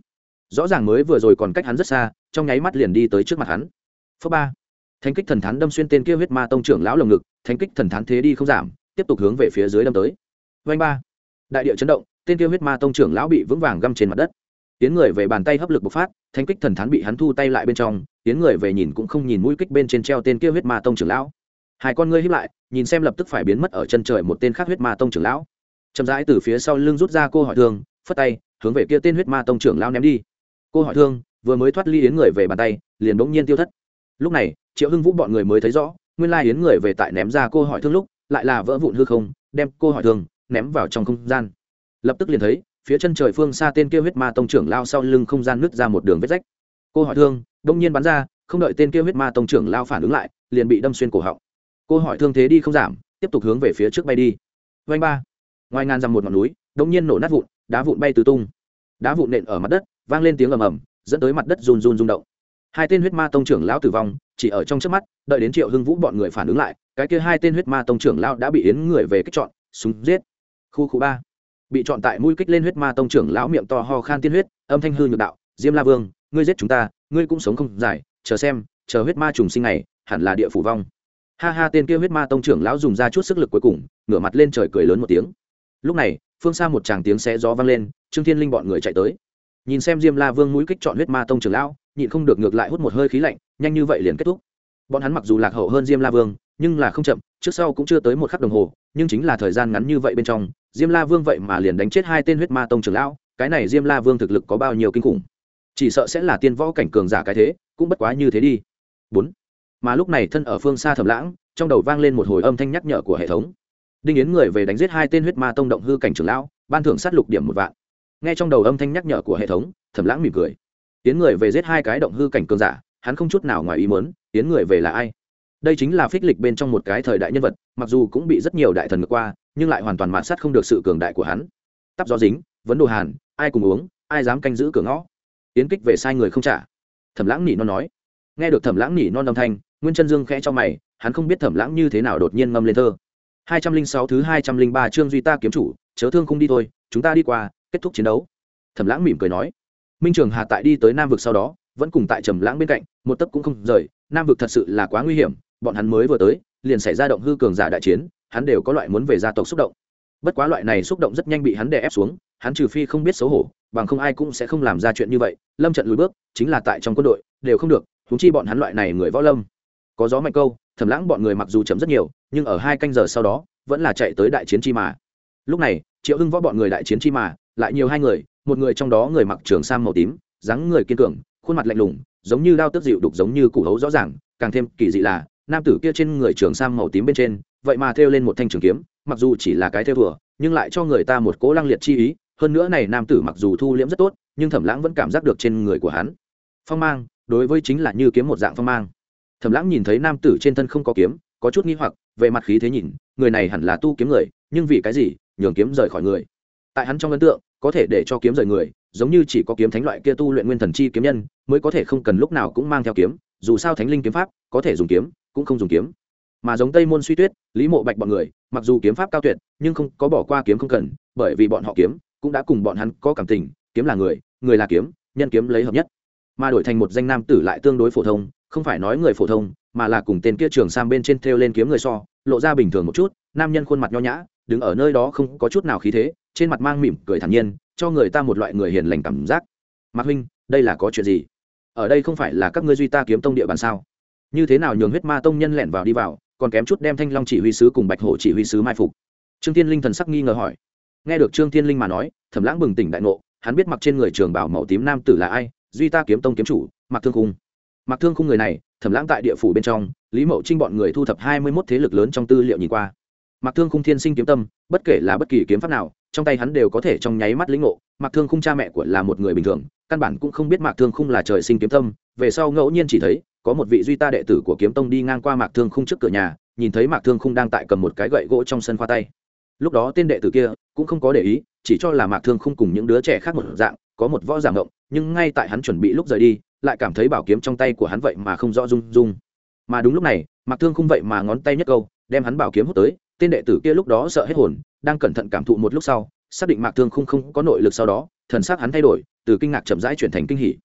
Rõ ràng mới vừa rồi còn cách hắn rất xa, trong nháy mắt liền đi tới trước mặt hắn. Phớ ba thánh kích thần thán đâm xuyên tên kia huyết ma tông trưởng lão lồng ngực, thánh kích thần thán thế đi không giảm, tiếp tục hướng về phía dưới đâm tới. Vanh ba. Đại địa chấn động, tên kia huyết ma tông trưởng lão bị vững vàng găm trên mặt đất. Tiến người về bàn tay hấp lực bộc phát, thánh kích thần thán bị hắn thu tay lại bên trong, tiến người về nhìn cũng không nhìn mũi kích bên trên treo tên kia huyết ma tông trưởng lão. Hai con ngươi hiếp lại, nhìn xem lập tức phải biến mất ở chân trời một tên khác huyết ma tông trưởng lão. Chậm rãi từ phía sau lưng rút ra cô hỏi thương, phất tay, hướng về kia tên huyết ma tông trưởng lão ném đi. Cô hỏi thương, vừa mới thoát ly yến người về bàn tay, liền bỗng nhiên tiêu thất. Lúc này triệu hưng vũ bọn người mới thấy rõ, nguyên lai yến người về tại ném ra cô hỏi thương lúc, lại là vỡ vụn hư không, đem cô hỏi thương ném vào trong không gian. Lập tức liền thấy, phía chân trời phương xa tên kia huyết ma tông trưởng lao sau lưng không gian nứt ra một đường vết rách. Cô hỏi thương, đông nhiên bắn ra, không đợi tên kia huyết ma tông trưởng lao phản ứng lại, liền bị đâm xuyên cổ họng. Cô hỏi thương thế đi không giảm, tiếp tục hướng về phía trước bay đi. Vanh ba. Ngoài ngàn dằm một ngọn núi, đông nhiên nổ nát vụn, đá vụn bay tứ tung. Đá vụn nện ở mặt đất, vang lên tiếng ầm ầm, dẫn tới mặt đất run run rung động hai tên huyết ma tông trưởng lão tử vong, chỉ ở trong trước mắt, đợi đến triệu hưng vũ bọn người phản ứng lại, cái kia hai tên huyết ma tông trưởng lão đã bị yến người về kích chọn, súng giết. Khu khu ba. Bị chọn tại mũi kích lên huyết ma tông trưởng lão miệng to ho khan tiên huyết, âm thanh hư nhược đạo, diêm la vương, ngươi giết chúng ta, ngươi cũng sống không dài chờ xem, chờ huyết ma trùng sinh này, hẳn là địa phủ vong. Ha ha, tên kia huyết ma tông trưởng lão dùng ra chút sức lực cuối cùng, ngửa mặt lên trời cười lớn một tiếng. Lúc này, phương xa một tràng tiếng xé gió vang lên, trương thiên linh bọn người chạy tới. Nhìn xem diêm la vương mũi kích chọn huyết ma tông trưởng lão nhịn không được ngược lại hút một hơi khí lạnh, nhanh như vậy liền kết thúc. Bọn hắn mặc dù lạc hậu hơn diêm la vương, nhưng là không chậm, trước sau cũng chưa tới một khắc đồng hồ, nhưng chính là thời gian ngắn như vậy bên trong, diêm la vương vậy mà liền đánh chết hai tên huyết ma tông trưởng lão, cái này diêm la vương thực lực có bao nhiêu kinh khủng? Chỉ sợ sẽ là tiên võ cảnh cường giả cái thế, cũng bất quá như thế đi. Bốn. Mà lúc này thân ở phương xa thầm lãng, trong đầu vang lên một hồi âm thanh nhắc nhở của hệ thống. Đinh yến người về đánh giết hai tên huyết ma tông động hư cảnh trưởng lão, ban thưởng sát lục điểm một vạn. Nghe trong đầu âm thanh nhắc nhở của hệ thống, thẩm lãng mỉm cười tiến người về giết hai cái động hư cảnh cường giả, hắn không chút nào ngoài ý muốn tiến người về là ai? Đây chính là phích lịch bên trong một cái thời đại nhân vật, mặc dù cũng bị rất nhiều đại thần ngược qua, nhưng lại hoàn toàn mạt sát không được sự cường đại của hắn. Tắp gió dính, vấn đồ hàn, ai cùng uống, ai dám canh giữ cửa ngõ? Tiến kích về sai người không trả. Thẩm lãng nỉ non nói. Nghe được thẩm lãng nỉ non âm thanh, nguyên chân dương khẽ cho mày, hắn không biết thẩm lãng như thế nào đột nhiên ngâm lên thơ. Hai trăm linh sáu thứ hai trăm linh ba chương duy ta kiếm chủ, chớ thương không đi thôi, chúng ta đi qua, kết thúc chiến đấu. Thẩm lãng mỉm cười nói minh trường hà tại đi tới nam vực sau đó, vẫn cùng tại trầm lãng bên cạnh, một tấc cũng không rời. Nam vực thật sự là quá nguy hiểm, bọn hắn mới vừa tới, liền xảy ra động hư cường giả đại chiến, hắn đều có loại muốn về gia tộc xúc động. Bất quá loại này xúc động rất nhanh bị hắn đè ép xuống, hắn trừ phi không biết xấu hổ, bằng không ai cũng sẽ không làm ra chuyện như vậy. Lâm trận lùi bước, chính là tại trong quân đội, đều không được húng chi bọn hắn loại này người võ lâm. Có gió mạnh câu, thẩm lãng bọn người mặc dù chậm rất nhiều, nhưng ở hai canh giờ sau đó, vẫn là chạy tới đại chiến chi mà. Lúc này, triệu hưng võ bọn người đại chiến chi mà, lại nhiều hai người một người trong đó người mặc trường sam màu tím, dáng người kiên cường, khuôn mặt lạnh lùng, giống như đao tước dịu đục giống như củ hấu rõ ràng, càng thêm kỳ dị là, nam tử kia trên người trường sam màu tím bên trên, vậy mà thêu lên một thanh trường kiếm, mặc dù chỉ là cái thêu vừa nhưng lại cho người ta một cố lăng liệt chi ý, hơn nữa này nam tử mặc dù thu liễm rất tốt, nhưng thẩm lãng vẫn cảm giác được trên người của hắn. Phong mang, đối với chính là như kiếm một dạng phong mang. Thẩm lãng nhìn thấy nam tử trên thân không có kiếm, có chút nghi hoặc, về mặt khí thế nhìn, người này hẳn là tu kiếm người, nhưng vì cái gì, nhường kiếm rời khỏi người. Tại hắn trong ấn tượng có thể để cho kiếm rời người, giống như chỉ có kiếm thánh loại kia tu luyện nguyên thần chi kiếm nhân, mới có thể không cần lúc nào cũng mang theo kiếm, dù sao thánh linh kiếm pháp, có thể dùng kiếm, cũng không dùng kiếm. Mà giống tây môn suy tuyết, lý mộ bạch bọn người, mặc dù kiếm pháp cao tuyệt, nhưng không có bỏ qua kiếm không cần, bởi vì bọn họ kiếm, cũng đã cùng bọn hắn có cảm tình, kiếm là người người là kiếm, nhân kiếm lấy hợp nhất. Mà đổi thành một danh nam tử lại tương đối phổ thông, không phải nói người phổ thông, mà là cùng tên kia trường sang bên trên thêu lên kiếm người so, lộ ra bình thường một chút, nam nhân khuôn mặt nho nhã, đứng ở nơi đó không có chút nào khí thế trên mặt mang mỉm cười thản nhiên, cho người ta một loại người hiền lành cảm giác. Mạc huynh, đây là có chuyện gì? Ở đây không phải là các ngươi duy ta kiếm tông địa bàn sao? Như thế nào nhường huyết ma tông nhân lẻn vào đi vào, còn kém chút đem thanh long chỉ huy sứ cùng bạch hổ chỉ huy sứ mai phục. Trương tiên linh thần sắc nghi ngờ hỏi. Nghe được trương tiên linh mà nói, thẩm lãng bừng tỉnh đại ngộ, hắn biết mặc trên người trường bảo màu tím nam tử là ai, duy ta kiếm tông kiếm chủ mặc thương khung. Mặc thương khung người này, thẩm lãng tại địa phủ bên trong, lý mậu trinh bọn người thu thập hai mươi mốt thế lực lớn trong tư liệu nhìn qua. Mặc thương khung thiên sinh kiếm tâm, bất kể là bất kỳ kiếm pháp nào trong tay hắn đều có thể trong nháy mắt lĩnh ngộ. Mặc thương khung cha mẹ của là một người bình thường, căn bản cũng không biết mạc thương khung là trời sinh kiếm tâm. Về sau ngẫu nhiên chỉ thấy, có một vị duy ta đệ tử của kiếm tông đi ngang qua mạc thương khung trước cửa nhà, nhìn thấy mạc thương khung đang tại cầm một cái gậy gỗ trong sân khoa tay. Lúc đó tên đệ tử kia cũng không có để ý, chỉ cho là mạc thương khung cùng những đứa trẻ khác một dạng, có một võ giảm ngộng, nhưng ngay tại hắn chuẩn bị lúc rời đi, lại cảm thấy bảo kiếm trong tay của hắn vậy mà không rõ rung rung. Mà đúng lúc này, mạc thương khung vậy mà ngón tay nhất câu, đem hắn bảo kiếm hút tới tên đệ tử kia lúc đó sợ hết hồn, đang cẩn thận cảm thụ một lúc sau, xác định mạc thương khung không có nội lực sau đó, thần sắc hắn thay đổi, từ kinh ngạc chậm rãi chuyển thành kinh hỉ.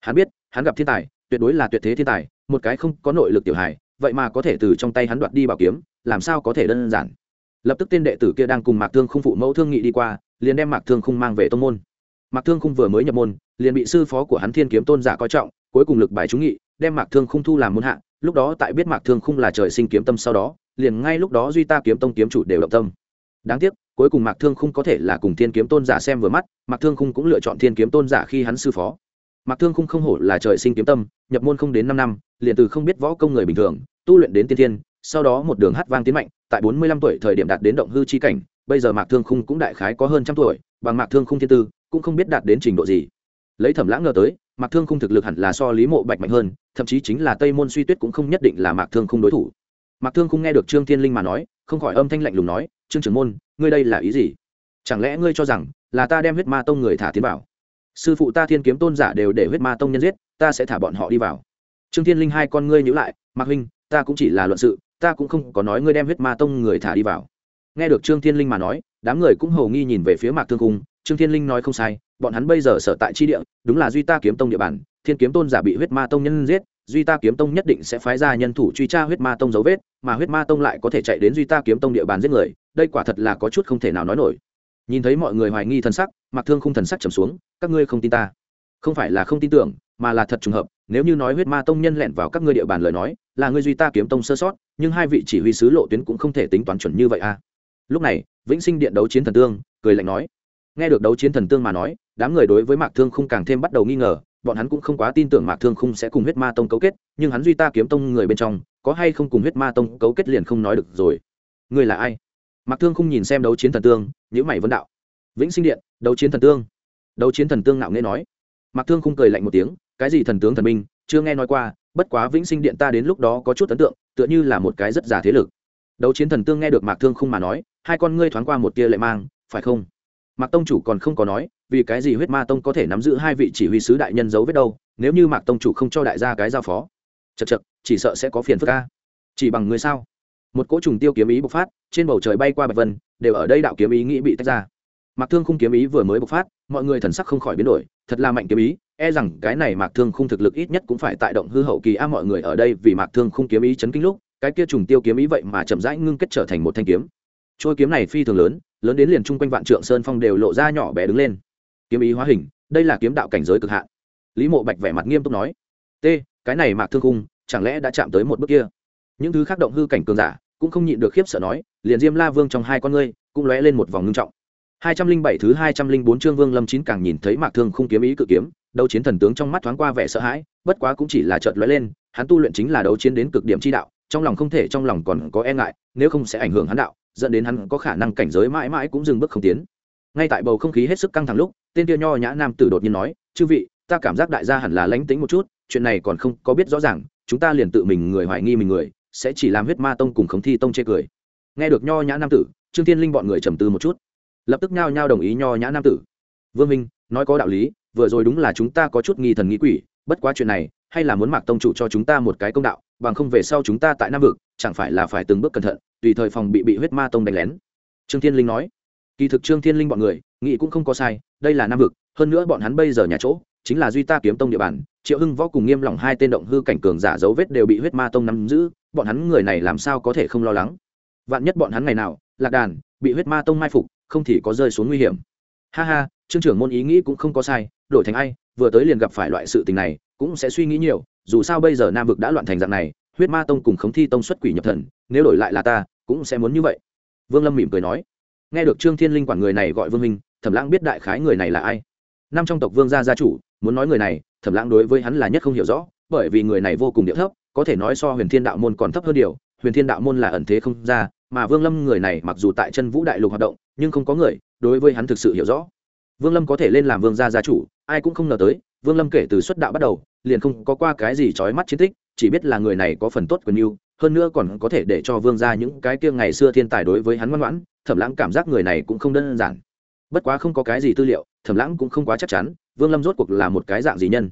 Hắn biết, hắn gặp thiên tài, tuyệt đối là tuyệt thế thiên tài, một cái không có nội lực tiểu hài, vậy mà có thể từ trong tay hắn đoạt đi bảo kiếm, làm sao có thể đơn giản? Lập tức tên đệ tử kia đang cùng mạc thương không phụ mẫu thương nghị đi qua, liền đem mạc thương không mang về tông môn. Mạc thương không vừa mới nhập môn, liền bị sư phó của hắn thiên kiếm tôn giả coi trọng, cuối cùng lực bài trúng nghị, đem mạc thương không thu làm môn hạ, lúc đó tại biết mạc thương không là trời sinh kiếm tâm sau đó liền ngay lúc đó duy ta kiếm tông kiếm chủ đều động tâm. Đáng tiếc, cuối cùng mạc thương khung có thể là cùng thiên kiếm tôn giả xem vừa mắt, mạc thương khung cũng lựa chọn thiên kiếm tôn giả khi hắn sư phó. Mạc thương khung không hổ là trời sinh kiếm tâm, nhập môn không đến năm năm, liền từ không biết võ công người bình thường, tu luyện đến tiên thiên, sau đó một đường hát vang tiến mạnh, tại bốn mươi lăm tuổi thời điểm đạt đến động hư chi cảnh, bây giờ mạc thương khung cũng đại khái có hơn trăm tuổi, bằng mạc thương khung thiên tư, cũng không biết đạt đến trình độ gì. Lấy thẩm lãng ngờ tới, mạc thương khung thực lực hẳn là so lý mộ bạch mạnh hơn, thậm chí chính là tây môn suy tuyết cũng không nhất định là mạc thương khung đối thủ mạc thương không nghe được trương thiên linh mà nói, không khỏi âm thanh lạnh lùng nói, trương trưởng môn, ngươi đây là ý gì? Chẳng lẽ ngươi cho rằng là ta đem huyết ma tông người thả tiến vào? Sư phụ ta thiên kiếm tôn giả đều để huyết ma tông nhân giết, ta sẽ thả bọn họ đi vào. Trương thiên linh hai con ngươi nhữ lại, mạc huynh, ta cũng chỉ là luận sự, ta cũng không có nói ngươi đem huyết ma tông người thả đi vào. Nghe được trương thiên linh mà nói, đám người cũng hầu nghi nhìn về phía mạc thương cung trương thiên linh nói không sai, bọn hắn bây giờ sở tại chi địa, đúng là duy ta kiếm tông địa bàn, thiên kiếm tôn giả bị huyết ma tông nhân giết duy ta kiếm tông nhất định sẽ phái ra nhân thủ truy tra huyết ma tông dấu vết, mà huyết ma tông lại có thể chạy đến duy ta kiếm tông địa bàn giết người, đây quả thật là có chút không thể nào nói nổi. Nhìn thấy mọi người hoài nghi thần sắc mặc thương không thần sắc trầm xuống, các ngươi không tin ta. Không phải là không tin tưởng, mà là thật trùng hợp, nếu như nói huyết ma tông nhân lẹn vào các ngươi địa bàn lời nói, là ngươi duy ta kiếm tông sơ sót, nhưng hai vị chỉ huy sứ lộ tuyến cũng không thể tính toán chuẩn như vậy a à. lúc này, vĩnh sinh điện đấu chiến thần tương, cười lạnh nói. Nghe được đấu chiến thần tương mà nói, đám người đối với mạc thương không càng thêm bắt đầu nghi ngờ bọn hắn cũng không quá tin tưởng mạc thương Khung sẽ cùng huyết ma tông cấu kết, nhưng hắn duy ta kiếm tông người bên trong, có hay không cùng huyết ma tông cấu kết liền không nói được rồi. Người là ai? Mạc thương Khung nhìn xem đấu chiến thần tương nhữ mày vấn đạo. Vĩnh sinh điện, đấu chiến thần tương. Đấu chiến thần tương ngạo nghe nói. Mạc thương Khung cười lạnh một tiếng, cái gì thần tướng thần minh, chưa nghe nói qua, bất quá vĩnh sinh điện ta đến lúc đó có chút ấn tượng, tựa như là một cái rất già thế lực. Đấu chiến thần tương nghe được mạc thương Khung mà nói, hai con ngươi thoáng qua một tia lệ mang, phải không? Mạc tông chủ còn không có nói vì cái gì huyết ma tông có thể nắm giữ hai vị chỉ huy sứ đại nhân giấu vết đâu, nếu như mạc tông chủ không cho đại gia cái giao phó? Chật chật chỉ sợ sẽ có phiền phức ca chỉ bằng người sao? Một cỗ trùng tiêu kiếm ý bộc phát, trên bầu trời bay qua bạch vân, đều ở đây đạo kiếm ý nghĩ bị tách ra. Mạc thương khung kiếm ý vừa mới bộc phát, mọi người thần sắc không khỏi biến đổi, thật là mạnh kiếm ý e rằng cái này mạc thương khung thực lực ít nhất cũng phải tại động hư hậu kỳ a, mọi người ở đây vì mạc thương khung kiếm ý chấn kinh lúc, cái kia trùng tiêu kiếm ý vậy mà chậm rãi ngưng kết trở thành một thanh kiếm. Trôi kiếm này phi thường lớn lớn đến liền chung quanh vạn trượng sơn phong đều lộ ra nhỏ bé đứng lên kiếm ý hóa hình đây là kiếm đạo cảnh giới cực hạn. Lý mộ bạch vẻ mặt nghiêm túc nói t cái này mạc thương khung chẳng lẽ đã chạm tới một bước kia? Những thứ khác động hư cảnh cường giả cũng không nhịn được khiếp sợ nói liền diêm la vương trong hai con ngươi cũng lóe lên một vòng ngưng trọng. Hai trăm linh bảy thứ hai trăm linh bốn chương Vương Lâm chín càng nhìn thấy Mạc Thương không kiếm ý cự kiếm, đấu chiến thần tướng trong mắt thoáng qua vẻ sợ hãi, bất quá cũng chỉ là chợt lóe lên, hắn tu luyện chính là đấu chiến đến cực điểm chi đạo, trong lòng không thể trong lòng còn có e ngại, nếu không sẽ ảnh hưởng hắn đạo, dẫn đến hắn có khả năng cảnh giới mãi mãi cũng dừng bước không tiến. Ngay tại bầu không khí hết sức căng thẳng lúc, tên kia nho nhã nam tử đột nhiên nói, "Chư vị, ta cảm giác đại gia hẳn là lánh tính một chút, chuyện này còn không có biết rõ ràng, chúng ta liền tự mình người hoài nghi mình người, sẽ chỉ làm huyết ma tông cùng khống thi tông chê cười." Nghe được nho nhã nam tử, Trương Thiên Linh bọn người trầm tư một chút. Lập tức nhao nhao đồng ý nho nhã nam tử. Vương minh nói có đạo lý vừa rồi đúng là chúng ta có chút nghi thần nghĩ quỷ bất quá chuyện này hay là muốn mạc tông chủ cho chúng ta một cái công đạo bằng không về sau chúng ta tại nam vực chẳng phải là phải từng bước cẩn thận tùy thời phòng bị bị huyết ma tông đánh lén. Trương thiên linh nói kỳ thực trương thiên linh bọn người, nghĩ cũng không có sai, đây là nam vực, hơn nữa bọn hắn bây giờ nhà chỗ, chính là duy ta kiếm tông địa bàn, triệu hưng võ cùng nghiêm lòng hai tên động hư cảnh cường giả dấu vết đều bị huyết ma tông nắm giữ, bọn hắn người này làm sao có thể không lo lắng? Vạn nhất bọn hắn ngày nào, lạc đàn, bị huyết ma tông mai phục, không thì có rơi xuống nguy hiểm. Ha ha, trương trưởng môn ý nghĩ cũng không có sai, đổi thành ai, vừa tới liền gặp phải loại sự tình này, cũng sẽ suy nghĩ nhiều, dù sao bây giờ nam vực đã loạn thành dạng này, huyết ma tông cùng khống thi tông xuất quỷ nhập thần, nếu đổi lại là ta, cũng sẽ muốn như vậy. Vương lâm mỉm cười nói nghe được trương thiên linh quản người này gọi vương minh, thẩm lãng biết đại khái người này là ai. Năm trong tộc vương gia gia chủ, muốn nói người này, thẩm lãng đối với hắn là nhất không hiểu rõ, bởi vì người này vô cùng địa thấp, có thể nói so huyền thiên đạo môn còn thấp hơn điều huyền thiên đạo môn là ẩn thế không ra, mà vương lâm người này mặc dù tại chân vũ đại lục hoạt động, nhưng không có người đối với hắn thực sự hiểu rõ. Vương lâm có thể lên làm vương gia gia chủ, ai cũng không ngờ tới, vương lâm kể từ xuất đạo bắt đầu, liền không có qua cái gì trói mắt chiến tích, chỉ biết là người này có phần tốt quyền mưu hơn nữa còn có thể để cho vương gia những cái kia ngày xưa thiên tài đối với hắn ngoan ngoãn, thẩm lãng cảm giác người này cũng không đơn giản. Bất quá không có cái gì tư liệu, thẩm lãng cũng không quá chắc chắn, vương lâm rốt cuộc là một cái dạng gì nhân.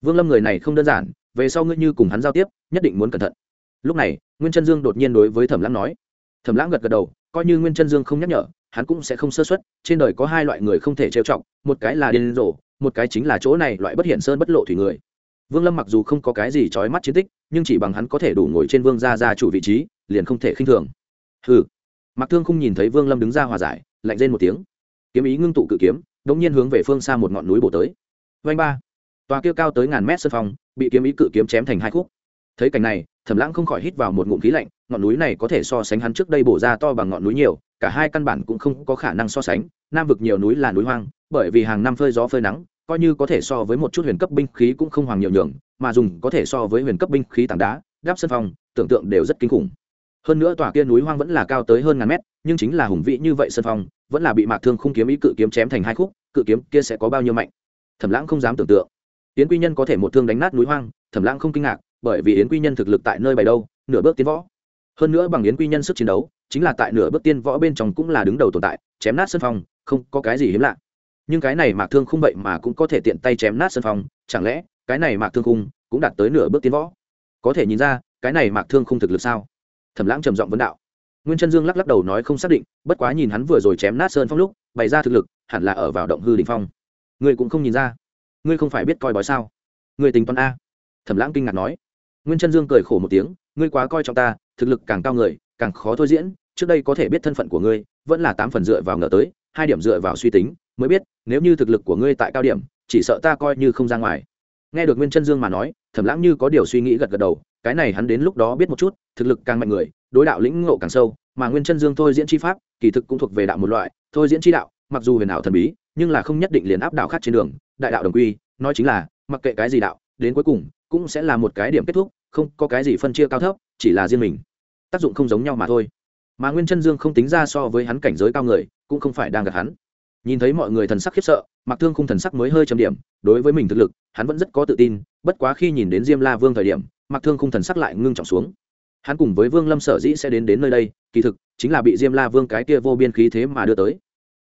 Vương lâm người này không đơn giản, về sau ngươi như cùng hắn giao tiếp, nhất định muốn cẩn thận. Lúc này, nguyên chân dương đột nhiên đối với thẩm lãng nói. Thẩm lãng gật gật đầu, coi như nguyên chân dương không nhắc nhở, hắn cũng sẽ không sơ xuất trên đời có hai loại người không thể trêu chọc, một cái là điên rồ, một cái chính là chỗ này loại bất hiển sơn bất lộ thủy người vương lâm mặc dù không có cái gì trói mắt chiến tích, nhưng chỉ bằng hắn có thể đủ ngồi trên vương gia gia chủ vị trí, liền không thể khinh thường. Hừ. Mặc thương không nhìn thấy vương lâm đứng ra hòa giải, lạnh lên một tiếng. Kiếm ý ngưng tụ cự kiếm đống nhiên hướng về phương xa một ngọn núi bổ tới. Vanh ba. Tòa kia cao tới ngàn mét sân phong bị kiếm ý cự kiếm chém thành hai khúc. Thấy cảnh này, thẩm lãng không khỏi hít vào một ngụm khí lạnh, ngọn núi này có thể so sánh hắn trước đây bổ ra to bằng ngọn núi nhiều, cả hai căn bản cũng không có khả năng so sánh. Nam vực nhiều núi là núi hoang, bởi vì hàng năm phơi gió phơi nắng coi như có thể so với một chút huyền cấp binh khí cũng không hoàng nhiều nhường, mà dùng có thể so với huyền cấp binh khí tảng đá, đáp sân phong, tưởng tượng đều rất kinh khủng. Hơn nữa tòa kia núi hoang vẫn là cao tới hơn ngàn mét, nhưng chính là hùng vĩ như vậy sân phong, vẫn là bị mạc thương không kiếm ý cự kiếm chém thành hai khúc, cự kiếm kia sẽ có bao nhiêu mạnh? Thẩm lãng không dám tưởng tượng. Yến quy nhân có thể một thương đánh nát núi hoang, thẩm lãng không kinh ngạc, bởi vì yến quy nhân thực lực tại nơi bày đâu, nửa bước tiến võ. Hơn nữa bằng yến quy nhân sức chiến đấu, chính là tại nửa bước tiên võ bên trong cũng là đứng đầu tồn tại, chém nát sân phong, không có cái gì hiếm lạ nhưng cái này mạc thương không vậy mà cũng có thể tiện tay chém nát sân phong chẳng lẽ cái này mạc thương khung cũng đạt tới nửa bước tiến võ? Có thể nhìn ra, cái này mạc thương không thực lực sao? Thẩm lãng trầm giọng vấn đạo. Nguyên chân dương lắc lắc đầu nói không xác định, bất quá nhìn hắn vừa rồi chém nát sơn phong lúc, bày ra thực lực, hẳn là ở vào động hư đình phong. Ngươi cũng không nhìn ra. Ngươi không phải biết coi bói sao? Ngươi tính toán a. Thẩm lãng kinh ngạc nói. Nguyên chân dương cười khổ một tiếng, ngươi quá coi trọng ta, thực lực càng cao người, càng khó thôi diễn, trước đây có thể biết thân phận của ngươi, vẫn là tám phần dựa vào ngờ tới, hai điểm dựa vào suy tính mới biết, nếu như thực lực của ngươi tại cao điểm, chỉ sợ ta coi như không ra ngoài. Nghe được nguyên chân dương mà nói, thẩm lãng như có điều suy nghĩ gật gật đầu, cái này hắn đến lúc đó biết một chút, thực lực càng mạnh người, đối đạo lĩnh ngộ càng sâu, mà nguyên chân dương thôi diễn chi pháp, kỳ thực cũng thuộc về đạo một loại, thôi diễn chi đạo, mặc dù huyền ảo thần bí, nhưng là không nhất định liền áp đạo khác trên đường, đại đạo đồng quy, nói chính là, mặc kệ cái gì đạo, đến cuối cùng, cũng sẽ là một cái điểm kết thúc, không có cái gì phân chia cao thấp, chỉ là riêng mình. Tác dụng không giống nhau mà thôi. Mà nguyên chân dương không tính ra so với hắn cảnh giới cao người, cũng không phải đang gặp hắn nhìn thấy mọi người thần sắc khiếp sợ mặc thương Khung thần sắc mới hơi trầm điểm, đối với mình thực lực, hắn vẫn rất có tự tin, bất quá khi nhìn đến diêm la vương thời điểm mặc thương Khung thần sắc lại ngưng trọng xuống. Hắn cùng với vương lâm sở dĩ sẽ đến đến nơi đây, kỳ thực, chính là bị diêm la vương cái kia vô biên khí thế mà đưa tới.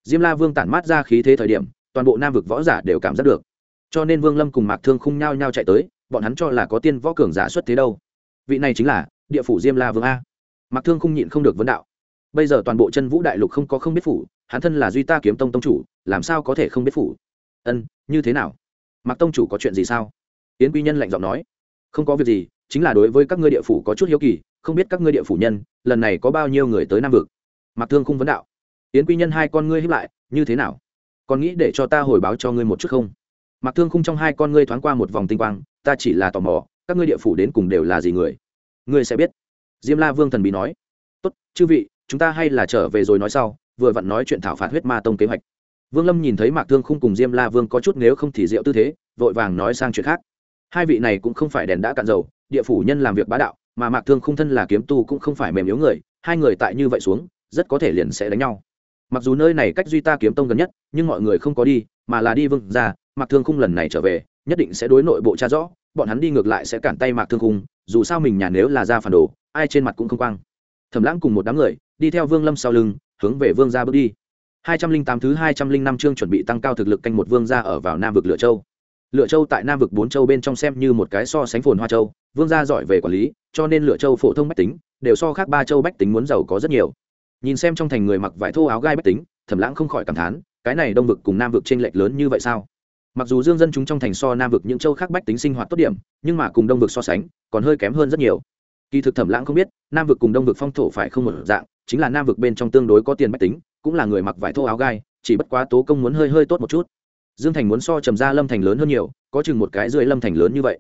Diêm la vương tản mát ra khí thế thời điểm, toàn bộ nam vực võ giả đều cảm giác được. Cho nên vương lâm cùng mạc thương khung nhao nhao chạy tới, bọn hắn cho là có tiên võ cường giả xuất thế đâu. Vị này chính là địa phủ diêm la vương a. Mạc thương Khung nhịn không được vấn đạo. Bây giờ toàn bộ chân vũ đại lục không có không biết phủ hắn thân là duy ta kiếm tông tông chủ, làm sao có thể không biết phủ? Ân, như thế nào? Mặc tông chủ có chuyện gì sao? Yến quy nhân lạnh giọng nói. Không có việc gì, chính là đối với các ngươi địa phủ có chút hiếu kỳ, không biết các ngươi địa phủ nhân, lần này có bao nhiêu người tới nam vực? Mặc thương không vấn đạo. Yến quy nhân hai con ngươi hiếp lại, như thế nào? Còn nghĩ để cho ta hồi báo cho ngươi một chút không? Mặc thương khung trong hai con ngươi thoáng qua một vòng tinh quang, ta chỉ là tò mò, các ngươi địa phủ đến cùng đều là gì người? Ngươi sẽ biết. Diêm la vương thần bí nói. Tốt, chư vị, chúng ta hay là trở về rồi nói sau vừa vặn nói chuyện thảo phạt huyết ma tông kế hoạch. Vương lâm nhìn thấy mạc thương khung cùng diêm la vương có chút nếu không thì rượu tư thế, vội vàng nói sang chuyện khác. Hai vị này cũng không phải đèn đã cạn dầu, địa phủ nhân làm việc bá đạo, mà mạc thương khung thân là kiếm tu cũng không phải mềm yếu người, hai người tại như vậy xuống, rất có thể liền sẽ đánh nhau. Mặc dù nơi này cách duy ta kiếm tông gần nhất, nhưng mọi người không có đi, mà là đi vương ra mạc thương khung lần này trở về, nhất định sẽ đối nội bộ tra rõ, bọn hắn đi ngược lại sẽ cản tay mạc thương khung, dù sao mình nhà nếu là ra phản đồ, ai trên mặt cũng không quang. Thẩm lãng cùng một đám người, đi theo vương lâm sau lưng hướng về vương gia bước đi. Hai trăm linh tám thứ hai trăm linh năm chương chuẩn bị tăng cao thực lực canh một vương gia ở vào nam vực lựa châu. Lựa châu tại nam vực bốn châu bên trong xem như một cái so sánh phồn hoa châu. Vương gia giỏi về quản lý, cho nên lựa châu phổ thông bách tính đều so khác ba châu bách tính muốn giàu có rất nhiều. Nhìn xem trong thành người mặc vải thô áo gai bách tính, thẩm lãng không khỏi cảm thán, cái này đông vực cùng nam vực chênh lệch lớn như vậy sao? Mặc dù dương dân chúng trong thành so nam vực những châu khác bách tính sinh hoạt tốt điểm, nhưng mà cùng đông vực so sánh còn hơi kém hơn rất nhiều. Kỳ thực thẩm lãng không biết, nam vực cùng đông vực phong thổ phải không một dạng chính là nam vực bên trong tương đối có tiền bách tính, cũng là người mặc vải thô áo gai, chỉ bất quá tố công muốn hơi hơi tốt một chút. Dương thành muốn so trầm ra lâm thành lớn hơn nhiều, có chừng một cái rưỡi lâm thành lớn như vậy.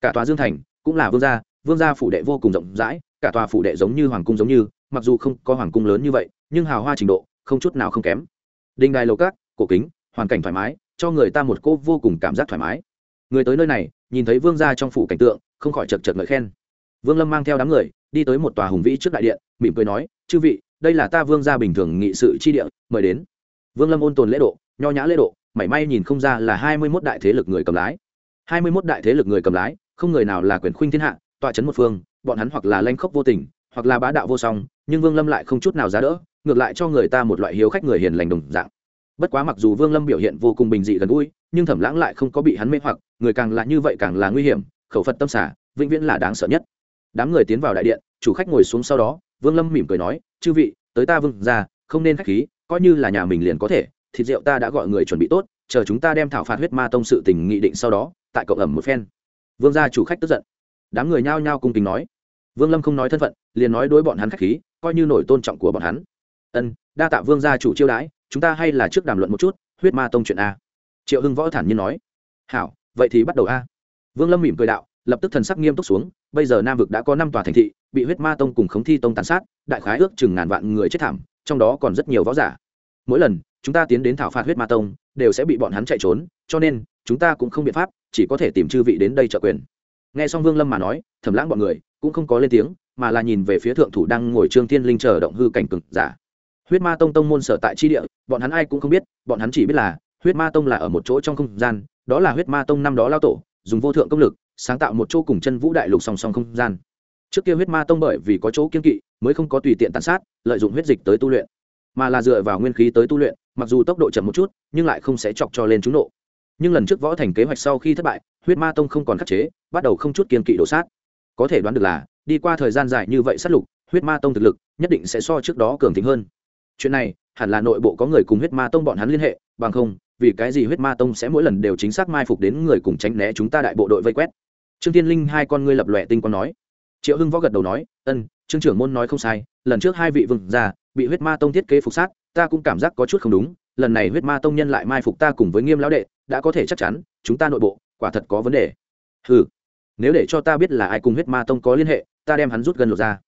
Cả tòa dương thành cũng là vương gia vương gia phủ đệ vô cùng rộng rãi, cả tòa phủ đệ giống như hoàng cung giống như, mặc dù không có hoàng cung lớn như vậy, nhưng hào hoa trình độ không chút nào không kém. Đình đài lầu cát cổ kính, hoàn cảnh thoải mái, cho người ta một cô vô cùng cảm giác thoải mái. Người tới nơi này, nhìn thấy vương gia trong phủ cảnh tượng, không khỏi chật chật ngợi khen. Vương lâm mang theo đám người, đi tới một tòa hùng vĩ trước đại điện, mỉm cười nói chư vị, đây là ta vương gia bình thường nghị sự chi địa, mời đến. Vương lâm ôn tồn lễ độ, nho nhã lễ độ, mảy may nhìn không ra là hai mươi mốt đại thế lực người cầm lái. hai mươi mốt đại thế lực người cầm lái, không người nào là quyền khuynh thiên hạ, tọa chấn một phương, bọn hắn hoặc là lanh khốc vô tình, hoặc là bá đạo vô song, nhưng vương lâm lại không chút nào giá đỡ, ngược lại cho người ta một loại hiếu khách người hiền lành đồng dạng. Bất quá mặc dù vương lâm biểu hiện vô cùng bình dị gần gũi, nhưng thẩm lãng lại không có bị hắn mê hoặc, người càng là như vậy càng là nguy hiểm, khẩu phật tâm xả, vĩnh viễn là đáng sợ nhất. Đám người tiến vào đại điện, chủ khách ngồi xuống sau đó vương lâm mỉm cười nói, chư vị, tới ta vương ra không nên khách khí, coi như là nhà mình liền có thể, thịt rượu ta đã gọi người chuẩn bị tốt, chờ chúng ta đem thảo phạt huyết ma tông sự tình nghị định sau đó, tại cộng ẩm một phen. Vương gia chủ khách tức giận. Đám người nhao nhao cung kính nói. Vương lâm không nói thân phận, liền nói đối bọn hắn k h á c h khí, coi như nổi tôn trọng của bọn hắn. Ân, đa tạ vương gia chủ chiêu đãi, chúng ta hay là trước đàm luận một chút, huyết ma tông chuyện a. Triệu hưng võ thản nhiên nói. Hảo, vậy thì bắt đầu a. Vương lâm mỉm cười đạo lập tức thần sắc nghiêm túc xuống, bây giờ nam vực đã có năm tòa thành thị, bị huyết ma tông cùng khống thi tông tàn sát, đại khái ước chừng ngàn vạn người chết thảm, trong đó còn rất nhiều võ giả. Mỗi lần, chúng ta tiến đến thảo phạt huyết ma tông, đều sẽ bị bọn hắn chạy trốn, cho nên, chúng ta cũng không biện pháp, chỉ có thể tìm chư vị đến đây trợ quyền. Nghe xong vương lâm mà nói, thẩm lãng bọn người cũng không có lên tiếng, mà là nhìn về phía thượng thủ đang ngồi trương thiên linh chờ động hư cảnh cực giả. Huyết ma tông tông môn sở tại chi địa, bọn hắn ai cũng không biết, bọn hắn chỉ biết là, huyết ma tông là ở một chỗ trong không gian, đó là huyết ma tông năm đó lao tổ, dùng vô thượng công lực sáng tạo một chỗ cùng chân vũ đại lục song song không gian. Trước kia huyết ma tông bởi vì có chỗ kiên kỵ, mới không có tùy tiện tàn sát, lợi dụng huyết dịch tới tu luyện. Mà là dựa vào nguyên khí tới tu luyện, mặc dù tốc độ chậm một chút, nhưng lại không sẽ chọc cho lên trúng nộ. Nhưng lần trước võ thành kế hoạch sau khi thất bại, huyết ma tông không còn khắc chế, bắt đầu không chút kiên kỵ đổ sát. Có thể đoán được là, đi qua thời gian dài như vậy sát lục, huyết ma tông thực lực nhất định sẽ so trước đó cường tính hơn. Chuyện này, hẳn là nội bộ có người cùng huyết ma tông bọn hắn liên hệ, bằng không, vì cái gì huyết ma tông sẽ mỗi lần đều chính xác mai phục đến người cùng tránh né chúng ta đại bộ đội vây quét? Trương tiên linh hai con ngươi lập lòe tinh quang nói. Triệu hưng võ gật đầu nói, ân, trương trưởng môn nói không sai, lần trước hai vị vừng ra bị huyết ma tông thiết kế phục sát, ta cũng cảm giác có chút không đúng, lần này huyết ma tông nhân lại mai phục ta cùng với nghiêm lão đệ, đã có thể chắc chắn, chúng ta nội bộ, quả thật có vấn đề. Ừ nếu để cho ta biết là ai cùng huyết ma tông có liên hệ, ta đem hắn rút gần lột ra.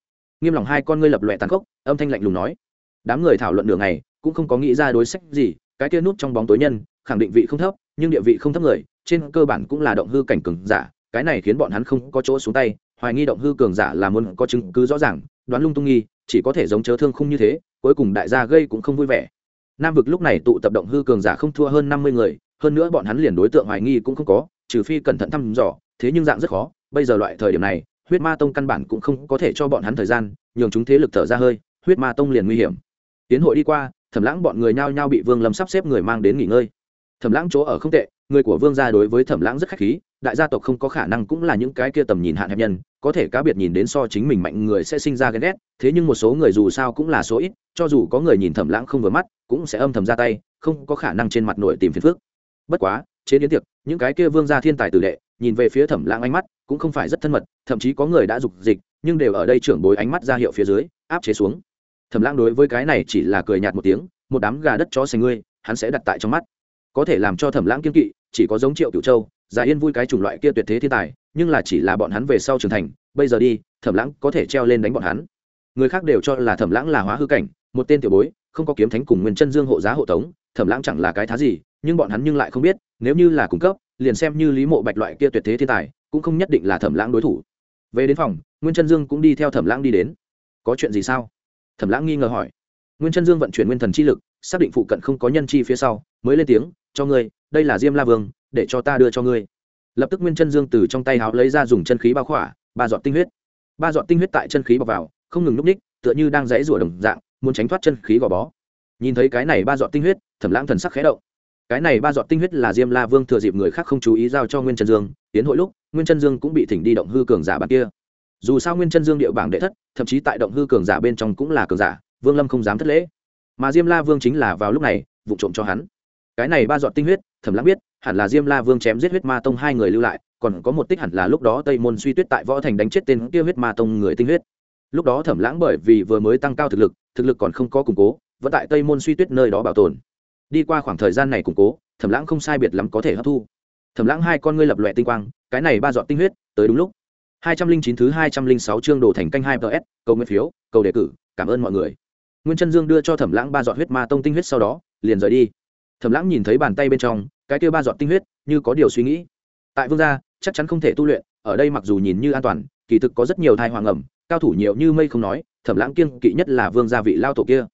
Nghiêm lòng hai con ngươi lập lòe tàn khốc, âm thanh lạnh lùng nói. Đám người thảo luận đường này cũng không có nghĩ ra đối sách gì, cái kia nút trong bóng tối nhân, khẳng định vị không thấp, nhưng địa vị không thấp người, trên cơ bản cũng là động hư cảnh cường giả cái này khiến bọn hắn không có chỗ xuống tay, hoài nghi động hư cường giả là muốn có chứng cứ rõ ràng, đoán lung tung nghi, chỉ có thể giống chớ thương không như thế, cuối cùng đại gia gây cũng không vui vẻ. Nam vực lúc này tụ tập động hư cường giả không thua hơn năm mươi người, hơn nữa bọn hắn liền đối tượng hoài nghi cũng không có, trừ phi cẩn thận thăm dò, thế nhưng dạng rất khó, bây giờ loại thời điểm này, huyết ma tông căn bản cũng không có thể cho bọn hắn thời gian, nhường chúng thế lực thở ra hơi, huyết ma tông liền nguy hiểm. Tiến hội đi qua, thẩm lãng bọn người nhao nhao bị vương lâm sắp xếp người mang đến nghỉ ngơi. Thẩm lãng chỗ ở không tệ, người của vương gia đối với thẩm lãng rất khách khí đại gia tộc không có khả năng cũng là những cái kia tầm nhìn hạn hẹp nhân, có thể cá biệt nhìn đến so chính mình mạnh người sẽ sinh ra ghen ghét, thế nhưng một số người dù sao cũng là số ít, cho dù có người nhìn thẩm lãng không vừa mắt, cũng sẽ âm thầm ra tay, không có khả năng trên mặt nội tìm phiền phước bất quá, chế biến tiệc, những cái kia vương gia thiên tài tử đệ, nhìn về phía thẩm lãng ánh mắt, cũng không phải rất thân mật, thậm chí có người đã dục dịch, nhưng đều ở đây trưởng bối ánh mắt ra hiệu phía dưới, áp chế xuống. Thẩm lãng đối với cái này chỉ là cười nhạt một tiếng, một đám gà đất chó xanh ngươi, hắn sẽ đặt tại trong mắt. Có thể làm cho thẩm lãng kiên kỵ, chỉ có giống triệu cửu châu giả yên vui cái chủng loại kia tuyệt thế thiên tài, nhưng là chỉ là bọn hắn về sau trưởng thành, bây giờ đi, thẩm lãng có thể treo lên đánh bọn hắn. Người khác đều cho là thẩm lãng là hóa hư cảnh, một tên tiểu bối, không có kiếm thánh cùng nguyên chân dương hộ giá hộ tống, thẩm lãng chẳng là cái thá gì, nhưng bọn hắn nhưng lại không biết, nếu như là cung cấp, liền xem như lý mộ bạch loại kia tuyệt thế thiên tài, cũng không nhất định là thẩm lãng đối thủ. Về đến phòng, nguyên chân dương cũng đi theo thẩm lãng đi đến. Có chuyện gì sao? Thẩm lãng nghi ngờ hỏi. Nguyên chân dương vận chuyển nguyên thần chi lực, xác định phụ cận không có nhân chi phía sau, mới lên tiếng, cho ngươi, đây là diêm la vương để cho ta đưa cho ngươi. Lập tức nguyên chân dương từ trong tay háo lấy ra dùng chân khí bao khỏa, ba giọt tinh huyết. Ba giọt tinh huyết tại chân khí bọc vào, không ngừng núp ních, tựa như đang dãy rủa đồng dạng, muốn tránh thoát chân khí gò bó. Nhìn thấy cái này ba giọt tinh huyết, thẩm lãng thần sắc khẽ động. Cái này ba giọt tinh huyết là diêm la vương thừa dịp người khác không chú ý giao cho nguyên chân dương, tiến hội lúc, nguyên chân dương cũng bị thỉnh đi động hư cường giả bàn kia. Dù sao nguyên chân dương điệu bảng đệ thất, thậm chí tại động hư cường giả bên trong cũng là cường giả, vương lâm không dám thất lễ. Mà diêm la vương chính là vào lúc này, vụ trộm cho hắn. Cái này ba giọt tinh huyết, thẩm lãng biết hẳn là diêm la vương chém giết huyết ma tông hai người lưu lại, còn có một tích hẳn là lúc đó tây môn suy tuyết tại võ thành đánh chết tên kia huyết ma tông người tinh huyết. Lúc đó thẩm lãng bởi vì vừa mới tăng cao thực lực thực lực còn không có củng cố, vẫn tại tây môn suy tuyết nơi đó bảo tồn. Đi qua khoảng thời gian này củng cố, thẩm lãng không sai biệt lắm có thể hấp thu. Thẩm lãng hai con ngươi lập lòe tinh quang, cái này ba dọn tinh huyết, tới đúng lúc. Hai trăm linh chín thứ hai trăm linh sáu chương đồ thành canh hai ts cầu nguyện phiếu, cầu đề cử, cảm ơn mọi người. Nguyên chân dương đưa cho thẩm lãng ba dọn huyết ma tông tinh huyết sau đó, liền rời đi. Thẩm lãng nhìn thấy bàn tay bên trong cái kia ba giọt tinh huyết, như có điều suy nghĩ. Tại vương gia, chắc chắn không thể tu luyện, ở đây mặc dù nhìn như an toàn, kỳ thực có rất nhiều thai hoàng ẩm, cao thủ nhiều như mây không nói, thẩm lãng kiêng kỵ nhất là vương gia vị lao tổ kia.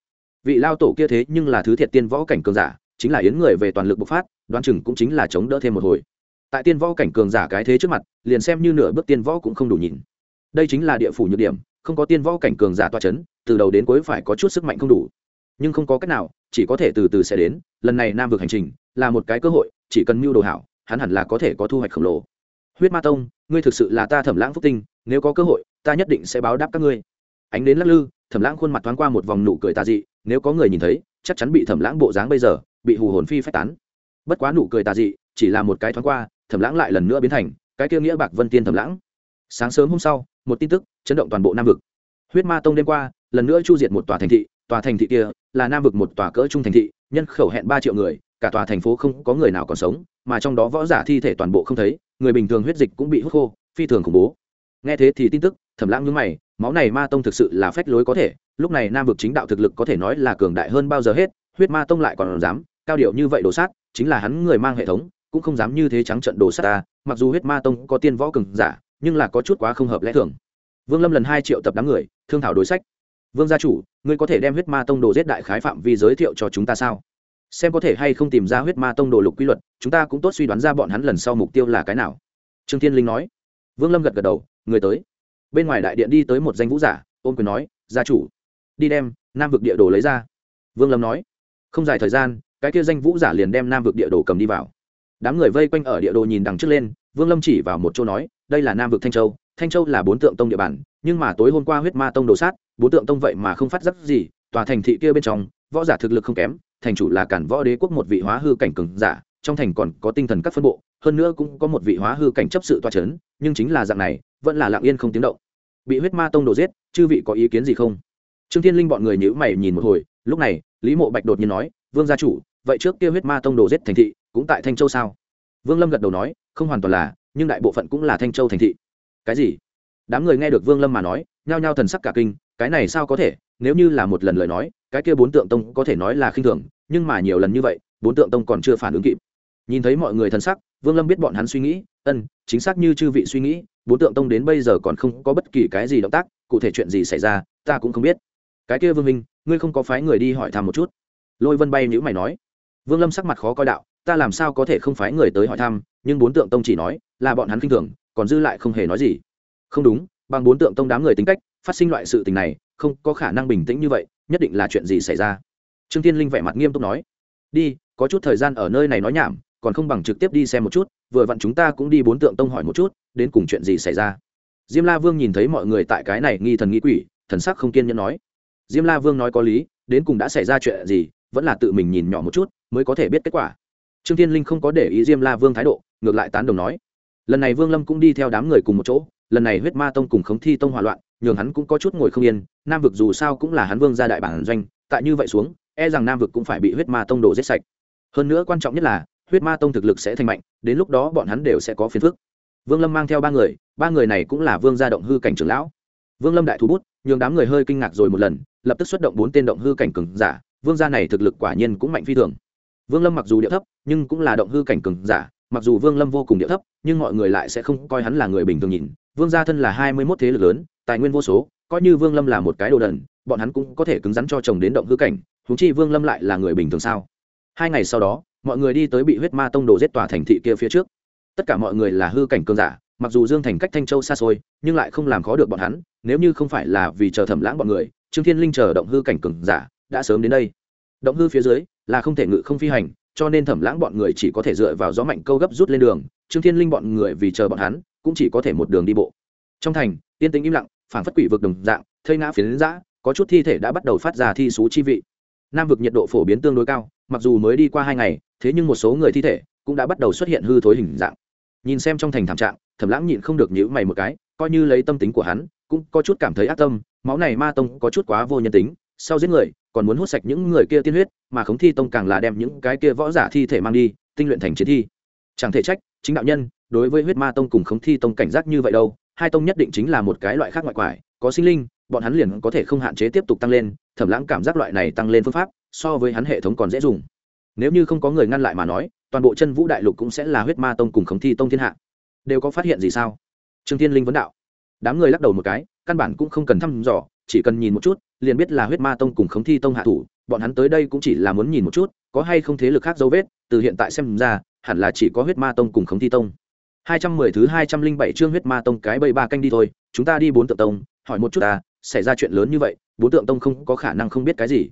Vị lao tổ kia thế nhưng là thứ thiệt tiên võ cảnh cường giả, chính là yến người về toàn lực bộc phát, đoán chừng cũng chính là chống đỡ thêm một hồi. Tại tiên võ cảnh cường giả cái thế trước mặt, liền xem như nửa bước tiên võ cũng không đủ nhìn. Đây chính là địa phủ nhược điểm, không có tiên võ cảnh cường giả toa c h ấ n từ đầu đến cuối phải có chút sức mạnh không đủ nhưng không có cách nào, chỉ có thể từ từ sẽ đến, lần này nam vực hành trình là một cái cơ hội, chỉ cần mưu đồ hảo, hắn hẳn là có thể có thu hoạch khổng lồ. Huyết ma tông, ngươi thực sự là ta thẩm lãng phúc tinh, nếu có cơ hội, ta nhất định sẽ báo đáp các ngươi. Ánh đến lắc lư, thẩm lãng khuôn mặt thoáng qua một vòng nụ cười tà dị, nếu có người nhìn thấy, chắc chắn bị thẩm lãng bộ dáng bây giờ, bị hù hồn phi phách tán. Bất quá nụ cười tà dị, chỉ là một cái thoáng qua, thẩm lãng lại lần nữa biến thành cái kia nghĩa bạc vân tiên thẩm lãng. Sáng sớm hôm sau, một tin tức chấn động toàn bộ nam vực. Huyết ma tông đêm qua, lần nữa chu diệt một tòa thành thị tòa thành thị kia là nam vực một tòa cỡ trung thành thị, nhân khẩu hẹn ba triệu người, cả tòa thành phố không có người nào còn sống, mà trong đó võ giả thi thể toàn bộ không thấy, người bình thường huyết dịch cũng bị hút khô, phi thường khủng bố. Nghe thế thì tin tức, thẩm lãng nhướng mày, máu này ma tông thực sự là phách lối có thể, lúc này nam vực chính đạo thực lực có thể nói là cường đại hơn bao giờ hết, huyết ma tông lại còn dám, cao điệu như vậy đồ sát, chính là hắn người mang hệ thống, cũng không dám như thế trắng trận đồ sát ta, mặc dù huyết ma tông có tiên võ cường giả, nhưng là có chút quá không hợp lẽ thường. Vương lâm lần hai triệu tập đám người, thương thảo đối sách vương gia chủ, ngươi có thể đem huyết ma tông đồ giết đại khái phạm vi giới thiệu cho chúng ta sao? Xem có thể hay không tìm ra huyết ma tông đồ lục quy luật, chúng ta cũng tốt suy đoán ra bọn hắn lần sau mục tiêu là cái nào. Trương thiên linh nói. Vương lâm gật gật đầu, người tới. Bên ngoài đại điện đi tới một danh vũ giả ôm quyền nói, gia chủ, đi đem nam vực địa đồ lấy ra. Vương lâm nói. Không dài thời gian, cái kia danh vũ giả liền đem nam vực địa đồ cầm đi vào. Đám người vây quanh ở địa đồ nhìn đằng trước lên, vương lâm chỉ vào một chỗ nói, đây là nam vực thanh châu thanh châu là bốn tượng tông địa bàn, nhưng mà tối hôm qua huyết ma tông đồ sát bốn tượng tông vậy mà không phát giác gì, tòa thành thị kia bên trong, võ giả thực lực không kém, thành chủ là cản võ đế quốc một vị hóa hư cảnh cường giả, trong thành còn có tinh thần các phân bộ, hơn nữa cũng có một vị hóa hư cảnh chấp sự toa c h ấ n nhưng chính là dạng này, vẫn là lạng yên không tiếng động. Bị huyết ma tông đổ giết, chư vị có ý kiến gì không? Trương thiên linh bọn người nhữ mày nhìn một hồi, lúc này, lý mộ bạch đột nhiên nói, vương gia chủ, vậy trước kia huyết ma tông đổ giết thành thị, cũng tại thanh châu sao? Vương lâm gật đầu nói, không hoàn toàn là, nhưng đại bộ phận cũng là thanh châu thành thị. Cái gì? Đám người nghe được vương lâm mà nói, nhao nhao thần sắc cả kinh cái này sao có thể? Nếu như là một lần lời nói, cái kia bốn tượng tông có thể nói là khinh thường, nhưng mà nhiều lần như vậy, bốn tượng tông còn chưa phản ứng kịp. Nhìn thấy mọi người thần sắc, vương lâm biết bọn hắn suy nghĩ, ân, chính xác như chư vị suy nghĩ, bốn tượng tông đến bây giờ còn không có bất kỳ cái gì động tác, cụ thể chuyện gì xảy ra, ta cũng không biết. Cái kia vương minh, ngươi không có phái người đi hỏi thăm một chút? Lôi vân bay nhữ mày nói. Vương lâm sắc mặt khó coi đạo, ta làm sao có thể không phái người tới hỏi thăm, nhưng bốn tượng tông chỉ nói là bọn hắn k i n h thường, còn dư lại không hề nói gì. Không đúng, bằng bốn tượng tông đám người tính cách phát sinh loại sự tình này, không có khả năng bình tĩnh như vậy, nhất định là chuyện gì xảy ra? Trương tiên linh vẻ mặt nghiêm túc nói. Đi, có chút thời gian ở nơi này nói nhảm, còn không bằng trực tiếp đi xem một chút, vừa vặn chúng ta cũng đi bốn tượng tông hỏi một chút, đến cùng chuyện gì xảy ra? Diêm la vương nhìn thấy mọi người tại cái này nghi thần nghĩ quỷ, thần sắc không kiên nhẫn nói. Diêm la vương nói có lý, đến cùng đã xảy ra chuyện gì, vẫn là tự mình nhìn nhỏ một chút, mới có thể biết kết quả. Trương thiên linh không có để ý diêm la vương thái độ, ngược lại tán đồng nói. Lần này vương lâm cũng đi theo đám người cùng một chỗ, lần này huyết ma tông cùng khống thi tông hòa loạn nhường hắn cũng có chút ngồi không yên, nam vực dù sao cũng là hắn vương gia đại bản doanh, tại như vậy xuống e rằng nam vực cũng phải bị huyết ma tông đổ giết sạch. Hơn nữa quan trọng nhất là, huyết ma tông thực lực sẽ thành mạnh, đến lúc đó bọn hắn đều sẽ có phiền phức. Vương lâm mang theo ba người ba người này cũng là vương gia động hư cảnh trưởng lão. Vương lâm đại thú bút, nhường đám người hơi kinh ngạc rồi một lần, lập tức xuất động bốn tên động hư cảnh cường giả, vương gia này thực lực quả nhiên cũng mạnh phi thường. Vương lâm mặc dù địa thấp, nhưng cũng là động hư cảnh cường giả, mặc dù vương lâm vô cùng địa thấp, nhưng mọi người lại sẽ không coi hắn là người bình thường nhìn vương gia thân là hai mươi mốt thế lực lớn, tài nguyên vô số, coi như vương lâm là một cái đồ đần, bọn hắn cũng có thể cứng rắn cho chồng đến động hư cảnh húng chi vương lâm lại là người bình thường sao? Hai ngày sau đó, mọi người đi tới bị huyết ma tông đồ giết tòa thành thị kia phía trước. Tất cả mọi người là hư cảnh cường giả, mặc dù dương thành cách thanh châu xa xôi, nhưng lại không làm khó được bọn hắn, nếu như không phải là vì chờ thẩm lãng bọn người, trương thiên linh chờ động hư cảnh cường giả đã sớm đến đây. Động hư phía dưới là không thể ngự không phi hành, cho nên thẩm lãng bọn người chỉ có thể dựa vào gió mạnh câu gấp rút lên đường, trương thiên linh bọn người vì chờ bọn hắn cũng chỉ có thể một đường đi bộ. Trong thành, yên tĩnh im lặng, phảng phất quỷ vực đồng dạng, thây ngã phiến giã có chút thi thể đã bắt đầu phát ra thi số chi vị. Nam vực nhiệt độ phổ biến tương đối cao, mặc dù mới đi qua hai ngày, thế nhưng một số người thi thể cũng đã bắt đầu xuất hiện hư thối hình dạng. Nhìn xem trong thành thảm trạng, thẩm lãng nhịn không được nhữ mày một cái, coi như lấy tâm tính của hắn, cũng có chút cảm thấy ác tâm, máu này ma tông có chút quá vô nhân tính, sau giết người, còn muốn hút sạch những người kia tiên huyết, mà khống thi tông càng là đem những cái kia võ giả thi thể mang đi, tinh luyện thành chiến thi. Chẳng thể trách, chính đạo nhân đối với huyết ma tông cùng khống thi tông cảnh giác như vậy đâu, hai tông nhất định chính là một cái loại khác ngoại quải, có sinh linh, bọn hắn liền có thể không hạn chế tiếp tục tăng lên, thẩm lãng cảm giác loại này tăng lên phương pháp, so với hắn hệ thống còn dễ dùng. Nếu như không có người ngăn lại mà nói, toàn bộ chân vũ đại lục cũng sẽ là huyết ma tông cùng khống thi tông thiên hạ. Đều có phát hiện gì sao? Trương thiên linh vấn đạo. Đám người lắc đầu một cái, căn bản cũng không cần thăm dò, chỉ cần nhìn một chút, liền biết là huyết ma tông cùng khống thi tông hạ thủ, bọn hắn tới đây cũng chỉ là muốn nhìn một chút, có hay không thế lực khác dấu vết, từ hiện tại xem ra, hẳn là chỉ có huyết ma tông cùng khống thi tông hai trăm mười thứ hai trăm linh bảy chương huyết ma tông cái bầy ba canh đi thôi chúng ta đi bốn tượng tông hỏi một chút ta xảy ra chuyện lớn như vậy bốn tượng tông không có khả năng không biết cái gì.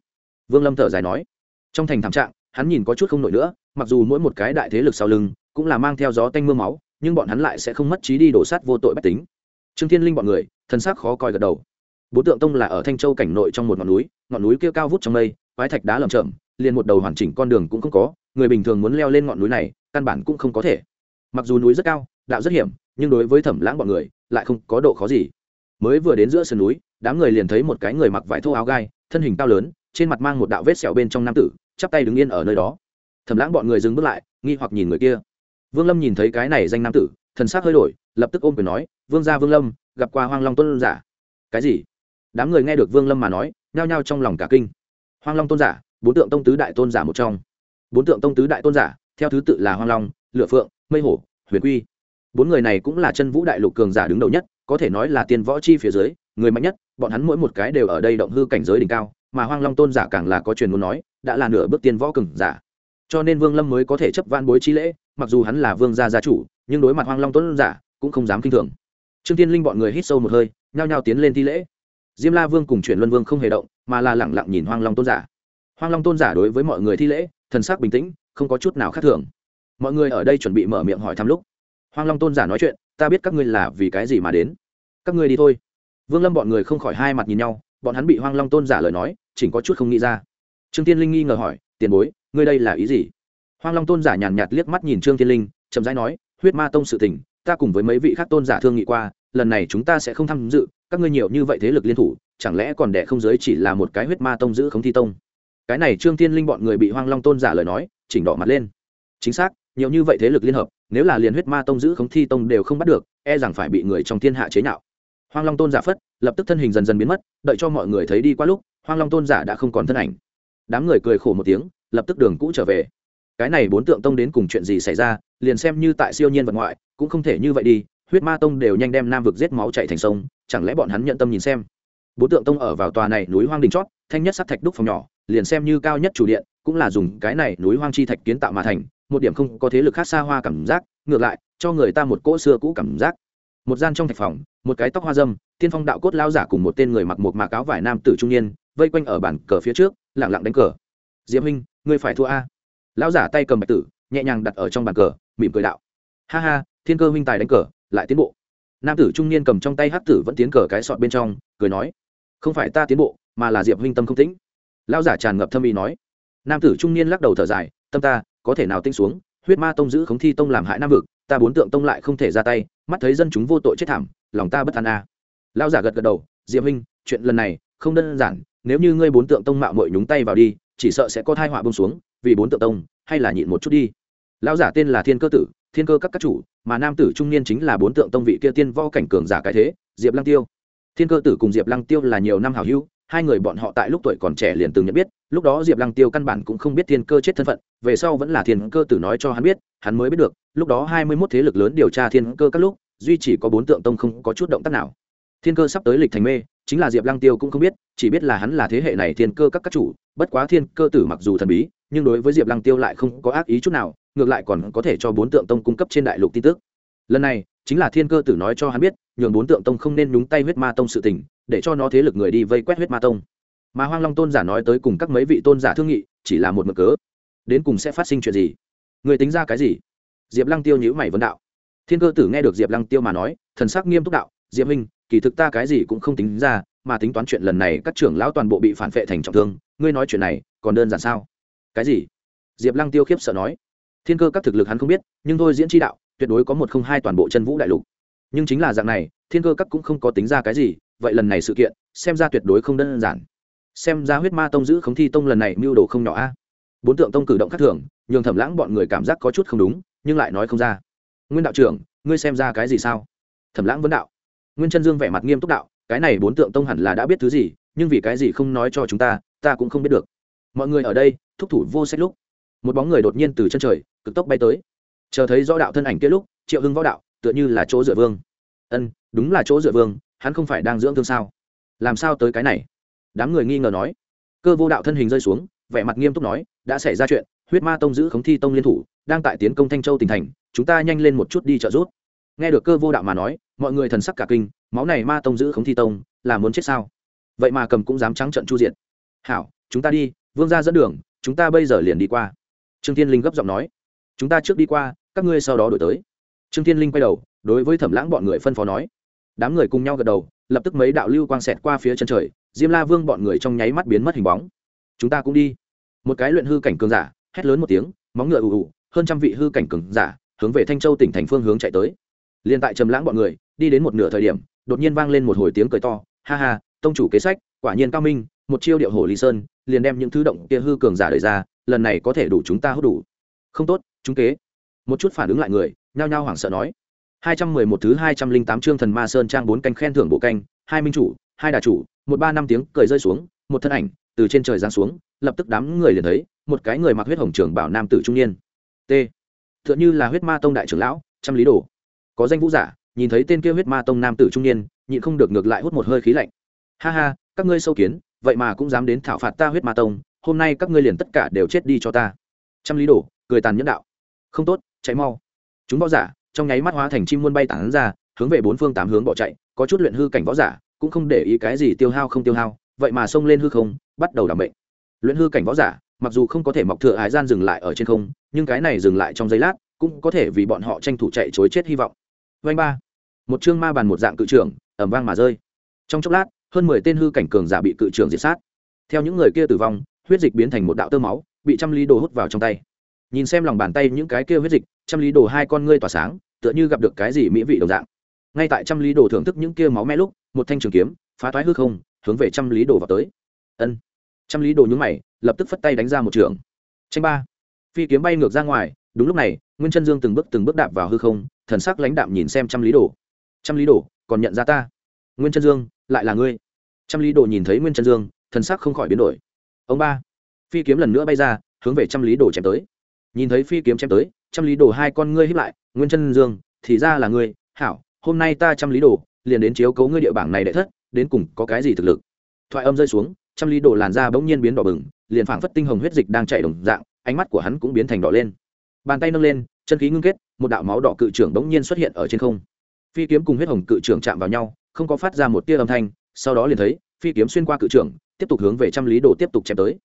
Vương lâm thở dài nói. Trong thành thảm trạng hắn nhìn có chút không nổi nữa mặc dù mỗi một cái đại thế lực sau lưng cũng là mang theo gió tanh mưa máu nhưng bọn hắn lại sẽ không mất trí đi đổ sát vô tội bách tính. Trương thiên linh bọn người thân xác khó coi gật đầu. Bốn tượng tông là ở thanh châu cảnh nội trong một ngọn núi ngọn núi kia cao vút trong mây quái thạch đá lởm chởm, liền một đầu hoàn chỉnh con đường cũng không có người bình thường muốn leo lên ngọn núi này căn bản cũng không có thể mặc dù núi rất cao, đạo rất hiểm, nhưng đối với thẩm lãng bọn người, lại không có độ khó gì. Mới vừa đến giữa sườn núi, đám người liền thấy một cái người mặc vải thô áo gai, thân hình cao lớn, trên mặt mang một đạo vết sẹo bên trong nam tử, chắp tay đứng yên ở nơi đó. Thẩm lãng bọn người dừng bước lại, nghi hoặc nhìn người kia. Vương lâm nhìn thấy cái này danh nam tử, thần sắc hơi đổi, lập tức ôm quyền nói, vương gia vương lâm, gặp qua hoang long tôn giả. Cái gì? Đám người nghe được vương lâm mà nói, nhao nhao trong lòng cả kinh. Hoang long tôn giả, bốn tượng tông tứ đại tôn giả một trong. Bốn tượng tông tứ đại tôn giả, theo thứ tự là hoang long, lựa phượng mây hổ, huyền quy. Bốn người này cũng là chân vũ đại lục cường giả đứng đầu nhất, có thể nói là tiên võ chi phía dưới, người mạnh nhất, bọn hắn mỗi một cái đều ở đây động hư cảnh giới đỉnh cao, mà hoang long tôn giả càng là có truyền muốn nói, đã là nửa bước tiên võ cường giả. Cho nên vương lâm mới có thể chấp van bối chi lễ, mặc dù hắn là vương gia gia chủ, nhưng đối mặt hoang long tôn giả, cũng không dám kinh thường. Trương tiên linh bọn người hít sâu một hơi, nhao nhao tiến lên thi lễ. Diêm la vương cùng chuyển luân vương không hề động, mà là lẳng lặng nhìn hoang long tôn giả. Hoang long tôn giả đối với mọi người thi lễ, thần sắc bình tĩnh, không có chút nào khác thường mọi người ở đây chuẩn bị mở miệng hỏi thăm lúc, hoang long tôn giả nói chuyện, ta biết các ngươi là vì cái gì mà đến. Các ngươi đi thôi. Vương lâm bọn người không khỏi hai mặt nhìn nhau, bọn hắn bị hoang long tôn giả lời nói, chỉnh có chút không nghĩ ra. Trương tiên linh nghi ngờ hỏi, tiền bối, ngươi đây là ý gì? Hoang long tôn giả nhàn nhạt liếc mắt nhìn trương tiên linh, chậm rãi nói, huyết ma tông sự tình, ta cùng với mấy vị khác tôn giả thương nghị qua, lần này chúng ta sẽ không tham dự, các ngươi nhiều như vậy thế lực liên thủ, chẳng lẽ còn đẻ không giới chỉ là một cái huyết ma tông giữ không thi tông? Cái này trương tiên linh bọn người bị hoang long tôn giả lời nói, chỉnh đỏ mặt lên. Chính xác nhiều như vậy thế lực liên hợp, nếu là liền huyết ma tông giữ không thi tông đều không bắt được e rằng phải bị người trong thiên hạ chế nhạo. Hoang long tôn giả phất, lập tức thân hình dần dần biến mất, đợi cho mọi người thấy đi qua lúc, hoang long tôn giả đã không còn thân ảnh. Đám người cười khổ một tiếng, lập tức đường cũ trở về. Cái này bốn tượng tông đến cùng chuyện gì xảy ra, liền xem như tại siêu nhiên vật ngoại, cũng không thể như vậy đi, huyết ma tông đều nhanh đem nam vực giết máu chạy thành sông, chẳng lẽ bọn hắn nhận tâm nhìn xem? Bốn tượng tông ở vào tòa này núi hoang đình chót, thanh nhất sắc thạch đúc phòng nhỏ, liền xem như cao nhất chủ điện, cũng là dùng cái này núi hoang chi thạch kiến tạo mà thành một điểm không có thế lực khác xa hoa cảm giác, ngược lại, cho người ta một cỗ xưa cũ cảm giác. Một gian trong thạch phòng, một cái tóc hoa dâm, tiên phong đạo cốt lao giả cùng một tên người mặc một mạc áo vải nam tử trung niên, vây quanh ở bàn cờ phía trước lẳng lặng đánh cờ. Diễm huynh, ngươi phải thua a. Lão giả tay cầm bạch tử, nhẹ nhàng đặt ở trong bàn cờ, mỉm cười đạo. Ha ha, thiên cơ huynh tài đánh cờ, lại tiến bộ. Nam tử trung niên cầm trong tay hát tử vẫn tiến cờ cái sọt bên trong, cười nói, không phải ta tiến bộ, mà là diệp huynh tâm không tĩnh. Lão giả tràn ngập thâm ý nói. Nam tử trung niên lắc đầu thở dài, tâm ta có thể nào tinh xuống, huyết ma tông giữ khống thi tông làm hại nam vực, ta bốn tượng tông lại không thể ra tay, mắt thấy dân chúng vô tội chết thảm, lòng ta bất an a à. lao giả gật gật đầu, diệp huynh, chuyện lần này không đơn giản, nếu như ngươi bốn tượng tông mạo mội nhúng tay vào đi, chỉ sợ sẽ có thai họa bông xuống, vì bốn tượng tông, hay là nhịn một chút đi lão giả tên là thiên cơ tử, thiên cơ các các chủ, mà nam tử trung niên chính là bốn tượng tông vị kia tiên võ cảnh cường giả cái thế, diệp lăng tiêu thiên cơ tử cùng diệp lăng tiêu là nhiều năm hảo hữu hai người bọn họ tại lúc tuổi còn trẻ liền từng nhận biết, lúc đó diệp lăng tiêu căn bản cũng không biết thiên cơ chết thân phận, về sau vẫn là thiên cơ tử nói cho hắn biết, hắn mới biết được, lúc đó hai mươi mốt thế lực lớn điều tra thiên cơ các lúc, duy chỉ có bốn tượng tông không có chút động tác nào. Thiên cơ sắp tới lịch thành mê, chính là diệp lăng tiêu cũng không biết, chỉ biết là hắn là thế hệ này thiên cơ các các chủ, bất quá thiên cơ tử mặc dù thần bí, nhưng đối với diệp lăng tiêu lại không có ác ý chút nào, ngược lại còn có thể cho bốn tượng tông cung cấp trên đại lục tin tức. Lần này, chính là thiên cơ tử nói cho hắn biết, nhường bốn tượng tông không nên nhúng tay huyết ma tông sự tình để cho nó thế lực người đi vây quét huyết ma tông. Mà hoang long tôn giả nói tới cùng các mấy vị tôn giả thương nghị, chỉ là một mực cớ. Đến cùng sẽ phát sinh chuyện gì? Người tính ra cái gì? Diệp lăng tiêu nhữ mày vấn đạo. Thiên cơ tử nghe được diệp lăng tiêu mà nói, thần sắc nghiêm túc đạo, diệp minh kỳ thực ta cái gì cũng không tính ra, mà tính toán chuyện lần này các trưởng lão toàn bộ bị phản vệ thành trọng thương, ngươi nói chuyện này còn đơn giản sao? Cái gì? Diệp lăng tiêu khiếp sợ nói. Thiên cơ các thực lực hắn không biết, nhưng thôi diễn tri đạo, tuyệt đối có một không hai toàn bộ chân vũ đại lục. Nhưng chính là dạng này, thiên cơ các cũng không có tính ra cái gì vậy lần này sự kiện, xem ra tuyệt đối không đơn giản. Xem ra huyết ma tông giữ khống thi tông lần này mưu đồ không nhỏ a. Bốn tượng tông cử động khác thường, nhường thẩm lãng bọn người cảm giác có chút không đúng, nhưng lại nói không ra. Nguyên đạo trưởng, ngươi xem ra cái gì sao? Thẩm lãng vấn đạo. Nguyên chân dương vẻ mặt nghiêm túc đạo, cái này bốn tượng tông hẳn là đã biết thứ gì, nhưng vì cái gì không nói cho chúng ta ta cũng không biết được. Mọi người ở đây, thúc thủ vô sách lúc. Một bóng người đột nhiên từ chân trời, cực tốc bay tới. Chờ thấy rõ đạo thân ảnh kia lúc, triệu hưng võ đạo, tựa như là chỗ dựa vương. Ân, đúng là chỗ dựa vương hắn không phải đang dưỡng thương sao? Làm sao tới cái này? Đám người nghi ngờ nói. Cơ vô đạo thân hình rơi xuống, vẻ mặt nghiêm túc nói, đã xảy ra chuyện, huyết ma tông giữ khống thi tông liên thủ, đang tại tiến công thanh châu tỉnh thành, chúng ta nhanh lên một chút đi trợ giúp. Nghe được cơ vô đạo mà nói, mọi người thần sắc cả kinh, máu này ma tông giữ khống thi tông, là muốn chết sao? Vậy mà cầm cũng dám trắng trận chu diện hảo, chúng ta đi, vương ra dẫn đường, chúng ta bây giờ liền đi qua. Trương thiên linh gấp giọng nói. Chúng ta trước đi qua, các ngươi sau đó đổi tới. Trương thiên linh quay đầu, đối với thẩm lãng bọn người phân phó nói đám người cùng nhau gật đầu, lập tức mấy đạo lưu quang xẹt qua phía chân trời, diêm la vương bọn người trong nháy mắt biến mất hình bóng. Chúng ta cũng đi. Một cái luyện hư cảnh cường giả, hét lớn một tiếng, móng ngựa ù ù, hơn trăm vị hư cảnh cường giả, hướng về thanh châu tỉnh thành phương hướng chạy tới. Liền tại trầm lãng bọn người, đi đến một nửa thời điểm, đột nhiên vang lên một hồi tiếng cười to, ha ha, tông chủ kế sách, quả nhiên cao minh, một chiêu điệu hồ lý sơn, liền đem những thứ động kia hư cường giả đời ra, lần này có thể đủ chúng ta hút đủ. Không tốt, chúng kế. Một chút phản ứng lại người, nhao nhao hoảng sợ nói hai trăm mười một thứ hai trăm linh tám chương thần ma sơn trang bốn canh khen thưởng bộ canh, hai minh chủ, hai đà chủ, một ba năm tiếng cười rơi xuống, một thân ảnh từ trên trời giáng xuống, lập tức đám người liền thấy một cái người mặc huyết hồng trường bảo nam tử trung niên. T. Tựa như là huyết ma tông đại trưởng lão, trăm lý đồ. Có danh vũ giả, nhìn thấy tên kia huyết ma tông nam tử trung niên, nhịn không được ngược lại hút một hơi khí lạnh. Ha ha, các ngươi sâu kiến, vậy mà cũng dám đến thảo phạt ta huyết ma tông, hôm nay các ngươi liền tất cả đều chết đi cho ta. Trăm lý đồ, cười tàn nhẫn đạo. Không tốt, chạy mau. Chúng võ giả trong nháy mắt hóa thành chim muôn bay tản ra, hướng về bốn phương tám hướng bỏ chạy, có chút luyện hư cảnh võ giả, cũng không để ý cái gì tiêu hao không tiêu hao, vậy mà xông lên hư không, bắt đầu đảm bệnh luyện hư cảnh võ giả, mặc dù không có thể mọc thừa ái gian dừng lại ở trên không, nhưng cái này dừng lại trong giây lát, cũng có thể vì bọn họ tranh thủ chạy chối chết hy vọng. Vanh ba. Một chương ma bàn một dạng cự trưởng ẩm vang mà rơi. Trong chốc lát, hơn mười tên hư cảnh cường giả bị cự trưởng diệt sát. Theo những người kia tử vong, huyết dịch biến thành một đạo tơ máu, bị trăm ly đồ hút vào trong tay nhìn xem lòng bàn tay những cái kia huyết dịch, trăm lý đồ hai con ngươi tỏa sáng, tựa như gặp được cái gì mỹ vị đồng dạng. Ngay tại trăm lý đồ thưởng thức những kia máu me lúc, một thanh trường kiếm, phá toái hư không, hướng về trăm lý đồ vào tới. Ân. Trăm lý đồ nhúng mày, lập tức phất tay đánh ra một trường. Tranh ba. Phi kiếm bay ngược ra ngoài, đúng lúc này, nguyên chân dương từng bước từng bước đạp vào hư không, thần sắc lãnh đạm nhìn xem trăm lý đồ. Trăm lý đồ, còn nhận ra ta. Nguyên chân dương, lại là ngươi. Trăm lý đồ nhìn thấy nguyên chân dương, thần sắc không khỏi biến đổi. Ông ba. Phi kiếm lần nữa bay ra, hướng về trăm lý đồ chém tới nhìn thấy phi kiếm chém tới, trăm lý đồ hai con ngươi hiếp lại, nguyên chân dương, thì ra là ngươi. Hảo, hôm nay ta trăm lý đồ, liền đến chiếu cấu ngươi địa bảng này đệ thất, đến cùng có cái gì thực lực? Thoại âm rơi xuống, trăm lý đồ làn da bỗng nhiên biến đỏ bừng, liền phảng phất tinh hồng huyết dịch đang chảy đồng dạng, ánh mắt của hắn cũng biến thành đỏ lên. Bàn tay nâng lên, chân khí ngưng kết, một đạo máu đỏ cự trưởng bỗng nhiên xuất hiện ở trên không. Phi kiếm cùng huyết hồng cự trưởng chạm vào nhau, không có phát ra một tia âm thanh, sau đó liền thấy, phi kiếm xuyên qua cự trưởng, tiếp tục hướng về trăm lý đồ tiếp tục chém tới.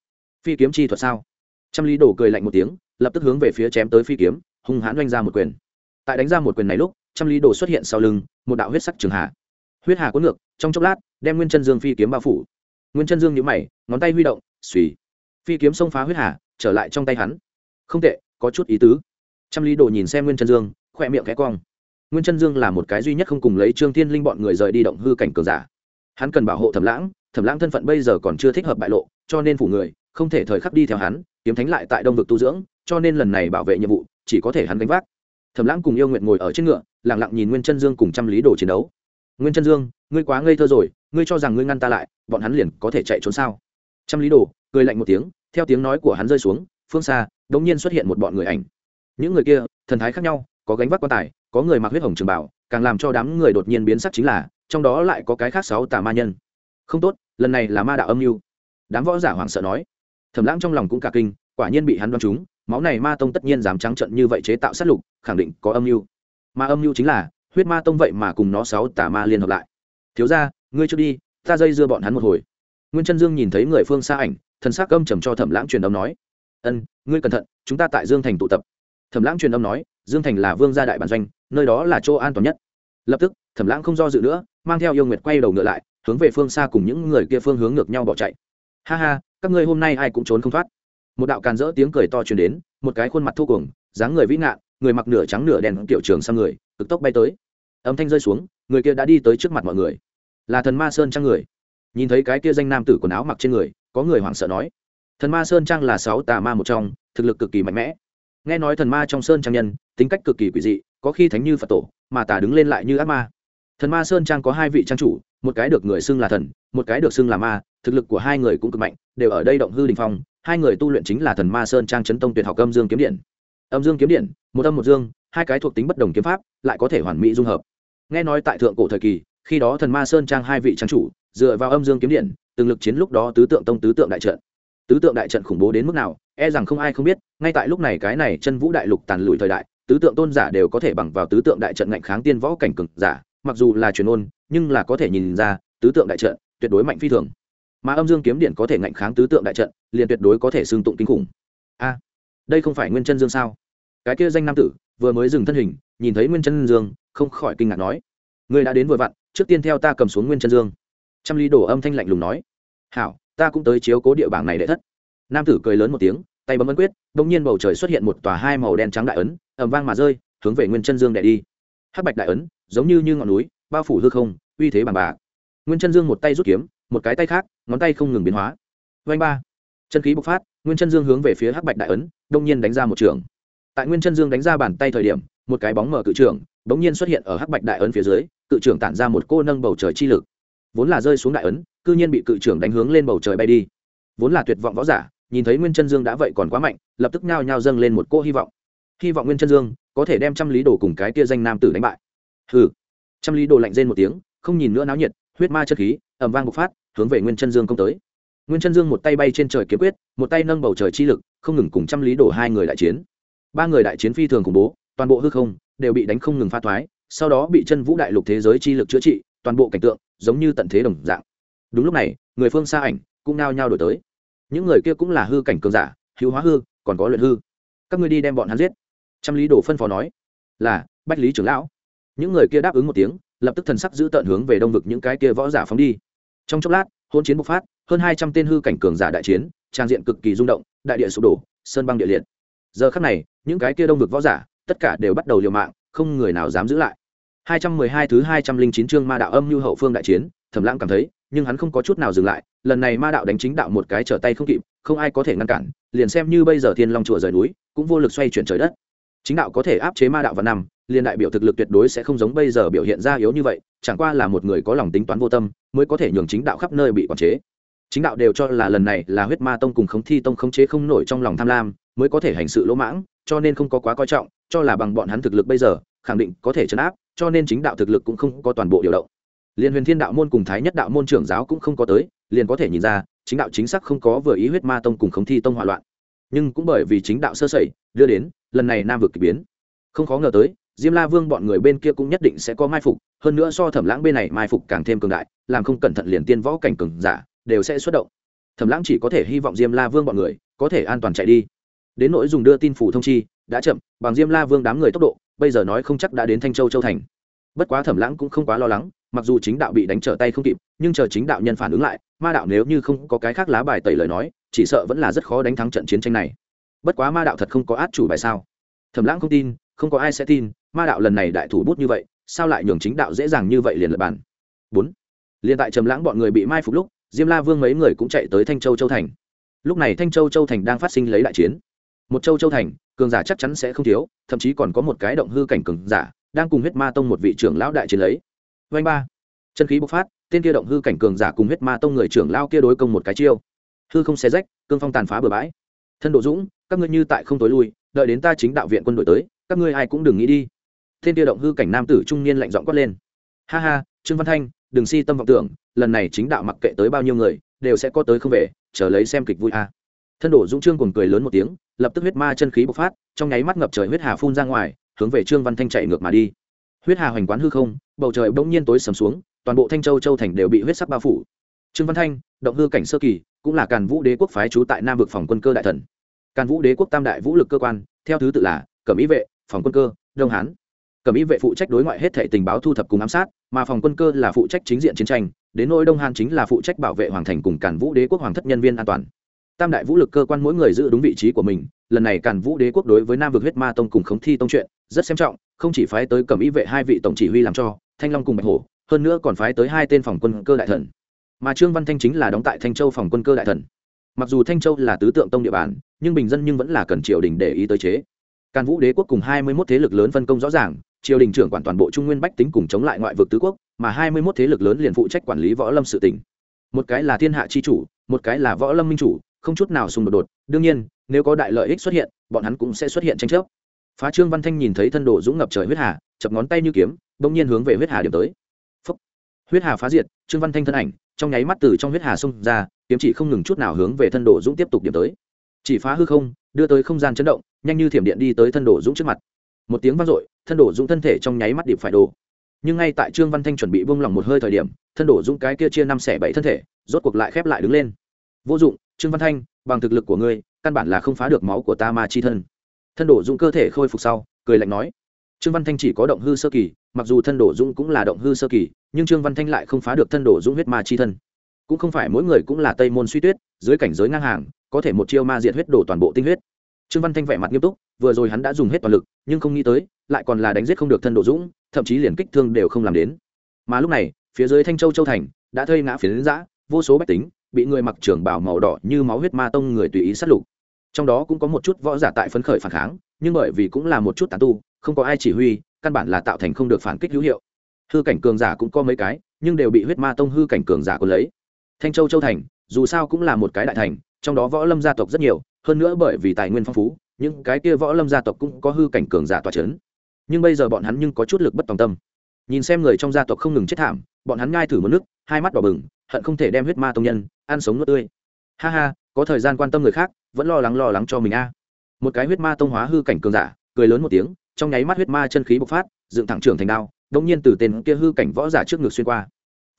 Phi kiếm chi thuật sao? Trăm lý đồ cười lạnh một tiếng, lập tức hướng về phía chém tới phi kiếm, hung hãn doanh ra một quyền. Tại đánh ra một quyền này lúc, trăm lý đồ xuất hiện sau lưng, một đạo huyết sắc trường hạ. Huyết hà cuốn ngược, trong chốc lát, đem nguyên chân dương phi kiếm bao phủ. Nguyên chân dương nhíu mày, ngón tay huy động suy phi kiếm xông phá huyết hà, trở lại trong tay hắn. Không tệ, có chút ý tứ. Trăm lý đồ nhìn xem nguyên chân dương, khỏe miệng khẽ cong. Nguyên chân dương là một cái duy nhất không cùng lấy trương thiên linh bọn người rời đi động hư cảnh cường giả. Hắn cần bảo hộ thẩm lãng thẩm lãng thân phận bây giờ còn chưa thích hợp bại lộ, cho nên phủ người, không thể thời khắc đi theo hắn kiếm thánh lại tại đông vực tu dưỡng, cho nên lần này bảo vệ nhiệm vụ chỉ có thể hắn gánh vác. Thẩm lãng cùng yêu nguyện ngồi ở trên ngựa lẳng lặng nhìn nguyên chân dương cùng trăm lý đồ chiến đấu. Nguyên chân dương, ngươi quá ngây thơ rồi, ngươi cho rằng ngươi ngăn ta lại, bọn hắn liền có thể chạy trốn sao? Trăm lý đồ cười lạnh một tiếng, theo tiếng nói của hắn rơi xuống, phương xa đ ỗ n g nhiên xuất hiện một bọn người ảnh. Những người kia, thần thái khác nhau, có gánh vác quan tài, có người mặc huyết hồng trường bảo, càng làm cho đám người đột nhiên biến sắc chính là, trong đó lại có cái khác sáu tà ma nhân. Không tốt, lần này là ma đạo âm mưu. Đám võ giả hoảng sợ nói thẩm lãng trong lòng cũng cả kinh, quả nhiên bị hắn đoán trúng, máu này ma tông tất nhiên dám trắng trận như vậy chế tạo sát lục, khẳng định có âm mưu. Mà âm mưu chính là, huyết ma tông vậy mà cùng nó sáu tà ma liên hợp lại. Thiếu ra ngươi chưa đi, ta dây dưa bọn hắn một hồi. Nguyên chân dương nhìn thấy người phương xa ảnh, thần s ắ c âm trầm cho thẩm lãng truyền âm nói, ân, ngươi cẩn thận, chúng ta tại dương thành tụ tập. Thẩm lãng truyền âm nói, dương thành là vương gia đại bản doanh, nơi đó là chỗ an toàn nhất. Lập tức thẩm lãng không do dự nữa, mang theo yêu nguyệt quay đầu ngựa lại, hướng về phương xa cùng những người kia phương hướng ngược nhau bỏ chạy. Ha ha các ngươi hôm nay ai cũng trốn không thoát. Một đạo càn rỡ tiếng cười to truyền đến, một cái khuôn mặt thô cuồng, dáng người vĩ ngạn, người mặc nửa trắng nửa đen kiểu trường sang người, cực tốc bay tới. Âm thanh rơi xuống, người kia đã đi tới trước mặt mọi người. Là thần ma sơn trang người. Nhìn thấy cái kia danh nam tử quần áo mặc trên người, có người hoảng sợ nói, thần ma sơn trang là sáu tà ma một trong, thực lực cực kỳ mạnh mẽ. Nghe nói thần ma trong sơn trang nhân, tính cách cực kỳ quỷ dị, có khi thánh như phật tổ, mà tà đứng lên lại như ác ma. Thần ma sơn trang có hai vị trang chủ, một cái được người xưng là thần, một cái được xưng là ma, thực lực của hai người cũng cực mạnh đều ở đây động hư đình phong, hai người tu luyện chính là thần ma sơn trang chấn tông tuyệt học âm dương kiếm điện. Âm dương kiếm điện, một âm một dương, hai cái thuộc tính bất đồng kiếm pháp, lại có thể hoàn mỹ dung hợp. Nghe nói tại thượng cổ thời kỳ, khi đó thần ma sơn trang hai vị trang chủ, dựa vào âm dương kiếm điện, từng lực chiến lúc đó tứ tượng tông tứ tượng đại trận. Tứ tượng đại trận khủng bố đến mức nào e rằng không ai không biết, ngay tại lúc này cái này chân vũ đại lục tàn lụi thời đại, tứ tượng tôn giả đều có thể bằng vào tứ tượng đại trận ngạnh kháng tiên võ cảnh cực giả, mặc dù là truyền ôn, nhưng là có thể nhìn ra, tứ tượng đại trận tuyệt đối mạnh phi thường mà âm dương kiếm điện có thể ngạnh kháng tứ tượng đại trận liền tuyệt đối có thể xương tụng kinh khủng. A đây không phải nguyên chân dương sao? Cái kia danh nam tử vừa mới dừng thân hình nhìn thấy nguyên chân dương không khỏi kinh ngạc nói người đã đến vừa vặn trước tiên theo ta cầm xuống nguyên chân dương. Trăm ly đổ âm thanh lạnh lùng nói hảo ta cũng tới chiếu cố địa bảng này để thất. Nam tử cười lớn một tiếng tay bấm ấn quyết bỗng nhiên bầu trời xuất hiện một tòa hai màu đen trắng đại ấn ẩm vang mà rơi hướng về nguyên chân dương đẻ đi. Hắc bạch đại ấn giống như, như ngọn núi bao phủ hư không uy thế bằng bà nguyên chân dương một tay rút kiếm một cái tay khác, ngón tay không ngừng biến hóa. Vanh ba. Chân khí bộc phát, nguyên chân dương hướng về phía hắc bạch đại ấn, đông nhiên đánh ra một trường. Tại nguyên chân dương đánh ra bàn tay thời điểm, một cái bóng mở cự trưởng bỗng nhiên xuất hiện ở hắc bạch đại ấn phía dưới, cự trưởng tản ra một cô nâng bầu trời chi lực. Vốn là rơi xuống đại ấn, cư nhiên bị cự trưởng đánh hướng lên bầu trời bay đi. Vốn là tuyệt vọng võ giả, nhìn thấy nguyên chân dương đã vậy còn quá mạnh, lập tức nhao nhao dâng lên một cô hy vọng. Hy vọng nguyên chân dương có thể đem trăm lý đồ cùng cái tia danh nam tử đánh bại. Hừ. Trăm lý đồ lạnh rên một tiếng, không nhìn nữa náo nhiệt, huyết ma chất khí ẩm vang bộc phát hướng về nguyên chân dương công tới. Nguyên chân dương một tay bay trên trời kiếm quyết, một tay nâng bầu trời chi lực, không ngừng cùng trăm lý đổ hai người đại chiến. Ba người đại chiến phi thường khủng bố, toàn bộ hư không đều bị đánh không ngừng pha thoái, sau đó bị chân vũ đại lục thế giới chi lực chữa trị, toàn bộ cảnh tượng giống như tận thế đồng dạng. Đúng lúc này, người phương xa ảnh cũng nao nhao đổi tới. Những người kia cũng là hư cảnh cường giả, hữu hóa hư, còn có luyện hư. Các ngươi đi đem bọn hắn giết. Trăm lý đồ phân phó nói, là, bách lý trưởng lão. Những người kia đáp ứng một tiếng, lập tức thần sắc giữ tận hướng về đông vực những cái kia võ giả phóng đi trong chốc lát hôn chiến bộc phát, hơn hai trăm tên hư cảnh cường giả đại chiến, trang diện cực kỳ rung động, đại địa sụp đổ, sơn băng địa liệt. Giờ khắc này, những cái kia đông vực võ giả, tất cả đều bắt đầu liều mạng, không người nào dám giữ lại. 212 thứ 209 chương ma đạo âm như hậu phương đại chiến, thẩm lãng cảm thấy, nhưng hắn không có chút nào dừng lại, lần này ma đạo đánh chính đạo một cái trở tay không kịp, không ai có thể ngăn cản, liền xem như bây giờ thiên long chùa rời núi, cũng vô lực xoay chuyển trời đất chính đạo có thể áp chế ma đạo vào năm, liền đại biểu thực lực tuyệt đối sẽ không giống bây giờ biểu hiện ra yếu như vậy, chẳng qua là một người có lòng tính toán vô tâm, mới có thể nhường chính đạo khắp nơi bị quản chế. Chính đạo đều cho là lần này là huyết ma tông cùng khống thi tông khống chế không nổi trong lòng tham lam, mới có thể hành sự lỗ mãng, cho nên không có quá coi trọng, cho là bằng bọn hắn thực lực bây giờ, khẳng định có thể chấn áp, cho nên chính đạo thực lực cũng không có toàn bộ điều động. Liền huyền thiên đạo môn cùng thái nhất đạo môn trưởng giáo cũng không có tới, liền có thể nhìn ra, chính đạo chính xác không có vừa ý huyết ma tông cùng khống thi tông hỏa loạn nhưng cũng bởi vì chính đạo sơ sẩy, đưa đến, lần này nam vực k ỳ biến. Không khó ngờ tới, diêm la vương bọn người bên kia cũng nhất định sẽ có mai phục, hơn nữa so thẩm lãng bên này mai phục càng thêm cường đại, làm không cẩn thận liền tiên võ cảnh cường giả, đều sẽ xuất động. Thẩm lãng chỉ có thể hy vọng diêm la vương bọn người có thể an toàn chạy đi. Đến nỗi dùng đưa tin phủ thông chi, đã chậm, bằng diêm la vương đám người tốc độ, bây giờ nói không chắc đã đến thanh châu châu thành. Bất quá thẩm lãng cũng không quá lo lắng, mặc dù chính đạo bị đánh trở tay không kịp, nhưng chờ chính đạo nhân phản ứng lại, ma đạo nếu như không có cái khác lá bài tẩy lời nói chỉ sợ vẫn là rất khó đánh thắng trận chiến tranh này. Bất quá ma đạo thật không có át chủ bài sao? Thẩm lãng không tin, không có ai sẽ tin, ma đạo lần này đại thủ bút như vậy, sao lại nhường chính đạo dễ dàng như vậy liền lật bàn? Bốn. Liền tại trầm lãng bọn người bị mai phục lúc, diêm la vương mấy người cũng chạy tới thanh châu châu thành. Lúc này thanh châu châu thành đang phát sinh lấy đại chiến. Một châu châu thành, cường giả chắc chắn sẽ không thiếu, thậm chí còn có một cái động hư cảnh cường giả, đang cùng huyết ma tông một vị trưởng lão đại chiến lấy. Vanh ba. Chân khí bộc phát, tên kia động hư cảnh cường giả cùng huyết ma tông người trưởng lao kia đối công một cái chiêu hư không xé rách, cương phong tàn phá bừa bãi. Thân độ dũng, các ngươi như tại không tối lui, đợi đến ta chính đạo viện quân đội tới, các ngươi ai cũng đừng nghĩ đi. Thiên tiêu động hư cảnh nam tử trung niên lạnh giọng quát lên. Ha ha, trương văn thanh, đừng si tâm vọng tưởng, lần này chính đạo mặc kệ tới bao nhiêu người, đều sẽ có tới không về, chờ lấy xem kịch vui a. Thân đổ dũng trương cùng cười lớn một tiếng, lập tức huyết ma chân khí bộc phát, trong nháy mắt ngập trời huyết hà phun ra ngoài, hướng về trương văn thanh chạy ngược mà đi. Huyết hà hoành quán hư không, bầu trời bỗng nhiên tối sầm xuống, toàn bộ thanh châu châu thành đều bị huyết sắc bao phủ. Trương văn thanh, động hư cảnh sơ kỳ cũng là càn vũ đế quốc phái trú tại nam vực phòng quân cơ đại thần. Càn vũ đế quốc tam đại vũ lực cơ quan, theo thứ tự là cẩm ý vệ, phòng quân cơ, đông hán. Cẩm ý vệ phụ trách đối ngoại hết thệ tình báo thu thập cùng ám sát, mà phòng quân cơ là phụ trách chính diện chiến tranh, đến nỗi đông hán chính là phụ trách bảo vệ hoàng thành cùng càn vũ đế quốc hoàng thất nhân viên an toàn. Tam đại vũ lực cơ quan mỗi người giữ đúng vị trí của mình, lần này càn vũ đế quốc đối với nam vực huyết ma tông cùng khống thi tông chuyện rất xem trọng, không chỉ phái tới cẩm ý vệ hai vị tổng chỉ huy làm cho, thanh long cùng bạch hổ, hơn nữa còn phái tới hai tên phòng quân cơ đại thần mà trương văn thanh chính là đóng tại thanh châu phòng quân cơ đại thần. Mặc dù thanh châu là tứ tượng tông địa bàn, nhưng bình dân nhưng vẫn là cần triều đình để ý tới chế. Càn vũ đế quốc cùng hai mươi mốt thế lực lớn phân công rõ ràng, triều đình trưởng quản toàn bộ trung nguyên bách tính cùng chống lại ngoại vực tứ quốc, mà hai mươi mốt thế lực lớn liền phụ trách quản lý võ lâm sự tỉnh. Một cái là thiên hạ chi chủ, một cái là võ lâm minh chủ, không chút nào xung đột đột. Đương nhiên, nếu có đại lợi ích xuất hiện, bọn hắn cũng sẽ xuất hiện tranh chấp. Phá trương văn thanh nhìn thấy thân đồ dũng ngập trời huyết hà, chập ngón tay như kiếm, bỗng nhiên hướng về huyết hà điểm tới. Phúc. huyết hà phá diệt, trương văn thanh thân ảnh trong nháy mắt từ trong huyết hà xông ra, kiếm chỉ không ngừng chút nào hướng về thân đồ dũng tiếp tục điểm tới. Chỉ phá hư không, đưa tới không gian chấn động, nhanh như thiểm điện đi tới thân đồ dũng trước mặt. Một tiếng vang dội, thân đồ dũng thân thể trong nháy mắt điệp phải đồ nhưng ngay tại trương văn thanh chuẩn bị buông lỏng một hơi thời điểm, thân đổ dũng cái kia chia năm xẻ bảy thân thể, rốt cuộc lại khép lại đứng lên. Vô dụng, trương văn thanh, bằng thực lực của ngươi, căn bản là không phá được máu của ta ma chi thân. Thân đổ dũng cơ thể khôi phục sau, cười lạnh nói trương văn thanh chỉ có động hư sơ kỳ, mặc dù thân đổ dũng cũng là động hư sơ kỳ, nhưng trương văn thanh lại không phá được thân đổ dũng huyết ma chi thân. Cũng không phải mỗi người cũng là tây môn suy tuyết, dưới cảnh giới ngang hàng, có thể một chiêu ma diệt huyết đổ toàn bộ tinh huyết. Trương văn thanh vẻ mặt nghiêm túc, vừa rồi hắn đã dùng hết toàn lực, nhưng không nghĩ tới, lại còn là đánh giết không được thân đổ dũng, thậm chí liền kích thương đều không làm đến. Mà lúc này, phía dưới thanh châu châu thành, đã thây ngã phiến giã vô số bách tính, bị người mặc trưởng bảo màu đỏ như máu huyết ma tông người tùy ý sát lục. Trong đó cũng có một chút võ giả tại phấn khởi phản kháng, nhưng bởi vì cũng là một chút tàn tu không có ai chỉ huy, căn bản là tạo thành không được phản kích hữu hiệu. Hư cảnh cường giả cũng có mấy cái, nhưng đều bị huyết ma tông hư cảnh cường giả còn lấy. Thanh châu châu thành, dù sao cũng là một cái đại thành, trong đó võ lâm gia tộc rất nhiều, hơn nữa bởi vì tài nguyên phong phú, những cái kia võ lâm gia tộc cũng có hư cảnh cường giả tòa c h ấ n nhưng bây giờ bọn hắn nhưng có chút lực bất tòng tâm. Nhìn xem người trong gia tộc không ngừng chết thảm, bọn hắn ngai thử một nước, hai mắt đỏ bừng, hận không thể đem huyết ma tông nhân, ăn sống nước tươi. Ha ha, có thời gian quan tâm người khác, vẫn lo lắng lo lắng cho mình a. Một cái huyết ma tông hóa hư cảnh cường giả, cười lớn một tiếng trong nháy mắt huyết ma chân khí bộc phát, dựng thẳng trưởng thành đao đông nhiên từ tên kia hư cảnh võ giả trước ngực xuyên qua.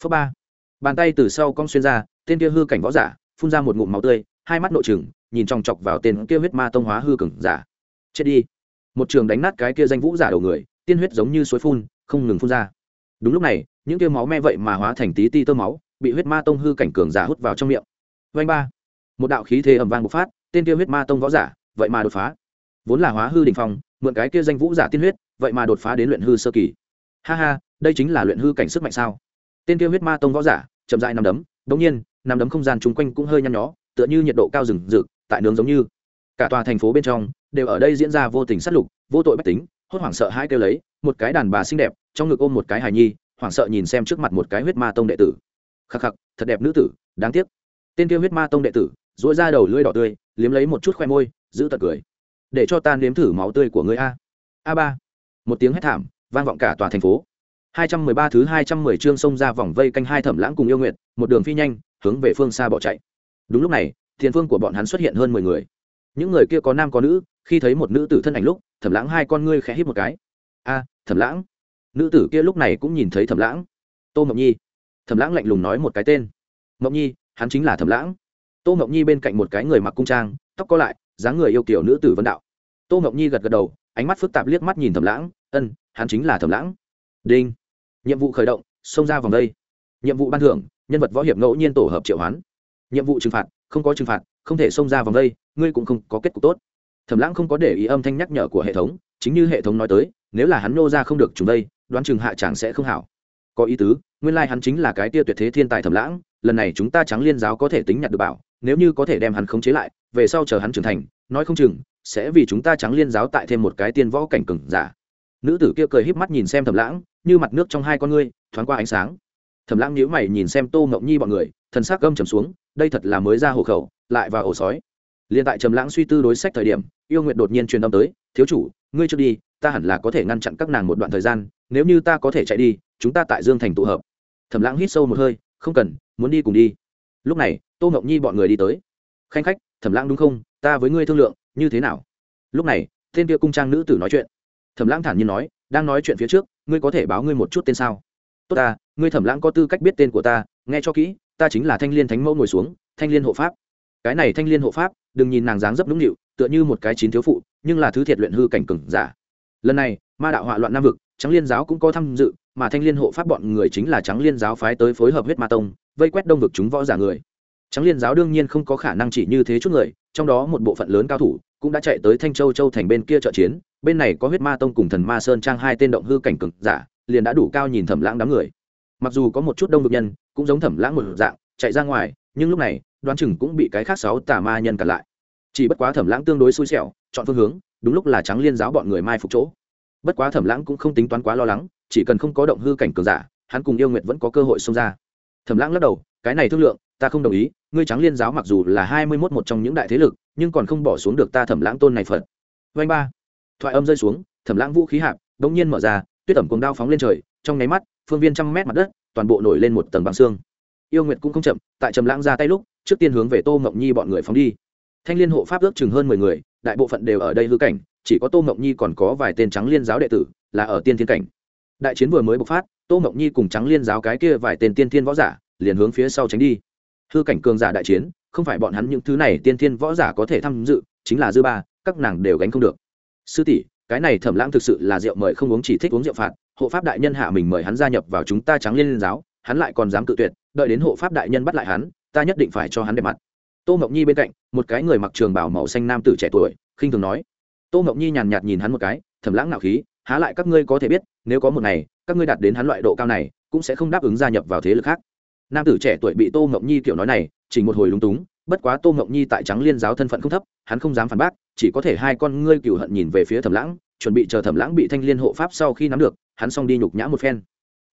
Phước ba. Bàn tay từ sau cong xuyên ra, tên kia hư cảnh võ giả phun ra một ngụm máu tươi, hai mắt nội trừng, nhìn chòng chọc vào tên kia huyết ma tông hóa hư cường giả. Chết đi. Một trường đánh nát cái kia danh vũ giả đầu người, tiên huyết giống như suối phun, không ngừng phun ra. Đúng lúc này, những kia máu me vậy mà hóa thành tí ti tơ máu, bị huyết ma tông hư cảnh cường giả hút vào trong miệng. Vanh ba. Một đạo khí thế ẩm vang bộc phát, tên kia huyết ma tông võ giả vậy mà đột phá. Vốn là hóa hư đình phong mượn cái kia danh vũ giả tiên huyết, vậy mà đột phá đến luyện hư sơ kỳ. Ha ha, đây chính là luyện hư cảnh sức mạnh sao? Tên kia huyết ma tông võ giả, chậm dại nằm đấm, đống nhiên nằm đấm không gian chung quanh cũng hơi nhăn nhó, tựa như nhiệt độ cao rừng rực, tại nướng giống như. Cả tòa thành phố bên trong, đều ở đây diễn ra vô tình sát lục, vô tội bách tính, hốt hoảng sợ hai kêu lấy, một cái đàn bà xinh đẹp, trong ngực ôm một cái hài nhi, hoảng sợ nhìn xem trước mặt một cái huyết ma tông đệ tử. Khắc khắc, thật đẹp nữ tử, đáng tiếc. Tên kia huyết ma tông đệ tử dỗi ra đầu lưỡi đỏ tươi, liếm lấy một chút khoe môi, giữ tật cười để cho ta nếm thử máu tươi của ngươi a. A ba. Một tiếng hét thảm, vang vọng cả tòa thành phố. Hai trăm mười ba thứ hai trăm mười chương xông ra vòng vây canh hai thẩm lãng cùng yêu nguyện một đường phi nhanh, hướng về phương xa bỏ chạy. Đúng lúc này thiên phương của bọn hắn xuất hiện hơn mười người. Những người kia có nam có nữ, khi thấy một nữ tử thân ảnh lúc, thẩm lãng hai con ngươi khẽ hít một cái. A, thẩm lãng. Nữ tử kia lúc này cũng nhìn thấy thẩm lãng. Tô mộng nhi. Thẩm lãng lạnh lùng nói một cái tên. Mộng nhi, hắn chính là thẩm lãng. Tô mộng nhi bên cạnh một cái người mặc cung trang, tóc có lại dáng người yêu kiểu nữ tử vân đạo. Tô Ngọc nhi gật gật đầu, ánh mắt phức tạp liếc mắt nhìn thẩm lãng, ân, hắn chính là thẩm lãng. Đinh. Nhiệm vụ khởi động, xông ra vòng đây. Nhiệm vụ ban thưởng, nhân vật võ hiệp ngẫu nhiên tổ hợp triệu hoán. Nhiệm vụ trừng phạt, không có trừng phạt, không thể xông ra vòng đây, ngươi cũng không có kết cục tốt. Thẩm lãng không có để ý âm thanh nhắc nhở của hệ thống, chính như hệ thống nói tới, nếu là hắn nô ra không được chúng đây, đoán chừng hạ chàng sẽ không hảo. Có ý tứ, nguyên lai hắn chính là cái tia tuyệt thế thiên tài thẩm lãng, lần này chúng ta trắng liên giáo có thể tính nhặt được bảo, nếu như có thể đem hắn khống chế lại về sau chờ hắn trưởng thành, nói không chừng, sẽ vì chúng ta trắng liên giáo tại thêm một cái tiên võ cảnh cừng giả. Nữ tử kia cười híp mắt nhìn xem thẩm lãng, như mặt nước trong hai con ngươi, thoáng qua ánh sáng. Thẩm lãng nhíu mày nhìn xem tô ngọc nhi bọn người, thần sắc gâm trầm xuống, đây thật là mới ra hộ khẩu, lại vào ổ sói. Liền tại trầm lãng suy tư đối sách thời điểm, yêu nguyệt đột nhiên truyền âm tới, thiếu chủ, ngươi cho đi, ta hẳn là có thể ngăn chặn các nàng một đoạn thời gian, nếu như ta có thể chạy đi, chúng ta tại dương thành tụ hợp. Thẩm lãng hít sâu một hơi, không cần, muốn đi cùng đi. Lúc này, tô ngọc nhi bọn người đi tới. Khanh khách thẩm lãng đúng không? Ta với ngươi thương lượng, như thế nào? Lúc này, tên kia cung trang nữ tử nói chuyện. Thẩm lãng thản nhiên nói, đang nói chuyện phía trước, ngươi có thể báo ngươi một chút tên sao? Tốt ta, ngươi thẩm lãng có tư cách biết tên của ta, nghe cho kỹ, ta chính là thanh liên thánh mẫu ngồi xuống, thanh liên hộ pháp. Cái này thanh liên hộ pháp, đừng nhìn nàng dáng dấp nũng nịu, tựa như một cái chín thiếu phụ, nhưng là thứ thiệt luyện hư cảnh cừng giả. Lần này, ma đạo họa loạn nam vực trắng liên giáo cũng có tham dự, mà thanh liên hộ pháp bọn người chính là trắng liên giáo phái tới phối hợp huyết ma tông, vây quét đông vực chúng võ giả người trắng liên giáo đương nhiên không có khả năng chỉ như thế chút người, trong đó một bộ phận lớn cao thủ cũng đã chạy tới thanh châu châu thành bên kia trợ chiến, bên này có huyết ma tông cùng thần ma sơn trang hai tên động hư cảnh cực giả, liền đã đủ cao nhìn thẩm lãng đám người. Mặc dù có một chút đông vực nhân, cũng giống thẩm lãng một dạng, chạy ra ngoài, nhưng lúc này, đoán chừng cũng bị cái khác sáu tà ma nhân cản lại. Chỉ bất quá thẩm lãng tương đối xui xẻo, chọn phương hướng, đúng lúc là trắng liên giáo bọn người mai phục chỗ. Bất quá thẩm lãng cũng không tính toán quá lo lắng, chỉ cần không có động hư cảnh cường giả, hắn cùng yêu nguyệt vẫn có cơ hội xông ra. Thẩm lãng lắc đầu, cái này thương lượng ta không đồng ý, ngươi trắng liên giáo mặc dù là hai mươi mốt một trong những đại thế lực, nhưng còn không bỏ xuống được ta thẩm lãng tôn này phật. Vanh ba. Thoại âm rơi xuống, thẩm lãng vũ khí hạp đ ỗ n g nhiên mở ra, tuyết ẩm cùng đao phóng lên trời, trong nháy mắt, phương viên trăm mét mặt đất, toàn bộ nổi lên một tầng băng xương. Yêu nguyệt cũng không chậm, tại trầm lãng ra tay lúc, trước tiên hướng về tô mộng nhi bọn người phóng đi. Thanh liên hộ pháp ước chừng hơn mười người, đại bộ phận đều ở đây hư cảnh, chỉ có tô mộng nhi còn có vài tên trắng liên giáo đệ tử, là ở tiên thiên cảnh. Đại chiến vừa mới bộc phát, tô mộng nhi cùng trắng liên giáo cái kia vài tên tiên thiên võ giả, liền hướng phía sau tránh đi hư cảnh cường giả đại chiến, không phải bọn hắn những thứ này tiên thiên võ giả có thể tham dự, chính là dư ba, các nàng đều gánh không được. Sư tỷ, cái này thẩm lãng thực sự là rượu mời không uống chỉ thích uống rượu phạt, hộ pháp đại nhân hạ mình mời hắn gia nhập vào chúng ta trắng liên giáo, hắn lại còn dám cự tuyệt, đợi đến hộ pháp đại nhân bắt lại hắn, ta nhất định phải cho hắn đẹp mặt. Tô mộng nhi bên cạnh, một cái người mặc trường bảo màu xanh nam tử trẻ tuổi, khinh thường nói. Tô mộng nhi nhàn nhạt nhìn hắn một cái, thẩm lãng nạo khí, há lại các ngươi có thể biết, nếu có một ngày, các ngươi đạt đến hắn loại độ cao này, cũng sẽ không đáp ứng gia nhập vào thế lực khác nam tử trẻ tuổi bị tô ngộng nhi kiểu nói này, chỉ một hồi lúng túng, bất quá tô ngộng nhi tại trắng liên giáo thân phận không thấp, hắn không dám phản bác, chỉ có thể hai con ngươi cựu hận nhìn về phía thẩm lãng, chuẩn bị chờ thẩm lãng bị thanh liên hộ pháp sau khi nắm được, hắn xong đi nhục nhã một phen.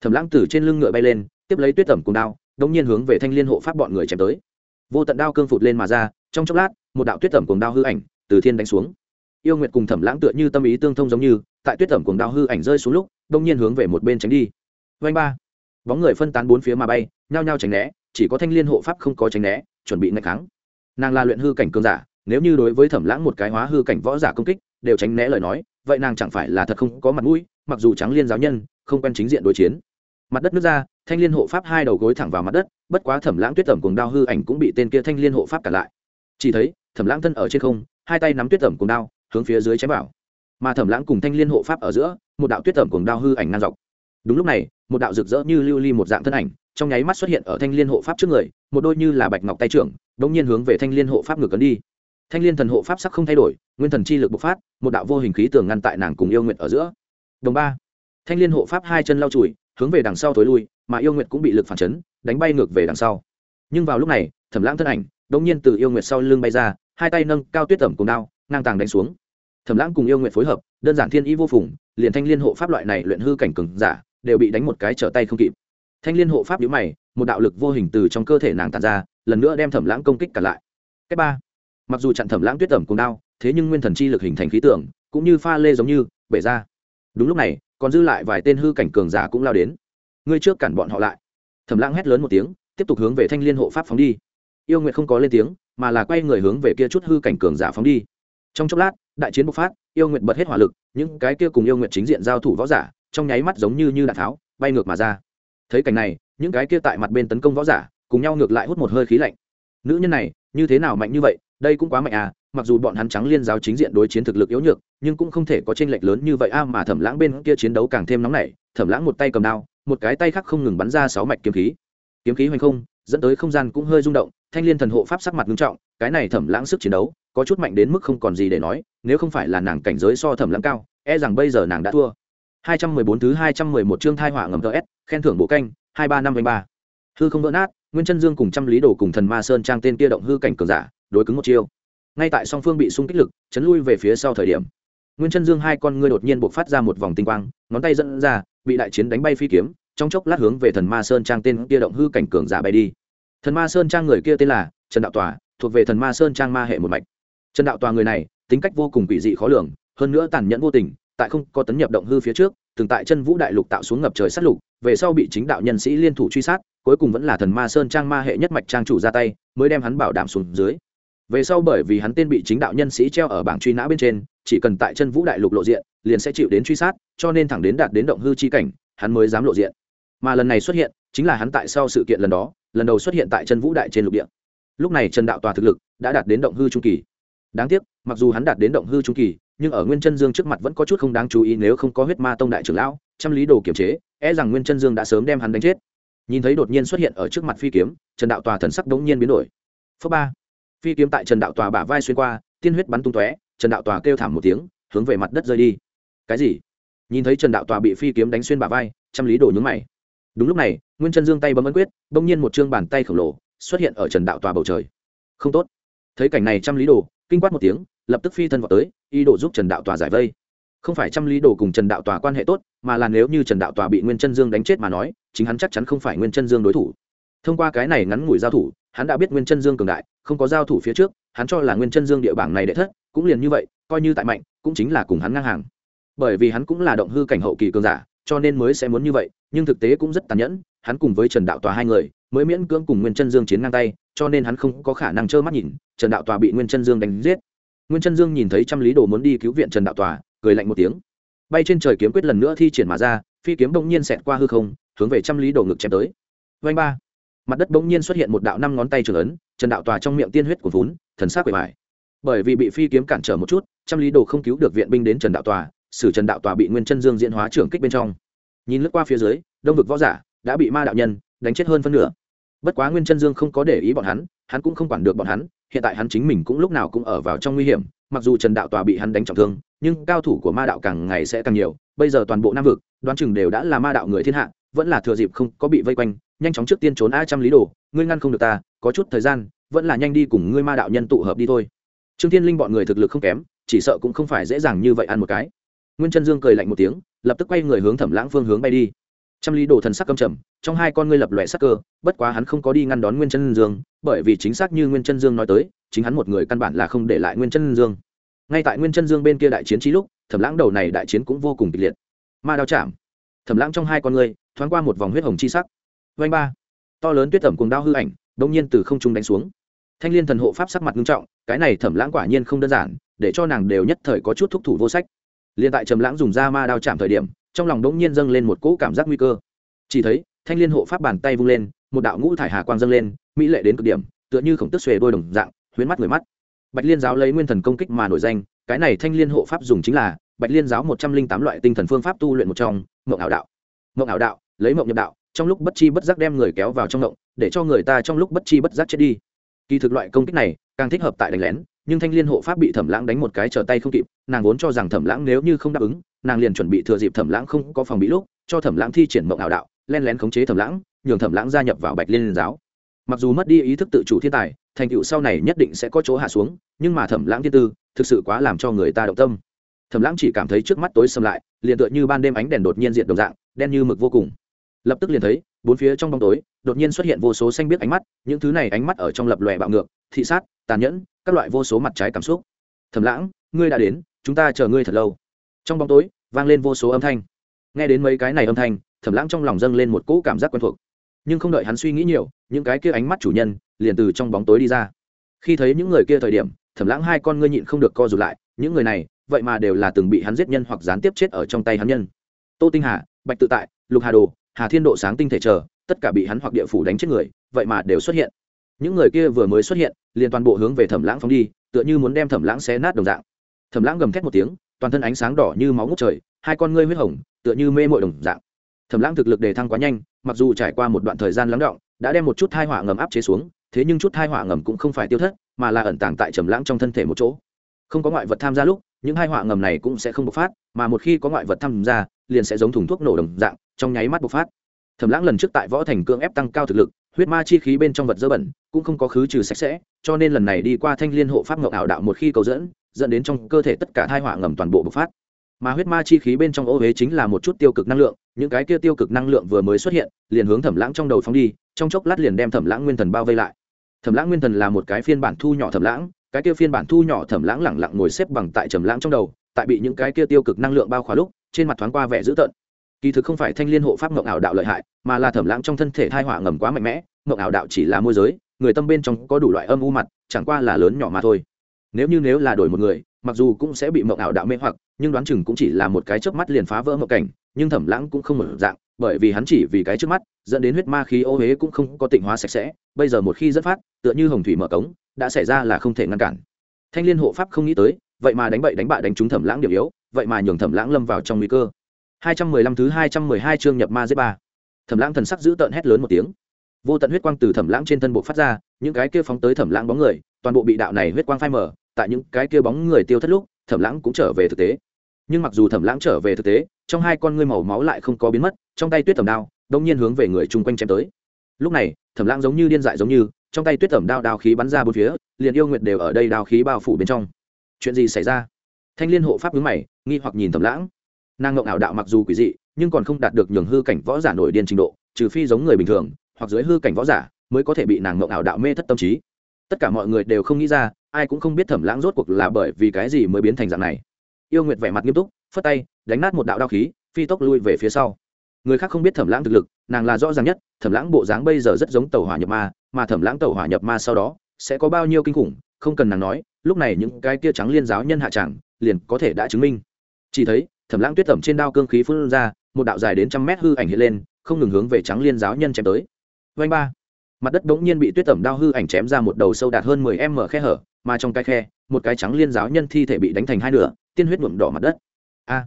Thẩm lãng từ trên lưng ngựa bay lên, tiếp lấy tuyết tẩm cùng đao đông nhiên hướng về thanh liên hộ pháp bọn người chém tới. Vô tận đao cương phụt lên mà ra, trong chốc lát, một đạo tuyết tẩm cùng đao hư ảnh từ thiên đánh xuống. Yêu nguyệt cùng thẩm lãng tựa như tâm ý tương thông giống như, tại tuyết tẩm cùng đao hư ảnh rơi xuống lúc đông nhiên hướng về một bên tránh đi. Vanh ba bóng người phân tán bốn phía mà bay, nhao nhao tránh né, chỉ có thanh liên hộ pháp không có tránh né, chuẩn bị ngày kháng. Nàng là luyện hư cảnh cương giả, nếu như đối với thẩm lãng một cái hóa hư cảnh võ giả công kích, đều tránh né lời nói, vậy nàng chẳng phải là thật không có mặt mũi, mặc dù trắng liên giáo nhân, không quen chính diện đối chiến. Mặt đất nước ra, thanh liên hộ pháp hai đầu gối thẳng vào mặt đất, bất quá thẩm lãng tuyết tẩm cùng đao hư ảnh cũng bị tên kia thanh liên hộ pháp cả lại. Chỉ thấy, thẩm lãng thân ở trên không, hai tay nắm tuyết tẩm cùng đao, hướng phía dưới chém vào. Mà thẩm lãng cùng thanh liên hộ pháp ở giữa, một đạo tuyết tẩm cùng đao hư ảnh ngang dọc đúng lúc này, một đạo rực rỡ như lưu ly một dạng thân ảnh, trong nháy mắt xuất hiện ở thanh liên hộ pháp trước người, một đôi như là bạch ngọc tay trưởng, đống nhiên hướng về thanh liên hộ pháp ngược cấn đi. Thanh liên thần hộ pháp sắc không thay đổi, nguyên thần chi lực bộc phát, một đạo vô hình khí tường ngăn tại nàng cùng yêu nguyện ở giữa. Đồng ba. Thanh liên hộ pháp hai chân lau chùi, hướng về đằng sau thối lui, mà yêu nguyện cũng bị lực phản chấn, đánh bay ngược về đằng sau. Nhưng vào lúc này, thẩm lãng thân ảnh, đống nhiên từ yêu nguyện sau lưng bay ra, hai tay nâng cao tuyết tẩm cùng đao, ngang tàng đánh xuống. Thẩm lãng cùng yêu nguyện phối hợp, đơn giản thiên ý vô phùng, liền thanh liên hộ pháp loại này luyện hư cảnh cường giả đều bị đánh một cái trở tay không kịp. Thanh liên hộ pháp nhíu mày, một đạo lực vô hình từ trong cơ thể nàng tàn ra, lần nữa đem thẩm lãng công kích cả lại. Cách ba. Mặc dù chặn thẩm lãng tuyết tẩm cùng đao, thế nhưng nguyên thần chi lực hình thành khí tượng, cũng như pha lê giống như, bể ra. Đúng lúc này, còn dư lại vài tên hư cảnh cường giả cũng lao đến. Ngươi trước cản bọn họ lại. Thẩm lãng hét lớn một tiếng, tiếp tục hướng về thanh liên hộ pháp phóng đi. Yêu nguyệt không có lên tiếng, mà là quay người hướng về kia chút hư cảnh cường giả phóng đi. Trong chốc lát, đại chiến bộc phát, yêu nguyệt bật hết hỏa lực, những cái kia cùng yêu nguyệt chính diện giao thủ võ giả trong nháy mắt giống như như đạn tháo, bay ngược mà ra. Thấy cảnh này, những cái kia tại mặt bên tấn công võ giả, cùng nhau ngược lại hút một hơi khí lạnh. Nữ nhân này, như thế nào mạnh như vậy, đây cũng quá mạnh à mặc dù bọn hắn trắng liên giáo chính diện đối chiến thực lực yếu nhược, nhưng cũng không thể có tranh lệch lớn như vậy a à mà thẩm lãng bên kia chiến đấu càng thêm nóng nảy, thẩm lãng một tay cầm đao, một cái tay khác không ngừng bắn ra sáu mạch kiếm khí. Kiếm khí hoành không, dẫn tới không gian cũng hơi rung động, thanh liên thần hộ pháp sắc mặt nghiêm trọng, cái này thẩm lãng sức chiến đấu, có chút mạnh đến mức không còn gì để nói, nếu không phải là nàng cảnh giới so thẩm lãng cao e rằng bây giờ nàng đã thua. 214 thứ 211 chương thai hỏa ngầm s khen thưởng bộ canh 23523. Hư không vỡ nát, Nguyên Chân Dương cùng trăm lý đồ cùng thần ma sơn trang tên kia động hư cảnh cường giả, đối cứng một chiêu. Ngay tại song phương bị xung kích lực, chấn lui về phía sau thời điểm. Nguyên Chân Dương hai con ngươi đột nhiên bộc phát ra một vòng tinh quang, ngón tay dẫn ra, bị đại chiến đánh bay phi kiếm, trong chốc lát hướng về thần ma sơn trang tên kia động hư cảnh cường giả bay đi. Thần ma sơn trang người kia tên là Trần Đạo Tòa, thuộc về thần ma sơn trang ma hệ một mạch. Trần Đạo Tòa người này, tính cách vô cùng quỷ dị khó lường, hơn nữa tàn nhẫn vô tình, tại không có tấn nhập động hư phía trước, từng tại chân vũ đại lục tạo xuống ngập trời sát lục, về sau bị chính đạo nhân sĩ liên thủ truy sát, cuối cùng vẫn là thần ma sơn trang ma hệ nhất mạch trang chủ ra tay, mới đem hắn bảo đảm xuống dưới. Về sau bởi vì hắn tên bị chính đạo nhân sĩ treo ở bảng truy nã bên trên, chỉ cần tại chân vũ đại lục lộ diện, liền sẽ chịu đến truy sát, cho nên thẳng đến đạt đến động hư chi cảnh, hắn mới dám lộ diện. Mà lần này xuất hiện, chính là hắn tại sau sự kiện lần đó, lần đầu xuất hiện tại chân vũ đại trên lục địa. Lúc này trần đạo tòa thực lực đã đạt đến động hư trung kỳ. Đáng tiếc, mặc dù hắn đạt đến động hư trung kỳ nhưng ở nguyên chân dương trước mặt vẫn có chút không đáng chú ý nếu không có huyết ma tông đại trưởng lão, trăm lý đồ kiểm chế e rằng nguyên chân dương đã sớm đem hắn đánh chết. Nhìn thấy đột nhiên xuất hiện ở trước mặt phi kiếm, trần đạo tòa thần sắc đống nhiên biến đổi. Phước ba, phi kiếm tại trần đạo tòa bả vai xuyên qua, tiên huyết bắn tung tóe, trần đạo tòa kêu thảm một tiếng, hướng về mặt đất rơi đi. Cái gì? Nhìn thấy trần đạo tòa bị phi kiếm đánh xuyên bả vai, trăm lý đồ nhúng mày. Đúng lúc này, nguyên chân dương tay bấm ấn quyết, bỗng nhiên một chương bàn tay khổng lồ xuất hiện ở trần đạo tòa bầu trời. Không tốt. Thấy cảnh này trăm lý đồ, kinh quát một tiếng lập tức phi thân vào tới, ý đồ giúp trần đạo tòa giải vây. Không phải trăm lý đồ cùng trần đạo tòa quan hệ tốt, mà là nếu như trần đạo tòa bị nguyên chân dương đánh chết mà nói, chính hắn chắc chắn không phải nguyên chân dương đối thủ. Thông qua cái này ngắn ngủi giao thủ, hắn đã biết nguyên chân dương cường đại, không có giao thủ phía trước, hắn cho là nguyên chân dương địa bảng này đệ thất, cũng liền như vậy, coi như tại mạnh, cũng chính là cùng hắn ngang hàng. Bởi vì hắn cũng là động hư cảnh hậu kỳ cường giả, cho nên mới sẽ muốn như vậy, nhưng thực tế cũng rất tàn nhẫn, hắn cùng với trần đạo tòa hai người, mới miễn cưỡng cùng nguyên chân dương chiến ngang tay, cho nên hắn không có khả năng trơ mắt nhìn, trần đạo tòa bị nguyên chân dương đánh giết nguyên chân dương nhìn thấy trăm lý đồ muốn đi cứu viện trần đạo tòa, cười lạnh một tiếng. Bay trên trời kiếm quyết lần nữa thi triển mà ra, phi kiếm bỗng nhiên xẹt qua hư không, hướng về trăm lý đồ ngực chém tới. Vanh ba. Mặt đất bỗng nhiên xuất hiện một đạo năm ngón tay trường ấn, trần đạo tòa trong miệng tiên huyết của vốn thần sắc quệ mải. Bởi vì bị phi kiếm cản trở một chút, trăm lý đồ không cứu được viện binh đến trần đạo tòa xử trần đạo tòa bị nguyên chân dương diễn hóa trưởng kích bên trong. Nhìn lướt qua phía dưới, đông vực võ giả đã bị ma đạo nhân đánh chết hơn phân nửa. Bất quá nguyên chân dương không có để ý bọn hắn hắn cũng không quản được bọn hắn hiện tại hắn chính mình cũng lúc nào cũng ở vào trong nguy hiểm, mặc dù trần đạo tòa bị hắn đánh trọng thương, nhưng cao thủ của ma đạo càng ngày sẽ càng nhiều, bây giờ toàn bộ nam vực, đoán chừng đều đã là ma đạo người thiên hạ, vẫn là thừa dịp không có bị vây quanh, nhanh chóng trước tiên trốn a trăm lý đồ, ngươi ngăn không được ta, có chút thời gian, vẫn là nhanh đi cùng ngươi ma đạo nhân tụ hợp đi thôi. Trương thiên linh bọn người thực lực không kém, chỉ sợ cũng không phải dễ dàng như vậy ăn một cái. Nguyên chân dương cười lạnh một tiếng, lập tức quay người hướng thẩm lãng phương hướng bay đi trăm lý đồ thần sắc căm trầm, trong hai con ngươi lập lòe sắc cơ, bất quá hắn không có đi ngăn đón nguyên chân dương, bởi vì chính xác như nguyên chân dương nói tới, chính hắn một người căn bản là không để lại nguyên chân dương. Ngay tại nguyên chân dương bên kia đại chiến trí lúc, thẩm lãng đầu này đại chiến cũng vô cùng kịch liệt. Ma đao chạm. Thẩm lãng trong hai con ngươi, thoáng qua một vòng huyết hồng chi sắc. Vanh ba. To lớn tuyết tẩm cùng đao hư ảnh đông nhiên từ không trung đánh xuống. Thanh liên thần hộ pháp sắc mặt nghiêm trọng, cái này thẩm lãng quả nhiên không đơn giản, để cho nàng đều nhất thời có chút thúc thủ vô sách. Liên tại trầm lãng dùng ra ma đao chạm thời điểm trong lòng đống nhiên dâng lên một cỗ cảm giác nguy cơ. Chỉ thấy, thanh liên hộ pháp bàn tay vung lên, một đạo ngũ thải hà quang dâng lên, mỹ lệ đến cực điểm, tựa như khổng tức xuề đôi đồng dạng huyến mắt người mắt. Bạch liên giáo lấy nguyên thần công kích mà nổi danh, cái này thanh liên hộ pháp dùng chính là bạch liên giáo một trăm linh tám loại tinh thần phương pháp tu luyện một trong, mộng ảo đạo. Mộng ảo đạo, lấy mộng nhập đạo, trong lúc bất chi bất giác đem người kéo vào trong mộng, để cho người ta trong lúc bất chi bất giác chết đi. Kỳ thực loại công kích này, càng thích hợp tại đánh lén nhưng thanh liên hộ pháp bị thẩm lãng đánh một cái trở tay không kịp, nàng vốn cho rằng thẩm lãng nếu như không đáp ứng, nàng liền chuẩn bị thừa dịp thẩm lãng không có phòng bị lúc, cho thẩm lãng thi triển mộng ảo đạo, len lén khống chế thẩm lãng, nhường thẩm lãng gia nhập vào bạch liên giáo. Mặc dù mất đi ý thức tự chủ thiên tài, thành tựu sau này nhất định sẽ có chỗ hạ xuống, nhưng mà thẩm lãng thiên tư, thực sự quá làm cho người ta động tâm. Thẩm lãng chỉ cảm thấy trước mắt tối xâm lại, liền tựa như ban đêm ánh đèn đột nhiên diện đồng dạng, đen như mực vô cùng. Lập tức liền thấy bốn phía trong bóng tối, đột nhiên xuất hiện vô số xanh biết ánh mắt, những thứ này ánh mắt ở trong lập lòe bạo ngược, thị sát, tàn nhẫn, các loại vô số mặt trái cảm xúc. Thầm lãng, ngươi đã đến, chúng ta chờ ngươi thật lâu. Trong bóng tối, vang lên vô số âm thanh. Nghe đến mấy cái này âm thanh thầm lãng trong lòng dâng lên một cỗ cảm giác quen thuộc. Nhưng không đợi hắn suy nghĩ nhiều, những cái kia ánh mắt chủ nhân liền từ trong bóng tối đi ra. Khi thấy những người kia thời điểm, thẩm lãng hai con ngươi nhịn không được co rụt lại, những người này, vậy mà đều là từng bị hắn giết nhân hoặc gián tiếp chết ở trong tay hắn nhân. Tô tinh hà, bạch tự tại, lục hà đồ hà thiên độ sáng tinh thể chờ, tất cả bị hắn hoặc địa phủ đánh chết người, vậy mà đều xuất hiện. Những người kia vừa mới xuất hiện, liền toàn bộ hướng về thẩm lãng phóng đi, tựa như muốn đem thẩm lãng xé nát đồng dạng. Thẩm lãng gầm thét một tiếng, toàn thân ánh sáng đỏ như máu ngút trời, hai con ngươi huyết hồng, tựa như mê mội đồng dạng. Thẩm lãng thực lực đề thăng quá nhanh, mặc dù trải qua một đoạn thời gian lắng động, đã đem một chút thai hỏa ngầm áp chế xuống, thế nhưng chút thai hỏa ngầm cũng không phải tiêu thất, mà là ẩn tàng tại trầm lãng trong thân thể một chỗ. Không có ngoại vật tham gia lúc, những hai họa ngầm này cũng sẽ không bộc phát, mà một khi có ngoại vật tham gia liền sẽ giống thùng thuốc nổ đồng dạng, trong nháy mắt bộc phát. Thẩm lãng lần trước tại võ thành cương ép tăng cao thực lực, huyết ma chi khí bên trong vật dơ bẩn, cũng không có khứ trừ sạch sẽ, cho nên lần này đi qua thanh liên hộ pháp ngọc ảo đạo một khi cầu dẫn dẫn đến trong cơ thể tất cả thai họa ngầm toàn bộ bộc phát. Mà huyết ma chi khí bên trong ô huế chính là một chút tiêu cực năng lượng, những cái kia tiêu cực năng lượng vừa mới xuất hiện, liền hướng thẩm lãng trong đầu phóng đi, trong chốc lát liền đem thẩm lãng nguyên thần bao vây lại. Thẩm lãng nguyên thần là một cái phiên bản thu nhỏ thẩm lãng, cái kia phiên bản thu nhỏ thẩm lãng lẳng lặng ngồi xếp bằng tại trầm lãng trong đầu, tại bị những cái kia tiêu cực năng lượng bao khóa lúc trên mặt thoáng qua vẻ dữ tợn. Kỳ thực không phải thanh liên hộ pháp ngộng ảo đạo lợi hại, mà là thẩm lãng trong thân thể thai hỏa ngầm quá mạnh mẽ ngộng ảo đạo chỉ là môi giới, người tâm bên trong có đủ loại âm u mặt, chẳng qua là lớn nhỏ mà thôi. Nếu như nếu là đổi một người, mặc dù cũng sẽ bị mộng ảo đạo mê hoặc, nhưng đoán chừng cũng chỉ là một cái chớp mắt liền phá vỡ mộng cảnh, nhưng thẩm lãng cũng không một dạng, bởi vì hắn chỉ vì cái trước mắt, dẫn đến huyết ma khí ô huế cũng không có tịnh hóa sạch sẽ, bây giờ một khi dẫn phát, tựa như hồng thủy mở cống, đã xảy ra là không thể ngăn cản. Thanh liên hộ pháp không nghĩ tới, vậy mà đánh bậy đánh bại đánh trúng thẩm lãng điểm yếu vậy mà nhường thẩm lãng lâm vào trong nguy cơ. 215 thứ 212 chương nhập ma giết ba. Thẩm lãng thần sắc giữ tợn hét lớn một tiếng. Vô tận huyết quang từ thẩm lãng trên thân bộ phát ra, những cái kia phóng tới thẩm lãng bóng người, toàn bộ bị đạo này huyết quang phai mở tại những cái kia bóng người tiêu thất lúc, thẩm lãng cũng trở về thực tế. Nhưng mặc dù thẩm lãng trở về thực tế, trong hai con ngươi màu máu lại không có biến mất, trong tay tuyết thẩm đao, đông nhiên hướng về người chung quanh chém tới. Lúc này, thẩm lãng giống như điên dại giống như, trong tay tuyết thẩm đao đao khí bắn ra bốn phía, liền yêu nguyệt đều ở đây đao khí bao phủ bên trong. Chuyện gì xảy ra? Thanh liên hộ pháp hướng mày nghi hoặc nhìn thẩm lãng. Nàng ngộng ảo đạo mặc dù quỷ dị, nhưng còn không đạt được nhường hư cảnh võ giả nổi điên trình độ, trừ phi giống người bình thường, hoặc dưới hư cảnh võ giả, mới có thể bị nàng ngộng ảo đạo mê thất tâm trí. Tất cả mọi người đều không nghĩ ra, ai cũng không biết thẩm lãng rốt cuộc là bởi vì cái gì mới biến thành dạng này. Yêu nguyệt vẻ mặt nghiêm túc, phất tay, đánh nát một đạo đao khí, phi tốc lui về phía sau. Người khác không biết thẩm lãng thực lực, nàng là rõ ràng nhất, thẩm lãng bộ dáng bây giờ rất giống tàu hỏa nhập ma, mà thẩm lãng tàu hỏa nhập ma sau đó, sẽ có bao nhiêu kinh khủng, không cần nàng nói, lúc này những cái tia trắng liên giáo nhân hạ tràng, liền có thể đã chứng minh chỉ thấy, thẩm lãng tuyết tẩm trên đao cương khí phun ra, một đạo dài đến trăm mét hư ảnh hiện lên, không ngừng hướng về trắng liên giáo nhân chém tới. Vanh ba. Mặt đất bỗng nhiên bị tuyết tẩm đao hư ảnh chém ra một đầu sâu đạt hơn mười m khe hở, mà trong cái khe, một cái trắng liên giáo nhân thi thể bị đánh thành hai nửa, tiên huyết nhuộm đỏ mặt đất. A.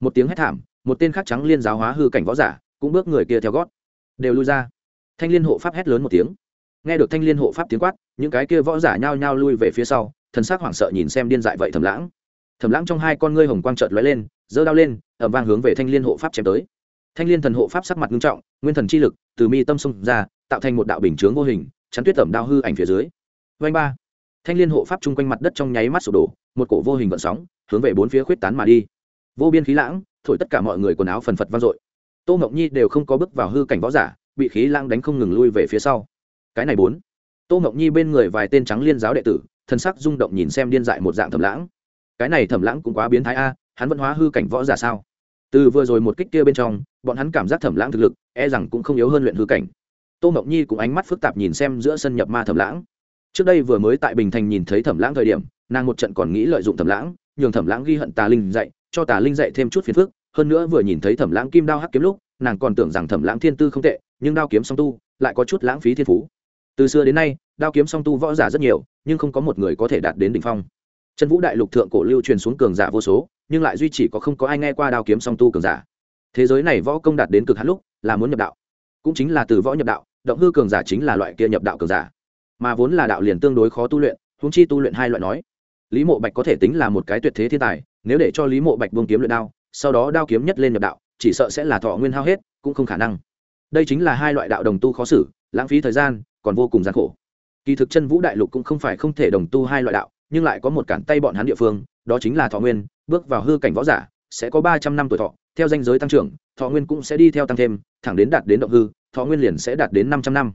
Một tiếng hét thảm, một tên khác trắng liên giáo hóa hư cảnh võ giả, cũng bước người kia theo gót, đều lui ra. Thanh liên hộ pháp hét lớn một tiếng. Nghe được thanh liên hộ pháp tiếng quát, những cái kia võ giả nhao nhao lui về phía sau, thần sắc hoảng sợ nhìn xem điên dại vậy thầm lãng thẩm lãng trong hai con ngươi hồng quang trợt lóe lên, giơ đao lên ẩm vang hướng về thanh liên hộ pháp chém tới. Thanh liên thần hộ pháp sắc mặt nghiêm trọng, nguyên thần chi lực từ mi tâm xông ra, tạo thành một đạo bình chướng vô hình, chắn tuyết tẩm đao hư ảnh phía dưới. Vanh ba. Thanh liên hộ pháp chung quanh mặt đất trong nháy mắt sụp đổ, một cổ vô hình vận sóng, hướng về bốn phía khuyết tán mà đi. Vô biên khí lãng, thổi tất cả mọi người quần áo phần phật vang dội. Tô ngọc nhi đều không có bước vào hư cảnh võ giả, bị khí lãng đánh không ngừng lui về phía sau. Cái này bốn. Tô ngọc nhi bên người vài tên trắng liên giáo đệ tử thân sắc rung động nhìn xem điên dại một dạng thẩm lãng cái này thẩm lãng cũng quá biến thái a, hắn vẫn hóa hư cảnh võ giả sao? Từ vừa rồi một kích kia bên trong, bọn hắn cảm giác thẩm lãng thực lực e rằng cũng không yếu hơn luyện hư cảnh. Tô ngọc nhi cũng ánh mắt phức tạp nhìn xem giữa sân nhập ma thẩm lãng. Trước đây vừa mới tại bình thành nhìn thấy thẩm lãng thời điểm, nàng một trận còn nghĩ lợi dụng thẩm lãng, nhường thẩm lãng ghi hận tà linh dạy, cho tà linh dạy thêm chút phiền phức. Hơn nữa vừa nhìn thấy thẩm lãng kim đao hắc kiếm lúc, nàng còn tưởng rằng thẩm lãng thiên tư không tệ, nhưng đao kiếm song tu, lại có chút lãng phí thiên phú. Từ xưa đến nay, đao kiếm song tu võ giả rất nhiều, nhưng không có một người có thể đạt đến đỉnh phong chân vũ đại lục thượng cổ lưu truyền xuống cường giả vô số, nhưng lại duy chỉ có không có ai nghe qua đao kiếm song tu cường giả. Thế giới này võ công đạt đến cực hạn lúc, là muốn nhập đạo. Cũng chính là từ võ nhập đạo, động hư cường giả chính là loại kia nhập đạo cường giả. Mà vốn là đạo liền tương đối khó tu luyện, huống chi tu luyện hai loại nói. Lý mộ bạch có thể tính là một cái tuyệt thế thiên tài, nếu để cho lý mộ bạch buông kiếm luyện đao, sau đó đao kiếm nhất lên nhập đạo, chỉ sợ sẽ là thọ nguyên hao hết, cũng không khả năng. Đây chính là hai loại đạo đồng tu khó xử, lãng phí thời gian, còn vô cùng gian khổ. Kỳ thực chân vũ đại lục cũng không phải không thể đồng tu hai loại đạo nhưng lại có một cản tay bọn hắn địa phương, đó chính là thọ nguyên, bước vào hư cảnh võ giả, sẽ có ba trăm năm tuổi thọ, theo danh giới tăng trưởng, thọ nguyên cũng sẽ đi theo tăng thêm, thẳng đến đạt đến động hư, thọ nguyên liền sẽ đạt đến năm trăm năm.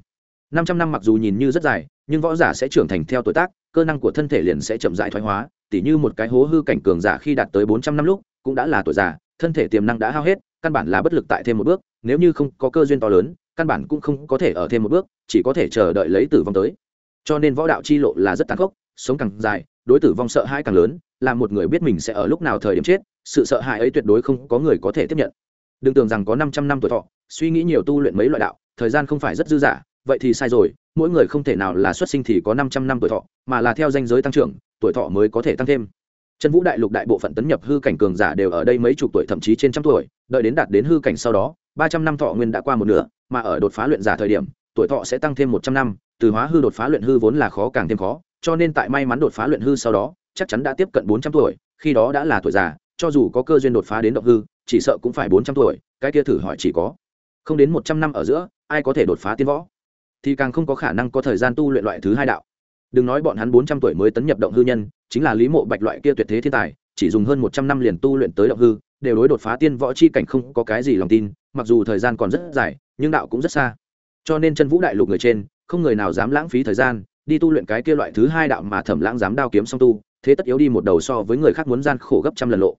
năm trăm năm mặc dù nhìn như rất dài, nhưng võ giả sẽ trưởng thành theo tuổi tác, cơ năng của thân thể liền sẽ chậm dại thoái hóa, tỉ như một cái hố hư cảnh cường giả khi đạt tới bốn trăm năm lúc, cũng đã là tuổi già, thân thể tiềm năng đã hao hết, căn bản là bất lực tại thêm một bước, nếu như không có cơ duyên to lớn, căn bản cũng không có thể ở thêm một bước, chỉ có thể chờ đợi lấy tử vong tới. Cho nên võ đạo chi lộ là rất tàn khốc sống càng dài, đối tử vong sợ hãi càng lớn, là một người biết mình sẽ ở lúc nào thời điểm chết, sự sợ hãi ấy tuyệt đối không có người có thể tiếp nhận. Đừng tưởng rằng có năm trăm năm tuổi thọ, suy nghĩ nhiều tu luyện mấy loại đạo, thời gian không phải rất dư dả, vậy thì sai rồi, mỗi người không thể nào là xuất sinh thì có năm trăm năm tuổi thọ, mà là theo danh giới tăng trưởng, tuổi thọ mới có thể tăng thêm. Chân vũ đại lục đại bộ phận tấn nhập hư cảnh cường giả đều ở đây mấy chục tuổi, thậm chí trên trăm tuổi, đợi đến đạt đến hư cảnh sau đó, ba trăm năm thọ nguyên đã qua một nửa, mà ở đột phá luyện giả thời điểm, tuổi thọ sẽ tăng thêm một trăm năm, từ hóa hư đột phá luyện hư vốn là khó càng thêm khó cho nên tại may mắn đột phá luyện hư sau đó, chắc chắn đã tiếp cận bốn trăm tuổi, khi đó đã là tuổi già, cho dù có cơ duyên đột phá đến động hư, chỉ sợ cũng phải bốn trăm tuổi, cái kia thử hỏi chỉ có không đến một trăm năm ở giữa, ai có thể đột phá tiên võ. Thì càng không có khả năng có thời gian tu luyện loại thứ hai đạo. Đừng nói bọn hắn bốn trăm tuổi mới tấn nhập động hư nhân, chính là lý mộ bạch loại kia tuyệt thế thiên tài, chỉ dùng hơn một trăm năm liền tu luyện tới động hư, đều đối đột phá tiên võ chi cảnh không có cái gì lòng tin, mặc dù thời gian còn rất dài, nhưng đạo cũng rất xa. Cho nên chân vũ đại lục người trên, không người nào dám lãng phí thời gian đi tu luyện cái kia loại thứ hai đạo mà thẩm lãng dám đao kiếm song tu, thế tất yếu đi một đầu so với người khác muốn gian khổ gấp trăm lần lộ.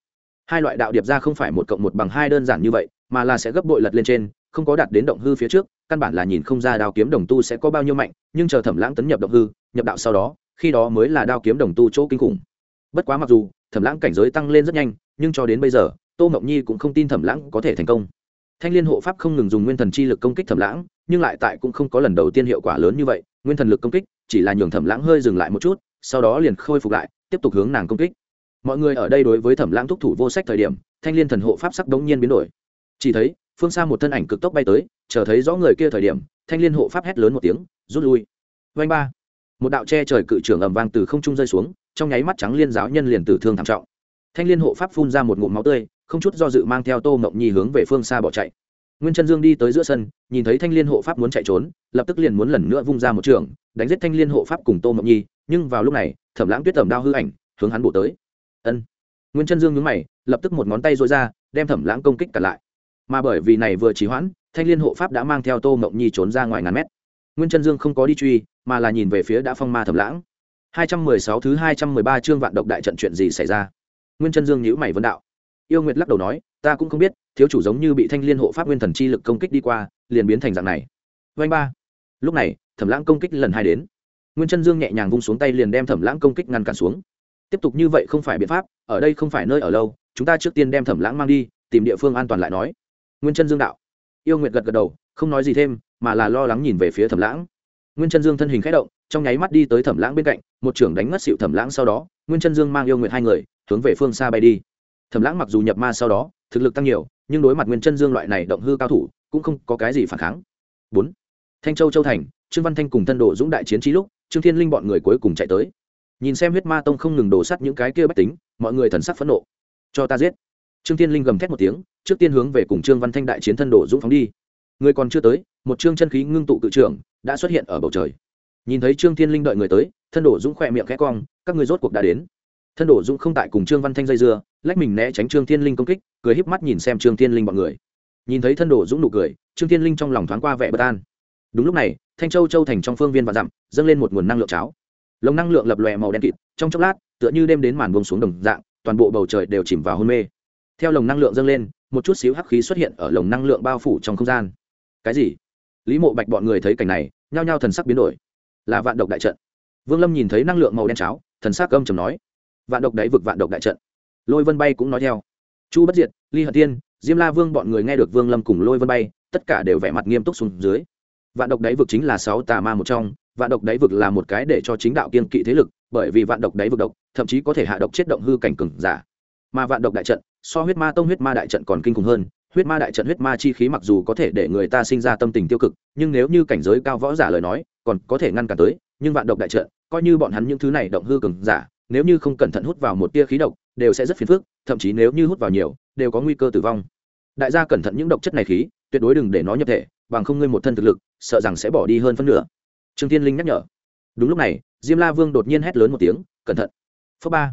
Hai loại đạo điệp ra không phải một cộng một bằng hai đơn giản như vậy, mà là sẽ gấp bội lật lên trên, không có đạt đến động hư phía trước, căn bản là nhìn không ra đao kiếm đồng tu sẽ có bao nhiêu mạnh, nhưng chờ thẩm lãng tấn nhập động hư, nhập đạo sau đó, khi đó mới là đao kiếm đồng tu chỗ kinh khủng. Bất quá mặc dù, thẩm lãng cảnh giới tăng lên rất nhanh, nhưng cho đến bây giờ, tô mộng nhi cũng không tin thẩm lãng có thể thành công. Thanh liên hộ pháp không ngừng dùng nguyên thần chi lực công kích thẩm lãng, nhưng lại tại cũng không có lần đầu tiên hiệu quả lớn như vậy nguyên thần lực công kích, chỉ là nhường thẩm lãng hơi dừng lại một chút, sau đó liền khôi phục lại, tiếp tục hướng nàng công kích. Mọi người ở đây đối với thẩm lãng thúc thủ vô sách thời điểm, thanh liên thần hộ pháp sắc đống nhiên biến đổi. Chỉ thấy, phương xa một thân ảnh cực tốc bay tới, chờ thấy rõ người kia thời điểm, thanh liên hộ pháp hét lớn một tiếng, rút lui. Vanh ba. Một đạo che trời cự trưởng ầm vang từ không trung rơi xuống, trong nháy mắt trắng liên giáo nhân liền tử thương thảm trọng. Thanh liên hộ pháp phun ra một ngụm máu tươi, không chút do dự mang theo tô mộng nhi hướng về phương xa bỏ chạy nguyên chân dương đi tới giữa sân, nhìn thấy thanh liên hộ pháp muốn chạy trốn, lập tức liền muốn lần nữa vung ra một trường, đánh giết thanh liên hộ pháp cùng tô mộng nhi, nhưng vào lúc này, thẩm lãng tuyết tẩm đao hư ảnh, hướng hắn bổ tới. Ân. Nguyên chân dương nhướng mày, lập tức một ngón tay dối ra, đem thẩm lãng công kích cả lại. Mà bởi vì này vừa trì hoãn, thanh liên hộ pháp đã mang theo tô mộng nhi trốn ra ngoài ngàn mét. Nguyên chân dương không có đi truy, mà là nhìn về phía đã phong ma thẩm lãng. 216 thứ 213 chương vạn độc đại trận chuyện gì xảy ra? Nguyên chân dương nhíu mày vấn đạo. Yêu nguyệt lắc đầu nói ta cũng không biết, thiếu chủ giống như bị thanh liên hộ pháp nguyên thần chi lực công kích đi qua, liền biến thành dạng này. Vanh ba. Lúc này, thẩm lãng công kích lần hai đến. Nguyên chân dương nhẹ nhàng vung xuống tay liền đem thẩm lãng công kích ngăn cản xuống. Tiếp tục như vậy không phải biện pháp, ở đây không phải nơi ở lâu, chúng ta trước tiên đem thẩm lãng mang đi, tìm địa phương an toàn lại nói. Nguyên chân dương đạo. Yêu nguyệt gật gật đầu, không nói gì thêm, mà là lo lắng nhìn về phía thẩm lãng. Nguyên chân dương thân hình k h ẽ động, trong nháy mắt đi tới thẩm lãng bên cạnh, một trưởng đánh ngất xịu thẩm lãng sau đó, nguyên chân dương mang yêu nguyệt hai người, hướng về phương xa bay đi. Thẩm lãng mặc dù nhập ma sau đó thực lực tăng nhiều, nhưng đối mặt nguyên chân dương loại này động hư cao thủ, cũng không có cái gì phản kháng. Bốn, thanh châu châu thành, trương văn thanh cùng thân đồ dũng đại chiến trí lúc, trương thiên linh bọn người cuối cùng chạy tới. Nhìn xem huyết ma tông không ngừng đổ sắt những cái kia bách tính, mọi người thần sắc phẫn nộ. Cho ta giết. Trương thiên linh gầm thét một tiếng, trước tiên hướng về cùng trương văn thanh đại chiến thân đồ dũng phóng đi. Người còn chưa tới, một trương chân khí ngưng tụ cự trưởng đã xuất hiện ở bầu trời. Nhìn thấy trương thiên linh đợi người tới, thân đổ dũng khỏe miệng khẽ cong, các người rốt cuộc đã đến thân đổ dũng không tại cùng trương văn thanh dây dưa, lách mình né tránh trương thiên linh công kích, cười híp mắt nhìn xem trương thiên linh bọn người. Nhìn thấy thân đổ dũng nụ cười, trương thiên linh trong lòng thoáng qua vẻ bất an. Đúng lúc này, thanh châu châu thành trong phương viên và dặm, dâng lên một nguồn năng lượng cháo. Lồng năng lượng lập lòe màu đen kịt, trong chốc lát, tựa như đêm đến màn bông xuống đồng dạng, toàn bộ bầu trời đều chìm vào hôn mê. Theo lồng năng lượng dâng lên, một chút xíu hắc khí xuất hiện ở lồng năng lượng bao phủ trong không gian. Cái gì? Lý mộ bạch bọn người thấy cảnh này, nhao nhao thần sắc biến đổi. Là vạn độc đại trận. Vương lâm nhìn thấy năng lượng màu đen cháo, thần sắc âm chầm nói vạn độc đáy vực vạn độc đại trận. Lôi vân bay cũng nói theo. Chu bất diệt, ly hận tiên diêm la vương bọn người nghe được vương lâm cùng lôi vân bay, tất cả đều vẻ mặt nghiêm túc xuống dưới. Vạn độc đáy vực chính là sáu tà ma một trong, vạn độc đáy vực là một cái để cho chính đạo kiên kỵ thế lực, bởi vì vạn độc đáy vực độc, thậm chí có thể hạ độc chết động hư cảnh cừng giả. Mà vạn độc đại trận, so huyết ma tông huyết ma đại trận còn kinh khủng hơn, huyết ma đại trận huyết ma chi khí mặc dù có thể để người ta sinh ra tâm tình tiêu cực, nhưng nếu như cảnh giới cao võ giả lời nói, còn có thể ngăn cản tới, nhưng vạn độc đại trận, coi như bọn hắn những thứ này động hư cường giả nếu như không cẩn thận hút vào một tia khí độc, đều sẽ rất phiền phức, thậm chí nếu như hút vào nhiều, đều có nguy cơ tử vong. Đại gia cẩn thận những độc chất này khí, tuyệt đối đừng để nó nhập thể, bằng không ngươi một thân thực lực, sợ rằng sẽ bỏ đi hơn phân nửa. Trương tiên linh nhắc nhở. Đúng lúc này, diêm la vương đột nhiên hét lớn một tiếng, cẩn thận! Phớ ba.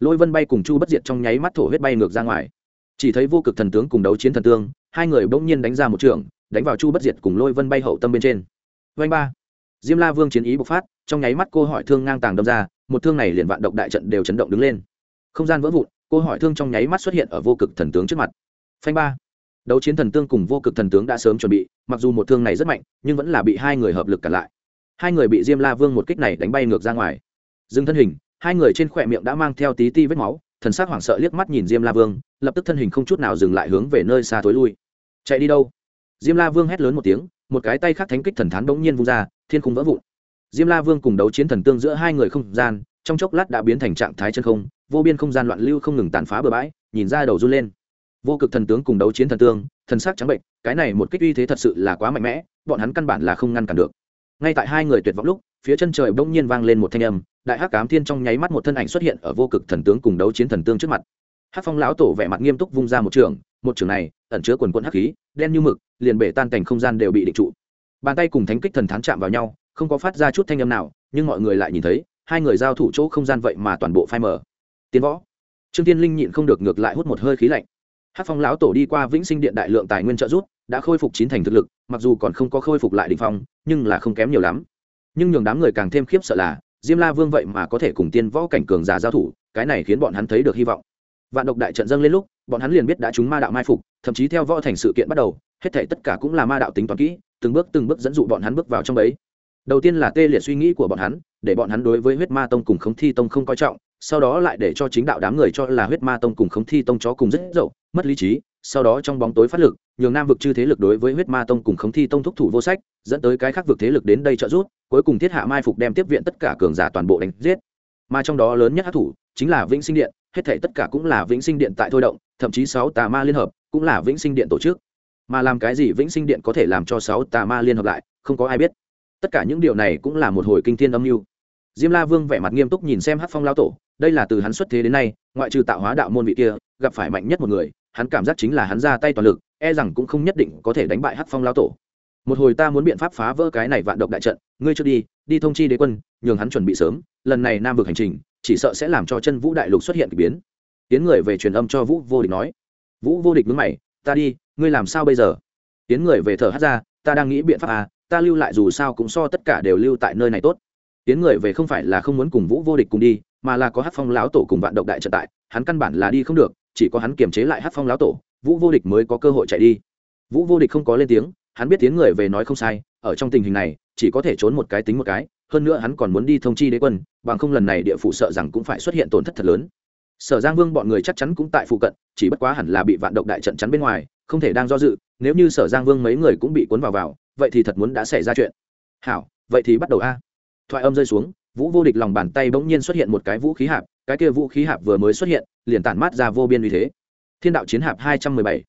Lôi vân bay cùng chu bất diệt trong nháy mắt thổ huyết bay ngược ra ngoài. Chỉ thấy vô cực thần tướng cùng đấu chiến thần tương, hai người bỗng nhiên đánh ra một trường, đánh vào chu bất diệt cùng lôi vân bay hậu tâm bên trên. Vanh ba. Diêm la vương chiến ý bộc phát, trong nháy mắt cô hỏi thương ngang tàng đâm ra một thương này liền vạn động đại trận đều chấn động đứng lên. Không gian vỡ vụn, cô hỏi thương trong nháy mắt xuất hiện ở vô cực thần tướng trước mặt. Phanh ba. Đấu chiến thần tương cùng vô cực thần tướng đã sớm chuẩn bị, mặc dù một thương này rất mạnh, nhưng vẫn là bị hai người hợp lực cản lại. Hai người bị diêm la vương một kích này đánh bay ngược ra ngoài. Dừng thân hình, hai người trên khỏe miệng đã mang theo tí ti vết máu, thần sắc hoảng sợ liếc mắt nhìn diêm la vương, lập tức thân hình không chút nào dừng lại hướng về nơi xa tối lui. Chạy đi đâu? Diêm la vương hét lớn một tiếng, một cái tay khác thánh kích thần thán bỗng nhiên vung ra, thiên khung vỡ vụn diêm la vương cùng đấu chiến thần tương giữa hai người không gian, trong chốc lát đã biến thành trạng thái chân không, vô biên không gian loạn lưu không ngừng tàn phá bừa bãi, nhìn ra đầu run lên. Vô cực thần tướng cùng đấu chiến thần tương, thần sắc trắng bệnh, cái này một kích uy thế thật sự là quá mạnh mẽ, bọn hắn căn bản là không ngăn cản được. Ngay tại hai người tuyệt vọng lúc, phía chân trời bỗng nhiên vang lên một thanh âm, đại hắc cám thiên trong nháy mắt một thân ảnh xuất hiện ở vô cực thần tướng cùng đấu chiến thần tương trước mặt. Hắc phong lão tổ vẻ mặt nghiêm túc vung ra một trường một trường này, ẩn chứa quần quận hắc khí, đen như mực, liền bể tan cảnh không gian đều bị định trụ. Bàn tay cùng thánh kích thần thán chạm vào nhau không có phát ra chút thanh âm nào, nhưng mọi người lại nhìn thấy, hai người giao thủ chỗ không gian vậy mà toàn bộ phai mở tiến võ. Trương tiên linh nhịn không được ngược lại hút một hơi khí lạnh. Hát phong lão tổ đi qua vĩnh sinh điện đại lượng tài nguyên trợ rút đã khôi phục chín thành thực lực, mặc dù còn không có khôi phục lại đ ỉ n h phong, nhưng là không kém nhiều lắm. Nhưng nhường đám người càng thêm khiếp sợ là, diêm la vương vậy mà có thể cùng tiên võ cảnh cường giả giao thủ, cái này khiến bọn hắn thấy được hy vọng. Vạn độc đại trận dâng lên lúc, bọn hắn liền biết đã chúng ma đạo mai phục, thậm chí theo võ thành sự kiện bắt đầu, hết thể tất cả cũng là ma đạo tính toán kỹ, từng bước từng bước dẫn dụ bọn hắn bước vào trong ấy đầu tiên là tê liệt suy nghĩ của bọn hắn, để bọn hắn đối với huyết ma tông cùng khống thi tông không coi trọng, sau đó lại để cho chính đạo đám người cho là huyết ma tông cùng khống thi tông chó cùng rất dậu, mất lý trí, sau đó trong bóng tối phát lực, nhường nam vực chư thế lực đối với huyết ma tông cùng khống thi tông thúc thủ vô sách, dẫn tới cái khác vực thế lực đến đây trợ giúp, cuối cùng thiết hạ mai phục đem tiếp viện tất cả cường giả toàn bộ đánh giết. Mà trong đó lớn nhất hát thủ chính là vĩnh sinh điện, hết thể tất cả cũng là vĩnh sinh điện tại thôi động, thậm chí sáu tà ma liên hợp cũng là vĩnh sinh điện tổ chức. Mà làm cái gì vĩnh sinh điện có thể làm cho sáu tà ma liên hợp lại, không có ai biết tất cả những điều này cũng là một hồi kinh thiên âm mưu. Diêm la vương vẻ mặt nghiêm túc nhìn xem hát phong lao tổ, đây là từ hắn xuất thế đến nay, ngoại trừ tạo hóa đạo môn vị kia, gặp phải mạnh nhất một người, hắn cảm giác chính là hắn ra tay toàn lực e rằng cũng không nhất định có thể đánh bại hát phong lao tổ. Một hồi ta muốn biện pháp phá vỡ cái này vạn độc đại trận, ngươi trước đi đi thông chi đế quân, nhường hắn chuẩn bị sớm, lần này nam vực hành trình, chỉ sợ sẽ làm cho chân vũ đại lục xuất hiện k ỳ biến. Tiến người về truyền âm cho vũ vô địch nói. Vũ vô địch mướn mày, ta đi, ngươi làm sao bây giờ? Tiến người về thở hát ra, ta đang nghĩ biện pháp à ta lưu lại dù sao cũng so tất cả đều lưu tại nơi này tốt. Tiến người về không phải là không muốn cùng vũ vô địch cùng đi, mà là có hát phong lão tổ cùng vạn độc đại trận tại, hắn căn bản là đi không được, chỉ có hắn kiềm chế lại hát phong lão tổ, vũ vô địch mới có cơ hội chạy đi. Vũ vô địch không có lên tiếng, hắn biết tiến người về nói không sai, ở trong tình hình này, chỉ có thể trốn một cái tính một cái, hơn nữa hắn còn muốn đi thông chi đế quân, bằng không lần này địa phủ sợ rằng cũng phải xuất hiện tổn thất thật lớn. Sở giang vương bọn người chắc chắn cũng tại phụ cận, chỉ bất quá hẳn là bị vạn độc đại trận chắn bên ngoài, không thể đang do dự, nếu như sở giang vương mấy người cũng bị cuốn vào vào vậy thì thật muốn đã xảy ra chuyện. Hảo, vậy thì bắt đầu a. Thoại âm rơi xuống, vũ vô địch lòng bàn tay bỗng nhiên xuất hiện một cái vũ khí hạp, cái kia vũ khí hạp vừa mới xuất hiện, liền tản mát ra vô biên uy thế. Thiên đạo chiến hạp hai trăm mười bảy.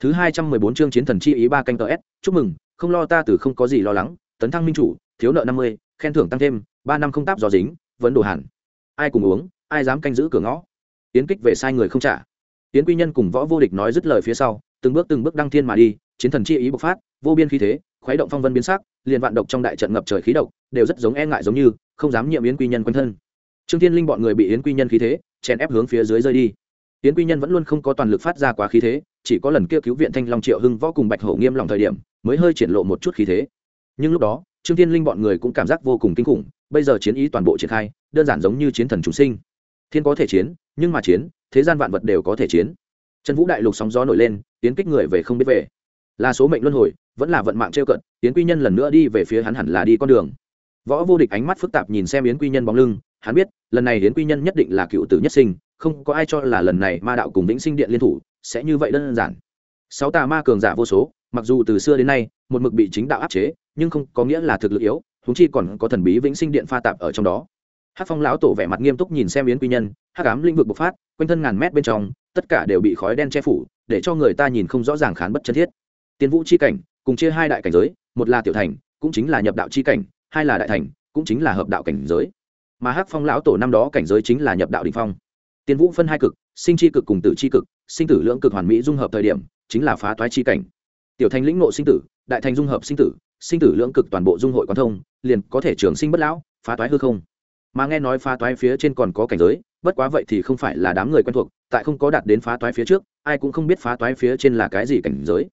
Thứ hai trăm mười bốn chương chiến thần chi ý ba canh tờ s, chúc mừng, không lo ta từ không có gì lo lắng, tấn thăng minh chủ, thiếu nợ năm mươi, khen thưởng tăng thêm, ba năm không táp dò dính, vấn đồ hẳn. Ai cùng uống, ai dám canh giữ cửa ngõ. Tiến kích về sai người không trả. Tiến quy nhân cùng võ vô địch nói dứt lời phía sau, từng bước từng bước đăng thiên mà đi, chiến thần chi ý bộc phát, vô biên khí thế khuấy động phong vân biến sắc, liền vạn độc trong đại trận ngập trời khí độc, đều rất giống e ngại giống như, không dám nhiệm yến quy nhân quanh thân. Trương thiên linh bọn người bị yến quy nhân khí thế, chèn ép hướng phía dưới rơi đi. Yến quy nhân vẫn luôn không có toàn lực phát ra quá khí thế, chỉ có lần kia cứu viện thanh long triệu hưng võ cùng bạch hổ nghiêm lòng thời điểm, mới hơi triển lộ một chút khí thế. Nhưng lúc đó, trương thiên linh bọn người cũng cảm giác vô cùng kinh khủng, bây giờ chiến ý toàn bộ triển khai, đơn giản giống như chiến thần chủ sinh. Thiên có thể chiến, nhưng mà chiến, thế gian vạn vật đều có thể chiến. Trần vũ đại lục sóng gió nổi lên tiến kích người về không biết về. Là số mệnh luân hồi vẫn là vận mạng trêu cận, yến quy nhân lần nữa đi về phía hắn hẳn là đi con đường. Võ vô địch ánh mắt phức tạp nhìn xem yến quy nhân bóng lưng, hắn biết, lần này yến quy nhân nhất định là cựu tử nhất sinh, không có ai cho là lần này ma đạo cùng vĩnh sinh điện liên thủ sẽ như vậy đơn giản. Sáu tà ma cường giả vô số, mặc dù từ xưa đến nay, một mực bị chính đạo áp chế, nhưng không có nghĩa là thực lực yếu thúng chi còn có thần bí vĩnh sinh điện pha tạp ở trong đó. Hát phong lão tổ vẻ mặt nghiêm túc nhìn xem yến quy nhân hát cám lĩnh vực bộc phát, quanh thân ngàn mét bên trong, tất cả đều bị khói đen che phủ, để cho người ta nhìn không rõ ràng khán bất chân thiết. Tiên vũ c h i cảnh cùng chia hai đại cảnh giới, một là tiểu thành, cũng chính là nhập đạo c h i cảnh, hai là đại thành, cũng chính là hợp đạo cảnh giới. Mà hắc phong lão tổ năm đó cảnh giới chính là nhập đạo đình phong. Tiên vũ phân hai cực, sinh c cực cùng tử c cực, sinh tử lưỡng cực hoàn mỹ dung hợp thời điểm, chính là phá toái c cảnh. Tiểu thành lĩnh nộ sinh tử, đại thành dung hợp sinh tử sinh tử lưỡng cực toàn bộ dung hội quan thông, liền có thể trường sinh bất lão, phá toái hư không. Mà nghe nói phá toái phía trên còn có cảnh giới, bất quá vậy thì không phải là đám người quen thuộc, tại không có đạt đến phá toái phía trước, ai cũng không biết phá toái phía trên là cái gì cảnh giới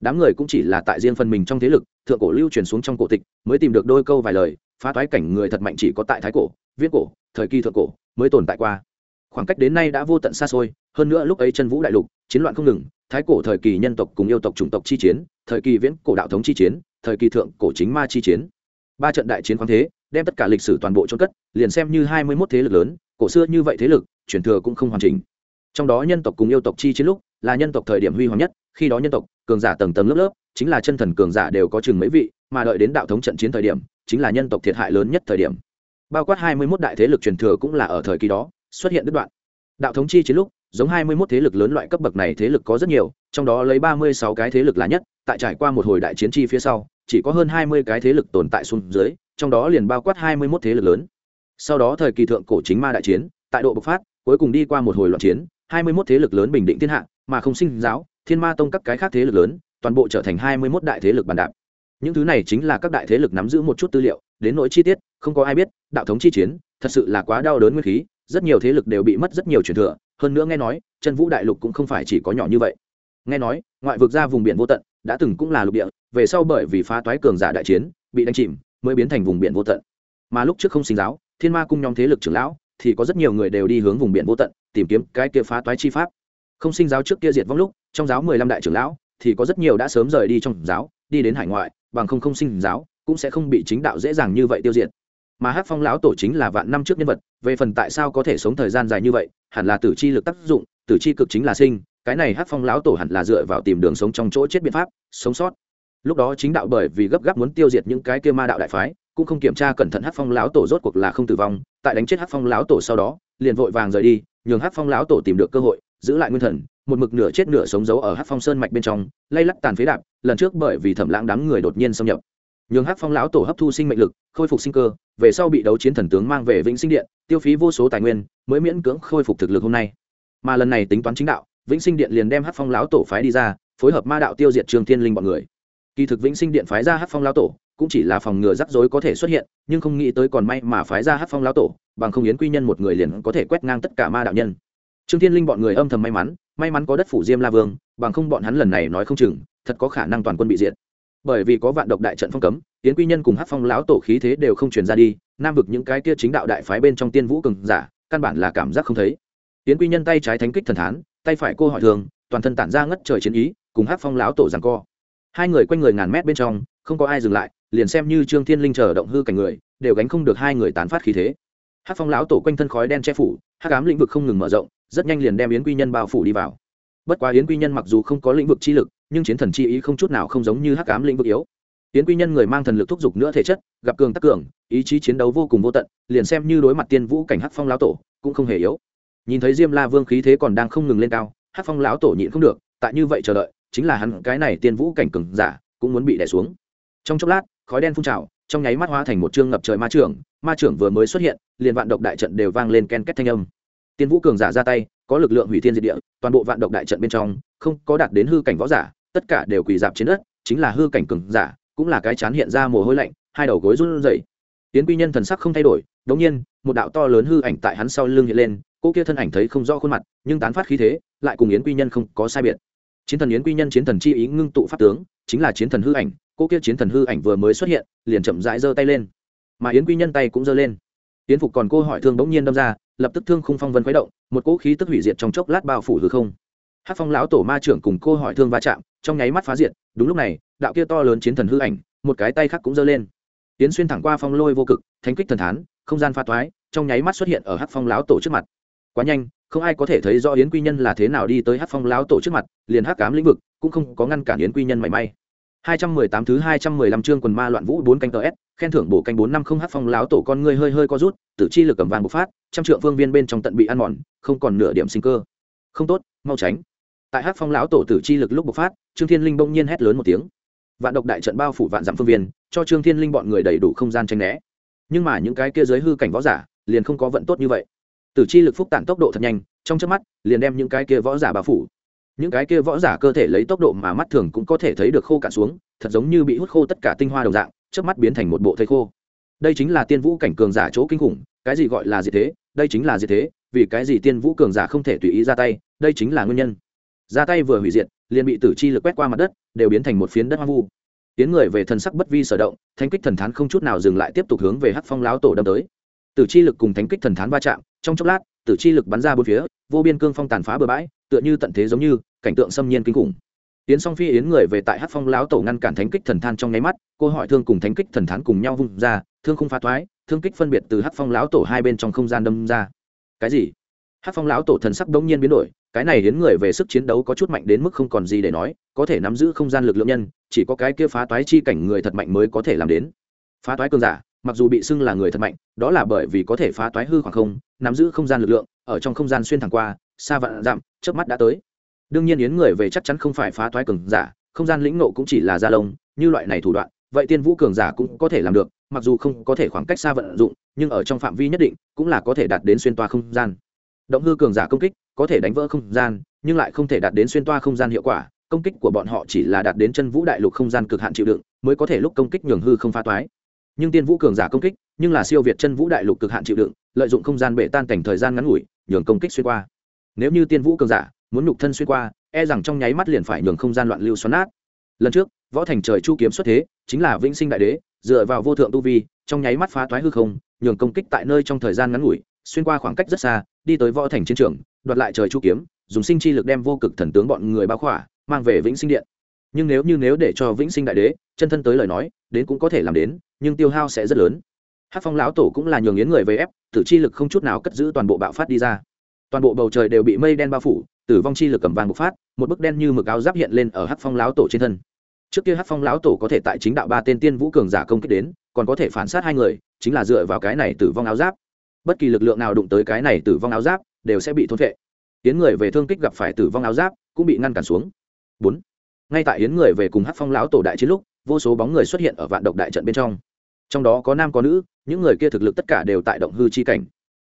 đám người cũng chỉ là tại riêng phần mình trong thế lực, thượng cổ lưu truyền xuống trong cổ tịch, mới tìm được đôi câu vài lời, phá toái cảnh người thật mạnh chỉ có tại thái cổ viết cổ, thời kỳ thượng cổ mới tồn tại qua. Khoảng cách đến nay đã vô tận xa xôi, hơn nữa lúc ấy chân vũ đại lục, chiến loạn không ngừng, thái cổ thời kỳ nhân tộc cùng yêu tộc chủng tộc chi chiến, thời kỳ viễn cổ đạo thống chi chiến, thời kỳ thượng cổ chính ma chi chiến. Ba trận đại chiến khoáng thế, đem tất cả lịch sử toàn bộ trôn cất, liền xem như hai mươi mốt thế lực lớn, cổ xưa như vậy thế lực, truyền thừa cũng không hoàn chỉnh. Trong đó nhân tộc cùng yêu tộc chi chiến lúc là nhân tộc thời điểm huy hoàng nhất, khi đó nhân tộc cường giả tầng tầng lớp lớp, chính là chân thần cường giả đều có chừng mấy vị, mà đợi đến đạo thống trận chiến thời điểm, chính là nhân tộc thiệt hại lớn nhất thời điểm. Bao quát hai mươi mốt đại thế lực truyền thừa cũng là ở thời kỳ đó, xuất hiện đứt đoạn. Đạo thống chi chiến lúc, giống hai mươi mốt thế lực lớn loại cấp bậc này thế lực có rất nhiều, trong đó lấy ba mươi sáu cái thế lực là nhất, tại trải qua một hồi đại chiến chi phía sau, chỉ có hơn hai mươi cái thế lực tồn tại xuống dưới, trong đó liền bao quát hai mươi mốt thế lực lớn. Sau đó thời kỳ thượng cổ chính ma đại chiến, tại độ bộc phát, cuối cùng đi qua một hồi loạn chiến, hai mươi 21 thế lực lớn bình định thiên hạ, mà không sinh giáo thiên ma tông các cái khác thế lực lớn, toàn bộ trở thành hai mươi mốt đại thế lực bàn đạp. Những thứ này chính là các đại thế lực nắm giữ một chút tư liệu, đến nỗi chi tiết, không có ai biết, đạo thống chi chiến, thật sự là quá đau đớn nguyên khí, rất nhiều thế lực đều bị mất rất nhiều truyền thừa. Hơn nữa nghe nói chân vũ đại lục cũng không phải chỉ có nhỏ như vậy. Nghe nói, ngoại vực ra vùng biển vô tận, đã từng cũng là lục địa, về sau bởi vì phá toái cường giả đại chiến, bị đánh chìm, mới biến thành vùng biển vô tận. Mà lúc trước không sinh giáo, thiên ma cung nhóm thế lực trưởng lão, thì có rất nhiều người đều đi hướng vùng biển vô tận, tìm kiếm cái kia phá toái chi pháp không sinh giáo trước kia diệt vong lúc, trong giáo mười lăm đại trưởng lão, thì có rất nhiều đã sớm rời đi trong giáo, đi đến hải ngoại, bằng không không sinh giáo, cũng sẽ không bị chính đạo dễ dàng như vậy tiêu diệt. Mà hát phong lão tổ chính là vạn năm trước nhân vật, về phần tại sao có thể sống thời gian dài như vậy, hẳn là tử chi lực tác dụng, tử chi cực chính là sinh, cái này hát phong lão tổ hẳn là dựa vào tìm đường sống trong chỗ chết biện pháp, sống sót. Lúc đó chính đạo bởi vì gấp gáp muốn tiêu diệt những cái kia ma đạo đại phái, cũng không kiểm tra cẩn thận hát phong lão tổ rốt cuộc là không tử vong, tại đánh chết hát phong lão tổ sau đó, liền vội vàng rời đi, nhường hát phong lão tổ tìm được cơ hội giữ lại nguyên thần, một mực nửa chết nửa sống giấu ở hát phong sơn mạch bên trong, lay lắc tàn phế đạp, lần trước bởi vì thẩm lãng đám người đột nhiên xâm nhập. Nhường hát phong lão tổ hấp thu sinh mệnh lực, khôi phục sinh cơ, về sau bị đấu chiến thần tướng mang về vĩnh sinh điện, tiêu phí vô số tài nguyên, mới miễn cưỡng khôi phục thực lực hôm nay. Mà lần này tính toán chính đạo, vĩnh sinh điện liền đem hát phong lão tổ phái đi ra, phối hợp ma đạo tiêu diệt trường thiên linh bọn người. Kỳ thực vĩnh sinh điện phái ra hát phong lão tổ, cũng chỉ là phòng ngừa rắc rối có thể xuất hiện, nhưng không nghĩ tới còn may mà phái ra hát phong lão tổ, bằng không yến quy nhân một người liền có thể quét ngang tất cả ma đạo nhân trương thiên linh bọn người âm thầm may mắn may mắn có đất phủ diêm la vương, bằng không bọn hắn lần này nói không chừng, thật có khả năng toàn quân bị diệt. Bởi vì có vạn độc đại trận phong cấm, yến quy nhân cùng hát phong lão tổ khí thế đều không truyền ra đi, nam vực những cái kia chính đạo đại phái bên trong tiên vũ cường giả, căn bản là cảm giác không thấy. Yến quy nhân tay trái thánh kích thần thán, tay phải cô hỏi thường, toàn thân tản ra ngất trời chiến ý, cùng hát phong lão tổ rằng co. Hai người quanh người ngàn mét bên trong, không có ai dừng lại, liền xem như trương thiên linh chờ động hư cảnh người, đều gánh không được hai người tán phát khí thế. Hát phong lão tổ quanh thân khói đen che phủ hát cám lĩnh vực không ngừng mở rộng rất nhanh liền đem yến quy nhân bao phủ đi vào. Bất quá yến quy nhân mặc dù không có lĩnh vực chi lực, nhưng chiến thần chi ý không chút nào không giống như hắc ám lĩnh vực yếu. Yến quy nhân người mang thần lực thúc giục nữa thể chất, gặp cường tắc cường, ý chí chiến đấu vô cùng vô tận, liền xem như đối mặt tiên vũ cảnh hắc phong lão tổ, cũng không hề yếu. Nhìn thấy diêm la vương khí thế còn đang không ngừng lên cao, hắc phong lão tổ nhịn không được, tại như vậy chờ đợi, chính là hắn cái này tiên vũ cảnh cường giả, cũng muốn bị đè xuống. Trong chốc lát, khói đen phun trào, trong nháy mắt hóa thành một chương ngập trời ma trưởng ma trưởng vừa mới xuất hiện, liền vạn độc đại trận đều vang lên ken két thanh âm tiên vũ cường giả ra tay, có lực lượng hủy thiên diệt địa, toàn bộ vạn độc đại trận bên trong, không có đạt đến hư cảnh võ giả, tất cả đều quỳ dạp trên đất, chính là hư cảnh cường giả, cũng là cái chán hiện ra mồ hôi lạnh, hai đầu gối run rẩy. Tiến quy nhân thần sắc không thay đổi đống nhiên, một đạo to lớn hư ảnh tại hắn sau lưng hiện lên, cô kia thân ảnh thấy không rõ khuôn mặt, nhưng tán phát khí thế, lại cùng yến quy nhân không có sai biệt. Chiến thần yến quy nhân chiến thần chi ý ngưng tụ pháp tướng, chính là chiến thần hư ảnh, cô kia chiến thần hư ảnh vừa mới xuất hiện, liền chậm rãi giơ tay lên. Mà yến quy nhân tay cũng giơ lên yến phục còn cô hỏi thương bỗng nhiên đâm ra, lập tức thương khung phong vân khuấy động, một cỗ khí tức hủy diệt trong chốc lát bao phủ hư không. Hát phong lão tổ ma trưởng cùng cô hỏi thương va chạm, trong nháy mắt phá diệt, đúng lúc này, đạo kia to lớn chiến thần hư ảnh, một cái tay khác cũng giơ lên. Tiến xuyên thẳng qua phong lôi vô cực, thánh kích thần thán, không gian pha toái, trong nháy mắt xuất hiện ở hát phong lão tổ trước mặt. Quá nhanh, không ai có thể thấy rõ yến quy nhân là thế nào đi tới hát phong lão tổ trước mặt, liền hát cám lĩnh vực cũng không có ngăn cản yến quy nhân mảy may. 218 thứ 215 chương quần ma loạn vũ 4 canh S, khen thưởng bổ canh 450 hắc phong láo tổ con ngươi hơi hơi co rút, tử chi lực cầm vàng bộc phát, trăm trượng phương viên bên trong tận bị ăn mòn, không còn nửa điểm sinh cơ. Không tốt, mau tránh. Tại hắc phong lão tổ tử chi lực lúc bộc phát, Trương Thiên Linh bỗng nhiên hét lớn một tiếng. Vạn độc đại trận bao phủ vạn dặm phương viên, cho Trương Thiên Linh bọn người đầy đủ không gian tránh né. Nhưng mà những cái kia giới hư cảnh võ giả, liền không có vận tốt như vậy. Tử chi lực phúc tản tốc độ thật nhanh, trong chớp mắt, liền đem những cái kia võ giả bao phủ những cái kia võ giả cơ thể lấy tốc độ mà mắt thường cũng có thể thấy được khô cạn xuống, thật giống như bị hút khô tất cả tinh hoa đồng dạng trước mắt biến thành một bộ thây khô. Đây chính là tiên vũ cảnh cường giả chỗ kinh khủng, cái gì gọi là gì thế? Đây chính là gì thế? Vì cái gì tiên vũ cường giả không thể tùy ý ra tay? Đây chính là nguyên nhân. Ra tay vừa hủy diệt, liền bị tử chi lực quét qua mặt đất, đều biến thành một phiến đất hoang vu. Tiến người về thần sắc bất vi sở động thanh kích thần thán không chút nào dừng lại tiếp tục hướng về hắc phong láo tổ đâm tới. Tử chi lực cùng thánh kích thần thán va chạm, trong chốc lát, tử chi lực bắn ra bốn phía, vô biên cương phong tàn phá bừa bãi, tựa như tận thế giống như cảnh tượng xâm nhiên kinh khủng. Yến song phi yến người về tại hát phong lão tổ ngăn cản thánh kích thần than trong nháy mắt, cô hỏi thương cùng thánh kích thần thán cùng nhau vung ra, thương không phá thoái, thương kích phân biệt từ hát phong lão tổ hai bên trong không gian đâm ra. Cái gì? Hát phong lão tổ thần sắc đống nhiên biến đổi, cái này đến người về sức chiến đấu có chút mạnh đến mức không còn gì để nói, có thể nắm giữ không gian lực lượng nhân, chỉ có cái kia phá toái chi cảnh người thật mạnh mới có thể làm đến. Phá toái cường giả, mặc dù bị xưng là người thật mạnh, đó là bởi vì có thể phá toái hư khoảng không, nắm giữ không gian lực lượng, ở trong không gian xuyên thẳng qua, xa vạn dặm trước mắt đã tới đương nhiên yến người về chắc chắn không phải phá toái cường giả, không gian lĩnh nộ cũng chỉ là gia lông, như loại này thủ đoạn, vậy tiên vũ cường giả cũng có thể làm được, mặc dù không có thể khoảng cách xa vận dụng, nhưng ở trong phạm vi nhất định, cũng là có thể đạt đến xuyên toa không gian. Động hư cường giả công kích, có thể đánh vỡ không gian, nhưng lại không thể đạt đến xuyên toa không gian hiệu quả, công kích của bọn họ chỉ là đạt đến chân vũ đại lục không gian cực hạn chịu đựng, mới có thể lúc công kích nhường hư không phá toái. Nhưng tiên vũ cường giả công kích, nhưng là siêu việt chân vũ đại lục cực hạn chịu đựng, lợi dụng không gian bể tan cảnh thời gian ngắn ngủi, nhường công kích xuyên qua. Nếu như tiên vũ cường giả muốn nhục thân xuyên qua e rằng trong nháy mắt liền phải nhường không gian loạn lưu xoắn nát. Lần trước, võ thành trời chu kiếm xuất thế, chính là vĩnh sinh đại đế, dựa vào vô thượng tu vi, trong nháy mắt phá toái hư không, nhường công kích tại nơi trong thời gian ngắn ngủi, xuyên qua khoảng cách rất xa, đi tới võ thành chiến trường, đoạt lại trời chu kiếm, dùng sinh chi lực đem vô cực thần tướng bọn người bao khỏa, mang về vĩnh sinh điện. Nhưng nếu như nếu để cho vĩnh sinh đại đế, chân thân tới lời nói, đến cũng có thể làm đến, nhưng tiêu hao sẽ rất lớn. Hát phong lão tổ cũng là nhường yến người về ép, tử chi lực không chút nào cất giữ toàn bộ bạo phát đi ra. Toàn bộ bầu trời đều bị mây đen bao phủ tử vong chi lực cầm vàng bộc phát, một bức đen như mực áo giáp hiện lên ở hát phong lão tổ trên thân. Trước kia hát phong lão tổ có thể tại chính đạo ba tên tiên vũ cường giả công kích đến, còn có thể phản sát hai người, chính là dựa vào cái này tử vong áo giáp. Bất kỳ lực lượng nào đụng tới cái này tử vong áo giáp, đều sẽ bị thôn vệ tiến người về thương kích gặp phải tử vong áo giáp, cũng bị ngăn cản xuống. Bốn. Ngay tại yến người về cùng hát phong lão tổ đại chiến lúc, vô số bóng người xuất hiện ở vạn độc đại trận bên trong. Trong đó có nam có nữ, những người kia thực lực tất cả đều tại động hư chi cảnh.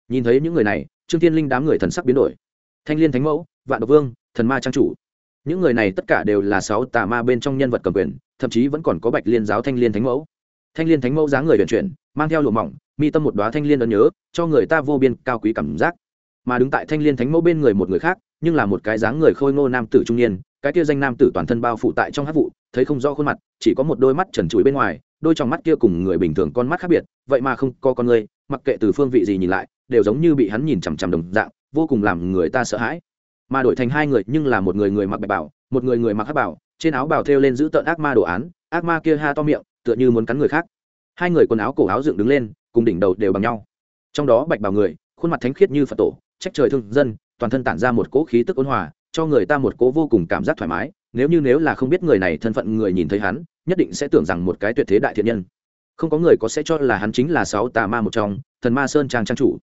Nhìn thấy những người này, trương thiên linh đám người thần sắc biến đổi. Thanh liên thánh mẫu vạn độc vương, thần ma trang chủ. Những người này tất cả đều là sáu tà ma bên trong nhân vật cầm quyền, thậm chí vẫn còn có bạch liên giáo thanh liên thánh mẫu. Thanh liên thánh mẫu dáng người vận chuyển, mang theo lụa mỏng, mi tâm một đoá thanh liên ấn nhớ, cho người ta vô biên cao quý cảm giác. Mà đứng tại thanh liên thánh mẫu bên người một người khác, nhưng là một cái dáng người khôi ngô nam tử trung niên, cái kia danh nam tử toàn thân bao phủ tại trong hát vụ, thấy không rõ khuôn mặt, chỉ có một đôi mắt trần trụi bên ngoài, đôi trong mắt kia cùng người bình thường con mắt khác biệt, vậy mà không có con người, mặc kệ từ phương vị gì nhìn lại, đều giống như bị hắn nhìn chằm chằm đồng dạng, vô cùng làm người ta sợ hãi mà đổi thành hai người, nhưng là một người người mặc bạch bảo, một người người mặc hắc bảo, trên áo bào thêu lên giữ tợn ác ma đồ án, ác ma kia ha to miệng, tựa như muốn cắn người khác. Hai người quần áo cổ áo dựng đứng lên, cùng đỉnh đầu đều bằng nhau. Trong đó bạch bảo người, khuôn mặt thánh khiết như phật tổ, trách trời thương dân, toàn thân tản ra một cỗ khí tức ôn hòa, cho người ta một cỗ vô cùng cảm giác thoải mái, nếu như nếu là không biết người này thân phận người nhìn thấy hắn, nhất định sẽ tưởng rằng một cái tuyệt thế đại thiện nhân. Không có người có sẽ cho là hắn chính là sáu tà ma một trong, thần ma sơn trang trang chủ.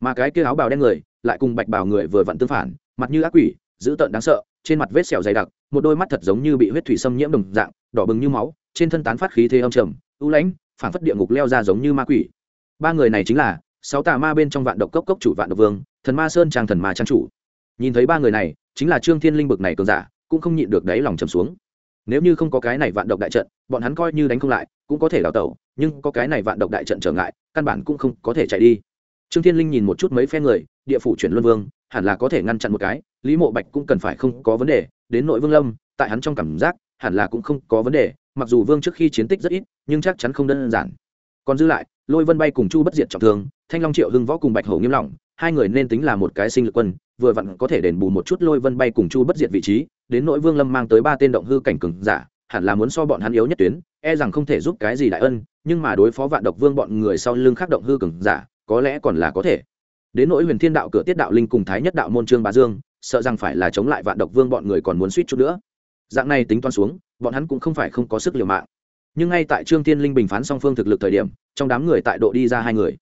Mà cái kia áo bào đen người, lại cùng bạch bào người vừa vặn tương phản mặt như ác quỷ, dữ tợn đáng sợ, trên mặt vết sẹo dày đặc, một đôi mắt thật giống như bị huyết thủy xâm nhiễm đồng dạng, đỏ bừng như máu, trên thân tán phát khí thế âm trầm, u lãnh phản phất địa ngục leo ra giống như ma quỷ. Ba người này chính là sáu tà ma bên trong vạn độc cốc cốc chủ vạn độc vương, thần ma sơn trang thần ma trang chủ. Nhìn thấy ba người này, chính là trương thiên linh bực này cường giả, cũng không nhịn được đáy lòng trầm xuống. Nếu như không có cái này vạn độc đại trận, bọn hắn coi như đánh không lại, cũng có thể đào tẩu, nhưng có cái này vạn độc đại trận trở ngại, căn bản cũng không có thể chạy đi trương thiên linh nhìn một chút mấy phe người, địa phủ chuyển luân vương, hẳn là có thể ngăn chặn một cái, lý mộ bạch cũng cần phải không có vấn đề, đến nội vương lâm, tại hắn trong cảm giác, hẳn là cũng không có vấn đề, mặc dù vương trước khi chiến tích rất ít, nhưng chắc chắn không đơn giản. Còn dư lại, lôi vân bay cùng chu bất diệt trọng thương, thanh long triệu hưng võ cùng bạch hổ nghiêm lỏng hai người nên tính là một cái sinh lực quân, vừa vặn có thể đền bù một chút lôi vân bay cùng chu bất diệt vị trí, đến nội vương lâm mang tới ba tên động hư cảnh cường giả, hẳn là muốn so bọn hắn yếu nhất tuyến e rằng không thể giúp cái gì đại ân, nhưng mà đối phó vạn độc vương bọn người sau lưng khác động hư cường giả có lẽ còn là có thể. Đến nỗi huyền thiên đạo cửa tiết đạo linh cùng thái nhất đạo môn trương bá dương, sợ rằng phải là chống lại vạn độc vương bọn người còn muốn suýt chút nữa. Dạng này tính toán xuống, bọn hắn cũng không phải không có sức liều mạng. Nhưng ngay tại trương tiên linh bình phán song phương thực lực thời điểm, trong đám người tại độ đi ra hai người.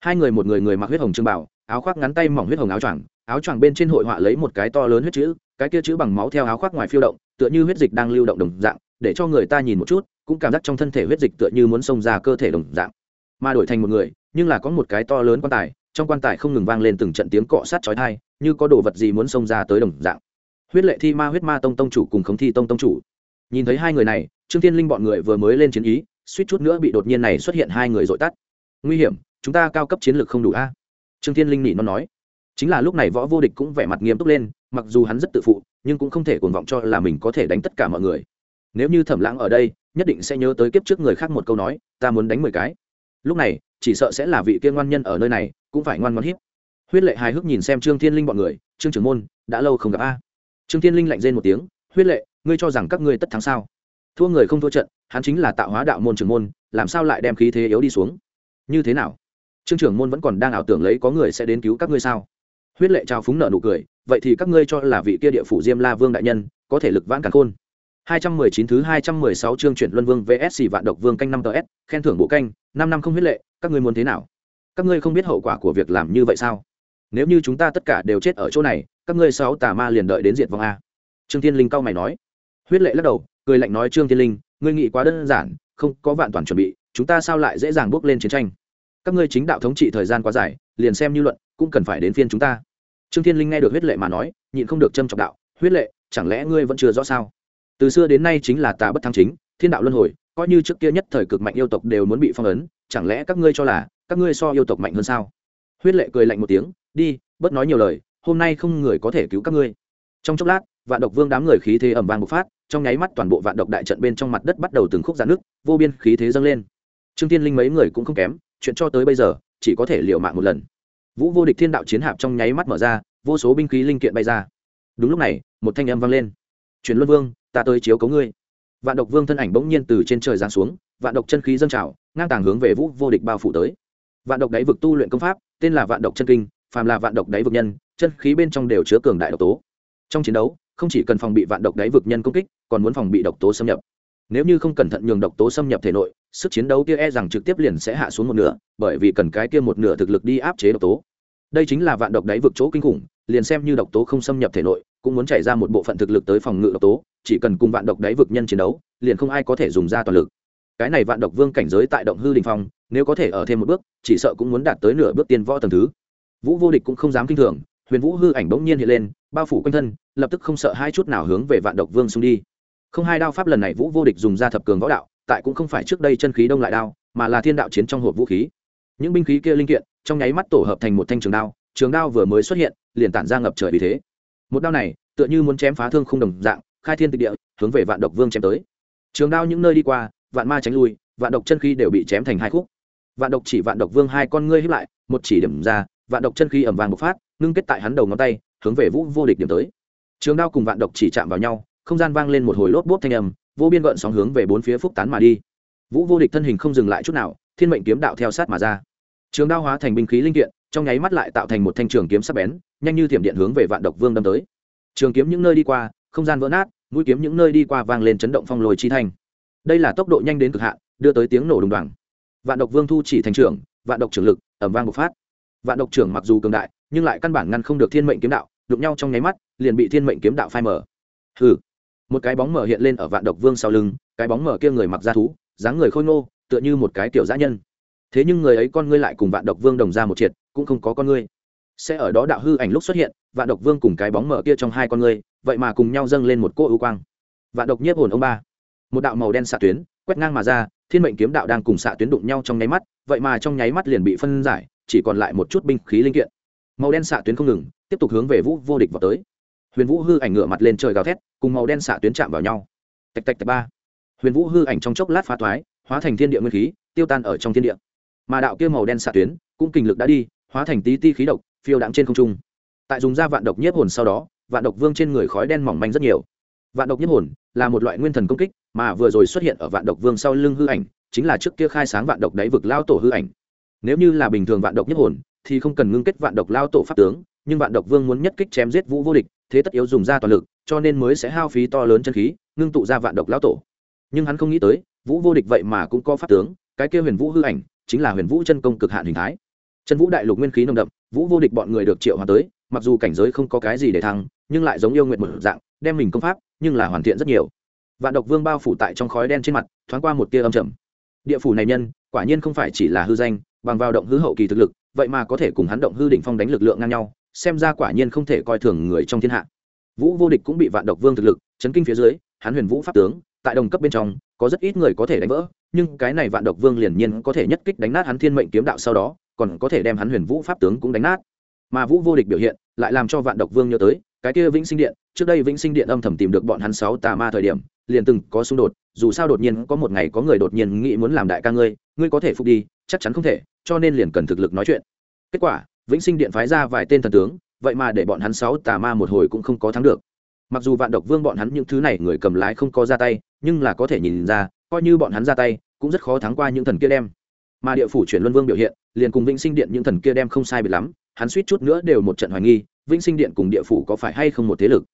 Hai người một người người mặc huyết hồng trương bảo, áo khoác ngắn tay mỏng huyết hồng áo choàng áo choàng bên trên hội họa lấy một cái to lớn huyết chữ, cái kia chữ bằng máu theo áo khoác ngoài phiêu động, tựa như huyết dịch đang lưu động đồng dạng, để cho người ta nhìn một chút, cũng cảm giác trong thân thể huyết dịch tựa như muốn xông ra cơ thể đồng dạng. Mà đổi thành một người nhưng là có một cái to lớn quan tài, trong quan tài không ngừng vang lên từng trận tiếng cọ sát chói tai, như có đồ vật gì muốn xông ra tới đồng dạng. Huyết lệ thi ma, huyết ma tông tông chủ cùng khống thi tông tông chủ. Nhìn thấy hai người này, trương thiên linh bọn người vừa mới lên chiến ý, suýt chút nữa bị đột nhiên này xuất hiện hai người dội tắt. Nguy hiểm, chúng ta cao cấp chiến lược không đủ a? Trương thiên linh nỉ nó nói. Chính là lúc này võ vô địch cũng vẻ mặt nghiêm túc lên, mặc dù hắn rất tự phụ, nhưng cũng không thể cuồn vọng cho là mình có thể đánh tất cả mọi người. Nếu như thẩm lãng ở đây, nhất định sẽ nhớ tới kiếp trước người khác một câu nói, ta muốn đánh mười cái. Lúc này chỉ sợ sẽ là vị kia ngoan nhân ở nơi này, cũng phải ngoan ngoan hiếp. Huyết lệ hài hước nhìn xem trương thiên linh bọn người, trương trưởng môn, đã lâu không gặp a. Trương thiên linh lạnh rên một tiếng, huyết lệ, ngươi cho rằng các ngươi tất thắng sao? Thua người không thua trận, hắn chính là tạo hóa đạo môn trưởng môn, làm sao lại đem khí thế yếu đi xuống? Như thế nào? Trương trưởng môn vẫn còn đang ảo tưởng lấy có người sẽ đến cứu các ngươi sao? Huyết lệ trao phúng nợ nụ cười, vậy thì các ngươi cho là vị kia địa phủ diêm la vương đại nhân, có thể lực vãn cả khôn. 219 thứ 216 chương chuyển Luân Vương VS Vạn Độc Vương canh 5 TS, khen thưởng bộ canh, 5 năm không huyết lệ, các ngươi muốn thế nào? Các ngươi không biết hậu quả của việc làm như vậy sao? Nếu như chúng ta tất cả đều chết ở chỗ này, các ngươi sáu tà ma liền đợi đến diệt vong a. Trương Thiên Linh cao mày nói. Huyết lệ lắc đầu, cười lạnh nói Trương Thiên Linh, ngươi nghĩ quá đơn giản, không có vạn toàn chuẩn bị, chúng ta sao lại dễ dàng bước lên chiến tranh? các ngươi chính đạo thống trị thời gian quá dài liền xem như luận cũng cần phải đến phiên chúng ta trương thiên linh nghe được huyết lệ mà nói nhịn không được châm trọng đạo huyết lệ chẳng lẽ ngươi vẫn chưa rõ sao từ xưa đến nay chính là tà bất thăng chính, thiên đạo luân hồi, coi như trước kia nhất thời cực mạnh yêu tộc đều muốn bị phong ấn, chẳng lẽ các ngươi cho là, các ngươi so yêu tộc mạnh hơn sao? Huyết lệ cười lạnh một tiếng, đi, bớt nói nhiều lời, hôm nay không người có thể cứu các ngươi. Trong chốc lát, vạn độc vương đám người khí thế ẩm vàng bộc phát, trong nháy mắt toàn bộ vạn độc đại trận bên trong mặt đất bắt đầu từng khúc giãn nước vô biên khí thế dâng lên. Trương tiên linh mấy người cũng không kém, chuyện cho tới bây giờ, chỉ có thể liều mạng một lần. Vũ vô địch thiên đạo chiến hạp trong nháy mắt mở ra, vô số binh khí linh kiện bay ra. Đúng lúc này, một thanh âm vang lên. Truyền luân vương ta tới chiếu cấu ngươi. Vạn độc vương thân ảnh bỗng nhiên từ trên trời giáng xuống, vạn độc chân khí dâng trào, ngang tàng hướng về vũ vô địch bao phủ tới. Vạn độc đáy vực tu luyện công pháp, tên là vạn độc chân kinh, phàm là vạn độc đáy vực nhân, chân khí bên trong đều chứa cường đại độc tố. Trong chiến đấu, không chỉ cần phòng bị vạn độc đáy vực nhân công kích, còn muốn phòng bị độc tố xâm nhập. Nếu như không cẩn thận nhường độc tố xâm nhập thể nội, sức chiến đấu kia e rằng trực tiếp liền sẽ hạ xuống một nửa, bởi vì cần cái kia một nửa thực lực đi áp chế độc tố. Đây chính là vạn độc đáy vực chỗ kinh khủng, liền xem như độc tố không xâm nhập thể nội cũng muốn chảy ra một bộ phận thực lực tới phòng ngự độc tố, chỉ cần cùng vạn độc đáy vực nhân chiến đấu, liền không ai có thể dùng ra toàn lực. Cái này vạn độc vương cảnh giới tại động hư đình phong, nếu có thể ở thêm một bước, chỉ sợ cũng muốn đạt tới nửa bước tiên võ tầng thứ. Vũ vô địch cũng không dám kinh thường, huyền vũ hư ảnh bỗng nhiên hiện lên, bao phủ quanh thân, lập tức không sợ hai chút nào hướng về vạn độc vương xung đi. Không hai đao pháp lần này vũ vô địch dùng ra thập cường võ đạo, tại cũng không phải trước đây chân khí đông lại đao, mà là thiên đạo chiến trong hộp vũ khí. Những binh khí kia linh kiện, trong nháy mắt tổ hợp thành một thanh trường đao trường đao vừa mới xuất hiện, liền tản ra ngập trời vì thế một đao này, tựa như muốn chém phá thương không đồng dạng, khai thiên tịch địa, hướng về vạn độc vương chém tới. Trường đao những nơi đi qua, vạn ma tránh lui, vạn độc chân khí đều bị chém thành hai khúc. Vạn độc chỉ vạn độc vương hai con ngươi hiếp lại, một chỉ điểm ra, vạn độc chân khí ẩm vàng bộc phát, ngưng kết tại hắn đầu ngón tay, hướng về vũ vô địch điểm tới. Trường đao cùng vạn độc chỉ chạm vào nhau, không gian vang lên một hồi lốp bốp thanh âm, vô biên gợn sóng hướng về bốn phía phúc tán mà đi. Vũ vô địch thân hình không dừng lại chút nào, thiên mệnh kiếm đạo theo sát mà ra. Trường đao hóa thành binh khí linh kiện trong nháy mắt lại tạo thành một thanh trường kiếm sắc bén, nhanh như thiểm điện hướng về vạn độc vương đâm tới. Trường kiếm những nơi đi qua, không gian vỡ nát, mũi kiếm những nơi đi qua vang lên chấn động phong lồi chi thanh. Đây là tốc độ nhanh đến cực hạn, đưa tới tiếng nổ đùng đoàng. Vạn độc vương thu chỉ thành trưởng, vạn độc trưởng lực ẩm vang bộc phát. Vạn độc trưởng mặc dù cường đại, nhưng lại căn bản ngăn không được thiên mệnh kiếm đạo, đụng nhau trong nháy mắt, liền bị thiên mệnh kiếm đạo phai mở hừ. Một cái bóng mở hiện lên ở vạn độc vương sau lưng, cái bóng mở kia người mặc da thú, dáng người khôi ngô, tựa như một cái tiểu dã nhân thế nhưng người ấy con ngươi lại cùng vạn độc vương đồng ra một triệt, cũng không có con ngươi. Sẽ ở đó đạo hư ảnh lúc xuất hiện, vạn độc vương cùng cái bóng mở kia trong hai con ngươi, vậy mà cùng nhau dâng lên một cô ưu quang. Vạn độc nhiếp hồn ông ba. Một đạo màu đen xạ tuyến, quét ngang mà ra, thiên mệnh kiếm đạo đang cùng xạ tuyến đụng nhau trong nháy mắt, vậy mà trong nháy mắt liền bị phân giải, chỉ còn lại một chút binh khí linh kiện. Màu đen xạ tuyến không ngừng, tiếp tục hướng về vũ vô địch vào tới. Huyền vũ hư ảnh ngửa mặt lên trời gào thét, cùng màu đen xạ tuyến chạm vào nhau. Tạch tạch tạch ba. Huyền vũ hư ảnh trong chốc lát phá thoái, hóa thành thiên địa nguyên khí, tiêu tan ở trong thiên địa mà đạo kia màu đen xạ tuyến cũng kinh lực đã đi, hóa thành tí ti khí độc, phiêu đạm trên không trung. Tại dùng ra vạn độc nhiếp hồn sau đó, vạn độc vương trên người khói đen mỏng manh rất nhiều. Vạn độc nhiếp hồn là một loại nguyên thần công kích, mà vừa rồi xuất hiện ở vạn độc vương sau lưng hư ảnh, chính là trước kia khai sáng vạn độc đáy vực lao tổ hư ảnh. Nếu như là bình thường vạn độc nhiếp hồn, thì không cần ngưng kết vạn độc lao tổ pháp tướng, nhưng vạn độc vương muốn nhất kích chém giết vũ vô địch, thế tất yếu dùng ra toàn lực, cho nên mới sẽ hao phí to lớn chân khí, ngưng tụ ra vạn độc lao tổ. Nhưng hắn không nghĩ tới, vũ vô địch vậy mà cũng có pháp tướng, cái kia huyền vũ hư ảnh chính là huyền vũ chân công cực hạn hình thái. Chân vũ đại lục nguyên khí nồng đậm, vũ vô địch bọn người được triệu hòa tới, mặc dù cảnh giới không có cái gì để thăng, nhưng lại giống yêu nguyện một dạng, đem mình công pháp, nhưng là hoàn thiện rất nhiều. Vạn độc vương bao phủ tại trong khói đen trên mặt, thoáng qua một tia âm trầm. Địa phủ này nhân, quả nhiên không phải chỉ là hư danh, bằng vào động hư hậu kỳ thực lực, vậy mà có thể cùng hắn động hư đỉnh phong đánh lực lượng ngang nhau, xem ra quả nhiên không thể coi thường người trong thiên hạ. Vũ vô địch cũng bị vạn độc vương thực lực, chấn kinh phía dưới, hắn huyền vũ pháp tướng, tại đồng cấp bên trong, có rất ít người có thể đánh vỡ nhưng cái này vạn độc vương liền nhiên có thể nhất kích đánh nát hắn thiên mệnh kiếm đạo sau đó, còn có thể đem hắn huyền vũ pháp tướng cũng đánh nát. Mà vũ vô địch biểu hiện, lại làm cho vạn độc vương nhớ tới, cái kia vĩnh sinh điện, trước đây vĩnh sinh điện âm thầm tìm được bọn hắn sáu tà ma thời điểm, liền từng có xung đột, dù sao đột nhiên có một ngày có người đột nhiên nghĩ muốn làm đại ca ngươi ngươi có thể phục đi, chắc chắn không thể, cho nên liền cần thực lực nói chuyện. Kết quả, vĩnh sinh điện phái ra vài tên thần tướng, vậy mà để bọn hắn sáu tà ma một hồi cũng không có thắng được. Mặc dù vạn độc vương bọn hắn những thứ này người cầm lái không có ra tay nhưng là có thể nhìn ra, coi như bọn hắn ra tay, cũng rất khó thắng qua những thần kia đem. Mà địa phủ chuyển luân vương biểu hiện, liền cùng vĩnh sinh điện những thần kia đem không sai biệt lắm, hắn suýt chút nữa đều một trận hoài nghi, vĩnh sinh điện cùng địa phủ có phải hay không một thế lực?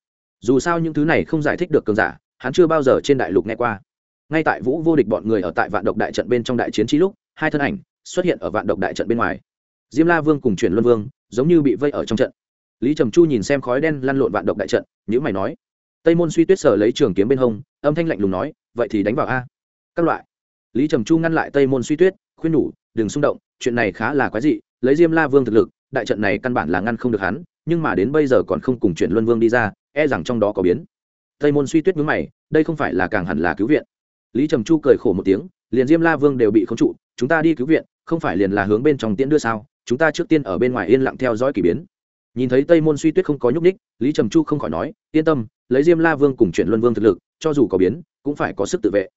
Dù sao những thứ này không giải thích được cường giả, hắn chưa bao giờ trên đại lục nghe qua. Ngay tại vũ vô địch bọn người ở tại vạn độc đại trận bên trong đại chiến trí lúc, hai thân ảnh xuất hiện ở vạn độc đại trận bên ngoài. Diêm la vương cùng chuyển luân vương giống như bị vây ở trong trận. Lý trầm chu nhìn xem khói đen lăn lộn vạn độc đại trận nhữ mày nói tây môn suy tuyết sở lấy trường kiếm bên hông, âm thanh lạnh lùng nói, vậy thì đánh vào a. Các loại. Lý trầm chu ngăn lại tây môn suy tuyết, khuyên nhủ, đừng xung động, chuyện này khá là quái dị, lấy diêm la vương thực lực, đại trận này căn bản là ngăn không được hắn, nhưng mà đến bây giờ còn không cùng chuyện luân vương đi ra e rằng trong đó có biến. Tây môn suy tuyết mướn mày, đây không phải là càng hẳn là cứu viện. Lý trầm chu cười khổ một tiếng, liền diêm la vương đều bị khống trụ, chúng ta đi cứu viện, không phải liền là hướng bên trong tiễn đưa sao? Chúng ta trước tiên ở bên ngoài yên lặng theo dõi k ỳ biến. Nhìn thấy tây môn suy tuyết không có nhúc ních lý trầm chu không khỏi nói, yên tâm lấy diêm la vương cùng chuyện luân vương thực lực, cho dù có biến, cũng phải có sức tự vệ.